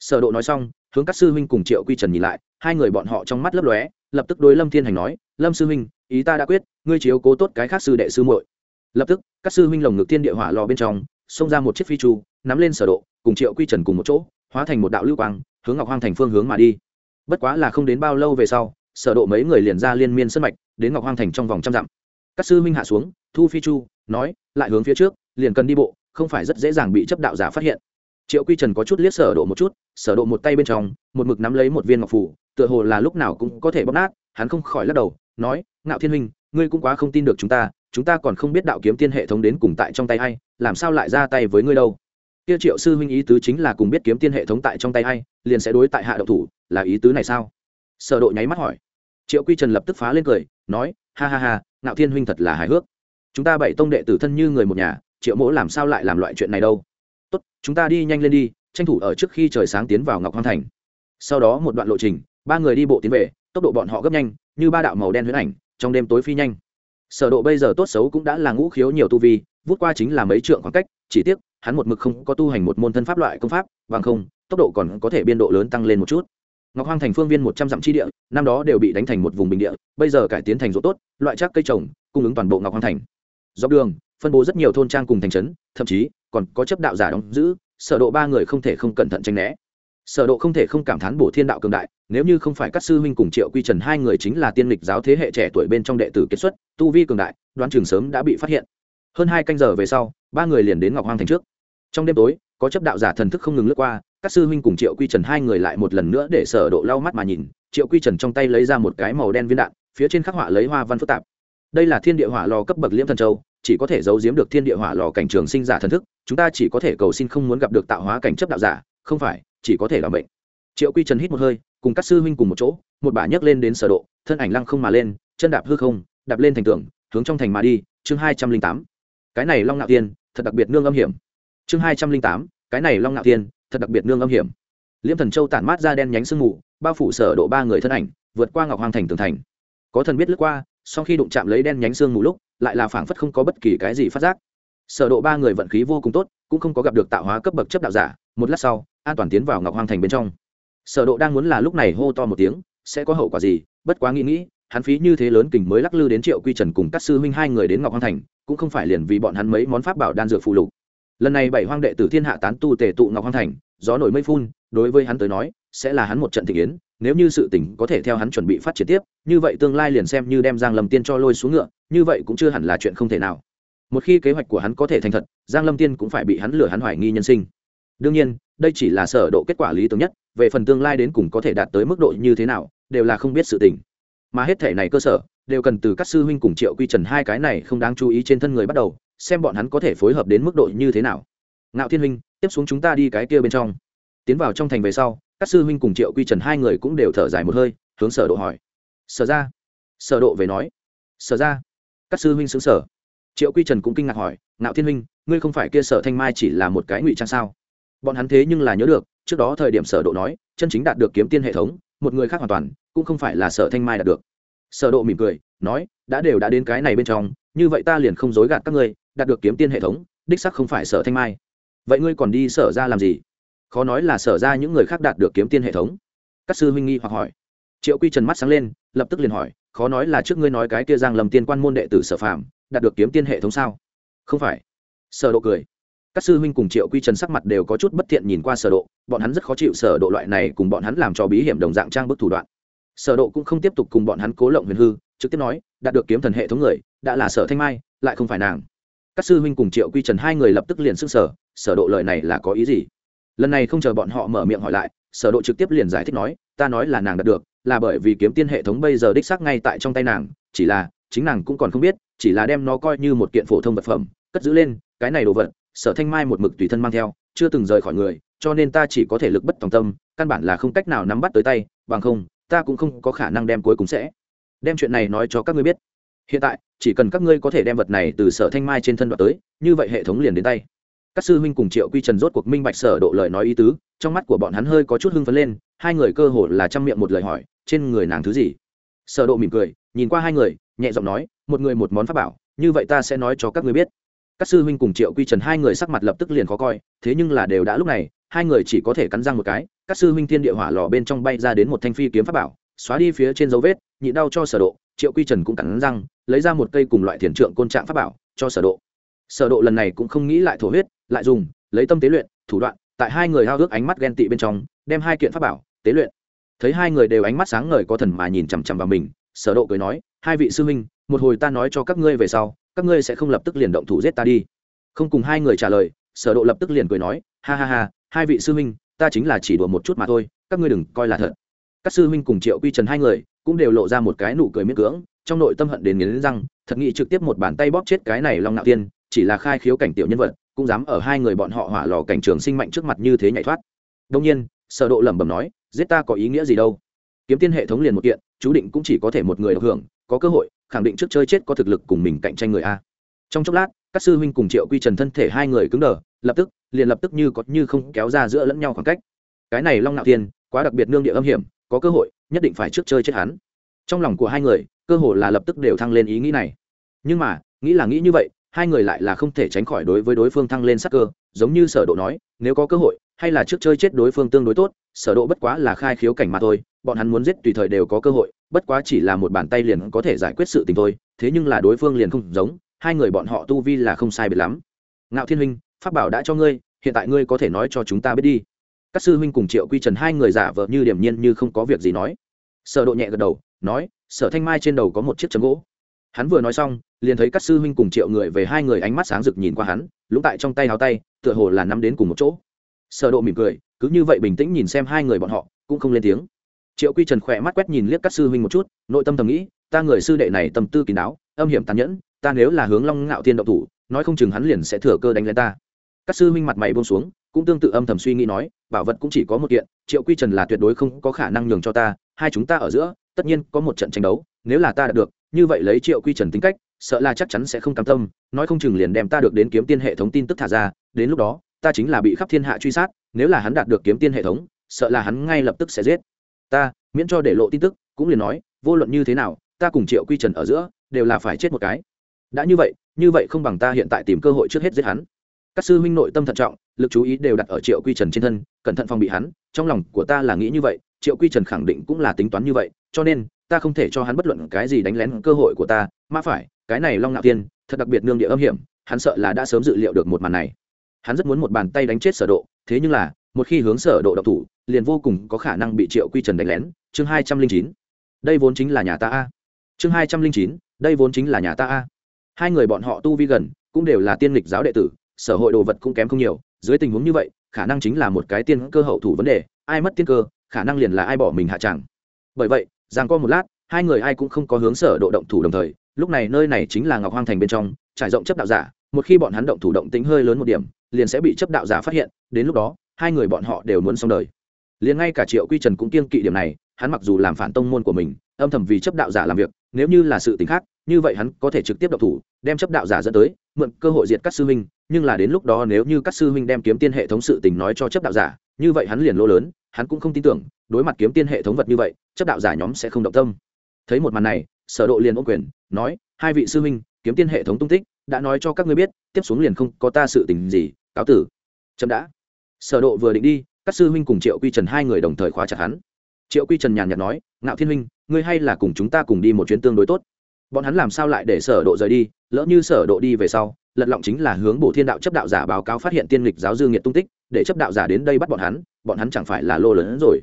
sở độ nói xong, hướng các sư huynh cùng triệu quy trần nhìn lại, hai người bọn họ trong mắt lấp lóe, lập tức đối lâm thiên hành nói, lâm sư huynh, ý ta đã quyết, ngươi chiếu cố tốt cái khác sư đệ sư muội. Lập tức, các sư huynh lồng ngực thiên địa hỏa lò bên trong, xông ra một chiếc phi chu, nắm lên sở độ, cùng triệu quy trần cùng một chỗ, hóa thành một đạo lưu quang, hướng ngọc hoang thành phương hướng mà đi. Bất quá là không đến bao lâu về sau, sở độ mấy người liền ra liên miên sân mạch, đến ngọc hoang thành trong vòng trăm dặm. Các sư huynh hạ xuống, thu phi chu, nói, lại hướng phía trước, liền cần đi bộ, không phải rất dễ dàng bị chấp đạo giả phát hiện. Triệu quy trần có chút liếc sở độ một chút sở độ một tay bên trong, một mực nắm lấy một viên ngọc phù tựa hồ là lúc nào cũng có thể bóc nát, hắn không khỏi lắc đầu, nói, ngạo thiên huynh, ngươi cũng quá không tin được chúng ta chúng ta còn không biết đạo kiếm tiên hệ thống đến cùng tại trong tay ai, làm sao lại ra tay với ngươi đâu? Kia triệu sư huynh ý tứ chính là cùng biết kiếm tiên hệ thống tại trong tay ai, liền sẽ đối tại hạ động thủ, là ý tứ này sao? Sở độ nháy mắt hỏi. Triệu quy trần lập tức phá lên cười, nói, ha ha ha, ngạo thiên huynh thật là hài hước. Chúng ta bảy tông đệ tử thân như người một nhà, triệu mỗ làm sao lại làm loại chuyện này đâu? Tốt, chúng ta đi nhanh lên đi tranh thủ ở trước khi trời sáng tiến vào ngọc hoang thành. Sau đó một đoạn lộ trình, ba người đi bộ tiến về, tốc độ bọn họ gấp nhanh, như ba đạo màu đen huyễn ảnh, trong đêm tối phi nhanh. Sở độ bây giờ tốt xấu cũng đã là ngũ khiếu nhiều tu vi, vút qua chính là mấy trượng khoảng cách, chỉ tiếc, hắn một mực không có tu hành một môn thân pháp loại công pháp, bằng không, tốc độ còn có thể biên độ lớn tăng lên một chút. Ngọc hoang thành phương viên một trăm dặm chi địa, năm đó đều bị đánh thành một vùng bình địa, bây giờ cải tiến thành ruộng tốt, loại chắc cây trồng, cung ứng toàn bộ ngọc hoang thành. Dọc đường, phân bố rất nhiều thôn trang cùng thành trấn, thậm chí còn có chấp đạo giả đóng giữ sở độ ba người không thể không cẩn thận tránh né. Sở độ không thể không cảm thán bổ thiên đạo cường đại, nếu như không phải các sư huynh cùng triệu quy trần hai người chính là tiên lịch giáo thế hệ trẻ tuổi bên trong đệ tử kết xuất, tu vi cường đại, đoán trường sớm đã bị phát hiện. Hơn hai canh giờ về sau, ba người liền đến ngọc hoang thành trước. Trong đêm tối, có chấp đạo giả thần thức không ngừng lướt qua, các sư huynh cùng triệu quy trần hai người lại một lần nữa để sở độ lau mắt mà nhìn. Triệu quy trần trong tay lấy ra một cái màu đen viên đạn, phía trên khắc họa lấy hoa văn phức tạp đây là thiên địa hỏa lò cấp bậc liễm thần châu, chỉ có thể giấu giếm được thiên địa hỏa lò cảnh trường sinh giả thần thức, chúng ta chỉ có thể cầu xin không muốn gặp được tạo hóa cảnh chấp đạo giả, không phải, chỉ có thể làm bệnh triệu quy trần hít một hơi, cùng các sư huynh cùng một chỗ, một bả nhấc lên đến sở độ, thân ảnh lăng không mà lên, chân đạp hư không, đạp lên thành tường, hướng trong thành mà đi, chương hai trăm linh tám. Cái này long ngạo tiên thật đặc biệt nương âm hiểm. Chương hai trăm linh tám, cái này long ngạo tiên thật đặc biệt nương âm hiểm. Liễm thần châu tản mát ra đen nhánh sương mù, bao phủ sở độ ba người thân ảnh, vượt qua ngọc hoàng thành tường thành. Có thần biết lướt qua sau khi đụng chạm lấy đen nhánh xương mù lúc, lại là phảng phất không có bất kỳ cái gì phát giác. Sở độ ba người vận khí vô cùng tốt, cũng không có gặp được tạo hóa cấp bậc chấp đạo giả, một lát sau, an toàn tiến vào ngọc hoang thành bên trong. Sở độ đang muốn là lúc này hô to một tiếng, sẽ có hậu quả gì, bất quá nghĩ nghĩ, hắn phí như thế lớn kình mới lắc lư đến triệu quy trần cùng các sư huynh hai người đến ngọc hoang thành, cũng không phải liền vì bọn hắn mấy món pháp bảo đan dược phụ lục. Lần này bảy hoang đệ tử thiên hạ tán tu tề tụ ngọc hoang thành, gió nổi mây phun, đối với hắn tới nói, sẽ là hắn một trận thị yến nếu như sự tình có thể theo hắn chuẩn bị phát triển tiếp, như vậy tương lai liền xem như đem giang lâm tiên cho lôi xuống ngựa, như vậy cũng chưa hẳn là chuyện không thể nào. Một khi kế hoạch của hắn có thể thành thật, giang lâm tiên cũng phải bị hắn lừa hắn hoài nghi nhân sinh. Đương nhiên, đây chỉ là sở độ kết quả lý tưởng nhất, về phần tương lai đến cùng có thể đạt tới mức độ như thế nào, đều là không biết sự tình. Mà hết thể này cơ sở, đều cần từ các sư huynh cùng triệu quy trần hai cái này không đáng chú ý trên thân người bắt đầu, xem bọn hắn có thể phối hợp đến mức độ như thế nào. Ngạo thiên huynh, tiếp xuống chúng ta đi cái kia bên trong. Tiến vào trong thành về sau các sư huynh cùng triệu quy trần hai người cũng đều thở dài một hơi, hướng sở độ hỏi. Sở ra. Sở độ về nói. Sở ra. Các sư huynh xứng sở. Triệu quy trần cũng kinh ngạc hỏi, ngạo thiên huynh, ngươi không phải kia sở thanh mai chỉ là một cái ngụy trang sao? Bọn hắn thế nhưng là nhớ được, trước đó thời điểm sở độ nói, chân chính đạt được kiếm tiên hệ thống, một người khác hoàn toàn, cũng không phải là sở thanh mai đạt được. Sở độ mỉm cười, nói, đã đều đã đến cái này bên trong, như vậy ta liền không dối gạt các ngươi, đạt được kiếm tiên hệ thống, đích xác không phải sở thanh mai. Vậy ngươi còn đi sở ra làm gì? Khó nói là sở ra những người khác đạt được kiếm tiên hệ thống. Các sư huynh nghi hoặc hỏi. Triệu quy trần mắt sáng lên, lập tức liền hỏi, khó nói là trước ngươi nói cái kia giang lầm tiên quan môn đệ tử sở phạm đạt được kiếm tiên hệ thống sao? Không phải. Sở độ cười. Các sư huynh cùng triệu quy trần sắc mặt đều có chút bất thiện nhìn qua sở độ, bọn hắn rất khó chịu sở độ loại này cùng bọn hắn làm cho bí hiểm đồng dạng trang bức thủ đoạn. Sở độ cũng không tiếp tục cùng bọn hắn cố lộng huyền hư, trực tiếp nói, đạt được kiếm thần hệ thống người, đã là sở thanh mai, lại không phải nàng. Các sư huynh cùng triệu quy trần hai người lập tức liền sưng sở sở độ lời này là có ý gì? Lần này không chờ bọn họ mở miệng hỏi lại, sở độ trực tiếp liền giải thích nói, ta nói là nàng đạt được, là bởi vì kiếm tiên hệ thống bây giờ đích xác ngay tại trong tay nàng, chỉ là, chính nàng cũng còn không biết, chỉ là đem nó coi như một kiện phổ thông vật phẩm, cất giữ lên, cái này đồ vật, sở thanh mai một mực tùy thân mang theo, chưa từng rời khỏi người, cho nên ta chỉ có thể lực bất tòng tâm, căn bản là không cách nào nắm bắt tới tay, bằng không, ta cũng không có khả năng đem cuối cùng sẽ đem chuyện này nói cho các ngươi biết. Hiện tại, chỉ cần các ngươi có thể đem vật này từ sở thanh mai trên thân đoạt tới, như vậy hệ thống liền đến tay các sư huynh cùng triệu quy trần rốt cuộc minh bạch sở độ lời nói ý tứ, trong mắt của bọn hắn hơi có chút hưng phấn lên, hai người cơ hồ là chăm miệng một lời hỏi, trên người nàng thứ gì? Sở độ mỉm cười, nhìn qua hai người, nhẹ giọng nói, một người một món pháp bảo, như vậy ta sẽ nói cho các ngươi biết. Các sư huynh cùng triệu quy trần hai người sắc mặt lập tức liền khó coi, thế nhưng là đều đã lúc này, hai người chỉ có thể cắn răng một cái, các sư huynh thiên địa hỏa lò bên trong bay ra đến một thanh phi kiếm pháp bảo, xóa đi phía trên dấu vết, nhịn đau cho sở độ, triệu quy trần cũng cắn răng, lấy ra một cây cùng loại thiền trượng côn trạng pháp bảo, cho sở độ. Sở độ lần này cũng không nghĩ lại thổ huyết lại dùng, lấy tâm tế luyện, thủ đoạn, tại hai người hao ước ánh mắt ghen tị bên trong, đem hai kiện pháp bảo, tế luyện. Thấy hai người đều ánh mắt sáng ngời có thần mà nhìn chằm chằm vào mình, sở độ cười nói, hai vị sư huynh, một hồi ta nói cho các ngươi về sau, các ngươi sẽ không lập tức liền động thủ giết ta đi. Không cùng hai người trả lời, sở độ lập tức liền cười nói, ha ha ha, hai vị sư huynh, ta chính là chỉ đùa một chút mà thôi, các ngươi đừng coi là thật. Các sư huynh cùng triệu quy trần hai người cũng đều lộ ra một cái nụ cười miễn cưỡng, trong nội tâm hận đến nghiến răng, thật nghĩ trực tiếp một bàn tay bóp chết cái này long nạo tiên, chỉ là khai khiếu cảnh tiểu nhân vật cũng dám ở hai người bọn họ hỏa lò cảnh trường sinh mạnh trước mặt như thế nhảy thoát. Đông nhiên, sở độ lẩm bẩm nói, giết ta có ý nghĩa gì đâu. Kiếm tiên hệ thống liền một kiện, chú định cũng chỉ có thể một người được hưởng, có cơ hội, khẳng định trước chơi chết có thực lực cùng mình cạnh tranh người a. Trong chốc lát, các sư huynh cùng triệu quy trần thân thể hai người cứng đờ, lập tức, liền lập tức như có như không kéo ra giữa lẫn nhau khoảng cách. Cái này long nạo tiên quá đặc biệt nương địa âm hiểm, có cơ hội, nhất định phải trước chơi chết hắn. Trong lòng của hai người, cơ hội là lập tức đều thăng lên ý nghĩ này. Nhưng mà, nghĩ là nghĩ như vậy hai người lại là không thể tránh khỏi đối với đối phương thăng lên sắc cơ, giống như sở độ nói, nếu có cơ hội, hay là trước chơi chết đối phương tương đối tốt, sở độ bất quá là khai khiếu cảnh mà thôi, bọn hắn muốn giết tùy thời đều có cơ hội, bất quá chỉ là một bàn tay liền có thể giải quyết sự tình thôi, thế nhưng là đối phương liền không giống, hai người bọn họ tu vi là không sai biệt lắm. Ngạo thiên huynh, pháp bảo đã cho ngươi, hiện tại ngươi có thể nói cho chúng ta biết đi. Các sư huynh cùng triệu quy trần hai người giả vờ như điểm nhiên như không có việc gì nói. Sở độ nhẹ gật đầu, nói, sở thanh mai trên đầu có một chiếc chấm gỗ hắn vừa nói xong, liền thấy các sư huynh cùng triệu người về hai người ánh mắt sáng rực nhìn qua hắn lũng tại trong tay háo tay, tựa hồ là nắm đến cùng một chỗ. Sở độ mỉm cười, cứ như vậy bình tĩnh nhìn xem hai người bọn họ, cũng không lên tiếng. Triệu quy trần khỏe mắt quét nhìn liếc các sư huynh một chút, nội tâm thầm nghĩ, ta người sư đệ này tâm tư kín đáo, âm hiểm tàn nhẫn, ta nếu là hướng long ngạo thiên động thủ, nói không chừng hắn liền sẽ thừa cơ đánh lên ta. Các sư huynh mặt mày buông xuống, cũng tương tự âm thầm suy nghĩ nói, bảo vật cũng chỉ có một kiện, triệu quy trần là tuyệt đối không có khả năng nhường cho ta, hai chúng ta ở giữa, tất nhiên có một trận tranh đấu, nếu là ta đạt được như vậy lấy triệu quy trần tính cách, sợ là chắc chắn sẽ không cam tâm, nói không chừng liền đem ta được đến kiếm tiên hệ thống tin tức thả ra, đến lúc đó, ta chính là bị khắp thiên hạ truy sát, nếu là hắn đạt được kiếm tiên hệ thống, sợ là hắn ngay lập tức sẽ giết. Ta, miễn cho để lộ tin tức, cũng liền nói, vô luận như thế nào, ta cùng triệu quy trần ở giữa, đều là phải chết một cái. Đã như vậy như vậy không bằng ta hiện tại tìm cơ hội trước hết giết hắn. Các sư huynh nội tâm thận trọng, lực chú ý đều đặt ở triệu quy trần trên thân, cẩn thận phòng bị hắn, trong lòng của ta là nghĩ như vậy, triệu quy trần khẳng định cũng là tính toán như vậy, cho nên ta không thể cho hắn bất luận cái gì đánh lén cơ hội của ta, mà phải, cái này long ngạo tiên thật đặc biệt nương địa âm hiểm, hắn sợ là đã sớm dự liệu được một màn này. Hắn rất muốn một bàn tay đánh chết sở độ, thế nhưng là, một khi hướng sở độ độc thủ, liền vô cùng có khả năng bị triệu quy trần đánh lén. Chương hai trăm linh chín. Đây vốn chính là nhà ta a. Chương hai trăm linh chín. Đây vốn chính là nhà ta a. Hai người bọn họ tu vi gần, cũng đều là tiên lịch giáo đệ tử, sở hội đồ vật cũng kém không nhiều. Dưới tình huống như vậy, khả năng chính là một cái tiên cơ hậu thủ vấn đề. Ai mất tiên cơ, khả năng liền là ai bỏ mình hạ tràng bởi vậy giang co một lát, hai người ai cũng không có hướng sở độ động thủ đồng thời, lúc này nơi này chính là ngọc hoang thành bên trong, trải rộng chấp đạo giả, một khi bọn hắn động thủ động tính hơi lớn một điểm, liền sẽ bị chấp đạo giả phát hiện, đến lúc đó, hai người bọn họ đều muốn xong đời. Liền ngay cả triệu quy trần cũng kiên kỵ điểm này, hắn mặc dù làm phản tông môn của mình, âm thầm vì chấp đạo giả làm việc, nếu như là sự t khác, như vậy hắn có thể trực tiếp độc thủ, đem chấp đạo giả dẫn tới, mượn cơ hội diệt các sư huynh, nhưng là đến lúc đó nếu như các sư huynh đem kiếm tiên hệ thống sự tình nói cho chấp đạo giả, như vậy hắn liền lỗ lớn hắn cũng không tin tưởng, đối mặt kiếm tiên hệ thống vật như vậy, chấp đạo giả nhóm sẽ không động tâm. Thấy một màn này, sở độ liền ôm quyền, nói, hai vị sư huynh, kiếm tiên hệ thống tung tích, đã nói cho các ngươi biết, tiếp xuống liền không có ta sự tình gì, cáo tử. Chậm đã. Sở độ vừa định đi, các sư huynh cùng triệu quy trần hai người đồng thời khóa chặt hắn. Triệu quy trần nhàn nhạt nói, ngạo thiên huynh, ngươi hay là cùng chúng ta cùng đi một chuyến tương đối tốt. Bọn hắn làm sao lại để sở độ rời đi, lỡ như sở độ đi về sau, lật lọng chính là hướng bổ thiên đạo chấp đạo giả báo cáo phát hiện tiên lịch giáo dư nghiệt tung tích để chấp đạo giả đến đây bắt bọn hắn bọn hắn chẳng phải là lô lớn hơn rồi.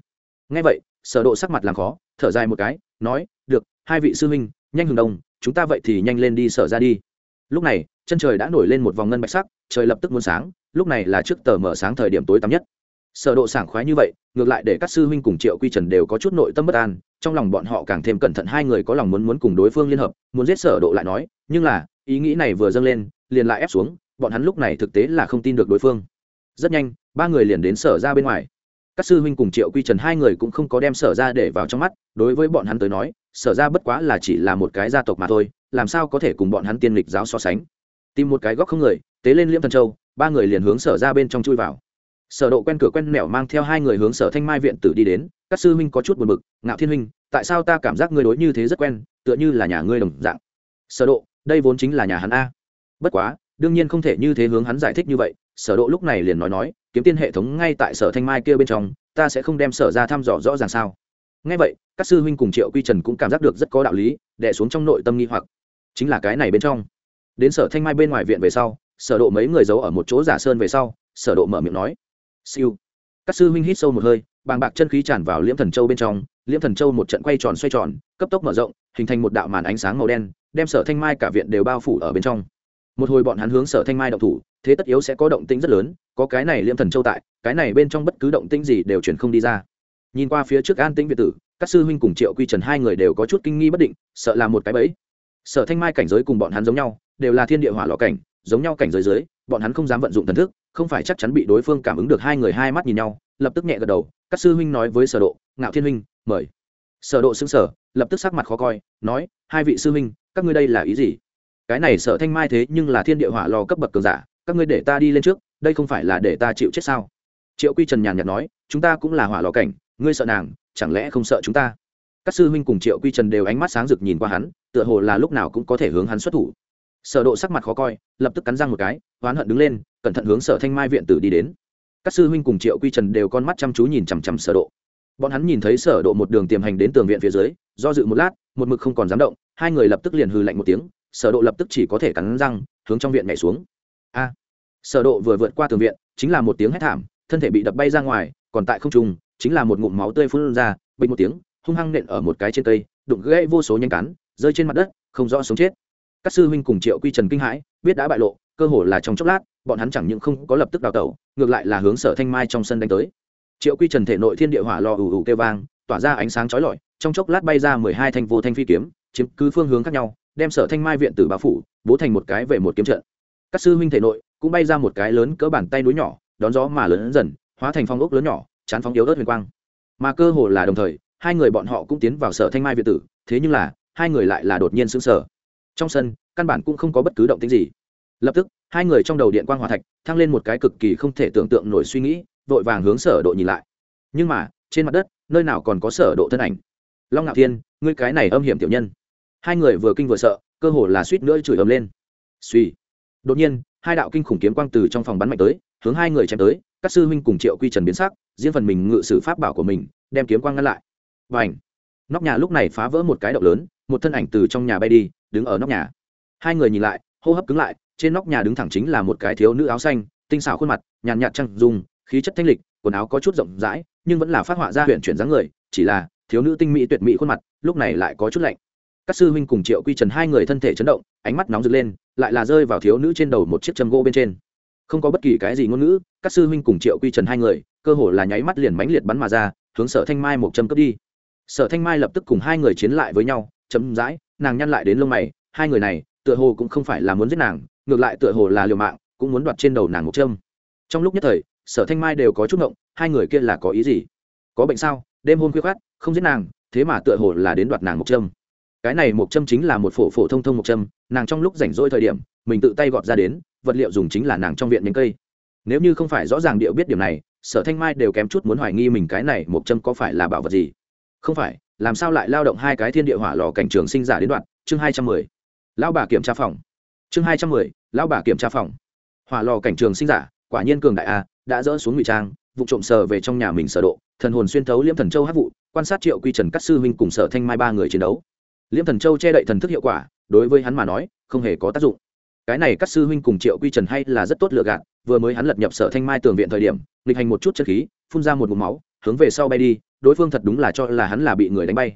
Nghe vậy sở độ sắc mặt làm khó thở dài một cái nói được hai vị sư huynh nhanh hừng đồng, chúng ta vậy thì nhanh lên đi sở ra đi. Lúc này chân trời đã nổi lên một vòng ngân bạch sắc trời lập tức muốn sáng lúc này là trước tờ mở sáng thời điểm tối tăm nhất. Sở độ sảng khoái như vậy ngược lại để các sư huynh cùng triệu quy trần đều có chút nội tâm bất an trong lòng bọn họ càng thêm cẩn thận hai người có lòng muốn muốn cùng đối phương liên hợp muốn giết sở độ lại nói nhưng là ý nghĩ này vừa dâng lên liền lại ép xuống bọn hắn lúc này thực tế là không tin được đối phương rất nhanh, ba người liền đến sở ra bên ngoài. Các sư huynh cùng triệu quy trần hai người cũng không có đem sở ra để vào trong mắt, đối với bọn hắn tới nói, sở ra bất quá là chỉ là một cái gia tộc mà thôi, làm sao có thể cùng bọn hắn tiên lịch giáo so sánh. Tìm một cái góc không người, tế lên liễm thần châu, ba người liền hướng sở ra bên trong chui vào. Sở độ quen cửa quen mẻo mang theo hai người hướng sở thanh mai viện tử đi đến, các sư huynh có chút buồn bực, ngạo thiên huynh, tại sao ta cảm giác ngươi đối như thế rất quen, tựa như là nhà ngươi đồng dạng? Sở độ, đây vốn chính là nhà hắn a. Bất quá, đương nhiên không thể như thế hướng hắn giải thích như vậy sở độ lúc này liền nói nói, kiếm tiên hệ thống ngay tại sở thanh mai kia bên trong, ta sẽ không đem sở ra thăm dò rõ ràng sao? Nghe vậy, các sư huynh cùng triệu quy trần cũng cảm giác được rất có đạo lý, đè xuống trong nội tâm nghi hoặc. Chính là cái này bên trong. Đến sở thanh mai bên ngoài viện về sau, sở độ mấy người giấu ở một chỗ giả sơn về sau, sở độ mở miệng nói, siêu. Các sư huynh hít sâu một hơi, bàng bạc chân khí tràn vào liễm thần châu bên trong, liễm thần châu một trận quay tròn xoay tròn, cấp tốc mở rộng, hình thành một đạo màn ánh sáng màu đen, đem sở thanh mai cả viện đều bao phủ ở bên trong một hồi bọn hắn hướng sở thanh mai động thủ, thế tất yếu sẽ có động tĩnh rất lớn, có cái này liêm thần châu tại, cái này bên trong bất cứ động tĩnh gì đều chuyển không đi ra. Nhìn qua phía trước an tĩnh việt tử, các sư huynh cùng triệu quy trần hai người đều có chút kinh nghi bất định, sợ là một cái bẫy. Sở thanh mai cảnh giới cùng bọn hắn giống nhau, đều là thiên địa hỏa lò cảnh, giống nhau cảnh giới dưới, bọn hắn không dám vận dụng thần thức, không phải chắc chắn bị đối phương cảm ứng được hai người hai mắt nhìn nhau, lập tức nhẹ gật đầu, các sư huynh nói với sở độ, ngạo thiên huynh, mời. Sở độ sững sờ, lập tức sắc mặt khó coi, nói, hai vị sư huynh, các ngươi đây là ý gì? Cái này sở thanh mai thế nhưng là thiên địa hỏa lò cấp bậc cường giả, các ngươi để ta đi lên trước, đây không phải là để ta chịu chết sao? Triệu quy trần nhàn nhạt nói, chúng ta cũng là hỏa lò cảnh, ngươi sợ nàng, chẳng lẽ không sợ chúng ta? Các sư huynh cùng triệu quy trần đều ánh mắt sáng rực nhìn qua hắn, tựa hồ là lúc nào cũng có thể hướng hắn xuất thủ. Sở độ sắc mặt khó coi, lập tức cắn răng một cái, oán hận đứng lên, cẩn thận hướng sở thanh mai viện tử đi đến. Các sư huynh cùng triệu quy trần đều con mắt chăm chú nhìn chằm chằm sở độ. Bọn hắn nhìn thấy sở độ một đường tiềm hành đến tường viện phía dưới, do dự một lát, một mực không còn dám động, hai người lập tức liền hừ lạnh một tiếng sở độ lập tức chỉ có thể cắn răng, hướng trong viện nhảy xuống. A! Sở độ vừa vượt qua tường viện, chính là một tiếng hét thảm, thân thể bị đập bay ra ngoài, còn tại không trung, chính là một ngụm máu tươi phun ra, bình một tiếng, hung hăng nện ở một cái trên cây, đụng gãy vô số nhánh cắn, rơi trên mặt đất, không rõ sống chết. Các sư huynh cùng triệu quy trần kinh hãi, biết đã bại lộ, cơ hồ là trong chốc lát, bọn hắn chẳng những không có lập tức đào tẩu, ngược lại là hướng sở thanh mai trong sân đánh tới. Triệu quy trần thể nội thiên địa hỏa lò ù ù kêu vang, tỏa ra ánh sáng chói lọi, trong chốc lát bay ra mười hai thanh vô thanh phi kiếm, chiếm cứ phương hướng khác nhau đem sở thanh mai viện tử bao phủ, bố thành một cái về một kiếm trận. Các sư huynh thể nội cũng bay ra một cái lớn cỡ bàn tay núi nhỏ, đón gió mà lớn dần, hóa thành phong ốc lớn nhỏ, chán phóng yếu ớt huyền quang. Mà cơ hồ là đồng thời, hai người bọn họ cũng tiến vào sở thanh mai viện tử, thế nhưng là, hai người lại là đột nhiên sững sờ. Trong sân, căn bản cũng không có bất cứ động tĩnh gì. Lập tức, hai người trong đầu điện quang hòa thạch thăng lên một cái cực kỳ không thể tưởng tượng nổi suy nghĩ, vội vàng hướng sở độ nhìn lại. Nhưng mà, trên mặt đất, nơi nào còn có sở độ thân ảnh? Long ngạo thiên, ngươi cái này âm hiểm tiểu nhân hai người vừa kinh vừa sợ, cơ hồ là suýt nữa chửi ầm lên. Suy đột nhiên, hai đạo kinh khủng kiếm quang từ trong phòng bắn mạnh tới, hướng hai người chém tới, các sư huynh cùng triệu quy trần biến sắc diễn phần mình ngự sử pháp bảo của mình, đem kiếm quang ngăn lại. Và ảnh nóc nhà lúc này phá vỡ một cái động lớn, một thân ảnh từ trong nhà bay đi, đứng ở nóc nhà. Hai người nhìn lại, hô hấp cứng lại, trên nóc nhà đứng thẳng chính là một cái thiếu nữ áo xanh, tinh xảo khuôn mặt, nhàn nhạt trăng dùng khí chất thanh lịch, quần áo có chút rộng rãi, nhưng vẫn là phát họa ra huyện chuyển dáng người, chỉ là thiếu nữ tinh mỹ tuyệt mỹ khuôn mặt, lúc này lại có chút lạnh các sư huynh cùng triệu quy trần hai người thân thể chấn động, ánh mắt nóng rực lên, lại là rơi vào thiếu nữ trên đầu một chiếc châm gỗ bên trên. Không có bất kỳ cái gì ngôn ngữ, các sư huynh cùng triệu quy trần hai người, cơ hồ là nháy mắt liền mánh liệt bắn mà ra, hướng sở thanh mai một châm cướp đi. Sở thanh mai lập tức cùng hai người chiến lại với nhau chấm dãi nàng nhăn lại đến lông mày, hai người này, tựa hồ cũng không phải là muốn giết nàng, ngược lại tựa hồ là liều mạng, cũng muốn đoạt trên đầu nàng một châm. Trong lúc nhất thời, sở thanh mai đều có chút ngộng, hai người kia là có ý gì? Có bệnh sao? Đêm hôm khuya khoát không giết nàng, thế mà tựa hồ là đến đoạt nàng một châm cái này một châm chính là một phổ phổ thông thông một châm, nàng trong lúc rảnh rỗi thời điểm, mình tự tay gọt ra đến, vật liệu dùng chính là nàng trong viện nhánh cây. Nếu như không phải rõ ràng điệu biết điểm này, sở thanh mai đều kém chút muốn hoài nghi mình cái này một châm có phải là bảo vật gì. Không phải, làm sao lại lao động hai cái thiên địa hỏa lò cảnh trường sinh giả đến đoạn? Chương hai trăm mười. Lão bà kiểm tra phòng. Chương hai trăm mười, lão bà kiểm tra phòng. Hỏa lò cảnh trường sinh giả, quả nhiên cường đại a, đã dỡ xuống ngụy trang, vụ trộm sờ về trong nhà mình sở độ, thần hồn xuyên thấu liễm thần châu hát vụ, quan sát triệu quy trần cắt sư huynh cùng sở thanh mai ba người chiến đấu liễm thần châu che đậy thần thức hiệu quả, đối với hắn mà nói, không hề có tác dụng. Cái này các sư huynh cùng triệu quy trần hay là rất tốt lựa gạn vừa mới hắn lật nhập sở thanh mai tường viện thời điểm, nghịch hành một chút chất khí, phun ra một mụm máu, hướng về sau bay đi, đối phương thật đúng là cho là hắn là bị người đánh bay.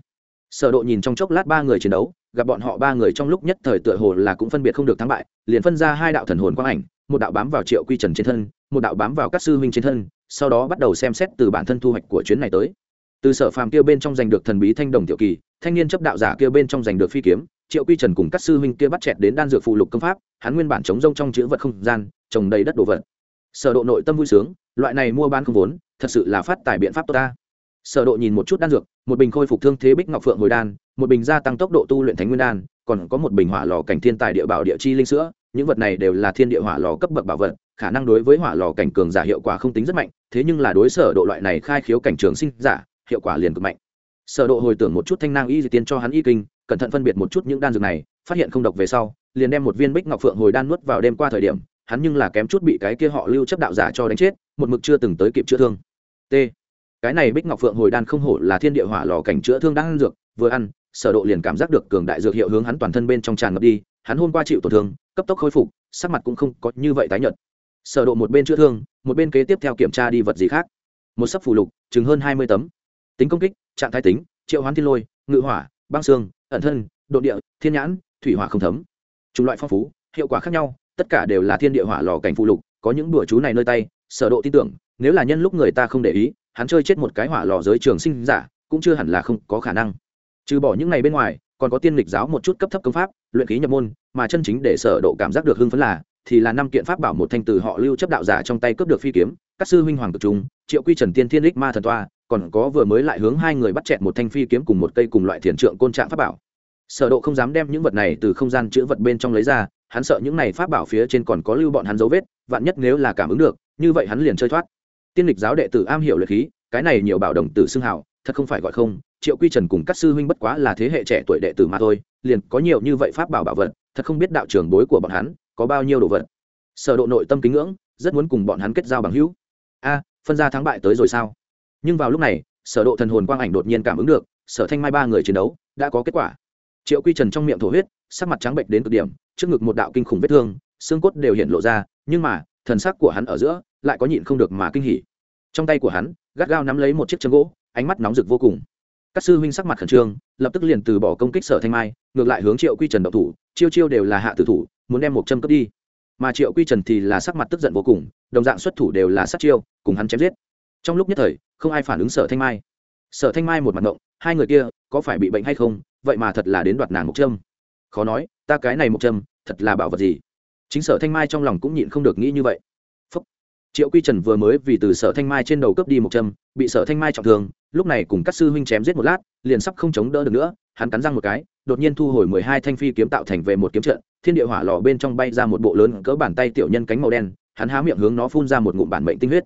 Sở độ nhìn trong chốc lát ba người chiến đấu, gặp bọn họ ba người trong lúc nhất thời tựa hồ là cũng phân biệt không được thắng bại, liền phân ra hai đạo thần hồn quang ảnh, một đạo bám vào triệu quy trần trên thân, một đạo bám vào các sư huynh trên thân, sau đó bắt đầu xem xét từ bản thân thu hoạch của chuyến này tới. Từ sở phàm kia bên trong giành được thần bí thanh đồng tiểu kỳ thanh niên chấp đạo giả kia bên trong giành được phi kiếm, triệu quy trần cùng các sư huynh kia bắt chẹt đến đan dược phụ lục công pháp, hắn nguyên bản chống rông trong chữ vật không gian, trồng đầy đất đồ vật. Sở độ nội tâm vui sướng, loại này mua bán không vốn, thật sự là phát tài biện pháp tốt ta. Sở độ nhìn một chút đan dược, một bình khôi phục thương thế bích ngọc phượng hồi đan, một bình gia tăng tốc độ tu luyện thánh nguyên đan, còn có một bình hỏa lò cảnh thiên tài địa bảo địa chi linh sữa, những vật này đều là thiên địa hỏa lò cấp bậc bảo vật, khả năng đối với hỏa lò cảnh cường giả hiệu quả không tính rất mạnh, thế nhưng là đối sở độ loại này khai khiếu cảnh trường sinh giả, hiệu quả liền cực mạnh sở độ hồi tưởng một chút thanh nang y di tiên cho hắn y kinh, cẩn thận phân biệt một chút những đan dược này, phát hiện không độc về sau, liền đem một viên bích ngọc phượng hồi đan nuốt vào đêm qua thời điểm, hắn nhưng là kém chút bị cái kia họ lưu chấp đạo giả cho đánh chết, một mực chưa từng tới kịp chữa thương. T. Cái này bích ngọc phượng hồi đan không hổ là thiên địa hỏa lò cảnh chữa thương đang ăn dược, vừa ăn, sở độ liền cảm giác được cường đại dược hiệu hướng hắn toàn thân bên trong tràn ngập đi, hắn hôm qua chịu tổn thương, cấp tốc khôi phục, sắc mặt cũng không có như vậy tái nhợt. Sở độ một bên chữa thương, một bên kế tiếp theo kiểm tra đi vật gì khác. Một sấp phù lục, chừng hơn 20 tấm tính công kích, trạng thái tính, triệu hoán thiên lôi, ngự hỏa, băng xương, ẩn thân, độ địa, thiên nhãn, thủy hỏa không thấm. Chủng loại phong phú, hiệu quả khác nhau, tất cả đều là thiên địa hỏa lò cảnh phụ lục, có những đùa chú này nơi tay, sở độ tin tưởng, nếu là nhân lúc người ta không để ý, hắn chơi chết một cái hỏa lò giới trường sinh giả, cũng chưa hẳn là không có khả năng. Trừ bỏ những ngày bên ngoài, còn có tiên lịch giáo một chút cấp thấp công pháp, luyện khí nhập môn, mà chân chính để sở độ cảm giác được hưng phấn là, thì là năm kiện pháp bảo một thanh từ họ lưu chấp đạo giả trong tay cướp được phi kiếm, các sư huynh hoàng cực trung, triệu quy trần tiên thiên lịch ma thần toa còn có vừa mới lại hướng hai người bắt chẹt một thanh phi kiếm cùng một cây cùng loại thiền trượng côn trạng pháp bảo. Sở độ không dám đem những vật này từ không gian chứa vật bên trong lấy ra, hắn sợ những này pháp bảo phía trên còn có lưu bọn hắn dấu vết, vạn nhất nếu là cảm ứng được, như vậy hắn liền chơi thoát. Tiên lịch giáo đệ tử am hiểu luyện khí, cái này nhiều bảo đồng tử xưng hào, thật không phải gọi không, triệu quy trần cùng các sư huynh bất quá là thế hệ trẻ tuổi đệ tử mà thôi, liền có nhiều như vậy pháp bảo bảo vật, thật không biết đạo trưởng bối của bọn hắn có bao nhiêu đồ vật. Sở độ nội tâm kính ngưỡng, rất muốn cùng bọn hắn kết giao bằng hữu. A, phân ra thắng bại tới rồi sao? Nhưng vào lúc này, sở độ thần hồn quang ảnh đột nhiên cảm ứng được, sở thanh mai ba người chiến đấu đã có kết quả. Triệu quy trần trong miệng thổ huyết, sắc mặt trắng bệnh đến cực điểm, trước ngực một đạo kinh khủng vết thương, xương cốt đều hiện lộ ra, nhưng mà, thần sắc của hắn ở giữa lại có nhịn không được mà kinh hỉ. Trong tay của hắn, gắt gao nắm lấy một chiếc chân gỗ, ánh mắt nóng rực vô cùng. Các sư huynh sắc mặt khẩn trương, lập tức liền từ bỏ công kích sở thanh mai, ngược lại hướng triệu quy trần độc thủ, chiêu chiêu đều là hạ tử thủ, muốn đem một châm cướp đi. Mà triệu quy trần thì là sắc mặt tức giận vô cùng, đồng dạng xuất thủ đều là sát chiêu, cùng hắn chém giết trong lúc nhất thời không ai phản ứng sở thanh mai. Sở thanh mai một mặt ngộng hai người kia có phải bị bệnh hay không? Vậy mà thật là đến đoạt nàng một trâm. khó nói ta cái này một trâm thật là bảo vật gì? Chính sở thanh mai trong lòng cũng nhịn không được nghĩ như vậy. Phúc. triệu quy trần vừa mới vì từ sở thanh mai trên đầu cướp đi một trâm, bị sở thanh mai trọng thương lúc này cùng các sư huynh chém giết một lát liền sắp không chống đỡ được nữa hắn cắn răng một cái đột nhiên thu hồi mười hai thanh phi kiếm tạo thành về một kiếm trận thiên địa hỏa lò bên trong bay ra một bộ lớn cỡ bàn tay tiểu nhân cánh màu đen hắn há miệng hướng nó phun ra một ngụm bản mệnh tinh huyết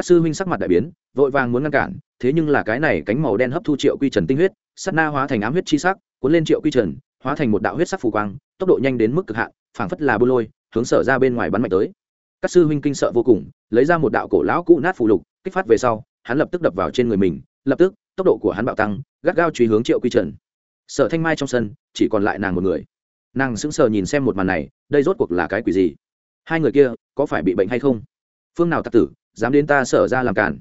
các sư huynh sắc mặt đại biến, vội vàng muốn ngăn cản, thế nhưng là cái này cánh màu đen hấp thu triệu quy trần tinh huyết sắt na hóa thành ám huyết chi sắc, cuốn lên triệu quy trần, hóa thành một đạo huyết sắc phù quang, tốc độ nhanh đến mức cực hạn, phảng phất là bô lôi, hướng sở ra bên ngoài bắn mạnh tới. Các sư huynh kinh sợ vô cùng, lấy ra một đạo cổ lão cũ nát phù lục, kích phát về sau, hắn lập tức đập vào trên người mình, lập tức, tốc độ của hắn bạo tăng, gắt gao truy hướng triệu quy trần. Sở thanh mai trong sân, chỉ còn lại nàng một người. Nàng sững sờ nhìn xem một màn này, đây rốt cuộc là cái quỷ gì? Hai người kia, có phải bị bệnh hay không? Phương nào tặc tử dám đến ta sở ra làm cản.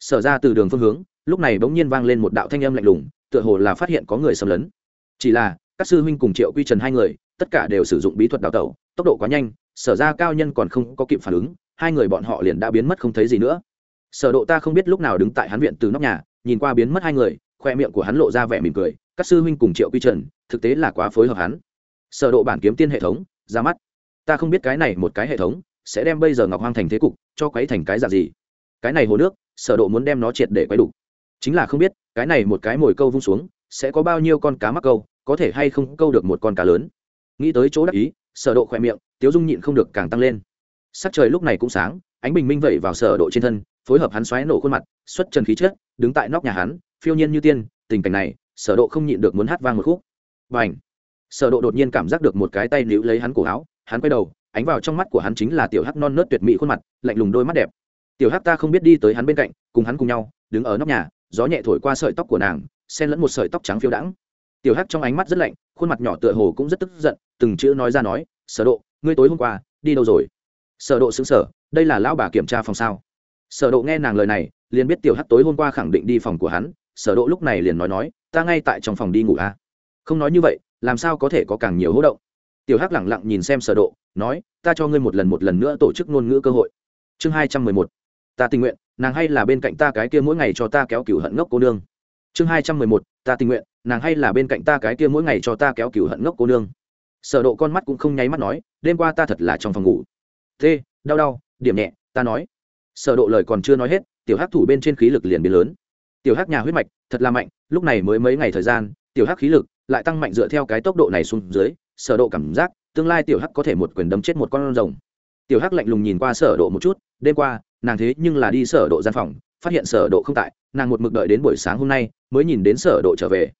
Sở ra từ đường phương hướng, lúc này bỗng nhiên vang lên một đạo thanh âm lạnh lùng, tựa hồ là phát hiện có người xâm lấn. Chỉ là, các sư huynh cùng triệu quy trần hai người, tất cả đều sử dụng bí thuật đào tẩu, tốc độ quá nhanh, sở ra cao nhân còn không có kịp phản ứng, hai người bọn họ liền đã biến mất không thấy gì nữa. Sở độ ta không biết lúc nào đứng tại hắn viện từ nóc nhà, nhìn qua biến mất hai người, khoe miệng của hắn lộ ra vẻ mỉm cười, các sư huynh cùng triệu quy trần, thực tế là quá phối hợp hắn. Sở độ bản kiếm tiên hệ thống, ra mắt. Ta không biết cái này một cái hệ thống sẽ đem bây giờ ngọc hoang thành thế cục cho quấy thành cái dạng gì? Cái này hồ nước, sở độ muốn đem nó triệt để quấy đủ. Chính là không biết, cái này một cái mồi câu vung xuống, sẽ có bao nhiêu con cá mắc câu, có thể hay không câu được một con cá lớn? Nghĩ tới chỗ đắc ý, sở độ khoe miệng, tiếu dung nhịn không được càng tăng lên. Sắc trời lúc này cũng sáng, ánh bình minh vẩy vào sở độ trên thân, phối hợp hắn xoáy nổ khuôn mặt, xuất trần khí chất, đứng tại nóc nhà hắn, phiêu nhiên như tiên, tình cảnh này, sở độ không nhịn được muốn hát vang một khúc. Bảnh sở độ đột nhiên cảm giác được một cái tay níu lấy hắn cổ áo, hắn quay đầu ánh vào trong mắt của hắn chính là tiểu hắc non nớt tuyệt mỹ khuôn mặt, lạnh lùng đôi mắt đẹp. Tiểu hắc ta không biết đi tới hắn bên cạnh, cùng hắn cùng nhau, đứng ở nóc nhà, gió nhẹ thổi qua sợi tóc của nàng, xen lẫn một sợi tóc trắng phiêu đãng. Tiểu hắc trong ánh mắt rất lạnh, khuôn mặt nhỏ tựa hồ cũng rất tức giận, từng chữ nói ra nói, sở độ, ngươi tối hôm qua, đi đâu rồi? Sở độ sững sờ, đây là lão bà kiểm tra phòng sao? Sở độ nghe nàng lời này, liền biết tiểu hắc tối hôm qua khẳng định đi phòng của hắn, sở độ lúc này liền nói nói, ta ngay tại trong phòng đi ngủ a à? không nói như vậy, làm sao có thể có càng nhiều hỗ động? Tiểu hắc lẳng lặng nhìn xem sở độ nói, ta cho ngươi một lần một lần nữa tổ chức ngôn ngữ cơ hội. Chương hai trăm mười một. Ta tình nguyện, nàng hay là bên cạnh ta cái kia mỗi ngày cho ta kéo cửu hận ngốc cô nương. Chương hai trăm mười một. Ta tình nguyện, nàng hay là bên cạnh ta cái kia mỗi ngày cho ta kéo cửu hận ngốc cô nương. Sở độ con mắt cũng không nháy mắt nói, đêm qua ta thật là trong phòng ngủ. Thế, đau đau, điểm nhẹ, ta nói. Sở độ lời còn chưa nói hết, tiểu hắc thủ bên trên khí lực liền biến lớn. Tiểu hắc nhà huyết mạch, thật là mạnh, lúc này mới mấy ngày thời gian, tiểu hắc khí lực lại tăng mạnh dựa theo cái tốc độ này xuống dưới, sở độ cảm giác tương lai tiểu hắc có thể một quyền đấm chết một con rồng. Tiểu hắc lạnh lùng nhìn qua sở độ một chút đêm qua nàng thế nhưng là đi sở độ gian phòng phát hiện sở độ không tại nàng một mực đợi đến buổi sáng hôm nay mới nhìn đến sở độ trở về.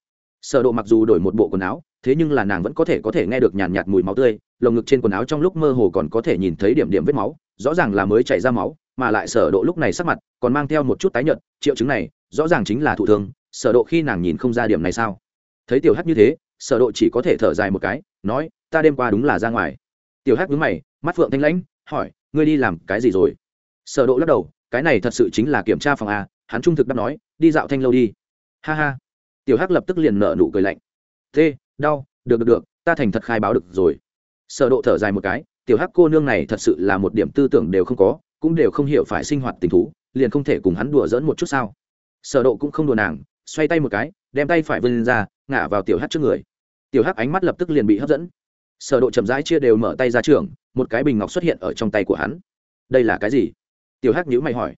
Sở độ mặc dù đổi một bộ quần áo thế nhưng là nàng vẫn có thể có thể nghe được nhàn nhạt, mùi máu tươi lồng ngực trên quần áo trong lúc mơ hồ còn có thể nhìn thấy điểm điểm vết máu rõ ràng là mới chảy ra máu mà lại sở độ lúc này sắc mặt còn mang theo một chút tái nhợt triệu chứng này rõ ràng chính là thụ thương sở độ khi nàng nhìn không ra điểm này sao? Thấy tiểu hắc như thế sở độ chỉ có thể thở dài một cái nói ta đêm qua đúng là ra ngoài. Tiểu hắc nhướng mày, mắt phượng thanh lãnh, hỏi, ngươi đi làm cái gì rồi? Sở độ lắc đầu, cái này thật sự chính là kiểm tra phòng a, hắn trung thực đáp nói, đi dạo thanh lâu đi. Ha ha. Tiểu hắc lập tức liền nở nụ cười lạnh. Thế, đau, được được được, ta thành thật khai báo được rồi. Sở độ thở dài một cái, tiểu hắc cô nương này thật sự là một điểm tư tưởng đều không có, cũng đều không hiểu phải sinh hoạt tình thú, liền không thể cùng hắn đùa giỡn một chút sao. Sở độ cũng không đùa nàng, xoay tay một cái, đem tay phải vươn ra ngã vào tiểu hắc trước người. Tiểu hắc ánh mắt lập tức liền bị hấp dẫn sở độ chậm rãi chia đều mở tay ra trường, một cái bình ngọc xuất hiện ở trong tay của hắn. Đây là cái gì? Tiểu hắc nhíu mày hỏi.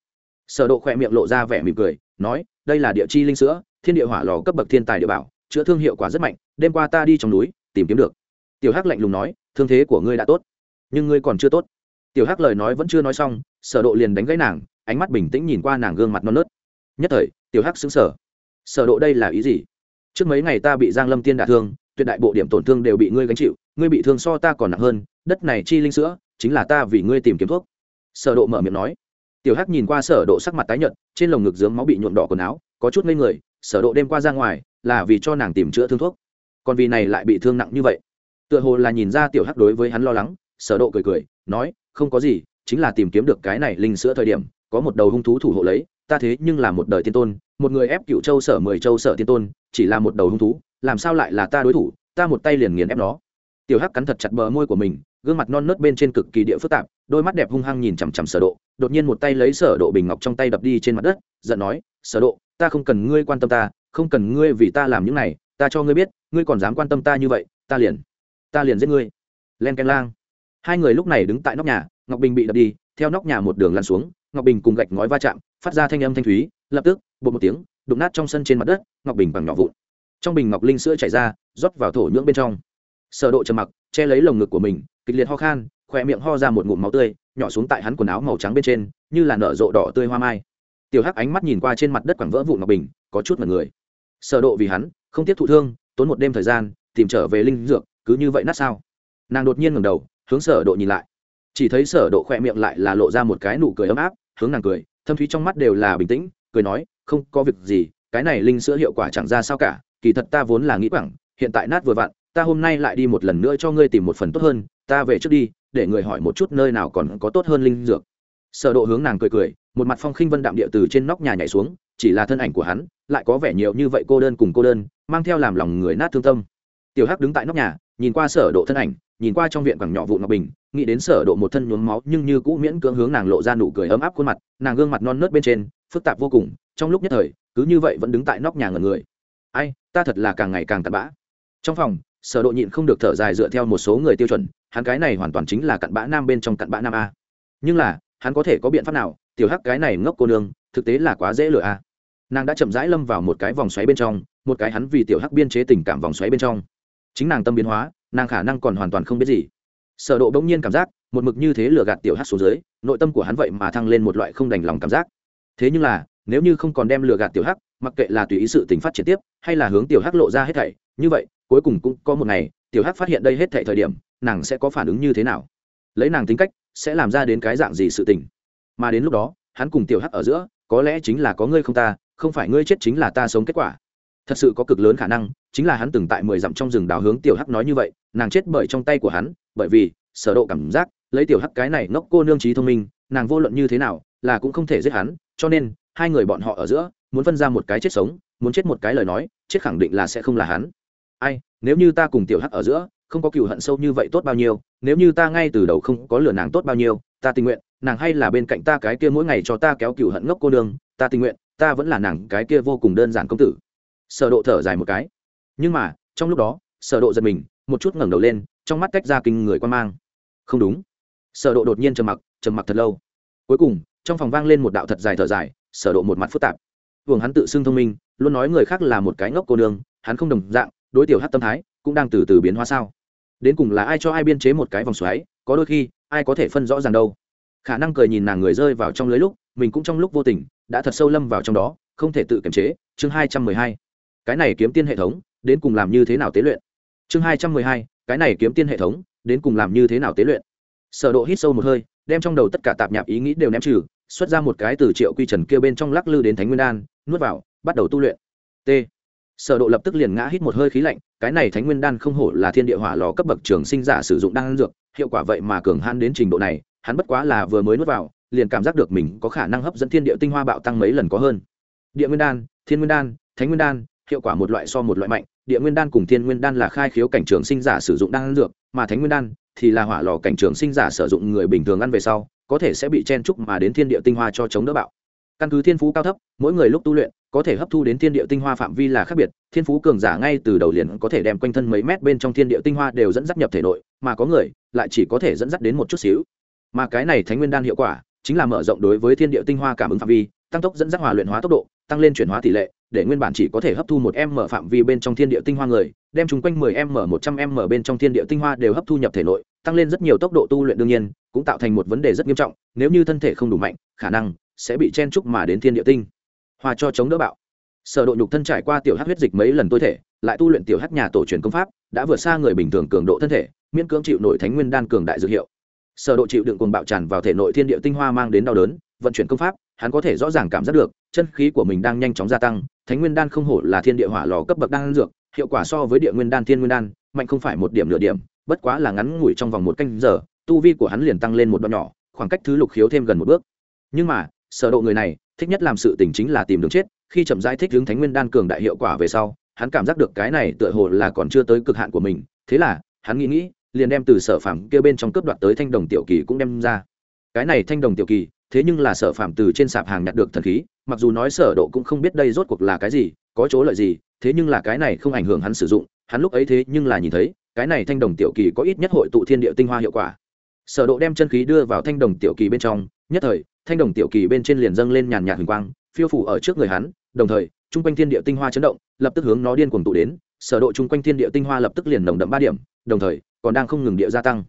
Sở độ khoe miệng lộ ra vẻ mỉm cười, nói, đây là địa chi linh sữa, thiên địa hỏa lò cấp bậc thiên tài địa bảo, chữa thương hiệu quả rất mạnh, đêm qua ta đi trong núi, tìm kiếm được. Tiểu hắc lạnh lùng nói, thương thế của ngươi đã tốt, nhưng ngươi còn chưa tốt. Tiểu hắc lời nói vẫn chưa nói xong, sở độ liền đánh gãy nàng, ánh mắt bình tĩnh nhìn qua nàng gương mặt non nớt. Nhất thời, tiểu hắc sững sờ. Sở độ đây là ý gì? Trước mấy ngày ta bị giang lâm tiên đả thương tuyệt đại bộ điểm tổn thương đều bị ngươi gánh chịu, ngươi bị thương so ta còn nặng hơn, đất này chi linh sữa, chính là ta vì ngươi tìm kiếm thuốc. Sở độ mở miệng nói. Tiểu hắc nhìn qua sở độ sắc mặt tái nhợt, trên lồng ngực dướng máu bị nhuộm đỏ quần áo, có chút ngây người, sở độ đêm qua ra ngoài, là vì cho nàng tìm chữa thương thuốc. Còn vì này lại bị thương nặng như vậy. Tựa hồ là nhìn ra tiểu hắc đối với hắn lo lắng, sở độ cười cười, nói, không có gì, chính là tìm kiếm được cái này linh sữa thời điểm, có một đầu hung thú thủ hộ lấy, ta thế nhưng là một đời tiên tôn, một người ép cựu châu sở mười châu sở tiên tôn, chỉ là một đầu hung thú làm sao lại là ta đối thủ, ta một tay liền nghiền ép nó. Tiểu hắc cắn thật chặt bờ môi của mình, gương mặt non nớt bên trên cực kỳ địa phức tạp, đôi mắt đẹp hung hăng nhìn chằm chằm sở độ, đột nhiên một tay lấy sở độ bình ngọc trong tay đập đi trên mặt đất, giận nói, sở độ, ta không cần ngươi quan tâm ta, không cần ngươi vì ta làm những này, ta cho ngươi biết, ngươi còn dám quan tâm ta như vậy, ta liền ta liền giết ngươi. Len ken lang. Hai người lúc này đứng tại nóc nhà, ngọc bình bị đập đi, theo nóc nhà một đường lăn xuống, ngọc bình cùng gạch ngói va chạm, phát ra thanh âm thanh thúy, lập tức bột một tiếng, đụng nát trong sân trên mặt đất, ngọc bình bằng nhỏ vụn trong bình ngọc linh sữa chảy ra, rót vào thổ nhưỡng bên trong. Sở độ trầm mặc, che lấy lồng ngực của mình, kịch liệt ho khan khoe miệng ho ra một ngụm máu tươi, nhỏ xuống tại hắn quần áo màu trắng bên trên, như là nở rộ đỏ tươi hoa mai. Tiểu hắc ánh mắt nhìn qua trên mặt đất quẳng vỡ vụn ngọc bình, có chút mật người. Sở độ vì hắn, không tiếp thụ thương, tốn một đêm thời gian, tìm trở về linh dược, cứ như vậy nát sao. Nàng đột nhiên ngẩng đầu, hướng sở độ nhìn lại. Chỉ thấy sở độ khoe miệng lại là lộ ra một cái nụ cười ấm áp, hướng nàng cười, thâm thúy trong mắt đều là bình tĩnh, cười nói, không có việc gì, cái này linh sữa hiệu quả chẳng ra sao cả kỳ thật ta vốn là nghĩ quẳng, hiện tại nát vừa vặn, ta hôm nay lại đi một lần nữa cho ngươi tìm một phần tốt hơn, ta về trước đi, để người hỏi một chút nơi nào còn có tốt hơn linh dược. Sở độ hướng nàng cười cười, một mặt phong khinh vân đạm địa từ trên nóc nhà nhảy xuống, chỉ là thân ảnh của hắn, lại có vẻ nhiều như vậy cô đơn cùng cô đơn, mang theo làm lòng người nát thương tâm. Tiểu hắc đứng tại nóc nhà, nhìn qua sở độ thân ảnh, nhìn qua trong viện quảng nhỏ vụ ngọc bình, nghĩ đến sở độ một thân nhuốm máu, nhưng như cũ miễn cưỡng hướng nàng lộ ra nụ cười ấm áp khuôn mặt, nàng gương mặt non nớt bên trên, phức tạp vô cùng, trong lúc nhất thời, cứ như vậy vẫn đứng tại nóc nhà ngẩn người ai, ta thật là càng ngày càng cặn bã. Trong phòng, sở độ nhịn không được thở dài dựa theo một số người tiêu chuẩn, hắn cái này hoàn toàn chính là cặn bã nam bên trong cặn bã nam a. Nhưng là, hắn có thể có biện pháp nào? Tiểu hắc cái này ngốc cô nương, thực tế là quá dễ lừa a. Nàng đã chậm rãi lâm vào một cái vòng xoáy bên trong, một cái hắn vì tiểu hắc biên chế tình cảm vòng xoáy bên trong. Chính nàng tâm biến hóa, nàng khả năng còn hoàn toàn không biết gì. Sở độ bỗng nhiên cảm giác, một mực như thế lừa gạt tiểu hắc xuống dưới, nội tâm của hắn vậy mà thăng lên một loại không đành lòng cảm giác. Thế nhưng là, nếu như không còn đem lừa gạt tiểu hắc mặc kệ là tùy ý sự tình phát triển tiếp, hay là hướng tiểu hắc lộ ra hết thảy, như vậy, cuối cùng cũng có một ngày, tiểu hắc phát hiện đây hết thảy thời điểm, nàng sẽ có phản ứng như thế nào? Lấy nàng tính cách, sẽ làm ra đến cái dạng gì sự tình? Mà đến lúc đó, hắn cùng tiểu hắc ở giữa, có lẽ chính là có ngươi không ta, không phải ngươi chết chính là ta sống kết quả. Thật sự có cực lớn khả năng, chính là hắn từng tại mười dặm trong rừng đào hướng tiểu hắc nói như vậy, nàng chết bởi trong tay của hắn, bởi vì, sở độ cảm giác, lấy tiểu hắc cái này ngốc cô nương trí thông minh, nàng vô luận như thế nào, là cũng không thể giết hắn, cho nên, hai người bọn họ ở giữa muốn phân ra một cái chết sống, muốn chết một cái lời nói, chết khẳng định là sẽ không là hắn. Ai, nếu như ta cùng tiểu hắc ở giữa, không có cựu hận sâu như vậy tốt bao nhiêu, nếu như ta ngay từ đầu không có lừa nàng tốt bao nhiêu, ta tình nguyện, nàng hay là bên cạnh ta cái kia mỗi ngày cho ta kéo cựu hận ngốc cô đường ta tình nguyện, ta vẫn là nàng cái kia vô cùng đơn giản công tử. Sở độ thở dài một cái. Nhưng mà, trong lúc đó, sở độ giật mình, một chút ngẩng đầu lên, trong mắt tách ra kinh người quan mang. Không đúng. Sở độ đột nhiên trầm mặc trầm mặc thật lâu. Cuối cùng, trong phòng vang lên một đạo thật dài thở dài, sở độ một mặt phức tạp vương hắn tự xưng thông minh, luôn nói người khác là một cái ngốc cô nương, hắn không đồng dạng, đối tiểu hắc tâm thái, cũng đang từ từ biến hóa sao. Đến cùng là ai cho ai biên chế một cái vòng xoáy, có đôi khi, ai có thể phân rõ ràng đâu. Khả năng cười nhìn nàng người rơi vào trong lưới lúc, mình cũng trong lúc vô tình, đã thật sâu lâm vào trong đó, không thể tự kiềm chế. Chương hai trăm mười hai. Cái này kiếm tiên hệ thống, đến cùng làm như thế nào tế luyện? Chương hai trăm mười hai. Cái này kiếm tiên hệ thống, đến cùng làm như thế nào tế luyện? Sở độ hít sâu một hơi, đem trong đầu tất cả tạp nhạp ý nghĩ đều ném trừ xuất ra một cái từ triệu quy trần kia bên trong lắc lư đến thánh nguyên đan, nuốt vào, bắt đầu tu luyện. T. Sở độ lập tức liền ngã hít một hơi khí lạnh, cái này thánh nguyên đan không hổ là thiên địa hỏa lò cấp bậc trường sinh giả sử dụng đan dược, hiệu quả vậy mà cường hãn đến trình độ này, hắn bất quá là vừa mới nuốt vào, liền cảm giác được mình có khả năng hấp dẫn thiên địa tinh hoa bạo tăng mấy lần có hơn. Địa nguyên đan, thiên nguyên đan, thánh nguyên đan, hiệu quả một loại so một loại mạnh, địa nguyên đan cùng thiên nguyên đan là khai khiếu cảnh trường sinh giả sử dụng đan dược, mà thánh nguyên đan thì là hỏa lò cảnh trường sinh giả sử dụng người bình thường ăn về sau có thể sẽ bị chen trúc mà đến thiên địa tinh hoa cho chống đỡ bạo. Căn cứ thiên phú cao thấp, mỗi người lúc tu luyện, có thể hấp thu đến thiên địa tinh hoa phạm vi là khác biệt, thiên phú cường giả ngay từ đầu liền có thể đem quanh thân mấy mét bên trong thiên địa tinh hoa đều dẫn dắt nhập thể nội, mà có người lại chỉ có thể dẫn dắt đến một chút xíu. Mà cái này thánh nguyên đan hiệu quả chính là mở rộng đối với thiên địa tinh hoa cảm ứng phạm vi, tăng tốc dẫn dắt hòa luyện hóa tốc độ, tăng lên chuyển hóa tỷ lệ để nguyên bản chỉ có thể hấp thu một m phạm vi bên trong thiên địa tinh hoa người, đem chúng quanh 10 m 100 m bên trong thiên địa tinh hoa đều hấp thu nhập thể nội, tăng lên rất nhiều tốc độ tu luyện đương nhiên, cũng tạo thành một vấn đề rất nghiêm trọng, nếu như thân thể không đủ mạnh, khả năng sẽ bị chen trúc mà đến thiên địa tinh. Hoa cho chống đỡ bạo. Sở độ nhục thân trải qua tiểu hắc huyết dịch mấy lần tối thể, lại tu luyện tiểu hắc nhà tổ truyền công pháp, đã vượt xa người bình thường cường độ thân thể, miễn cưỡng chịu nội thánh nguyên đan cường đại dược hiệu. Sở độ chịu đựng cuồng bạo tràn vào thể nội thiên địa tinh hoa mang đến đau đớn, vận chuyển công pháp, hắn có thể rõ ràng cảm giác được chân khí của mình đang nhanh chóng gia tăng, thánh nguyên đan không hổ là thiên địa hỏa lò cấp bậc đan dược, hiệu quả so với địa nguyên đan, thiên nguyên đan, mạnh không phải một điểm nửa điểm, bất quá là ngắn ngủi trong vòng một canh giờ, tu vi của hắn liền tăng lên một đoạn nhỏ, khoảng cách thứ lục khiếu thêm gần một bước. Nhưng mà, sở độ người này, thích nhất làm sự tình chính là tìm đường chết, khi chậm rãi thích hướng thánh nguyên đan cường đại hiệu quả về sau, hắn cảm giác được cái này tựa hồ là còn chưa tới cực hạn của mình, thế là, hắn nghĩ nghĩ, liền đem từ sở phạm kia bên trong cướp đoạt tới thanh đồng tiểu kỳ cũng đem ra. Cái này thanh đồng tiểu kỳ, thế nhưng là sở phạm từ trên sạp hàng nhặt được thần khí mặc dù nói sở độ cũng không biết đây rốt cuộc là cái gì, có chỗ lợi gì, thế nhưng là cái này không ảnh hưởng hắn sử dụng, hắn lúc ấy thế nhưng là nhìn thấy, cái này thanh đồng tiểu kỳ có ít nhất hội tụ thiên địa tinh hoa hiệu quả. Sở độ đem chân khí đưa vào thanh đồng tiểu kỳ bên trong, nhất thời, thanh đồng tiểu kỳ bên trên liền dâng lên nhàn nhạt huỳnh quang, phiêu phủ ở trước người hắn, đồng thời trung quanh thiên địa tinh hoa chấn động, lập tức hướng nó điên cuồng tụ đến, sở độ trung quanh thiên địa tinh hoa lập tức liền nồng đậm ba điểm, đồng thời, còn đang không ngừng địa gia tăng.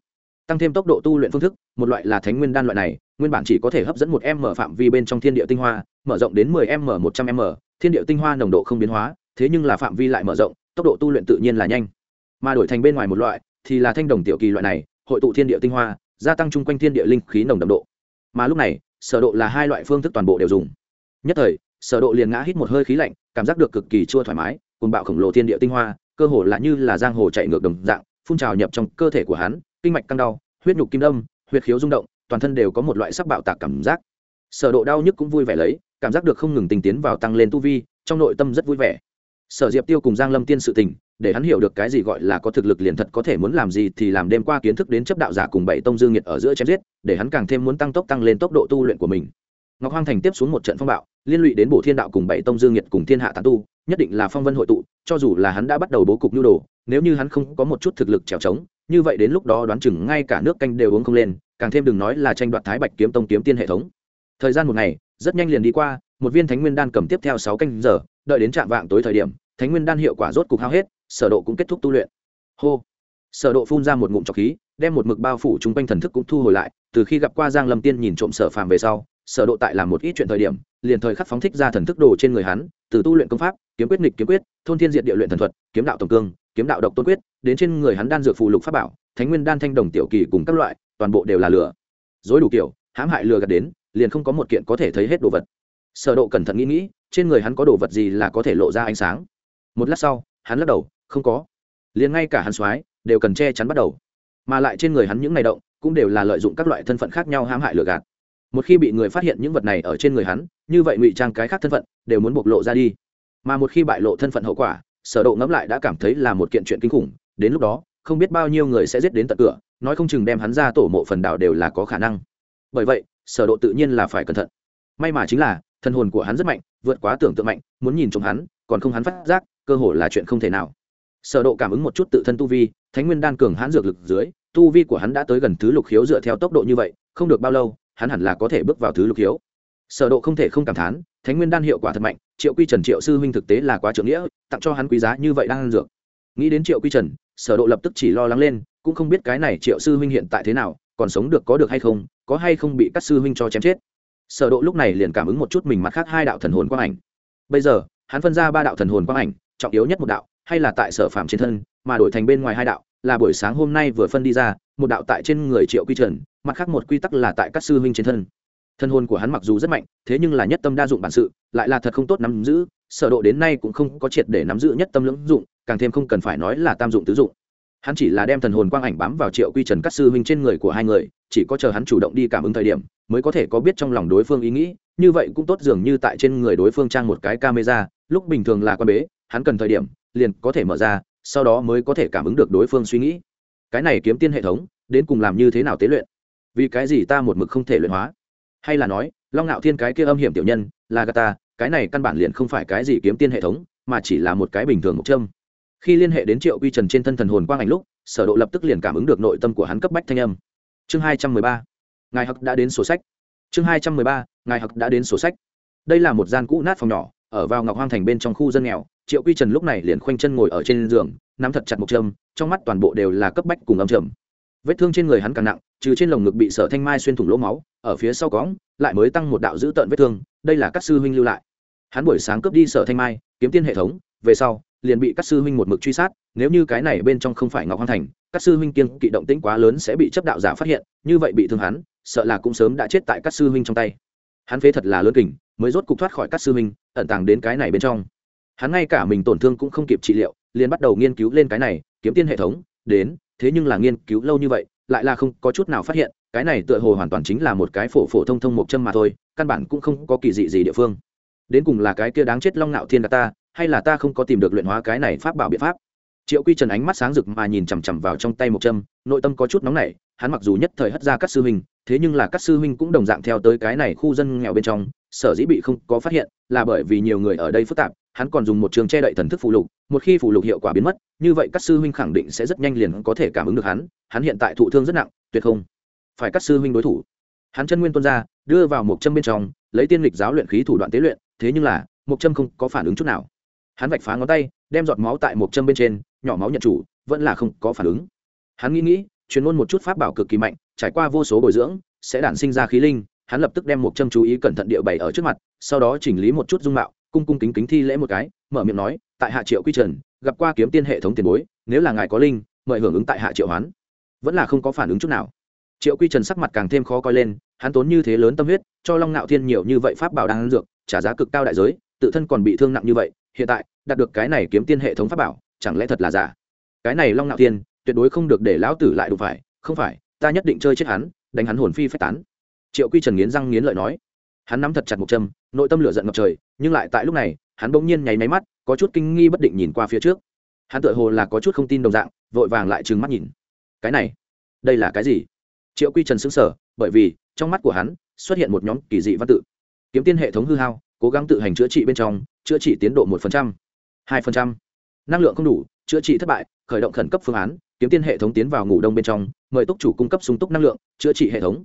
Tăng thêm tốc độ tu luyện phương thức, một loại là thánh nguyên đan loại này nguyên bản chỉ có thể hấp dẫn một m phạm vi bên trong thiên địa tinh hoa, mở rộng đến 10 m 100 m. Thiên địa tinh hoa nồng độ không biến hóa, thế nhưng là phạm vi lại mở rộng, tốc độ tu luyện tự nhiên là nhanh. Mà đổi thành bên ngoài một loại, thì là thanh đồng tiểu kỳ loại này, hội tụ thiên địa tinh hoa, gia tăng chung quanh thiên địa linh khí nồng đậm độ. Mà lúc này, sở độ là hai loại phương thức toàn bộ đều dùng. Nhất thời, sở độ liền ngã hít một hơi khí lạnh, cảm giác được cực kỳ chua thoải mái cùng bạo khổng lồ thiên địa tinh hoa, cơ hồ là như là giang hồ chạy ngược đồng dạng, phun trào nhập trong cơ thể của hắn, kinh mạch căng đau, huyết nhục kim đâm, huyết khiếu rung động toàn thân đều có một loại sắc bạo tạc cảm giác. Sở độ đau nhức cũng vui vẻ lấy, cảm giác được không ngừng tình tiến vào tăng lên tu vi, trong nội tâm rất vui vẻ. Sở diệp tiêu cùng giang lâm tiên sự tình, để hắn hiểu được cái gì gọi là có thực lực liền thật có thể muốn làm gì thì làm đêm qua kiến thức đến chấp đạo giả cùng bảy tông dương nhiệt ở giữa chém giết, để hắn càng thêm muốn tăng tốc tăng lên tốc độ tu luyện của mình. Ngọc hoang thành tiếp xuống một trận phong bạo, liên lụy đến bổ thiên đạo cùng bảy tông dương nhiệt cùng thiên hạ tán tu, nhất định là phong vân hội tụ, cho dù là hắn đã bắt đầu bố cục nhu đồ, nếu như hắn không có một chút thực lực trèo trống, như vậy đến lúc đó đoán chừng ngay cả nước canh đều uống không lên càng thêm đừng nói là tranh đoạt thái bạch kiếm tông kiếm tiên hệ thống. Thời gian một ngày, rất nhanh liền đi qua, một viên thánh nguyên đan cầm tiếp theo sáu canh giờ, đợi đến trạm vạng tối thời điểm, thánh nguyên đan hiệu quả rốt cục hao hết, sở độ cũng kết thúc tu luyện. Hô! Sở độ phun ra một ngụm trọc khí, đem một mực bao phủ trung quanh thần thức cũng thu hồi lại, từ khi gặp qua giang lâm tiên nhìn trộm sở phàm về sau, sở độ tại làm một ít chuyện thời điểm, liền thời khắc phóng thích ra thần thức đồ trên người hắn, từ tu luyện công pháp, kiếm quyết nghịch kiếm quyết, thôn thiên diệt địa luyện thần thuật, kiếm đạo tổng cương, kiếm đạo độc tôn quyết, đến trên người hắn đan dược phụ lục pháp bảo, thánh nguyên đan thanh đồng tiểu kỳ cùng các loại toàn bộ đều là lửa. Dối đủ kiểu, hãm hại lừa gạt đến, liền không có một kiện có thể thấy hết đồ vật. Sở độ cẩn thận nghĩ nghĩ, trên người hắn có đồ vật gì là có thể lộ ra ánh sáng. Một lát sau, hắn lắc đầu, không có. Liền ngay cả hắn soái đều cần che chắn bắt đầu. Mà lại trên người hắn những ngày động cũng đều là lợi dụng các loại thân phận khác nhau hãm hại lừa gạt. Một khi bị người phát hiện những vật này ở trên người hắn, như vậy ngụy trang cái khác thân phận đều muốn bộc lộ ra đi. Mà một khi bại lộ thân phận hậu quả, sở độ ngẫm lại đã cảm thấy là một kiện chuyện kinh khủng, đến lúc đó, không biết bao nhiêu người sẽ giết đến tận cửa nói không chừng đem hắn ra tổ mộ phần đảo đều là có khả năng. Bởi vậy, sở độ tự nhiên là phải cẩn thận. May mà chính là, thân hồn của hắn rất mạnh, vượt quá tưởng tượng mạnh, muốn nhìn trộm hắn, còn không hắn phát giác, cơ hội là chuyện không thể nào. Sở độ cảm ứng một chút tự thân tu vi, thánh nguyên đan cường hãn dược lực dưới, tu vi của hắn đã tới gần thứ lục khiếu dựa theo tốc độ như vậy, không được bao lâu, hắn hẳn là có thể bước vào thứ lục khiếu. Sở độ không thể không cảm thán, thánh nguyên đan hiệu quả thật mạnh, triệu quy trần triệu sư huynh thực tế là quá trưởng nghĩa, tặng cho hắn quý giá như vậy đang dược. Nghĩ đến triệu quy trần, sở độ lập tức chỉ lo lắng lên cũng không biết cái này triệu sư huynh hiện tại thế nào, còn sống được có được hay không, có hay không bị các sư huynh cho chém chết. Sở độ lúc này liền cảm ứng một chút mình mặt khác hai đạo thần hồn quang ảnh. Bây giờ, hắn phân ra ba đạo thần hồn quang ảnh, trọng yếu nhất một đạo, hay là tại sở phạm trên thân, mà đổi thành bên ngoài hai đạo, là buổi sáng hôm nay vừa phân đi ra, một đạo tại trên người triệu quy trần, mặt khác một quy tắc là tại các sư huynh trên thân. Thân hồn của hắn mặc dù rất mạnh, thế nhưng là nhất tâm đa dụng bản sự, lại là thật không tốt nắm giữ, sở độ đến nay cũng không có triệt để nắm giữ nhất tâm lưỡng dụng, càng thêm không cần phải nói là tam dụng tứ dụng hắn chỉ là đem thần hồn quang ảnh bám vào triệu quy trần các sư huynh trên người của hai người, chỉ có chờ hắn chủ động đi cảm ứng thời điểm, mới có thể có biết trong lòng đối phương ý nghĩ. Như vậy cũng tốt dường như tại trên người đối phương trang một cái camera, lúc bình thường là quan bế, hắn cần thời điểm, liền có thể mở ra, sau đó mới có thể cảm ứng được đối phương suy nghĩ. Cái này kiếm tiên hệ thống, đến cùng làm như thế nào tế luyện? Vì cái gì ta một mực không thể luyện hóa? Hay là nói, long ngạo thiên cái kia âm hiểm tiểu nhân, là gà ta, cái này căn bản liền không phải cái gì kiếm tiên hệ thống, mà chỉ là một cái bình thường mục trâm khi liên hệ đến triệu quy trần trên thân thần hồn quang ảnh lúc, sở độ lập tức liền cảm ứng được nội tâm của hắn cấp bách thanh âm. Chương hai trăm mười ba, ngài hặc đã đến sổ sách. Chương hai trăm mười ba, ngài hặc đã đến sổ sách. Đây là một gian cũ nát phòng nhỏ, ở vào ngọc hoang thành bên trong khu dân nghèo, triệu quy trần lúc này liền khoanh chân ngồi ở trên giường, nắm thật chặt một châm, trong mắt toàn bộ đều là cấp bách cùng âm trầm. Vết thương trên người hắn càng nặng, trừ trên lồng ngực bị sở thanh mai xuyên thủng lỗ máu, ở phía sau cõng, lại mới tăng một đạo dữ tợn vết thương, đây là các sư huynh lưu lại. Hắn buổi sáng cướp đi sở thanh mai, kiếm tiên hệ thống, về sau liền bị các sư huynh một mực truy sát, nếu như cái này bên trong không phải ngọc hoang thành, các sư huynh kiên kỵ động tĩnh quá lớn sẽ bị chấp đạo giả phát hiện, như vậy bị thương hắn, sợ là cũng sớm đã chết tại các sư huynh trong tay. Hắn phế thật là lớn kình, mới rốt cục thoát khỏi các sư huynh, ẩn tàng đến cái này bên trong. Hắn ngay cả mình tổn thương cũng không kịp trị liệu, liền bắt đầu nghiên cứu lên cái này, kiếm tiên hệ thống, đến, thế nhưng là nghiên cứu lâu như vậy, lại là không có chút nào phát hiện, cái này tựa hồ hoàn toàn chính là một cái phổ phổ thông thông một châm mà thôi, căn bản cũng không có kỳ dị gì địa phương. Đến cùng là cái kia đáng chết long Nạo thiên ta hay là ta không có tìm được luyện hóa cái này pháp bảo biện pháp? Triệu quy trần ánh mắt sáng rực mà nhìn chằm chằm vào trong tay một châm nội tâm có chút nóng nảy, hắn mặc dù nhất thời hất ra các sư huynh, thế nhưng là các sư huynh cũng đồng dạng theo tới cái này khu dân nghèo bên trong, sở dĩ bị không có phát hiện là bởi vì nhiều người ở đây phức tạp, hắn còn dùng một trường che đậy thần thức phụ lục, một khi phụ lục hiệu quả biến mất, như vậy các sư huynh khẳng định sẽ rất nhanh liền có thể cảm ứng được hắn hắn hiện tại thụ thương rất nặng, tuyệt không phải các sư huynh đối thủ. Hắn chân nguyên tuân ra, đưa vào một châm bên trong, lấy tiên lịch giáo luyện khí thủ đoạn tế luyện, thế nhưng là một châm không có phản ứng chút nào hắn vạch phá ngón tay, đem giọt máu tại một châm bên trên, nhỏ máu nhận chủ, vẫn là không có phản ứng. Hắn nghĩ nghĩ, truyền môn một chút pháp bảo cực kỳ mạnh, trải qua vô số bồi dưỡng, sẽ đản sinh ra khí linh, hắn lập tức đem một châm chú ý cẩn thận địa bày ở trước mặt, sau đó chỉnh lý một chút dung mạo, cung cung kính kính thi lễ một cái, mở miệng nói, tại hạ triệu quy trần, gặp qua kiếm tiên hệ thống tiền bối, nếu là ngài có linh, mời hưởng ứng tại hạ triệu hoán. Vẫn là không có phản ứng chút nào. Triệu quy trần sắc mặt càng thêm khó coi lên, hắn tốn như thế lớn tâm huyết, cho long nạo thiên nhiều như vậy pháp bảo đang dược, trả giá cực cao đại giới, tự thân còn bị thương nặng như vậy, hiện tại đạt được cái này kiếm tiên hệ thống pháp bảo, chẳng lẽ thật là giả? Cái này long nạo thiên, tuyệt đối không được để lão tử lại đụng phải, không phải, ta nhất định chơi chết hắn, đánh hắn hồn phi phách tán. Triệu quy trần nghiến răng nghiến lợi nói. Hắn nắm thật chặt một châm, nội tâm lửa giận ngập trời, nhưng lại tại lúc này, hắn bỗng nhiên nháy máy mắt, có chút kinh nghi bất định nhìn qua phía trước. Hắn tựa hồ là có chút không tin đồng dạng, vội vàng lại trừng mắt nhìn. Cái này, đây là cái gì? Triệu quy trần xứng sở bởi vì, trong mắt của hắn, xuất hiện một nhóm kỳ dị văn tự. Kiếm tiên hệ thống hư hao, cố gắng tự hành chữa trị bên trong, chữa trị tiến độ một phần trăm hai phần trăm. Năng lượng không đủ, chữa trị thất bại, khởi động khẩn cấp phương án, kiếm tiên hệ thống tiến vào ngủ đông bên trong, mời túc chủ cung cấp sung túc năng lượng, chữa trị hệ thống.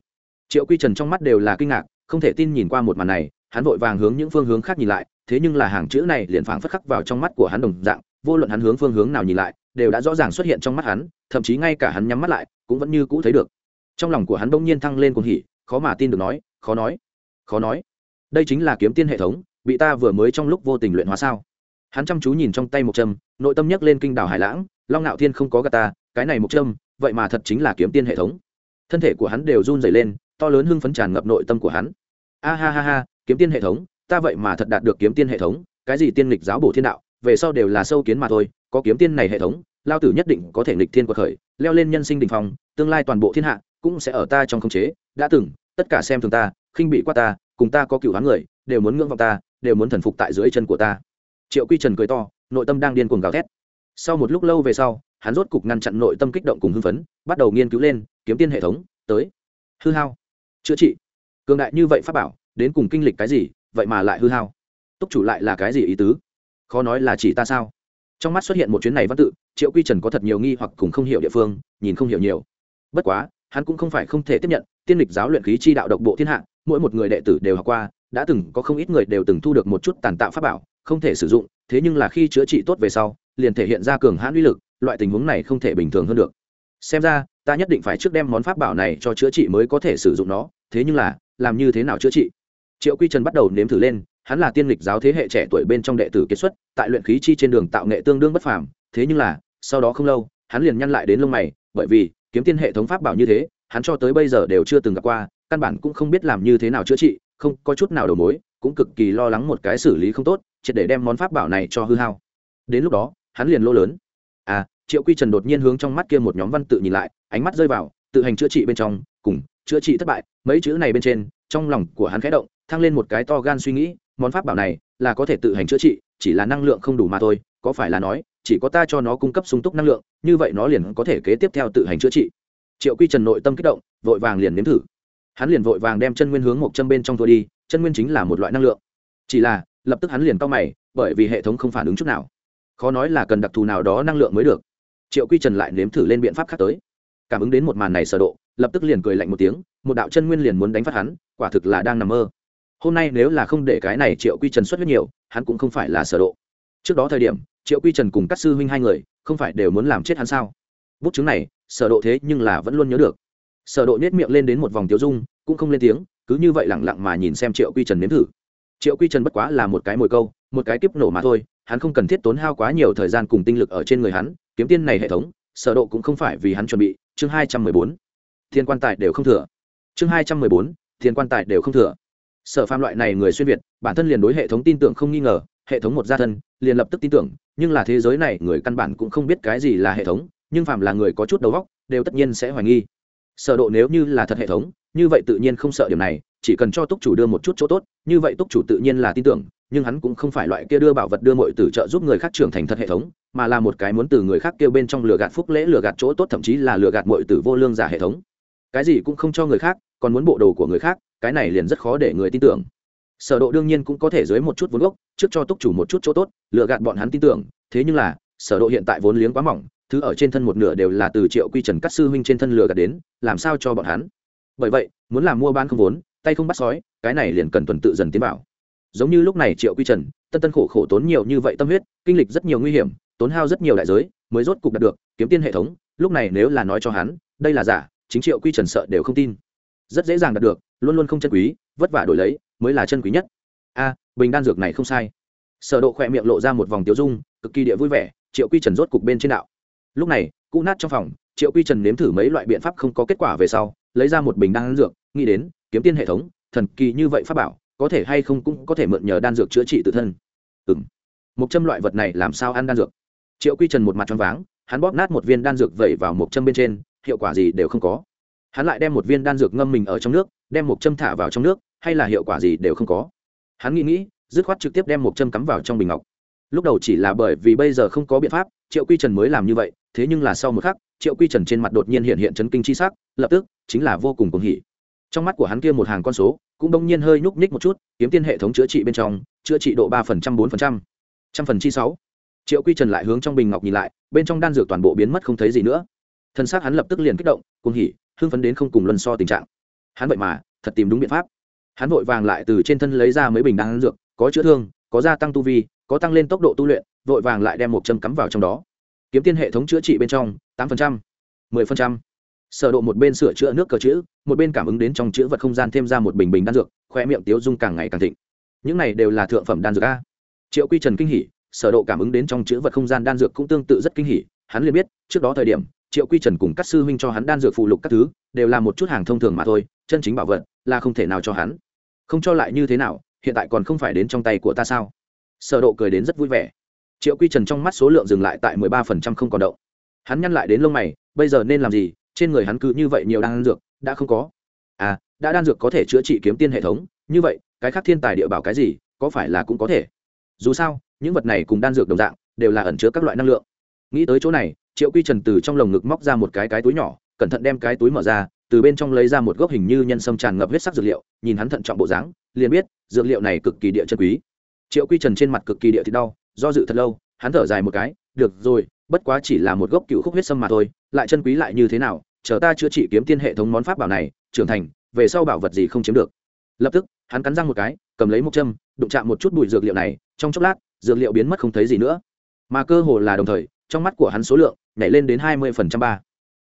Triệu quy trần trong mắt đều là kinh ngạc, không thể tin nhìn qua một màn này, hắn vội vàng hướng những phương hướng khác nhìn lại, thế nhưng là hàng chữ này liền phảng phất khắc vào trong mắt của hắn đồng dạng, vô luận hắn hướng phương hướng nào nhìn lại, đều đã rõ ràng xuất hiện trong mắt hắn, thậm chí ngay cả hắn nhắm mắt lại, cũng vẫn như cũ thấy được. Trong lòng của hắn bỗng nhiên thăng lên cuồng hỉ, khó mà tin được nói, khó nói khó nói. Đây chính là kiếm tiên hệ thống, bị ta vừa mới trong lúc vô tình luyện hóa sao? Hắn chăm chú nhìn trong tay một châm nội tâm nhấc lên kinh đảo hải lãng, long ngạo thiên không có gà ta, cái này một châm vậy mà thật chính là kiếm tiên hệ thống. Thân thể của hắn đều run dày lên, to lớn hưng phấn tràn ngập nội tâm của hắn. A ha ha ha, kiếm tiên hệ thống, ta vậy mà thật đạt được kiếm tiên hệ thống, cái gì tiên lịch giáo bổ thiên đạo, về sau đều là sâu kiến mà thôi, có kiếm tiên này hệ thống, lao tử nhất định có thể nghịch thiên quật khởi, leo lên nhân sinh đình phong, tương lai toàn bộ thiên hạ cũng sẽ ở ta trong khống chế, đã từng, tất cả xem thường ta, khinh bị qua ta, cùng ta có cựu hắn người, đều muốn ngưỡng vọng ta, đều muốn thần phục tại dưới chân của ta triệu quy trần cười to, nội tâm đang điên cuồng gào thét. Sau một lúc lâu về sau, hắn rốt cục ngăn chặn nội tâm kích động cùng hưng phấn, bắt đầu nghiên cứu lên, kiếm tiên hệ thống, tới. Hư hao. Chữa trị. Cường đại như vậy pháp bảo, đến cùng kinh lịch cái gì, vậy mà lại hư hao. Túc chủ lại là cái gì ý tứ? Khó nói là chỉ ta sao? Trong mắt xuất hiện một chuyến này văn tự, triệu quy trần có thật nhiều nghi hoặc cùng không hiểu địa phương, nhìn không hiểu nhiều. Bất quá, hắn cũng không phải không thể tiếp nhận, tiên lịch giáo luyện khí chi đạo độc bộ thiên hạ, mỗi một người đệ tử đều học qua, đã từng có không ít người đều từng thu được một chút tàn tạo pháp bảo không thể sử dụng, thế nhưng là khi chữa trị tốt về sau, liền thể hiện ra cường hãn uy lực, loại tình huống này không thể bình thường hơn được. Xem ra, ta nhất định phải trước đem món pháp bảo này cho chữa trị mới có thể sử dụng nó, thế nhưng là, làm như thế nào chữa trị? Triệu quy trần bắt đầu nếm thử lên, hắn là tiên lịch giáo thế hệ trẻ tuổi bên trong đệ tử kiệt xuất, tại luyện khí chi trên đường tạo nghệ tương đương bất phàm, thế nhưng là, sau đó không lâu, hắn liền nhăn lại đến lông mày, bởi vì, kiếm tiên hệ thống pháp bảo như thế, hắn cho tới bây giờ đều chưa từng gặp qua, căn bản cũng không biết làm như thế nào chữa trị, không có chút nào đầu mối, cũng cực kỳ lo lắng một cái xử lý không tốt triệt để đem món pháp bảo này cho hư hao. Đến lúc đó, hắn liền lô lớn. À triệu quy trần đột nhiên hướng trong mắt kia một nhóm văn tự nhìn lại, ánh mắt rơi vào, tự hành chữa trị bên trong, cùng chữa trị thất bại, mấy chữ này bên trên, trong lòng của hắn khẽ động, thăng lên một cái to gan suy nghĩ, món pháp bảo này là có thể tự hành chữa trị, chỉ là năng lượng không đủ mà thôi, có phải là nói, chỉ có ta cho nó cung cấp sung túc năng lượng, như vậy nó liền có thể kế tiếp theo tự hành chữa trị. Triệu quy trần nội tâm kích động, vội vàng liền nếm thử. Hắn liền vội vàng đem chân nguyên hướng một chân bên trong thua đi, chân nguyên chính là một loại năng lượng. Chỉ là lập tức hắn liền cau mày, bởi vì hệ thống không phản ứng chút nào. Khó nói là cần đặc thù nào đó năng lượng mới được. Triệu quy trần lại nếm thử lên biện pháp khác tới. Cảm ứng đến một màn này sở độ, lập tức liền cười lạnh một tiếng, một đạo chân nguyên liền muốn đánh phát hắn, quả thực là đang nằm mơ. Hôm nay nếu là không để cái này triệu quy trần xuất huyết nhiều, hắn cũng không phải là sở độ. Trước đó thời điểm, triệu quy trần cùng các sư huynh hai người, không phải đều muốn làm chết hắn sao? Bút chứng này, sở độ thế nhưng là vẫn luôn nhớ được. Sở độ nét miệng lên đến một vòng tiêu dung, cũng không lên tiếng, cứ như vậy lặng lặng mà nhìn xem triệu quy trần nếm thử triệu quy trần bất quá là một cái mồi câu, một cái kiếp nổ mà thôi, hắn không cần thiết tốn hao quá nhiều thời gian cùng tinh lực ở trên người hắn, kiếm tiên này hệ thống, sở độ cũng không phải vì hắn chuẩn bị, chương 214 thiên quan tài đều không thừa. Chương 214 thiên quan tài đều không thừa. Sở phàm loại này người xuyên việt, bản thân liền đối hệ thống tin tưởng không nghi ngờ, hệ thống một gia thân, liền lập tức tin tưởng, nhưng là thế giới này người căn bản cũng không biết cái gì là hệ thống, nhưng phàm là người có chút đầu óc, đều tất nhiên sẽ hoài nghi. Sở độ nếu như là thật hệ thống, như vậy tự nhiên không sợ điểm này chỉ cần cho túc chủ đưa một chút chỗ tốt, như vậy túc chủ tự nhiên là tin tưởng, nhưng hắn cũng không phải loại kia đưa bảo vật đưa mọi tử trợ giúp người khác trưởng thành thật hệ thống, mà là một cái muốn từ người khác kêu bên trong lừa gạt phúc lễ, lừa gạt chỗ tốt, thậm chí là lừa gạt mọi tử vô lương giả hệ thống. Cái gì cũng không cho người khác, còn muốn bộ đồ của người khác, cái này liền rất khó để người tin tưởng. Sở độ đương nhiên cũng có thể dưới một chút vốn gốc, trước cho túc chủ một chút chỗ tốt, lừa gạt bọn hắn tin tưởng, thế nhưng là, sở độ hiện tại vốn liếng quá mỏng, thứ ở trên thân một nửa đều là từ triệu quy trần cắt sư huynh trên thân lừa gạt đến, làm sao cho bọn hắn? Bởi vậy, muốn làm mua bán không vốn tay không bắt sói, cái này liền cần tuần tự dần tiến vào. Giống như lúc này triệu quy trần, tân tân khổ khổ tốn nhiều như vậy tâm huyết, kinh lịch rất nhiều nguy hiểm, tốn hao rất nhiều đại giới, mới rốt cục đạt được, kiếm tiên hệ thống, lúc này nếu là nói cho hắn, đây là giả, chính triệu quy trần sợ đều không tin. Rất dễ dàng đạt được, luôn luôn không chân quý, vất vả đổi lấy, mới là chân quý nhất. A, bình đan dược này không sai. Sở độ khỏe miệng lộ ra một vòng tiêu dung, cực kỳ địa vui vẻ, triệu quy trần rốt cục bên trên đạo. Lúc này cụ nát trong phòng, triệu quy trần nếm thử mấy loại biện pháp không có kết quả về sau, lấy ra một bình đan dược, nghĩ đến kiếm tiên hệ thống, thần kỳ như vậy pháp bảo, có thể hay không cũng có thể mượn nhờ đan dược chữa trị tự thân. Ừm. Một châm loại vật này làm sao ăn đan dược? Triệu quy trần một mặt choáng váng, hắn bóp nát một viên đan dược vẩy vào một châm bên trên, hiệu quả gì đều không có. Hắn lại đem một viên đan dược ngâm mình ở trong nước, đem một châm thả vào trong nước, hay là hiệu quả gì đều không có. Hắn nghĩ nghĩ, dứt khoát trực tiếp đem một châm cắm vào trong bình ngọc. Lúc đầu chỉ là bởi vì bây giờ không có biện pháp, triệu quy trần mới làm như vậy, thế nhưng là sau một khắc, triệu quy trần trên mặt đột nhiên hiện hiện chấn kinh c h i sắc, lập tức, chính là vô cùng cuồng hỉ trong mắt của hắn kia một hàng con số, cũng đông nhiên hơi nhúc nhích một chút, kiếm tiên hệ thống chữa trị bên trong, chữa trị độ ba phần trăm, bốn phần trăm trăm phần chi sáu. Triệu quy trần lại hướng trong bình ngọc nhìn lại, bên trong đan dược toàn bộ biến mất không thấy gì nữa. Thân xác hắn lập tức liền kích động cùng hỉ, hưng phấn đến không cùng luân so tình trạng. Hắn vậy mà, thật tìm đúng biện pháp. Hắn vội vàng lại từ trên thân lấy ra mấy bình đan dược, có chữa thương, có gia tăng tu vi, có tăng lên tốc độ tu luyện, vội vàng lại đem một châm cắm vào trong đó. Kiếm tiên hệ thống chữa trị bên trong, tám phần trăm, mười phần trăm sở độ một bên sửa chữa nước cờ chữ, một bên cảm ứng đến trong chữ vật không gian thêm ra một bình bình đan dược khoe miệng tiếu dung càng ngày càng thịnh. Những này đều là thượng phẩm đan dược a. Triệu quy trần kinh hỉ, sở độ cảm ứng đến trong chữ vật không gian đan dược cũng tương tự rất kinh hỉ, hắn liền biết, trước đó thời điểm, triệu quy trần cùng các sư huynh cho hắn đan dược phụ lục các thứ, đều là một chút hàng thông thường mà thôi, chân chính bảo vật, là không thể nào cho hắn. Không cho lại như thế nào, hiện tại còn không phải đến trong tay của ta sao? Sở độ cười đến rất vui vẻ. Triệu quy trần trong mắt số lượng dừng lại tại mười ba phần trăm không còn động. Hắn nhăn lại đến lông mày, bây giờ nên làm gì? Trên người hắn cứ như vậy nhiều đan dược, đã không có. À đã đan dược có thể chữa trị kiếm tiên hệ thống, như vậy, cái khác thiên tài địa bảo cái gì, có phải là cũng có thể. Dù sao, những vật này cùng đan dược đồng dạng, đều là ẩn chứa các loại năng lượng. Nghĩ tới chỗ này, triệu quy trần từ trong lồng ngực móc ra một cái cái túi nhỏ, cẩn thận đem cái túi mở ra, từ bên trong lấy ra một gốc hình như nhân sâm tràn ngập huyết sắc dược liệu, nhìn hắn thận trọng bộ dáng, liền biết, dược liệu này cực kỳ địa chân quý. Triệu quy trần trên mặt cực kỳ địa thì đau, do dự thật lâu, hắn thở dài một cái, được rồi, bất quá chỉ là một gốc cựu khúc huyết sâm mà thôi lại chân quý lại như thế nào, chờ ta chữa trị kiếm tiên hệ thống món pháp bảo này, trưởng thành, về sau bảo vật gì không chiếm được. Lập tức, hắn cắn răng một cái, cầm lấy một châm, đụng chạm một chút bụi dược liệu này, trong chốc lát, dược liệu biến mất không thấy gì nữa. Mà cơ hồ là đồng thời, trong mắt của hắn số lượng nhảy lên đến hai mươi phần trăm ba.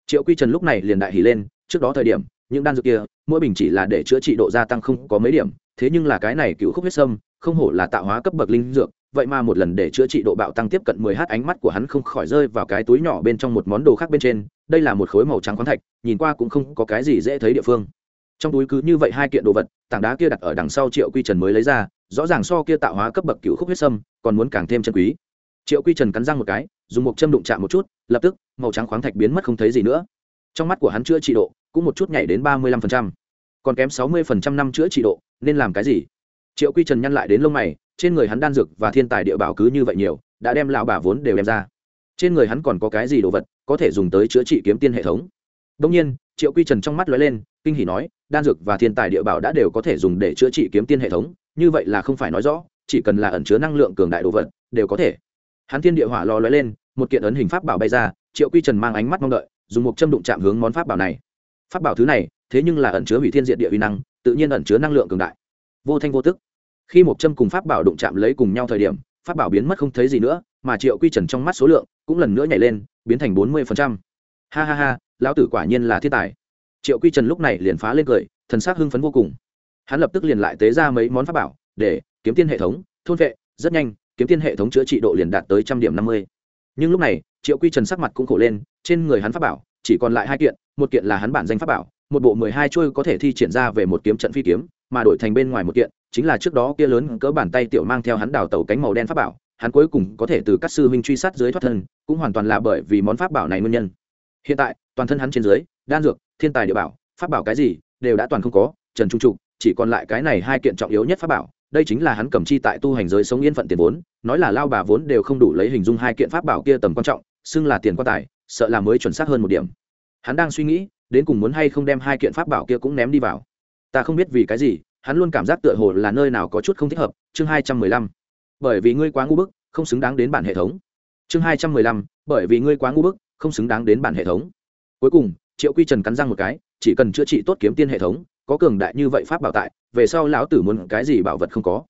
Triệu quy trần lúc này liền đại hỉ lên, trước đó thời điểm, những đan dược kia, mỗi bình chỉ là để chữa trị độ gia tăng không có mấy điểm, thế nhưng là cái này cựu khúc huyết sâm, không hổ là tạo hóa cấp bậc linh dược vậy mà một lần để chữa trị độ bạo tăng tiếp cận 10 h ánh mắt của hắn không khỏi rơi vào cái túi nhỏ bên trong một món đồ khác bên trên, đây là một khối màu trắng khoáng thạch, nhìn qua cũng không có cái gì dễ thấy địa phương. Trong túi cứ như vậy hai kiện đồ vật, tảng đá kia đặt ở đằng sau Triệu Quy Trần mới lấy ra, rõ ràng so kia tạo hóa cấp bậc cửu khúc huyết sâm, còn muốn càng thêm chân quý. Triệu Quy Trần cắn răng một cái, dùng một châm đụng chạm một chút, lập tức, màu trắng khoáng thạch biến mất không thấy gì nữa. Trong mắt của hắn chữa trị độ, cũng một chút nhảy đến 35%. Còn kém 60% năm chữa trị độ, nên làm cái gì? Triệu Quy Trần nhăn lại đến lông mày, trên người hắn đan dược và thiên tài địa bảo cứ như vậy nhiều, đã đem lão bà vốn đều đem ra. Trên người hắn còn có cái gì đồ vật có thể dùng tới chữa trị kiếm tiên hệ thống? Đông nhiên, triệu quy trần trong mắt lóe lên, kinh hỉ nói, đan dược và thiên tài địa bảo đã đều có thể dùng để chữa trị kiếm tiên hệ thống, như vậy là không phải nói rõ, chỉ cần là ẩn chứa năng lượng cường đại đồ vật, đều có thể. Hắn thiên địa hỏa lò lóe lên, một kiện ấn hình pháp bảo bay ra, triệu quy trần mang ánh mắt mong đợi, dùng một châm đụng chạm hướng món pháp bảo này. Pháp bảo thứ này, thế nhưng là ẩn chứa hủy thiên diện địa uy năng, tự nhiên ẩn chứa năng lượng cường đại. Vô thanh vô tức khi một châm cùng pháp bảo đụng chạm lấy cùng nhau thời điểm, pháp bảo biến mất không thấy gì nữa, mà triệu quy trần trong mắt số lượng cũng lần nữa nhảy lên, biến thành bốn mươi ha ha ha, lão tử quả nhiên là thiên tài. Triệu quy trần lúc này liền phá lên cười, thần s ắ c hưng phấn vô cùng. Hắn lập tức liền lại tế ra mấy món pháp bảo, để kiếm tiên hệ thống, thôn vệ, rất nhanh, kiếm tiên hệ thống chữa trị độ liền đạt tới trăm điểm năm mươi. Nhưng lúc này, triệu quy trần sắc mặt cũng khổ lên, trên người hắn pháp bảo, chỉ còn lại hai kiện, một kiện là hắn bản danh pháp bảo, một bộ mười hai trôi có thể thi triển ra về một kiếm trận phi kiếm, mà đổi thành bên ngoài một kiện chính là trước đó kia lớn cỡ bàn tay tiểu mang theo hắn đào tàu cánh màu đen pháp bảo, hắn cuối cùng có thể từ các sư huynh truy sát dưới thoát thân, cũng hoàn toàn là bởi vì món pháp bảo này nguyên nhân. Hiện tại, toàn thân hắn trên dưới, đan dược, thiên tài địa bảo, pháp bảo cái gì, đều đã toàn không có, trần trung trục, chỉ còn lại cái này hai kiện trọng yếu nhất pháp bảo, đây chính là hắn cầm chi tại tu hành giới sống yên phận tiền vốn, nói là lao bà vốn đều không đủ lấy hình dung hai kiện pháp bảo kia tầm quan trọng, xưng là tiền quan tài, sợ là mới chuẩn xác hơn một điểm. Hắn đang suy nghĩ, đến cùng muốn hay không đem hai kiện pháp bảo kia cũng ném đi vào. Ta không biết vì cái gì hắn luôn cảm giác tựa hồ là nơi nào có chút không thích hợp, chương hai trăm mười lăm. Bởi vì ngươi quá ngu bức, không xứng đáng đến bản hệ thống. Chương hai trăm mười lăm, bởi vì ngươi quá ngu bức, không xứng đáng đến bản hệ thống. Cuối cùng, triệu quy trần cắn răng một cái, chỉ cần chữa trị tốt kiếm tiên hệ thống, có cường đại như vậy pháp bảo tại, về sau lão tử muốn cái gì bảo vật không có.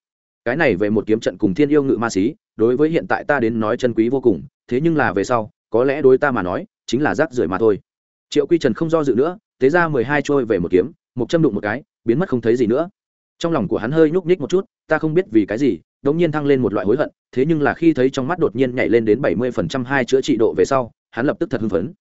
Cái này về một kiếm trận cùng thiên yêu ngự ma xí, đối với hiện tại ta đến nói chân quý vô cùng, thế nhưng là về sau, có lẽ đối ta mà nói, chính là rác rưởi mà thôi. Triệu quy trần không do dự nữa, tế ra mười hai trôi về một kiếm, một châm đụng một cái, biến mất không thấy gì nữa trong lòng của hắn hơi nhúc nhích một chút, ta không biết vì cái gì, đống nhiên thăng lên một loại hối hận, thế nhưng là khi thấy trong mắt đột nhiên nhảy lên đến bảy mươi phần trăm hai chữa trị độ về sau, hắn lập tức thật hưng phấn.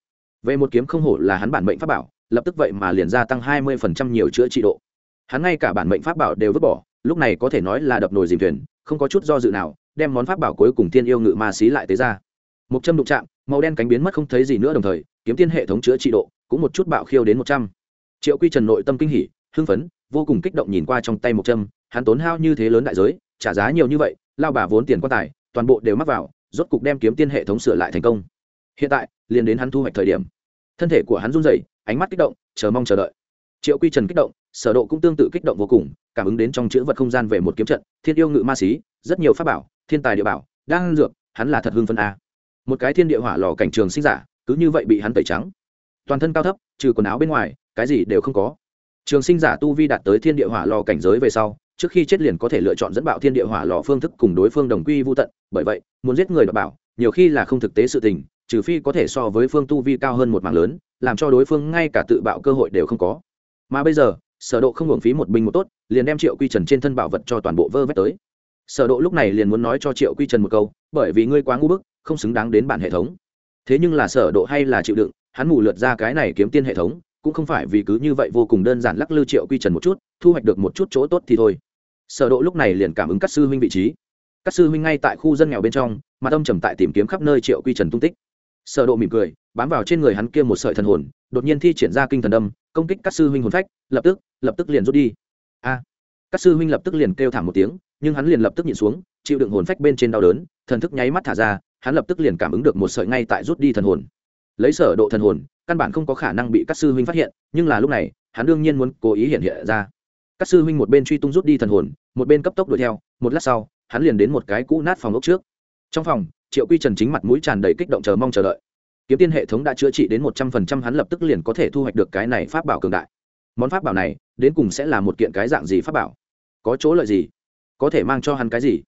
Về một kiếm không hổ là hắn bản mệnh pháp bảo, lập tức vậy mà liền gia tăng hai mươi phần trăm nhiều chữa trị độ. Hắn ngay cả bản mệnh pháp bảo đều vứt bỏ, lúc này có thể nói là đập nồi dìm thuyền, không có chút do dự nào, đem món pháp bảo cuối cùng tiên yêu ngự ma xí lại tế ra. Một châm đụng chạm, màu đen cánh biến mất không thấy gì nữa đồng thời, kiếm tiên hệ thống chữa trị độ cũng một chút bạo khiêu đến một trăm. Triệu quy trần nội tâm kinh hỉ, hưng phấn vô cùng kích động nhìn qua trong tay một châm hắn tốn hao như thế lớn đại giới, trả giá nhiều như vậy, lao bà vốn tiền quan tài, toàn bộ đều mắc vào, rốt cục đem kiếm tiên hệ thống sửa lại thành công. Hiện tại, liền đến hắn thu hoạch thời điểm. Thân thể của hắn run rẩy, ánh mắt kích động, chờ mong chờ đợi. Triệu quy trần kích động, sở độ cũng tương tự kích động vô cùng, cảm ứng đến trong chữ vật không gian về một kiếm trận, thiên yêu ngự ma xí, rất nhiều pháp bảo, thiên tài địa bảo đang dược, hắn là thật hưng phân a. Một cái thiên địa hỏa lò cảnh trường sinh giả, cứ như vậy bị hắn tẩy trắng. Toàn thân cao thấp, trừ quần áo bên ngoài, cái gì đều không có trường sinh giả tu vi đạt tới thiên địa hỏa lò cảnh giới về sau, trước khi chết liền có thể lựa chọn dẫn bạo thiên địa hỏa lò phương thức cùng đối phương đồng quy vô tận. Bởi vậy, muốn giết người đọc bảo, nhiều khi là không thực tế sự tình, trừ phi có thể so với phương tu vi cao hơn một mạng lớn, làm cho đối phương ngay cả tự bạo cơ hội đều không có. Mà bây giờ, sở độ không hưởng phí một binh một tốt, liền đem triệu quy trần trên thân bảo vật cho toàn bộ vơ vét tới. Sở độ lúc này liền muốn nói cho triệu quy trần một câu, bởi vì ngươi quá ngu bức, không xứng đáng đến bản hệ thống. Thế nhưng là sở độ hay là chịu đựng, hắn mù lượt ra cái này kiếm tiên hệ thống cũng không phải vì cứ như vậy vô cùng đơn giản lắc lư triệu quy trần một chút thu hoạch được một chút chỗ tốt thì thôi. Sở độ lúc này liền cảm ứng các sư huynh vị trí. Các sư huynh ngay tại khu dân nghèo bên trong mà tâm trầm tại tìm kiếm khắp nơi triệu quy trần tung tích. Sở độ mỉm cười bám vào trên người hắn kia một sợi thần hồn đột nhiên thi triển ra kinh thần âm công kích các sư huynh hồn phách lập tức lập tức liền rút đi. A! À, các sư huynh lập tức liền kêu thảm một tiếng nhưng hắn liền lập tức nhịn xuống chịu đựng hồn phách bên trên đau đớn thần thức nháy mắt thả ra hắn lập tức liền cảm ứng được một sợi ngay tại rút đi thần hồn lấy sở độ thần hồn, căn bản không có khả năng bị các sư huynh phát hiện, nhưng là lúc này, hắn đương nhiên muốn cố ý hiện hiện ra. Các sư huynh một bên truy tung rút đi thần hồn, một bên cấp tốc đuổi theo, một lát sau, hắn liền đến một cái cũ nát phòng ốc trước. Trong phòng, triệu quy trần chính mặt mũi tràn đầy kích động chờ mong chờ đợi. Kiếm tiên hệ thống đã chữa trị đến một trăm phần trăm, hắn lập tức liền có thể thu hoạch được cái này pháp bảo cường đại. Món pháp bảo này, đến cùng sẽ là một kiện cái dạng gì pháp bảo? Có chỗ lợi gì? Có thể mang cho hắn cái gì?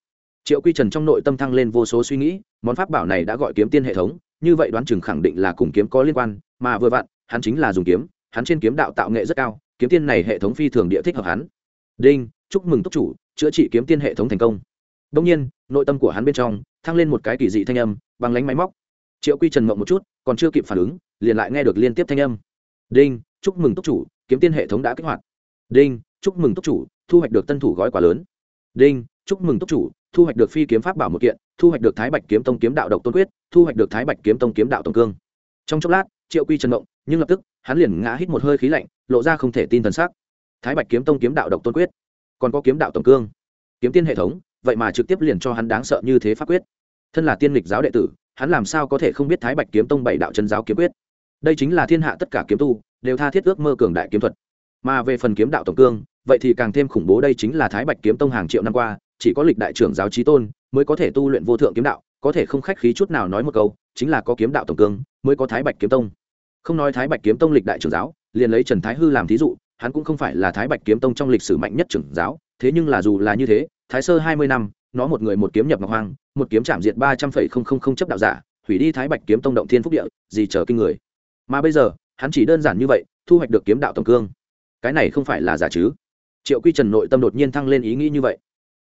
Triệu quy trần trong nội tâm thăng lên vô số suy nghĩ, món pháp bảo này đã gọi kiếm tiên hệ thống, như vậy đoán chừng khẳng định là cùng kiếm có liên quan, mà vừa vặn, hắn chính là dùng kiếm, hắn trên kiếm đạo tạo nghệ rất cao, kiếm tiên này hệ thống phi thường địa thích hợp hắn. Đinh, chúc mừng túc chủ, chữa trị kiếm tiên hệ thống thành công. Đông nhiên, nội tâm của hắn bên trong, thăng lên một cái kỳ dị thanh âm, bằng lánh máy móc. Triệu quy trần mộng một chút, còn chưa kịp phản ứng, liền lại nghe được liên tiếp thanh âm. Đinh, chúc mừng túc chủ, kiếm tiên hệ thống đã kích hoạt. Đinh, chúc mừng túc chủ, thu hoạch được tân thủ gói quà lớn. Đinh, chúc mừng túc chủ thu hoạch được phi kiếm pháp bảo một kiện, thu hoạch được thái bạch kiếm tông kiếm đạo độc tôn quyết, thu hoạch được thái bạch kiếm tông kiếm đạo tổng cương. Trong chốc lát, triệu quy trần động nhưng lập tức, hắn liền ngã hít một hơi khí lạnh, lộ ra không thể tin thần sắc. Thái bạch kiếm tông kiếm đạo độc tôn quyết, còn có kiếm đạo tổng cương, kiếm tiên hệ thống, vậy mà trực tiếp liền cho hắn đáng sợ như thế pháp quyết. Thân là tiên lịch giáo đệ tử, hắn làm sao có thể không biết thái bạch kiếm tông bảy đạo chân giáo kiếm quyết? Đây chính là thiên hạ tất cả kiếm tu, đều tha thiết ước mơ cường đại kiếm thuật. Mà về phần kiếm đạo tổng cương, vậy thì càng thêm khủng bố đây chính là thái bạch kiếm tông hàng triệu năm qua chỉ có lịch đại trưởng giáo trí tôn mới có thể tu luyện vô thượng kiếm đạo, có thể không khách khí chút nào nói một câu, chính là có kiếm đạo tổng cương, mới có thái bạch kiếm tông. Không nói thái bạch kiếm tông lịch đại trưởng giáo, liền lấy trần thái hư làm thí dụ, hắn cũng không phải là thái bạch kiếm tông trong lịch sử mạnh nhất trưởng giáo, thế nhưng là dù là như thế, thái sơ hai mươi năm, nó một người một kiếm nhập ngọc hoang, một kiếm chạm diệt ba trăm phẩy không không không chấp đạo giả, hủy đi thái bạch kiếm tông động thiên phúc địa, gì chờ kinh người. Mà bây giờ, hắn chỉ đơn giản như vậy, thu hoạch được kiếm đạo tổng cương. Cái này không phải là giả chứ? Triệu quy trần nội tâm đột nhiên thăng lên ý nghĩ như vậy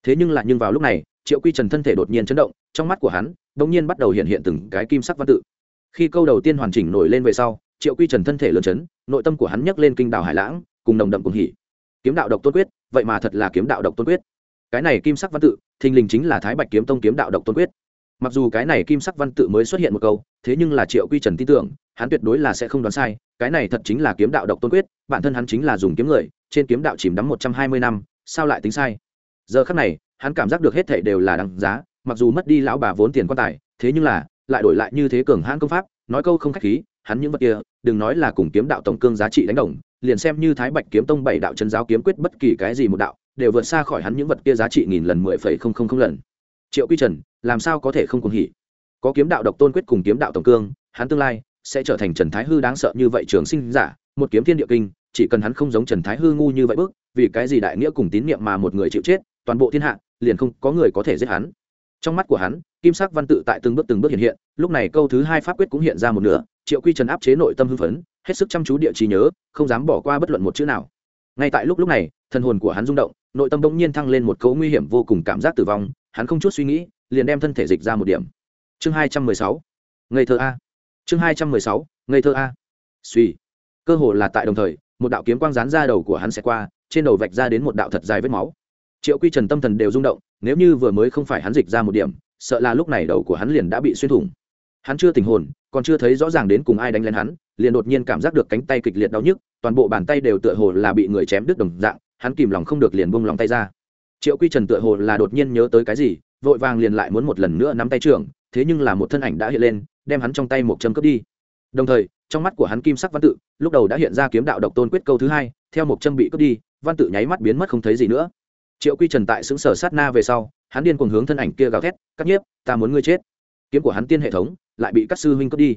thế nhưng lại nhưng vào lúc này, triệu quy trần thân thể đột nhiên chấn động, trong mắt của hắn đ ỗ n g nhiên bắt đầu hiện hiện từng cái kim sắc văn tự. Khi câu đầu tiên hoàn chỉnh nổi lên về sau, triệu quy trần thân thể lớn chấn, nội tâm của hắn nhấc lên kinh đảo hải lãng, cùng nồng đậm cùng hỉ. Kiếm đạo độc tôn quyết, vậy mà thật là kiếm đạo độc tôn quyết. Cái này kim sắc văn tự, thình lình chính là thái bạch kiếm tông kiếm đạo độc tôn quyết. Mặc dù cái này kim sắc văn tự mới xuất hiện một câu, thế nhưng là triệu quy trần tin tưởng, hắn tuyệt đối là sẽ không đoán sai, cái này thật chính là kiếm đạo độc tôn quyết, bản thân hắn chính là dùng kiếm người, trên kiếm đạo chìm đắm một trăm hai mươi năm, sao lại tính sai? Giờ khắc này, hắn cảm giác được hết thảy đều là đằng giá, mặc dù mất đi lão bà vốn tiền quan tài, thế nhưng là, lại đổi lại như thế cường hãn công pháp, nói câu không khách khí, hắn những vật kia, đừng nói là cùng kiếm đạo tổng cương giá trị đánh đồng, liền xem như thái bạch kiếm tông bảy đạo chân giáo kiếm quyết bất kỳ cái gì một đạo, đều vượt xa khỏi hắn những vật kia giá trị nghìn lần, mười phẩy không không không lần. Triệu quy trần, làm sao có thể không cùng hỉ? Có kiếm đạo độc tôn quyết cùng kiếm đạo tổng cương, hắn tương lai sẽ trở thành trần thái hư đáng sợ như vậy trường sinh giả, một kiếm thiên địa kinh, chỉ cần hắn không giống trần thái hư ngu như vậy bước, vì cái gì đại nghĩa cùng tín niệm mà một người chịu chết toàn bộ thiên hạ, liền không có người có thể giết hắn. Trong mắt của hắn, kim sắc văn tự tại từng bước từng bước hiện hiện, lúc này câu thứ hai pháp quyết cũng hiện ra một nửa, triệu quy trần áp chế nội tâm hưng phấn, hết sức chăm chú địa trí nhớ, không dám bỏ qua bất luận một chữ nào. Ngay tại lúc lúc này, thần hồn của hắn rung động, nội tâm bỗng nhiên thăng lên một cấu nguy hiểm vô cùng cảm giác tử vong, hắn không chút suy nghĩ, liền đem thân thể dịch ra một điểm. Chương hai trăm mười sáu. Ngây thơ a. Chương hai trăm mười sáu. Ngây thơ a. Suy. Cơ hồ là tại đồng thời, một đạo kiếm quang rán ra đầu của hắn sẽ qua, trên đầu vạch ra đến một đạo thật dài vết máu triệu quy trần tâm thần đều rung động, nếu như vừa mới không phải hắn dịch ra một điểm, sợ là lúc này đầu của hắn liền đã bị xuyên thủng. Hắn chưa tình hồn, còn chưa thấy rõ ràng đến cùng ai đánh lên hắn, liền đột nhiên cảm giác được cánh tay kịch liệt đau nhức, toàn bộ bàn tay đều tựa hồ là bị người chém đứt đồng dạng, hắn kìm lòng không được liền bông lòng tay ra. Triệu quy trần tựa hồ là đột nhiên nhớ tới cái gì, vội vàng liền lại muốn một lần nữa nắm tay trưởng, thế nhưng là một thân ảnh đã hiện lên, đem hắn trong tay một châm cướp đi. Đồng thời, trong mắt của hắn kim sắc văn tự, lúc đầu đã hiện ra kiếm đạo độc tôn quyết câu thứ hai, theo một châm bị cướp đi, văn tự nháy mắt biến mất không thấy gì nữa triệu quy trần tại xứng sở sát na về sau, hắn điên cuồng hướng thân ảnh kia gào thét, cắt nhiếp, ta muốn ngươi chết. Kiếm của hắn tiên hệ thống lại bị các sư huynh cướp đi.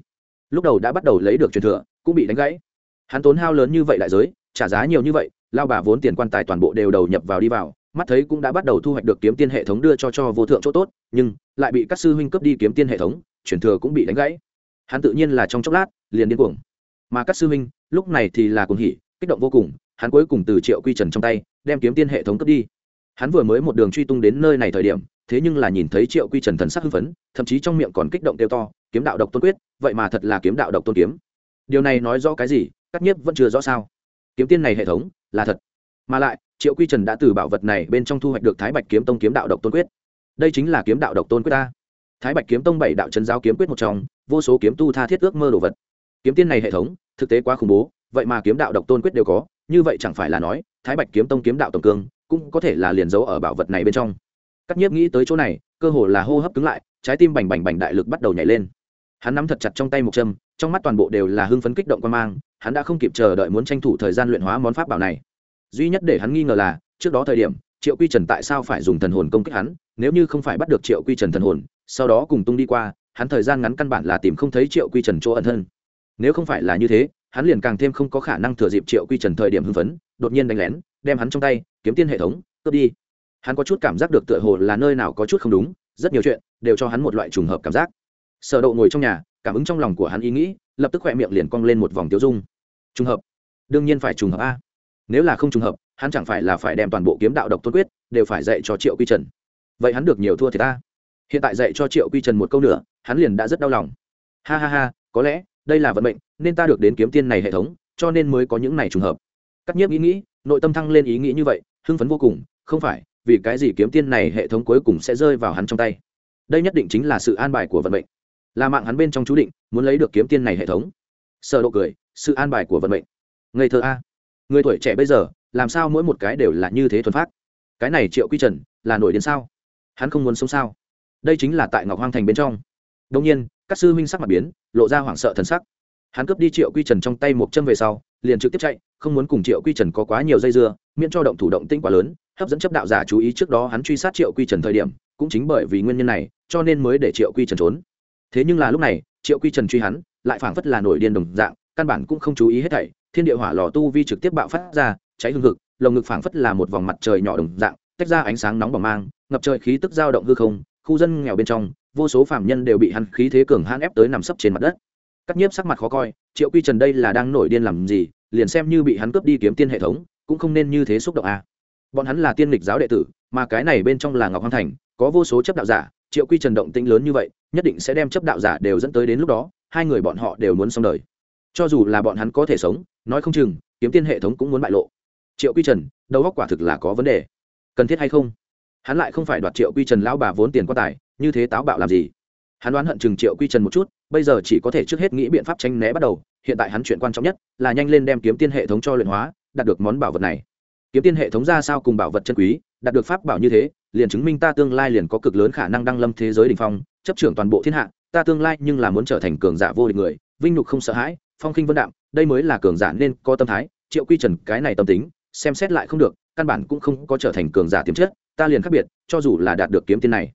Lúc đầu đã bắt đầu lấy được truyền thừa, cũng bị đánh gãy. Hắn tốn hao lớn như vậy đại giới, trả giá nhiều như vậy, lao bà vốn tiền quan tài toàn bộ đều đầu nhập vào đi vào, mắt thấy cũng đã bắt đầu thu hoạch được kiếm tiên hệ thống đưa cho cho vô thượng chỗ tốt, nhưng lại bị các sư huynh cướp đi kiếm tiên hệ thống, truyền thừa cũng bị đánh gãy. Hắn tự nhiên là trong chốc lát, liền điên cuồng. Mà các sư huynh, lúc này thì là cuồng hỉ, kích động vô cùng, hắn cuối cùng từ triệu quy trần trong tay, đem kiếm tiên hệ thống cướp đi hắn vừa mới một đường truy tung đến nơi này thời điểm, thế nhưng là nhìn thấy triệu quy trần thần sắc hưng phấn, thậm chí trong miệng còn kích động kêu to, kiếm đạo độc tôn quyết, vậy mà thật là kiếm đạo độc tôn kiếm. Điều này nói rõ cái gì? Cắt nhiếp vẫn chưa rõ sao. Kiếm tiên này hệ thống, là thật. Mà lại, triệu quy trần đã từ bảo vật này bên trong thu hoạch được thái bạch kiếm tông kiếm đạo độc tôn quyết. Đây chính là kiếm đạo độc tôn quyết ta. Thái bạch kiếm tông bảy đạo trấn giáo kiếm quyết một trong, vô số kiếm tu tha thiết ước mơ đồ vật. Kiếm tiên này hệ thống, thực tế quá khủng bố, vậy mà kiếm đạo độc tôn quyết đều có, như vậy chẳng phải là nói, thái bạch kiếm tông kiếm đạo tổng cương cũng có thể là liền dấu ở bảo vật này bên trong. Cắt nhiếp nghĩ tới chỗ này, cơ hồ là hô hấp cứng lại, trái tim bành bành bành đại lực bắt đầu nhảy lên. Hắn nắm thật chặt trong tay một châm, trong mắt toàn bộ đều là hưng phấn kích động quan mang, hắn đã không kịp chờ đợi muốn tranh thủ thời gian luyện hóa món pháp bảo này. Duy nhất để hắn nghi ngờ là, trước đó thời điểm, triệu quy trần tại sao phải dùng thần hồn công kích hắn, nếu như không phải bắt được triệu quy trần thần hồn, sau đó cùng tung đi qua, hắn thời gian ngắn căn bản là tìm không thấy triệu quy trần chỗ ẩn thân. Nếu không phải là như thế, hắn liền càng thêm không có khả năng thừa dịp triệu quy trần thời điểm hưng phấn, đột nhiên đánh lén đem hắn trong tay, kiếm tiên hệ thống, cướp đi. Hắn có chút cảm giác được tựa hồ là nơi nào có chút không đúng, rất nhiều chuyện đều cho hắn một loại trùng hợp cảm giác. Sở độ ngồi trong nhà, cảm ứng trong lòng của hắn ý nghĩ, lập tức khoe miệng liền cong lên một vòng tiêu dung. Trùng hợp? Đương nhiên phải trùng hợp a. Nếu là không trùng hợp, hắn chẳng phải là phải đem toàn bộ kiếm đạo độc tôn quyết đều phải dạy cho triệu quy trần. Vậy hắn được nhiều thua thì ta hiện tại dạy cho triệu quy trần một câu nữa, hắn liền đã rất đau lòng. Ha ha ha, có lẽ đây là vận mệnh, nên ta được đến kiếm tiên này hệ thống, cho nên mới có những này trùng hợp. Cắt nhiếp nghĩ nghĩ nội tâm thăng lên ý nghĩ như vậy, hưng phấn vô cùng, không phải, vì cái gì kiếm tiên này hệ thống cuối cùng sẽ rơi vào hắn trong tay. Đây nhất định chính là sự an bài của vận mệnh. Là mạng hắn bên trong chú định, muốn lấy được kiếm tiên này hệ thống. Sợ độ cười, sự an bài của vận mệnh. Ngây thơ a. Người tuổi trẻ bây giờ, làm sao mỗi một cái đều là như thế thuần phát cái này triệu quy trần, là nổi đến sao? Hắn không muốn sống sao? Đây chính là tại ngọc hoang thành bên trong. Đông nhiên, các sư huynh sắc mặt biến, lộ ra hoảng sợ thần sắc. Hắn cướp đi triệu quy trần trong tay một châm về sau liền trực tiếp chạy, không muốn cùng triệu quy trần có quá nhiều dây dưa, miễn cho động thủ động tinh quá lớn, hấp dẫn chấp đạo giả chú ý trước đó hắn truy sát triệu quy trần thời điểm, cũng chính bởi vì nguyên nhân này, cho nên mới để triệu quy trần trốn. Thế nhưng là lúc này, triệu quy trần truy hắn, lại phảng phất là nổi điên đồng dạng, căn bản cũng không chú ý hết thảy, thiên địa hỏa lò tu vi trực tiếp bạo phát ra, cháy hương ngực lồng ngực phảng phất là một vòng mặt trời nhỏ đồng dạng, tách ra ánh sáng nóng bỏng mang, ngập trời khí tức dao động hư không, khu dân nghèo bên trong, vô số phạm nhân đều bị hắn khí thế cường hãn ép tới nằm sấp trên mặt đất cắt nhiếp sắc mặt khó coi, triệu quy trần đây là đang nổi điên làm gì, liền xem như bị hắn cướp đi kiếm tiên hệ thống, cũng không nên như thế xúc động à. bọn hắn là tiên lịch giáo đệ tử, mà cái này bên trong là ngọc hoàng thành, có vô số chấp đạo giả, triệu quy trần động tĩnh lớn như vậy, nhất định sẽ đem chấp đạo giả đều dẫn tới đến lúc đó, hai người bọn họ đều muốn xong đời. Cho dù là bọn hắn có thể sống, nói không chừng, kiếm tiên hệ thống cũng muốn bại lộ. Triệu quy trần, đầu góc quả thực là có vấn đề. Cần thiết hay không? Hắn lại không phải đoạt triệu quy trần lão bà vốn tiền quan tài, như thế táo bạo làm gì? Hắn đoán hận chừng triệu quy trần một chút, bây giờ chỉ có thể trước hết nghĩ biện pháp tranh né bắt đầu, hiện tại hắn chuyện quan trọng nhất là nhanh lên đem kiếm tiên hệ thống cho luyện hóa, đạt được món bảo vật này. Kiếm tiên hệ thống ra sao cùng bảo vật chân quý, đạt được pháp bảo như thế, liền chứng minh ta tương lai liền có cực lớn khả năng đăng lâm thế giới đ ỉ n h phong, chấp trưởng toàn bộ thiên hạ, ta tương lai nhưng là muốn trở thành cường giả vô địch người, vinh nhục không sợ hãi, phong khinh vân đạm, đây mới là cường giả nên có tâm thái. Triệu quy trần, cái này tâm tính, xem xét lại không được, căn bản cũng không có trở thành cường giả tiềm chất, ta liền khác biệt, cho dù là đạt được kiếm tiên này.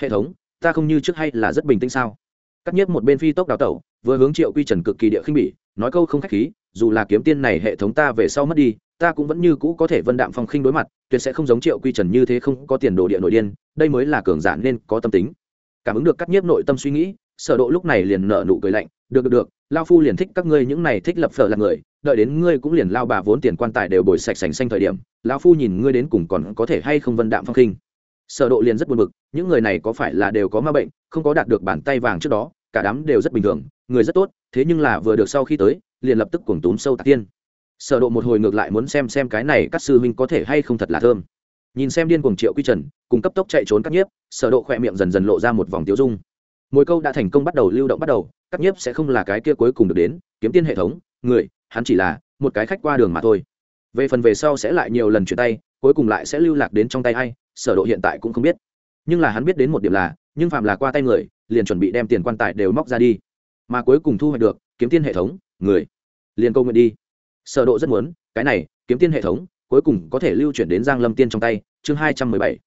Hệ thống ta không như trước hay là rất bình tĩnh sao? Cắt nhất một bên phi tốc đào tẩu, vừa hướng triệu quy trần cực kỳ địa khinh bỉ, nói câu không khách khí, dù là kiếm tiên này hệ thống ta về sau mất đi, ta cũng vẫn như cũ có thể vân đạm phong khinh đối mặt, tuyệt sẽ không giống triệu quy trần như thế không có tiền đồ địa nội điên, đây mới là cường giả nên có tâm tính. Cảm ứng được cắt nhiếp nội tâm suy nghĩ, sở độ lúc này liền nở nụ cười lạnh, được được được, lao phu liền thích các ngươi những này thích lập phở là người, đợi đến ngươi cũng liền lao bà vốn tiền quan tài đều bồi sạch sành xanh thời điểm, lao phu nhìn ngươi đến cùng còn có thể hay không vân đạm phong khinh sở độ liền rất buồn bực, những người này có phải là đều có ma bệnh, không có đạt được bàn tay vàng trước đó, cả đám đều rất bình thường, người rất tốt, thế nhưng là vừa được sau khi tới, liền lập tức cuồng túm sâu tạc tiên. Sở độ một hồi ngược lại muốn xem xem cái này các sư huynh có thể hay không thật là thơm. Nhìn xem điên cuồng triệu quy trần, cùng cấp tốc chạy trốn các nhiếp, sở độ khoe miệng dần dần lộ ra một vòng tiêu dung. Mỗi câu đã thành công bắt đầu lưu động bắt đầu, các nhiếp sẽ không là cái kia cuối cùng được đến, kiếm tiên hệ thống, người, hắn chỉ là một cái khách qua đường mà thôi. Về phần về sau sẽ lại nhiều lần chuyển tay, cuối cùng lại sẽ lưu lạc đến trong tay ai sở độ hiện tại cũng không biết. Nhưng là hắn biết đến một điểm là, nhưng phạm là qua tay người, liền chuẩn bị đem tiền quan tài đều móc ra đi. Mà cuối cùng thu hoạch được, kiếm tiên hệ thống, người. Liền câu nguyện đi. Sở độ rất muốn, cái này, kiếm tiên hệ thống, cuối cùng có thể lưu chuyển đến giang lâm tiên trong tay, chương 217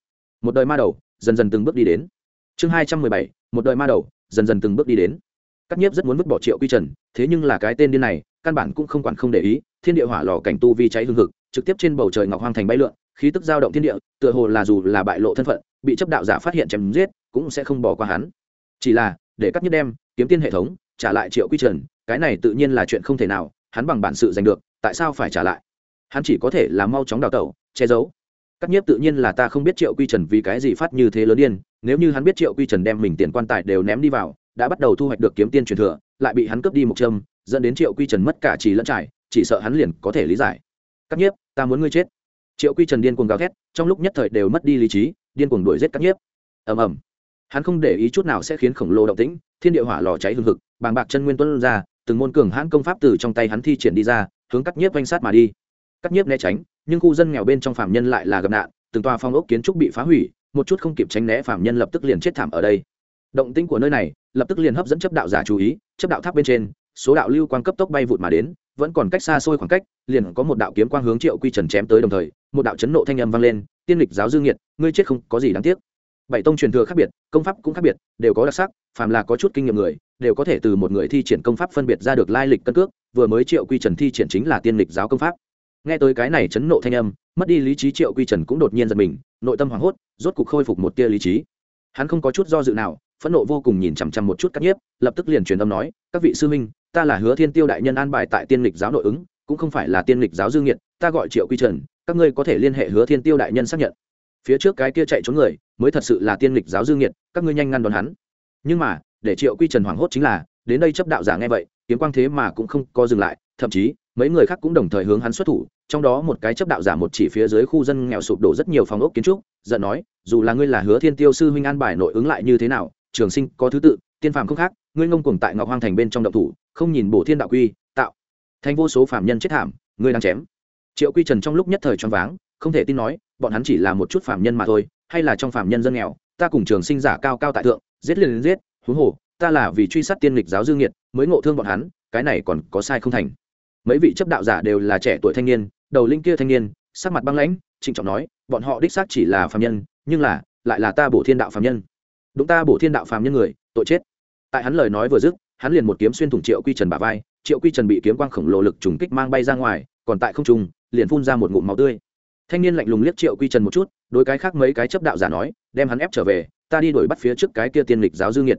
một đời ma đầu, dần dần từng bước đi đến. Chương 217 một đời ma đầu, dần dần từng bước đi đến. Các nhiếp rất muốn vứt bỏ triệu quy trần, thế nhưng là cái tên điên này, căn bản cũng không quản không để ý, thiên địa hỏa lò cảnh tu vi cháy hương hực, trực tiếp trên bầu trời ngọc hoang thành bay lượn khí tức dao động thiên địa, tựa hồ là dù là bại lộ thân phận, bị chấp đạo giả phát hiện chém giết, cũng sẽ không bỏ qua hắn. Chỉ là, để cắt nhất đem, kiếm tiên hệ thống, trả lại triệu quy trần, cái này tự nhiên là chuyện không thể nào, hắn bằng bản sự giành được, tại sao phải trả lại? Hắn chỉ có thể là mau chóng đào tẩu, che giấu. Cắt nhiếp tự nhiên là ta không biết triệu quy trần vì cái gì phát như thế lớn điên, nếu như hắn biết triệu quy trần đem mình tiền quan tài đều ném đi vào, đã bắt đầu thu hoạch được kiếm tiên truyền thừa, lại bị hắn cướp đi một châm, dẫn đến triệu quy trần mất cả trì lẫn trải, chỉ sợ hắn liền có thể lý giải. Cắt nhiếp ta muốn ngươi chết triệu quy trần điên cuồng gào thét, trong lúc nhất thời đều mất đi lý trí, điên cuồng đuổi giết cắt nhiếp. Ầm ầm. Hắn không để ý chút nào sẽ khiến khổng lồ động tĩnh, thiên địa hỏa lò cháy hừng hực, bàng bạc chân nguyên tuân ra, từng môn cường hãn công pháp từ trong tay hắn thi triển đi ra, hướng cắt nhiếp quanh sát mà đi. Cắt nhiếp né tránh, nhưng khu dân nghèo bên trong phạm nhân lại là gặp nạn, từng tòa phong ốc kiến trúc bị phá hủy, một chút không kịp tránh né phạm nhân lập tức liền chết thảm ở đây. Động tĩnh của nơi này, lập tức liền hấp dẫn chấp đạo giả chú ý, chấp đạo tháp bên trên, số đạo lưu quang cấp tốc bay vụt mà đến vẫn còn cách xa xôi khoảng cách, liền có một đạo kiếm quang hướng triệu quy trần chém tới đồng thời, một đạo chấn nộ thanh âm vang lên, tiên lịch giáo dương nhiệt ngươi chết không có gì đáng tiếc. Bảy tông truyền thừa khác biệt, công pháp cũng khác biệt, đều có đặc sắc, phàm là có chút kinh nghiệm người, đều có thể từ một người thi triển công pháp phân biệt ra được lai lịch cân cước, vừa mới triệu quy trần thi triển chính là tiên lịch giáo công pháp. Nghe tới cái này chấn nộ thanh âm, mất đi lý trí triệu quy trần cũng đột nhiên giật mình, nội tâm hoảng hốt, rốt cục khôi phục một tia lý trí. Hắn không có chút do dự nào, phẫn nộ vô cùng nhìn chằm chằm một chút cắt nhiếp, lập tức liền truyền âm nói, các vị sư minh ta là hứa thiên tiêu đại nhân an bài tại tiên lịch giáo nội ứng, cũng không phải là tiên lịch giáo dương nhiệt ta gọi triệu quy trần, các ngươi có thể liên hệ hứa thiên tiêu đại nhân xác nhận. Phía trước cái kia chạy trốn người, mới thật sự là tiên lịch giáo dương nhiệt các ngươi nhanh ngăn đón hắn. Nhưng mà, để triệu quy trần hoảng hốt chính là, đến đây chấp đạo giả nghe vậy, kiếm quang thế mà cũng không có dừng lại, thậm chí, mấy người khác cũng đồng thời hướng hắn xuất thủ, trong đó một cái chấp đạo giả một chỉ phía dưới khu dân nghèo sụp đổ rất nhiều phòng ốc kiến trúc, giận nói, dù là ngươi là hứa thiên tiêu sư huynh an bài nội ứng lại như thế nào, trường sinh có thứ tự, tiên phàm không khác ngươi ngông cuồng tại ngọc hoang thành bên trong động thủ, không nhìn bổ thiên đạo quy, tạo. Thành vô số phạm nhân chết thảm, ngươi đang chém. Triệu quy trần trong lúc nhất thời choáng váng, không thể tin nói, bọn hắn chỉ là một chút phạm nhân mà thôi, hay là trong phạm nhân dân nghèo, ta cùng trường sinh giả cao cao tại thượng, giết liền đến giết, huống hồ, ta là vì truy sát tiên lịch giáo dương nghiệt, mới ngộ thương bọn hắn, cái này còn có sai không thành. Mấy vị chấp đạo giả đều là trẻ tuổi thanh niên, đầu linh kia thanh niên, sắc mặt băng lãnh, trịnh trọng nói, bọn họ đích xác chỉ là phạm nhân, nhưng là, lại là ta bổ thiên đạo phạm nhân. Đúng ta bổ thiên đạo phạm nhân người, tội chết tại hắn lời nói vừa dứt, hắn liền một kiếm xuyên thủng triệu quy trần bả vai, triệu quy trần bị kiếm quang khổng lồ lực trùng kích mang bay ra ngoài, còn tại không trung, liền phun ra một ngụm máu tươi. Thanh niên lạnh lùng liếc triệu quy trần một chút, đối cái khác mấy cái chấp đạo giả nói, đem hắn ép trở về, ta đi đuổi bắt phía trước cái kia tiên lịch giáo dương nhiệt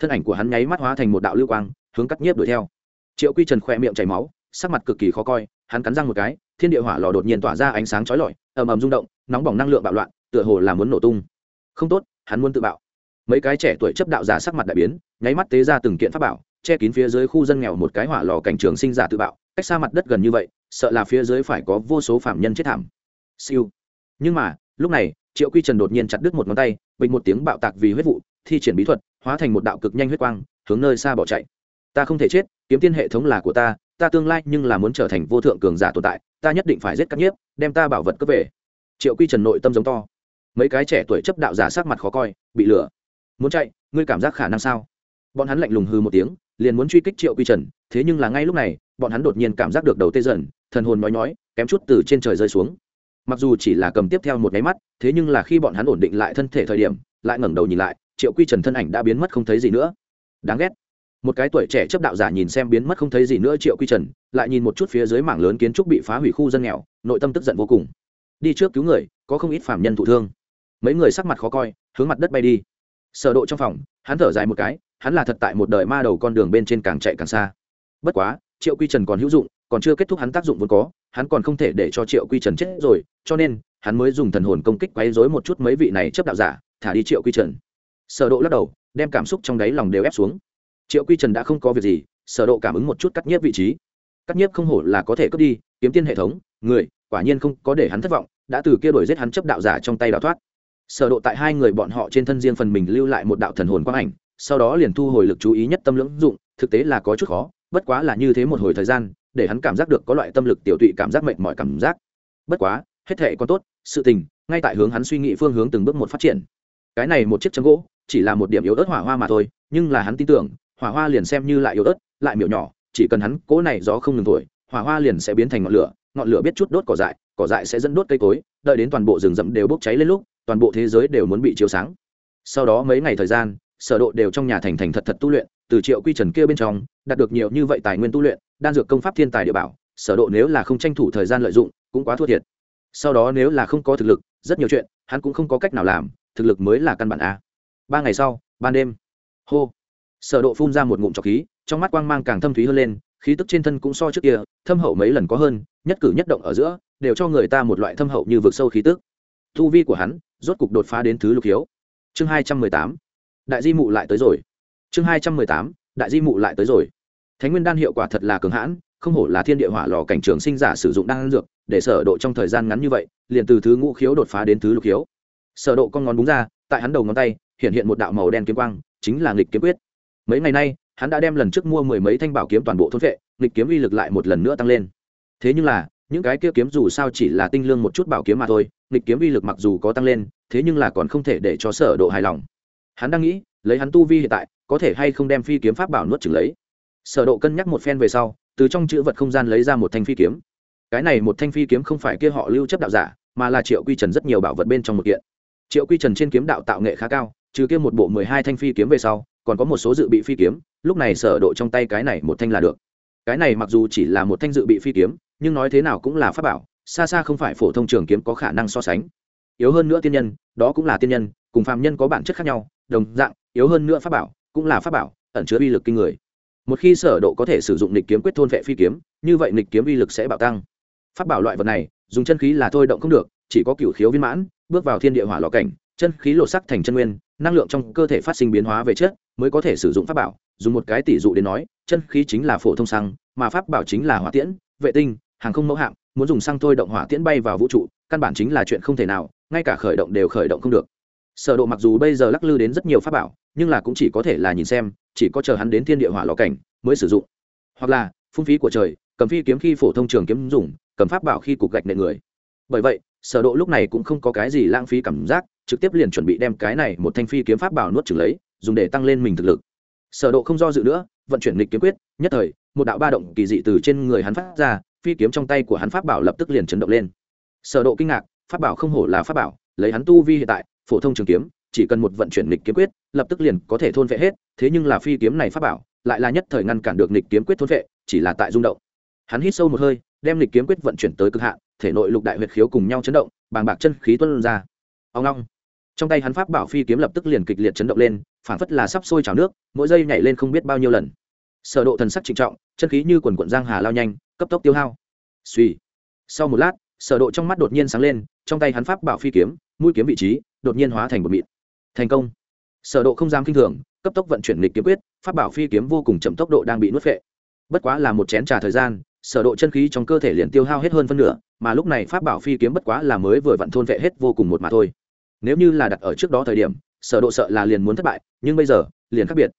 thân ảnh của hắn nháy mắt hóa thành một đạo lưu quang, hướng cắt nhiếp đuổi theo. Triệu quy trần khỏe miệng chảy máu, sắc mặt cực kỳ khó coi, hắn cắn răng một cái, thiên địa hỏa lò đột nhiên tỏa ra ánh sáng chói lọi, ầm ầm rung động, nóng bỏng năng lượng bạo loạn, tựa hồ là muốn nổ tung. Không tốt, hắn muốn tự bạo mấy cái trẻ tuổi chấp đạo giả sắc mặt đại biến, nháy mắt tế ra từng kiện pháp bảo, che kín phía dưới khu dân nghèo một cái hỏa lò cảnh trường sinh giả tự bạo, cách xa mặt đất gần như vậy, sợ là phía dưới phải có vô số phạm nhân chết thảm. Siêu. Nhưng mà, lúc này, triệu quy trần đột nhiên chặt đứt một ngón tay, bình một tiếng bạo tạc vì huyết vụ, thi triển bí thuật, hóa thành một đạo cực nhanh huyết quang, hướng nơi xa bỏ chạy. Ta không thể chết, kiếm tiên hệ thống là của ta ta tương lai nhưng là muốn trở thành vô thượng cường giả tồn tại, ta nhất định phải giết các nhiếp, đem ta bảo vật cướp về. Triệu quy trần nội tâm giống to. Mấy cái trẻ tuổi chấp đạo giả sắc mặt khó coi, bị lừa muốn chạy, ngươi cảm giác khả năng sao? Bọn hắn lạnh lùng hư một tiếng, liền muốn truy kích triệu quy trần, thế nhưng là ngay lúc này, bọn hắn đột nhiên cảm giác được đầu tê dần, thần hồn nói nói kém chút từ trên trời rơi xuống. Mặc dù chỉ là cầm tiếp theo một máy mắt, thế nhưng là khi bọn hắn ổn định lại thân thể thời điểm, lại ngẩng đầu nhìn lại, triệu quy trần thân ảnh đã biến mất không thấy gì nữa. Đáng ghét. Một cái tuổi trẻ chấp đạo giả nhìn xem biến mất không thấy gì nữa triệu quy trần, lại nhìn một chút phía dưới mảng lớn kiến trúc bị phá hủy khu dân nghèo, nội tâm tức giận vô cùng. Đi trước cứu người, có không ít phạm nhân thụ thương. Mấy người sắc mặt khó coi, hướng mặt đất bay đi sở độ trong phòng, hắn thở dài một cái, hắn là thật tại một đời ma đầu con đường bên trên càng chạy càng xa. Bất quá, triệu quy trần còn hữu dụng, còn chưa kết thúc hắn tác dụng vốn có, hắn còn không thể để cho triệu quy trần chết rồi, cho nên, hắn mới dùng thần hồn công kích quấy rối một chút mấy vị này chấp đạo giả, thả đi triệu quy trần. Sở độ lắc đầu, đem cảm xúc trong đáy lòng đều ép xuống. Triệu quy trần đã không có việc gì, sở độ cảm ứng một chút cắt nhiếp vị trí. Cắt nhiếp không hổ là có thể cướp đi, kiếm tiên hệ thống, người, quả nhiên không có để hắn thất vọng, đã từ kia đuổi giết hắn chấp đạo giả trong tay đào thoát sở độ tại hai người bọn họ trên thân riêng phần mình lưu lại một đạo thần hồn quang ảnh, sau đó liền thu hồi lực chú ý nhất tâm lưỡng dụng, thực tế là có chút khó, bất quá là như thế một hồi thời gian, để hắn cảm giác được có loại tâm lực tiểu tụy cảm giác mệt mỏi cảm giác. Bất quá, hết thề còn tốt, sự tình, ngay tại hướng hắn suy nghĩ phương hướng từng bước một phát triển. Cái này một chiếc châm gỗ, chỉ là một điểm yếu ớt hỏa hoa mà thôi, nhưng là hắn tin tưởng, hỏa hoa liền xem như lại yếu ớt, lại miểu nhỏ, chỉ cần hắn cố này gió không ngừng thổi, hỏa hoa liền sẽ biến thành ngọn lửa ngọn lửa biết chút đốt cỏ dại cỏ dại sẽ dẫn đốt cây cối, đợi đến toàn bộ rừng rậm đều bốc cháy lên lúc toàn bộ thế giới đều muốn bị chiếu sáng. Sau đó mấy ngày thời gian, sở độ đều trong nhà thành thành thật thật tu luyện, từ triệu quy trần kia bên trong, đạt được nhiều như vậy tài nguyên tu luyện, đan dược công pháp thiên tài địa bảo, sở độ nếu là không tranh thủ thời gian lợi dụng, cũng quá thua thiệt. Sau đó nếu là không có thực lực, rất nhiều chuyện, hắn cũng không có cách nào làm, thực lực mới là căn bản a. Ba ngày sau, ban đêm, hô, sở độ phun ra một ngụm trọc khí, trong mắt quang mang càng thâm thúy hơn lên, khí tức trên thân cũng so trước kia, thâm hậu mấy lần có hơn, nhất cử nhất động ở giữa, đều cho người ta một loại thâm hậu như vực sâu khí tức. Thu vi của hắn, rốt cục đột phá đến thứ lục hiếu chương hai trăm mười tám. Đại di mụ lại tới rồi. Chương hai trăm mười tám. Đại di mụ lại tới rồi. Thánh nguyên đan hiệu quả thật là cường hãn, không hổ là thiên địa hỏa lò cảnh trường sinh giả sử dụng đan dược, để sở độ trong thời gian ngắn như vậy, liền từ thứ ngũ khiếu đột phá đến thứ lục khiếu. Sở độ con ngón búng ra, tại hắn đầu ngón tay, hiện hiện một đạo màu đen kiếm quang, chính là nghịch kiếm quyết. Mấy ngày nay, hắn đã đem lần trước mua mười mấy thanh bảo kiếm toàn bộ thôn vệ, nghịch kiếm uy lực lại một lần nữa tăng lên. Thế nhưng là những cái kia kiếm dù sao chỉ là tinh lương một chút bảo kiếm mà thôi, nghịch kiếm uy lực mặc dù có tăng lên, thế nhưng là còn không thể để cho sở độ hài lòng. Hắn đang nghĩ, lấy hắn tu vi hiện tại, có thể hay không đem phi kiếm pháp bảo nuốt chửng lấy. Sở độ cân nhắc một phen về sau, từ trong chữ vật không gian lấy ra một thanh phi kiếm. Cái này một thanh phi kiếm không phải kia họ lưu chấp đạo giả, mà là triệu quy trần rất nhiều bảo vật bên trong một kiện. Triệu quy trần trên kiếm đạo tạo nghệ khá cao, trừ kia một bộ mười hai thanh phi kiếm về sau, còn có một số dự bị phi kiếm, lúc này sở độ trong tay cái này một thanh là được. Cái này mặc dù chỉ là một thanh dự bị phi kiếm nhưng nói thế nào cũng là pháp bảo, xa xa không phải phổ thông trường kiếm có khả năng so sánh. Yếu hơn nữa tiên nhân, đó cũng là tiên nhân, cùng phàm nhân có bản chất khác nhau, đồng dạng, yếu hơn nữa pháp bảo, cũng là pháp bảo, ẩn chứa uy lực kinh người. Một khi sở độ có thể sử dụng nịch kiếm quyết thôn vệ phi kiếm, như vậy nịch kiếm uy lực sẽ bạo tăng. Pháp bảo loại vật này, dùng chân khí là thôi động không được, chỉ có cửu khiếu viên mãn, bước vào thiên địa hỏa lò cảnh, chân khí lộ sắc thành chân nguyên, năng lượng trong cơ thể phát sinh biến hóa về chất, mới có thể sử dụng pháp bảo. Dùng một cái tỷ dụ để nói, chân khí chính là phổ thông xăng, mà pháp bảo chính là hỏa tiễn, vệ tinh hàng không mẫu hạng muốn dùng xăng thôi động hỏa tiễn bay vào vũ trụ, căn bản chính là chuyện không thể nào, ngay cả khởi động đều khởi động không được. Sở độ mặc dù bây giờ lắc lư đến rất nhiều pháp bảo, nhưng là cũng chỉ có thể là nhìn xem, chỉ có chờ hắn đến thiên địa hỏa lò cảnh mới sử dụng. Hoặc là, phung phí của trời, cầm phi kiếm khi phổ thông trường kiếm dùng, cầm pháp bảo khi cục gạch nệ người. Bởi vậy, sở độ lúc này cũng không có cái gì lãng phí cảm giác, trực tiếp liền chuẩn bị đem cái này một thanh phi kiếm pháp bảo nuốt chửng lấy, dùng để tăng lên mình thực lực. Sở độ không do dự nữa, vận chuyển lịch kiếm quyết, nhất thời, một đạo ba động kỳ dị từ trên người hắn phát ra phi kiếm trong tay của hắn pháp bảo lập tức liền chấn động lên. Sở độ kinh ngạc, pháp bảo không hổ là pháp bảo, lấy hắn tu vi hiện tại, phổ thông trường kiếm, chỉ cần một vận chuyển lịch kiếm quyết, lập tức liền có thể thôn vệ hết, thế nhưng là phi kiếm này pháp bảo, lại là nhất thời ngăn cản được lịch kiếm quyết thôn vệ, chỉ là tại rung động. Hắn hít sâu một hơi, đem lịch kiếm quyết vận chuyển tới cực hạn, thể nội lục đại huyệt khiếu cùng nhau chấn động, bàng bạc chân khí tuôn ra. Ông long. Trong tay hắn pháp bảo phi kiếm lập tức liền kịch liệt chấn động lên phản phất là sắp sôi trào nước, mỗi giây nhảy lên không biết bao nhiêu lần sở độ thần sắc trịnh trọng, chân khí như quần cuộn giang hà lao nhanh, cấp tốc tiêu hao. Suy sau một lát, sở độ trong mắt đột nhiên sáng lên, trong tay hắn pháp bảo phi kiếm, mũi kiếm vị trí, đột nhiên hóa thành một mịn. Thành công. Sở độ không dám kinh thường, cấp tốc vận chuyển lịch kiếm quyết, pháp bảo phi kiếm vô cùng chậm tốc độ đang bị nuốt phệ. Bất quá là một chén trà thời gian, sở độ chân khí trong cơ thể liền tiêu hao hết hơn phân nửa, mà lúc này pháp bảo phi kiếm bất quá là mới vừa vận thôn vệ hết vô cùng một mà thôi. Nếu như là đặt ở trước đó thời điểm, sở độ sợ là liền muốn thất bại, nhưng bây giờ, liền khác biệt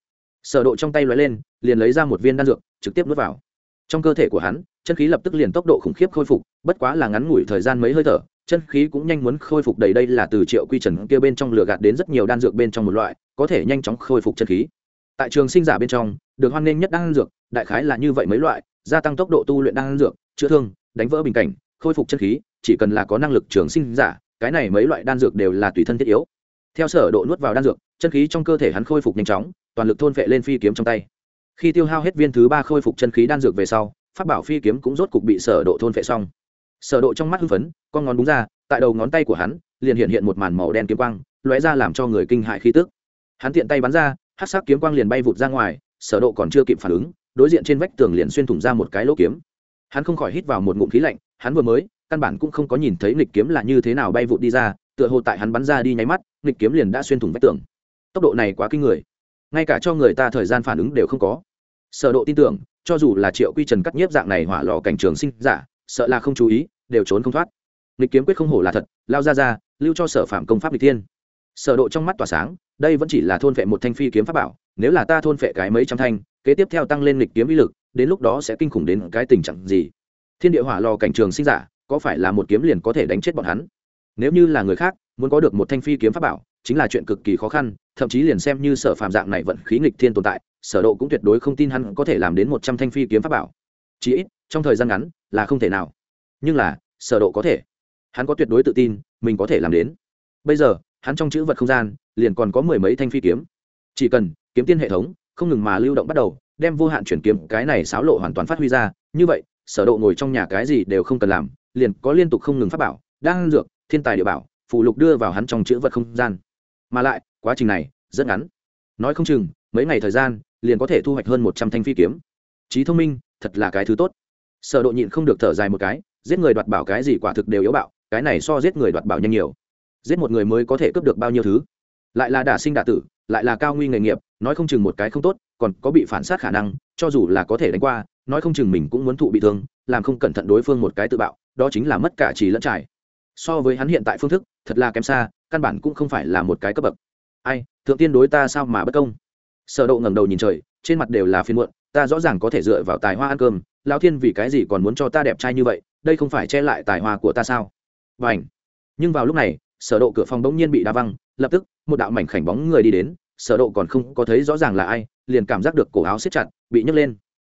sở độ trong tay lóe lên, liền lấy ra một viên đan dược, trực tiếp nuốt vào. Trong cơ thể của hắn, chân khí lập tức liền tốc độ khủng khiếp khôi phục, bất quá là ngắn ngủi thời gian mấy hơi thở, chân khí cũng nhanh muốn khôi phục đầy đây là từ triệu quy trần kia bên trong lửa gạt đến rất nhiều đan dược bên trong một loại, có thể nhanh chóng khôi phục chân khí. Tại trường sinh giả bên trong, được hoan nghênh nhất đan dược, đại khái là như vậy mấy loại, gia tăng tốc độ tu luyện đan dược, chữa thương, đánh vỡ bình cảnh, khôi phục chân khí, chỉ cần là có năng lực trường sinh giả, cái này mấy loại đan dược đều là tùy thân thiết yếu. Theo sở độ nuốt vào đan dược, chân khí trong cơ thể hắn khôi phục nhanh chóng toàn lực thôn vệ lên phi kiếm trong tay. Khi tiêu hao hết viên thứ ba khôi phục chân khí đan dược về sau, pháp bảo phi kiếm cũng rốt cục bị sở độ thôn vệ xong. Sở độ trong mắt hưng phấn, con ngón đúng ra, tại đầu ngón tay của hắn, liền hiện hiện một màn màu đen kiếm quang, lóe ra làm cho người kinh hại khí tức. Hắn tiện tay bắn ra, hắc sắc kiếm quang liền bay vụt ra ngoài, sở độ còn chưa kịp phản ứng, đối diện trên vách tường liền xuyên thủng ra một cái lỗ kiếm. Hắn không khỏi hít vào một ngụm khí lạnh, hắn vừa mới, căn bản cũng không có nhìn thấy nghịch kiếm là như thế nào bay vụt đi ra, tựa hồ tại hắn bắn ra đi nháy mắt, nghịch kiếm liền đã xuyên thủng vách tường. Tốc độ này quá kinh người ngay cả cho người ta thời gian phản ứng đều không có. Sở độ tin tưởng, cho dù là triệu quy trần cắt nhiếp dạng này hỏa lò cảnh trường sinh giả, sợ là không chú ý, đều trốn không thoát. Lịch kiếm quyết không hổ là thật, lao ra ra, lưu cho sở phạm công pháp lịch thiên. sở độ trong mắt tỏa sáng, đây vẫn chỉ là thôn phệ một thanh phi kiếm pháp bảo, nếu là ta thôn phệ cái mấy trăm thanh, kế tiếp theo tăng lên lịch kiếm uy lực, đến lúc đó sẽ kinh khủng đến cái tình trạng gì? Thiên địa hỏa lò cảnh trường sinh giả, có phải là một kiếm liền có thể đánh chết bọn hắn? Nếu như là người khác, muốn có được một thanh phi kiếm pháp bảo chính là chuyện cực kỳ khó khăn, thậm chí liền xem như sở phàm dạng này vận khí nghịch thiên tồn tại, sở độ cũng tuyệt đối không tin hắn có thể làm đến một trăm thanh phi kiếm pháp bảo. Chỉ ít, trong thời gian ngắn, là không thể nào. Nhưng là, sở độ có thể. Hắn có tuyệt đối tự tin, mình có thể làm đến. Bây giờ, hắn trong chữ vật không gian, liền còn có mười mấy thanh phi kiếm. Chỉ cần, kiếm tiên hệ thống, không ngừng mà lưu động bắt đầu, đem vô hạn chuyển kiếm cái này xáo lộ hoàn toàn phát huy ra, như vậy, sở độ ngồi trong nhà cái gì đều không cần làm, liền có liên tục không ngừng phát bảo đang dược, thiên tài địa bảo phụ lục đưa vào hắn trong chữ vật không gian mà lại, quá trình này rất ngắn. Nói không chừng, mấy ngày thời gian, liền có thể thu hoạch hơn một trăm thanh phi kiếm. Trí thông minh, thật là cái thứ tốt. Sở độ nhịn không được thở dài một cái, giết người đoạt bảo cái gì quả thực đều yếu bạo, cái này so giết người đoạt bảo nhanh nhiều. Giết một người mới có thể cướp được bao nhiêu thứ? Lại là đả sinh đả tử, lại là cao nguy nghề nghiệp, nói không chừng một cái không tốt, còn có bị phản sát khả năng, cho dù là có thể đánh qua, nói không chừng mình cũng muốn thụ bị thương, làm không cẩn thận đối phương một cái tự bạo, đó chính là mất cả trí lẫn trải. So với hắn hiện tại phương thức, thật là kém xa căn bản cũng không phải là một cái cấp bậc. Ai, thượng tiên đối ta sao mà bất công? Sở độ ngẩng đầu nhìn trời, trên mặt đều là phiền muộn, ta rõ ràng có thể dựa vào tài hoa ăn cơm, lão thiên vì cái gì còn muốn cho ta đẹp trai như vậy, đây không phải che lại tài hoa của ta sao? Bảnh. nhưng vào lúc này, sở độ cửa phòng bỗng nhiên bị đá văng, lập tức, một đạo mảnh khảnh bóng người đi đến, sở độ còn không có thấy rõ ràng là ai, liền cảm giác được cổ áo siết chặt, bị nhấc lên.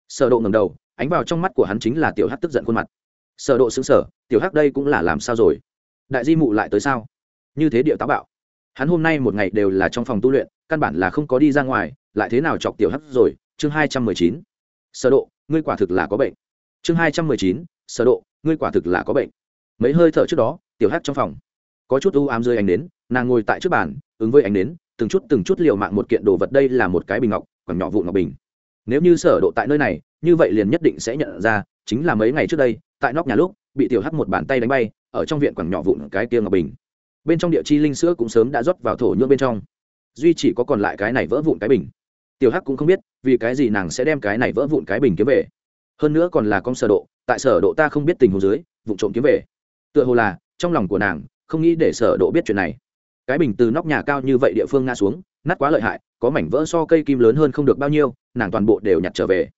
Sở độ ngẩng đầu, ánh vào trong mắt của hắn chính là tiểu hắc tức giận khuôn mặt. Sở độ sững sờ, tiểu hắc đây cũng là làm sao rồi? Đại di mụ lại tới sao? Như thế điệu táo bạo. Hắn hôm nay một ngày đều là trong phòng tu luyện, căn bản là không có đi ra ngoài, lại thế nào chọc tiểu hắc rồi? Chương hai trăm mười chín. Sở độ, ngươi quả thực là có bệnh. Chương hai trăm mười chín. Sở độ, ngươi quả thực là có bệnh. Mấy hơi thở trước đó, tiểu hắc trong phòng. Có chút u ám rơi ánh đến nàng ngồi tại trước bàn, ứng với ánh đến từng chút từng chút liều mạng một kiện đồ vật đây là một cái bình ngọc còn nhỏ vụ ngọc bình. Nếu như sở độ tại nơi này, như vậy liền nhất định sẽ nhận ra, chính là mấy ngày trước đây, tại nóc nhà lúc, bị tiểu hắc một bàn tay đánh bay, ở trong viện quảng nhỏ vụn cái kia ngọc bình bên trong địa chi linh sữa cũng sớm đã rót vào thổ nhưỡng bên trong. Duy chỉ có còn lại cái này vỡ vụn cái bình. Tiểu hắc cũng không biết, vì cái gì nàng sẽ đem cái này vỡ vụn cái bình kiếm về. Hơn nữa còn là con sở độ, tại sở độ ta không biết tình huống dưới, vụn trộm kiếm về. Tựa hồ là, trong lòng của nàng, không nghĩ để sở độ biết chuyện này. Cái bình từ nóc nhà cao như vậy địa phương ngã xuống, nát quá lợi hại, có mảnh vỡ so cây kim lớn hơn không được bao nhiêu, nàng toàn bộ đều nhặt trở về.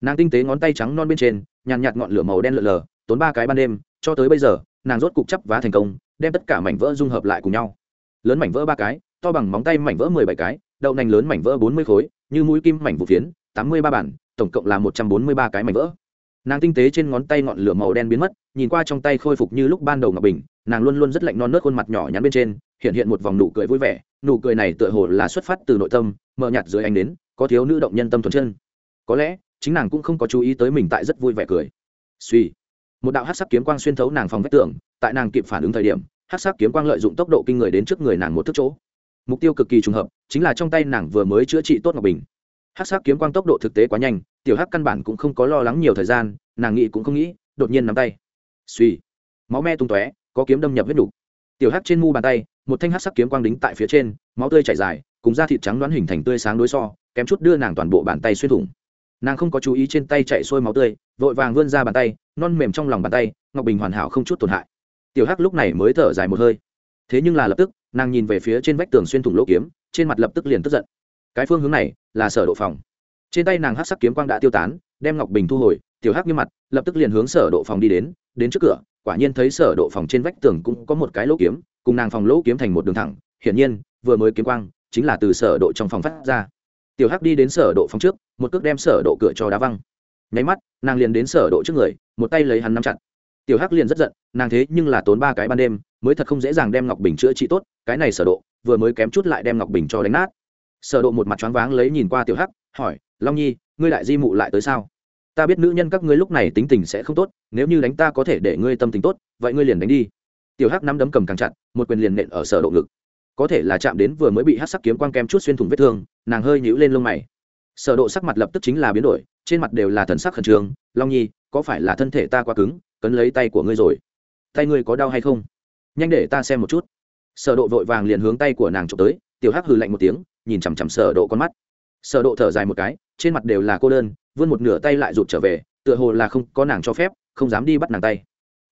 Nàng tinh tế ngón tay trắng non bên trên, nhàn nhạt ngọn lửa màu đen lờ lờ, tốn ba cái ban đêm, cho tới bây giờ, nàng rốt cục chấp vá thành công đem tất cả mảnh vỡ dung hợp lại cùng nhau. Lớn mảnh vỡ ba cái, to bằng móng tay mảnh vỡ mười bảy cái, đậu nành lớn mảnh vỡ bốn mươi khối, như mũi kim mảnh vụ phiến, tám mươi ba bản, tổng cộng là một trăm bốn mươi ba cái mảnh vỡ. Nàng tinh tế trên ngón tay ngọn lửa màu đen biến mất, nhìn qua trong tay khôi phục như lúc ban đầu ngọc bình, nàng luôn luôn rất lạnh non nớt khuôn mặt nhỏ nhắn bên trên, hiện hiện một vòng nụ cười vui vẻ, nụ cười này tựa hồ là xuất phát từ nội tâm, mờ nhạt dưới ánh đến có thiếu nữ động nhân tâm thuần chân. Có lẽ, chính nàng cũng không có chú ý tới mình tại rất vui vẻ cười. Suy một đạo hát sắc kiếm quang xuyên thấu nàng phòng vách tường, tại nàng kịp phản ứng thời điểm hát sắc kiếm quang lợi dụng tốc độ kinh người đến trước người nàng một thức chỗ. Mục tiêu cực kỳ trùng hợp, chính là trong tay nàng vừa mới chữa trị tốt ngọc bình. Hát sắc kiếm quang tốc độ thực tế quá nhanh, tiểu hắc căn bản cũng không có lo lắng nhiều thời gian, nàng nghĩ cũng không nghĩ, đột nhiên nắm tay. Suy máu me tung tóe, có kiếm đâm nhập huyết đủ. tiểu hắc trên mu bàn tay, một thanh hát sắc kiếm quang đính tại phía trên, máu tươi chảy dài, cùng da thịt trắng đoán hình thành tươi sáng đối so, kém chút đưa nàng toàn bộ bàn tay xuyên thủng nàng không có chú ý trên tay chạy sôi máu tươi, vội vàng vươn ra bàn tay, non mềm trong lòng bàn tay, ngọc bình hoàn hảo không chút tổn hại. Tiểu hắc lúc này mới thở dài một hơi. Thế nhưng là lập tức, nàng nhìn về phía trên vách tường xuyên thủng lỗ kiếm, trên mặt lập tức liền tức giận. Cái phương hướng này là sở độ phòng. Trên tay nàng hắc sắc kiếm quang đã tiêu tán, đem ngọc bình thu hồi, tiểu hắc như mặt, lập tức liền hướng sở độ phòng đi đến đến trước cửa, quả nhiên thấy sở độ phòng trên vách tường cũng có một cái lỗ kiếm, cùng nàng phòng lỗ kiếm thành một đường thẳng. Hiển nhiên, vừa mới kiếm quang chính là từ sở độ trong phòng phát ra tiểu hắc đi đến sở độ phòng trước, một cước đem sở độ cửa cho đá văng. Nháy mắt, nàng liền đến sở độ trước người, một tay lấy hắn nắm chặt. Tiểu hắc liền rất giận, nàng thế nhưng là tốn ba cái ban đêm, mới thật không dễ dàng đem ngọc bình chữa trị tốt, cái này sở độ, vừa mới kém chút lại đem ngọc bình cho đánh nát. Sở độ một mặt choáng váng lấy nhìn qua tiểu hắc, hỏi, long nhi, ngươi lại di mụ lại tới sao? Ta biết nữ nhân các ngươi lúc này tính tình sẽ không tốt, nếu như đánh ta có thể để ngươi tâm tình tốt, vậy ngươi liền đánh đi. Tiểu hắc nắm đấm cầm càng chặt, một quyền liền nện ở sở độ ngực có thể là chạm đến vừa mới bị hắc sắc kiếm quang kem chút xuyên thủng vết thương, nàng hơi nhíu lên lông mày. Sở độ sắc mặt lập tức chính là biến đổi, trên mặt đều là thần sắc khẩn trương, long nhi, có phải là thân thể ta quá cứng, cấn lấy tay của ngươi rồi? Tay ngươi có đau hay không? Nhanh để ta xem một chút. Sở độ vội vàng liền hướng tay của nàng chụp tới, tiểu hắc hừ lạnh một tiếng, nhìn chằm chằm sở độ con mắt. Sở độ thở dài một cái, trên mặt đều là cô đơn, vươn một nửa tay lại rụt trở về, tựa hồ là không có nàng cho phép, không dám đi bắt nàng tay.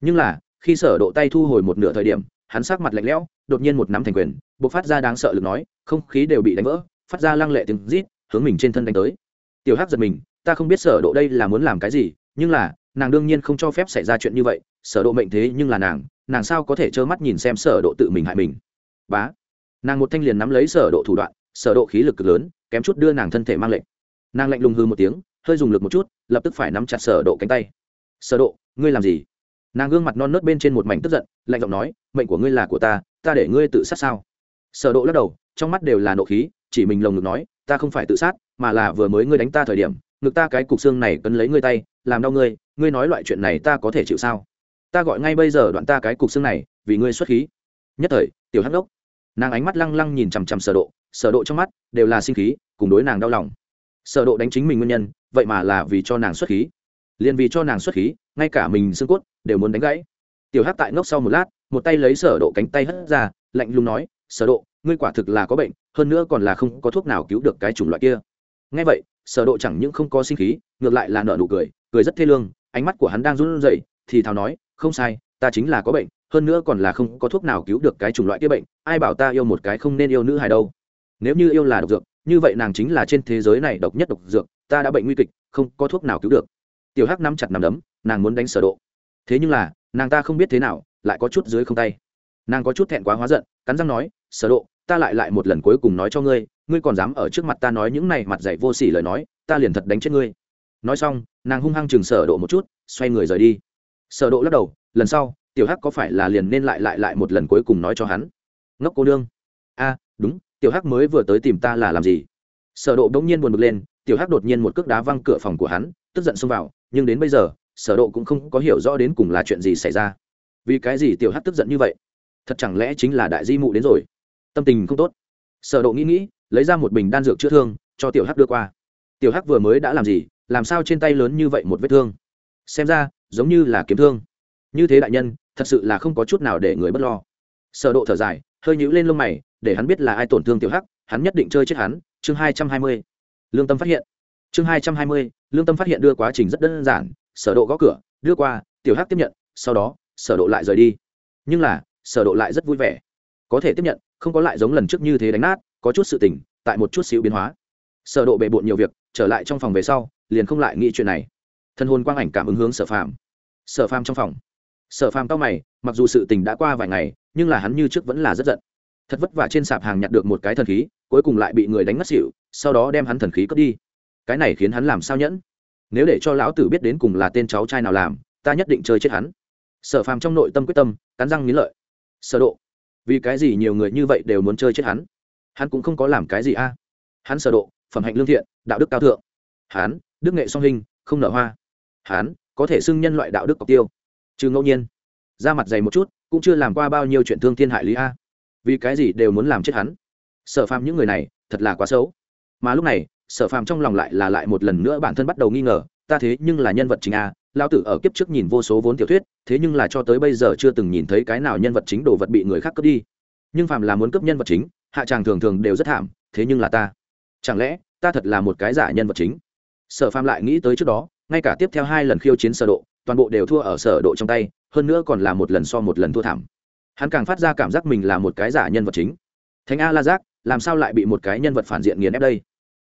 Nhưng là, khi sở độ tay thu hồi một nửa thời điểm, hắn sắc mặt lạnh lẽo, đột nhiên một nắm thành quyền bộc phát ra đáng sợ lực nói, không khí đều bị đánh vỡ, phát ra lăng lệ tiếng rít, hướng mình trên thân đánh tới. Tiểu hắc giật mình, ta không biết sở độ đây là muốn làm cái gì, nhưng là, nàng đương nhiên không cho phép xảy ra chuyện như vậy, sở độ mệnh thế nhưng là nàng nàng sao có thể trơ mắt nhìn xem sở độ tự mình hại mình? Bá! Nàng một thanh liền nắm lấy sở độ thủ đoạn, sở độ khí lực cực lớn, kém chút đưa nàng thân thể mang lệnh. Nàng lạnh lùng hư một tiếng, hơi dùng lực một chút, lập tức phải nắm chặt sở độ cánh tay. Sở độ, ngươi làm gì? Nàng gương mặt non nớt bên trên một mảnh tức giận, lạnh giọng nói, mệnh của ngươi là của ta ta để ngươi tự sát sao? Sở độ lắc đầu, trong mắt đều là nộ khí, chỉ mình lồng ngực nói, ta không phải tự sát, mà là vừa mới ngươi đánh ta thời điểm, ngực ta cái cục xương này cấn lấy ngươi tay, làm đau ngươi ngươi nói loại chuyện này ta có thể chịu sao? Ta gọi ngay bây giờ đoạn ta cái cục xương này, vì ngươi xuất khí. Nhất thời, tiểu hắc đốc, nàng ánh mắt lăng lăng nhìn chằm chằm sở độ sở độ trong mắt đều là sinh khí, cùng đối nàng đau lòng. Sở độ đánh chính mình nguyên nhân, vậy mà là vì cho nàng xuất khí. Liền vì cho nàng xuất khí, ngay cả mình xương cốt đều muốn đánh gãy. Tiểu hắc tại ngốc sau một lát, một tay lấy sở độ cánh tay hất ra, lạnh lùng nói sở độ, ngươi quả thực là có bệnh, hơn nữa còn là không có thuốc nào cứu được cái chủng loại kia. Nghe vậy, sở độ chẳng những không có sinh khí, ngược lại là nở nụ cười cười rất thê lương, ánh mắt của hắn đang run rẩy, thì thào nói, không sai, ta chính là có bệnh, hơn nữa còn là không có thuốc nào cứu được cái chủng loại kia bệnh, ai bảo ta yêu một cái không nên yêu nữ hài đâu. Nếu như yêu là độc dược, như vậy nàng chính là trên thế giới này độc nhất độc dược, ta đã bệnh nguy kịch, không có thuốc nào cứu được. Tiểu hắc nắm chặt nắm đấm, nàng muốn đánh sở độ. Thế nhưng là, nàng ta không biết thế nào, lại có chút dưới không tay. Nàng có chút thẹn quá hóa giận, cắn răng nói sở độ, ta lại lại một lần cuối cùng nói cho ngươi ngươi còn dám ở trước mặt ta nói những này mặt dạy vô sỉ lời nói, ta liền thật đánh chết ngươi. Nói xong, nàng hung hăng chừng sở độ một chút, xoay người rời đi. Sở độ lắc đầu, lần sau, tiểu hắc có phải là liền nên lại lại lại một lần cuối cùng nói cho hắn? Ngốc cô đương. a, đúng, tiểu hắc mới vừa tới tìm ta là làm gì? Sở độ đống nhiên buồn bực lên, tiểu hắc đột nhiên một cước đá văng cửa phòng của hắn, tức giận xông vào, nhưng đến bây giờ, sở độ cũng không có hiểu rõ đến cùng là chuyện gì xảy ra. Vì cái gì tiểu hắc tức giận như vậy? Thật chẳng lẽ chính là đại di mụ đến rồi? Tâm tình không tốt. Sở độ nghĩ nghĩ, lấy ra một bình đan dược chữa thương, cho tiểu hắc đưa qua. Tiểu hắc vừa mới đã làm gì, làm sao trên tay lớn như vậy một vết thương? Xem ra, giống như là kiếm thương. Như thế đại nhân, thật sự là không có chút nào để người bất lo. Sở độ thở dài, hơi nhíu lên lông mày, để hắn biết là ai tổn thương tiểu hắc, hắn nhất định chơi chết hắn. Chương 220 lương tâm phát hiện. Chương 220 lương tâm phát hiện đưa quá trình rất đơn giản. Sở độ gõ cửa, đưa qua, tiểu hắc tiếp nhận, sau đó, sở độ lại rời đi. Nhưng là, sở độ lại rất vui vẻ. Có thể tiếp nhận không có lại giống lần trước như thế đánh nát có chút sự tỉnh, tại một chút xíu biến hóa. Sở độ bề bộn nhiều việc trở lại trong phòng về sau liền không lại nghĩ chuyện này. Thân hồn quang ảnh cảm ứng hướng sở phàm. Sở phàm trong phòng. Sở phàm cao mày mặc dù sự tình đã qua vài ngày nhưng là hắn như trước vẫn là rất giận. Thật vất vả trên sạp hàng nhặt được một cái thần khí cuối cùng lại bị người đánh ngất xỉu sau đó đem hắn thần khí cướp đi. Cái này khiến hắn làm sao nhẫn? Nếu để cho lão tử biết đến cùng là tên cháu trai nào làm ta nhất định chơi chết hắn. Sở phàm trong nội tâm quyết tâm cắn răng nghiến lợi. Sở độ vì cái gì nhiều người như vậy đều muốn chơi chết hắn? Hắn cũng không có làm cái gì a. Hắn sở độ, phẩm hạnh lương thiện, đạo đức cao thượng. Hắn, đức nghệ song hình, không nở hoa. Hắn, có thể xưng nhân loại đạo đức cọc tiêu. Trừ ngẫu nhiên. Ra mặt dày một chút, cũng chưa làm qua bao nhiêu chuyện thương thiên hại lý a. Vì cái gì đều muốn làm chết hắn? Sở phàm những người này, thật là quá xấu. Mà lúc này, sở phàm trong lòng lại là lại một lần nữa bản thân bắt đầu nghi ngờ, ta thế nhưng là nhân vật chính a lao tử ở kiếp trước nhìn vô số vốn tiểu thuyết, thế nhưng là cho tới bây giờ chưa từng nhìn thấy cái nào nhân vật chính đồ vật bị người khác cướp đi. Nhưng phàm là muốn cướp nhân vật chính, hạ tràng thường thường đều rất thảm, thế nhưng là ta, chẳng lẽ ta thật là một cái giả nhân vật chính? Sở phàm lại nghĩ tới trước đó, ngay cả tiếp theo hai lần khiêu chiến sở độ, toàn bộ đều thua ở sở độ trong tay, hơn nữa còn là một lần so một lần thua thảm. Hắn càng phát ra cảm giác mình là một cái giả nhân vật chính. Thánh a la giác, làm sao lại bị một cái nhân vật phản diện nghiền ép đây?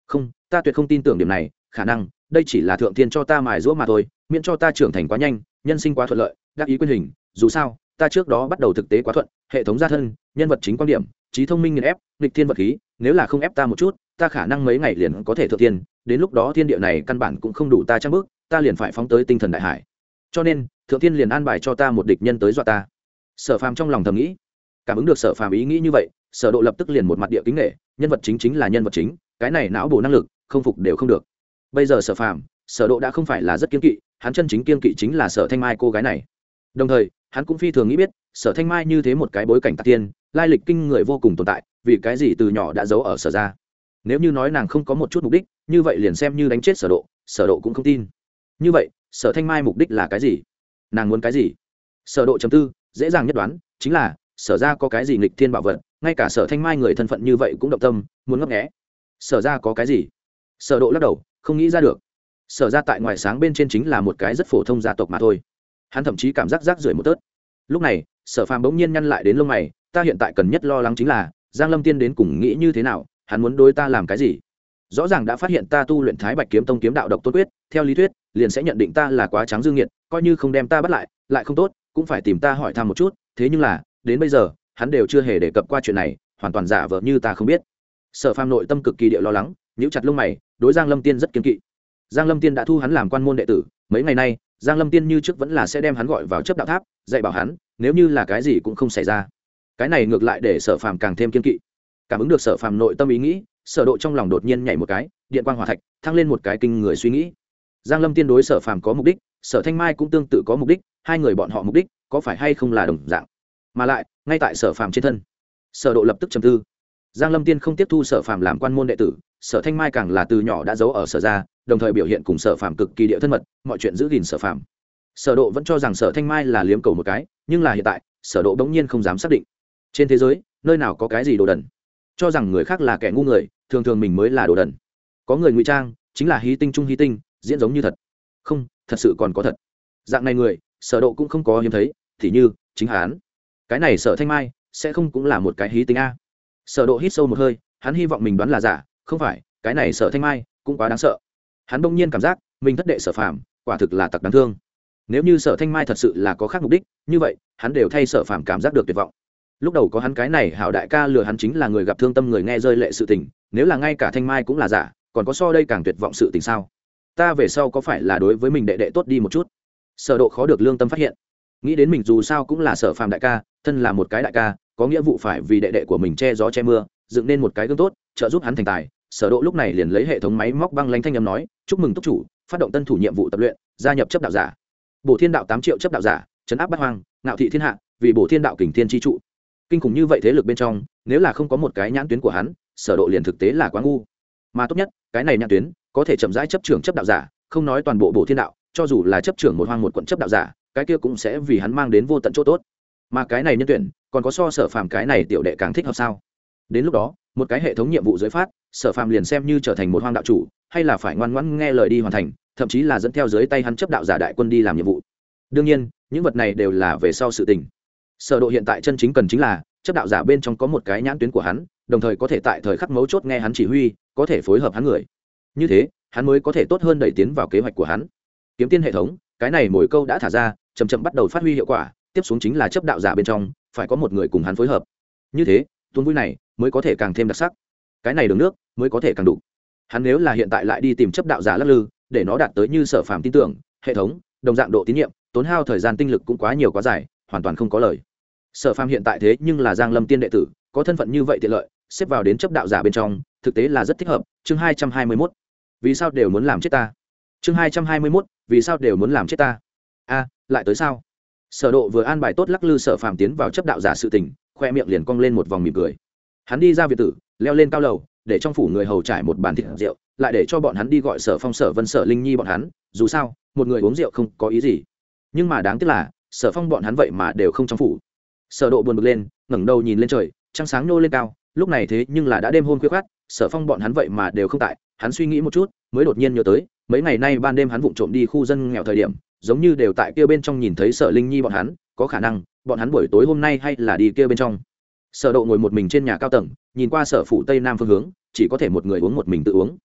Không, ta tuyệt không tin tưởng điểm này, khả năng, đây chỉ là thượng thiên cho ta mài rũa mà thôi miễn cho ta trưởng thành quá nhanh, nhân sinh quá thuận lợi, đắc ý quyền hình, dù sao, ta trước đó bắt đầu thực tế quá thuận, hệ thống gia thân, nhân vật chính quan điểm, trí thông minh nghiền ép, nghịch thiên vật khí, nếu là không ép ta một chút, ta khả năng mấy ngày liền có thể thượng thiên, đến lúc đó thiên địa này căn bản cũng không đủ ta trang bước ta liền phải phóng tới tinh thần đại hải. Cho nên, thượng tiên liền an bài cho ta một địch nhân tới dọa ta. Sở phàm trong lòng thầm nghĩ. Cảm ứng được sở phàm ý nghĩ như vậy, sở độ lập tức liền một mặt địa kính nghệ nhân vật chính chính là nhân vật chính, cái này não bổ năng lực, không phục đều không được. Bây giờ sở phàm, sở độ đã không phải là rất kiên kỵ hắn chân chính kiên kỵ chính là sở thanh mai cô gái này. Đồng thời, hắn cũng phi thường nghĩ biết, sở thanh mai như thế một cái bối cảnh tạc tiên, lai lịch kinh người vô cùng tồn tại, vì cái gì từ nhỏ đã giấu ở sở ra? Nếu như nói nàng không có một chút mục đích, như vậy liền xem như đánh chết sở độ sở độ cũng không tin. Như vậy, sở thanh mai mục đích là cái gì? Nàng muốn cái gì? Sở độ chấm tư, dễ dàng nhất đoán, chính là, sở ra có cái gì nghịch thiên bảo vật, ngay cả sở thanh mai người thân phận như vậy cũng động tâm, muốn ngấp nghé. Sở ra có cái gì? Sở độ lắc đầu, không nghĩ ra được sở ra tại ngoài sáng bên trên chính là một cái rất phổ thông gia tộc mà thôi. Hắn thậm chí cảm giác rác rưởi một tớt. Lúc này, sở phàm bỗng nhiên nhăn lại đến lông mày, ta hiện tại cần nhất lo lắng chính là, giang lâm tiên đến cùng nghĩ như thế nào, hắn muốn đối ta làm cái gì? Rõ ràng đã phát hiện ta tu luyện thái bạch kiếm tông kiếm đạo độc tôn quyết, theo lý thuyết, liền sẽ nhận định ta là quá trắng dương nghiệt, coi như không đem ta bắt lại lại không tốt, cũng phải tìm ta hỏi thăm một chút, thế nhưng là, đến bây giờ, hắn đều chưa hề đề cập qua chuyện này, hoàn toàn giả vờ như ta không biết. Sở phàm nội tâm cực kỳ điệu lo lắng, nhíu chặt lông mày, đối giang lâm tiên rất kiên kỵ giang lâm tiên đã thu hắn làm quan môn đệ tử, mấy ngày nay, giang lâm tiên như trước vẫn là sẽ đem hắn gọi vào chấp đạo tháp, dạy bảo hắn, nếu như là cái gì cũng không xảy ra. Cái này ngược lại để sở phàm càng thêm kiên kỵ. Cảm ứng được sở phàm nội tâm ý nghĩ, sở độ trong lòng đột nhiên nhảy một cái, điện quang hỏa thạch, thăng lên một cái kinh người suy nghĩ. Giang lâm tiên đối sở phàm có mục đích, sở thanh mai cũng tương tự có mục đích, hai người bọn họ mục đích có phải hay không là đồng dạng. Mà lại, ngay tại sở phàm trên thân, sở độ lập tức trầm tư. Giang lâm tiên không tiếp thu sở phàm làm quan môn đệ tử, sở thanh mai càng là từ nhỏ đã giấu ở sở gia đồng thời biểu hiện cùng sở phàm cực kỳ địa thân mật, mọi chuyện giữ gìn sở phàm. Sở độ vẫn cho rằng sở thanh mai là liếm cầu một cái, nhưng là hiện tại, sở độ đống nhiên không dám xác định. Trên thế giới, nơi nào có cái gì đồ đần? Cho rằng người khác là kẻ ngu người, thường thường mình mới là đồ đần. Có người ngụy trang, chính là hí tinh trung hí tinh, diễn giống như thật. Không, thật sự còn có thật. Dạng này người, sở độ cũng không có hiếm thấy, thì như, chính hắn. Cái này sở thanh mai, sẽ không cũng là một cái hí tinh a. Sở độ hít sâu một hơi, hắn hy vọng mình đoán là giả, không phải, cái này sở thanh mai cũng quá đáng sợ hắn bỗng nhiên cảm giác mình thất đệ sở phàm, quả thực là tặc đáng thương. Nếu như sở thanh mai thật sự là có khác mục đích, như vậy, hắn đều thay sở phàm cảm giác được tuyệt vọng. Lúc đầu có hắn cái này hảo đại ca lừa hắn chính là người gặp thương tâm người nghe rơi lệ sự tình, nếu là ngay cả thanh mai cũng là giả, còn có so đây càng tuyệt vọng sự tình sao? Ta về sau có phải là đối với mình đệ đệ tốt đi một chút? Sở độ khó được lương tâm phát hiện. Nghĩ đến mình dù sao cũng là sở phàm đại ca, thân là một cái đại ca, có nghĩa vụ phải vì đệ đệ của mình che gió che mưa, dựng nên một cái gương tốt, trợ giúp hắn thành tài sở độ lúc này liền lấy hệ thống máy móc băng lanh thanh âm nói, chúc mừng túc chủ, phát động tân thủ nhiệm vụ tập luyện, gia nhập chấp đạo giả. Bổ thiên đạo tám triệu chấp đạo giả chấn áp bát hoang, ngạo thị thiên hạ, vì bổ thiên đạo kình thiên chi trụ. Kinh khủng như vậy thế lực bên trong, nếu là không có một cái nhãn tuyến của hắn, sở độ liền thực tế là quá ngu. Mà tốt nhất, cái này nhãn tuyến có thể chậm rãi chấp trưởng chấp đạo giả, không nói toàn bộ bổ thiên đạo, cho dù là chấp trưởng một hoang một quận chấp đạo giả, cái kia cũng sẽ vì hắn mang đến vô tận chỗ tốt. Mà cái này nhân tuyển, còn có so sở phàm cái này tiểu đệ càng thích hợp sao? Đến lúc đó, một cái hệ thống nhiệm vụ dưới phát sở phàm liền xem như trở thành một hoang đạo chủ, hay là phải ngoan ngoãn nghe lời đi hoàn thành, thậm chí là dẫn theo dưới tay hắn chấp đạo giả đại quân đi làm nhiệm vụ. Đương nhiên, những vật này đều là về sau sự tình. Sở độ hiện tại chân chính cần chính là, chấp đạo giả bên trong có một cái nhãn tuyến của hắn, đồng thời có thể tại thời khắc mấu chốt nghe hắn chỉ huy, có thể phối hợp hắn người. Như thế, hắn mới có thể tốt hơn đẩy tiến vào kế hoạch của hắn. Kiếm tiên hệ thống, cái này mỗi câu đã thả ra, chậm chậm bắt đầu phát huy hiệu quả, tiếp xuống chính là chấp đạo giả bên trong, phải có một người cùng hắn phối hợp. Như thế tuôn vui này mới có thể càng thêm đặc sắc. Cái này đường nước mới có thể càng đủ. Hắn nếu là hiện tại lại đi tìm chấp đạo giả lắc lư, để nó đạt tới như sở phàm tin tưởng, hệ thống, đồng dạng độ tín nhiệm, tốn hao thời gian tinh lực cũng quá nhiều quá dài, hoàn toàn không có lời. Sở phàm hiện tại thế nhưng là giang lâm tiên đệ tử, có thân phận như vậy tiện lợi, xếp vào đến chấp đạo giả bên trong, thực tế là rất thích hợp. Chương hai trăm hai mươi mốt. Vì sao đều muốn làm chết ta? Chương hai trăm hai mươi mốt. Vì sao đều muốn làm chết ta? A, lại tới sao? Sở độ vừa an bài tốt lắc lư, sở phàm tiến vào chấp đạo giả sự tình, khoe miệng liền cong lên một vòng mỉm cười. Hắn đi ra việt tử, leo lên cao lầu để trong phủ người hầu trải một bàn thịt rượu, lại để cho bọn hắn đi gọi sở phong, sở vân, sở linh nhi bọn hắn, dù sao, một người uống rượu không có ý gì. Nhưng mà đáng tiếc là, sở phong bọn hắn vậy mà đều không trong phủ. Sở độ buồn bực lên, ngẩng đầu nhìn lên trời, trăng sáng nô lên cao, lúc này thế nhưng là đã đêm hôn khuya khát sở phong bọn hắn vậy mà đều không tại, hắn suy nghĩ một chút, mới đột nhiên nhớ tới, mấy ngày nay ban đêm hắn vụng trộm đi khu dân nghèo thời điểm, giống như đều tại kia bên trong nhìn thấy sở linh nhi bọn hắn, có khả năng, bọn hắn buổi tối hôm nay hay là đi kia bên trong sở độ ngồi một mình trên nhà cao tầng nhìn qua sở phủ tây nam phương hướng chỉ có thể một người uống một mình tự uống.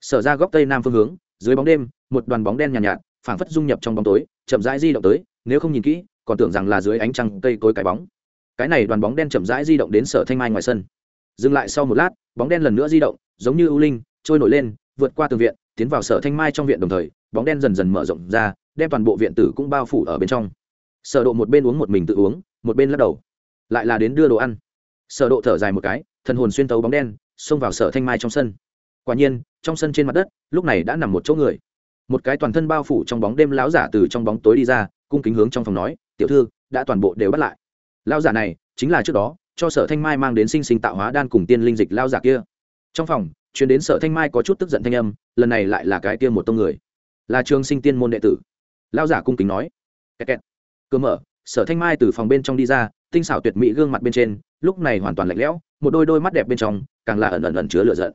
Sở ra góc tây nam phương hướng dưới bóng đêm một đoàn bóng đen nhàn nhạt, nhạt phảng phất dung nhập trong bóng tối chậm rãi di động tới nếu không nhìn kỹ còn tưởng rằng là dưới ánh trăng cây cối cái bóng. Cái này đoàn bóng đen chậm rãi di động đến sở thanh mai ngoài sân. Dừng lại sau một lát bóng đen lần nữa di động giống như ưu linh trôi nổi lên vượt qua tường viện tiến vào sở thanh mai trong viện đồng thời bóng đen dần dần mở rộng ra đem toàn bộ viện tử cũng bao phủ ở bên trong. Sở độ một bên uống một mình tự uống một bên lắc đầu. Lại là đến đưa đồ ăn sở độ thở dài một cái, thần hồn xuyên tấu bóng đen, xông vào sở thanh mai trong sân. Quả nhiên, trong sân trên mặt đất, lúc này đã nằm một chỗ người. Một cái toàn thân bao phủ trong bóng đêm lão giả từ trong bóng tối đi ra, cung kính hướng trong phòng nói, tiểu thư, đã toàn bộ đều bắt lại. Lão giả này, chính là trước đó, cho sở thanh mai mang đến sinh sinh tạo hóa đan cùng tiên linh dịch lão giả kia. Trong phòng chuyến đến sở thanh mai có chút tức giận thanh âm, lần này lại là cái kia một tông người. Là trường sinh tiên môn đệ tử. Lão giả cung kính nói, kẹt kẹt. Cơ mở, sở thanh mai từ phòng bên trong đi ra, tinh xảo tuyệt mỹ gương mặt bên trên lúc này hoàn toàn lạnh lẽo, một đôi đôi mắt đẹp bên trong càng là ẩn ẩn ẩn chứa lửa giận.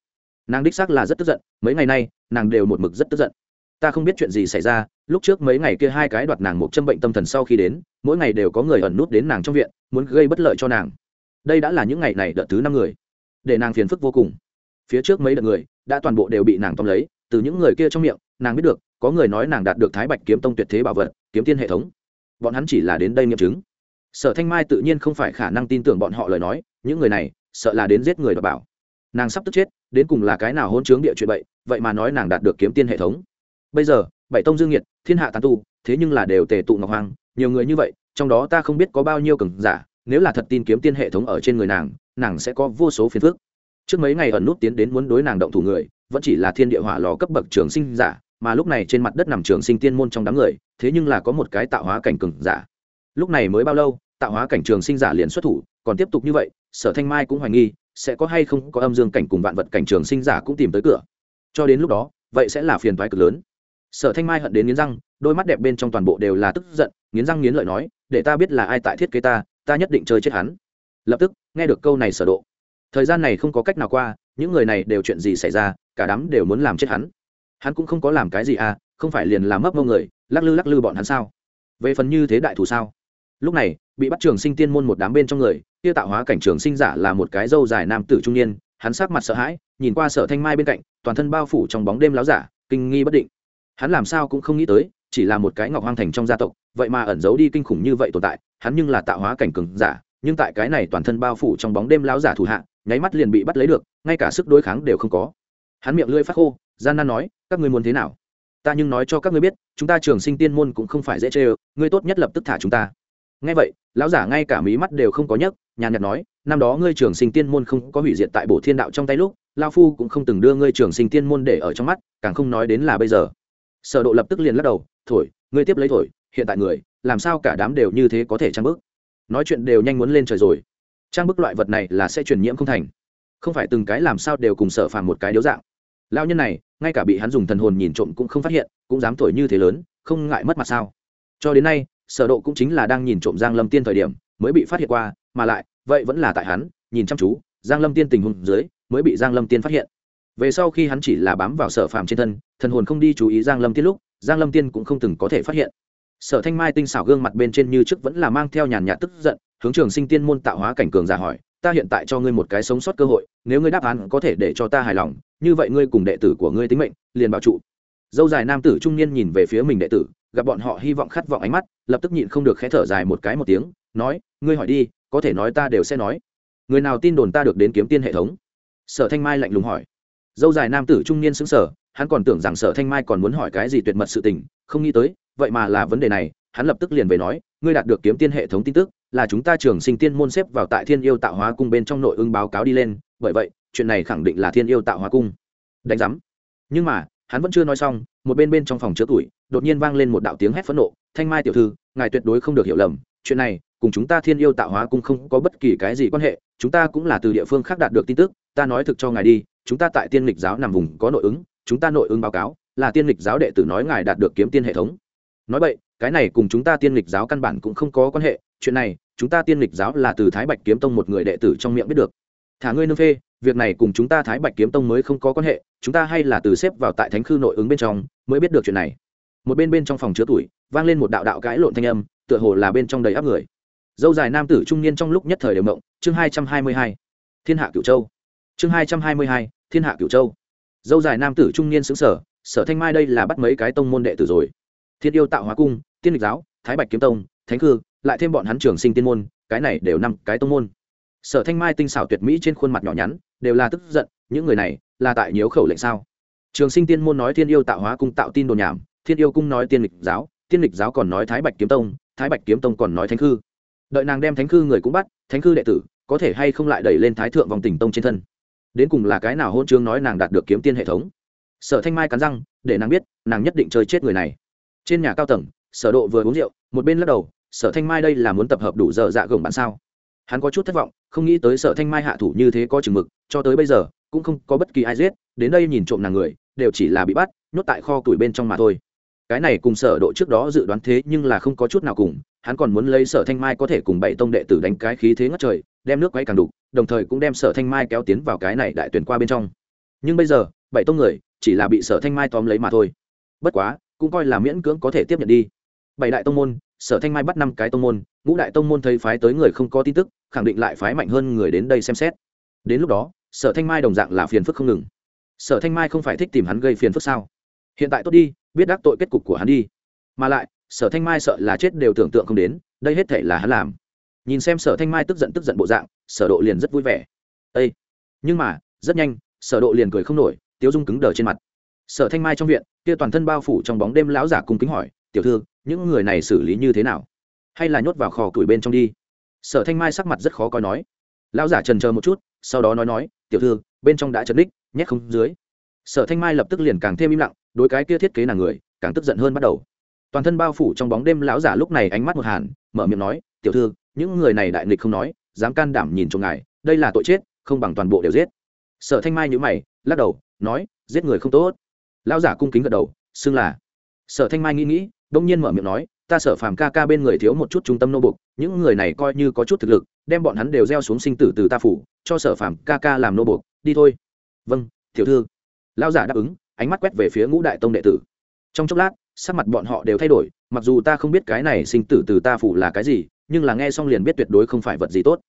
Nàng đích xác là rất tức giận, mấy ngày nay, nàng đều một mực rất tức giận. Ta không biết chuyện gì xảy ra, lúc trước mấy ngày kia hai cái đoạt nàng một châm bệnh tâm thần sau khi đến, mỗi ngày đều có người ẩn nút đến nàng trong viện, muốn gây bất lợi cho nàng. Đây đã là những ngày này đợt thứ năm người, để nàng phiền phức vô cùng. Phía trước mấy đợt người, đã toàn bộ đều bị nàng tóm lấy, từ những người kia trong miệng, nàng biết được, có người nói nàng đạt được thái bạch kiếm tông tuyệt thế bảo vật, kiếm tiên hệ thống. Bọn hắn chỉ là đến đây nghiệm chứng sở thanh mai tự nhiên không phải khả năng tin tưởng bọn họ lời nói, những người này, sợ là đến giết người đọc bảo. Nàng sắp tức chết, đến cùng là cái nào hôn chướng địa chuyện vậy vậy mà nói nàng đạt được kiếm tiên hệ thống. Bây giờ, bảy tông dương nhiệt thiên hạ tàn tu, thế nhưng là đều tề tụ ngọc hoàng, nhiều người như vậy, trong đó ta không biết có bao nhiêu cường giả, nếu là thật tin kiếm tiên hệ thống ở trên người nàng nàng sẽ có vô số phiền phức. Trước mấy ngày ẩn nút tiến đến muốn đối nàng động thủ người, vẫn chỉ là thiên địa hỏa lò cấp bậc trường sinh giả, mà lúc này trên mặt đất nằm trường sinh tiên môn trong đám người, thế nhưng là có một cái tạo hóa cảnh cường giả. Lúc này mới bao lâu tạo hóa cảnh trường sinh giả liền xuất thủ, còn tiếp tục như vậy, sở thanh mai cũng hoài nghi, sẽ có hay không có âm dương cảnh cùng vạn vật cảnh trường sinh giả cũng tìm tới cửa. Cho đến lúc đó, vậy sẽ là phiền thoái cực lớn. Sở thanh mai hận đến nghiến răng, đôi mắt đẹp bên trong toàn bộ đều là tức giận, nghiến răng nghiến lợi nói, để ta biết là ai tại thiết kế ta ta nhất định chơi chết hắn. Lập tức, nghe được câu này sở độ, thời gian này không có cách nào qua, những người này đều chuyện gì xảy ra, cả đám đều muốn làm chết hắn. Hắn cũng không có làm cái gì à không phải liền làm mấp mông người, lắc lư lắc lư bọn hắn sao? Về phần như thế đại thủ sao? Lúc này bị bắt trường sinh tiên môn một đám bên trong người, kia tạo hóa cảnh trường sinh giả là một cái dâu dài nam tử trung niên, hắn sắc mặt sợ hãi, nhìn qua sở thanh mai bên cạnh, toàn thân bao phủ trong bóng đêm láo giả, kinh nghi bất định. Hắn làm sao cũng không nghĩ tới, chỉ là một cái ngọc hoang thành trong gia tộc, vậy mà ẩn giấu đi kinh khủng như vậy tồn tại, hắn nhưng là tạo hóa cảnh cường giả, nhưng tại cái này toàn thân bao phủ trong bóng đêm láo giả thủ hạ, nháy mắt liền bị bắt lấy được, ngay cả sức đối kháng đều không có. Hắn miệng lưỡi phát khô, gian nan nói, các ngươi muốn thế nào? Ta nhưng nói cho các ngươi biết, chúng ta trường sinh tiên môn cũng không phải dễ chê ơ, ngươi tốt nhất lập tức thả chúng ta ngay vậy, lão giả ngay cả mí mắt đều không có nhấc, nhàn nhạt nói, năm đó ngươi trường sinh tiên môn không có hủy diệt tại bổ thiên đạo trong tay lúc lao phu cũng không từng đưa ngươi trường sinh tiên môn để ở trong mắt, càng không nói đến là bây giờ. Sở độ lập tức liền lắc đầu, thổi, ngươi tiếp lấy thổi, hiện tại người, làm sao cả đám đều như thế có thể trang bức? Nói chuyện đều nhanh muốn lên trời rồi. Trang bức loại vật này là sẽ truyền nhiễm không thành. Không phải từng cái làm sao đều cùng sở phàm một cái điếu dạng. Lao nhân này, ngay cả bị hắn dùng thần hồn nhìn trộm cũng không phát hiện, cũng dám thổi như thế lớn, không ngại mất mặt sao. Cho đến nay sở độ cũng chính là đang nhìn trộm giang lâm tiên thời điểm, mới bị phát hiện qua, mà lại, vậy vẫn là tại hắn, nhìn chăm chú, giang lâm tiên tình huống dưới, mới bị giang lâm tiên phát hiện. Về sau khi hắn chỉ là bám vào sở phàm trên thân, thần hồn không đi chú ý giang lâm tiên lúc, giang lâm tiên cũng không từng có thể phát hiện. Sở thanh mai tinh xảo gương mặt bên trên như trước vẫn là mang theo nhàn nhạt tức giận, hướng trường sinh tiên môn tạo hóa cảnh cường giả hỏi, ta hiện tại cho ngươi một cái sống sót cơ hội, nếu ngươi đáp án có thể để cho ta hài lòng, như vậy ngươi cùng đệ tử của ngươi tính mệnh, liền bảo trụ. Dâu dài nam tử trung niên nhìn về phía mình đệ tử gặp bọn họ hy vọng khát vọng ánh mắt, lập tức nhịn không được khẽ thở dài một cái một tiếng, nói, ngươi hỏi đi, có thể nói ta đều sẽ nói. Người nào tin đồn ta được đến kiếm tiên hệ thống? Sở thanh mai lạnh lùng hỏi. Dâu dài nam tử trung niên xứng sở hắn còn tưởng rằng sở thanh mai còn muốn hỏi cái gì tuyệt mật sự tình, không nghĩ tới, vậy mà là vấn đề này, hắn lập tức liền về nói, ngươi đạt được kiếm tiên hệ thống tin tức, là chúng ta trường sinh tiên môn xếp vào tại thiên yêu tạo hóa cung bên trong nội ứng báo cáo đi lên, bởi vậy, chuyện này khẳng định là thiên yêu tạo hóa cung. Đánh giám. Nhưng mà hắn vẫn chưa nói xong, một bên bên trong phòng chứa tuổi, đột nhiên vang lên một đạo tiếng hét phẫn nộ, thanh mai tiểu thư, ngài tuyệt đối không được hiểu lầm, chuyện này, cùng chúng ta thiên yêu tạo hóa cung không có bất kỳ cái gì quan hệ, chúng ta cũng là từ địa phương khác đạt được tin tức, ta nói thực cho ngài đi, chúng ta tại tiên lịch giáo nằm vùng có nội ứng, chúng ta nội ứng báo cáo, là tiên lịch giáo đệ tử nói ngài đạt được kiếm tiên hệ thống. Nói vậy, cái này cùng chúng ta tiên lịch giáo căn bản cũng không có quan hệ, chuyện này, chúng ta tiên lịch giáo là từ thái bạch kiếm tông một người đệ tử trong miệng biết được. Thả ngươi nương phê việc này cùng chúng ta thái bạch kiếm tông mới không có quan hệ, chúng ta hay là từ xếp vào tại thánh khư nội ứng bên trong mới biết được chuyện này. Một bên bên trong phòng chứa tuổi, vang lên một đạo đạo cãi lộn thanh âm, tựa hồ là bên trong đầy áp người. Dâu dài nam tử trung niên trong lúc nhất thời đều mộng, chương hai trăm hai mươi hai, thiên hạ cửu châu. Chương hai trăm hai mươi hai, thiên hạ cửu châu. Dâu dài nam tử trung niên xứng sở sở thanh mai đây là bắt mấy cái tông môn đệ tử rồi. Thiên yêu tạo hóa cung, tiên lịch giáo, thái bạch kiếm tông, thánh khư, lại thêm bọn hắn trường sinh tiên môn, cái này đều năm cái tông môn sở thanh mai tinh xảo tuyệt mỹ trên khuôn mặt nhỏ nhắn, đều là tức giận, những người này là tại nhiễu khẩu lệnh sao? Trường sinh tiên môn nói thiên yêu tạo hóa cung tạo tin đồn nhảm, thiên yêu cung nói tiên lịch giáo, tiên lịch giáo còn nói thái bạch kiếm tông, thái bạch kiếm tông còn nói thánh khư. Đợi nàng đem thánh khư người cũng bắt, thánh khư đệ tử có thể hay không lại đẩy lên thái thượng vòng tỉnh tông trên thân? Đến cùng là cái nào hôn chương nói nàng đạt được kiếm tiên hệ thống? Sở thanh mai cắn răng, để nàng biết, nàng nhất định chơi chết người này. Trên nhà cao tầng, sở độ vừa uống rượu, một bên lắc đầu, sở thanh mai đây là muốn tập hợp đủ giờ dạ gồng bạn sao? Hắn có chút thất vọng không nghĩ tới sở thanh mai hạ thủ như thế có chừng mực, cho tới bây giờ, cũng không có bất kỳ ai giết, đến đây nhìn trộm nàng người, đều chỉ là bị bắt, nhốt tại kho tuổi bên trong mà thôi. Cái này cùng sở độ trước đó dự đoán thế nhưng là không có chút nào cùng, hắn còn muốn lấy sở thanh mai có thể cùng bảy tông đệ tử đánh cái khí thế ngất trời, đem nước quay càng đục, đồng thời cũng đem sở thanh mai kéo tiến vào cái này đại tuyển qua bên trong. Nhưng bây giờ, bảy tông người, chỉ là bị sở thanh mai tóm lấy mà thôi. Bất quá, cũng coi là miễn cưỡng có thể tiếp nhận đi. Bảy đại tông môn sở thanh mai bắt năm cái tông môn, ngũ đại tông môn thấy phái tới người không có tin tức, khẳng định lại phái mạnh hơn người đến đây xem xét. Đến lúc đó, sở thanh mai đồng dạng là phiền phức không ngừng. Sở thanh mai không phải thích tìm hắn gây phiền phức sao? Hiện tại tốt đi, biết đắc tội kết cục của hắn đi. Mà lại, sở thanh mai sợ là chết đều tưởng tượng không đến, đây hết thể là hắn làm. Nhìn xem sở thanh mai tức giận tức giận bộ dạng, sở độ liền rất vui vẻ. Ê! nhưng mà, rất nhanh, sở độ liền cười không nổi, tiếu dung cứng đờ trên mặt. Sở thanh mai trong viện, kia toàn thân bao phủ trong bóng đêm lão giả cung kính hỏi, tiểu thư những người này xử lý như thế nào? Hay là nhốt vào kho củi bên trong đi? Sở thanh mai sắc mặt rất khó coi nói. Lão giả trần chờ một chút, sau đó nói nói, tiểu thư, bên trong đã chật đích nhét không dưới. Sở thanh mai lập tức liền càng thêm im lặng, đối cái kia thiết kế nàng người, càng tức giận hơn bắt đầu. Toàn thân bao phủ trong bóng đêm lão giả lúc này ánh mắt một hàn, mở miệng nói, tiểu thư, những người này đại nghịch không nói, dám can đảm nhìn trong ngài, đây là tội chết, không bằng toàn bộ đều giết. Sở thanh mai nhữ mày, lắc đầu, nói, giết người không tốt. Lão giả cung kính gật đầu, xưng là. Sở thanh mai nghĩ nghĩ đông nhiên mở miệng nói, ta sở phàm ca ca bên người thiếu một chút trung tâm nô bục, những người này coi như có chút thực lực, đem bọn hắn đều gieo xuống sinh tử từ ta phủ, cho sở phàm ca ca làm nô bục, đi thôi. Vâng tiểu thư. Lão giả đáp ứng, ánh mắt quét về phía ngũ đại tông đệ tử. Trong chốc lát, sắc mặt bọn họ đều thay đổi, mặc dù ta không biết cái này sinh tử từ ta phủ là cái gì, nhưng là nghe xong liền biết tuyệt đối không phải vật gì tốt.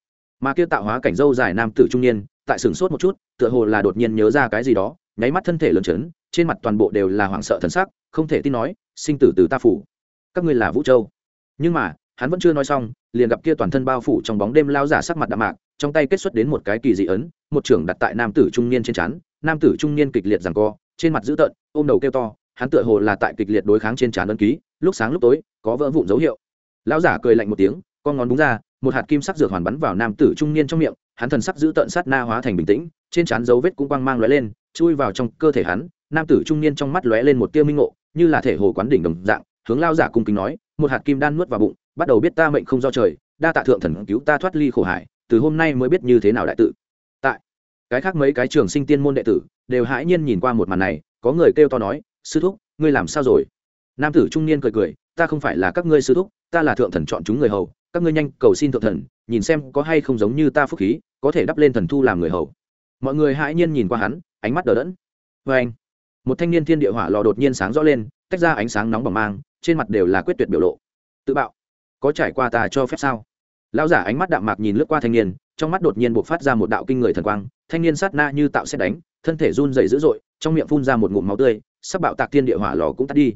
Mà kia tạo hóa cảnh dâu dài nam tử trung niên, tại sừng sốt một chút, tựa hồ là đột nhiên nhớ ra cái gì đó, nháy mắt thân thể lớn chấn trên mặt toàn bộ đều là hoảng sợ thần sắc, không thể tin nói, sinh tử từ ta phủ. Các ngươi là vũ châu. Nhưng mà, hắn vẫn chưa nói xong, liền gặp kia toàn thân bao phủ trong bóng đêm lao giả sắc mặt đạm mạc, trong tay kết xuất đến một cái kỳ dị ấn, một trưởng đặt tại nam tử trung niên trên trán, nam tử trung niên kịch liệt rằng co, trên mặt dữ tợn, ôm đầu kêu to, hắn tựa hồ là tại kịch liệt đối kháng trên trán ấn ký, lúc sáng lúc tối, có vỡ vụn dấu hiệu. Lão giả cười lạnh một tiếng, con ngón đúng ra, một hạt kim sắc dược hoàn bắn vào nam tử trung niên trong miệng, hắn thần sắc giữ tợn sát na hóa thành bình tĩnh, trên trán dấu vết cũng quang mang lóe lên, chui vào trong cơ thể hắn nam tử trung niên trong mắt lóe lên một tia minh ngộ, như là thể hồ quán đỉnh đồng dạng, hướng lao giả cung kính nói, một hạt kim đan nuốt vào bụng, bắt đầu biết ta mệnh không do trời, đa tạ thượng thần cứu ta thoát ly khổ hải, từ hôm nay mới biết như thế nào đại tự. Tại, cái khác mấy cái trường sinh tiên môn đệ tử đều hãi nhiên nhìn qua một màn này, có người kêu to nói, sư thúc, ngươi làm sao rồi? Nam tử trung niên cười cười, ta không phải là các ngươi sư thúc, ta là thượng thần chọn chúng người hầu, các ngươi nhanh cầu xin thượng thần, nhìn xem có hay không giống như ta phúc khí, có thể đắp lên thần thu làm người hầu. Mọi người hãi nhiên nhìn qua hắn, ánh mắt đờ đẫn. Vê anh một thanh niên thiên địa hỏa lò đột nhiên sáng rõ lên, tách ra ánh sáng nóng bỏng mang, trên mặt đều là quyết tuyệt biểu lộ. Tự bạo. Có trải qua ta cho phép sao? Lão giả ánh mắt đạm mạc nhìn lướt qua thanh niên, trong mắt đột nhiên buộc phát ra một đạo kinh người thần quang, thanh niên sát na như tạo xét đánh, thân thể run dày dữ dội, trong miệng phun ra một ngụm máu tươi, sắp bạo tạc thiên địa hỏa lò cũng tắt đi.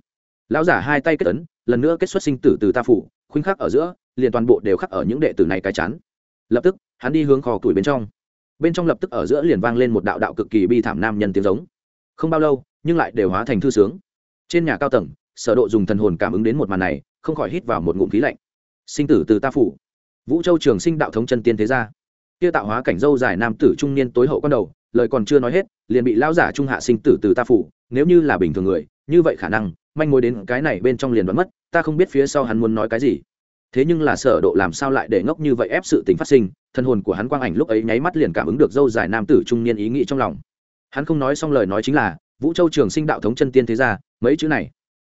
Lão giả hai tay kết ấn, lần nữa kết xuất sinh tử từ ta phủ, khuynh khắc ở giữa, liền toàn bộ đều khắc ở những đệ tử này cái chán. Lập tức, hắn đi hướng kho tuổi bên trong. Bên trong lập tức ở giữa liền vang lên một đạo đạo cực kỳ bi thảm nam nhân tiếng giống. Không bao lâu nhưng lại đều hóa thành thư sướng. Trên nhà cao tầng, sở độ dùng thần hồn cảm ứng đến một màn này, không khỏi hít vào một ngụm khí lạnh. Sinh tử từ ta phủ. Vũ châu trường sinh đạo thống chân tiên thế gia. Kia tạo hóa cảnh dâu dài nam tử trung niên tối hậu con đầu, lời còn chưa nói hết, liền bị lão giả trung hạ sinh tử từ ta phủ. Nếu như là bình thường người, như vậy khả năng, manh mối đến cái này bên trong liền đoán mất, ta không biết phía sau hắn muốn nói cái gì. Thế nhưng là sở độ làm sao lại để ngốc như vậy ép sự tình phát sinh thân hồn của hắn quang ảnh lúc ấy nháy mắt liền cảm ứng được dâu dài nam tử trung niên ý nghĩ trong lòng. Hắn không nói xong lời nói chính là vũ châu trường sinh đạo thống chân tiên thế gia, mấy chữ này.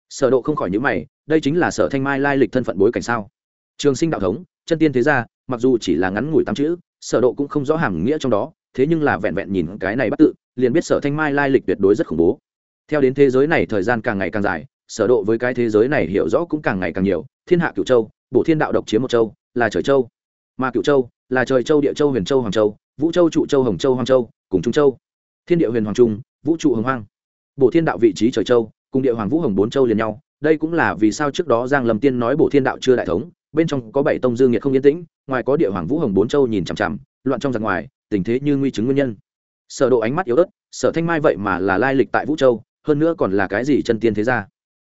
Sở độ không khỏi nhíu mày, đây chính là sở thanh mai lai lịch thân phận bối cảnh sao? Trường sinh đạo thống, chân tiên thế gia, mặc dù chỉ là ngắn ngủi tám chữ, sở độ cũng không rõ hàm nghĩa trong đó, thế nhưng là vẹn vẹn nhìn cái này bắt tự, liền biết sở thanh mai lai lịch tuyệt đối rất khủng bố. Theo đến thế giới này thời gian càng ngày càng dài, sở độ với cái thế giới này hiểu rõ cũng càng ngày càng nhiều, thiên hạ cửu châu, bổ thiên đạo độc chiếm một châu, là trời châu. Mà cửu châu, là trời châu, địa châu, huyền châu, hoàng châu, vũ châu trụ châu, hồng châu, hoàng châu, cùng trung châu. Thiên địa huyền hoàng trung, vũ trụ hồng hoang bổ thiên đạo vị trí trời châu, cùng địa hoàng vũ hồng bốn châu liền nhau. Đây cũng là vì sao trước đó giang lâm tiên nói bổ thiên đạo chưa đại thống. Bên trong có bảy tông dương nhiệt không yên tĩnh, ngoài có địa hoàng vũ hồng bốn châu nhìn chằm chằm, loạn trong giặc ngoài, tình thế như nguy chứng nguyên nhân. Sở độ ánh mắt yếu ớt, sở thanh mai vậy mà là lai lịch tại vũ châu, hơn nữa còn là cái gì chân tiên thế gia?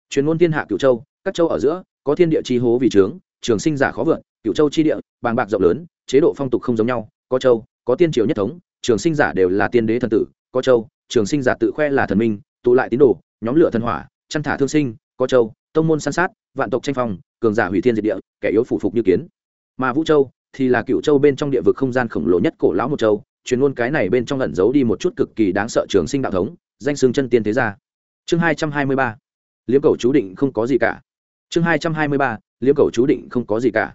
Truyền ngôn thiên hạ cửu châu, các châu ở giữa, có thiên địa chi hố vì trướng, trường sinh giả khó vượt. Cửu châu chi địa, bàng bạc rộng lớn, chế độ phong tục không giống nhau, có châu, có tiên triều nhất thống, trường sinh giả đều là tiên đế thần tử, có châu, trường sinh giả tự khoe là thần minh tụ lại tín đồ, nhóm lửa thần hỏa, chăn thả thương sinh, có châu, tông môn san sát, vạn tộc tranh phong, cường giả hủy thiên diệt địa, kẻ yếu phủ phục như kiến. Mà vũ châu thì là cựu châu bên trong địa vực không gian khổng lồ nhất cổ lão một châu truyền ngôn cái này bên trong lẩn giấu đi một chút cực kỳ đáng sợ trường sinh đạo thống, danh xương chân tiên thế gia. Chương hai trăm hai mươi ba liếm cầu chú định không có gì cả. Chương hai trăm hai mươi ba liếm cầu chú định không có gì cả.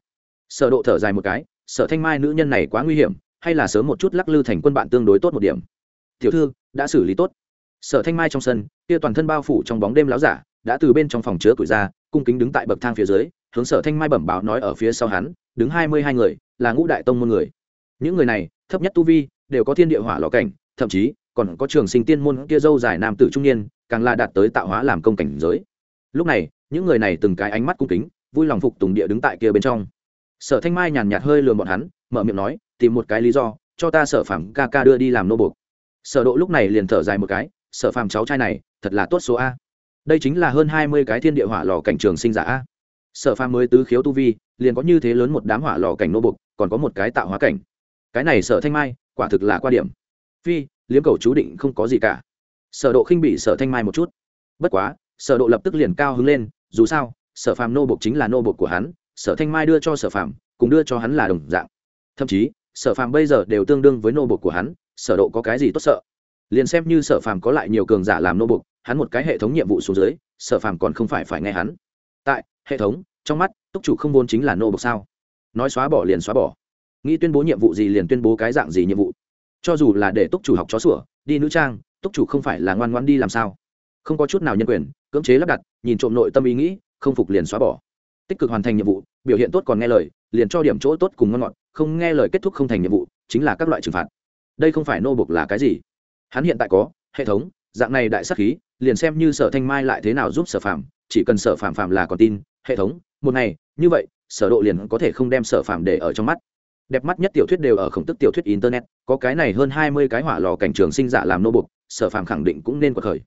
Sở độ thở dài một cái, sở thanh mai nữ nhân này quá nguy hiểm, hay là sớm một chút lắc lư thành quân bạn tương đối tốt một điểm. Tiểu thư, đã xử lý tốt sở thanh mai trong sân, kia toàn thân bao phủ trong bóng đêm láo giả, đã từ bên trong phòng chứa tuổi ra, cung kính đứng tại bậc thang phía dưới, hướng sở thanh mai bẩm báo nói ở phía sau hắn, đứng hai mươi hai người, là ngũ đại tông môn người. Những người này, thấp nhất tu vi, đều có thiên địa hỏa lò cảnh, thậm chí, còn có trường sinh tiên môn kia dâu dài nam tử trung niên, càng là đạt tới tạo hóa làm công cảnh giới. Lúc này, những người này từng cái ánh mắt cung kính, vui lòng phục tùng địa đứng tại kia bên trong. Sở thanh mai nhàn nhạt hơi lườm bọn hắn, mở miệng nói, tìm một cái lý do, cho ta sở phẳng ca ca đưa đi làm nô buộc. Sở độ lúc này liền thở dài một cái sở phàm cháu trai này, thật là tốt số a. Đây chính là hơn hai mươi cái thiên địa hỏa lò cảnh trường sinh giả a. Sở phàm mới tứ khiếu tu vi, liền có như thế lớn một đám hỏa lò cảnh nô buộc còn có một cái tạo hóa cảnh. Cái này sở thanh mai, quả thực là qua điểm. Phi, liếm cầu chú định không có gì cả. Sở độ khinh bị sở thanh mai một chút. Bất quá, sở độ lập tức liền cao hứng lên, dù sao, sở phàm nô buộc chính là nô buộc của hắn, sở thanh mai đưa cho sở phàm, cùng đưa cho hắn là đồng dạng. Thậm chí, sở phàm bây giờ đều tương đương với nô buộc của hắn, sở độ có cái gì tốt sợ? Liền xem như sở phàm có lại nhiều cường giả làm nô bục, hắn một cái hệ thống nhiệm vụ xuống dưới, sở phàm còn không phải phải nghe hắn. Tại, hệ thống, trong mắt, túc chủ không vốn chính là nô bục sao? Nói xóa bỏ liền xóa bỏ. Nghĩ tuyên bố nhiệm vụ gì liền tuyên bố cái dạng gì nhiệm vụ. Cho dù là để túc chủ học chó sủa, đi nữ trang, túc chủ không phải là ngoan ngoan đi làm sao? Không có chút nào nhân quyền, cưỡng chế lắp đặt, nhìn trộm nội tâm ý nghĩ, không phục liền xóa bỏ. Tích cực hoàn thành nhiệm vụ, biểu hiện tốt còn nghe lời, liền cho điểm chỗ tốt cùng ngon ngọt, không nghe lời kết thúc không thành nhiệm vụ, chính là các loại trừng phạt. Đây không phải nô bục là cái gì? Hắn hiện tại có, hệ thống, dạng này đại sắc khí, liền xem như sở thanh mai lại thế nào giúp sở phạm chỉ cần sở phạm phạm là còn tin, hệ thống, một ngày, như vậy, sở độ liền có thể không đem sở phạm để ở trong mắt. Đẹp mắt nhất tiểu thuyết đều ở khổng tức tiểu thuyết internet, có cái này hơn hai mươi cái hỏa lò cảnh trường sinh giả làm nô bục sở phạm khẳng định cũng nên quật khởi.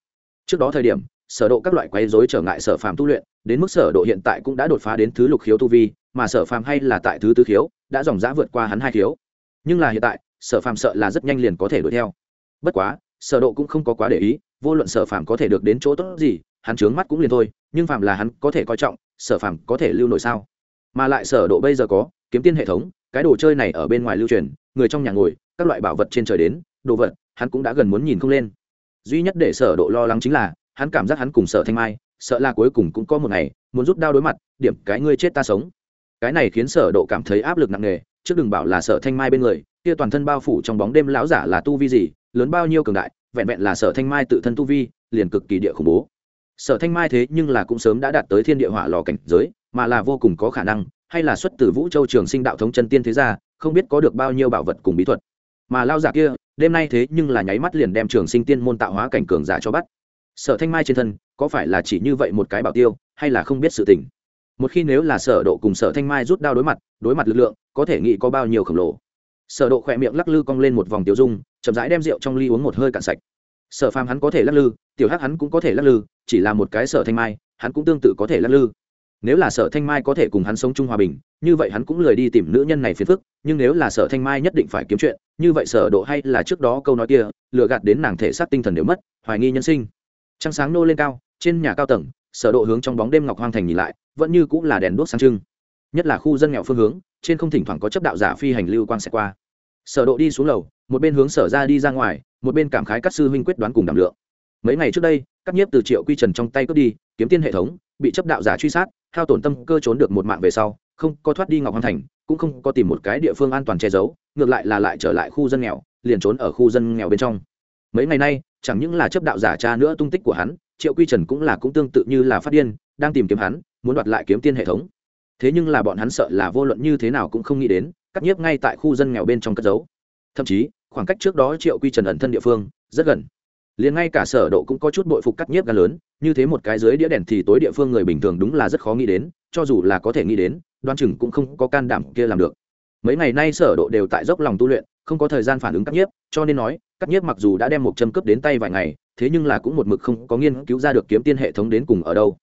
Trước đó thời điểm, sở độ các loại quấy rối trở ngại sở Phạm tu luyện, đến mức sở độ hiện tại cũng đã đột phá đến thứ lục khiếu tu vi, mà sở Phạm hay là tại thứ tứ khiếu, đã dòng dã vượt qua hắn hai khiếu. Nhưng là hiện tại, sở Phạm sợ là rất nhanh liền có thể đuổi theo bất quá, sở độ cũng không có quá để ý, vô luận sở phàm có thể được đến chỗ tốt gì, hắn trướng mắt cũng liền thôi, nhưng phàm là hắn có thể coi trọng, sở phàm có thể lưu nổi sao? Mà lại sở độ bây giờ có, kiếm tiên hệ thống, cái đồ chơi này ở bên ngoài lưu truyền, người trong nhà ngồi, các loại bảo vật trên trời đến, đồ vật, hắn cũng đã gần muốn nhìn không lên. Duy nhất để sở độ lo lắng chính là, hắn cảm giác hắn cùng sở thanh mai, sợ là cuối cùng cũng có một ngày, muốn rút đao đối mặt, điểm cái ngươi chết ta sống. Cái này khiến sở độ cảm thấy áp lực nặng nề, trước đừng bảo là sở thanh mai bên người, kia toàn thân bao phủ trong bóng đêm lão giả là tu vi gì lớn bao nhiêu cường đại, vẹn vẹn là sở thanh mai tự thân tu vi, liền cực kỳ địa khủng bố. Sở thanh mai thế nhưng là cũng sớm đã đạt tới thiên địa hỏa lò cảnh giới, mà là vô cùng có khả năng, hay là xuất từ vũ châu trường sinh đạo thống chân tiên thế gia, không biết có được bao nhiêu bảo vật cùng bí thuật. Mà lao giả kia, đêm nay thế nhưng là nháy mắt liền đem trường sinh tiên môn tạo hóa cảnh cường giả cho bắt. Sở thanh mai trên thân, có phải là chỉ như vậy một cái bảo tiêu, hay là không biết sự tình? Một khi nếu là sở độ cùng sở thanh mai rút đao đối mặt đối mặt lực lượng, có thể nghĩ có bao nhiêu khổng lồ. Sở độ khỏe miệng lắc lư cong lên một vòng tiêu dung chậm rãi đem rượu trong ly uống một hơi cạn sạch. Sở phàm hắn có thể lắc lư, tiểu hắc hắn cũng có thể lắc lư, chỉ là một cái sở thanh mai, hắn cũng tương tự có thể lắc lư. Nếu là sở thanh mai có thể cùng hắn sống chung hòa bình, như vậy hắn cũng lười đi tìm nữ nhân này phiền phức, nhưng nếu là sở thanh mai nhất định phải kiếm chuyện, như vậy sở độ hay là trước đó câu nói kia, lừa gạt đến nàng thể xác tinh thần đều mất, hoài nghi nhân sinh. Trăng sáng nô lên cao, trên nhà cao tầng, sở độ hướng trong bóng đêm ngọc hoang thành nhìn lại, vẫn như cũng là đèn đuốc sáng trưng. Nhất là khu dân nghèo phương hướng, trên không thỉnh thoảng có chấp đạo giả phi hành lưu quang sẽ qua sở độ đi xuống lầu, một bên hướng sở ra đi ra ngoài, một bên cảm khái các sư huynh quyết đoán cùng đảm lượng. Mấy ngày trước đây, các nhiếp từ triệu quy trần trong tay cướp đi, kiếm tiên hệ thống, bị chấp đạo giả truy sát, hao tổn tâm cơ trốn được một mạng về sau, không có thoát đi ngọc hoàng thành, cũng không có tìm một cái địa phương an toàn che giấu, ngược lại là lại trở lại khu dân nghèo, liền trốn ở khu dân nghèo bên trong. Mấy ngày nay, chẳng những là chấp đạo giả cha nữa tung tích của hắn, triệu quy trần cũng là cũng tương tự như là phát điên, đang tìm kiếm hắn, muốn đoạt lại kiếm tiên hệ thống. Thế nhưng là bọn hắn sợ là vô luận như thế nào cũng không nghĩ đến cắt nhiếp ngay tại khu dân nghèo bên trong cất giấu. Thậm chí, khoảng cách trước đó triệu quy trần ẩn thân địa phương, rất gần. Liền ngay cả sở độ cũng có chút bội phục cắt nhiếp gan lớn, như thế một cái dưới đĩa đèn thì tối địa phương người bình thường đúng là rất khó nghĩ đến, cho dù là có thể nghĩ đến, đoan chừng cũng không có can đảm kia làm được. Mấy ngày nay sở độ đều tại dốc lòng tu luyện, không có thời gian phản ứng cắt nhiếp, cho nên nói, cắt nhiếp mặc dù đã đem một châm cướp đến tay vài ngày, thế nhưng là cũng một mực không có nghiên cứu ra được kiếm tiên hệ thống đến cùng ở đâu.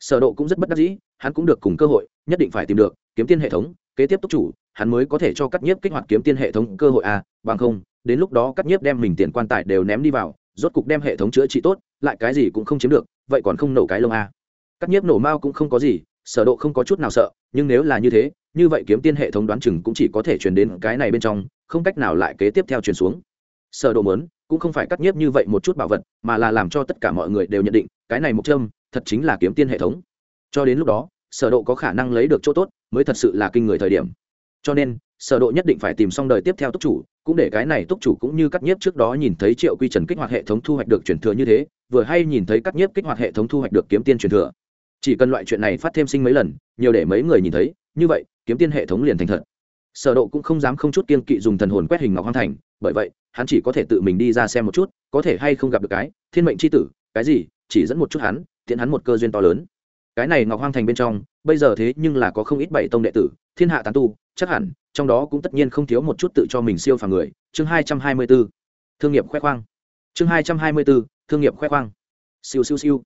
Sở độ cũng rất bất đắc dĩ, hắn cũng được cùng cơ hội, nhất định phải tìm được kiếm tiên hệ thống, kế tiếp túc chủ hắn mới có thể cho cắt nhiếp kích hoạt kiếm tiên hệ thống cơ hội a bằng không, đến lúc đó cắt nhiếp đem mình tiền quan tài đều ném đi vào, rốt cục đem hệ thống chữa trị tốt, lại cái gì cũng không chiếm được, vậy còn không nổ cái lông a cắt nhiếp nổ mao cũng không có gì, sở độ không có chút nào sợ, nhưng nếu là như thế, như vậy kiếm tiên hệ thống đoán chừng cũng chỉ có thể truyền đến cái này bên trong, không cách nào lại kế tiếp theo truyền xuống. Sở độ muốn, cũng không phải cắt nhiếp như vậy một chút bảo vật, mà là làm cho tất cả mọi người đều nhận định, cái này mục châm, thật chính là kiếm tiên hệ thống. Cho đến lúc đó, sở độ có khả năng lấy được chỗ tốt, mới thật sự là kinh người thời điểm cho nên, sở độ nhất định phải tìm xong đời tiếp theo túc chủ, cũng để cái này túc chủ cũng như cắt nhiếp trước đó nhìn thấy triệu quy trần kích hoạt hệ thống thu hoạch được truyền thừa như thế, vừa hay nhìn thấy cắt nhiếp kích hoạt hệ thống thu hoạch được kiếm tiên truyền thừa. Chỉ cần loại chuyện này phát thêm sinh mấy lần, nhiều để mấy người nhìn thấy, như vậy, kiếm tiên hệ thống liền thành thật. Sở độ cũng không dám không chút kiên kỵ dùng thần hồn quét hình ngọc hoang thành, bởi vậy, hắn chỉ có thể tự mình đi ra xem một chút, có thể hay không gặp được cái thiên mệnh chi tử, cái gì, chỉ dẫn một chút hắn, tiện hắn một cơ duyên to lớn cái này ngọc hoang thành bên trong, bây giờ thế nhưng là có không ít bảy tông đệ tử, thiên hạ tán tu, chắc hẳn, trong đó cũng tất nhiên không thiếu một chút tự cho mình siêu phàm người. Chương hai trăm hai mươi 224 thương nghiệp khoe khoang. Chương hai trăm hai mươi 224 thương nghiệp khoe khoang. Siêu siêu siêu.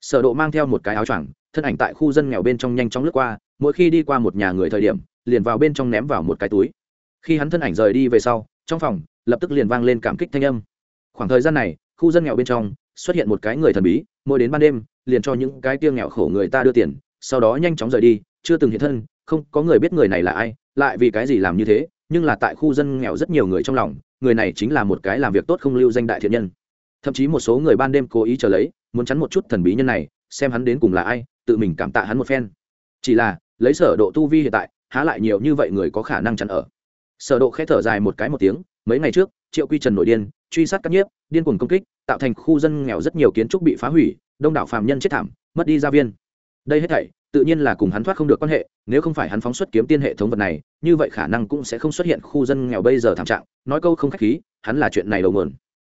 Sở độ mang theo một cái áo choàng, thân ảnh tại khu dân nghèo bên trong nhanh chóng lướt qua, mỗi khi đi qua một nhà người thời điểm, liền vào bên trong ném vào một cái túi. Khi hắn thân ảnh rời đi về sau, trong phòng, lập tức liền vang lên cảm kích thanh âm. Khoảng thời gian này, khu dân nghèo bên trong, xuất hiện một cái người thần bí, mỗi đến ban đêm liền cho những cái kia nghèo khổ người ta đưa tiền, sau đó nhanh chóng rời đi, chưa từng hiện thân, không, có người biết người này là ai, lại vì cái gì làm như thế, nhưng là tại khu dân nghèo rất nhiều người trong lòng, người này chính là một cái làm việc tốt không lưu danh đại thiện nhân. Thậm chí một số người ban đêm cố ý chờ lấy, muốn chắn một chút thần bí nhân này, xem hắn đến cùng là ai, tự mình cảm tạ hắn một phen. Chỉ là, lấy sở độ tu vi hiện tại, há lại nhiều như vậy người có khả năng chắn ở. Sở độ khẽ thở dài một cái một tiếng, mấy ngày trước, triệu quy trần nội điên, truy sát các nhiếp, điên cuồng công kích, tạo thành khu dân nghèo rất nhiều kiến trúc bị phá hủy đông đảo phàm nhân chết thảm mất đi gia viên. Đây hết thảy tự nhiên là cùng hắn thoát không được quan hệ nếu không phải hắn phóng xuất kiếm tiên hệ thống vật này như vậy khả năng cũng sẽ không xuất hiện khu dân nghèo bây giờ thảm trạng. Nói câu không khách khí hắn là chuyện này đầu nguồn.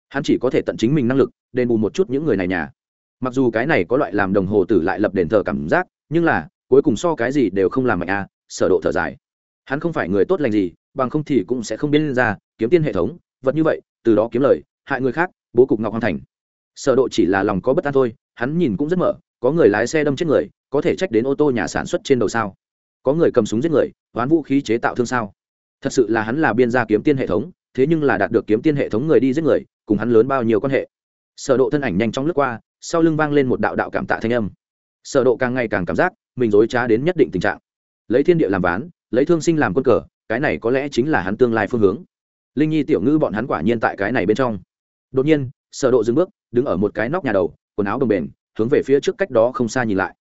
Hắn chỉ có thể tận chính mình năng lực đền bù một chút những người này nhà. Mặc dù cái này có loại làm đồng hồ tử lại lập đền thờ cảm giác nhưng là cuối cùng so cái gì đều không làm mạnh a à, sở độ thở dài. Hắn không phải người tốt lành gì bằng không thì cũng sẽ không biến ra kiếm tiên hệ thống vật như vậy từ đó kiếm lời hại người khác bố cục ngọc hoàng thành sở độ chỉ là lòng có bất an thôi, hắn nhìn cũng rất mở, có người lái xe đâm chết người, có thể trách đến ô tô nhà sản xuất trên đầu sao? Có người cầm súng giết người oán vũ khí chế tạo thương sao? Thật sự là hắn là biên gia kiếm tiên hệ thống, thế nhưng là đạt được kiếm tiên hệ thống người đi giết người, cùng hắn lớn bao nhiêu quan hệ? Sở độ thân ảnh nhanh chóng lướt qua, sau lưng vang lên một đạo đạo cảm tạ thanh âm. Sở độ càng ngày càng cảm giác, mình dối trá đến nhất định tình trạng. Lấy thiên địa làm ván, lấy thương sinh làm quân cờ, cái này có lẽ chính là hắn tương lai phương hướng. Linh nhi tiểu ngư bọn hắn quả nhiên tại cái này bên trong. Đột nhiên, sở độ dừng bước đứng ở một cái nóc nhà đầu, quần áo đồng bền, hướng về phía trước cách đó không xa nhìn lại.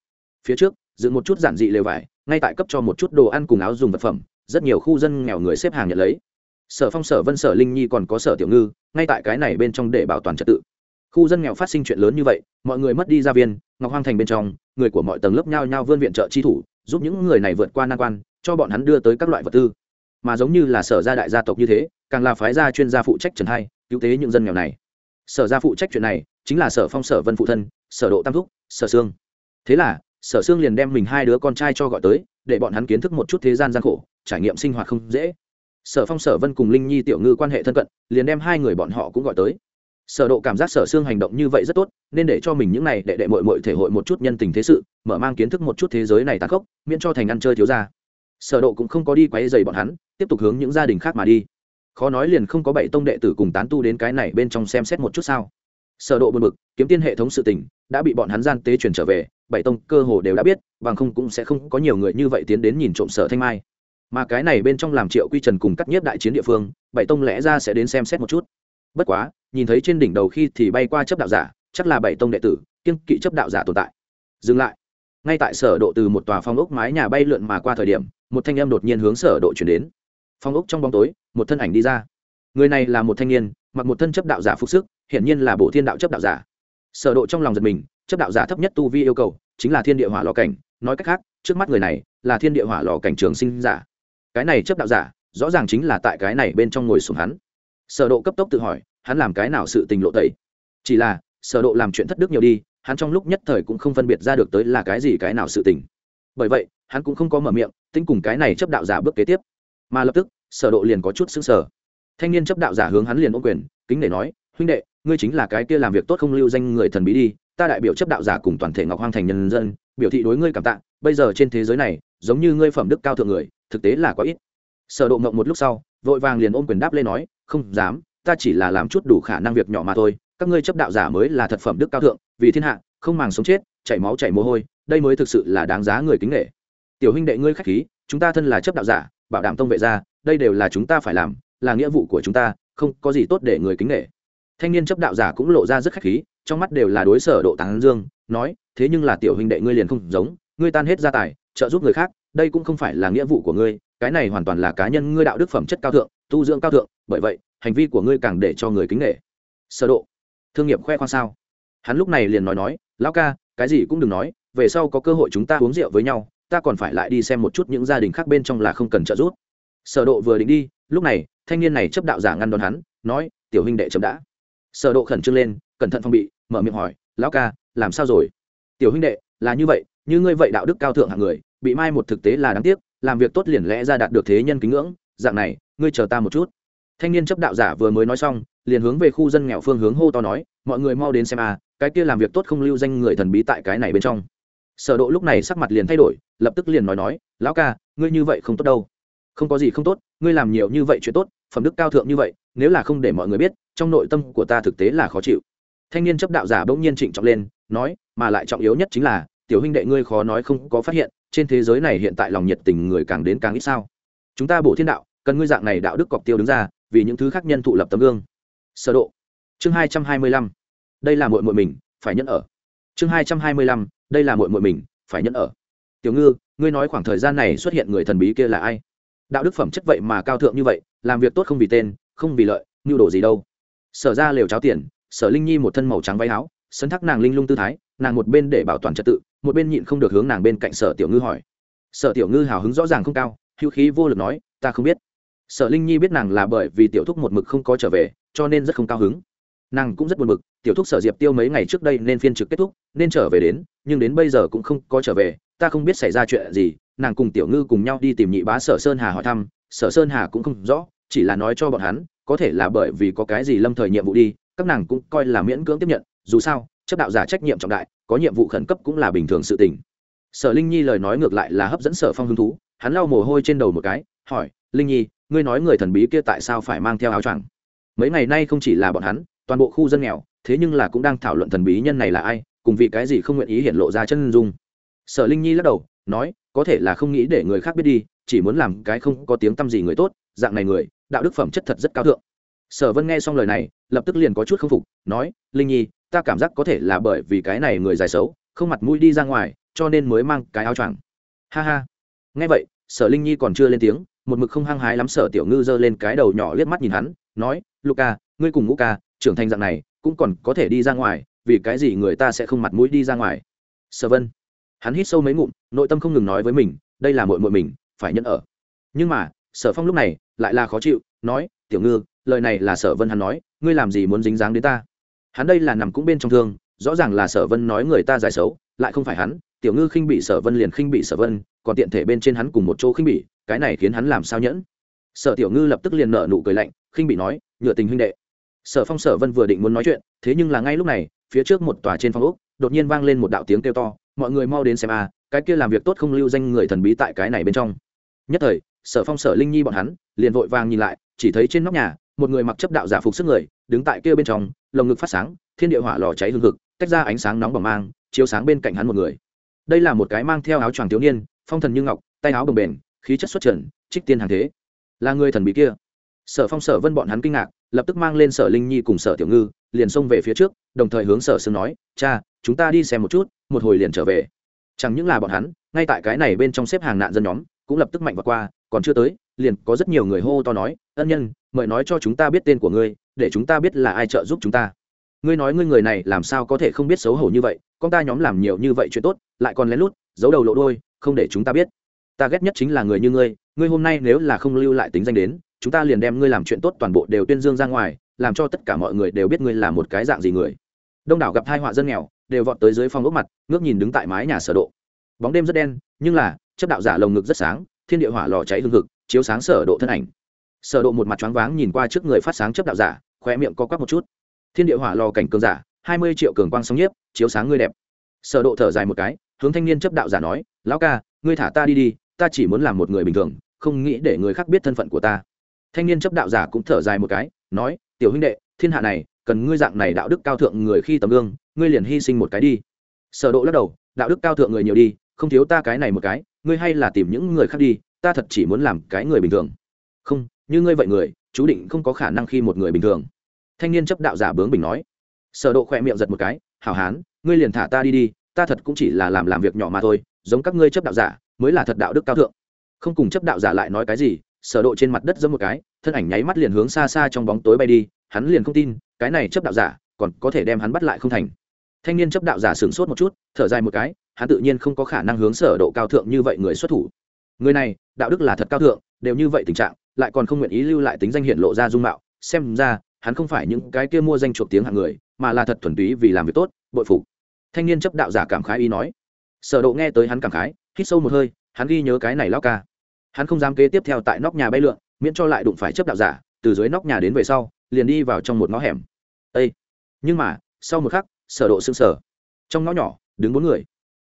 Phía trước, dựng một chút giản dị lều vải, ngay tại cấp cho một chút đồ ăn cùng áo dùng vật phẩm, rất nhiều khu dân nghèo người xếp hàng nhận lấy. Sở phong, sở vân, sở linh nhi còn có sở tiểu ngư, ngay tại cái này bên trong để bảo toàn trật tự. Khu dân nghèo phát sinh chuyện lớn như vậy, mọi người mất đi gia viên, ngọc hoang thành bên trong, người của mọi tầng lớp nhao nhao vươn viện trợ chi thủ, giúp những người này vượt qua nan quan, cho bọn hắn đưa tới các loại vật tư. Mà giống như là sở gia đại gia tộc như thế, càng là phái gia chuyên gia phụ trách trần hai, cứu tế những dân nghèo này sở ra phụ trách chuyện này chính là sở phong, sở vân phụ thân, sở độ tam thúc, sở sương. Thế là, sở sương liền đem mình hai đứa con trai cho gọi tới, để bọn hắn kiến thức một chút thế gian gian khổ, trải nghiệm sinh hoạt không dễ. Sở phong, sở vân cùng linh nhi tiểu ngư quan hệ thân cận, liền đem hai người bọn họ cũng gọi tới. Sở độ cảm giác sở xương hành động như vậy rất tốt, nên để cho mình những này đệ đệ muội muội thể hội một chút nhân tình thế sự, mở mang kiến thức một chút thế giới này tàn khốc, miễn cho thành ăn chơi thiếu gia. Sở độ cũng không có đi quấy rầy bọn hắn, tiếp tục hướng những gia đình khác mà đi khó nói liền không có bảy tông đệ tử cùng tán tu đến cái này bên trong xem xét một chút sao. Sở độ buồn bực, kiếm tiên hệ thống sự tình, đã bị bọn hắn gian tế truyền trở về, bảy tông cơ hồ đều đã biết, bằng không cũng sẽ không có nhiều người như vậy tiến đến nhìn trộm sở thanh mai. Mà cái này bên trong làm triệu quy trần cùng cắt nhiếp đại chiến địa phương, bảy tông lẽ ra sẽ đến xem xét một chút. Bất quá, nhìn thấy trên đỉnh đầu khi thì bay qua chấp đạo giả, chắc là bảy tông đệ tử kiên kỵ chấp đạo giả tồn tại. Dừng lại. Ngay tại sở độ từ một tòa phong ốc mái nhà bay lượn mà qua thời điểm, một thanh âm đột nhiên hướng sở độ chuyển đến phong ốc trong bóng tối, một thân ảnh đi ra. Người này là một thanh niên, mặc một thân chấp đạo giả phục sức, hiển nhiên là bộ thiên đạo chấp đạo giả. Sở độ trong lòng giật mình, chấp đạo giả thấp nhất tu vi yêu cầu, chính là thiên địa hỏa lò cảnh. Nói cách khác, trước mắt người này là thiên địa hỏa lò cảnh trường sinh giả. Cái này chấp đạo giả, rõ ràng chính là tại cái này bên trong ngồi xuống hắn. Sở độ cấp tốc tự hỏi, hắn làm cái nào sự tình lộ tẩy? Chỉ là, sở độ làm chuyện thất đức nhiều đi, hắn trong lúc nhất thời cũng không phân biệt ra được tới là cái gì cái nào sự tình. Bởi vậy, hắn cũng không có mở miệng, tính cùng cái này chấp đạo giả bước kế tiếp mà lập tức, sở độ liền có chút sững sờ. Thanh niên chấp đạo giả hướng hắn liền ôm quyền, kính để nói, huynh đệ, ngươi chính là cái kia làm việc tốt không lưu danh người thần bí đi, ta đại biểu chấp đạo giả cùng toàn thể ngọc hoang thành nhân dân, biểu thị đối ngươi cảm tạ, bây giờ trên thế giới này, giống như ngươi phẩm đức cao thượng người, thực tế là quá ít. Sở độ ngậm một lúc sau, vội vàng liền ôm quyền đáp lên nói, không dám, ta chỉ là làm chút đủ khả năng việc nhỏ mà thôi, các ngươi chấp đạo giả mới là thật phẩm đức cao thượng, vì thiên hạ, không màng sống chết, chảy máu chảy mồ hôi, đây mới thực sự là đáng giá người kính nể. Tiểu huynh đệ ngươi khách khí, chúng ta thân là chấp đạo giả bảo đảm tông vệ ra, đây đều là chúng ta phải làm là nghĩa vụ của chúng ta không có gì tốt để người kính nể. Thanh niên chấp đạo giả cũng lộ ra rất khách khí trong mắt đều là đối sở độ tán dương nói thế nhưng là tiểu huynh đệ ngươi liền không giống ngươi tan hết gia tài trợ giúp người khác đây cũng không phải là nghĩa vụ của ngươi cái này hoàn toàn là cá nhân ngươi đạo đức phẩm chất cao thượng tu dưỡng cao thượng bởi vậy hành vi của ngươi càng để cho người kính nể. Sở độ thương nghiệp khoe khoang sao? Hắn lúc này liền nói nói lão ca cái gì cũng đừng nói về sau có cơ hội chúng ta uống rượu với nhau ta còn phải lại đi xem một chút những gia đình khác bên trong là không cần trợ giúp. Sở độ vừa định đi, lúc này, thanh niên này chấp đạo giả ngăn đón hắn, nói, tiểu huynh đệ chậm đã. Sở độ khẩn trương lên, cẩn thận phòng bị, mở miệng hỏi, lão ca, làm sao rồi? Tiểu huynh đệ, là như vậy, như ngươi vậy đạo đức cao thượng hạng người, bị mai một thực tế là đáng tiếc, làm việc tốt liền lẽ ra đạt được thế nhân kính ngưỡng, dạng này, ngươi chờ ta một chút. Thanh niên chấp đạo giả vừa mới nói xong, liền hướng về khu dân nghèo phương hướng hô to nói, mọi người mau đến xem a cái kia làm việc tốt không lưu danh người thần bí tại cái này bên trong. Sở độ lúc này sắc mặt liền thay đổi lập tức liền nói nói, lão ca, ngươi như vậy không tốt đâu. Không có gì không tốt, ngươi làm nhiều như vậy chuyện tốt, phẩm đức cao thượng như vậy, nếu là không để mọi người biết, trong nội tâm của ta thực tế là khó chịu. Thanh niên chấp đạo giả bỗng nhiên trịnh trọng lên, nói, mà lại trọng yếu nhất chính là, tiểu huynh đệ ngươi khó nói không có phát hiện, trên thế giới này hiện tại lòng nhiệt tình người càng đến càng ít sao. Chúng ta bổ thiên đạo, cần ngươi dạng này đạo đức cọc tiêu đứng ra, vì những thứ khác nhân thụ lập tấm gương. Sơ độ. Chương hai trăm hai mươi lăm. Đây là mội mội mình, phải nhận ở. Chương hai trăm hai mươi lăm. Đây là mội mội mình, phải nhận ở tiểu ngư, ngươi nói khoảng thời gian này xuất hiện người thần bí kia là ai? Đạo đức phẩm chất vậy mà cao thượng như vậy, làm việc tốt không vì tên, không vì lợi, nhu đồ gì đâu. Sở ra lều cháo tiền, sở linh nhi một thân màu trắng váy áo, sấn thắc nàng linh lung tư thái, nàng một bên để bảo toàn trật tự, một bên nhịn không được hướng nàng bên cạnh sở tiểu ngư hỏi. Sở tiểu ngư hào hứng rõ ràng không cao, hữu khí vô lực nói, ta không biết. Sở linh nhi biết nàng là bởi vì tiểu thúc một mực không có trở về, cho nên rất không cao hứng. Nàng cũng rất buồn bực, tiểu thúc sở diệp tiêu mấy ngày trước đây nên phiên trực kết thúc, nên trở về đến, nhưng đến bây giờ cũng không có trở về ta không biết xảy ra chuyện gì, nàng cùng tiểu ngư cùng nhau đi tìm nhị bá sở sơn hà hỏi thăm, sở sơn hà cũng không rõ, chỉ là nói cho bọn hắn, có thể là bởi vì có cái gì lâm thời nhiệm vụ đi, các nàng cũng coi là miễn cưỡng tiếp nhận, dù sao, chấp đạo giả trách nhiệm trọng đại, có nhiệm vụ khẩn cấp cũng là bình thường sự tình. Sở linh nhi lời nói ngược lại là hấp dẫn sở phong hứng thú, hắn lau mồ hôi trên đầu một cái, hỏi, linh nhi, ngươi nói người thần bí kia tại sao phải mang theo áo choàng? Mấy ngày nay không chỉ là bọn hắn, toàn bộ khu dân nghèo, thế nhưng là cũng đang thảo luận thần bí nhân này là ai, cùng vì cái gì không nguyện ý hiện lộ ra chân dung sở linh nhi lắc đầu, nói, có thể là không nghĩ để người khác biết đi, chỉ muốn làm cái không có tiếng t â m gì người tốt, dạng này người, đạo đức phẩm chất thật rất cao thượng. Sở vân nghe xong lời này, lập tức liền có chút k phục, nói, linh nhi, ta cảm giác có thể là bởi vì cái này người dài xấu, không mặt mũi đi ra ngoài, cho nên mới mang cái áo choàng. Ha ha. Nghe vậy, sở linh nhi còn chưa lên tiếng, một mực không hăng hái lắm sở tiểu ngư giơ lên cái đầu nhỏ liếc mắt nhìn hắn, nói luca ngươi cùng ngũ ca, trưởng thành dạng này, cũng còn có thể đi ra ngoài, vì cái gì người ta sẽ không mặt mũi đi ra ngoài? Sở vân hắn hít sâu mấy ngụm nội tâm không ngừng nói với mình đây là mội mội mình phải nhận ở. Nhưng mà sở phong lúc này lại là khó chịu nói tiểu ngư lời này là sở vân hắn nói ngươi làm gì muốn dính dáng đến ta? Hắn đây là nằm cũng bên trong thương rõ ràng là sở vân nói người ta giải xấu lại không phải hắn tiểu ngư khinh bị sở vân liền khinh bị sở vân còn tiện thể bên trên hắn cùng một chỗ khinh bị cái này khiến hắn làm sao nhẫn? Sở tiểu ngư lập tức liền nở nụ cười lạnh khinh bị nói nhựa tình huynh đệ. Sở phong sở vân vừa định muốn nói chuyện thế nhưng là ngay lúc này phía trước một tòa trên phong úc, đột nhiên vang lên một đạo tiếng kêu to mọi người mau đến xem a cái kia làm việc tốt không lưu danh người thần bí tại cái này bên trong. Nhất thời, sở phong sở linh nhi bọn hắn, liền vội vàng nhìn lại, chỉ thấy trên nóc nhà, một người mặc chấp đạo giả phục sức người, đứng tại kia bên trong, lồng ngực phát sáng, thiên địa hỏa lò cháy hương hực, tách ra ánh sáng nóng bỏng mang, chiếu sáng bên cạnh hắn một người. Đây là một cái mang theo áo choàng thiếu niên, phong thần như ngọc, tay áo bồng bềnh, khí chất xuất trần, trích tiên hàng thế. Là người thần bí kia. Sở phong sở vân bọn hắn kinh ngạc, lập tức mang lên sở linh nhi cùng sở tiểu ngư, liền xông về phía trước, đồng thời hướng sở sương nói, cha chúng ta đi xem một chút, một hồi liền trở về. Chẳng những là bọn hắn, ngay tại cái này bên trong xếp hàng nạn dân nhóm, cũng lập tức mạnh vượt qua, còn chưa tới, liền có rất nhiều người hô to nói, ân nhân, mời nói cho chúng ta biết tên của ngươi, để chúng ta biết là ai trợ giúp chúng ta. Ngươi nói ngươi người này làm sao có thể không biết xấu hổ như vậy, con ta nhóm làm nhiều như vậy chuyện tốt, lại còn lén lút, giấu đầu lộ đôi không để chúng ta biết. Ta ghét nhất chính là người như ngươi ngươi hôm nay nếu là không lưu lại tính danh đến, chúng ta liền đem ngươi làm chuyện tốt toàn bộ đều tuyên dương ra ngoài, làm cho tất cả mọi người đều biết ngươi là một cái dạng gì người. Đông đảo gặp hai họa dân nghèo đều vọt tới dưới phòng ốc mặt, ngước nhìn đứng tại mái nhà sở độ. Bóng đêm rất đen, nhưng là, chấp đạo giả lồng ngực rất sáng, thiên địa hỏa lò cháy hương hực, chiếu sáng sở độ thân ảnh. Sở độ một mặt choáng váng nhìn qua trước người phát sáng chấp đạo giả khoe miệng co quắp một chút. Thiên địa hỏa lò cảnh cường giả 20 triệu cường quang sóng nhiếp, chiếu sáng ngươi đẹp. Sở độ thở dài một cái, hướng thanh niên chấp đạo giả nói, lão ca, ngươi thả ta đi đi, ta chỉ muốn làm một người bình thường, không nghĩ để người khác biết thân phận của ta. Thanh niên chấp đạo giả cũng thở dài một cái, nói, tiểu huynh đệ, thiên hạ này, cần ngươi dạng này đạo đức cao thượng người khi tấm gương ngươi liền hy sinh một cái đi. Sở độ lắc đầu, đạo đức cao thượng người nhiều đi, không thiếu ta cái này một cái, ngươi hay là tìm những người khác đi, ta thật chỉ muốn làm cái người bình thường. Không, như ngươi vậy người, chú định không có khả năng khi một người bình thường. Thanh niên chấp đạo giả bướng bình nói. Sở độ khoe miệng giật một cái, hảo hán, ngươi liền thả ta đi đi, ta thật cũng chỉ là làm làm việc nhỏ mà thôi, giống các ngươi chấp đạo giả, mới là thật đạo đức cao thượng. Không cùng chấp đạo giả lại nói cái gì, sở độ trên mặt đất giẫm một cái, thân ảnh nháy mắt liền hướng xa xa trong bóng tối bay đi, hắn liền không tin, cái này chấp đạo giả, còn có thể đem hắn bắt lại không thành thanh niên chấp đạo giả sửng sốt một chút, thở dài một cái, hắn tự nhiên không có khả năng hướng sở độ cao thượng như vậy người xuất thủ. Người này, đạo đức là thật cao thượng, đều như vậy tình trạng, lại còn không nguyện ý lưu lại tính danh hiện lộ ra dung mạo, xem ra, hắn không phải những cái kia mua danh chuộc tiếng hạng người, mà là thật thuần túy vì làm việc tốt, bội phục. Thanh niên chấp đạo giả cảm khái ý nói. Sở độ nghe tới hắn cảm khái, hít sâu một hơi, hắn ghi nhớ cái này lão ca. Hắn không dám kế tiếp theo tại nóc nhà bay lượn, miễn cho lại đụng phải chấp đạo giả, từ dưới nóc nhà đến về sau, liền đi vào trong một ngõ hẻm. Ê! nhưng mà, sau một khắc sở độ sưng sở. Trong ngõ nhỏ, đứng bốn người.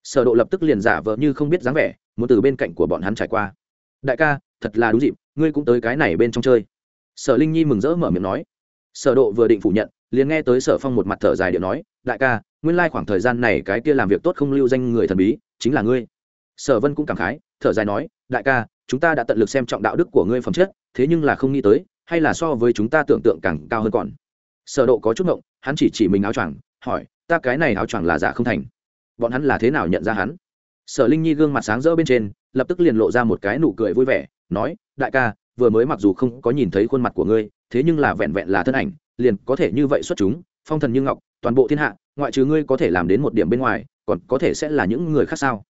Sở độ lập tức liền giả vờ như không biết dáng vẻ, muốn từ bên cạnh của bọn hắn trải qua. Đại ca, thật là đúng dịp, ngươi cũng tới cái này bên trong chơi. Sở linh nhi mừng rỡ mở miệng nói. Sở độ vừa định phủ nhận, liền nghe tới sở phong một mặt thở dài điệu nói, đại ca, nguyên lai khoảng thời gian này cái kia làm việc tốt không lưu danh người thần bí, chính là ngươi. Sở vân cũng cảm khái, thở dài nói, đại ca, chúng ta đã tận lực xem trọng đạo đức của ngươi phẩm chất, thế nhưng là không nghĩ tới, hay là so với chúng ta tưởng tượng càng cao hơn còn. Sở độ có chút ngộng, hắn chỉ chỉ mình áo choàng hỏi, ta cái này áo choàng là giả không thành. Bọn hắn là thế nào nhận ra hắn? Sở linh nhi gương mặt sáng rỡ bên trên, lập tức liền lộ ra một cái nụ cười vui vẻ, nói, đại ca, vừa mới mặc dù không có nhìn thấy khuôn mặt của ngươi, thế nhưng là vẹn vẹn là thân ảnh, liền có thể như vậy xuất chúng, phong thần như ngọc, toàn bộ thiên hạ, ngoại trừ ngươi có thể làm đến một điểm bên ngoài, còn có thể sẽ là những người khác sao?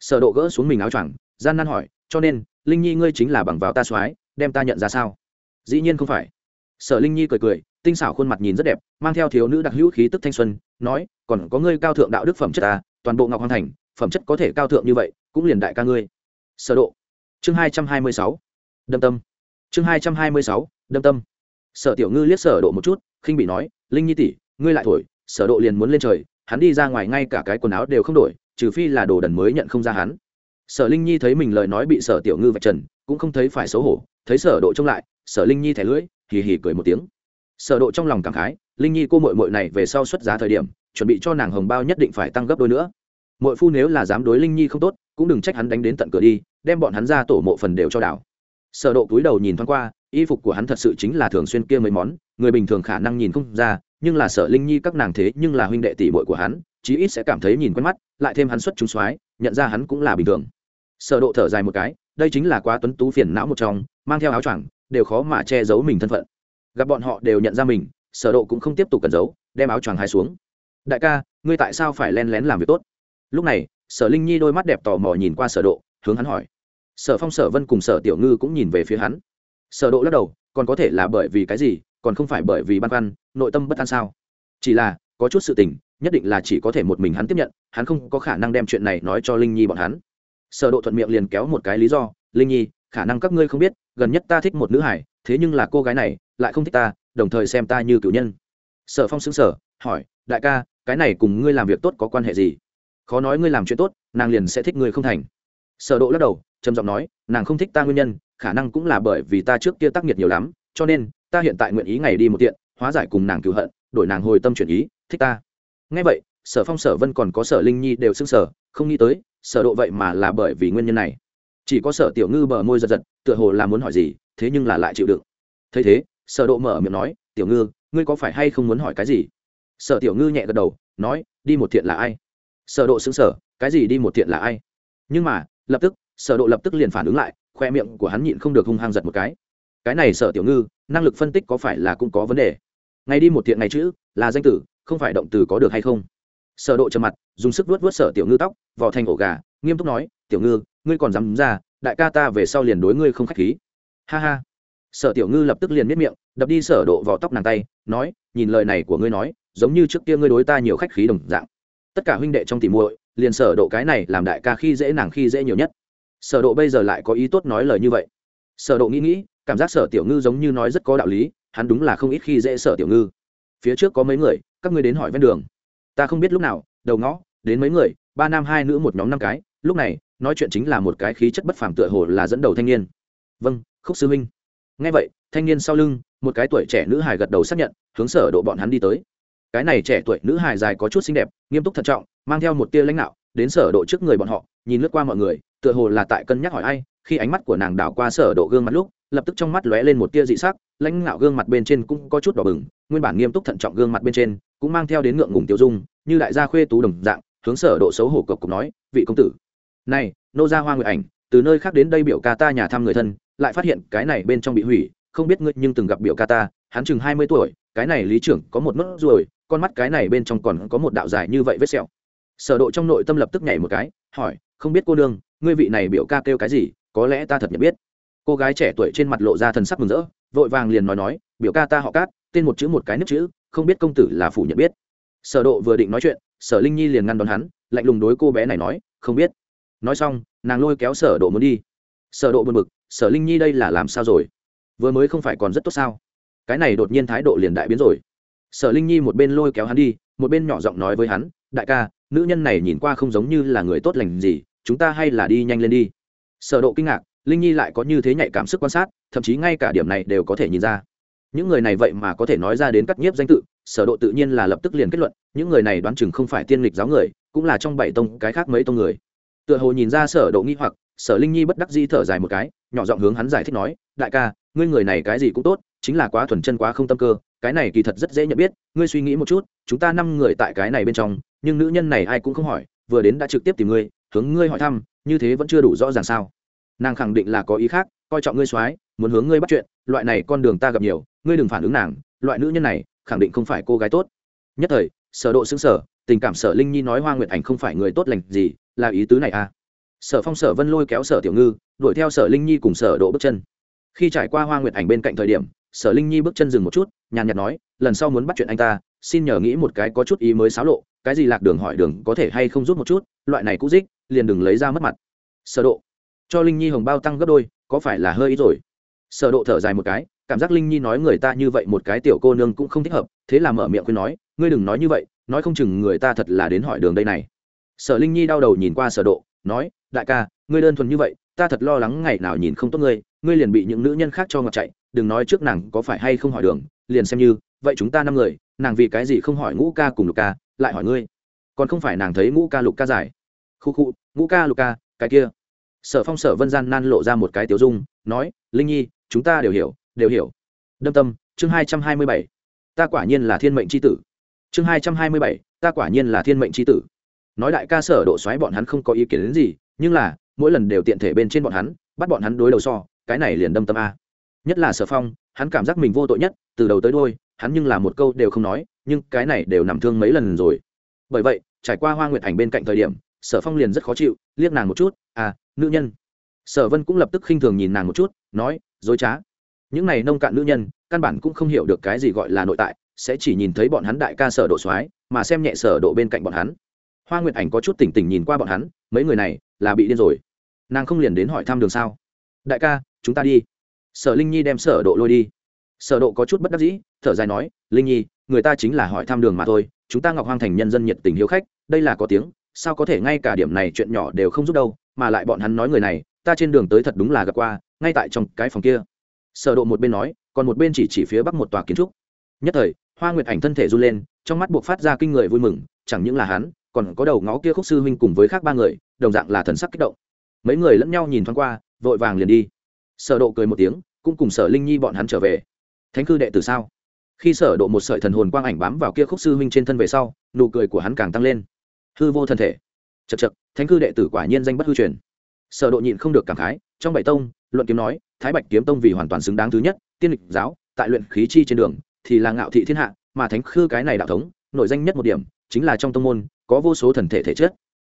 Sở độ gỡ xuống mình áo choàng, gian nan hỏi, cho nên, linh nhi ngươi chính là bằng vào ta soái, đem ta nhận ra sao? Dĩ nhiên không phải. Sở linh nhi cười cười tinh xảo khuôn mặt nhìn rất đẹp, mang theo thiếu nữ đặc hữu khí tức thanh xuân, nói, còn có ngươi cao thượng đạo đức phẩm chất ta toàn bộ ngọc hoàng thành, phẩm chất có thể cao thượng như vậy, cũng liền đại ca ngươi. Sở độ. Chương hai trăm hai mươi sáu. Đâm tâm. Chương hai trăm hai mươi sáu, đâm tâm. Sở tiểu ngư liếc sở độ một chút, khinh bị nói, linh nhi tỷ, ngươi lại thổi, sở độ liền muốn lên trời, hắn đi ra ngoài ngay cả cái quần áo đều không đổi, trừ phi là đồ đần mới nhận không ra hắn. Sở linh nhi thấy mình lời nói bị sở tiểu ngư vạch trần, cũng không thấy phải xấu hổ, thấy sở độ trông lại, sở linh nhi thẻ lưỡi, hì hì cười một tiếng sở độ trong lòng cảm khái, linh nhi cô muội muội này về sau xuất giá thời điểm, chuẩn bị cho nàng hồng bao nhất định phải tăng gấp đôi nữa. Muội phu nếu là dám đối linh nhi không tốt, cũng đừng trách hắn đánh đến tận cửa đi, đem bọn hắn ra tổ mộ phần đều cho đảo. Sở độ cúi đầu nhìn thoáng qua, y phục của hắn thật sự chính là thường xuyên kia mấy món, người bình thường khả năng nhìn không ra, nhưng là sở linh nhi các nàng thế nhưng là huynh đệ tỷ muội của hắn, chí ít sẽ cảm thấy nhìn quen mắt, lại thêm hắn xuất chúng soái, nhận ra hắn cũng là bình thường. Sở độ thở dài một cái, đây chính là quá tuấn tú phiền não một trong, mang theo áo choàng, đều khó mà che giấu mình thân phận gặp bọn họ đều nhận ra mình, sở độ cũng không tiếp tục cẩn giấu, đem áo choàng hai xuống. Đại ca, ngươi tại sao phải len lén làm việc tốt? Lúc này, sở linh nhi đôi mắt đẹp tò mò nhìn qua sở độ, hướng hắn hỏi. Sở phong, sở vân cùng sở tiểu ngư cũng nhìn về phía hắn. Sở độ lắc đầu, còn có thể là bởi vì cái gì, còn không phải bởi vì băn khoăn, nội tâm bất an sao? Chỉ là, có chút sự tình, nhất định là chỉ có thể một mình hắn tiếp nhận, hắn không có khả năng đem chuyện này nói cho linh nhi bọn hắn. Sở độ thuận miệng liền kéo một cái lý do, linh nhi, khả năng các ngươi không biết, gần nhất ta thích một nữ hải thế nhưng là cô gái này lại không thích ta, đồng thời xem ta như cựu nhân. Sở phong xứng sở hỏi, đại ca, cái này cùng ngươi làm việc tốt có quan hệ gì? Khó nói ngươi làm chuyện tốt, nàng liền sẽ thích ngươi không thành. Sở độ lắc đầu, trầm giọng nói, nàng không thích ta nguyên nhân, khả năng cũng là bởi vì ta trước kia tác nghiệt nhiều lắm, cho nên, ta hiện tại nguyện ý ngày đi một tiện, hóa giải cùng nàng cựu hận, đổi nàng hồi tâm chuyển ý, thích ta. Ngay vậy, sở phong, sở vân còn có sở linh nhi đều xưng sở không nghĩ tới, sở độ vậy mà là bởi vì nguyên nhân này. Chỉ có sở tiểu ngư bờ môi giật giật, tựa hồ là muốn hỏi gì, thế nhưng là lại chịu đựng. Thấy thế sở độ mở miệng nói, tiểu ngư, ngươi có phải hay không muốn hỏi cái gì? Sở tiểu ngư nhẹ gật đầu, nói, đi một thiện là ai? Sở độ sững sờ, cái gì đi một thiện là ai? Nhưng mà, lập tức, sở độ lập tức liền phản ứng lại, khoe miệng của hắn nhịn không được hung hăng giật một cái. Cái này sở tiểu ngư, năng lực phân tích có phải là cũng có vấn đề? Ngay đi một thiện này chữ, là danh tử, không phải động từ có được hay không? Sở độ trầm mặt, dùng sức vuốt vuốt sở tiểu ngư tóc, vò thành ổ gà, nghiêm túc nói, tiểu ngư, ngươi còn dám ra, đại ca ta về sau liền đối ngươi không khách khí. Ha ha sở tiểu ngư lập tức liền miết miệng, đập đi sở độ vào tóc nàng tay, nói, nhìn lời này của ngươi nói, giống như trước kia ngươi đối ta nhiều khách khí đồng dạng. Tất cả huynh đệ trong tỉ muội, liền sở độ cái này làm đại ca khi dễ nàng khi dễ nhiều nhất. Sở độ bây giờ lại có ý tốt nói lời như vậy. Sở độ nghĩ nghĩ, cảm giác sở tiểu ngư giống như nói rất có đạo lý, hắn đúng là không ít khi dễ sở tiểu ngư. Phía trước có mấy người, các ngươi đến hỏi ven đường. Ta không biết lúc nào, đầu ngõ, đến mấy người, ba nam hai nữ một nhóm năm cái, lúc này, nói chuyện chính là một cái khí chất bất phàm tựa hồ là dẫn đầu thanh niên. Vâng khúc sư huynh ngay vậy, thanh niên sau lưng, một cái tuổi trẻ nữ hài gật đầu xác nhận, hướng sở độ bọn hắn đi tới. Cái này trẻ tuổi nữ hài dài có chút xinh đẹp, nghiêm túc thận trọng, mang theo một tia lãnh đạo, đến sở độ trước người bọn họ, nhìn lướt qua mọi người, tựa hồ là tại cân nhắc hỏi ai, khi ánh mắt của nàng đảo qua sở độ gương mặt lúc, lập tức trong mắt lóe lên một tia dị sắc, lãnh ngạo gương mặt bên trên cũng có chút đỏ bừng, nguyên bản nghiêm túc thận trọng gương mặt bên trên, cũng mang theo đến ngượng ngùng tiêu dung, như đại gia khuê tú đồng dạng, hướng sở độ xấu hổ cộc cộc nói, vị công tử, này, nô gia hoa nguyệt ảnh, từ nơi khác đến đây biểu ca ta nhà thăm người thân lại phát hiện cái này bên trong bị hủy, không biết ngươi nhưng từng gặp biểu ca ta, hắn chừng hai mươi tuổi, cái này lý trưởng có một nốt ruồi, con mắt cái này bên trong còn có một đạo dài như vậy vết sẹo. Sở độ trong nội tâm lập tức nhảy một cái, hỏi, không biết cô đương ngươi vị này biểu ca kêu cái gì, có lẽ ta thật nhận biết. Cô gái trẻ tuổi trên mặt lộ ra thần sắc mừng rỡ, vội vàng liền nói nói, biểu ca ta họ cát, tên một chữ một cái nước chữ, không biết công tử là phủ nhận biết. Sở độ vừa định nói chuyện, sở linh nhi liền ngăn đón hắn, lạnh lùng đối cô bé này nói, không biết. Nói xong, nàng lôi kéo sở độ muốn đi. Sở độ buồn bực sở linh nhi đây là làm sao rồi? Vừa mới không phải còn rất tốt sao? Cái này đột nhiên thái độ liền đại biến rồi. Sở linh nhi một bên lôi kéo hắn đi, một bên nhỏ giọng nói với hắn, đại ca, nữ nhân này nhìn qua không giống như là người tốt lành gì, chúng ta hay là đi nhanh lên đi. Sở độ kinh ngạc, linh nhi lại có như thế nhạy cảm sức quan sát, thậm chí ngay cả điểm này đều có thể nhìn ra. Những người này vậy mà có thể nói ra đến cắt nhiếp danh tự, sở độ tự nhiên là lập tức liền kết luận, những người này đoán chừng không phải tiên lịch giáo người, cũng là trong bảy tông cái khác mấy tông người. Tựa hồ nhìn ra sở độ nghi hoặc sở linh nhi bất đắc dĩ thở dài một cái, nhỏ giọng hướng hắn giải thích nói, đại ca, ngươi người này cái gì cũng tốt, chính là quá thuần chân quá không tâm cơ, cái này kỳ thật rất dễ nhận biết, ngươi suy nghĩ một chút, chúng ta năm người tại cái này bên trong, nhưng nữ nhân này ai cũng không hỏi, vừa đến đã trực tiếp tìm ngươi, hướng ngươi hỏi thăm, như thế vẫn chưa đủ rõ ràng sao? Nàng khẳng định là có ý khác, coi trọng ngươi soái, muốn hướng ngươi bắt chuyện, loại này con đường ta gặp nhiều, ngươi đừng phản ứng nàng, loại nữ nhân này, khẳng định không phải cô gái tốt. Nhất thời, sở độ xứng sở tình cảm sở linh nhi nói hoa nguyệt ảnh không phải người tốt lành gì, là ý tứ này à? Sở phong, sở vân lôi kéo sở tiểu ngư, đuổi theo sở linh nhi cùng sở độ bước chân. Khi trải qua hoa nguyệt ảnh bên cạnh thời điểm, sở linh nhi bước chân dừng một chút, nhàn nhạt nói, lần sau muốn bắt chuyện anh ta, xin nhờ nghĩ một cái có chút ý mới xáo lộ, cái gì lạc đường hỏi đường có thể hay không rút một chút, loại này cũ dích, liền đừng lấy ra mất mặt. Sở độ, cho linh nhi hồng bao tăng gấp đôi, có phải là hơi ít rồi? Sở độ thở dài một cái, cảm giác linh nhi nói người ta như vậy một cái tiểu cô nương cũng không thích hợp, thế là mở miệng khuyên nói, ngươi đừng nói như vậy, nói không chừng người ta thật là đến hỏi đường đây này. Sở linh nhi đau đầu nhìn qua sở độ, nói đại ca, ngươi đơn thuần như vậy, ta thật lo lắng ngày nào nhìn không tốt ngươi ngươi liền bị những nữ nhân khác cho ngọt chạy, đừng nói trước nàng có phải hay không hỏi đường, liền xem như, vậy chúng ta năm người, nàng vì cái gì không hỏi ngũ ca cùng lục ca, lại hỏi ngươi? Còn không phải nàng thấy ngũ ca lục ca giải. Khu khu, ngũ ca, lục ca, cái kia. Sở phong, sở vân gian nan lộ ra một cái tiểu dung, nói, linh nhi, chúng ta đều hiểu đều hiểu. Đâm tâm, chương hai trăm hai mươi bảy. Ta quả nhiên là thiên mệnh c h i tử. Chương hai trăm hai mươi bảy, ta quả nhiên là thiên mệnh c h i tử. Nói đại ca sở độ xoáy bọn hắn không có ý kiến đến gì nhưng là, mỗi lần đều tiện thể bên trên bọn hắn, bắt bọn hắn đối đầu so, cái này liền đâm tâm a. Nhất là sở phong, hắn cảm giác mình vô tội nhất, từ đầu tới đôi hắn nhưng là một câu đều không nói, nhưng cái này đều nằm thương mấy lần rồi. Bởi vậy, trải qua hoa nguyệt ảnh bên cạnh thời điểm, sở phong liền rất khó chịu, liếc nàng một chút à nữ nhân. Sở vân cũng lập tức khinh thường nhìn nàng một chút, nói, dối trá. Những này nông cạn nữ nhân, căn bản cũng không hiểu được cái gì gọi là nội tại, sẽ chỉ nhìn thấy bọn hắn đại ca sở độ soái, mà xem nhẹ sở độ bên cạnh bọn hắn. Hoa nguyệt ảnh có chút tỉnh tỉnh nhìn qua bọn hắn, mấy người này là bị điên rồi. Nàng không liền đến hỏi thăm đường sao? Đại ca, chúng ta đi. Sở linh nhi đem sở độ lôi đi. Sở độ có chút bất đắc dĩ, thở dài nói, linh nhi, người ta chính là hỏi thăm đường mà thôi, chúng ta ngọc hoang thành nhân dân nhiệt tình hiếu khách, đây là có tiếng, sao có thể ngay cả điểm này chuyện nhỏ đều không giúp đâu, mà lại bọn hắn nói người này, ta trên đường tới thật đúng là gặp qua, ngay tại trong cái phòng kia. Sở độ một bên nói, còn một bên chỉ chỉ phía bắc một tòa kiến trúc. Nhất thời, hoa nguyệt ảnh thân thể run lên, trong mắt buộc phát ra kinh người vui mừng, chẳng những là hắn còn có đầu ngó kia khúc sư huynh cùng với khác ba người, đồng dạng là thần sắc kích động. Mấy người lẫn nhau nhìn thoáng qua, vội vàng liền đi. Sở độ cười một tiếng, cũng cùng sở linh nhi bọn hắn trở về. Thánh cư đệ tử sao? Khi sở độ một sợi thần hồn quang ảnh bám vào kia khúc sư huynh trên thân về sau, nụ cười của hắn càng tăng lên. Hư vô thân thể. Chật chật thánh cư đệ tử quả nhiên danh bất hư truyền. Sở độ nhịn không được cảm khái, trong bảy tông, luận kiếm nói, thái bạch kiếm tông vì hoàn toàn xứng đáng thứ nhất, tiên lịch giáo, tại luyện khí chi trên đường, thì là ngạo thị thiên hạ, mà thánh khư cái này đạo thống nội danh nhất một điểm, chính là trong tông môn có vô số thần thể thể chất.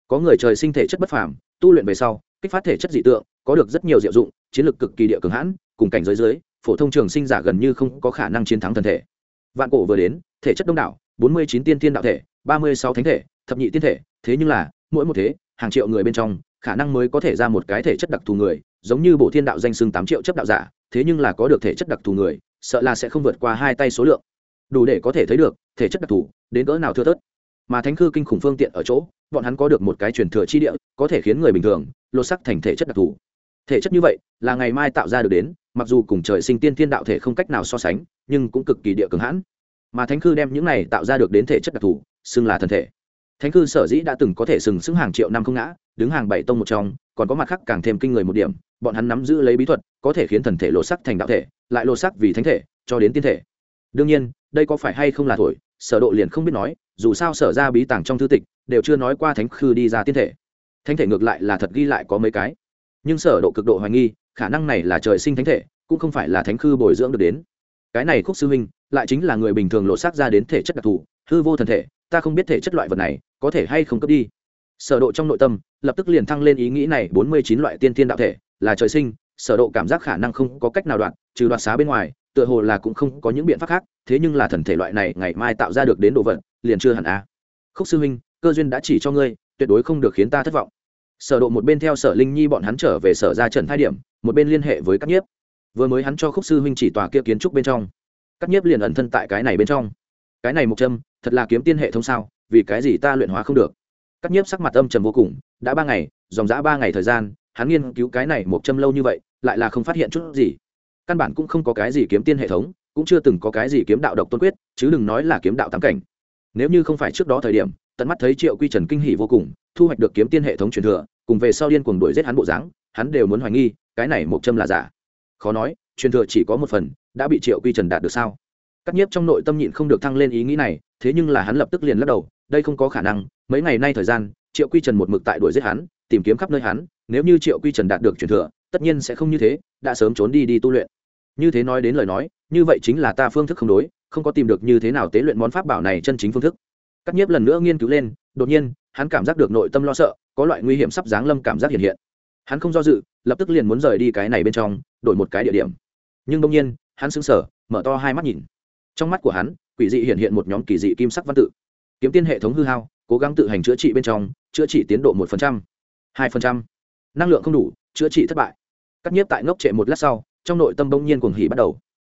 Có người trời sinh thể chất bất phàm, tu luyện về sau, kích phát thể chất dị tượng, có được rất nhiều diệu dụng, chiến lược cực kỳ địa cường hãn, cùng cảnh giới dưới, phổ thông trường sinh giả gần như không có khả năng chiến thắng thần thể. Vạn cổ vừa đến, thể chất đông đảo, bốn mươi chín tiên tiên đạo thể, ba mươi sáu thánh thể, thập nhị tiên thể, thế nhưng là, mỗi một thế, hàng triệu người bên trong, khả năng mới có thể ra một cái thể chất đặc thù người, giống như bộ thiên đạo danh xưng tám triệu chấp đạo giả, thế nhưng là có được thể chất đặc thù người, sợ là sẽ không vượt qua hai tay số lượng. Đủ để có thể thấy được, thể chất đặc thù, đến cỡ nào thưa thớt mà thánh khư kinh khủng phương tiện ở chỗ, bọn hắn có được một cái truyền thừa chi địa, có thể khiến người bình thường, lột sắc thành thể chất đặc thù. Thể chất như vậy là ngày mai tạo ra được đến, mặc dù cùng trời sinh tiên thiên đạo thể không cách nào so sánh, nhưng cũng cực kỳ địa cường hãn. Mà thánh khư đem những này tạo ra được đến thể chất đặc thù, xưng là thần thể. Thánh khư sở dĩ đã từng có thể sừng sững hàng triệu năm không ngã, đứng hàng bảy tông một trong, còn có mặt khác càng thêm kinh người một điểm, bọn hắn nắm giữ lấy bí thuật, có thể khiến thần thể lột sắc thành đạo thể, lại lột sắc vì thánh thể, cho đến tiên thể. Đương nhiên, đây có phải hay không là thổi sở độ liền không biết nói, dù sao sở ra bí tàng trong thư tịch, đều chưa nói qua thánh khư đi ra tiên thể. Thánh thể ngược lại là thật ghi lại có mấy cái. Nhưng sở độ cực độ hoài nghi, khả năng này là trời sinh thánh thể, cũng không phải là thánh khư bồi dưỡng được đến. Cái này khúc sư huynh, lại chính là người bình thường lộ xác ra đến thể chất đặc thù, hư vô thần thể, ta không biết thể chất loại vật này, có thể hay không cấp đi. Sở độ trong nội tâm, lập tức liền thăng lên ý nghĩ này, bốn mươi chín loại tiên tiên đạo thể, là trời sinh, sở độ cảm giác khả năng không có cách nào đoạn, trừ đoạt xá bên ngoài tựa hồ là cũng không có những biện pháp khác, thế nhưng là thần thể loại này ngày mai tạo ra được đến đồ vật, liền chưa hẳn a à. khúc sư huynh, cơ duyên đã chỉ cho ngươi, tuyệt đối không được khiến ta thất vọng. Sở độ một bên theo sở linh nhi bọn hắn trở về sở ra trần thai điểm, một bên liên hệ với các nhiếp. Vừa mới hắn cho khúc sư huynh chỉ tòa kia kiến trúc bên trong. Các nhiếp liền ẩn thân tại cái này bên trong. Cái này một châm, thật là kiếm tiên hệ thống sao, vì cái gì ta luyện hóa không được? Các nhiếp sắc mặt âm trầm vô cùng, đã ba ngày, dòng dã ba ngày thời gian, hắn nghiên cứu cái này một châm lâu như vậy, lại là không phát hiện chút gì căn bản cũng không có cái gì kiếm tiên hệ thống, cũng chưa từng có cái gì kiếm đạo độc tôn quyết, chứ đừng nói là kiếm đạo tám cảnh. Nếu như không phải trước đó thời điểm, tận mắt thấy triệu quy trần kinh hỉ vô cùng, thu hoạch được kiếm tiên hệ thống truyền thừa, cùng về sau điên cuồng đuổi giết hắn bộ dáng, hắn đều muốn hoài nghi, cái này một châm là giả. Khó nói, truyền thừa chỉ có một phần, đã bị triệu quy trần đạt được sao? Cắt nhiếp trong nội tâm nhịn không được thăng lên ý nghĩ này, thế nhưng là hắn lập tức liền lắc đầu, đây không có khả năng, mấy ngày nay thời gian, triệu quy trần một mực tại đuổi giết hắn, tìm kiếm khắp nơi hắn, nếu như triệu quy trần đạt được truyền thừa tất nhiên sẽ không như thế, đã sớm trốn đi đi tu luyện. Như thế nói đến lời nói, như vậy chính là ta phương thức không đối, không có tìm được như thế nào tế luyện món pháp bảo này chân chính phương thức. Cắt nhiếp lần nữa nghiên cứu lên, đột nhiên, hắn cảm giác được nội tâm lo sợ, có loại nguy hiểm sắp giáng lâm cảm giác hiện hiện. Hắn không do dự, lập tức liền muốn rời đi cái này bên trong, đổi một cái địa điểm. Nhưng đông nhiên, hắn sững sờ, mở to hai mắt nhìn. Trong mắt của hắn, quỷ dị hiện hiện một nhóm kỳ dị kim sắc văn tự. Kiếm tiên hệ thống hư hao, cố gắng tự hành chữa trị bên trong, chữa trị tiến độ một phần trăm, hai phần trăm. Năng lượng không đủ, chữa trị thất bại cắt nhiếp tại ngốc trệ một lát sau, trong nội tâm bỗng nhiên cuồng hỉ bắt đầu.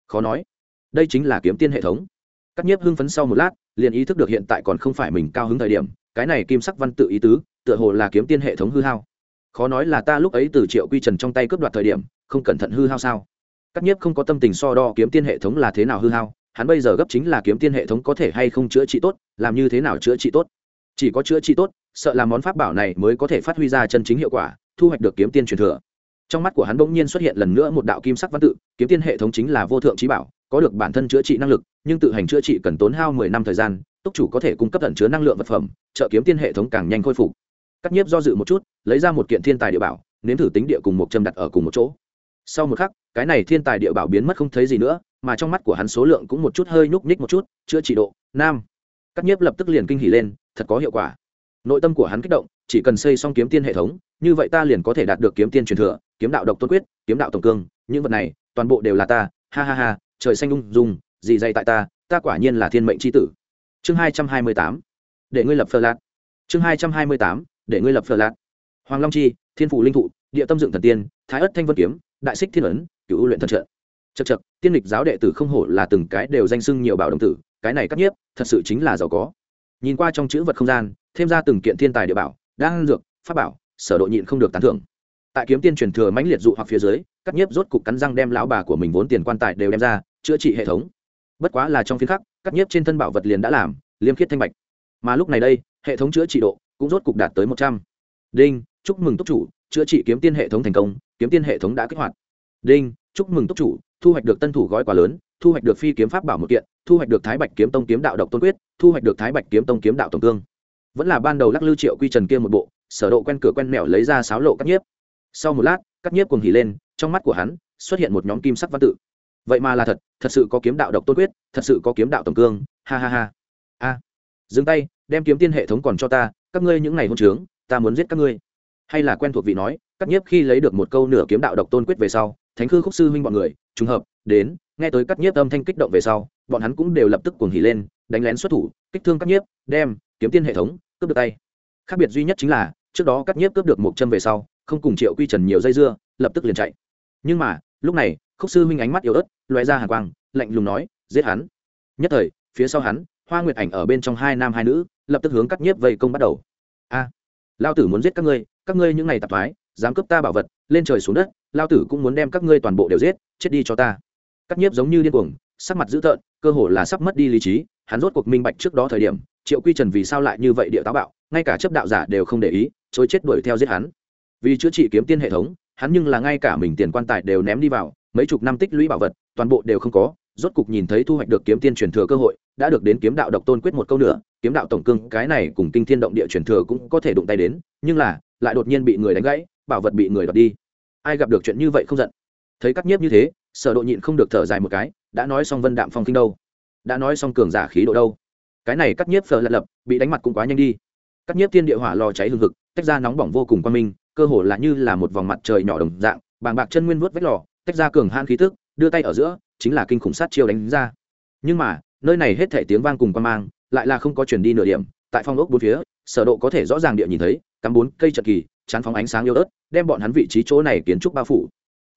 Khó nói, đây chính là kiếm tiên hệ thống. Cắt nhiếp hưng phấn sau một lát, liền ý thức được hiện tại còn không phải mình cao hứng thời điểm, cái này kim sắc văn tự ý tứ, tựa hồ là kiếm tiên hệ thống hư hao. Khó nói là ta lúc ấy từ triệu quy trần trong tay cướp đoạt thời điểm, không cẩn thận hư hao sao? Cắt nhiếp không có tâm tình so đo kiếm tiên hệ thống là thế nào hư hao, hắn bây giờ gấp chính là kiếm tiên hệ thống có thể hay không chữa trị tốt, làm như thế nào chữa trị tốt? Chỉ có chữa trị tốt, sợ là món pháp bảo này mới có thể phát huy ra chân chính hiệu quả, thu hoạch được kiếm tiên truyền thừa trong mắt của hắn bỗng nhiên xuất hiện lần nữa một đạo kim sắc văn tự, kiếm tiên hệ thống chính là vô thượng trí bảo, có được bản thân chữa trị năng lực, nhưng tự hành chữa trị cần tốn hao mười năm thời gian, túc chủ có thể cung cấp tận chứa năng lượng vật phẩm, trợ kiếm tiên hệ thống càng nhanh khôi phục. Cắt nhiếp do dự một chút, lấy ra một kiện thiên tài địa bảo, nếm thử tính địa cùng một châm đặt ở cùng một chỗ. Sau một khắc, cái này thiên tài địa bảo biến mất không thấy gì nữa, mà trong mắt của hắn số lượng cũng một chút hơi nhúc nhích một chút, chữa trị độ, nam. Cắt nhiếp lập tức liền kinh hỉ lên, thật có hiệu quả. Nội tâm của hắn kích động, chỉ cần xây xong kiếm tiên hệ thống như vậy ta liền có thể đạt được kiếm tiên truyền thừa, kiếm đạo độc tôn quyết, kiếm đạo tổng cương, những vật này, toàn bộ đều là ta, ha ha ha, trời xanh ung dung, gì dày tại ta ta quả nhiên là thiên mệnh c h i tử. Chương hai trăm hai mươi tám, để ngươi lập phờ lạc chương hai trăm hai mươi tám, để ngươi lập phờ lạc hoàng long chi, thiên phủ linh thụ, địa tâm dựng thần tiên, thái ất thanh vân kiếm, đại xích thiên ấn cựu luyện thần trợ. Chật chật tiên lịch giáo đệ tử không hổ là từng cái đều danh sưng nhiều bảo đồng tử, cái này cắt nhiếp, thật sự chính là giàu có. Nhìn qua trong chữ vật không gian, thêm ra từng kiện thiên tài địa bảo đang dược, pháp bảo sở độ nhịn không được tán thưởng. Tại kiếm tiên truyền thừa mãnh liệt dụ hoặc phía dưới cắt nhiếp rốt cục cắn răng đem lão bà của mình vốn tiền quan tài đều đem ra, chữa trị hệ thống. Bất quá là trong phiên khắc cắt nhiếp trên thân bảo vật liền đã làm, liêm khiết thanh bạch. Mà lúc này đây, hệ thống chữa trị độ cũng rốt cục đạt tới một trăm. Đinh, chúc mừng túc chủ, chữa trị kiếm tiên hệ thống thành công, kiếm tiên hệ thống đã kích hoạt. Đinh, chúc mừng túc chủ, thu hoạch được tân thủ gói quà lớn, thu hoạch được phi kiếm pháp bảo một kiện, thu hoạch được thái bạch kiếm tông kiếm đạo độc tôn quyết, thu hoạch được thái bạch kiếm tông kiếm đạo tổng cương. Vẫn là ban đầu lắc lư triệu quy trần kia một bộ sở độ quen cửa quen mẹo lấy ra sáo lộ cắt nhiếp. Sau một lát, cắt nhiếp cuồng hỉ lên, trong mắt của hắn xuất hiện một nhóm kim sắc văn tự. Vậy mà là thật thật sự có kiếm đạo độc tôn quyết, thật sự có kiếm đạo tổng cương, ha ha ha. A, dừng tay, đem kiếm tiên hệ thống còn cho ta, các ngươi những ngày hôn trướng, ta muốn giết các ngươi. Hay là quen thuộc vị nói, cắt nhiếp khi lấy được một câu nửa kiếm đạo độc tôn quyết về sau, thánh khư khúc sư huynh bọn người, trùng hợp, đến, nghe tới cắt nhiếp âm thanh kích động về sau, bọn hắn cũng đều lập tức cuồng hỉ lên, đánh lén xuất thủ, kích thương cắt nhiếp, đem kiếm tiên hệ thống, cướp được tay. Khác biệt duy nhất chính là trước đó cắt nhiếp cướp được một châm về sau, không cùng triệu quy trần nhiều dây dưa, lập tức liền chạy. Nhưng mà, lúc này, khúc sư huynh ánh mắt yếu ớt loé ra hàng quang, lạnh lùng nói, giết hắn. Nhất thời, phía sau hắn, hoa nguyệt ảnh ở bên trong hai nam hai nữ, lập tức hướng cắt nhiếp vây công bắt đầu. A, lao tử muốn giết các ngươi các ngươi những ngày tạp thoái, dám cướp ta bảo vật, lên trời xuống đất, lao tử cũng muốn đem các ngươi toàn bộ đều giết, chết đi cho ta. Cắt nhiếp giống như điên cuồng, sắc mặt dữ tợn, cơ hồ là sắp mất đi lý trí, hắn rốt cuộc minh bạch trước đó thời điểm, triệu quy trần vì sao lại như vậy địa táo bạo, ngay cả chấp đạo giả đều không để ý chối chết đuổi theo giết hắn. Vì chữa trị kiếm tiên hệ thống, hắn nhưng là ngay cả mình tiền quan tài đều ném đi vào, mấy chục năm tích lũy bảo vật, toàn bộ đều không có, rốt cục nhìn thấy thu hoạch được kiếm tiên truyền thừa cơ hội, đã được đến kiếm đạo độc tôn quyết một câu nữa, kiếm đạo tổng cương, cái này cùng kinh thiên động địa truyền thừa cũng có thể đụng tay đến, nhưng là, lại đột nhiên bị người đánh gãy, bảo vật bị người đoạt đi. Ai gặp được chuyện như vậy không giận? Thấy cắt nhiếp như thế, sở độ nhịn không được thở dài một cái, đã nói xong vân đạm phong kinh đâu? Đã nói xong cường giả khí độ đâu? Cái này cắt nhiếp phờ lật lập, bị đánh mặt cũng quá nhanh đi. Cắt nhiếp thiên địa hỏa lò cháy hừng hực tách ra nóng bỏng vô cùng quan minh, cơ hồ là như là một vòng mặt trời nhỏ đồng dạng, bàng bạc chân nguyên vớt vách lò, tách ra cường han khí tức, đưa tay ở giữa, chính là kinh khủng sát chiêu đánh ra. Nhưng mà, nơi này hết thể tiếng vang cùng quan mang, lại là không có chuyển đi nửa điểm, tại phong ốc bốn phía, sở độ có thể rõ ràng địa nhìn thấy, cắm bốn cây trận kỳ chán phóng ánh sáng yếu ớt, đem bọn hắn vị trí chỗ này kiến trúc bao phủ.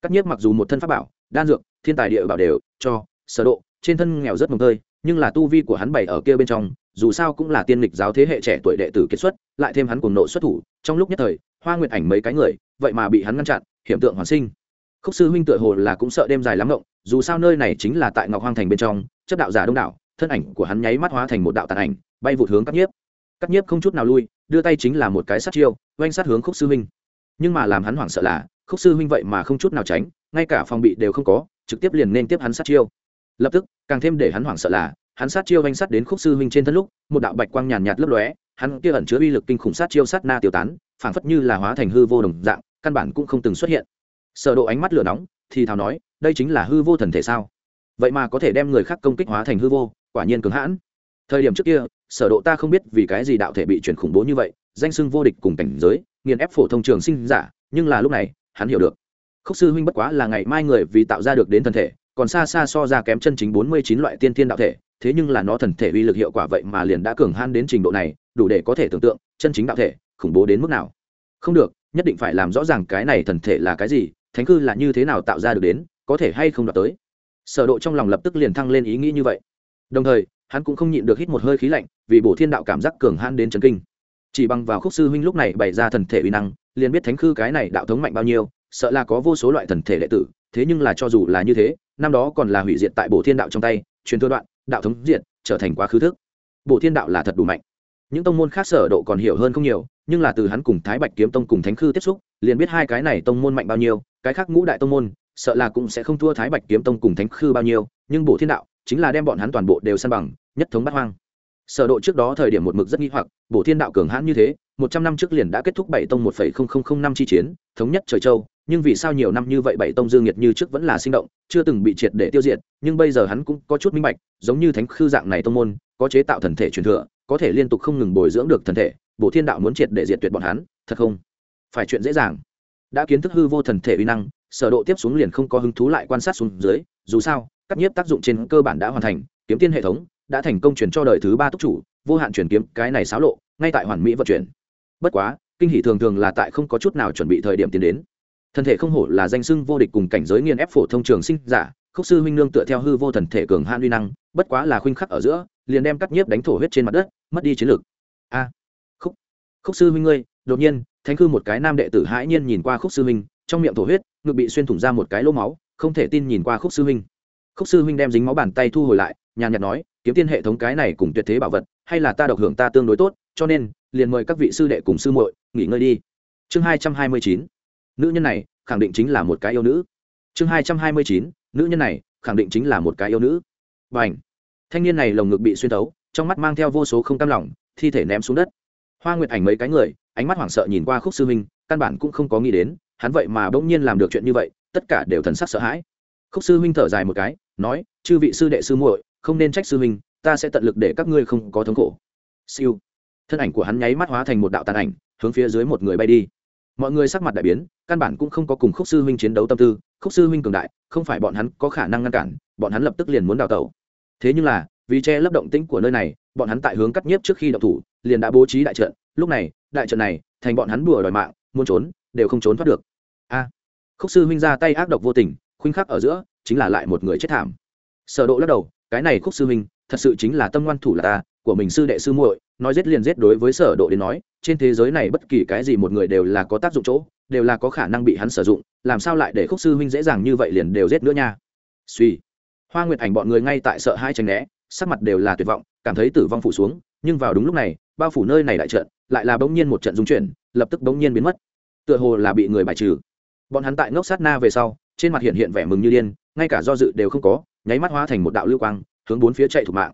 Cắt nhiếp mặc dù một thân pháp bảo, đan dược, thiên tài địa bảo đều, cho sở độ, trên thân nghèo rất mồng tơi, nhưng là tu vi của hắn bày ở kia bên trong dù sao cũng là tiên lịch giáo thế hệ trẻ tuổi đệ tử kết xuất, lại thêm hắn cùng nộ xuất thủ, trong lúc nhất thời, hoa nguyệt ảnh mấy cái người, vậy mà bị hắn ngăn chặn, hiểm tượng hoàn sinh. Khúc sư huynh tựa hồ là cũng sợ đêm dài lắm ngộng, dù sao nơi này chính là tại ngọc hoang thành bên trong chất đạo giả đông đảo, thân ảnh của hắn nháy mắt hóa thành một đạo tàn ảnh, bay vụt hướng cắt nhiếp. Cắt nhiếp không chút nào lui, đưa tay chính là một cái sát chiêu, oanh sát hướng khúc sư huynh. Nhưng mà làm hắn hoảng sợ là, khúc sư huynh vậy mà không chút nào tránh, ngay cả phòng bị đều không có, trực tiếp liền nên tiếp hắn sát chiêu. Lập tức, càng thêm để hắn hoảng sợ là hắn sát chiêu vanh sát đến khúc sư huynh trên thân lúc, một đạo bạch quang nhàn nhạt lấp lóe, hắn kia ẩn chứa uy lực kinh khủng sát chiêu sát na tiêu tán, phảng phất như là hóa thành hư vô đồng dạng, căn bản cũng không từng xuất hiện. Sở độ ánh mắt lửa nóng, thì thào nói, đây chính là hư vô thần thể sao? Vậy mà có thể đem người khác công kích hóa thành hư vô, quả nhiên cứng hãn. Thời điểm trước kia, sở độ ta không biết vì cái gì đạo thể bị chuyển khủng bố như vậy, danh xưng vô địch cùng cảnh giới, nghiền ép phổ thông trường sinh giả, nhưng là lúc này, hắn hiểu được. Khúc sư huynh bất quá là ngày mai người vì tạo ra được đến thần thể, còn xa xa so ra kém chân chính 49 loại tiên thiên đạo thể thế nhưng là nó thần thể uy lực hiệu quả vậy mà liền đã cường han đến trình độ này, đủ để có thể tưởng tượng, chân chính đạo thể, khủng bố đến mức nào. Không được, nhất định phải làm rõ ràng cái này thần thể là cái gì, thánh cư là như thế nào tạo ra được đến, có thể hay không đạt tới. Sở độ trong lòng lập tức liền thăng lên ý nghĩ như vậy. Đồng thời, hắn cũng không nhịn được hít một hơi khí lạnh, vì bổ thiên đạo cảm giác cường hãn đến chấn kinh. Chỉ bằng vào khúc sư huynh lúc này bày ra thần thể uy năng, liền biết thánh cư cái này đạo thống mạnh bao nhiêu, sợ là có vô số loại thần thể đệ tử, thế nhưng là cho dù là như thế, năm đó còn là hủy diệt tại bổ thiên đạo trong tay, truyền thừa đoạn đạo thống diện trở thành quá khứ thức. Bộ thiên đạo là thật đủ mạnh. Những tông môn khác sở độ còn hiểu hơn không nhiều, nhưng là từ hắn cùng thái bạch kiếm tông cùng thánh khư tiếp xúc, liền biết hai cái này tông môn mạnh bao nhiêu, cái khác ngũ đại tông môn, sợ là cũng sẽ không thua thái bạch kiếm tông cùng thánh khư bao nhiêu, nhưng bộ thiên đạo chính là đem bọn hắn toàn bộ đều san bằng, nhất thống bát hoang. Sở độ trước đó thời điểm một mực rất nghi hoặc bộ thiên đạo cường hãn như thế, một trăm năm trước liền đã kết thúc bảy tông một phẩy không không không năm chi chiến, thống nhất trời châu nhưng vì sao nhiều năm như vậy bảy tông dương nhiệt như trước vẫn là sinh động, chưa từng bị triệt để tiêu diệt, nhưng bây giờ hắn cũng có chút minh bạch, giống như thánh khư dạng này tông môn, có chế tạo thần thể truyền thừa, có thể liên tục không ngừng bồi dưỡng được thần thể, bổ thiên đạo muốn triệt để diệt tuyệt bọn hắn, thật không? Phải chuyện dễ dàng. Đã kiến thức hư vô thần thể uy năng, sở độ tiếp xuống liền không có hứng thú lại quan sát xuống dưới, dù sao, các nhiếp tác dụng trên cơ bản đã hoàn thành, kiếm tiên hệ thống đã thành công truyền cho đời thứ ba túc chủ, vô hạn truyền kiếm, cái này xáo lộ, ngay tại hoàn mỹ vận chuyển. Bất quá, kinh hỉ thường thường là tại không có chút nào chuẩn bị thời điểm tiến đến thân thể không hổ là danh sưng vô địch cùng cảnh giới nghiên ép phổ thông trường sinh giả, khúc sư huynh nương tựa theo hư vô thần thể cường han uy năng, bất quá là khuynh khắc ở giữa, liền đem cắt nhiếp đánh thổ huyết trên mặt đất, mất đi chiến lược a, khúc khúc sư huynh ngươi, đột nhiên, thánh cư một cái nam đệ tử hãi nhiên nhìn qua khúc sư huynh, trong miệng thổ huyết, ngực bị xuyên thủng ra một cái lỗ máu, không thể tin nhìn qua khúc sư huynh. Khúc sư huynh đem dính máu bàn tay thu hồi lại, nhàn nhạt nói, kiếm tiên hệ thống cái này cùng tuyệt thế bảo vật, hay là ta độc hưởng ta tương đối tốt, cho nên, liền mời các vị sư đệ cùng sư muội, nghỉ ngơi đi. Chương hai trăm hai mươi chín nữ nhân này khẳng định chính là một cái yêu nữ. Chương hai trăm hai mươi chín, nữ nhân này khẳng định chính là một cái yêu nữ. Và ảnh thanh niên này lồng ngực bị xuyên tấu trong mắt mang theo vô số không cam lòng, thi thể ném xuống đất. Hoa nguyệt ảnh mấy cái người, ánh mắt hoảng sợ nhìn qua khúc sư minh, căn bản cũng không có nghĩ đến, hắn vậy mà bỗng nhiên làm được chuyện như vậy, tất cả đều thần sắc sợ hãi. Khúc sư huynh thở dài một cái, nói, chư vị sư đệ sư muội, không nên trách sư huynh ta sẽ tận lực để các ngươi không có thống khổ. Siêu! Thân ảnh của hắn nháy mắt hóa thành một đạo tàn ảnh, hướng phía dưới một người bay đi. Mọi người sắc mặt đại biến căn bản cũng không có cùng khúc sư huynh chiến đấu tâm tư, khúc sư huynh cường đại, không phải bọn hắn có khả năng ngăn cản, bọn hắn lập tức liền muốn đào tẩu. Thế nhưng là, vì che lấp động tĩnh của nơi này, bọn hắn tại hướng cắt nhiếp trước khi động thủ, liền đã bố trí đại trận. Lúc này, đại trận này, thành bọn hắn bùa đòi mạng, muốn trốn, đều không trốn thoát được. A, khúc sư huynh ra tay ác độc vô tình, khuynh khắc ở giữa, chính là lại một người chết thảm. Sở độ lắc đầu, cái này khúc sư huynh, thật sự chính là tâm ngoan thủ là ta, của mình sư đệ sư muội, nói giết liền giết đối với sở độ đến nói, trên thế giới này bất kỳ cái gì một người đều là có tác dụng chỗ đều là có khả năng bị hắn sử dụng, làm sao lại để khúc sư huynh dễ dàng như vậy liền đều giết nữa nha? Suy. Hoa nguyệt ảnh bọn người ngay tại sợ hai tránh né, sắc mặt đều là tuyệt vọng, cảm thấy tử vong phủ xuống, nhưng vào đúng lúc này, bao phủ nơi này đại trận lại là bỗng nhiên một trận dung chuyển, lập tức bỗng nhiên biến mất. Tựa hồ là bị người bài trừ. Bọn hắn tại ngốc sát na về sau, trên mặt hiện hiện vẻ mừng như điên, ngay cả do dự đều không có, nháy mắt hóa thành một đạo lưu quang, hướng bốn phía chạy thủ mạng.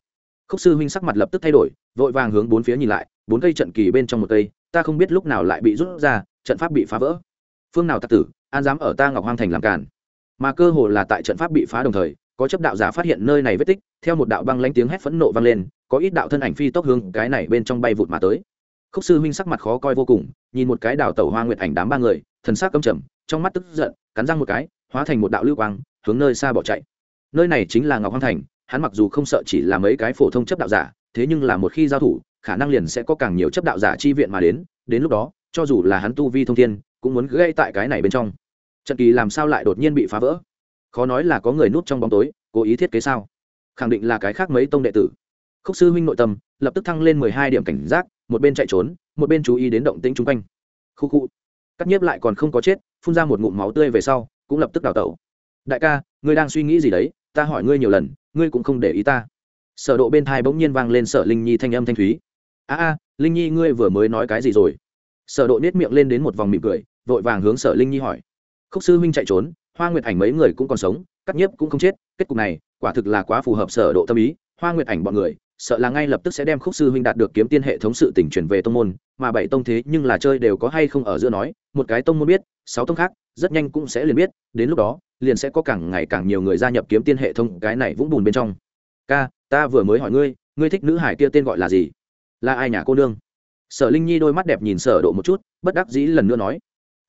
Khúc sư huynh sắc mặt lập tức thay đổi, vội vàng hướng bốn phía nhìn lại, bốn cây trận kỳ bên trong một cây, ta không biết lúc nào lại bị rút ra trận pháp bị phá vỡ. Phương nào tặc tử, an dám ở ta ngọc hoang thành làm cản mà cơ hồ là tại trận pháp bị phá đồng thời, có chấp đạo giả phát hiện nơi này vết tích, theo một đạo băng lanh tiếng hét phẫn nộ vang lên, có ít đạo thân ảnh phi tốc hướng cái này bên trong bay vụt mà tới. Khúc sư huynh sắc mặt khó coi vô cùng, nhìn một cái đào tẩu hoa nguyệt ảnh đám ba người, thần sắc căm trầm, trong mắt tức giận, cắn răng một cái, hóa thành một đạo lưu quang, hướng nơi xa bỏ chạy. Nơi này chính là ngọc hoang thành, hắn mặc dù không sợ chỉ là mấy cái phổ thông chấp đạo giả, thế nhưng là một khi giao thủ, khả năng liền sẽ có càng nhiều chấp đạo giả chi viện mà đến đến lúc đó cho dù là hắn tu vi thông thiên, cũng muốn gây tại cái này bên trong. Trận kỳ làm sao lại đột nhiên bị phá vỡ? Khó nói là có người núp trong bóng tối, cố ý thiết kế sao? Khẳng định là cái khác mấy tông đệ tử. Khúc sư huynh nội tâm, lập tức thăng lên mười hai điểm cảnh giác, một bên chạy trốn, một bên chú ý đến động tĩnh chung quanh. Khu khu. Cắt nhiếp lại còn không có chết, phun ra một ngụm máu tươi về sau, cũng lập tức đào tẩu. Đại ca, ngươi đang suy nghĩ gì đấy? Ta hỏi ngươi nhiều lần, ngươi cũng không để ý ta. Sở độ bên thai bỗng nhiên vang lên sở linh nhi thanh âm thanh thúy. A a, linh nhi ngươi vừa mới nói cái gì rồi? Sở độ nét miệng lên đến một vòng mỉm cười, vội vàng hướng sở linh nhi hỏi. Khúc sư huynh chạy trốn, hoa nguyệt ảnh mấy người cũng còn sống cắt nhiếp cũng không chết, kết cục này, quả thực là quá phù hợp sở độ tâm ý. Hoa nguyệt ảnh bọn người, sợ là ngay lập tức sẽ đem khúc sư huynh đạt được kiếm tiên hệ thống sự tỉnh truyền về tông môn, mà bảy tông thế nhưng là chơi đều có hay không ở giữa nói, một cái tông môn biết, sáu tông khác, rất nhanh cũng sẽ liền biết, đến lúc đó, liền sẽ có càng ngày càng nhiều người gia nhập kiếm tiên hệ thống cái này vũng bùn bên trong. Ca, ta vừa mới hỏi ngươi ngươi thích nữ hải kia tên gọi là gì? Là ai nhà cô nương? Sở linh nhi đôi mắt đẹp nhìn sở độ một chút, bất đắc dĩ lần nữa nói.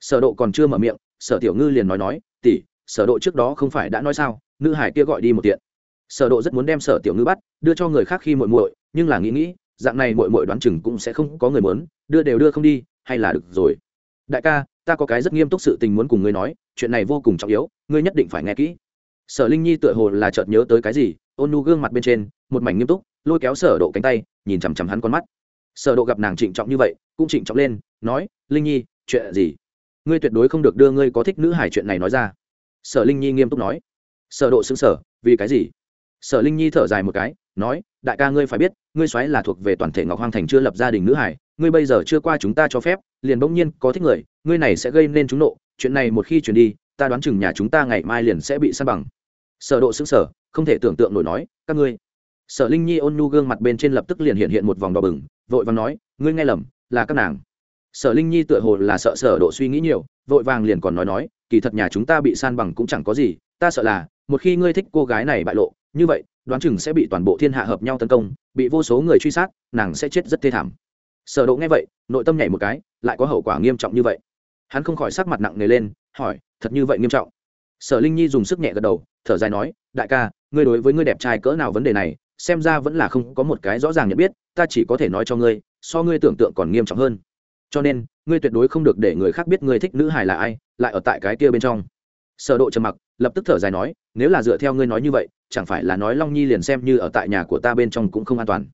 Sở độ còn chưa mở miệng, sở tiểu ngư liền nói nói, tỷ, sở độ trước đó không phải đã nói sao? Nữ hải kia gọi đi một tiện. Sở độ rất muốn đem sở tiểu ngư bắt, đưa cho người khác khi muội muội, nhưng là nghĩ nghĩ, dạng này muội muội đoán chừng cũng sẽ không có người muốn, đưa đều đưa không đi, hay là được rồi. Đại ca, ta có cái rất nghiêm túc sự tình muốn cùng ngươi nói, chuyện này vô cùng trọng yếu, ngươi nhất định phải nghe kỹ. Sở linh nhi tựa hồ là chợt nhớ tới cái gì, ôn nu gương mặt bên trên, một mảnh nghiêm túc, lôi kéo sở độ cánh tay, nhìn chằm chằm hắn con mắt sở độ gặp nàng trịnh trọng như vậy, cũng trịnh trọng lên, nói, linh nhi, chuyện gì? Ngươi tuyệt đối không được đưa ngươi có thích nữ hải chuyện này nói ra. Sở linh nhi nghiêm túc nói. Sở độ sững sờ, vì cái gì? Sở linh nhi thở dài một cái, nói, đại ca ngươi phải biết, ngươi xoáy là thuộc về toàn thể ngọc hoang thành chưa lập gia đình nữ hải ngươi bây giờ chưa qua chúng ta cho phép, liền bỗng nhiên có thích người, ngươi này sẽ gây nên chúng nộ, chuyện này một khi truyền đi, ta đoán chừng nhà chúng ta ngày mai liền sẽ bị san bằng. Sở độ sững sờ, không thể tưởng tượng nổi nói, các ngươi. Sở linh nhi ôn nhu gương mặt bên trên lập tức liền hiện hiện một vòng đỏ bừng vội vàng nói, ngươi nghe lầm, là các nàng. Sở linh nhi tựa hồ là sợ sở độ suy nghĩ nhiều, vội vàng liền còn nói nói, kỳ thật nhà chúng ta bị san bằng cũng chẳng có gì, ta sợ là, một khi ngươi thích cô gái này bại lộ, như vậy, đoán chừng sẽ bị toàn bộ thiên hạ hợp nhau tấn công, bị vô số người truy sát, nàng sẽ chết rất thê thảm. Sở độ nghe vậy, nội tâm nhảy một cái, lại có hậu quả nghiêm trọng như vậy. Hắn không khỏi sắc mặt nặng nề lên, hỏi, thật như vậy nghiêm trọng? Sở linh nhi dùng sức nhẹ gật đầu, thở dài nói, đại ca, ngươi đối với ngươi đẹp trai cỡ nào vấn đề này xem ra vẫn là không có một cái rõ ràng nhận biết, ta chỉ có thể nói cho ngươi, so ngươi tưởng tượng còn nghiêm trọng hơn. Cho nên, ngươi tuyệt đối không được để người khác biết ngươi thích nữ hài là ai, lại ở tại cái kia bên trong. Sở độ trầm mặc, lập tức thở dài nói, nếu là dựa theo ngươi nói như vậy, chẳng phải là nói long nhi liền xem như ở tại nhà của ta bên trong cũng không an toàn.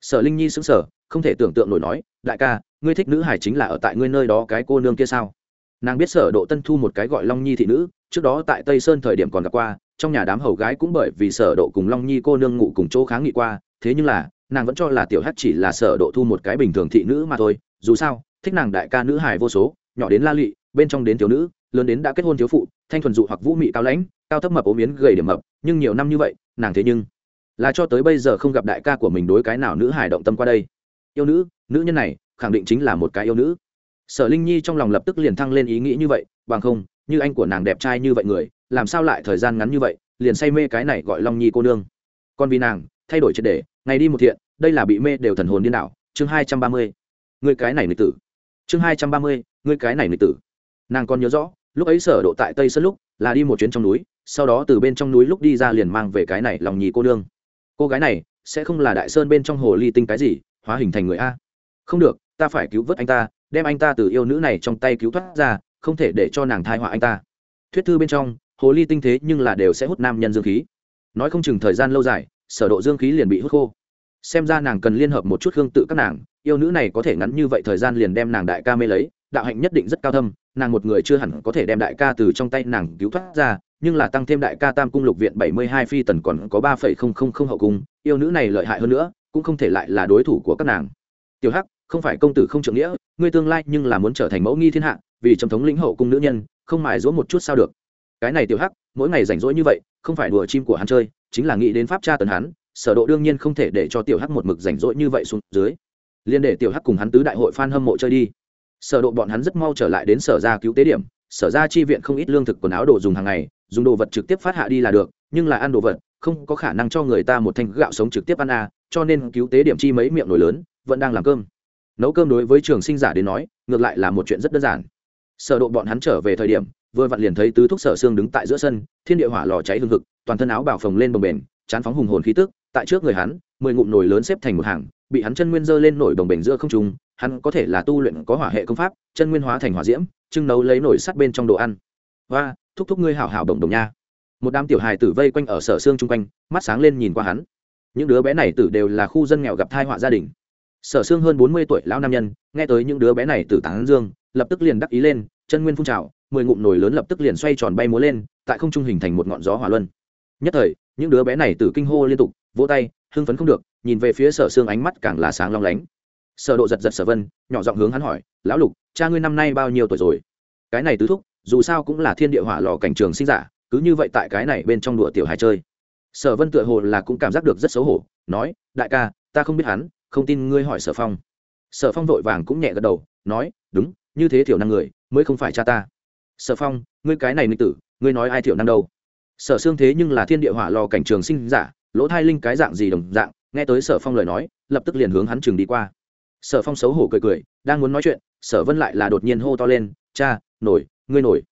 Sở linh nhi sững sờ, không thể tưởng tượng nổi nói, đại ca, ngươi thích nữ hải chính là ở tại ngươi nơi đó cái cô nương kia sao? Nàng biết sở độ tân thu một cái gọi long nhi thị nữ, trước đó tại tây sơn thời điểm còn gặp qua trong nhà đám hầu gái cũng bởi vì sở độ cùng long nhi cô nương ngủ cùng chỗ kháng nghị qua, thế nhưng là, nàng vẫn cho là tiểu hắc chỉ là sở độ thu một cái bình thường thị nữ mà thôi. Dù sao, thích nàng đại ca nữ hải vô số, nhỏ đến la lị bên trong đến thiếu nữ, lớn đến đã kết hôn thiếu phụ, thanh thuần dụ hoặc vũ mị cao lãnh, cao thấp mập ốm yến gầy điểm mập, nhưng nhiều năm như vậy, nàng thế nhưng là cho tới bây giờ không gặp đại ca của mình đối cái nào nữ hải động tâm qua đây. Yêu nữ nữ nhân này, khẳng định chính là một cái yêu nữ. Sở linh nhi trong lòng lập tức liền thăng lên ý nghĩ như vậy, bằng không, như anh của nàng đẹp trai như vậy người làm sao lại thời gian ngắn như vậy liền say mê cái này gọi long nhi cô nương. Còn vì nàng thay đổi triệt đề, ngày đi một thiện đây là bị mê đều thần hồn điên đảo. Chương hai trăm ba mươi. Người cái này người tử. Chương hai trăm ba mươi người cái này người tử. Nàng còn nhớ rõ lúc ấy sở độ tại tây sơn lúc là đi một chuyến trong núi sau đó từ bên trong núi lúc đi ra liền mang về cái này lòng nhì cô nương. Cô gái này sẽ không là đại sơn bên trong hồ ly tinh cái gì hóa hình thành người a. Không được ta phải cứu vớt anh ta đem anh ta từ yêu nữ này trong tay cứu thoát ra không thể để cho nàng thai họa anh ta. Thuyết thư bên trong hồ ly tinh thế nhưng là đều sẽ hút nam nhân dương khí. Nói không chừng thời gian lâu dài, sở độ dương khí liền bị hút khô. Xem ra nàng cần liên hợp một chút hương tự các nàng, yêu nữ này có thể ngắn như vậy thời gian liền đem nàng đại ca mê lấy, đạo hạnh nhất định rất cao thâm, nàng một người chưa hẳn có thể đem đại ca từ trong tay nàng cứu thoát ra, nhưng là tăng thêm đại ca tam cung lục viện bảy mươi hai phi tần còn có ba phẩy không không không hậu cung, yêu nữ này lợi hại hơn nữa, cũng không thể lại là đối thủ của các nàng. Tiểu hắc, không phải công tử không trưởng nghĩa, ngươi tương lai nhưng là muốn trở thành mẫu nghi thiên hạ, vì trầm thống lĩnh hậu cung nữ nhân, không mài dỗ một chút sao được cái này tiểu hắc, mỗi ngày rảnh rỗi như vậy, không phải đùa chim của hắn chơi, chính là nghĩ đến pháp tra tần hắn, sở độ đương nhiên không thể để cho tiểu hắc một mực rảnh rỗi như vậy xuống dưới. Liên để tiểu hắc cùng hắn tứ đại hội fan hâm mộ chơi đi. Sở độ bọn hắn rất mau trở lại đến sở gia cứu tế điểm, sở gia chi viện không ít lương thực quần áo đồ dùng hàng ngày, dùng đồ vật trực tiếp phát hạ đi là được, nhưng là ăn đồ vật, không có khả năng cho người ta một thanh gạo sống trực tiếp ăn à cho nên cứu tế điểm chi mấy miệng nồi lớn, vẫn đang làm cơm. Nấu cơm đối với trường sinh giả đến nói, ngược lại là một chuyện rất đơn giản sở độ bọn hắn trở về thời điểm, vừa vặn liền thấy tứ thúc sở xương đứng tại giữa sân, thiên địa hỏa lò cháy hương hực, toàn thân áo bảo phồng lên bồng bềnh, chán phóng hùng hồn khí tức, tại trước người hắn, mười ngụm nồi lớn xếp thành một hàng, bị hắn chân nguyên dơ lên nổi bồng bềnh giữa không trung, hắn có thể là tu luyện có hỏa hệ công pháp, chân nguyên hóa thành hỏa diễm, trưng nấu lấy nổi sắt bên trong đồ ăn. Và thúc thúc ngươi hảo hảo đồng đồng nha. Một đám tiểu hài tử vây quanh ở sở xương chung quanh, mắt sáng lên nhìn qua hắn. Những đứa bé này tử đều là khu dân nghèo gặp thai họa gia đình. Sở xương hơn bốn mươi tuổi, lão nam nhân, nghe tới những đứa bé này tử tán dương lập tức liền đắc ý lên, chân nguyên phun trào, mười ngụm nồi lớn lập tức liền xoay tròn bay múa lên, tại không trung hình thành một ngọn gió hỏa luân. Nhất thời, những đứa bé này từ kinh hô liên tục, vỗ tay, hưng phấn không được, nhìn về phía sở xương ánh mắt càng là sáng long lánh. Sở độ giật giật sở vân, nhỏ giọng hướng hắn hỏi, lão lục, cha ngươi năm nay bao nhiêu tuổi rồi? Cái này tứ thúc, dù sao cũng là thiên địa hỏa lò cảnh trường sinh giả, cứ như vậy tại cái này bên trong đùa tiểu hài chơi. Sở vân tựa hồ là cũng cảm giác được rất xấu hổ, nói, đại ca, ta không biết hắn, không tin ngươi hỏi sở phong. Sở phong vội vàng cũng nhẹ gật đầu, nói, đúng như thế thiểu năng người mới không phải cha ta. Sở phong, ngươi cái này nữ tử, ngươi nói ai thiểu năng đâu? Sở xương thế nhưng là thiên địa hỏa lò cảnh trường sinh giả, lỗ thai linh cái dạng gì đồng dạng, nghe tới sở phong lời nói, lập tức liền hướng hắn chừng đi qua. Sở phong xấu hổ cười cười, đang muốn nói chuyện, sở vân lại là đột nhiên hô to lên, cha, nổi, ngươi nổi.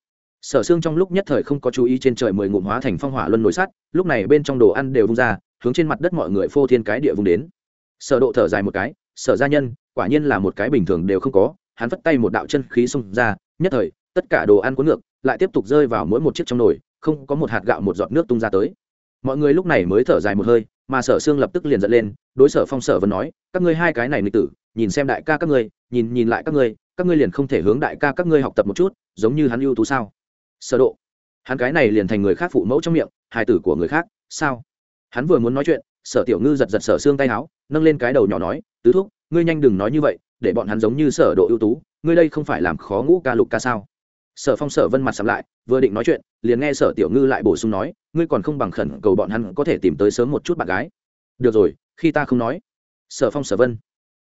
Sở xương trong lúc nhất thời không có chú ý trên trời mười ngụm hóa thành phong hỏa luân nổi sắt, lúc này bên trong đồ ăn đều vung ra, hướng trên mặt đất mọi người phô thiên cái địa vùng đến. Sở độ thở dài một cái, sở gia nhân, quả nhiên là một cái bình thường đều không có hắn vất tay một đạo chân khí xông ra, nhất thời, tất cả đồ ăn cuốn ngược, lại tiếp tục rơi vào mỗi một chiếc trong nồi, không có một hạt gạo một giọt nước tung ra tới. Mọi người lúc này mới thở dài một hơi, mà sở xương lập tức liền giận lên, đối sở phong sở vẫn nói, các ngươi hai cái này nữ tử, nhìn xem đại ca các ngươi, nhìn nhìn lại các ngươi các ngươi liền không thể hướng đại ca các ngươi học tập một chút, giống như hắn ưu tú sao? Sở độ. Hắn cái này liền thành người khác phụ mẫu trong miệng, hài tử của người khác, sao? Hắn vừa muốn nói chuyện, sở tiểu ngư giật giật sở xương tay áo, nâng lên cái đầu nhỏ nói, tứ thúc, ngươi nhanh đừng nói như vậy để bọn hắn giống như sở độ ưu tú, ngươi đây không phải làm khó ngũ ca lục ca sao? Sở phong sở vân mặt sầm lại, vừa định nói chuyện, liền nghe sở tiểu ngư lại bổ sung nói, ngươi còn không bằng khẩn cầu bọn hắn có thể tìm tới sớm một chút bạn gái. Được rồi, khi ta không nói. Sở phong sở vân.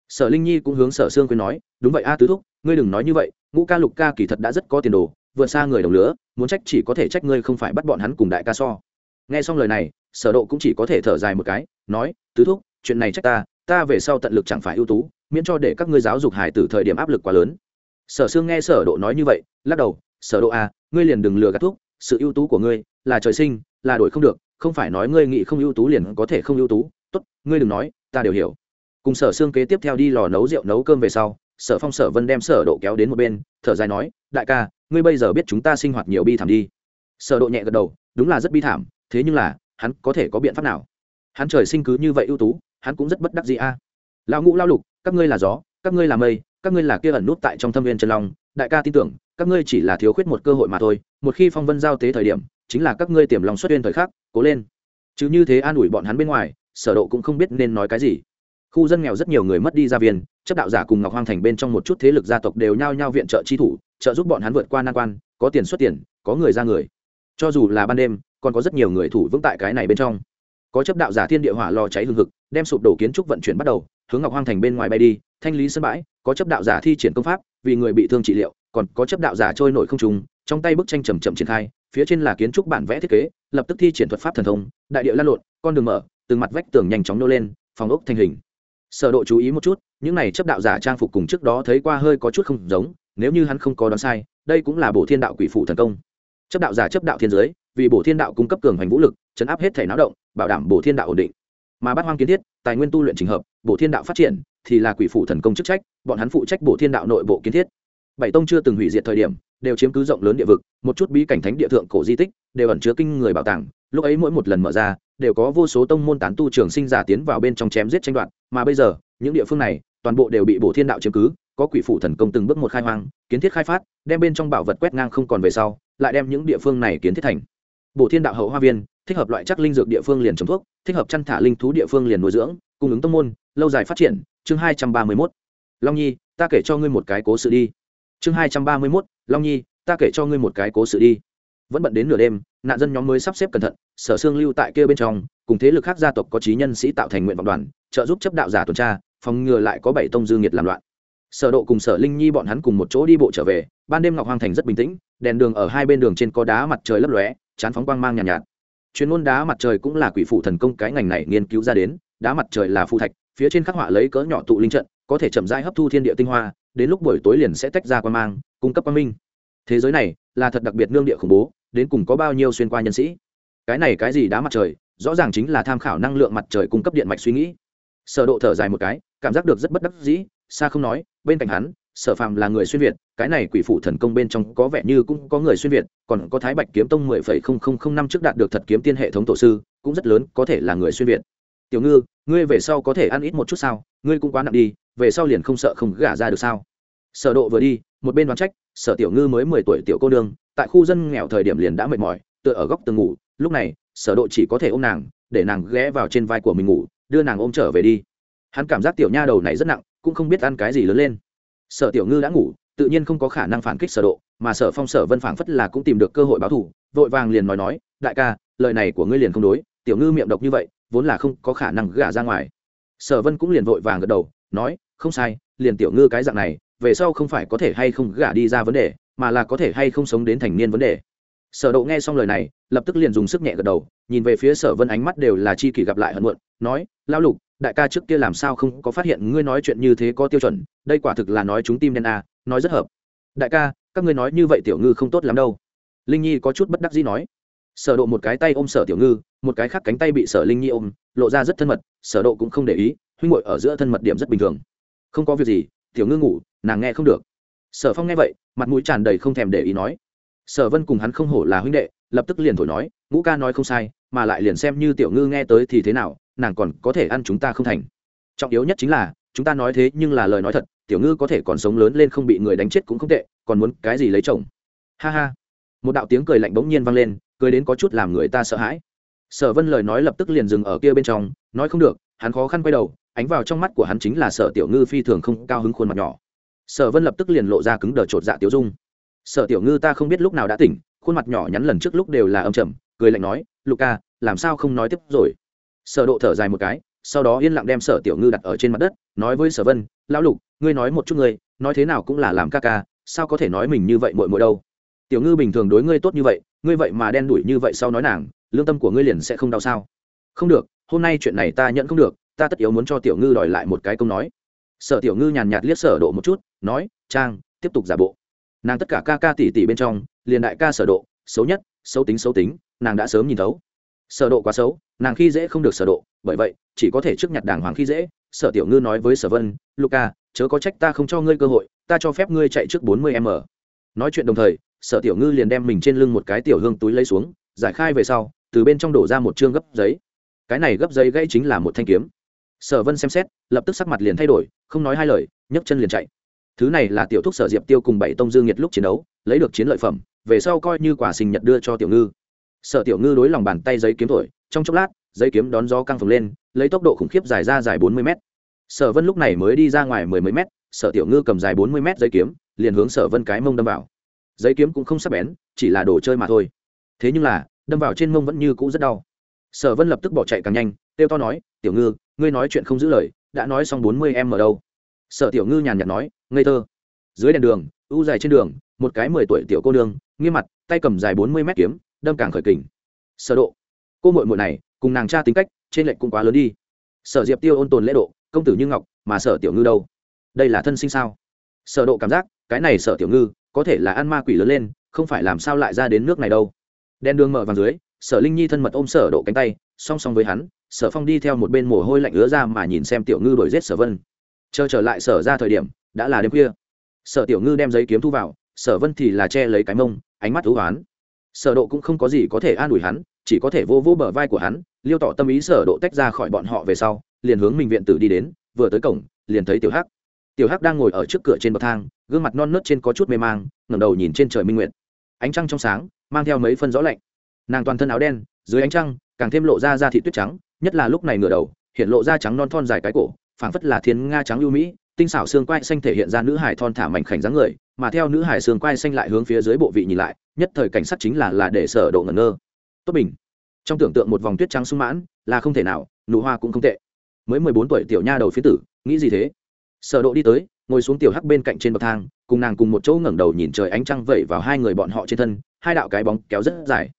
Sở linh nhi cũng hướng sở sương quyên nói, đúng vậy a tứ thúc, ngươi đừng nói như vậy, ngũ ca lục ca kỳ thật đã rất có tiền đồ, vượt xa người đồng lứa, muốn trách chỉ có thể trách ngươi không phải bắt bọn hắn cùng đại ca so. Nghe xong lời này, sở độ cũng chỉ có thể thở dài một cái, nói, tứ thúc, chuyện này trách ta ta về sau tận lực chẳng phải ưu tú miễn cho để các ngươi giáo dục hải tử thời điểm áp lực quá lớn. Sở sương nghe sở độ nói như vậy lắc đầu sở độ à, ngươi liền đừng lừa gạt thuốc. sự ưu tú của ngươi là trời sinh là đổi không được không phải nói ngươi nghĩ không ưu tú liền có thể không ưu tú. Tốt ngươi đừng nói ta đều hiểu. Cùng sở Sương kế tiếp theo đi lò nấu rượu nấu cơm về sau sở phong sở vân đem sở độ kéo đến một bên thở dài nói đại ca ngươi bây giờ biết chúng ta sinh hoạt nhiều bi thảm đi. Sở độ nhẹ gật đầu đúng là rất bi thảm thế nhưng là hắn có thể có biện pháp nào? Hắn trời sinh cứ như vậy ưu tú hắn cũng rất bất đắc dĩ a. Lão ngũ lao lục các ngươi là gió, các ngươi là mây, các ngươi là kia ẩn nút tại trong thâm viên chân long, đại ca tin tưởng, các ngươi chỉ là thiếu khuyết một cơ hội mà thôi, một khi phong vân giao tế thời điểm, chính là các ngươi tiềm lòng xuất viên thời khắc, cố lên. Chứ như thế an ủi bọn hắn bên ngoài, sở độ cũng không biết nên nói cái gì. Khu dân nghèo rất nhiều người mất đi gia viên, chấp đạo giả cùng ngọc hoang thành bên trong một chút thế lực gia tộc đều nhao nhao viện trợ chi thủ, trợ giúp bọn hắn vượt qua nan quan, có tiền xuất tiền, có người ra người. Cho dù là ban đêm, còn có rất nhiều người thủ vững tại cái này bên trong có chấp đạo giả thiên địa hỏa lò cháy hừng hực, đem sụp đổ kiến trúc vận chuyển bắt đầu, hướng ngọc hoang thành bên ngoài bay đi, thanh lý sân bãi, có chấp đạo giả thi triển công pháp, vì người bị thương trị liệu, còn có chấp đạo giả trôi nổi không trùng, trong tay bức tranh chầm chậm triển khai, phía trên là kiến trúc bản vẽ thiết kế, lập tức thi triển thuật pháp thần thông, đại địa lan lộn, con đường mở, từng mặt vách tường nhanh chóng nô lên, phòng ốc thành hình. Sở độ chú ý một chút, những này chấp đạo giả trang phục cùng trước đó thấy qua hơi có chút không giống, nếu như hắn không có đoán sai, đây cũng là bổ thiên đạo quỷ phụ thần công. Chấp đạo giả chấp đạo thiên giới vì bổ thiên đạo cung cấp cường hành vũ lực, chấn áp hết thể náo động, bảo đảm bổ thiên đạo ổn định. Mà bát hoang kiến thiết, tài nguyên tu luyện trình hợp, bổ thiên đạo phát triển, thì là quỷ phụ thần công chức trách, bọn hắn phụ trách bổ thiên đạo nội bộ kiến thiết. Bảy tông chưa từng hủy diệt thời điểm, đều chiếm cứ rộng lớn địa vực, một chút bí cảnh thánh địa thượng cổ di tích, đều ẩn chứa kinh người bảo tàng. Lúc ấy mỗi một lần mở ra, đều có vô số tông môn tán tu trường sinh giả tiến vào bên trong chém giết tranh đoạt, mà bây giờ, những địa phương này, toàn bộ đều bị bổ thiên đạo chiếm cứ, có quỷ phủ thần công từng bước một khai hoang, kiến thiết khai phát, đem bên trong bảo vật quét ngang không còn về sau, lại đem những địa phương này kiến thiết thành bổ thiên đạo hậu hoa viên, thích hợp loại chắc linh dược địa phương liền trồng thuốc, thích hợp chăn thả linh thú địa phương liền nuôi dưỡng, cung ứng tông môn, lâu dài phát triển. Chương hai trăm ba mươi mốt. Long nhi, ta kể cho ngươi một cái cố sự đi. Chương hai trăm ba mươi mốt. Long nhi, ta kể cho ngươi một cái cố sự đi. Vẫn bận đến nửa đêm, nạn dân nhóm mới sắp xếp cẩn thận, sở xương lưu tại kia bên trong, cùng thế lực khác gia tộc có trí nhân sĩ tạo thành nguyện vọng đoàn, trợ giúp chấp đạo giả tuần tra, phòng ngừa lại có bảy tông dư nghiệt làm loạn. Sở độ cùng sở linh nhi bọn hắn cùng một chỗ đi bộ trở về, ban đêm ngọc hoang thành rất bình tĩnh, đèn đường ở hai bên đường trên có đá mặt trời lấp lóe chán phóng quang mang nhàn nhạt, nhạt. Chuyên môn đá mặt trời cũng là quỷ phủ thần công cái ngành này nghiên cứu ra đến đá mặt trời là phù thạch phía trên khắc họa lấy cỡ nhỏ tụ linh trận có thể chậm rãi hấp thu thiên địa tinh hoa đến lúc buổi tối liền sẽ tách ra quang mang cung cấp quang minh. Thế giới này là thật đặc biệt nương địa khủng bố đến cùng có bao nhiêu xuyên qua nhân sĩ. Cái này cái gì đá mặt trời rõ ràng chính là tham khảo năng lượng mặt trời cung cấp điện mạch suy nghĩ. Sở độ thở dài một cái cảm giác được rất bất đắc dĩ xa không nói bên cạnh hắn sở phàm là người xuyên việt, cái này quỷ phụ thần công bên trong có vẻ như cũng có người xuyên việt, còn có thái bạch kiếm tông mười phẩy không không không năm trước đạt được thật kiếm tiên hệ thống tổ sư, cũng rất lớn, có thể là người xuyên việt. Tiểu ngư, ngươi về sau có thể ăn ít một chút sao? Ngươi cũng quá nặng đi, về sau liền không sợ không gả ra được sao? Sở độ vừa đi, một bên đoán trách, sở tiểu ngư mới mười tuổi tiểu cô nương, tại khu dân nghèo thời điểm liền đã mệt mỏi, tựa ở góc tường ngủ, lúc này, sở độ chỉ có thể ôm nàng, để nàng ghé vào trên vai của mình ngủ, đưa nàng ôm trở về đi. Hắn cảm giác tiểu nha đầu này rất nặng, cũng không biết ăn cái gì lớn lên sở tiểu ngư đã ngủ, tự nhiên không có khả năng phản kích sở độ, mà sở phong, sở vân phảng phất là cũng tìm được cơ hội báo thù, vội vàng liền nói nói, đại ca, lời này của ngươi liền không đối, tiểu ngư miệng độc như vậy, vốn là không có khả năng gả ra ngoài. Sở vân cũng liền vội vàng gật đầu, nói, không sai, liền tiểu ngư cái dạng này, về sau không phải có thể hay không gả đi ra vấn đề, mà là có thể hay không sống đến thành niên vấn đề. Sở độ nghe xong lời này, lập tức liền dùng sức nhẹ gật đầu, nhìn về phía sở vân ánh mắt đều là chi kỷ gặp lại hận muộn, nói, lão lục đại ca trước kia làm sao không có phát hiện ngươi nói chuyện như thế có tiêu chuẩn, đây quả thực là nói chúng tim đen a nói rất hợp. Đại ca, các ngươi nói như vậy tiểu ngư không tốt lắm đâu. Linh nhi có chút bất đắc dĩ nói. Sở độ một cái tay ôm sở tiểu ngư, một cái khác cánh tay bị sở linh nhi ôm, lộ ra rất thân mật, sở độ cũng không để ý, huynh muội ở giữa thân mật điểm rất bình thường. Không có việc gì, tiểu ngư ngủ, nàng nghe không được. Sở phong nghe vậy, mặt mũi tràn đầy không thèm để ý nói. Sở vân cùng hắn không hổ là huynh đệ, lập tức liền thổi nói, ngũ ca nói không sai, mà lại liền xem như tiểu ngư nghe tới thì thế nào nàng còn có thể ăn chúng ta không thành. Trọng yếu nhất chính là, chúng ta nói thế nhưng là lời nói thật, tiểu ngư có thể còn sống lớn lên không bị người đánh chết cũng không tệ, còn muốn cái gì lấy chồng? Ha ha. Một đạo tiếng cười lạnh bỗng nhiên vang lên, cười đến có chút làm người ta sợ hãi. Sở vân lời nói lập tức liền dừng ở kia bên trong, nói không được, hắn khó khăn quay đầu, ánh vào trong mắt của hắn chính là sở tiểu ngư phi thường không cao hứng khuôn mặt nhỏ. Sở vân lập tức liền lộ ra cứng đờ chột dạ tiểu dung. Sở tiểu ngư ta không biết lúc nào đã tỉnh, khuôn mặt nhỏ nhắn lần trước lúc đều là âm trầm, cười lạnh nói luca làm sao không nói tiếp rồi? Sở độ thở dài một cái, sau đó yên lặng đem sở tiểu ngư đặt ở trên mặt đất, nói với sở vân, lão lục, ngươi nói một chút ngươi, nói thế nào cũng là làm ca ca, sao có thể nói mình như vậy muội muội đâu? Tiểu ngư bình thường đối ngươi tốt như vậy, ngươi vậy mà đen đuổi như vậy sau nói nàng, lương tâm của ngươi liền sẽ không đau sao? Không được, hôm nay chuyện này ta nhận không được, ta tất yếu muốn cho tiểu ngư đòi lại một cái công nói. Sở tiểu ngư nhàn nhạt liếc sở độ một chút, nói, trang, tiếp tục giả bộ. Nàng tất cả ca ca tỷ tỷ bên trong, liền đại ca sở độ, xấu nhất, xấu tính xấu tính, nàng đã sớm nhìn thấu sở độ quá xấu, nàng khi dễ không được sở độ, bởi vậy, chỉ có thể trước nhặt đàng hoàng khi dễ. Sở tiểu ngư nói với sở vân luca chớ có trách ta không cho ngươi cơ hội, ta cho phép ngươi chạy trước 40 m. Nói chuyện đồng thời, sở tiểu ngư liền đem mình trên lưng một cái tiểu hương túi lấy xuống, giải khai về sau, từ bên trong đổ ra một trương gấp giấy. Cái này gấp giấy gãy chính là một thanh kiếm. Sở vân xem xét, lập tức sắc mặt liền thay đổi, không nói hai lời, nhấc chân liền chạy. Thứ này là tiểu thúc sở diệp tiêu cùng bảy tông dương nhiệt lúc chiến đấu, lấy được chiến lợi phẩm, về sau coi như quả sinh nhật đưa cho tiểu ngư sở tiểu ngư đối lòng bàn tay giấy kiếm thổi, trong chốc lát, giấy kiếm đón gió căng phồng lên, lấy tốc độ khủng khiếp dài ra dài bốn mươi mét. sở vân lúc này mới đi ra ngoài mười mấy mét, sở tiểu ngư cầm dài bốn mươi mét giấy kiếm, liền hướng sở vân cái mông đâm vào. Giấy kiếm cũng không sắc bén, chỉ là đồ chơi mà thôi. Thế nhưng là, đâm vào trên mông vẫn như cũ rất đau. Sở vân lập tức bỏ chạy càng nhanh, kêu to nói, tiểu ngư, ngươi nói chuyện không giữ lời, đã nói xong bốn mươi em ở đâu? Sở tiểu ngư nhàn nhạt nói, ngây thơ. Dưới đèn đường u dài trên đường, một cái mười tuổi tiểu cô nương, nghiêm mặt, tay cầm dài bốn mươi mét kiếm đâm càng khởi kình. Sở độ, cô muội muội này, cùng nàng cha tính cách, trên lệnh cũng quá lớn đi. Sở diệp tiêu ôn tồn lễ độ, công tử như ngọc, mà sở tiểu ngư đâu? Đây là thân sinh sao? Sở độ cảm giác, cái này sở tiểu ngư, có thể là ăn ma quỷ lớn lên, không phải làm sao lại ra đến nước này đâu. Đen đường mở vàng dưới, sở linh nhi thân mật ôm sở độ cánh tay, song song với hắn, sở phong đi theo một bên mồ hôi lạnh ứa ra mà nhìn xem tiểu ngư đổi giết sở vân. Chờ trở lại sở ra thời điểm, đã là đêm khuya. Sở tiểu ngư đem giấy kiếm thu vào, sở vân thì là che lấy cái mông, ánh mắt thú hoán sở độ cũng không có gì có thể an ủi hắn, chỉ có thể vô vô bờ vai của hắn, liêu tỏ tâm ý sở độ tách ra khỏi bọn họ về sau, liền hướng mình viện tử đi đến, vừa tới cổng, liền thấy tiểu hắc tiểu hắc đang ngồi ở trước cửa trên bậc thang, gương mặt non nớt trên có chút mê mang, ngẩng đầu nhìn trên trời minh Nguyệt. ánh trăng trong sáng, mang theo mấy phân rõ lạnh nàng toàn thân áo đen, dưới ánh trăng, càng thêm lộ ra da thị tuyết trắng, nhất là lúc này ngửa đầu, hiện lộ ra trắng non thon dài cái cổ, phảng phất là thiên nga trắng ưu mỹ, tinh xảo xương quai xanh thể hiện ra nữ hải thon thả mảnh khảnh dáng người, mà theo nữ hải xương quai xanh lại hướng phía dưới bộ vị nhìn lại nhất thời cảnh sát chính là là để sở độ ngẩn ngơ. Tốt bình. Trong tưởng tượng một vòng tuyết trắng sung mãn, là không thể nào, nụ hoa cũng không tệ. Mới mười bốn tuổi tiểu nha đầu phía tử, nghĩ gì thế? Sở độ đi tới, ngồi xuống tiểu hắc bên cạnh trên bậc thang, cùng nàng cùng một chỗ ngẩng đầu nhìn trời ánh trăng vẩy vào hai người bọn họ trên thân, hai đạo cái bóng kéo rất dài.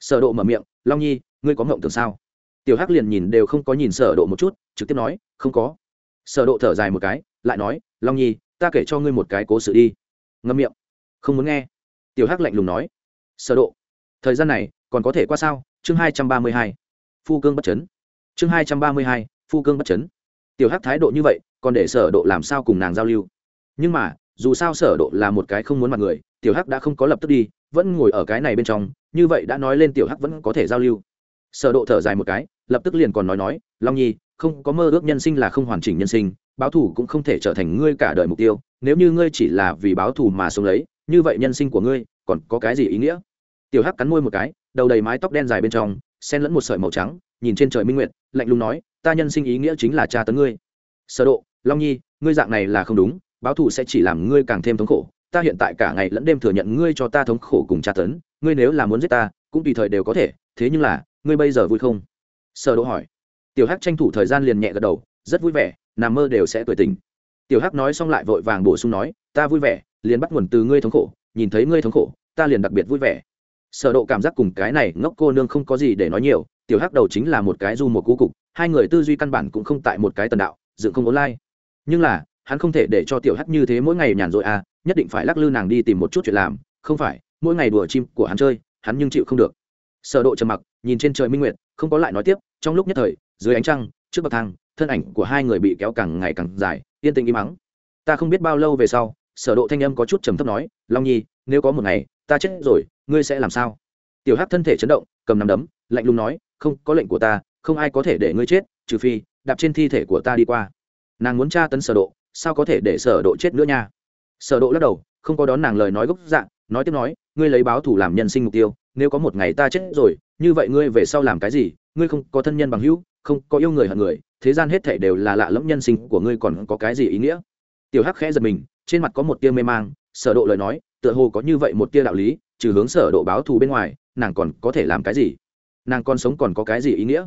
Sở độ mở miệng, long nhi, ngươi có ngộng tưởng sao? Tiểu hắc liền nhìn đều không có nhìn sở độ một chút, trực tiếp nói, không có. Sở độ thở dài một cái, lại nói, long nhi, ta kể cho ngươi một cái cố sự đi. Ngậm miệng, không muốn nghe tiểu hắc lạnh lùng nói, sở độ, thời gian này còn có thể qua sao? Chương hai trăm ba mươi hai, phu cương bất chấn. Chương hai trăm ba mươi hai, phu cương bất chấn. Tiểu hắc thái độ như vậy, còn để sở độ làm sao cùng nàng giao lưu? Nhưng mà, dù sao sở độ là một cái không muốn mặt người, tiểu hắc đã không có lập tức đi, vẫn ngồi ở cái này bên trong, như vậy đã nói lên tiểu hắc vẫn có thể giao lưu. Sở độ thở dài một cái, lập tức liền còn nói nói, long nhi, không có mơ ước nhân sinh là không hoàn chỉnh nhân sinh, báo thù cũng không thể trở thành ngươi cả đời mục tiêu, nếu như ngươi chỉ là vì báo thù mà sống lấy như vậy nhân sinh của ngươi còn có cái gì ý nghĩa? Tiểu hắc cắn môi một cái, đầu đầy mái tóc đen dài bên trong xen lẫn một sợi màu trắng, nhìn trên trời minh nguyệt, lạnh lùng nói, ta nhân sinh ý nghĩa chính là cha tấn ngươi. Sở độ, long nhi, ngươi dạng này là không đúng, báo thù sẽ chỉ làm ngươi càng thêm thống khổ. Ta hiện tại cả ngày lẫn đêm thừa nhận ngươi cho ta thống khổ cùng tra tấn, ngươi nếu là muốn giết ta, cũng tùy thời đều có thể, thế nhưng là, ngươi bây giờ vui không? Sở độ hỏi. Tiểu hắc tranh thủ thời gian liền nhẹ gật đầu, rất vui vẻ, nằm mơ đều sẽ tuổi tình tiểu hắc nói xong lại vội vàng bổ sung nói, ta vui vẻ liền bắt nguồn từ ngươi thống khổ, nhìn thấy ngươi thống khổ, ta liền đặc biệt vui vẻ. Sở độ cảm giác cùng cái này ngốc cô nương không có gì để nói nhiều, tiểu hắc đầu chính là một cái du một cú cục, hai người tư duy căn bản cũng không tại một cái tần đạo, dựng không online. Nhưng là, hắn không thể để cho tiểu hắc như thế mỗi ngày nhàn rỗi à nhất định phải lắc lư nàng đi tìm một chút chuyện làm, không phải, mỗi ngày đùa chim của hắn chơi, hắn nhưng chịu không được. Sở độ trầm mặc, nhìn trên trời minh nguyệt, không có lại nói tiếp, trong lúc nhất thời, dưới ánh trăng, trước bậc thang, thân ảnh của hai người bị kéo càng ngày càng dài, yên tĩnh im mắng ta không biết bao lâu về sau sở độ thanh âm có chút trầm thấp nói, long nhi, nếu có một ngày, ta chết rồi, ngươi sẽ làm sao? Tiểu hắc thân thể chấn động, cầm nắm đấm, lạnh lùng nói, không, có lệnh của ta, không ai có thể để ngươi chết, trừ phi, đạp trên thi thể của ta đi qua. Nàng muốn tra tấn sở độ, sao có thể để sở độ chết nữa nha? Sở độ lắc đầu, không có đón nàng lời nói gốc dạng, nói tiếp nói, ngươi lấy báo thù làm nhân sinh mục tiêu, nếu có một ngày ta chết rồi, như vậy ngươi về sau làm cái gì? Ngươi không có thân nhân bằng hữu, không có yêu người hận người, thế gian hết thảy đều là lạ lẫm nhân sinh của ngươi còn có cái gì ý nghĩa? Tiểu hắc khẽ giật mình trên mặt có một tia mê mang, sở độ lời nói, tựa hồ có như vậy một tia đạo lý, trừ hướng sở độ báo thù bên ngoài, nàng còn có thể làm cái gì? Nàng còn sống còn có cái gì ý nghĩa?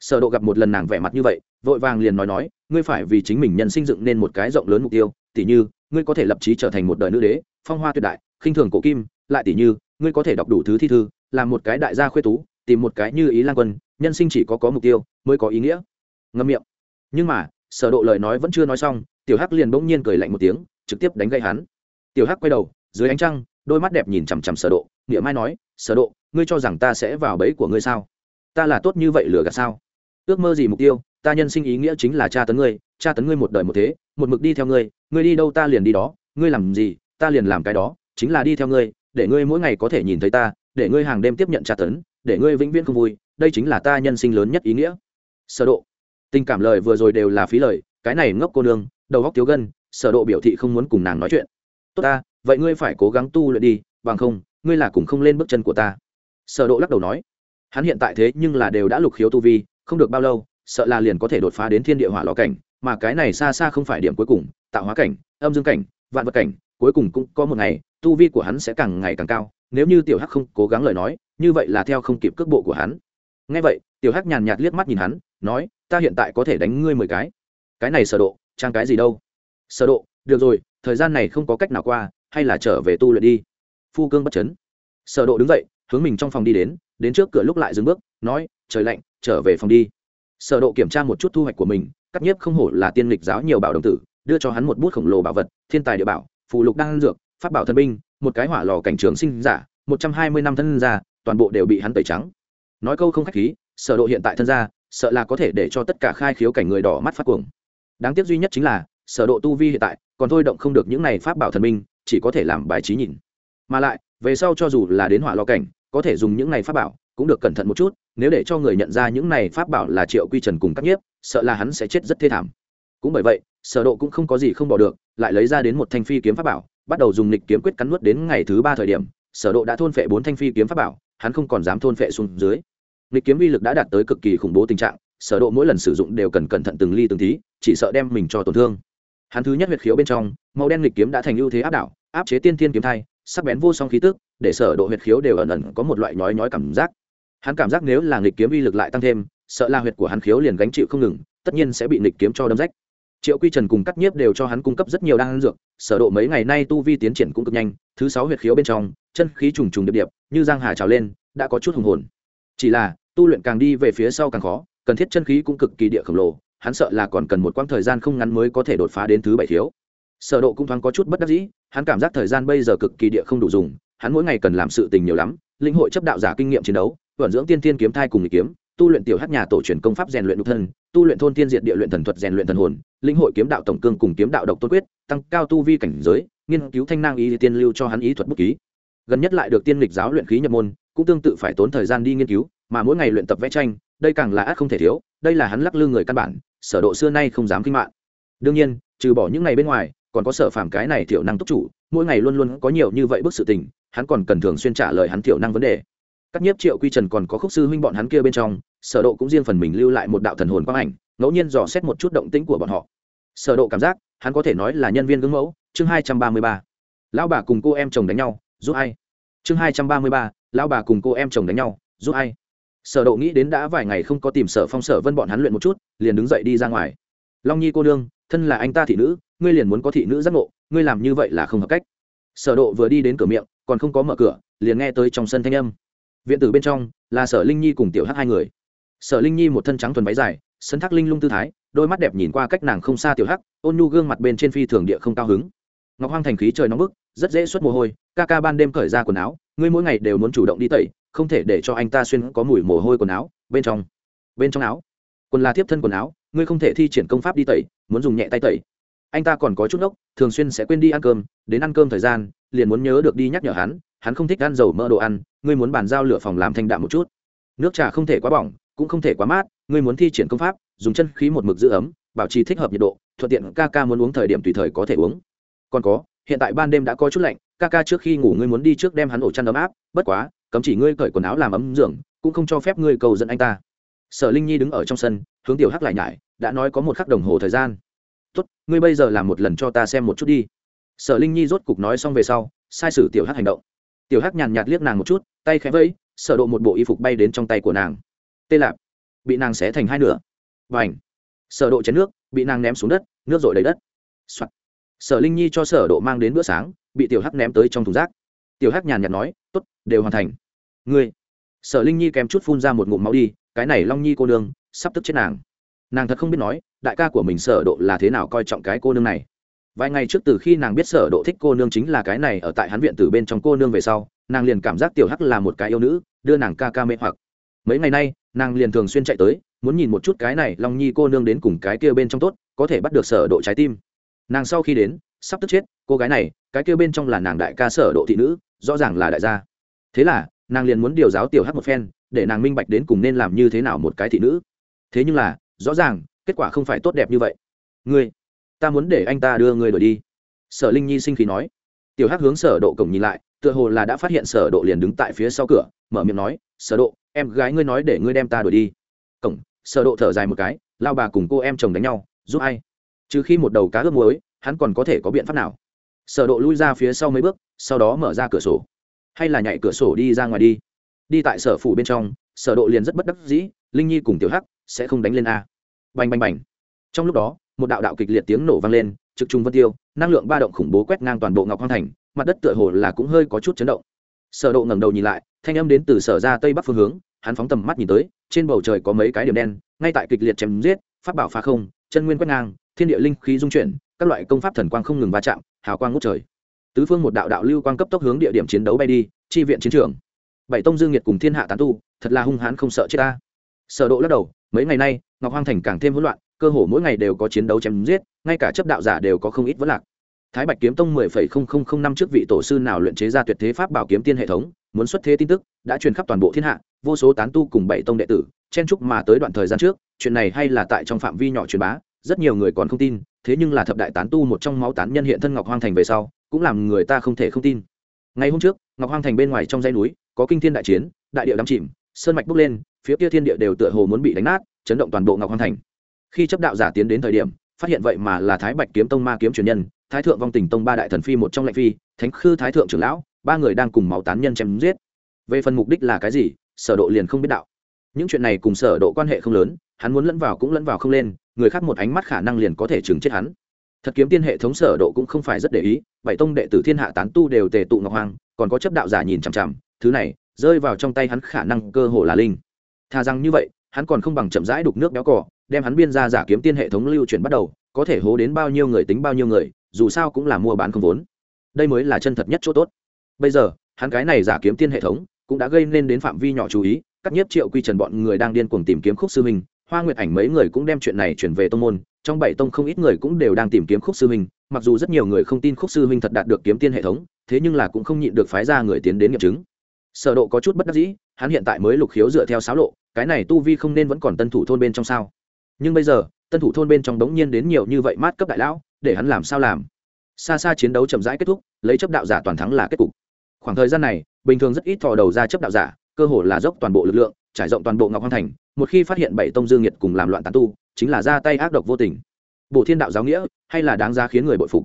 Sở độ gặp một lần nàng vẻ mặt như vậy, vội vàng liền nói nói, ngươi phải vì chính mình nhân sinh dựng nên một cái rộng lớn mục tiêu tỷ như, ngươi có thể lập chí trở thành một đời nữ đế, phong hoa tuyệt đại, khinh thường cổ kim, lại tỷ như, ngươi có thể đọc đủ thứ thi thư, làm một cái đại gia khuê tú, tìm một cái như ý lang quân, nhân sinh chỉ có có mục tiêu, mới có ý nghĩa. Ngâm miệng. Nhưng mà, sở độ lời nói vẫn chưa nói xong, tiểu hắc liền bỗng nhiên cười lạnh một tiếng trực tiếp đánh gãy hắn. Tiểu hắc quay đầu, dưới ánh trăng, đôi mắt đẹp nhìn chằm chằm sở độ nghĩa mai nói, sở độ, ngươi cho rằng ta sẽ vào bẫy của ngươi sao? Ta là tốt như vậy lừa gạt sao? Ước mơ gì mục tiêu, ta nhân sinh ý nghĩa chính là cha tấn ngươi cha tấn ngươi một đời một thế, một mực đi theo ngươi ngươi đi đâu ta liền đi đó, ngươi làm gì, ta liền làm cái đó, chính là đi theo ngươi, để ngươi mỗi ngày có thể nhìn thấy ta, để ngươi hàng đêm tiếp nhận tra tấn, để ngươi vĩnh viễn không vui, đây chính là ta nhân sinh lớn nhất ý nghĩa. Sở độ, tình cảm lời vừa rồi đều là phí lời, cái này ngốc cô nương, đầu góc thiếu gân sở độ biểu thị không muốn cùng nàng nói chuyện. Tốt ta, vậy ngươi phải cố gắng tu luyện đi, bằng không, ngươi là cùng không lên bước chân của ta. Sở độ lắc đầu nói. Hắn hiện tại thế nhưng là đều đã lục khiếu tu vi, không được bao lâu, sợ là liền có thể đột phá đến thiên địa hỏa lò cảnh, mà cái này xa xa không phải điểm cuối cùng, tạo hóa cảnh, âm dương cảnh, vạn vật cảnh, cuối cùng cũng có một ngày, tu vi của hắn sẽ càng ngày càng cao, nếu như tiểu hắc không cố gắng lời nói, như vậy là theo không kịp cước bộ của hắn. Nghe vậy, tiểu hắc nhàn nhạt liếc mắt nhìn hắn, nói, ta hiện tại có thể đánh ngươi mười cái. Cái này sở độ, trang cái gì đâu? Sở độ, được rồi, thời gian này không có cách nào qua, hay là trở về tu luyện đi. Phu cương bất chấn. Sở độ đứng dậy, hướng mình trong phòng đi đến đến trước cửa lúc lại dừng bước, nói, trời lạnh, trở về phòng đi. Sở độ kiểm tra một chút thu hoạch của mình, cắt nhiếp không hổ là tiên lịch giáo nhiều bảo đồng tử, đưa cho hắn một bút khổng lồ bảo vật, thiên tài địa bảo, phù lục đan dược, pháp bảo thần binh, một cái hỏa lò cảnh trường sinh giả, một trăm hai mươi năm thân gia, toàn bộ đều bị hắn tẩy trắng. Nói câu không khách khí, sở độ hiện tại thân gia, sợ là có thể để cho tất cả khai khiếu cảnh người đỏ mắt phát cuồng. Đáng tiếc duy nhất chính là sở độ tu vi hiện tại, còn thôi động không được những này pháp bảo thần minh, chỉ có thể làm bài trí nhìn. Mà lại, về sau cho dù là đến hỏa lò cảnh, có thể dùng những này pháp bảo cũng được cẩn thận một chút, nếu để cho người nhận ra những này pháp bảo là triệu quy trần cùng các nhiếp, sợ là hắn sẽ chết rất thê thảm. Cũng bởi vậy, sở độ cũng không có gì không bỏ được, lại lấy ra đến một thanh phi kiếm pháp bảo, bắt đầu dùng lịch kiếm quyết cắn nuốt đến ngày thứ ba thời điểm, sở độ đã thôn phệ bốn thanh phi kiếm pháp bảo, hắn không còn dám thôn phệ xuống dưới. Lịch kiếm uy lực đã đạt tới cực kỳ khủng bố tình trạng, sở độ mỗi lần sử dụng đều cần cẩn thận từng ly từng tí, chỉ sợ đem mình cho tổn thương hắn thứ nhất huyệt khiếu bên trong, màu đen lịch kiếm đã thành ưu thế áp đảo, áp chế tiên thiên kiếm thai, sắc bén vô song khí tức, để sở độ huyệt khiếu đều ẩn ẩn có một loại nhói nhói cảm giác. Hắn cảm giác nếu là nghịch kiếm uy lực lại tăng thêm, sợ là huyệt của hắn khiếu liền gánh chịu không ngừng, tất nhiên sẽ bị nghịch kiếm cho đâm rách. Triệu quy trần cùng cắt nhiếp đều cho hắn cung cấp rất nhiều đan dược, sở độ mấy ngày nay tu vi tiến triển cũng cực nhanh, thứ sáu huyệt khiếu bên trong, chân khí trùng trùng điệp điệp, như giang hà trào lên, đã có chút hùng hồn. Chỉ là, tu luyện càng đi về phía sau càng khó, cần thiết chân khí cũng cực kỳ địa khổng lồ hắn sợ là còn cần một quãng thời gian không ngắn mới có thể đột phá đến thứ bảy thiếu. sở độ cũng thoáng có chút bất đắc dĩ, hắn cảm giác thời gian bây giờ cực kỳ địa không đủ dùng, hắn mỗi ngày cần làm sự tình nhiều lắm linh hội chấp đạo giả kinh nghiệm chiến đấu, vận dưỡng tiên tiên kiếm thai cùng nghịch kiếm, tu luyện tiểu hắc nhà tổ truyền công pháp rèn luyện nhục thân, tu luyện thôn tiên diệt địa luyện thần thuật rèn luyện thần hồn linh hội kiếm đạo tổng cương cùng kiếm đạo độc tôn quyết, tăng cao tu vi cảnh giới, nghiên cứu thanh năng ý tiên lưu cho hắn ý thuật bút ký gần nhất lại được tiên lịch giáo luyện khí nhập môn, cũng tương tự phải tốn thời gian đi nghiên cứu, mà mỗi ngày luyện tập vẽ tranh, đây càng là ác không thể thiếu, đây là hắn lắc lư người căn bản sở độ xưa nay không dám kinh mạng. Đương nhiên, trừ bỏ những ngày bên ngoài, còn có sở phàm cái này thiểu năng túc chủ, mỗi ngày luôn luôn có nhiều như vậy bức sự tình, hắn còn cần thường xuyên trả lời hắn thiểu năng vấn đề. Các nhiếp triệu quy trần còn có khúc sư huynh bọn hắn kia bên trong, sở độ cũng riêng phần mình lưu lại một đạo thần hồn quang ảnh, ngẫu nhiên dò xét một chút động tĩnh của bọn họ. Sở độ cảm giác, hắn có thể nói là nhân viên gương mẫu, chương 233 lão bà cùng cô em chồng đánh nhau, giúp ai? Chương 233 lão bà cùng cô em chồng đánh nhau, giúp ai? Sở độ nghĩ đến đã vài ngày không có tìm sở phong, sở vân bọn hắn luyện một chút, liền đứng dậy đi ra ngoài. Long nhi cô đương thân là anh ta thị nữ, ngươi liền muốn có thị nữ giác ngộ, ngươi làm như vậy là không hợp cách. Sở độ vừa đi đến cửa miệng, còn không có mở cửa, liền nghe tới trong sân thanh âm. Viện tử bên trong, là sở linh nhi cùng tiểu hắc hai người. Sở linh nhi một thân trắng thuần váy dài sân thác linh lung tư thái, đôi mắt đẹp nhìn qua cách nàng không xa tiểu hắc, ôn nhu gương mặt bên trên phi thường địa không cao hứng. Ngọc hoang thành khí trời nóng bức, rất dễ xuất mồ hôi, ca ca ban đêm cởi ra quần áo, ngươi mỗi ngày đều muốn chủ động đi tẩy không thể để cho anh ta xuyên có mùi mồ hôi quần áo bên trong bên trong áo. Quần là tiếp thân quần áo, ngươi không thể thi triển công pháp đi tẩy, muốn dùng nhẹ tay tẩy. Anh ta còn có chút ốc, thường xuyên sẽ quên đi ăn cơm, đến ăn cơm thời gian, liền muốn nhớ được đi nhắc nhở hắn hắn không thích ăn dầu mỡ đồ ăn, ngươi muốn bàn giao lửa phòng làm thanh đạm một chút. Nước trà không thể quá bỏng, cũng không thể quá mát, ngươi muốn thi triển công pháp, dùng chân khí một mực giữ ấm, bảo trì thích hợp nhiệt độ, thuận tiện ca ca muốn uống thời điểm tùy thời có thể uống. Còn có, hiện tại ban đêm đã có chút lạnh, ca ca trước khi ngủ ngươi muốn đi trước đem hắn ổ chăn ấm áp, bất quá cấm chỉ ngươi cởi quần áo làm ấm giường, cũng không cho phép ngươi cầu dẫn anh ta. Sở linh nhi đứng ở trong sân, hướng tiểu hắc lại nhải, đã nói có một khắc đồng hồ thời gian. Tốt, ngươi bây giờ làm một lần cho ta xem một chút đi. Sở linh nhi rốt cục nói xong về sau, sai sử tiểu hắc hành động. Tiểu hắc nhàn nhạt liếc nàng một chút, tay khẽ vẫy, sở độ một bộ y phục bay đến trong tay của nàng. Tê lạp, bị nàng xé thành hai nửa. Và ảnh sở độ chén nước, bị nàng ném xuống đất, nước rội đầy đất. Soạn. sở linh nhi cho sở độ mang đến bữa sáng, bị tiểu hắc ném tới trong thùng rác. Tiểu hắc nhàn nhạt nói đều hoàn thành. Ngươi, sở linh nhi kém chút phun ra một ngụm máu đi, cái này long nhi cô nương, sắp tức chết nàng. Nàng thật không biết nói, đại ca của mình sở độ là thế nào coi trọng cái cô nương này. Vài ngày trước từ khi nàng biết sở độ thích cô nương chính là cái này ở tại hắn viện từ bên trong cô nương về sau, nàng liền cảm giác tiểu hắc là một cái yêu nữ, đưa nàng ca ca mê hoặc. Mấy ngày nay, nàng liền thường xuyên chạy tới, muốn nhìn một chút cái này long nhi cô nương đến cùng cái kia bên trong tốt, có thể bắt được sở độ trái tim. Nàng sau khi đến, sắp tức chết, cô gái này, cái kia bên trong là nàng đại ca sở độ thị nữ, rõ ràng là đại gia thế là, nàng liền muốn điều giáo tiểu hắc một phen, để nàng minh bạch đến cùng nên làm như thế nào một cái thị nữ. Thế nhưng là, rõ ràng, kết quả không phải tốt đẹp như vậy. Ngươi, ta muốn để anh ta đưa ngươi đổi đi. Sở linh nhi sinh khí nói. Tiểu hắc hướng sở độ cổng nhìn lại, tựa hồ là đã phát hiện sở độ liền đứng tại phía sau cửa, mở miệng nói, sở độ, em gái ngươi nói để ngươi đem ta đuổi đi. Cổng, sở độ thở dài một cái, lao bà cùng cô em chồng đánh nhau, giúp ai? Trừ khi một đầu cá ướp muối, hắn còn có thể có biện pháp nào? Sở độ lui ra phía sau mấy bước, sau đó mở ra cửa sổ hay là nhảy cửa sổ đi ra ngoài đi. Đi tại sở phủ bên trong, sở độ liền rất bất đắc dĩ, linh nhi cùng tiểu hắc sẽ không đánh lên a. Bành bành bành. Trong lúc đó, một đạo đạo kịch liệt tiếng nổ vang lên, trực trung vân tiêu, năng lượng ba động khủng bố quét ngang toàn bộ ngọc hoang thành, mặt đất tựa hồ là cũng hơi có chút chấn động. Sở độ ngẩng đầu nhìn lại, thanh âm đến từ sở ra tây bắc phương hướng, hắn phóng tầm mắt nhìn tới, trên bầu trời có mấy cái điểm đen, ngay tại kịch liệt chém giết, pháp bảo phá không, chân nguyên quét ngang, thiên địa linh khí dung chuyển, các loại công pháp thần quang không ngừng va chạm, hào quang ngút trời tứ phương một đạo đạo lưu quang cấp tốc hướng địa điểm chiến đấu bay đi chi viện chiến trường. Bảy tông dương nhiệt cùng thiên hạ tán tu thật là hung hãn không sợ chết ta. Sở độ lắc đầu mấy ngày nay ngọc hoang thành càng thêm hỗn loạn cơ hồ mỗi ngày đều có chiến đấu chém giết ngay cả chấp đạo giả đều có không ít vấn lạc. Thái bạch kiếm tông 10,0005 năm trước vị tổ sư nào luyện chế ra tuyệt thế pháp bảo kiếm tiên hệ thống muốn xuất thế tin tức đã truyền khắp toàn bộ thiên hạ vô số tán tu cùng bảy tông đệ tử chen chúc mà tới đoạn thời gian trước chuyện này hay là tại trong phạm vi nhỏ truyền bá rất nhiều người còn không tin thế nhưng là thập đại tán tu một trong máu tán nhân hiện thân ngọc hoang thành về sau cũng làm người ta không thể không tin. Ngày hôm trước, ngọc hoang thành bên ngoài trong dãy núi, có kinh thiên đại chiến, đại địa đắm chìm, sơn mạch bốc lên, phía kia thiên địa đều tựa hồ muốn bị đánh nát, chấn động toàn bộ ngọc hoang thành. Khi chấp đạo giả tiến đến thời điểm, phát hiện vậy mà là thái bạch kiếm tông ma kiếm truyền nhân, thái thượng vong tình tông ba đại thần phi một trong lệnh phi, thánh khư thái thượng trưởng lão, ba người đang cùng máu tán nhân chém giết. Về phần mục đích là cái gì, sở độ liền không biết đạo. Những chuyện này cùng sở độ quan hệ không lớn, hắn muốn lẫn vào cũng lẫn vào không lên, người khác một ánh mắt khả năng liền có thể chừng chết hắn thật kiếm tiên hệ thống sở độ cũng không phải rất để ý, bảy tông đệ tử thiên hạ tán tu đều tề tụ ngọc hoàng còn có chấp đạo giả nhìn chằm chằm, thứ này, rơi vào trong tay hắn khả năng cơ hồ là linh. Thà rằng như vậy, hắn còn không bằng chậm rãi đục nước béo cỏ đem hắn biên ra giả kiếm tiên hệ thống lưu chuyển bắt đầu, có thể hố đến bao nhiêu người tính bao nhiêu người, dù sao cũng là mua bán không vốn. Đây mới là chân thật nhất chỗ tốt. Bây giờ, hắn cái này giả kiếm tiên hệ thống cũng đã gây nên đến phạm vi nhỏ chú ý, các nhiếp triệu quy trần bọn người đang điên cuồng tìm kiếm khúc sư mình hoa nguyệt ảnh mấy người cũng đem chuyện này chuyển về tông môn, trong bảy tông không ít người cũng đều đang tìm kiếm khúc sư minh mặc dù rất nhiều người không tin khúc sư minh thật đạt được kiếm tiên hệ thống, thế nhưng là cũng không nhịn được phái ra người tiến đến nghiệm chứng. Sở độ có chút bất đắc dĩ, hắn hiện tại mới lục khiếu dựa theo sáo lộ, cái này tu vi không nên vẫn còn tân thủ thôn bên trong sao? Nhưng bây giờ, tân thủ thôn bên trong đống nhiên đến nhiều như vậy mát cấp đại lão, để hắn làm sao làm? Xa xa chiến đấu chậm rãi kết thúc, lấy chấp đạo giả toàn thắng là kết cục. Khoảng thời gian này, bình thường rất ít thò đầu ra chấp đạo giả cơ hồ là dốc toàn bộ lực lượng, trải rộng toàn bộ ngọc hoang thành, một khi phát hiện bảy tông dương nhiệt cùng làm loạn tán tu, chính là ra tay ác độc vô tình. Bộ thiên đạo giáo nghĩa, hay là đáng ra khiến người bội phục?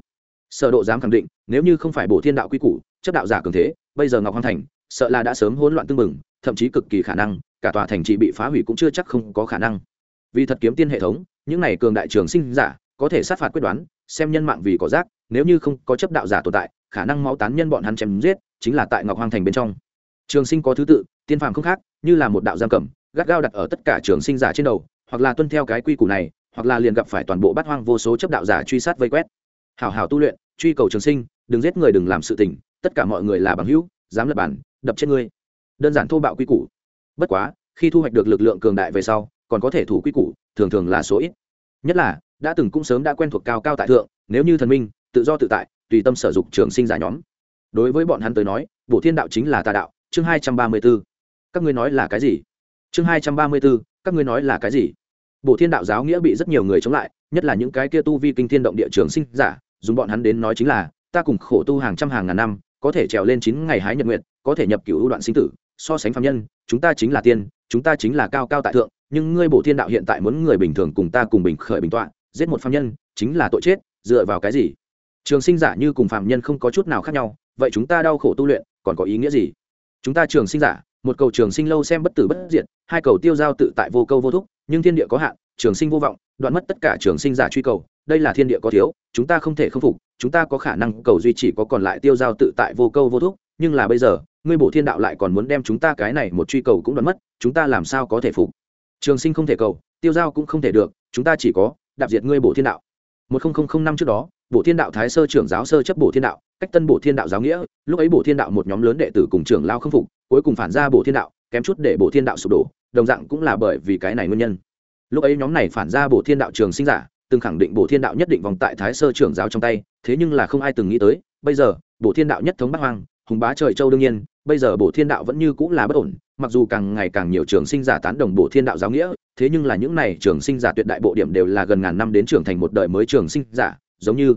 Sở độ dám khẳng định, nếu như không phải bộ thiên đạo quy củ, chấp đạo giả cường thế, bây giờ ngọc hoang thành, sợ là đã sớm hỗn loạn tương mừng thậm chí cực kỳ khả năng, cả tòa thành trì bị phá hủy cũng chưa chắc không có khả năng. Vì thật kiếm tiên hệ thống, những này cường đại trường sinh giả, có thể sát phạt quyết đoán, xem nhân mạng vì có rác, nếu như không có chấp đạo giả tồn tại, khả năng máu tán nhân bọn hắn chém giết, chính là tại ngọc hoang thành bên trong trường sinh có thứ tự, tiên phàm không khác, như là một đạo giam cầm, gắt gao đặt ở tất cả trường sinh giả trên đầu, hoặc là tuân theo cái quy củ này, hoặc là liền gặp phải toàn bộ bát hoang vô số chấp đạo giả truy sát vây quét. Hảo hảo tu luyện, truy cầu trường sinh, đừng giết người đừng làm sự tình, tất cả mọi người là bằng hữu, dám lập bản, đập chết ngươi. Đơn giản thô bạo quy củ. Bất quá, khi thu hoạch được lực lượng cường đại về sau, còn có thể thủ quy củ, thường thường là số ít. Nhất là, đã từng cũng sớm đã quen thuộc cao cao tại thượng, nếu như thần minh, tự do tự tại, tùy tâm sở dục trường sinh giả nhóm. Đối với bọn hắn tới nói bộ thiên đạo chính là tà đạo chương hai trăm ba mươi b ố các ngươi nói là cái gì? Chương hai trăm ba mươi b ố các ngươi nói là cái gì? Bộ thiên đạo giáo nghĩa bị rất nhiều người chống lại, nhất là những cái kia tu vi kinh thiên động địa trường sinh giả, dùng bọn hắn đến nói chính là, ta cùng khổ tu hàng trăm hàng ngàn năm, có thể trèo lên chín ngày hái nhật nguyện có thể nhập cựu ưu đoạn sinh tử, so sánh phạm nhân, chúng ta chính là tiên, chúng ta chính là cao cao tại thượng, nhưng ngươi bộ thiên đạo hiện tại muốn người bình thường cùng ta cùng bình khởi bình tọa, giết một phạm nhân, chính là tội chết, dựa vào cái gì? Trường sinh giả như cùng phạm nhân không có chút nào khác nhau, vậy chúng ta đau khổ tu luyện, còn có ý nghĩa gì? Chúng ta trường sinh giả, một cầu trường sinh lâu xem bất tử bất diệt, hai cầu tiêu giao tự tại vô câu vô thúc, nhưng thiên địa có hạn, trường sinh vô vọng, đoạn mất tất cả trường sinh giả truy cầu, đây là thiên địa có thiếu, chúng ta không thể khâm phục, chúng ta có khả năng cầu duy trì có còn lại tiêu giao tự tại vô câu vô thúc, nhưng là bây giờ, ngươi bổ thiên đạo lại còn muốn đem chúng ta cái này một truy cầu cũng đoạn mất, chúng ta làm sao có thể phục? Trường sinh không thể cầu, tiêu giao cũng không thể được, chúng ta chỉ có đạp diệt ngươi bổ thiên đạo. Một nghìn năm trước đó, bổ thiên đạo thái sơ trưởng giáo sơ chấp bổ thiên đạo cách tân bổ thiên đạo giáo nghĩa, lúc ấy bổ thiên đạo một nhóm lớn đệ tử cùng trưởng lao không phục, cuối cùng phản ra bổ thiên đạo, kém chút để bổ thiên đạo sụp đổ, đồng dạng cũng là bởi vì cái này nguyên nhân. Lúc ấy nhóm này phản ra bổ thiên đạo trường sinh giả, từng khẳng định bổ thiên đạo nhất định vòng tại thái sơ trưởng giáo trong tay, thế nhưng là không ai từng nghĩ tới, bây giờ, bổ thiên đạo nhất thống bắc hoang, hùng bá trời châu đương nhiên, bây giờ bổ thiên đạo vẫn như cũng là bất ổn, mặc dù càng ngày càng nhiều trường sinh giả tán đồng bổ thiên đạo giáo nghĩa, thế nhưng là những này trường sinh giả tuyệt đại bộ điểm đều là gần ngàn năm đến trưởng thành một đời mới trường sinh giả, giống như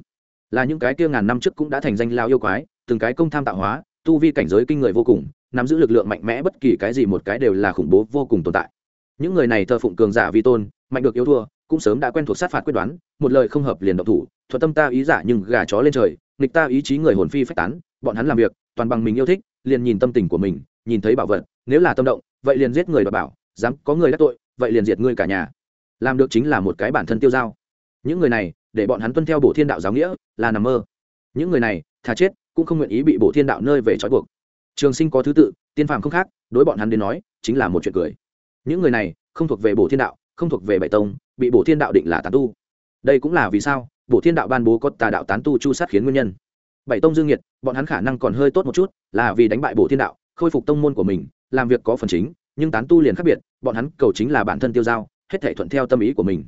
là những cái kia ngàn năm trước cũng đã thành danh lao yêu quái, từng cái công tham tạo hóa, tu vi cảnh giới kinh người vô cùng, nắm giữ lực lượng mạnh mẽ bất kỳ cái gì một cái đều là khủng bố vô cùng tồn tại. Những người này thờ phụng cường giả vi tôn, mạnh được yếu thua, cũng sớm đã quen thuộc sát phạt quyết đoán, một lời không hợp liền động thủ thuật tâm ta ý giả nhưng gà chó lên trời, nghịch ta ý chí người hồn phi phách tán, bọn hắn làm việc, toàn bằng mình yêu thích, liền nhìn tâm tình của mình, nhìn thấy bảo vật, nếu là tâm động, vậy liền giết người đ bảo, dám có người đắc tội, vậy liền diệt ngươi cả nhà. Làm được chính là một cái bản thân tiêu dao. Những người này để bọn hắn tuân theo bộ thiên đạo giáo nghĩa, là nằm mơ. Những người này, thà chết, cũng không nguyện ý bị bộ thiên đạo nơi về trói buộc. Trường sinh có thứ tự, tiên phàm không khác, đối bọn hắn đến nói, chính là một chuyện cười. Những người này, không thuộc về bộ thiên đạo, không thuộc về bảy tông, bị bộ thiên đạo định là tán tu. Đây cũng là vì sao bộ thiên đạo ban bố có tà đạo tán tu chu sát khiến nguyên nhân. Bảy tông dương nhiệt, bọn hắn khả năng còn hơi tốt một chút, là vì đánh bại bộ thiên đạo, khôi phục tông môn của mình, làm việc có phần chính, nhưng tán tu liền khác biệt, bọn hắn cầu chính là bản thân tiêu giao, hết thể thuận theo tâm ý của mình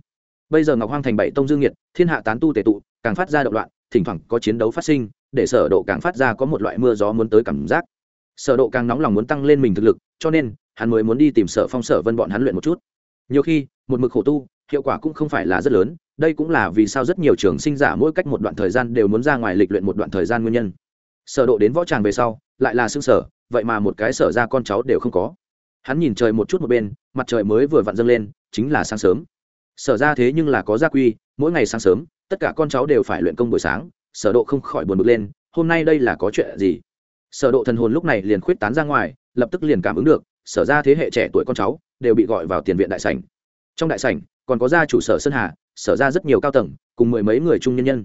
bây giờ ngọc hoang thành bảy tông dương nhiệt thiên hạ tán tu tề tụ, càng phát ra động loạn, thỉnh thoảng có chiến đấu phát sinh, để sở độ càng phát ra có một loại mưa gió muốn tới cảm giác. Sở độ càng nóng lòng muốn tăng lên mình thực lực, cho nên, hắn mới muốn đi tìm sở phong, sở vân bọn hắn luyện một chút. Nhiều khi, một mực khổ tu, hiệu quả cũng không phải là rất lớn, đây cũng là vì sao rất nhiều trường sinh giả mỗi cách một đoạn thời gian đều muốn ra ngoài lịch luyện một đoạn thời gian nguyên nhân. Sở độ đến võ tràng về sau, lại là xương sở, vậy mà một cái sở ra con cháu đều không có. Hắn nhìn trời một chút một bên, mặt trời mới vừa vặn dâng lên, chính là sáng sớm sở ra thế nhưng là có gia quy, mỗi ngày sáng sớm, tất cả con cháu đều phải luyện công buổi sáng, sở độ không khỏi buồn bực lên, hôm nay đây là có chuyện gì? Sở độ thần hồn lúc này liền khuyết tán ra ngoài, lập tức liền cảm ứng được, sở ra thế hệ trẻ tuổi con cháu đều bị gọi vào tiền viện đại sảnh. Trong đại sảnh, còn có gia chủ sở sơn hà, sở ra rất nhiều cao tầng, cùng mười mấy người trung nhân nhân.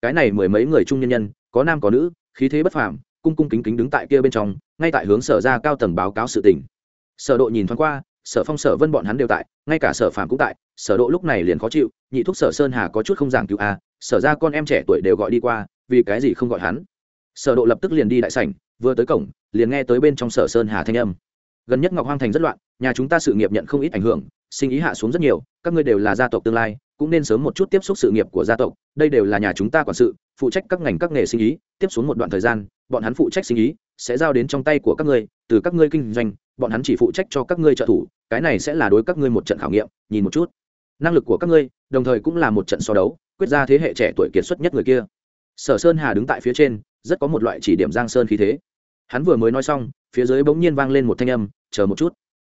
Cái này mười mấy người trung nhân nhân, có nam có nữ, khí thế bất phàm, cung cung kính kính đứng tại kia bên trong, ngay tại hướng sở ra cao tầng báo cáo sự tình. Sở độ nhìn thoáng qua, sở phong sở vân bọn hắn đều tại, ngay cả sở phàm cũng tại sở độ lúc này liền khó chịu, nhị thúc sở sơn hà có chút không giảng cứu a sở ra con em trẻ tuổi đều gọi đi qua, vì cái gì không gọi hắn? Sở độ lập tức liền đi đại sảnh, vừa tới cổng, liền nghe tới bên trong sở sơn hà thanh âm. Gần nhất ngọc hoang thành rất loạn, nhà chúng ta sự nghiệp nhận không ít ảnh hưởng, sinh ý hạ xuống rất nhiều, các ngươi đều là gia tộc tương lai, cũng nên sớm một chút tiếp xúc sự nghiệp của gia tộc, đây đều là nhà chúng ta quản sự, phụ trách các ngành các nghề sinh ý, tiếp xuống một đoạn thời gian, bọn hắn phụ trách sinh ý, sẽ giao đến trong tay của các ngươi, từ các ngươi kinh doanh, bọn hắn chỉ phụ trách cho các ngươi trợ thủ, cái này sẽ là đối các ngươi một trận khảo nghiệm, nhìn một chút năng lực của các ngươi, đồng thời cũng là một trận so đấu, quyết ra thế hệ trẻ tuổi kiệt xuất nhất người kia. Sở sơn hà đứng tại phía trên, rất có một loại chỉ điểm giang sơn khí thế. Hắn vừa mới nói xong, phía dưới bỗng nhiên vang lên một thanh âm, chờ một chút.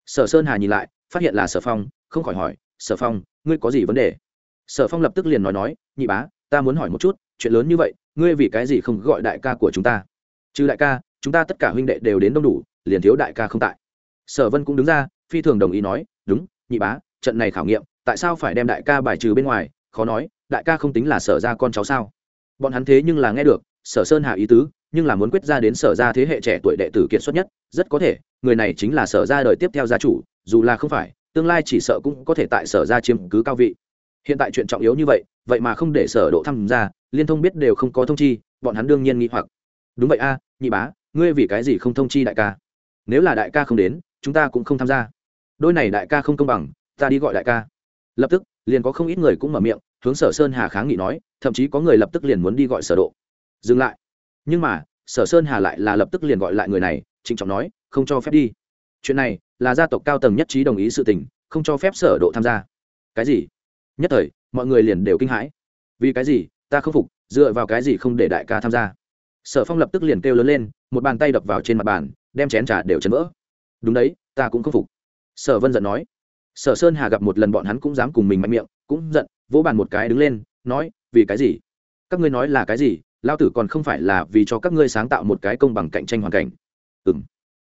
Sở sơn hà nhìn lại, phát hiện là sở phong, không khỏi hỏi, sở phong, ngươi có gì vấn đề? Sở phong lập tức liền nói nói, nhị bá, ta muốn hỏi một chút, chuyện lớn như vậy, ngươi vì cái gì không gọi đại ca của chúng ta? Trừ đại ca, chúng ta tất cả huynh đệ đều đến đông đủ, liền thiếu đại ca không tại. Sở vân cũng đứng ra, phi thường đồng ý nói, đúng, nhị bá, trận này khảo nghiệm tại sao phải đem đại ca bài trừ bên ngoài? Khó nói, đại ca không tính là sở ra con cháu sao? Bọn hắn thế nhưng là nghe được, sở sơn hà ý tứ, nhưng là muốn quyết ra đến sở ra thế hệ trẻ tuổi đệ tử kiệt xuất nhất, rất có thể, người này chính là sở ra đời tiếp theo gia chủ, dù là không phải, tương lai chỉ sợ cũng có thể tại sở ra chiếm cứ cao vị. Hiện tại chuyện trọng yếu như vậy vậy mà không để sở độ tham gia, liên thông biết đều không có thông chi, bọn hắn đương nhiên nghi hoặc. Đúng vậy a, nhị bá, ngươi vì cái gì không thông chi đại ca? Nếu là đại ca không đến, chúng ta cũng không tham gia. Đôi này đại ca không công bằng, ta đi gọi đại ca lập tức, liền có không ít người cũng mở miệng, hướng sở sơn hà kháng nghị nói, thậm chí có người lập tức liền muốn đi gọi sở độ. Dừng lại. Nhưng mà, sở sơn hà lại là lập tức liền gọi lại người này, trịnh trọng nói, không cho phép đi. Chuyện này là gia tộc cao tầng nhất trí đồng ý sự tình, không cho phép sở độ tham gia. Cái gì? Nhất thời, mọi người liền đều kinh hãi. Vì cái gì? Ta không phục, dựa vào cái gì không để đại ca tham gia? Sở phong lập tức liền kêu lớn lên, một bàn tay đập vào trên mặt bàn, đem chén trà đều chấn vỡ. Đúng đấy, ta cũng không phục. Sở vân giận nói sở sơn hà gặp một lần bọn hắn cũng dám cùng mình mạnh miệng, cũng giận, vỗ bàn một cái đứng lên, nói, vì cái gì? Các ngươi nói là cái gì? Lao tử còn không phải là vì cho các ngươi sáng tạo một cái công bằng cạnh tranh hoàn cảnh. Ừ m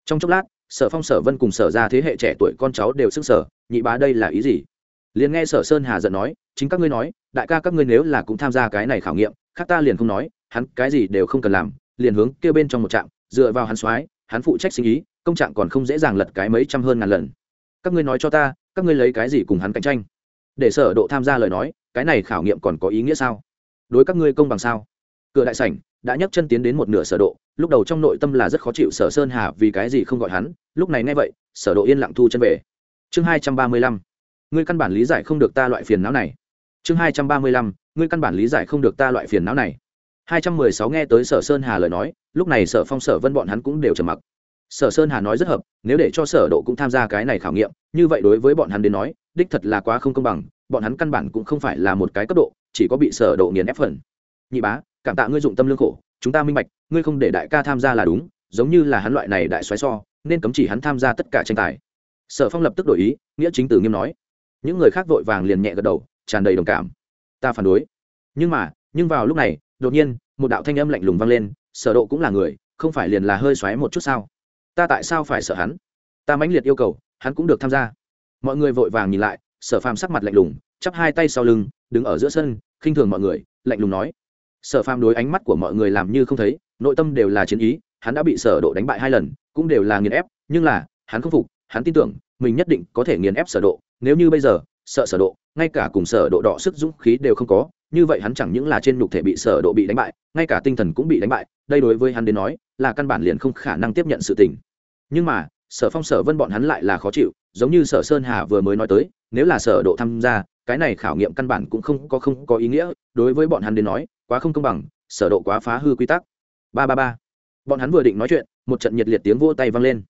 trong chốc lát, sở phong, sở vân cùng sở ra thế hệ trẻ tuổi con cháu đều s ư n g sở nhị bá đây là ý gì? Liền nghe sở sơn hà giận nói, chính các ngươi nói, đại ca các ngươi nếu là cũng tham gia cái này khảo nghiệm, khác ta liền không nói, hắn cái gì đều không cần làm, liền hướng kêu bên trong một trạm, dựa vào hắn soái, hắn phụ trách sinh ý, công trạng còn không dễ dàng lật cái mấy trăm hơn ngàn lần. Các ngươi nói cho ta các ngươi lấy cái gì cùng hắn cạnh tranh? Để sở độ tham gia lời nói, cái này khảo nghiệm còn có ý nghĩa sao? Đối các ngươi công bằng sao? Cửa đại sảnh đã nhấc chân tiến đến một nửa sở độ, lúc đầu trong nội tâm là rất khó chịu sở sơn hà vì cái gì không gọi hắn, lúc này nghe vậy, sở độ yên lặng thu chân về. Chương hai trăm ba mươi lăm, ngươi căn bản lý giải không được ta loại phiền não này. Chương hai trăm ba mươi lăm, ngươi căn bản lý giải không được ta loại phiền não này. Hai trăm mười sáu nghe tới sở sơn hà lời nói, lúc này sở phong sở vân bọn hắn cũng đều trầm mặc sở sơn hà nói rất hợp, nếu để cho sở độ cũng tham gia cái này khảo nghiệm, như vậy đối với bọn hắn đến nói, đích thật là quá không công bằng, bọn hắn căn bản cũng không phải là một cái cấp độ, chỉ có bị sở độ nghiền ép phần. Nhị bá, cảm tạ ngươi dụng tâm lương khổ, chúng ta minh bạch, ngươi không để đại ca tham gia là đúng, giống như là hắn loại này đại xoáy so, nên cấm chỉ hắn tham gia tất cả tranh tài. Sở phong lập tức đổi ý, nghĩa chính tử nghiêm nói. Những người khác vội vàng liền nhẹ gật đầu, tràn đầy đồng cảm. Ta phản đối. Nhưng mà, nhưng vào lúc này, đột nhiên, một đạo thanh âm lạnh lùng vang lên, sở độ cũng là người, không phải liền là hơi xoáy một chút sao? Ta tại sao phải sợ hắn? Ta mãnh liệt yêu cầu, hắn cũng được tham gia. Mọi người vội vàng nhìn lại, sở phàm sắc mặt lạnh lùng, chắp hai tay sau lưng, đứng ở giữa sân, khinh thường mọi người, lạnh lùng nói. Sở phàm đối ánh mắt của mọi người làm như không thấy, nội tâm đều là chiến ý, hắn đã bị sở độ đánh bại hai lần, cũng đều là nghiền ép, nhưng là, hắn không phục, hắn tin tưởng, mình nhất định có thể nghiền ép sở độ, nếu như bây giờ, sợ sở độ, ngay cả cùng sở độ đỏ sức dũng khí đều không có, như vậy hắn chẳng những là trên nhục thể bị sở độ bị đánh bại, ngay cả tinh thần cũng bị đánh bại đây đối với hắn đến nói, là căn bản liền không khả năng tiếp nhận sự tình. Nhưng mà, sở phong, sở vân bọn hắn lại là khó chịu, giống như sở sơn hà vừa mới nói tới, nếu là sở độ tham gia, cái này khảo nghiệm căn bản cũng không có không có ý nghĩa, đối với bọn hắn đến nói, quá không công bằng, sở độ quá phá hư quy tắc. Ba ba ba. Bọn hắn vừa định nói chuyện, một trận nhiệt liệt tiếng vỗ tay vang lên.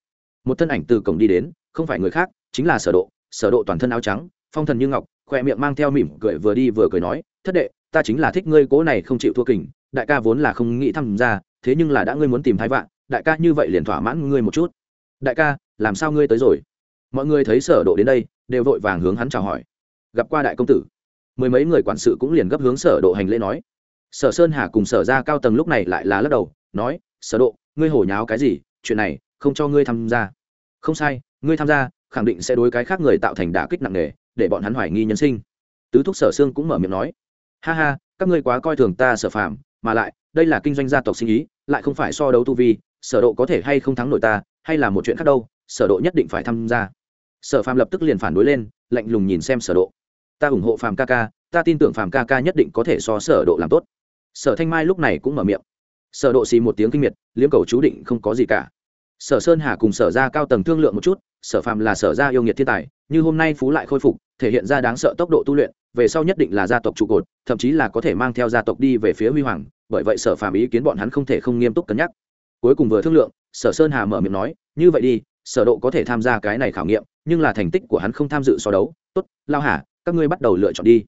Một thân ảnh từ cổng đi đến, không phải người khác, chính là sở độ. Sở độ toàn thân áo trắng, phong thần như ngọc khoe miệng mang theo mỉm cười vừa đi vừa cười nói, thất đệ, ta chính là thích ngươi cố này không chịu thua kình đại ca vốn là không nghĩ tham gia, thế nhưng là đã ngươi muốn tìm thái vạn, đại ca như vậy liền thỏa mãn ngươi một chút. Đại ca, làm sao ngươi tới rồi? Mọi người thấy sở độ đến đây, đều vội vàng hướng hắn chào hỏi. Gặp qua đại công tử. Mười mấy người quản sự cũng liền gấp hướng sở độ hành lễ nói. Sở sơn hà cùng sở gia cao tầng lúc này lại là lắc đầu, nói, sở độ, ngươi hổ nháo cái gì? Chuyện này, không cho ngươi tham gia. Không sai, ngươi tham gia, khẳng định sẽ đối cái khác người tạo thành đả kích nặng nề, để bọn hắn hoài nghi nhân sinh. Tứ thúc sở xương cũng mở miệng nói, ha ha, các ngươi quá coi thường ta sở Phạm mà lại, đây là kinh doanh gia tộc sinh ý, lại không phải so đấu tu vi, sở độ có thể hay không thắng nổi ta, hay là một chuyện khác đâu, sở độ nhất định phải tham gia. Sở phàm lập tức liền phản đối lên, lạnh lùng nhìn xem sở độ. Ta ủng hộ phàm ca ca, ta tin tưởng phàm ca ca nhất định có thể so sở độ làm tốt. Sở thanh mai lúc này cũng mở miệng. Sở độ xì một tiếng kinh miệt, liếm cầu chú định không có gì cả. Sở sơn hà cùng sở gia cao tầng thương lượng một chút, sở phàm là sở gia yêu nghiệt thiên tài, như hôm nay phú lại khôi phục, thể hiện ra đáng sợ tốc độ tu luyện, về sau nhất định là gia tộc trụ cột, thậm chí là có thể mang theo gia tộc đi về phía huy hoàng bởi vậy sở phàm ý kiến bọn hắn không thể không nghiêm túc cân nhắc. Cuối cùng vừa thương lượng, sở sơn hà mở miệng nói, như vậy đi, sở độ có thể tham gia cái này khảo nghiệm, nhưng là thành tích của hắn không tham dự so đấu. Tốt, lao hà, các ngươi bắt đầu lựa chọn đi.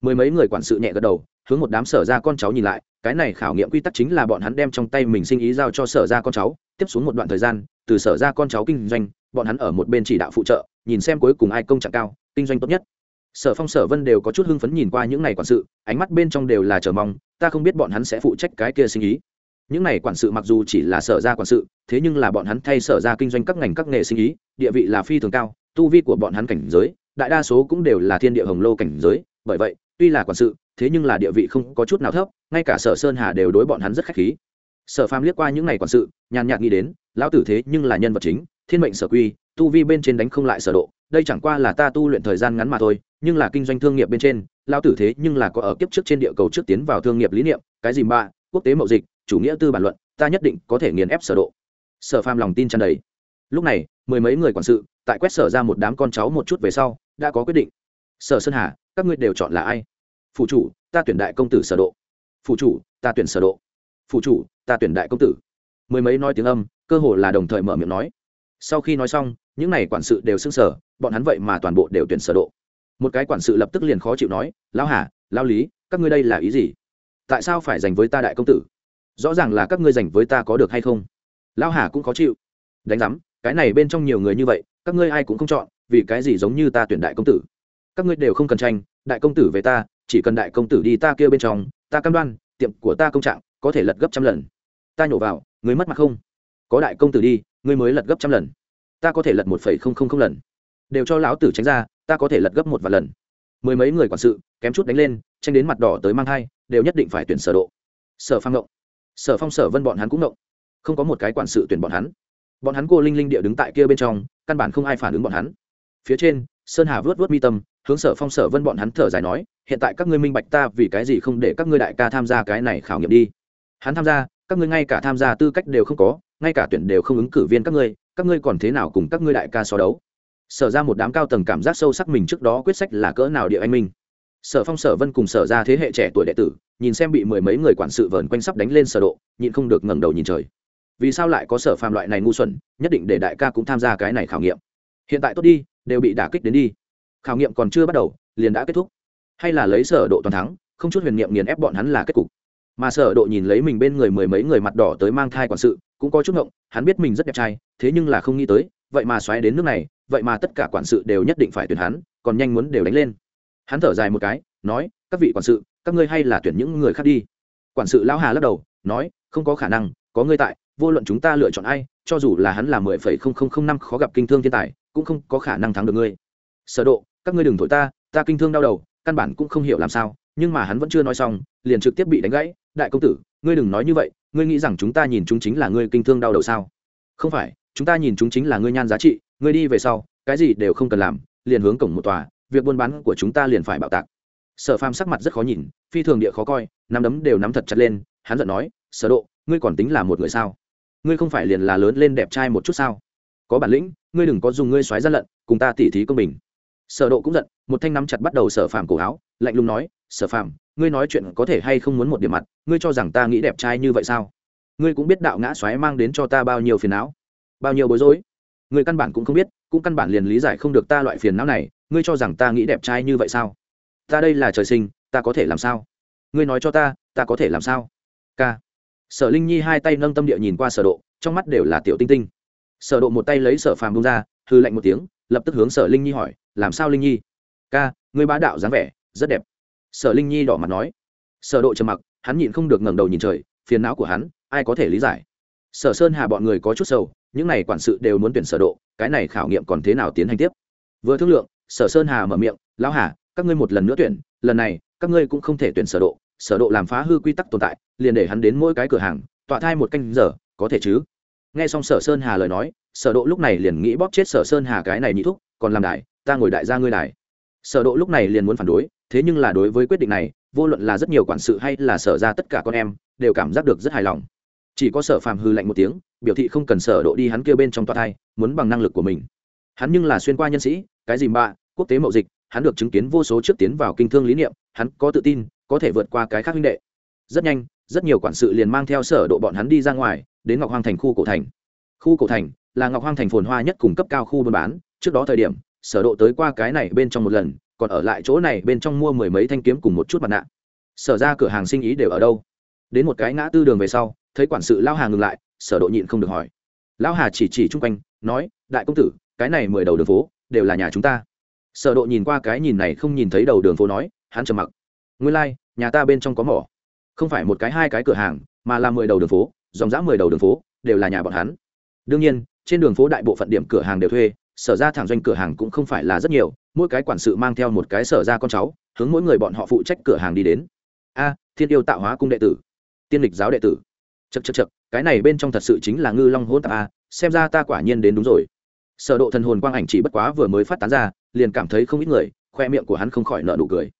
Mười mấy người quản sự nhẹ gật đầu, hướng một đám sở ra con cháu nhìn lại, cái này khảo nghiệm quy tắc chính là bọn hắn đem trong tay mình sinh ý giao cho sở ra con cháu, tiếp xuống một đoạn thời gian, từ sở ra con cháu kinh doanh, bọn hắn ở một bên chỉ đạo phụ trợ, nhìn xem cuối cùng ai công trạng cao, kinh doanh tốt nhất. Sở phong, sở vân đều có chút hưng phấn nhìn qua những ngày quản sự, ánh mắt bên trong đều là chờ mong ta không biết bọn hắn sẽ phụ trách cái kia sinh ý. Những này quản sự mặc dù chỉ là sở ra quản sự, thế nhưng là bọn hắn thay sở ra kinh doanh các ngành các nghề sinh ý, địa vị là phi thường cao, tu vi của bọn hắn cảnh giới, đại đa số cũng đều là thiên địa hồng lô cảnh giới, bởi vậy, tuy là quản sự, thế nhưng là địa vị không có chút nào thấp, ngay cả sở sơn hà đều đối bọn hắn rất khách khí. Sở phàm liếc qua những ngày quản sự, nhàn nhạt nghĩ đến, lão tử thế nhưng là nhân vật chính, thiên mệnh sở quy, tu vi bên trên đánh không lại sở độ, đây chẳng qua là ta tu luyện thời gian ngắn mà thôi nhưng là kinh doanh thương nghiệp bên trên, lao tử thế nhưng là có ở kiếp trước trên địa cầu trước tiến vào thương nghiệp lý niệm, cái gì mà, quốc tế mậu dịch, chủ nghĩa tư bản luận, ta nhất định có thể nghiền ép sở độ. Sở phàm lòng tin tràn đầy. Lúc này, mười mấy người quản sự, tại quét sở ra một đám con cháu một chút về sau, đã có quyết định. Sở sơn hà, các ngươi đều chọn là ai? Phụ chủ, ta tuyển đại công tử sở độ. Phụ chủ, ta tuyển sở độ. Phụ chủ, ta tuyển đại công tử. Mười mấy nói tiếng âm, cơ hồ là đồng thời mở miệng nói. Sau khi nói xong, những này quản sự đều xưng sở bọn hắn vậy mà toàn bộ đều tuyển sở độ một cái quản sự lập tức liền khó chịu nói lao hà lao lý, các ngươi đây là ý gì? Tại sao phải dành với ta đại công tử? Rõ ràng là các ngươi dành với ta có được hay không? Lao hà cũng khó chịu. Đánh giám, cái này bên trong nhiều người như vậy, các ngươi ai cũng không chọn, vì cái gì giống như ta tuyển đại công tử? Các ngươi đều không cần tranh, đại công tử về ta, chỉ cần đại công tử đi ta kia bên trong, ta cam đoan, tiệm của ta công trạng có thể lật gấp trăm lần. Ta nhổ vào người mất mặt không? Có đại công tử đi, ngươi mới lật gấp trăm lần. Ta có thể lật một phẩy không không không lần đều cho lão tử tránh ra, ta có thể lật gấp một vài lần. Mười mấy người quản sự, kém chút đánh lên, tranh đến mặt đỏ tới mang thai, đều nhất định phải tuyển sở độ. Sở phong ngộng. Sở phong, sở vân bọn hắn cũng ngộng. Không có một cái quản sự tuyển bọn hắn. Bọn hắn cô linh linh địa đứng tại kia bên trong, căn bản không ai phản ứng bọn hắn. Phía trên, sơn hà vớt vớt mi tâm, hướng sở phong, sở vân bọn hắn thở dài nói, hiện tại các ngươi minh bạch ta vì cái gì không để các ngươi đại ca tham gia cái này khảo nghiệm đi. Hắn tham gia, các ngươi ngay cả tham gia tư cách đều không có, ngay cả tuyển đều không ứng cử viên các ngươi các ngươi còn thế nào cùng các ngươi đại ca so đấu? Sở ra một đám cao tầng cảm giác sâu sắc mình trước đó quyết sách là cỡ nào địa anh minh. Sở phong, sở vân cùng sở ra thế hệ trẻ tuổi đệ tử, nhìn xem bị mười mấy người quản sự vờn quanh sắp đánh lên sở độ, nhịn không được ngẩng đầu nhìn trời. Vì sao lại có sở phàm loại này ngu xuẩn, nhất định để đại ca cũng tham gia cái này khảo nghiệm. Hiện tại tốt đi, đều bị đả kích đến đi. Khảo nghiệm còn chưa bắt đầu, liền đã kết thúc. Hay là lấy sở độ toàn thắng, không chút huyền niệm nghiền ép bọn hắn là kết cục. Mà sở độ nhìn lấy mình bên người mười mấy người mặt đỏ tới mang thai quản sự, cũng có chút ngộng, hắn biết mình rất đẹp trai, thế nhưng là không nghĩ tới, vậy mà xoáy đến nước này vậy mà tất cả quản sự đều nhất định phải tuyển hắn, còn nhanh muốn đều đánh lên. Hắn thở dài một cái, nói, các vị quản sự, các ngươi hay là tuyển những người khác đi. Quản sự lão hà lắc đầu, nói, không có khả năng, có ngươi tại, vô luận chúng ta lựa chọn ai, cho dù là hắn là mười phẩy không không không năm khó gặp kinh thương thiên tài, cũng không có khả năng thắng được ngươi. Sở độ, các ngươi đừng thổi ta ta kinh thương đau đầu, căn bản cũng không hiểu làm sao, nhưng mà hắn vẫn chưa nói xong, liền trực tiếp bị đánh gãy, đại công tử, ngươi đừng nói như vậy, ngươi nghĩ rằng chúng ta nhìn chúng chính là ngươi kinh thương đau đầu sao? Không phải, chúng ta nhìn chúng chính là ngươi nhan giá trị ngươi đi về sau, cái gì đều không cần làm, liền hướng cổng một tòa, việc buôn bán của chúng ta liền phải bạo tạc. Sở phàm sắc mặt rất khó nhìn, phi thường địa khó coi, nắm đấm đều nắm thật chặt lên, hắn giận nói, sở độ, ngươi còn tính là một người sao? Ngươi không phải liền là lớn lên đẹp trai một chút sao? Có bản lĩnh, ngươi đừng có dùng ngươi xoáy gian lận, cùng ta tỉ thí công bình. Sở độ cũng giận, một thanh nắm chặt bắt đầu sở phàm cổ áo, lạnh lùng nói, sở phàm, ngươi nói chuyện có thể hay không muốn một điểm mặt, ngươi cho rằng ta nghĩ đẹp trai như vậy sao? Ngươi cũng biết đạo ngã xoáy mang đến cho ta bao nhiêu phiền não, bao nhiêu bối rối ngươi căn bản cũng không biết, cũng căn bản liền lý giải không được ta loại phiền não này, ngươi cho rằng ta nghĩ đẹp trai như vậy sao? Ta đây là trời sinh, ta có thể làm sao? Ngươi nói cho ta ta có thể làm sao? K sở linh nhi hai tay nâng tâm địa nhìn qua sở độ, trong mắt đều là tiểu tinh tinh. Sở độ một tay lấy sở phàm bung ra hư lạnh một tiếng, lập tức hướng sở linh nhi hỏi, làm sao linh nhi? Ca, ngươi bá đạo dáng vẻ, rất đẹp. Sở linh nhi đỏ mặt nói. Sở độ trầm mặc, hắn nhịn không được ngẩng đầu nhìn trời, phiền não của hắn, ai có thể lý giải? Sở sơn hà bọn người có chút sầu những này quản sự đều muốn tuyển sở độ, cái này khảo nghiệm còn thế nào tiến hành tiếp? Vừa thương lượng, sở sơn hà mở miệng, lão hà, các ngươi một lần nữa tuyển, lần này, các ngươi cũng không thể tuyển sở độ sở độ làm phá hư quy tắc tồn tại, liền để hắn đến mỗi cái cửa hàng, tọa thai một canh giờ, có thể chứ? Nghe xong sở sơn hà lời nói, sở độ lúc này liền nghĩ bóp chết sở sơn hà cái này nhị thúc, còn làm đại, ta ngồi đại gia ngươi đại. Sở độ lúc này liền muốn phản đối, thế nhưng là đối với quyết định này, vô luận là rất nhiều quản sự hay là sở ra tất cả con em, đều cảm giác được rất hài lòng chỉ có sở phàm hư lạnh một tiếng, biểu thị không cần sở độ đi hắn kia bên trong toa thai, muốn bằng năng lực của mình. Hắn nhưng là xuyên qua nhân sĩ, cái gì mà, quốc tế mậu dịch, hắn được chứng kiến vô số trước tiến vào kinh thương lý niệm, hắn có tự tin, có thể vượt qua cái khác huynh đệ. Rất nhanh, rất nhiều quản sự liền mang theo sở độ bọn hắn đi ra ngoài, đến ngọc hoang thành khu cổ thành. Khu cổ thành là ngọc hoang thành phồn hoa nhất cùng cấp cao khu buôn bán. Trước đó thời điểm, sở độ tới qua cái này bên trong một lần, còn ở lại chỗ này bên trong mua mười mấy thanh kiếm cùng một chút mặt nạ. Sở ra cửa hàng sinh ý đều ở đâu? Đến một cái ngã tư đường về sau thấy quản sự lao hà ngừng lại sở độ nhịn không được hỏi. Lão hà chỉ chỉ chung quanh nói đại công tử cái này mười đầu đường phố đều là nhà chúng ta. Sở độ nhìn qua cái nhìn này không nhìn thấy đầu đường phố nói hắn trầm mặc. Nguyên lai like, nhà ta bên trong có mỏ. Không phải một cái hai cái cửa hàng mà là mười đầu đường phố dòng dã mười đầu đường phố đều là nhà bọn hắn. Đương nhiên trên đường phố đại bộ phận điểm cửa hàng đều thuê sở ra thẳng doanh cửa hàng cũng không phải là rất nhiều mỗi cái quản sự mang theo một cái sở ra con cháu hướng mỗi người bọn họ phụ trách cửa hàng đi đến. A thiên yêu tạo hóa cung đệ tử. Tiên lịch giáo đệ tử chật chật chật, cái này bên trong thật sự chính là ngư long hôn tạp a, xem ra ta quả nhiên đến đúng rồi. Sở độ thần hồn quang ảnh chỉ bất quá vừa mới phát tán ra, liền cảm thấy không ít người, khoe miệng của hắn không khỏi nở nụ cười.